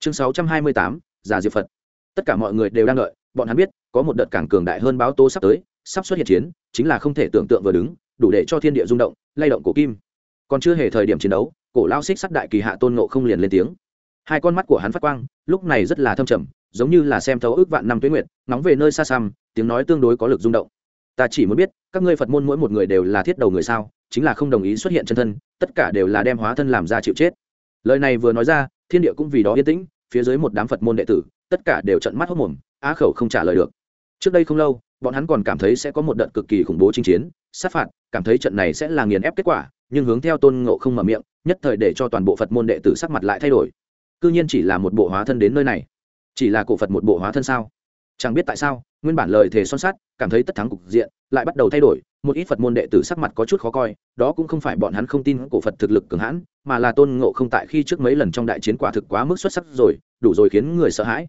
Chương sáu trăm hai mươi tám giả diệp phật tất cả mọi người đều đang đợi, bọn hắn biết, có một đợt càng cường đại hơn báo tố sắp tới, sắp xuất hiện chiến, chính là không thể tưởng tượng vừa đứng, đủ để cho thiên địa rung động, lay động cổ kim. Còn chưa hề thời điểm chiến đấu, cổ lao xích sắt đại kỳ hạ tôn nộ không liền lên tiếng. Hai con mắt của hắn phát quang, lúc này rất là thâm trầm, giống như là xem thấu ước vạn năm tuyến nguyệt, nóng về nơi xa xăm, tiếng nói tương đối có lực rung động. Ta chỉ muốn biết, các ngươi phật môn mỗi một người đều là thiết đầu người sao, chính là không đồng ý xuất hiện chân thân, tất cả đều là đem hóa thân làm ra chịu chết. Lời này vừa nói ra, thiên địa cũng vì đó yên tĩnh, phía dưới một đám phật môn đệ tử tất cả đều trận mắt hốc mồm, á khẩu không trả lời được. Trước đây không lâu, bọn hắn còn cảm thấy sẽ có một đợt cực kỳ khủng bố chinh chiến, sát phạt, cảm thấy trận này sẽ là nghiền ép kết quả, nhưng hướng theo tôn ngộ không mở miệng, nhất thời để cho toàn bộ phật môn đệ tử sắc mặt lại thay đổi. C nhiên chỉ là một bộ hóa thân đến nơi này. Chỉ là cổ phật một bộ hóa thân sao? Chẳng biết tại sao, nguyên bản lời thề son sát cảm thấy tất thắng cục diện, lại bắt đầu thay đổi, một ít phật môn đệ tử sắc mặt có chút khó coi, đó cũng không phải bọn hắn không tin cổ phật thực lực cường hãn, mà là tôn ngộ không tại khi trước mấy lần trong đại chiến quả thực quá mức xuất sắc rồi, đủ rồi khiến người sợ hãi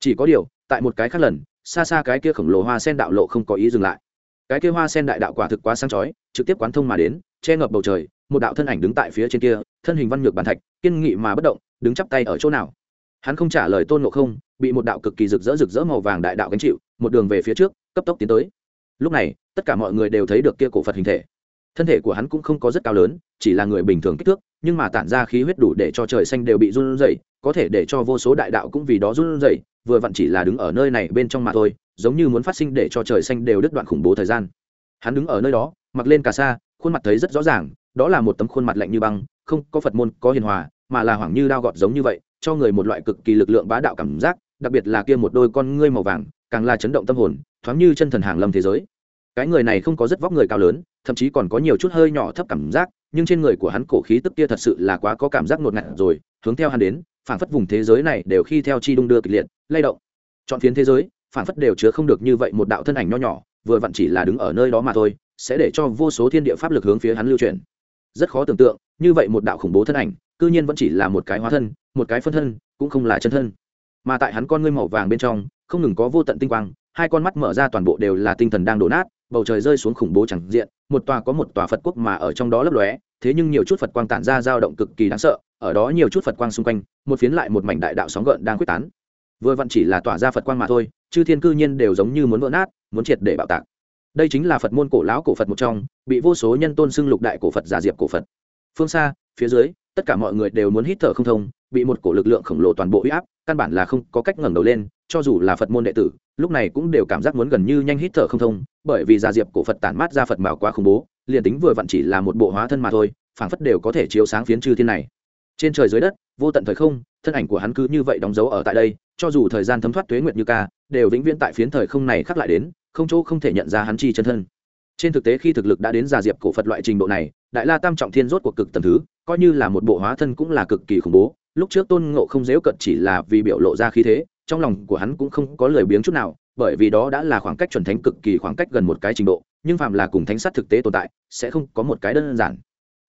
chỉ có điều, tại một cái khác lần, xa xa cái kia khổng lồ hoa sen đạo lộ không có ý dừng lại. Cái kia hoa sen đại đạo quả thực quá sáng chói, trực tiếp quán thông mà đến, che ngập bầu trời, một đạo thân ảnh đứng tại phía trên kia, thân hình văn nhược bàn thạch, kiên nghị mà bất động, đứng chắp tay ở chỗ nào. Hắn không trả lời tôn ngộ không, bị một đạo cực kỳ rực rỡ rực rỡ màu vàng đại đạo gánh chịu, một đường về phía trước, cấp tốc tiến tới. Lúc này, tất cả mọi người đều thấy được kia cổ phật hình thể thân thể của hắn cũng không có rất cao lớn, chỉ là người bình thường kích thước, nhưng mà tản ra khí huyết đủ để cho trời xanh đều bị run rẩy, có thể để cho vô số đại đạo cũng vì đó run rẩy, vừa vặn chỉ là đứng ở nơi này bên trong mà thôi, giống như muốn phát sinh để cho trời xanh đều đứt đoạn khủng bố thời gian. Hắn đứng ở nơi đó, mặc lên cà sa, khuôn mặt thấy rất rõ ràng, đó là một tấm khuôn mặt lạnh như băng, không có phật môn, có hiền hòa, mà là hoảng như đao gọt giống như vậy, cho người một loại cực kỳ lực lượng bá đạo cảm giác, đặc biệt là kia một đôi con ngươi màu vàng, càng là chấn động tâm hồn, thoáng như chân thần hàng lâm thế giới. Cái người này không có rất vóc người cao lớn thậm chí còn có nhiều chút hơi nhỏ thấp cảm giác, nhưng trên người của hắn cổ khí tức kia thật sự là quá có cảm giác ngột ngạt rồi, hướng theo hắn đến phản phất vùng thế giới này đều khi theo chi đung đưa kịch liệt, lay động. Chọn phiến thế giới phản phất đều chứa không được như vậy một đạo thân ảnh nho nhỏ, vừa vặn chỉ là đứng ở nơi đó mà thôi, sẽ để cho vô số thiên địa pháp lực hướng phía hắn lưu truyền rất khó tưởng tượng, như vậy một đạo khủng bố thân ảnh, cư nhiên vẫn chỉ là một cái hóa thân, một cái phân thân, cũng không là chân thân. Mà tại hắn con ngươi màu vàng bên trong, không ngừng có vô tận tinh quang, hai con mắt mở ra toàn bộ đều là tinh thần đang đổ nát bầu trời rơi xuống khủng bố chẳng diện, một tòa có một tòa phật quốc mà ở trong đó lấp lóe, thế nhưng nhiều chút phật quang tản ra dao động cực kỳ đáng sợ, ở đó nhiều chút phật quang xung quanh, một phiến lại một mảnh đại đạo sóng gợn đang quyết tán. Vừa vặn chỉ là tỏa ra phật quang mà thôi, chư thiên cư nhiên đều giống như muốn vỡ nát, muốn triệt để bạo tạc. Đây chính là phật môn cổ lão cổ phật một trong, bị vô số nhân tôn xưng lục đại cổ phật giả diệp cổ phật. Phương xa, phía dưới, tất cả mọi người đều muốn hít thở không thông, bị một cổ lực lượng khổng lồ toàn bộ huy áp, căn bản là không có cách ngẩng đầu lên, cho dù là phật môn đệ tử lúc này cũng đều cảm giác muốn gần như nhanh hít thở không thông, bởi vì giả diệp cổ phật tản mát ra phật mạo quá khủng bố, liền tính vừa vặn chỉ là một bộ hóa thân mà thôi, phảng phất đều có thể chiếu sáng phiến chư thiên này. Trên trời dưới đất, vô tận thời không, thân ảnh của hắn cứ như vậy đóng dấu ở tại đây, cho dù thời gian thấm thoát tuế nguyệt như ca, đều vĩnh viễn tại phiến thời không này khắc lại đến, không chỗ không thể nhận ra hắn chi chân thân. Trên thực tế khi thực lực đã đến già diệp cổ phật loại trình độ này, đại la tam trọng thiên rốt cuộc cực tầm thứ, coi như là một bộ hóa thân cũng là cực kỳ khủng bố, lúc trước tôn ngộ không dễu cận chỉ là vì biểu lộ ra khí thế trong lòng của hắn cũng không có lời biếng chút nào, bởi vì đó đã là khoảng cách chuẩn thánh cực kỳ khoảng cách gần một cái trình độ, nhưng Phạm là cùng thánh sát thực tế tồn tại, sẽ không có một cái đơn giản.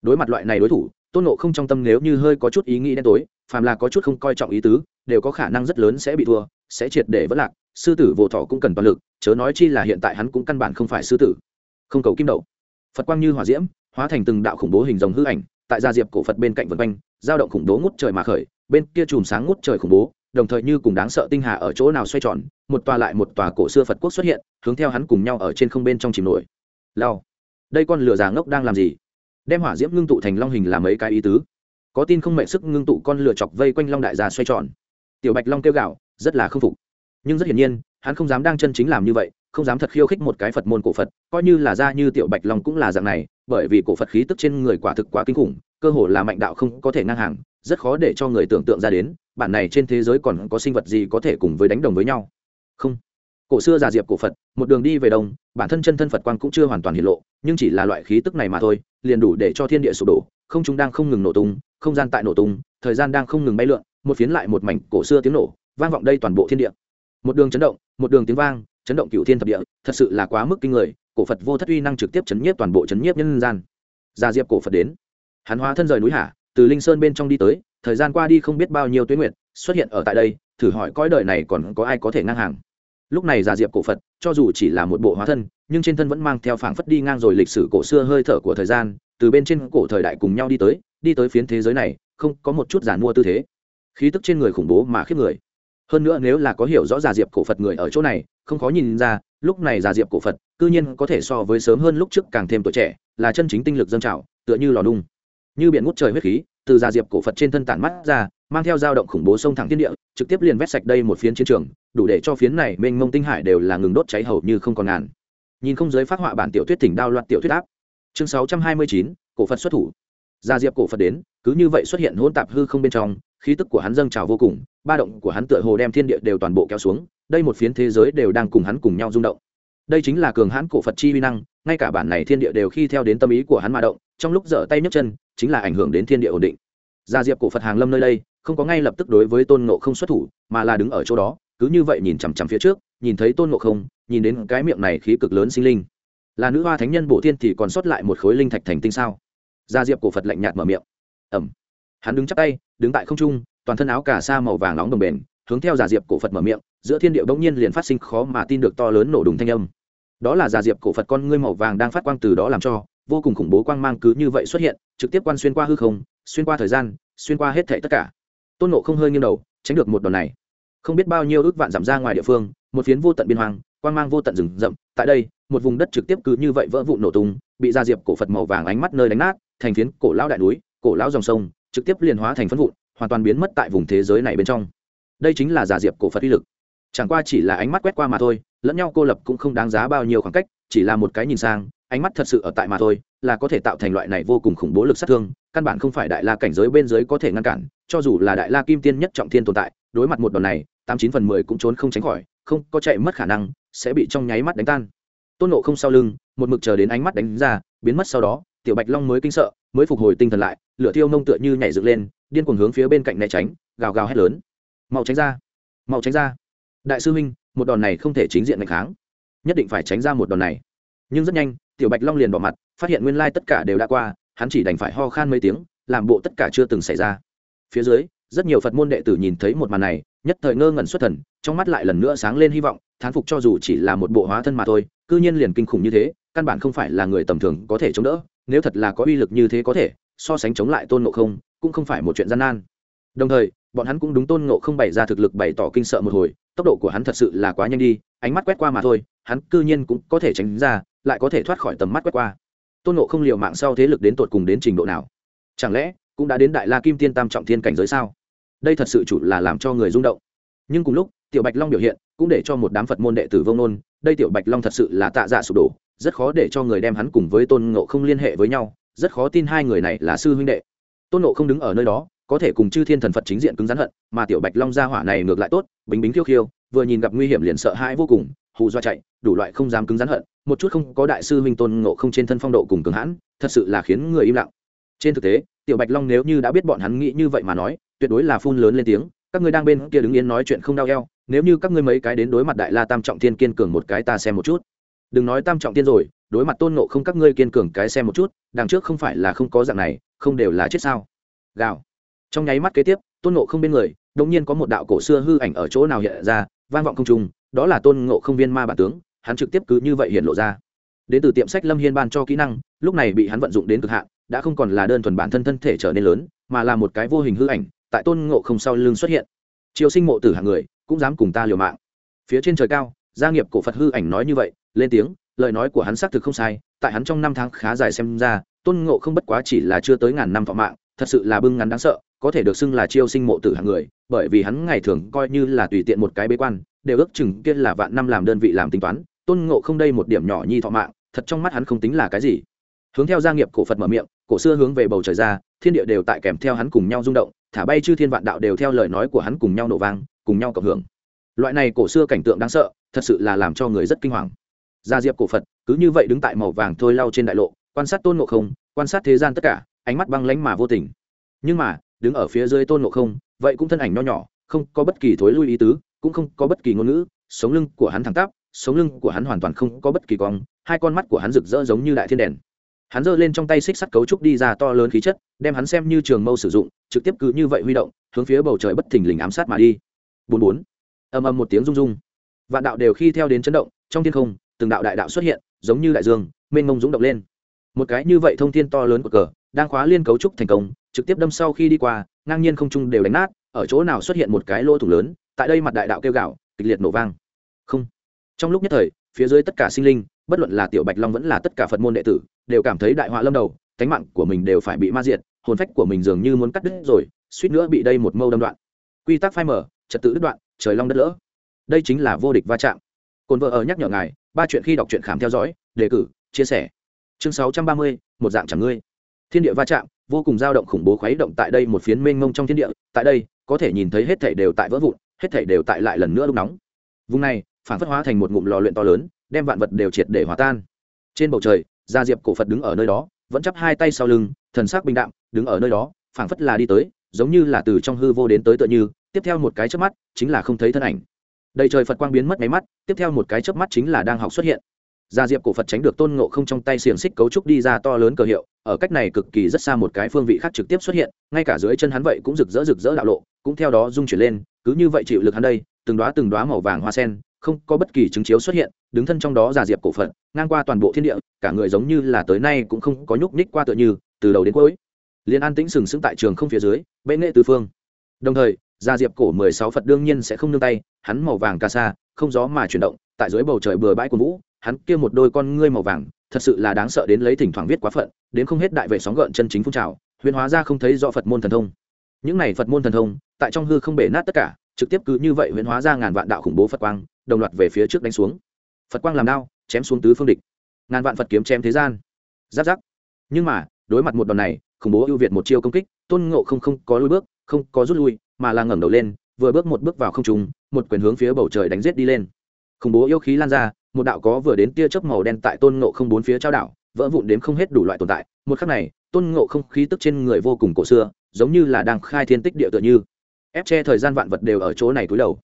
Đối mặt loại này đối thủ, tôn ngộ không trong tâm nếu như hơi có chút ý nghĩ đen tối, phàm là có chút không coi trọng ý tứ, đều có khả năng rất lớn sẽ bị thua, sẽ triệt để vất lạc, sư tử vô thọ cũng cần toàn lực, chớ nói chi là hiện tại hắn cũng căn bản không phải sư tử. Không cầu kim đậu phật quang như hỏa diễm, hóa thành từng đạo khủng bố hình rồng hư ảnh, tại gia diệp cổ phật bên cạnh vân quanh, dao động khủng bố ngút trời mà khởi, bên kia chùm sáng ngút trời khủng bố đồng thời như cùng đáng sợ tinh hà ở chỗ nào xoay tròn, một tòa lại một tòa cổ xưa phật quốc xuất hiện, hướng theo hắn cùng nhau ở trên không bên trong chìm nổi. Lao. Đây con lửa già ngốc đang làm gì? Đem hỏa diễm ngưng tụ thành long hình làm mấy cái ý tứ? Có tin không mệnh sức ngưng tụ con lửa chọc vây quanh long đại gia xoay tròn. Tiểu bạch long kêu gạo rất là không phục. Nhưng rất hiển nhiên, hắn không dám đang chân chính làm như vậy, không dám thật khiêu khích một cái phật môn cổ phật, coi như là ra như tiểu bạch long cũng là dạng này, bởi vì cổ phật khí tức trên người quả thực quá kinh khủng, cơ hồ là mạnh đạo không có thể ngang hàng, rất khó để cho người tưởng tượng ra đến bản này trên thế giới còn có sinh vật gì có thể cùng với đánh đồng với nhau? Không. Cổ xưa già diệp cổ phật, một đường đi về đông, bản thân chân thân phật quang cũng chưa hoàn toàn hiện lộ, nhưng chỉ là loại khí tức này mà thôi, liền đủ để cho thiên địa sụp đổ, không chúng đang không ngừng nổ tung, không gian tại nổ tung, thời gian đang không ngừng bay lượn, một phiến lại một mảnh cổ xưa tiếng nổ, vang vọng đây toàn bộ thiên địa. Một đường chấn động, một đường tiếng vang, chấn động cựu thiên thập địa, thật sự là quá mức kinh người, cổ phật vô thất uy năng trực tiếp chấn nhiếp toàn bộ chấn nhiếp nhân gian. Gia diệp cổ phật đến, hắn hóa thân rời núi hạ từ linh sơn bên trong đi tới, thời gian qua đi không biết bao nhiêu tuyến nguyện xuất hiện ở tại đây, thử hỏi cõi đời này còn có ai có thể ngang hàng. Lúc này giả diệp cổ phật, cho dù chỉ là một bộ hóa thân, nhưng trên thân vẫn mang theo phảng phất đi ngang rồi lịch sử cổ xưa hơi thở của thời gian, từ bên trên cổ thời đại cùng nhau đi tới đi tới phiến thế giới này, không có một chút giản mua tư thế. Khí tức trên người khủng bố mà khiếp người. Hơn nữa nếu là có hiểu rõ giả diệp cổ phật người ở chỗ này, không khó nhìn ra, lúc này giả diệp cổ phật, cư nhiên có thể so với sớm hơn lúc trước càng thêm tuổi trẻ, là chân chính tinh lực dân trào, tựa như lò đung như biển ngút trời huyết khí, từ già diệp cổ phật trên thân tản mắt ra, mang theo dao động khủng bố sông thẳng thiên địa, trực tiếp liền vét sạch đây một phiến chiến trường, đủ để cho phiến này mênh mông tinh hải đều là ngừng đốt cháy hầu như không còn ngàn. Nhìn không giới phát họa bản tiểu thuyết thỉnh đao loạt tiểu thuyết áp. Chương sáu trăm hai mươi chín, cổ phật xuất thủ. Gia diệp cổ phật đến, cứ như vậy xuất hiện hỗn tạp hư không bên trong, khí tức của hắn dâng trào vô cùng, ba động của hắn tựa hồ đem thiên địa đều toàn bộ kéo xuống, đây một phiến thế giới đều đang cùng hắn cùng nhau rung động. Đây chính là cường hãn cổ phật chi vi năng, ngay cả bản này thiên địa đều khi theo đến tâm ý của hắn mà động, trong lúc dở tay nhấc chân chính là ảnh hưởng đến thiên địa ổn định. Gia diệp cổ phật hàng lâm nơi đây, không có ngay lập tức đối với tôn ngộ không xuất thủ, mà là đứng ở chỗ đó, cứ như vậy nhìn chằm chằm phía trước, nhìn thấy tôn ngộ không, nhìn đến cái miệng này khí cực lớn sinh linh. Là nữ hoa thánh nhân bổ thiên thì còn sót lại một khối linh thạch thành tinh sao? Gia diệp cổ phật lạnh nhạt mở miệng. Ẩm hắn đứng chắc tay, đứng tại không trung, toàn thân áo cả sa màu vàng nóng đồng bền, hướng theo giả diệp cổ phật mở miệng, giữa thiên địa bỗng nhiên liền phát sinh khó mà tin được to lớn nổ đùng thanh âm. Đó là giả diệp cổ phật con ngươi màu vàng đang phát quang từ đó làm cho vô cùng khủng bố quang mang cứ như vậy xuất hiện, trực tiếp quan xuyên qua hư không, xuyên qua thời gian, xuyên qua hết thảy tất cả. Tôn nộ không hơi nghiêng đầu, tránh được một đòn này. Không biết bao nhiêu ước vạn giảm ra ngoài địa phương, một phiến vô tận biên hoàng quang mang vô tận rừng rậm, tại đây, một vùng đất trực tiếp cứ như vậy vỡ vụ nổ tung, bị gia diệp cổ phật màu vàng ánh mắt nơi đánh nát, thành phiến cổ lão đại núi, cổ lão dòng sông, trực tiếp liền hóa thành phân vụn, hoàn toàn biến mất tại vùng thế giới này bên trong. Đây chính là giả diệp cổ phật uy lực. Chẳng qua chỉ là ánh mắt quét qua mà thôi, lẫn nhau cô lập cũng không đáng giá bao nhiêu khoảng cách, chỉ là một cái nhìn sang ánh mắt thật sự ở tại mà thôi, là có thể tạo thành loại này vô cùng khủng bố lực sát thương, căn bản không phải đại la cảnh giới bên dưới có thể ngăn cản, cho dù là đại la kim tiên nhất trọng thiên tồn tại, đối mặt một đòn này, tám chín phần mười cũng trốn không tránh khỏi, không có chạy mất khả năng, sẽ bị trong nháy mắt đánh tan. Tôn nộ không sau lưng, một mực chờ đến ánh mắt đánh ra, biến mất sau đó, tiểu bạch long mới kinh sợ, mới phục hồi tinh thần lại, lửa thiêu mông tựa như nhảy dựng lên, điên cuồng hướng phía bên cạnh né tránh, gào gào hét lớn. Mau tránh ra! Mau tránh ra! Đại sư huynh một đòn này không thể chính diện đánh kháng. Nhất định phải tránh ra một đòn này. Nhưng rất nhanh tiểu bạch long liền bỏ mặt, phát hiện nguyên lai tất cả đều đã qua, hắn chỉ đành phải ho khan mấy tiếng, làm bộ tất cả chưa từng xảy ra. Phía dưới, rất nhiều phật môn đệ tử nhìn thấy một màn này, nhất thời ngơ ngẩn xuất thần, trong mắt lại lần nữa sáng lên hy vọng, thán phục cho dù chỉ là một bộ hóa thân mà thôi, cư nhiên liền kinh khủng như thế, căn bản không phải là người tầm thường có thể chống đỡ, nếu thật là có uy lực như thế có thể, so sánh chống lại tôn ngộ không, cũng không phải một chuyện gian nan. Đồng thời bọn hắn cũng đúng tôn ngộ không bày ra thực lực bày tỏ kinh sợ một hồi, tốc độ của hắn thật sự là quá nhanh đi, ánh mắt quét qua mà thôi, hắn cư nhiên cũng có thể tránh ra, lại có thể thoát khỏi tầm mắt quét qua. Tôn ngộ không liều mạng sau thế lực đến tột cùng đến trình độ nào? Chẳng lẽ cũng đã đến đại la kim tiên tam trọng thiên cảnh giới sao? Đây thật sự chủ là làm cho người rung động. Nhưng cùng lúc, tiểu bạch long biểu hiện cũng để cho một đám phật môn đệ tử vông nôn, đây tiểu bạch long thật sự là tạ dạ sụp đổ, rất khó để cho người đem hắn cùng với tôn ngộ không liên hệ với nhau, rất khó tin hai người này là sư huynh đệ. Tôn ngộ không đứng ở nơi đó có thể cùng chư thiên thần phật chính diện cứng rắn hận, mà tiểu bạch long gia hỏa này ngược lại tốt, bính bính khiêu khiêu, vừa nhìn gặp nguy hiểm liền sợ hãi vô cùng, hù do chạy, đủ loại không dám cứng rắn hận, một chút không có đại sư huynh tôn ngộ không trên thân phong độ cùng cường hãn, thật sự là khiến người im lặng. Trên thực tế, tiểu bạch long nếu như đã biết bọn hắn nghĩ như vậy mà nói, tuyệt đối là phun lớn lên tiếng, các ngươi đang bên kia đứng yên nói chuyện không đau eo, nếu như các ngươi mấy cái đến đối mặt đại la tam trọng thiên kiên cường một cái ta xem một chút. Đừng nói tam trọng thiên rồi, đối mặt tôn ngộ không các ngươi kiên cường cái xem một chút, đằng trước không phải là không có dạng này, không đều là chết sao. Gào trong nháy mắt kế tiếp, tôn ngộ không bên người, đột nhiên có một đạo cổ xưa hư ảnh ở chỗ nào hiện ra, vang vọng không trung, đó là tôn ngộ không viên ma bản tướng, hắn trực tiếp cứ như vậy hiện lộ ra. Đến từ tiệm sách lâm hiên ban cho kỹ năng, lúc này bị hắn vận dụng đến cực hạn, đã không còn là đơn thuần bản thân thân thể trở nên lớn, mà là một cái vô hình hư ảnh, tại tôn ngộ không sau lưng xuất hiện. Triều sinh mộ tử hạng người, cũng dám cùng ta liều mạng. Phía trên trời cao, gia nghiệp cổ phật hư ảnh nói như vậy, lên tiếng, lời nói của hắn xác thực không sai, tại hắn trong năm tháng khá dài xem ra, tôn ngộ không bất quá chỉ là chưa tới ngàn năm thọ mạng, thật sự là bưng ngắn đáng sợ có thể được xưng là chiêu sinh mộ tử hạng người, bởi vì hắn ngày thường coi như là tùy tiện một cái bế quan, đều ước chừng kia là vạn năm làm đơn vị làm tính toán, tôn ngộ không đây một điểm nhỏ nhi thọ mạng, thật trong mắt hắn không tính là cái gì. Hướng theo gia nghiệp cổ phật mở miệng, cổ xưa hướng về bầu trời ra, thiên địa đều tại kèm theo hắn cùng nhau rung động, thả bay chư thiên vạn đạo đều theo lời nói của hắn cùng nhau nổ vang, cùng nhau cộng hưởng. Loại này cổ xưa cảnh tượng đáng sợ, thật sự là làm cho người rất kinh hoàng. Gia diệp cổ phật, cứ như vậy đứng tại màu vàng thôi lau trên đại lộ, quan sát tôn ngộ không, quan sát thế gian tất cả, ánh mắt băng lánh mà vô tình. Nhưng mà đứng ở phía dưới tôn ngộ không, vậy cũng thân ảnh nho nhỏ, không có bất kỳ thối lui ý tứ, cũng không có bất kỳ ngôn ngữ, sống lưng của hắn thẳng tắp, sống lưng của hắn hoàn toàn không có bất kỳ cong, hai con mắt của hắn rực rỡ giống như đại thiên đèn. Hắn giơ lên trong tay xích sắt cấu trúc đi ra to lớn khí chất, đem hắn xem như trường mâu sử dụng, trực tiếp cứ như vậy huy động, hướng phía bầu trời bất thình lình ám sát mà đi. Bốn bốn. Ầm ầm một tiếng rung rung. Vạn đạo đều khi theo đến chấn động, trong thiên không, từng đạo đại đạo xuất hiện, giống như đại dương, mênh mông dũng động lên. Một cái như vậy thông thiên to lớn của cờ, đang khóa liên cấu trúc thành công trực tiếp đâm sau khi đi qua, ngang nhiên không trung đều đánh nát, ở chỗ nào xuất hiện một cái lỗ thủng lớn, tại đây mặt đại đạo kêu gạo, kịch liệt nổ vang. Không. Trong lúc nhất thời, phía dưới tất cả sinh linh, bất luận là tiểu bạch long vẫn là tất cả phật môn đệ tử, đều cảm thấy đại họa lâm đầu tánh mạng của mình đều phải bị ma diệt, hồn phách của mình dường như muốn cắt đứt rồi, suýt nữa bị đây một mâu đâm đoạn. Quy tắc phai mở trật tự đứt đoạn, trời long đất lỡ. Đây chính là vô địch va chạm. Cồn vợ ở nhắc nhở ngài, ba chuyện khi đọc truyện khám theo dõi, đề cử, chia sẻ. Chương sáu trăm ba mươi, một dạng chẳng ngươi. Thiên địa va chạm vô cùng dao động khủng bố khuấy động tại đây một phiến mênh mông trong thiên địa, tại đây, có thể nhìn thấy hết thảy đều tại vỡ vụn, hết thảy đều tại lại lần nữa lúc nóng. Vùng này, phản phất hóa thành một ngụm lò luyện to lớn, đem vạn vật đều triệt để hòa tan. Trên bầu trời, gia diệp cổ phật đứng ở nơi đó, vẫn chắp hai tay sau lưng, thần sắc bình đạm, đứng ở nơi đó, phảng phất là đi tới, giống như là từ trong hư vô đến tới tựa như, tiếp theo một cái chớp mắt, chính là không thấy thân ảnh. Đầy trời phật quang biến mất máy mắt, tiếp theo một cái chớp mắt chính là đang học xuất hiện gia diệp cổ phật tránh được tôn ngộ không trong tay xiềng xích cấu trúc đi ra to lớn cờ hiệu, ở cách này cực kỳ rất xa một cái phương vị khác trực tiếp xuất hiện, ngay cả dưới chân hắn vậy cũng rực rỡ rực rỡ đạo lộ, cũng theo đó dung chuyển lên, cứ như vậy chịu lực hắn đây, từng đóa từng đóa màu vàng hoa sen, không có bất kỳ chứng chiếu xuất hiện, đứng thân trong đó giả diệp cổ phận ngang qua toàn bộ thiên địa, cả người giống như là tới nay cũng không có nhúc nhích qua tựa như, từ đầu đến cuối. Liên an tĩnh sừng sững tại trường không phía dưới, bệ nghệ tứ phương. Đồng thời, gia diệp cổ mười sáu phật đương nhiên sẽ không nương tay, hắn màu vàng ca sa, không gió mà chuyển động, tại dưới bầu trời bừa bãi của vũ hắn kia một đôi con ngươi màu vàng, thật sự là đáng sợ đến lấy thỉnh thoảng viết quá phận, đến không hết đại vệ sóng gợn chân chính phun trào, huyền hóa ra không thấy rõ phật môn thần thông. Những này phật môn thần thông, tại trong hư không bể nát tất cả, trực tiếp cứ như vậy huyền hóa ra ngàn vạn đạo khủng bố phật quang, đồng loạt về phía trước đánh xuống. Phật quang làm đao, chém xuống tứ phương địch. Ngàn vạn phật kiếm chém thế gian. Giáp giáp. Nhưng mà, đối mặt một đòn này, khủng bố ưu việt một chiêu công kích, tôn ngộ không không có lùi bước, không có rút lui, mà là ngẩng đầu lên, vừa bước một bước vào không trung, một quyền hướng phía bầu trời đánh giết đi lên. Khủng bố yêu khí lan ra một đạo có vừa đến tia chớp màu đen tại tôn ngộ không bốn phía trao đảo, vỡ vụn đếm không hết đủ loại tồn tại. Một khắc này, tôn ngộ không khí tức trên người vô cùng cổ xưa, giống như là đang khai thiên tích địa tựa như. Ép che thời gian vạn vật đều ở chỗ này túi đầu.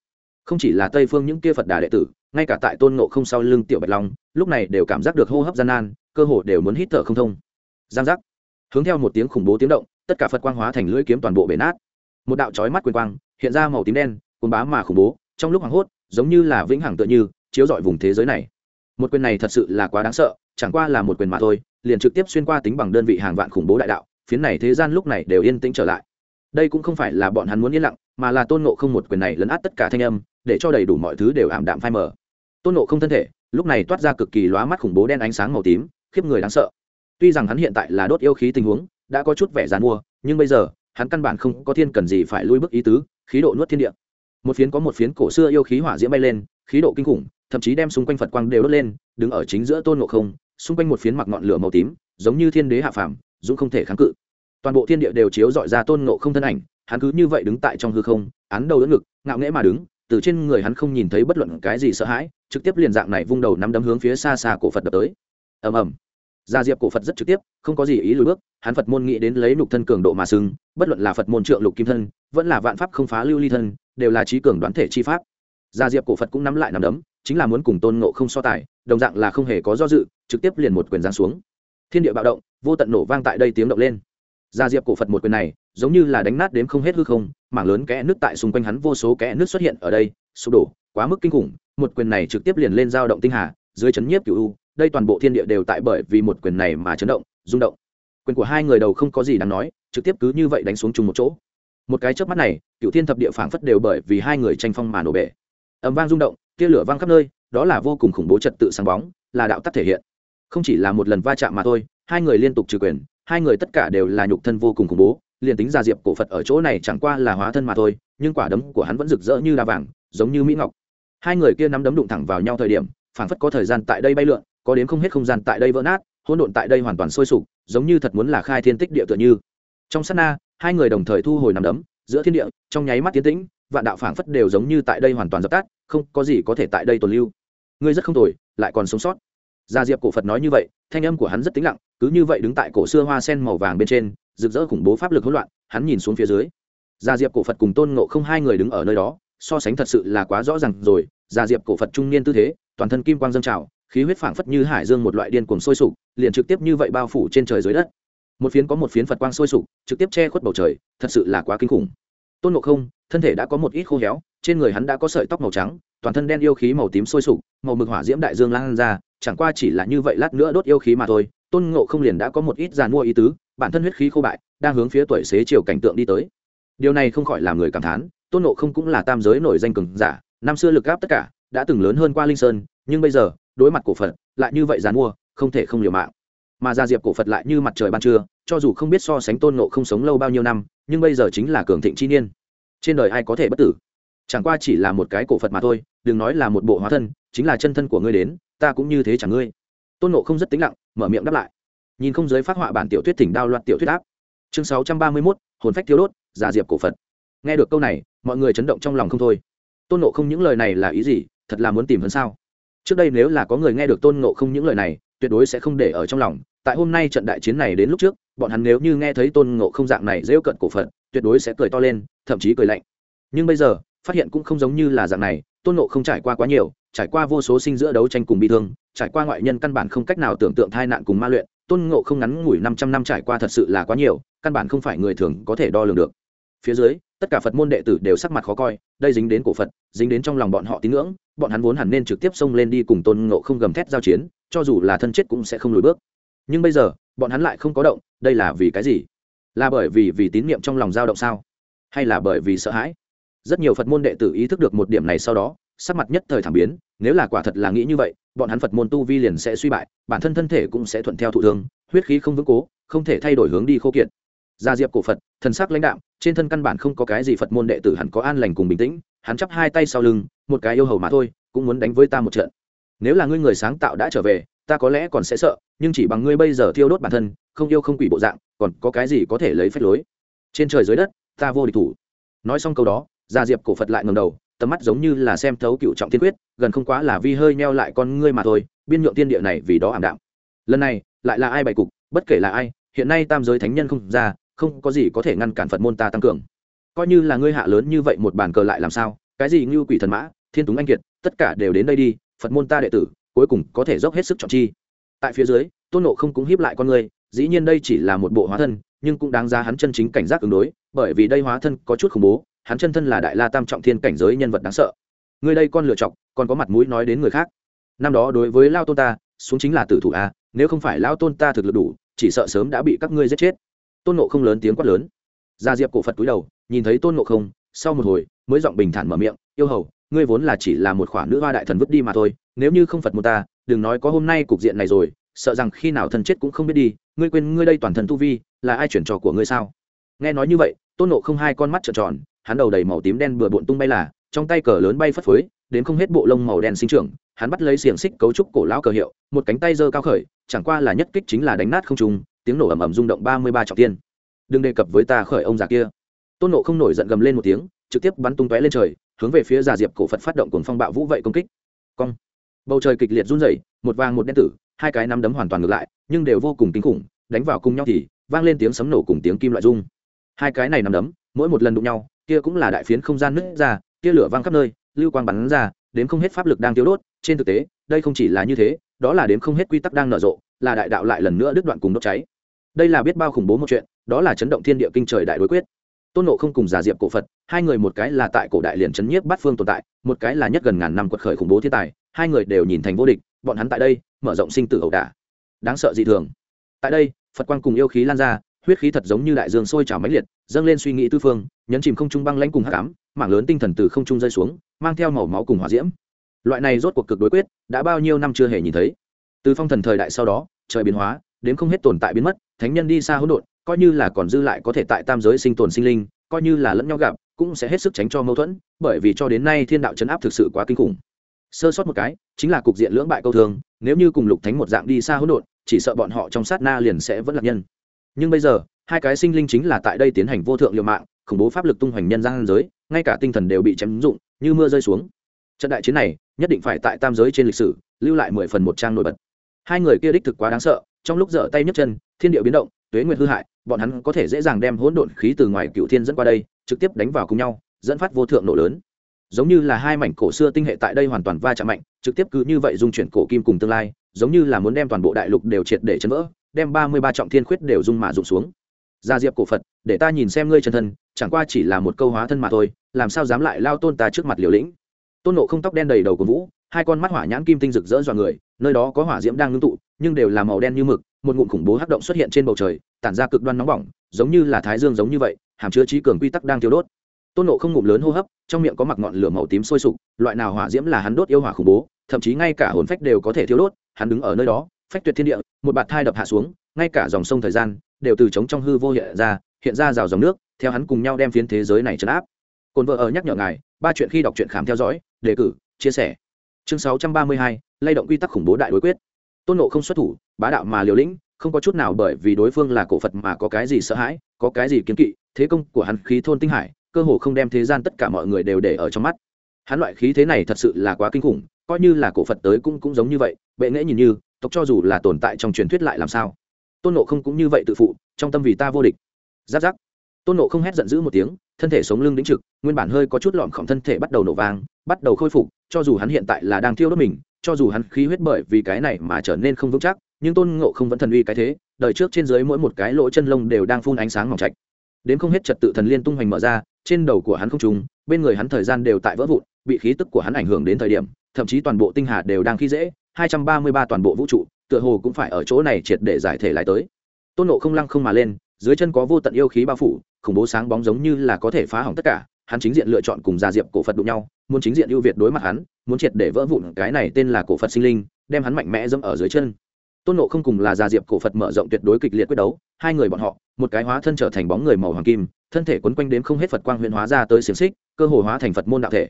Không chỉ là tây phương những kia phật đà đệ tử, ngay cả tại tôn ngộ không sau lưng tiểu bạch long, lúc này đều cảm giác được hô hấp gian nan, cơ hồ đều muốn hít thở không thông. Giang giác. Hướng theo một tiếng khủng bố tiếng động, tất cả phật quang hóa thành lưỡi kiếm toàn bộ bể nát. Một đạo chói mắt quyền quang, hiện ra màu tím đen cuốn bá mà khủng bố, trong lúc hoảng hốt, giống như là vĩnh hằng tựa như chiếu rọi vùng thế giới này. Một quyền này thật sự là quá đáng sợ, chẳng qua là một quyền mà thôi, liền trực tiếp xuyên qua tính bằng đơn vị hàng vạn khủng bố đại đạo, phiến này thế gian lúc này đều yên tĩnh trở lại. Đây cũng không phải là bọn hắn muốn yên lặng, mà là tôn nộ không một quyền này lấn át tất cả thanh âm, để cho đầy đủ mọi thứ đều ảm đạm phai mờ. Tôn nộ không thân thể, lúc này toát ra cực kỳ lóa mắt khủng bố đen ánh sáng màu tím, khiếp người đáng sợ. Tuy rằng hắn hiện tại là đốt yêu khí tình huống, đã có chút vẻ dàn mua nhưng bây giờ, hắn căn bản không có thiên cần gì phải lui bước ý tứ, khí độ nuốt thiên địa. Một phiến có một phiến cổ xưa yêu khí hỏa diễm bay lên, khí độ kinh khủng thậm chí đem xung quanh phật quang đều đốt lên, đứng ở chính giữa tôn ngộ không, xung quanh một phiến mặc ngọn lửa màu tím, giống như thiên đế hạ phàm, dũng không thể kháng cự. Toàn bộ thiên địa đều chiếu dọi ra tôn ngộ không thân ảnh, hắn cứ như vậy đứng tại trong hư không, án đầu đỡ ngực, ngạo nghễ mà đứng, từ trên người hắn không nhìn thấy bất luận cái gì sợ hãi, trực tiếp liền dạng này vung đầu nắm đấm hướng phía xa xa cổ phật đập tới. Ầm ầm. Gia diệp cổ phật rất trực tiếp, không có gì ý lùi bước, hắn phật môn nghĩ đến lấy lục thân cường độ mà xưng bất luận là phật môn trượng lục kim thân, vẫn là vạn pháp không phá lưu ly thân, đều là trí cường đoán thể chi pháp. Gia diệp cổ phật cũng nắm lại nắm đấm chính là muốn cùng tôn ngộ không so tài, đồng dạng là không hề có do dự, trực tiếp liền một quyền giáng xuống. Thiên địa bạo động, vô tận nổ vang tại đây tiếng động lên. Gia diệp cổ phật một quyền này, giống như là đánh nát đếm không hết hư không, mảng lớn kẽ nước tại xung quanh hắn vô số kẽ nước xuất hiện ở đây, sụp đổ, quá mức kinh khủng, một quyền này trực tiếp liền lên giao động tinh hà, dưới chấn nhiếp cựu u, đây toàn bộ thiên địa đều tại bởi vì một quyền này mà chấn động, rung động. Quyền của hai người đầu không có gì đáng nói, trực tiếp cứ như vậy đánh xuống chung một chỗ. Một cái chớp mắt này cựu thiên thập địa phảng phất đều bởi vì hai người tranh phong mà nổ bể. Ầm vang rung động tia lửa vang khắp nơi, đó là vô cùng khủng bố trật tự sáng bóng, là đạo tắc thể hiện. Không chỉ là một lần va chạm mà thôi, hai người liên tục trừ quyền, hai người tất cả đều là nhục thân vô cùng khủng bố, liền tính ra diệp cổ phật ở chỗ này chẳng qua là hóa thân mà thôi, nhưng quả đấm của hắn vẫn rực rỡ như đa vàng, giống như mỹ ngọc. Hai người kia nắm đấm đụng thẳng vào nhau thời điểm, phảng phất có thời gian tại đây bay lượn, có đến không hết không gian tại đây vỡ nát, hỗn độn tại đây hoàn toàn sôi sục, giống như thật muốn là khai thiên tích địa tựa như. Trong sát na, hai người đồng thời thu hồi nắm đấm, giữa thiên địa, trong nháy mắt tiến tĩnh vạn đạo phảng phất đều giống như tại đây hoàn toàn dập tắt, không có gì có thể tại đây tồn lưu. Ngươi rất không tồi, lại còn sống sót. Gia diệp cổ phật nói như vậy, thanh âm của hắn rất tĩnh lặng, cứ như vậy đứng tại cổ xưa hoa sen màu vàng bên trên, rực rỡ khủng bố pháp lực hỗn loạn, hắn nhìn xuống phía dưới. Gia diệp cổ phật cùng tôn ngộ không hai người đứng ở nơi đó, so sánh thật sự là quá rõ ràng rồi. Gia diệp cổ phật trung niên tư thế, toàn thân kim quang dâng trào, khí huyết phảng phất như hải dương một loại điên cuồng sôi sục, liền trực tiếp như vậy bao phủ trên trời dưới đất. Một phiến có một phiến phật quang sôi sục, trực tiếp che khuất bầu trời, thật sự là quá kinh khủng tôn ngộ không, thân thể đã có một ít khô héo, trên người hắn đã có sợi tóc màu trắng, toàn thân đen yêu khí màu tím sôi sục, màu mực hỏa diễm đại dương lan ra, chẳng qua chỉ là như vậy lát nữa đốt yêu khí mà thôi. Tôn ngộ không liền đã có một ít giàn mua ý tứ, bản thân huyết khí khô bại, đang hướng phía tuổi xế chiều cảnh tượng đi tới. Điều này không khỏi làm người cảm thán, tôn ngộ không cũng là tam giới nổi danh cường giả, năm xưa lực gáp tất cả, đã từng lớn hơn qua linh sơn, nhưng bây giờ, đối mặt cổ phật lại như vậy giàn mua, không thể không liều mạng mà gia diệp cổ phật lại như mặt trời ban trưa, cho dù không biết so sánh tôn ngộ không sống lâu bao nhiêu năm, nhưng bây giờ chính là cường thịnh chi niên. Trên đời ai có thể bất tử? Chẳng qua chỉ là một cái cổ phật mà thôi, đừng nói là một bộ hóa thân, chính là chân thân của ngươi đến, ta cũng như thế chẳng ngươi. Tôn nộ không rất tính lặng, mở miệng đáp lại. Nhìn không giới phát họa bản tiểu thuyết thỉnh đao loạt tiểu thuyết áp. Chương sáu trăm ba mươi mốt, hồn phách thiếu đốt, giả diệp cổ phật. Nghe được câu này, mọi người chấn động trong lòng không thôi. Tôn nộ không những lời này là ý gì? Thật là muốn tìm hơn sao? Trước đây nếu là có người nghe được tôn nộ không những lời này, tuyệt đối sẽ không để ở trong lòng tại hôm nay trận đại chiến này đến lúc trước, bọn hắn nếu như nghe thấy tôn ngộ không dạng này dễ cận cổ phật, tuyệt đối sẽ cười to lên, thậm chí cười lạnh. Nhưng bây giờ, phát hiện cũng không giống như là dạng này, tôn ngộ không trải qua quá nhiều, trải qua vô số sinh giữa đấu tranh cùng bi thương, trải qua ngoại nhân căn bản không cách nào tưởng tượng thai nạn cùng ma luyện, tôn ngộ không ngắn ngủi năm trăm năm trải qua thật sự là quá nhiều, căn bản không phải người thường có thể đo lường được. Phía dưới, tất cả phật môn đệ tử đều sắc mặt khó coi, đây dính đến cổ phật, dính đến trong lòng bọn họ tín ngưỡng, bọn hắn vốn hẳn nên trực tiếp xông lên đi cùng tôn ngộ không gầm thét giao chiến, cho dù là thân chết cũng sẽ không lùi bước nhưng bây giờ, bọn hắn lại không có động, đây là vì cái gì? Là bởi vì vì tín niệm trong lòng dao động sao? Hay là bởi vì sợ hãi? Rất nhiều phật môn đệ tử ý thức được một điểm này sau đó, sắc mặt nhất thời thảm biến, nếu là quả thật là nghĩ như vậy, bọn hắn phật môn tu vi liền sẽ suy bại, bản thân thân thể cũng sẽ thuận theo thụ thương, huyết khí không vững cố, không thể thay đổi hướng đi khô kiệt. Gia diệp cổ phật, thần sắc lãnh đạm, trên thân căn bản không có cái gì phật môn đệ tử hẳn có an lành cùng bình tĩnh, hắn chắp hai tay sau lưng, một cái yêu hầu mà thôi, cũng muốn đánh với ta một trận. Nếu là ngươi người sáng tạo đã trở về ta có lẽ còn sẽ sợ, nhưng chỉ bằng ngươi bây giờ thiêu đốt bản thân, không yêu không quỷ bộ dạng, còn có cái gì có thể lấy phép lối? Trên trời dưới đất, ta vô địch thủ. Nói xong câu đó, gia diệp cổ phật lại ngầm đầu, tầm mắt giống như là xem thấu cựu trọng tiên quyết, gần không quá là vi hơi meo lại con ngươi mà thôi, biên nhượng tiên địa này vì đó ảm đạm. Lần này, lại là ai bày cục, bất kể là ai, hiện nay tam giới thánh nhân không ra, không có gì có thể ngăn cản phật môn ta tăng cường. Coi như là ngươi hạ lớn như vậy một bàn cờ lại làm sao, cái gì ngưu quỷ thần mã, thiên túng anh kiệt, tất cả đều đến đây đi, phật môn ta đệ tử cuối cùng có thể dốc hết sức chọn chi. Tại phía dưới, tôn nộ không cũng hiếp lại con người, dĩ nhiên đây chỉ là một bộ hóa thân, nhưng cũng đáng giá hắn chân chính cảnh giác ứng đối, bởi vì đây hóa thân có chút khủng bố, hắn chân thân là đại la tam trọng thiên cảnh giới nhân vật đáng sợ. Người đây con lựa chọc, còn có mặt mũi nói đến người khác. Năm đó đối với lao tôn ta, xuống chính là tử thủ a, nếu không phải lao tôn ta thực lực đủ, chỉ sợ sớm đã bị các ngươi giết chết. Tôn nộ không lớn tiếng quát lớn. Gia diệp cổ phật túi đầu, nhìn thấy tôn nộ không, sau một hồi, mới giọng bình thản mở miệng, yêu hầu ngươi vốn là chỉ là một khoản nữ hoa đại thần vứt đi mà thôi, nếu như không phật một ta, đừng nói có hôm nay cục diện này rồi, sợ rằng khi nào thần chết cũng không biết đi, ngươi quên ngươi đây toàn thân tu vi, là ai chuyển trò của ngươi sao? Nghe nói như vậy, tôn nộ không hai con mắt trợn tròn, hắn đầu đầy màu tím đen bừa bộn tung bay là, trong tay cờ lớn bay phất phới, đến không hết bộ lông màu đen sinh trưởng, hắn bắt lấy xiềng xích cấu trúc cổ lão cờ hiệu, một cánh tay giơ cao khởi, chẳng qua là nhất kích chính là đánh nát không trùng tiếng nổ ầm ầm rung động ba mươi ba trọng tiên đừng đề cập với ta khởi ông già kia. Tôn nộ không nổi giận gầm lên một tiếng, trực tiếp bắn tung tóe lên trời hướng về phía giả diệp cổ phật phát động cùng phong bạo vũ vậy công kích. Cong. Bầu trời kịch liệt run rẩy, một vàng một đen tử, hai cái nắm đấm hoàn toàn ngược lại, nhưng đều vô cùng kinh khủng, đánh vào cùng nhau thì vang lên tiếng sấm nổ cùng tiếng kim loại rung. Hai cái này nắm đấm, mỗi một lần đụng nhau, kia cũng là đại phiến không gian nứt ra, kia lửa vang khắp nơi, lưu quang bắn ra đến không hết pháp lực đang tiêu đốt, trên thực tế, đây không chỉ là như thế, đó là đến không hết quy tắc đang nở rộ, là đại đạo lại lần nữa đứt đoạn cùng đốt cháy. Đây là biết bao khủng bố một chuyện, đó là chấn động thiên địa kinh trời đại đối quyết tôn nộ không cùng giả diệp cổ phật, hai người một cái là tại cổ đại liền chấn nhiếp bát phương tồn tại, một cái là nhất gần ngàn năm quật khởi khủng bố thiên tài, hai người đều nhìn thành vô địch, bọn hắn tại đây, mở rộng sinh tử ẩu đả. Đáng sợ dị thường. Tại đây, phật quang cùng yêu khí lan ra, huyết khí thật giống như đại dương sôi trào máy liệt, dâng lên suy nghĩ tư phương, nhấn chìm không trung băng lãnh cùng hắc ám, mảng lớn tinh thần từ không trung rơi xuống, mang theo màu máu cùng hỏa diễm. Loại này rốt cuộc cực đối quyết, đã bao nhiêu năm chưa hề nhìn thấy. Từ phong thần thời đại sau đó, trời biến hóa đến không hết tồn tại biến mất, thánh nhân đi xa hỗn độn coi như là còn dư lại có thể tại tam giới sinh tồn sinh linh, coi như là lẫn nhau gặp, cũng sẽ hết sức tránh cho mâu thuẫn, bởi vì cho đến nay thiên đạo chấn áp thực sự quá kinh khủng. Sơ sót một cái, chính là cục diện lưỡng bại câu thường, nếu như cùng lục thánh một dạng đi xa hỗn độn, chỉ sợ bọn họ trong sát na liền sẽ vẫn là nhân. Nhưng bây giờ, hai cái sinh linh chính là tại đây tiến hành vô thượng liều mạng, khủng bố pháp lực tung hoành nhân gian giới, ngay cả tinh thần đều bị chém dụng, như mưa rơi xuống. Trận đại chiến này, nhất định phải tại tam giới trên lịch sử, lưu lại mười phần một trang nổi bật. Hai người kia đích thực quá đáng sợ, trong lúc dở tay nhấc chân, thiên địa biến động, tuế nguyệt hư hại bọn hắn có thể dễ dàng đem hỗn độn khí từ ngoài cựu thiên dẫn qua đây, trực tiếp đánh vào cùng nhau, dẫn phát vô thượng nổ lớn. Giống như là hai mảnh cổ xưa tinh hệ tại đây hoàn toàn va chạm mạnh, trực tiếp cứ như vậy dung chuyển cổ kim cùng tương lai, giống như là muốn đem toàn bộ đại lục đều triệt để chấn vỡ, đem ba mươi ba trọng thiên khuyết đều dung mà rụng xuống. Gia diệp cổ phật, để ta nhìn xem ngươi chân thân, chẳng qua chỉ là một câu hóa thân mà thôi, làm sao dám lại lao tôn ta trước mặt liều lĩnh. Tôn nộ không tóc đen đầy đầu của vũ, hai con mắt hỏa nhãn kim tinh rực rỡ dọa người, nơi đó có hỏa diễm đang ngưng tụ, nhưng đều là màu đen như mực, một ngụm khủng bố hắc động xuất hiện trên bầu trời tản ra cực đoan nóng bỏng, giống như là thái dương giống như vậy, hàm chứa trí cường quy tắc đang thiêu đốt. Tôn nộ không ngụm lớn hô hấp, trong miệng có mặc ngọn lửa màu tím sôi sục, loại nào hỏa diễm là hắn đốt yêu hỏa khủng bố, thậm chí ngay cả hồn phách đều có thể thiêu đốt, hắn đứng ở nơi đó, phách tuyệt thiên địa, một bạt thai đập hạ xuống, ngay cả dòng sông thời gian đều từ trống trong hư vô hiện ra hiện ra rào dòng nước, theo hắn cùng nhau đem phiến thế giới này trấn áp. Cồn vợ ở nhắc nhở ngài, ba chuyện khi đọc truyện khám theo dõi, đề cử, chia sẻ. Chương sáu trăm ba mươi hai, lay động quy tắc khủng bố đại đối quyết. Tôn nộ không xuất thủ, bá đạo mà liều lĩnh không có chút nào bởi vì đối phương là cổ phật mà có cái gì sợ hãi, có cái gì kiến kỵ, thế công của hắn khí thôn tinh hải, cơ hồ không đem thế gian tất cả mọi người đều để ở trong mắt. Hắn loại khí thế này thật sự là quá kinh khủng, coi như là cổ phật tới cũng cũng giống như vậy, bệ nghễ nhìn như, tộc cho dù là tồn tại trong truyền thuyết lại làm sao? Tôn nộ không cũng như vậy tự phụ, trong tâm vì ta vô địch. Giáp giáp. Tôn nộ không hét giận dữ một tiếng, thân thể sống lưng đĩnh trực, nguyên bản hơi có chút lọn khổng thân thể bắt đầu nổ vang, bắt đầu khôi phục, cho dù hắn hiện tại là đang thiêu đốt mình, cho dù hắn khí huyết bởi vì cái này mà trở nên không vững chắc nhưng tôn ngộ không vẫn thần uy cái thế, đời trước trên dưới mỗi một cái lỗ chân lông đều đang phun ánh sáng mỏng trạch. Đến không hết trật tự thần liên tung hoành mở ra, trên đầu của hắn không trùng, bên người hắn thời gian đều tại vỡ vụn, bị khí tức của hắn ảnh hưởng đến thời điểm, thậm chí toàn bộ tinh hà đều đang khi dễ, hai trăm ba mươi ba toàn bộ vũ trụ, tựa hồ cũng phải ở chỗ này triệt để giải thể lại tới. Tôn nộ không lăng không mà lên, dưới chân có vô tận yêu khí bao phủ, khủng bố sáng bóng giống như là có thể phá hỏng tất cả, hắn chính diện lựa chọn cùng gia diệp cổ phật đụng nhau, muốn chính diện ưu việt đối mặt hắn, muốn triệt để vỡ vụn cái này tên là cổ phật sinh linh, đem hắn mạnh mẽ dẫm ở dưới chân tôn nộ không cùng là già diệp cổ phật mở rộng tuyệt đối kịch liệt quyết đấu, hai người bọn họ, một cái hóa thân trở thành bóng người màu hoàng kim, thân thể quấn quanh đến không hết phật quang huyện hóa ra tới xiềng xích, cơ hồ hóa thành phật môn đạo thể.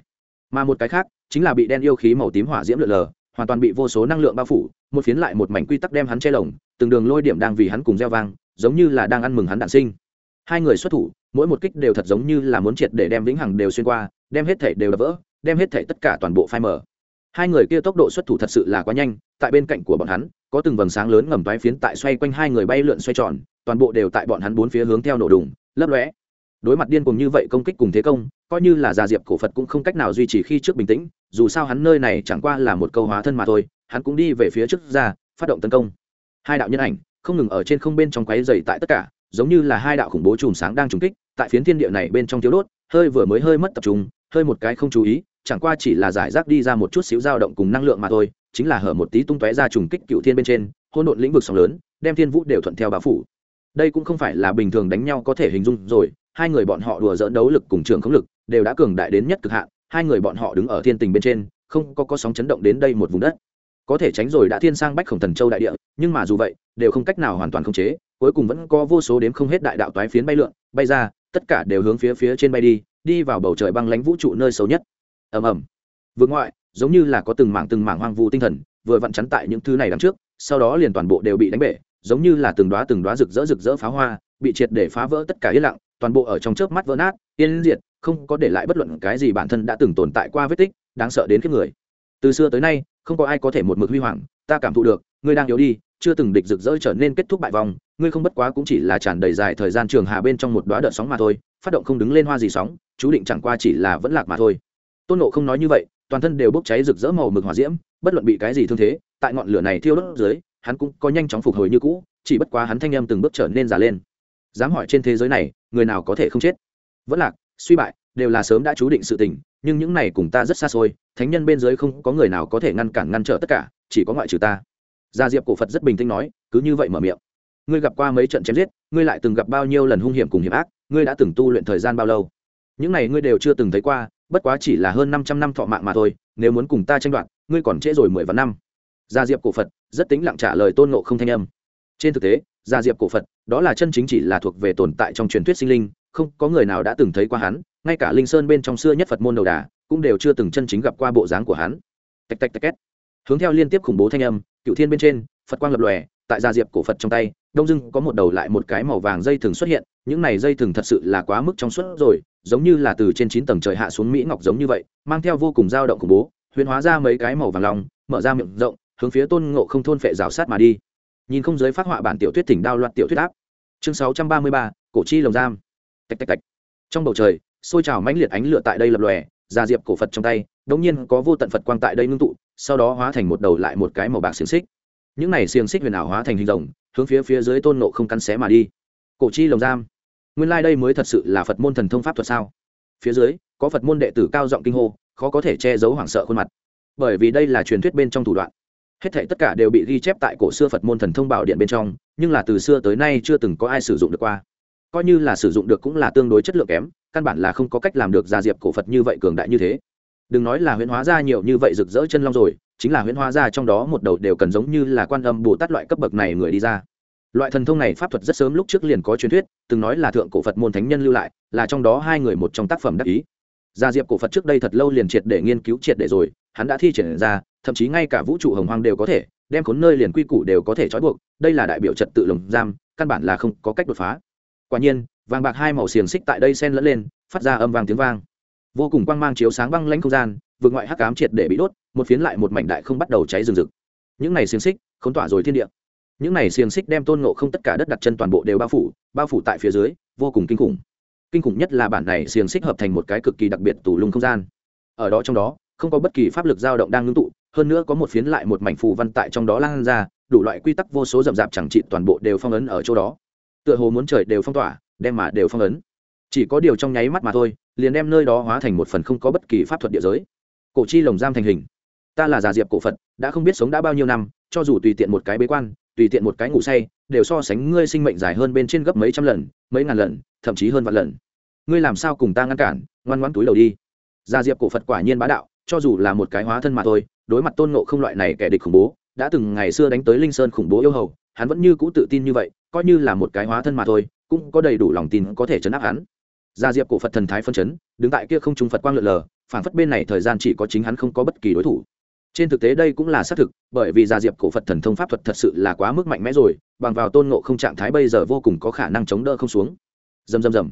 Mà một cái khác, chính là bị đen yêu khí màu tím hỏa diễm lượn lờ, hoàn toàn bị vô số năng lượng bao phủ, một phiến lại một mảnh quy tắc đem hắn che lồng, từng đường lôi điểm đang vì hắn cùng gieo vang, giống như là đang ăn mừng hắn đạn sinh. Hai người xuất thủ, mỗi một kích đều thật giống như là muốn triệt để đem vĩnh hằng đều xuyên qua, đem hết thể đều đập vỡ, đem hết thể tất cả toàn bộ phai mở hai người kia tốc độ xuất thủ thật sự là quá nhanh, tại bên cạnh của bọn hắn, có từng vầng sáng lớn ngầm toái phiến tại xoay quanh hai người bay lượn xoay tròn, toàn bộ đều tại bọn hắn bốn phía hướng theo nổ đùng, lấp lóe. Đối mặt điên cùng như vậy công kích cùng thế công, coi như là già diệp cổ phật cũng không cách nào duy trì khi trước bình tĩnh, dù sao hắn nơi này chẳng qua là một câu hóa thân mà thôi, hắn cũng đi về phía trước ra, phát động tấn công. Hai đạo nhân ảnh, không ngừng ở trên không bên trong quáy dày tại tất cả, giống như là hai đạo khủng bố chùm sáng đang trùng kích, tại phiến thiên địa này bên trong thiếu đốt, hơi vừa mới hơi mất tập trung, hơi một cái không chú ý chẳng qua chỉ là giải rác đi ra một chút xíu dao động cùng năng lượng mà thôi, chính là hở một tí tung tóe ra trùng kích cựu thiên bên trên hôn độn lĩnh vực sóng lớn, đem thiên vũ đều thuận theo bao phủ. Đây cũng không phải là bình thường đánh nhau có thể hình dung rồi, hai người bọn họ đùa dỡn đấu lực cùng trường khống lực, đều đã cường đại đến nhất cực hạn, hai người bọn họ đứng ở thiên tình bên trên, không có có sóng chấn động đến đây một vùng đất. Có thể tránh rồi đã thiên sang bách khổng thần châu đại địa, nhưng mà dù vậy, đều không cách nào hoàn toàn khống chế, cuối cùng vẫn có vô số đếm không hết đại đạo toái phiến bay lượn, bay ra, tất cả đều hướng phía phía trên bay đi đi vào bầu trời băng lãnh vũ trụ nơi xấu nhất ầm ầm. Vượt ngoại, giống như là có từng mảng từng mảng hoang vu tinh thần, vừa vặn chắn tại những thứ này đằng trước, sau đó liền toàn bộ đều bị đánh bể, giống như là từng đóa từng đóa rực rỡ rực rỡ pháo hoa, bị triệt để phá vỡ tất cả yên lặng, toàn bộ ở trong chớp mắt vỡ nát, yên diệt, không có để lại bất luận cái gì bản thân đã từng tồn tại qua vết tích, đáng sợ đến kiếp người. Từ xưa tới nay, không có ai có thể một mực huy hoàng, ta cảm thụ được, ngươi đang yếu đi, chưa từng địch rực rỡ trở nên kết thúc bại vòng ngươi không bất quá cũng chỉ là tràn đầy dài thời gian trường hà bên trong một đóa đợt sóng mà thôi, phát động không đứng lên hoa gì sóng, chú định chẳng qua chỉ là vẫn lạc mà thôi tôn nộ không nói như vậy, toàn thân đều bốc cháy rực rỡ màu mực hỏa diễm, bất luận bị cái gì thương thế, tại ngọn lửa này thiêu đốt dưới, hắn cũng có nhanh chóng phục hồi như cũ, chỉ bất quá hắn thanh em từng bước trở nên già lên. Dám hỏi trên thế giới này, người nào có thể không chết? Vẫn lạc, suy bại, đều là sớm đã chú định sự tình, nhưng những này cùng ta rất xa xôi, thánh nhân bên dưới không có người nào có thể ngăn cản ngăn trở tất cả, chỉ có ngoại trừ ta. Gia diệp cổ phật rất bình tĩnh nói, cứ như vậy mở miệng. Ngươi gặp qua mấy trận chém giết, ngươi lại từng gặp bao nhiêu lần hung hiểm cùng hiểm ác, ngươi đã từng tu luyện thời gian bao lâu? Những này ngươi đều chưa từng thấy qua bất quá chỉ là hơn năm trăm năm thọ mạng mà thôi, nếu muốn cùng ta tranh đoạt, ngươi còn trễ rồi mười vạn năm. Gia diệp cổ phật, rất tính lặng trả lời tôn nộ không thanh âm. Trên thực tế, gia diệp cổ phật, đó là chân chính chỉ là thuộc về tồn tại trong truyền thuyết sinh linh, không, có người nào đã từng thấy qua hắn, ngay cả linh sơn bên trong xưa nhất phật môn đầu đà, cũng đều chưa từng chân chính gặp qua bộ dáng của hắn. Tạch tạch tạch két. Hướng theo liên tiếp khủng bố thanh âm, cựu thiên bên trên, phật quang lập lòe, tại gia diệp cổ phật trong tay đông dưng có một đầu lại một cái màu vàng dây thừng xuất hiện, những này dây thừng thật sự là quá mức trong suốt rồi, giống như là từ trên chín tầng trời hạ xuống mỹ ngọc giống như vậy, mang theo vô cùng dao động khủng bố, huyền hóa ra mấy cái màu vàng lòng mở ra miệng rộng, hướng phía tôn ngộ không thôn phệ rào sát mà đi. Nhìn không giới phát họa bản tiểu thuyết tỉnh đao loạt tiểu thuyết áp. Chương sáu trăm ba mươi ba, cổ chi lồng giam. Tạch tạch tạch. Trong bầu trời xôi trào mãnh liệt ánh lửa tại đây lập lòe, ra diệp cổ phật trong tay, đống nhiên có vô tận phật quang tại đây ngưng tụ, sau đó hóa thành một đầu lại một cái màu bạc xiềng xích. Những này xiềng xích huyền ảo hóa thành hình rồng hướng phía phía dưới tôn nộ không cắn xé mà đi. Cổ chi lồng giam. Nguyên lai、like、đây mới thật sự là phật môn thần thông pháp thuật sao? Phía dưới, có phật môn đệ tử cao giọng kinh hô, khó có thể che giấu hoảng sợ khuôn mặt. Bởi vì đây là truyền thuyết bên trong thủ đoạn. Hết thể tất cả đều bị ghi chép tại cổ xưa phật môn thần thông bảo điện bên trong, nhưng là từ xưa tới nay chưa từng có ai sử dụng được qua. Coi như là sử dụng được cũng là tương đối chất lượng kém, căn bản là không có cách làm được gia diệp cổ phật như vậy cường đại như thế. Đừng nói là huyễn hóa ra nhiều như vậy rực rỡ chân long rồi chính là huyễn hóa ra trong đó một đầu đều cần giống như là quan âm bồ tát loại cấp bậc này người đi ra. Loại thần thông này pháp thuật rất sớm lúc trước liền có truyền thuyết, từng nói là thượng cổ phật môn thánh nhân lưu lại, là trong đó hai người một trong tác phẩm đắc ý. Gia diệp cổ phật trước đây thật lâu liền triệt để nghiên cứu triệt để rồi, hắn đã thi triển ra, thậm chí ngay cả vũ trụ hồng hoang đều có thể, đem khốn nơi liền quy củ đều có thể trói buộc, đây là đại biểu trật tự lồng giam, căn bản là không có cách đột phá. Quả nhiên, vàng bạc hai màu xiềng xích tại đây xen lẫn lên, phát ra âm vàng tiếng vang. Vô cùng quang mang chiếu sáng băng lãnh không gian vượt ngoại hắc ám triệt để bị đốt, một phiến lại một mảnh đại không bắt đầu cháy rừng rực. Những này xiềng xích, khốn tỏa rồi thiên địa. Những này xiềng xích đem tôn ngộ không tất cả đất đặt chân toàn bộ đều bao phủ bao phủ tại phía dưới, vô cùng kinh khủng. Kinh khủng nhất là bản này xiềng xích hợp thành một cái cực kỳ đặc biệt tủ lung không gian. Ở đó trong đó, không có bất kỳ pháp lực dao động đang ngưng tụ, hơn nữa có một phiến lại một mảnh phù văn tại trong đó lan ra, đủ loại quy tắc vô số rậm rạp chẳng trị toàn bộ đều phong ấn ở chỗ đó. Tựa hồ muốn trời đều phong tỏa, đem mà đều phong ấn. Chỉ có điều trong nháy mắt mà thôi, liền đem nơi đó hóa thành một phần không có bất kỳ pháp thuật địa giới cổ chi lồng giam thành hình. Ta là già diệp cổ phật, đã không biết sống đã bao nhiêu năm, cho dù tùy tiện một cái bế quan, tùy tiện một cái ngủ say, đều so sánh ngươi sinh mệnh dài hơn bên trên gấp mấy trăm lần, mấy ngàn lần, thậm chí hơn vạn lần. Ngươi làm sao cùng ta ngăn cản, ngoan ngoãn túi đầu đi. Già diệp cổ phật quả nhiên bá đạo, cho dù là một cái hóa thân mà thôi, đối mặt tôn ngộ không loại này kẻ địch khủng bố, đã từng ngày xưa đánh tới linh sơn khủng bố yêu hầu, hắn vẫn như cũ tự tin như vậy, coi như là một cái hóa thân mà thôi, cũng có đầy đủ lòng tin có thể chấn áp hắn. Gia diệp cổ phật thần thái phân chấn, đứng tại kia không trung phật quang lượn lờ phản phất bên này thời gian chỉ có chính hắn không có bất kỳ đối thủ. Trên thực tế đây cũng là xác thực, bởi vì gia diệp cổ phật thần thông pháp thuật thật sự là quá mức mạnh mẽ rồi, bằng vào tôn nộ không trạng thái bây giờ vô cùng có khả năng chống đỡ không xuống. Dầm dầm dầm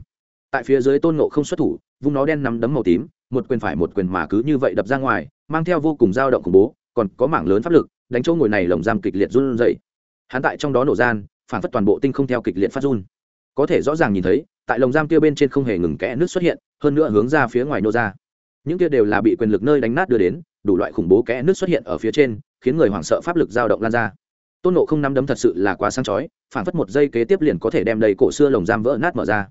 tại phía dưới tôn nộ không xuất thủ, vung nó đen nắm đấm màu tím, một quyền phải một quyền mà cứ như vậy đập ra ngoài, mang theo vô cùng dao động khủng bố, còn có mảng lớn pháp lực, đánh chỗ ngồi này lồng giam kịch liệt run dậy hắn tại trong đó nổ gian phản phất toàn bộ tinh không theo kịch liệt phát run. Có thể rõ ràng nhìn thấy, tại lồng giam kia bên trên không hề ngừng kẽ nước xuất hiện, hơn nữa hướng ra phía ngoài nô ra những kia đều là bị quyền lực nơi đánh nát đưa đến, đủ loại khủng bố kẽ nước xuất hiện ở phía trên, khiến người hoảng sợ pháp lực dao động lan ra. Tôn nộ không nắm đấm thật sự là quá sáng chói, phản phất một giây kế tiếp liền có thể đem đầy cổ xưa lồng giam vỡ nát mở ra.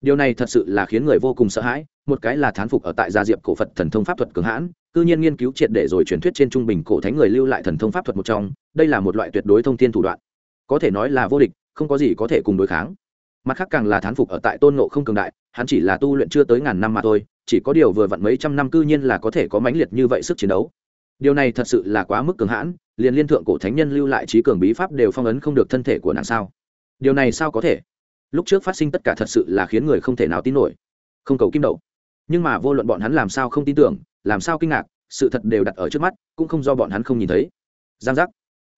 Điều này thật sự là khiến người vô cùng sợ hãi, một cái là thán phục ở tại gia diệp cổ phật thần thông pháp thuật cường hãn, cư nhiên nghiên cứu triệt để rồi truyền thuyết trên trung bình cổ thánh người lưu lại thần thông pháp thuật một trong, đây là một loại tuyệt đối thông tin thủ đoạn. Có thể nói là vô địch, không có gì có thể cùng đối kháng mặt khác càng là thán phục ở tại tôn nộ không cường đại, hắn chỉ là tu luyện chưa tới ngàn năm mà thôi, chỉ có điều vừa vặn mấy trăm năm cư nhiên là có thể có mãnh liệt như vậy sức chiến đấu. Điều này thật sự là quá mức cường hãn, liền liên thượng cổ thánh nhân lưu lại trí cường bí pháp đều phong ấn không được thân thể của nàng sao? Điều này sao có thể? Lúc trước phát sinh tất cả thật sự là khiến người không thể nào tin nổi. Không cầu kim đậu. Nhưng mà vô luận bọn hắn làm sao không tin tưởng, làm sao kinh ngạc, sự thật đều đặt ở trước mắt, cũng không do bọn hắn không nhìn thấy. Giang giác.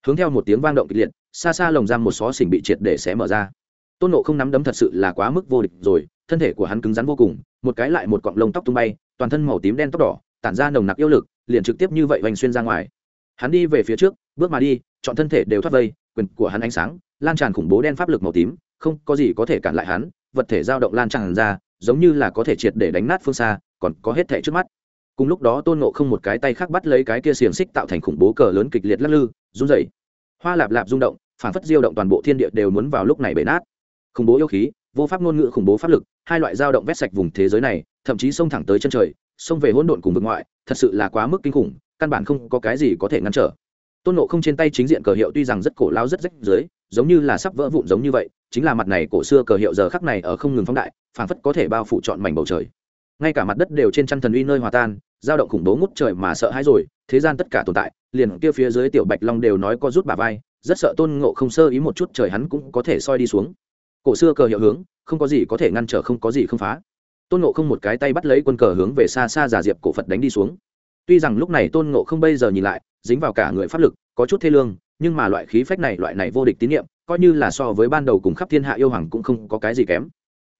Hướng theo một tiếng vang động kịch liệt, xa xa lồng giam một xó xỉnh bị triệt để xé mở ra tôn nộ không nắm đấm thật sự là quá mức vô địch rồi, thân thể của hắn cứng rắn vô cùng, một cái lại một cọng lông tóc tung bay, toàn thân màu tím đen tóc đỏ, tản ra nồng nặc yêu lực, liền trực tiếp như vậy vành xuyên ra ngoài. Hắn đi về phía trước, bước mà đi, chọn thân thể đều thoát vây, quyền của hắn ánh sáng, lan tràn khủng bố đen pháp lực màu tím, không có gì có thể cản lại hắn, vật thể dao động lan tràn ra, giống như là có thể triệt để đánh nát phương xa, còn có hết thể trước mắt. Cùng lúc đó tôn nộ không một cái tay khác bắt lấy cái kia xiềng xích tạo thành khủng bố cờ lớn kịch liệt lắc lư, run rẩy. Hoa lạp lạp rung động phản phất diêu động toàn bộ thiên địa đều muốn vào lúc này bể nát khủng bố yêu khí, vô pháp ngôn ngữ khủng bố pháp lực, hai loại dao động vét sạch vùng thế giới này, thậm chí xông thẳng tới chân trời, xông về hỗn độn cùng vực ngoại, thật sự là quá mức kinh khủng, căn bản không có cái gì có thể ngăn trở. Tôn nộ không trên tay chính diện cờ hiệu tuy rằng rất cổ lao rất rách dưới giống như là sắp vỡ vụn giống như vậy, chính là mặt này cổ xưa cờ hiệu giờ khắc này ở không ngừng phóng đại, phảng phất có thể bao phủ trọn mảnh bầu trời. Ngay cả mặt đất đều trên chăn thần uy nơi hòa tan, dao động khủng bố ngút trời mà sợ hãi rồi, thế gian tất cả tồn tại, liền kia phía dưới tiểu bạch long đều nói có rút bà vai, rất sợ tôn ngộ không sơ ý một chút trời hắn cũng có thể soi đi xuống cổ xưa cờ hiệu hướng, không có gì có thể ngăn trở, không có gì không phá. Tôn ngộ không một cái tay bắt lấy quân cờ hướng về xa xa giả diệp cổ phật đánh đi xuống. Tuy rằng lúc này tôn ngộ không bây giờ nhìn lại, dính vào cả người pháp lực, có chút thê lương, nhưng mà loại khí phách này, loại này vô địch tín nhiệm coi như là so với ban đầu cùng khắp thiên hạ yêu hoàng cũng không có cái gì kém.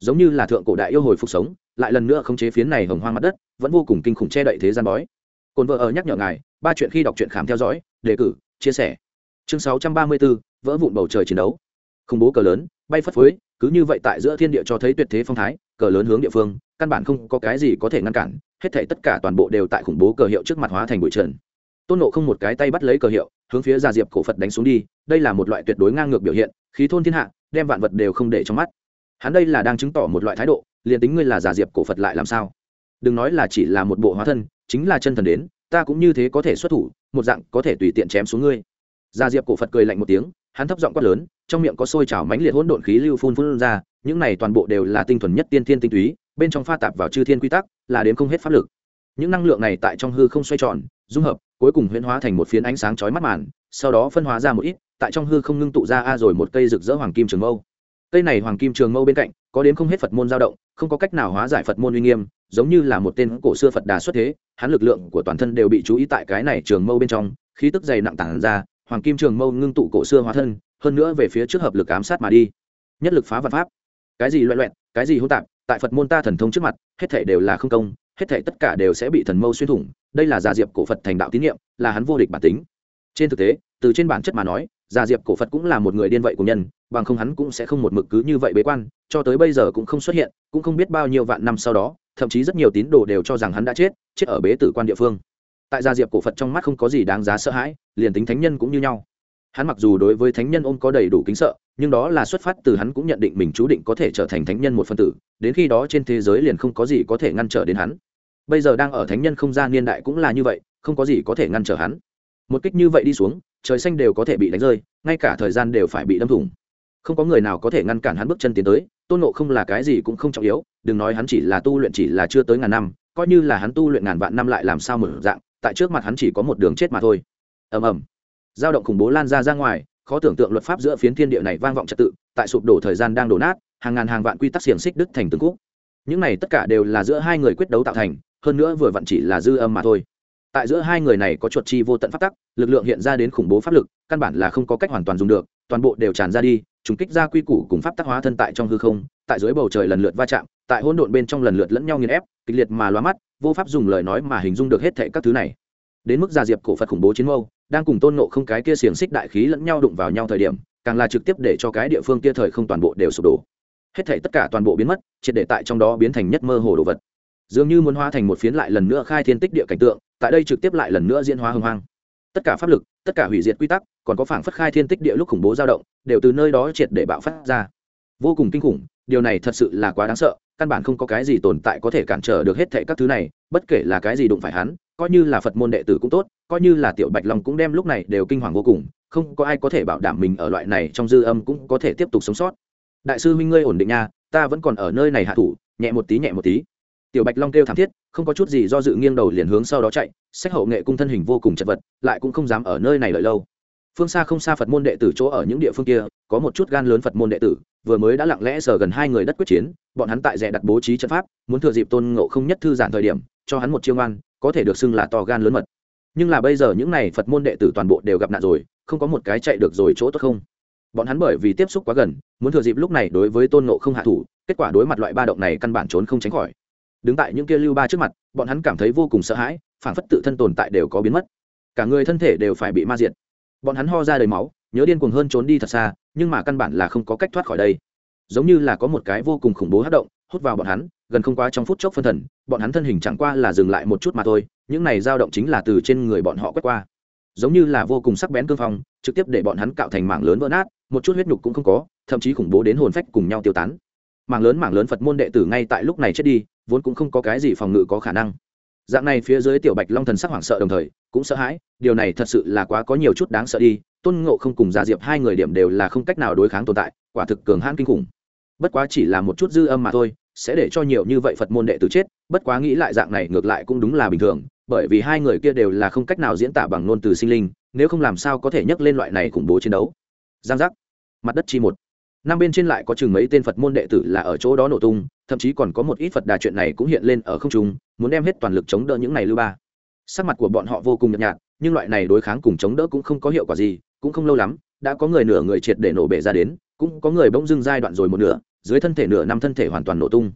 Giống như là thượng cổ đại yêu hồi phục sống, lại lần nữa khống chế phiến này hồng hoang mặt đất, vẫn vô cùng kinh khủng che đậy thế gian bói. Cồn vợ ở nhắc nhở ngài, ba chuyện khi đọc truyện khám theo dõi, đề cử, chia sẻ. Chương sáu trăm ba mươi bốn, vỡ vụn bầu trời chiến đấu khủng bố cờ lớn, bay phất phới, cứ như vậy tại giữa thiên địa cho thấy tuyệt thế phong thái, cờ lớn hướng địa phương, căn bản không có cái gì có thể ngăn cản, hết thể tất cả toàn bộ đều tại khủng bố cờ hiệu trước mặt hóa thành bụi trần. Tôn nộ không một cái tay bắt lấy cờ hiệu, hướng phía gia diệp cổ phật đánh xuống đi, đây là một loại tuyệt đối ngang ngược biểu hiện, khí thôn thiên hạ, đem vạn vật đều không để trong mắt. Hắn đây là đang chứng tỏ một loại thái độ, liền tính ngươi là giả diệp cổ phật lại làm sao? Đừng nói là chỉ là một bộ hóa thân, chính là chân thần đến, ta cũng như thế có thể xuất thủ, một dạng có thể tùy tiện chém xuống ngươi. Giả diệp cổ phật cười lạnh một tiếng, hắn thấp giọng quát lớn trong miệng có sôi trào mãnh liệt hỗn độn khí lưu phun phun ra, những này toàn bộ đều là tinh thuần nhất tiên thiên tinh túy, bên trong pha tạp vào chư thiên quy tắc, là đến không hết pháp lực. Những năng lượng này tại trong hư không xoay tròn, dung hợp, cuối cùng huyễn hóa thành một phiến ánh sáng chói mắt màn, sau đó phân hóa ra một ít, tại trong hư không ngưng tụ ra a rồi một cây rực rỡ hoàng kim trường mâu. Cây này hoàng kim trường mâu bên cạnh, có đến không hết phật môn dao động, không có cách nào hóa giải phật môn uy nghiêm, giống như là một tên cổ xưa phật đà xuất thế, hắn lực lượng của toàn thân đều bị chú ý tại cái này trường mâu bên trong, khí tức dày nặng tản ra, hoàng kim trường mâu ngưng tụ cổ xưa hóa thân hơn nữa về phía trước hợp lực ám sát mà đi. Nhất lực phá vật pháp. Cái gì loẹ loẹn cái gì hỗn tạp, tại phật môn ta thần thông trước mặt, hết thể đều là không công, hết thể tất cả đều sẽ bị thần mâu xuyên thủng. Đây là gia diệp cổ phật thành đạo tín nhiệm là hắn vô địch bản tính. Trên thực tế, từ trên bản chất mà nói gia diệp cổ phật cũng là một người điên vậy của nhân, bằng không hắn cũng sẽ không một mực cứ như vậy bế quan, cho tới bây giờ cũng không xuất hiện, cũng không biết bao nhiêu vạn năm sau đó, thậm chí rất nhiều tín đồ đều cho rằng hắn đã chết chết ở bế tử quan địa phương. Tại gia diệp cổ phật trong mắt không có gì đáng giá sợ hãi, liền tính thánh nhân cũng như nhau hắn mặc dù đối với thánh nhân ôm có đầy đủ kính sợ, nhưng đó là xuất phát từ hắn cũng nhận định mình chú định có thể trở thành thánh nhân một phân tử, đến khi đó trên thế giới liền không có gì có thể ngăn trở đến hắn. Bây giờ đang ở thánh nhân không gian niên đại cũng là như vậy, không có gì có thể ngăn trở hắn. Một kích như vậy đi xuống, trời xanh đều có thể bị đánh rơi, ngay cả thời gian đều phải bị đâm thủng. Không có người nào có thể ngăn cản hắn bước chân tiến tới, tôn nộ không là cái gì cũng không trọng yếu, đừng nói hắn chỉ là tu luyện chỉ là chưa tới ngàn năm, coi như là hắn tu luyện ngàn vạn năm lại làm sao mở dạng, tại trước mặt hắn chỉ có một đường chết mà thôi. Ầm ầm dao động khủng bố lan ra ra ngoài, khó tưởng tượng luật pháp giữa phiến thiên địa này vang vọng trật tự, tại sụp đổ thời gian đang đổ nát, hàng ngàn hàng vạn quy tắc xiềng xích đứt thành từng khúc. Những này tất cả đều là giữa hai người quyết đấu tạo thành, hơn nữa vừa vặn chỉ là dư âm mà thôi. Tại giữa hai người này có chuột chi vô tận phát tắc, lực lượng hiện ra đến khủng bố pháp lực, căn bản là không có cách hoàn toàn dùng được, toàn bộ đều tràn ra đi, trùng kích ra quy củ cùng pháp tắc hóa thân tại trong hư không, tại dưới bầu trời lần lượt va chạm, tại hỗn độn bên trong lần lượt lẫn nhau nghiền ép, kịch liệt mà loa mắt, vô pháp dùng lời nói mà hình dung được hết thệ các thứ này đến mức gia diệp cổ phật khủng bố chiến mâu, đang cùng tôn nộ không cái kia xiềng xích đại khí lẫn nhau đụng vào nhau thời điểm, càng là trực tiếp để cho cái địa phương kia thời không toàn bộ đều sụp đổ. Hết thảy tất cả toàn bộ biến mất, triệt để tại trong đó biến thành nhất mơ hồ đồ vật. Dường như muốn hóa thành một phiến lại lần nữa khai thiên tích địa cảnh tượng, tại đây trực tiếp lại lần nữa diễn hóa hưng hoang. Tất cả pháp lực, tất cả hủy diệt quy tắc, còn có phảng phất khai thiên tích địa lúc khủng bố dao động, đều từ nơi đó triệt để bạo phát ra. Vô cùng kinh khủng, điều này thật sự là quá đáng sợ, căn bản không có cái gì tồn tại có thể cản trở được hết thảy các thứ này, bất kể là cái gì đụng phải hắn coi như là phật môn đệ tử cũng tốt, coi như là tiểu bạch long cũng đem lúc này đều kinh hoàng vô cùng, không có ai có thể bảo đảm mình ở loại này trong dư âm cũng có thể tiếp tục sống sót. Đại sư huynh ngươi ổn định nha, ta vẫn còn ở nơi này hạ thủ, nhẹ một tí, nhẹ một tí. Tiểu bạch long kêu thảm thiết, không có chút gì do dự nghiêng đầu liền hướng sau đó chạy, sách hậu nghệ cung thân hình vô cùng chật vật, lại cũng không dám ở nơi này lợi lâu. Phương xa không xa phật môn đệ tử chỗ ở những địa phương kia, có một chút gan lớn phật môn đệ tử, vừa mới đã lặng lẽ sờ gần hai người đất quyết chiến, bọn hắn tại rẻ đặt bố trí trận pháp, muốn thừa dịp tôn ngộ không nhất thư giản thời điểm, cho hắn một chiêu ngoan có thể được xưng là to gan lớn mật. Nhưng là bây giờ những này phật môn đệ tử toàn bộ đều gặp nạn rồi, không có một cái chạy được rồi chỗ tốt không? Bọn hắn bởi vì tiếp xúc quá gần, muốn thừa dịp lúc này đối với tôn ngộ không hạ thủ, kết quả đối mặt loại ba động này căn bản trốn không tránh khỏi. Đứng tại những kia lưu ba trước mặt, bọn hắn cảm thấy vô cùng sợ hãi phản phất tự thân tồn tại đều có biến mất. Cả người thân thể đều phải bị ma diệt. Bọn hắn ho ra đầy máu, nhớ điên cuồng hơn trốn đi thật xa, nhưng mà căn bản là không có cách thoát khỏi đây. Giống như là có một cái vô cùng khủng bố hát động, hút vào bọn hắn gần không quá trong phút chốc phân thần, bọn hắn thân hình chẳng qua là dừng lại một chút mà thôi, những này dao động chính là từ trên người bọn họ quét qua. Giống như là vô cùng sắc bén cương phong, trực tiếp để bọn hắn cạo thành mảng lớn vỡ nát, một chút huyết nhục cũng không có, thậm chí khủng bố đến hồn phách cùng nhau tiêu tán. Mảng lớn mảng lớn phật môn đệ tử ngay tại lúc này chết đi, vốn cũng không có cái gì phòng ngự có khả năng. Dạng này phía dưới tiểu bạch long thần sắc hoảng sợ đồng thời, cũng sợ hãi, điều này thật sự là quá có nhiều chút đáng sợ đi, tôn ngộ không cùng gia diệp hai người điểm đều là không cách nào đối kháng tồn tại, quả thực cường hãn kinh khủng. Bất quá chỉ là một chút dư âm mà thôi sẽ để cho nhiều như vậy phật môn đệ tử chết, bất quá nghĩ lại dạng này ngược lại cũng đúng là bình thường, bởi vì hai người kia đều là không cách nào diễn tả bằng ngôn từ sinh linh, nếu không làm sao có thể nhắc lên loại này khủng bố chiến đấu. Giang giác. Mặt đất chi một. Năm bên trên lại có chừng mấy tên phật môn đệ tử là ở chỗ đó nổ tung, thậm chí còn có một ít phật đà chuyện này cũng hiện lên ở không trung, muốn đem hết toàn lực chống đỡ những này lưu ba. Sắc mặt của bọn họ vô cùng nhợt nhạt, nhưng loại này đối kháng cùng chống đỡ cũng không có hiệu quả gì, cũng không lâu lắm, đã có người nửa người triệt để nổ bể ra đến, cũng có người bỗng dưng giai đoạn rồi một nửa dưới thân thể nửa năm thân thể hoàn toàn nổ tung.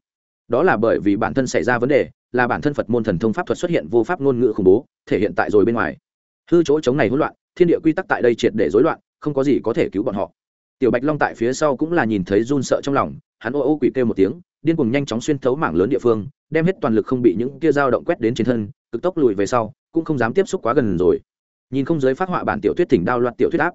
Đó là bởi vì bản thân xảy ra vấn đề, là bản thân phật môn thần thông pháp thuật xuất hiện vô pháp ngôn ngữ khủng bố, thể hiện tại rồi bên ngoài. Hư chỗ chống này hỗn loạn, thiên địa quy tắc tại đây triệt để rối loạn, không có gì có thể cứu bọn họ. Tiểu bạch long tại phía sau cũng là nhìn thấy run sợ trong lòng, hắn ô ô quỷ kêu một tiếng, điên cuồng nhanh chóng xuyên thấu mảng lớn địa phương, đem hết toàn lực không bị những kia dao động quét đến trên thân, cực tốc lùi về sau, cũng không dám tiếp xúc quá gần rồi. Nhìn không giới phát họa bản tiểu thuyết thỉnh đao loạt tiểu thuyết áp.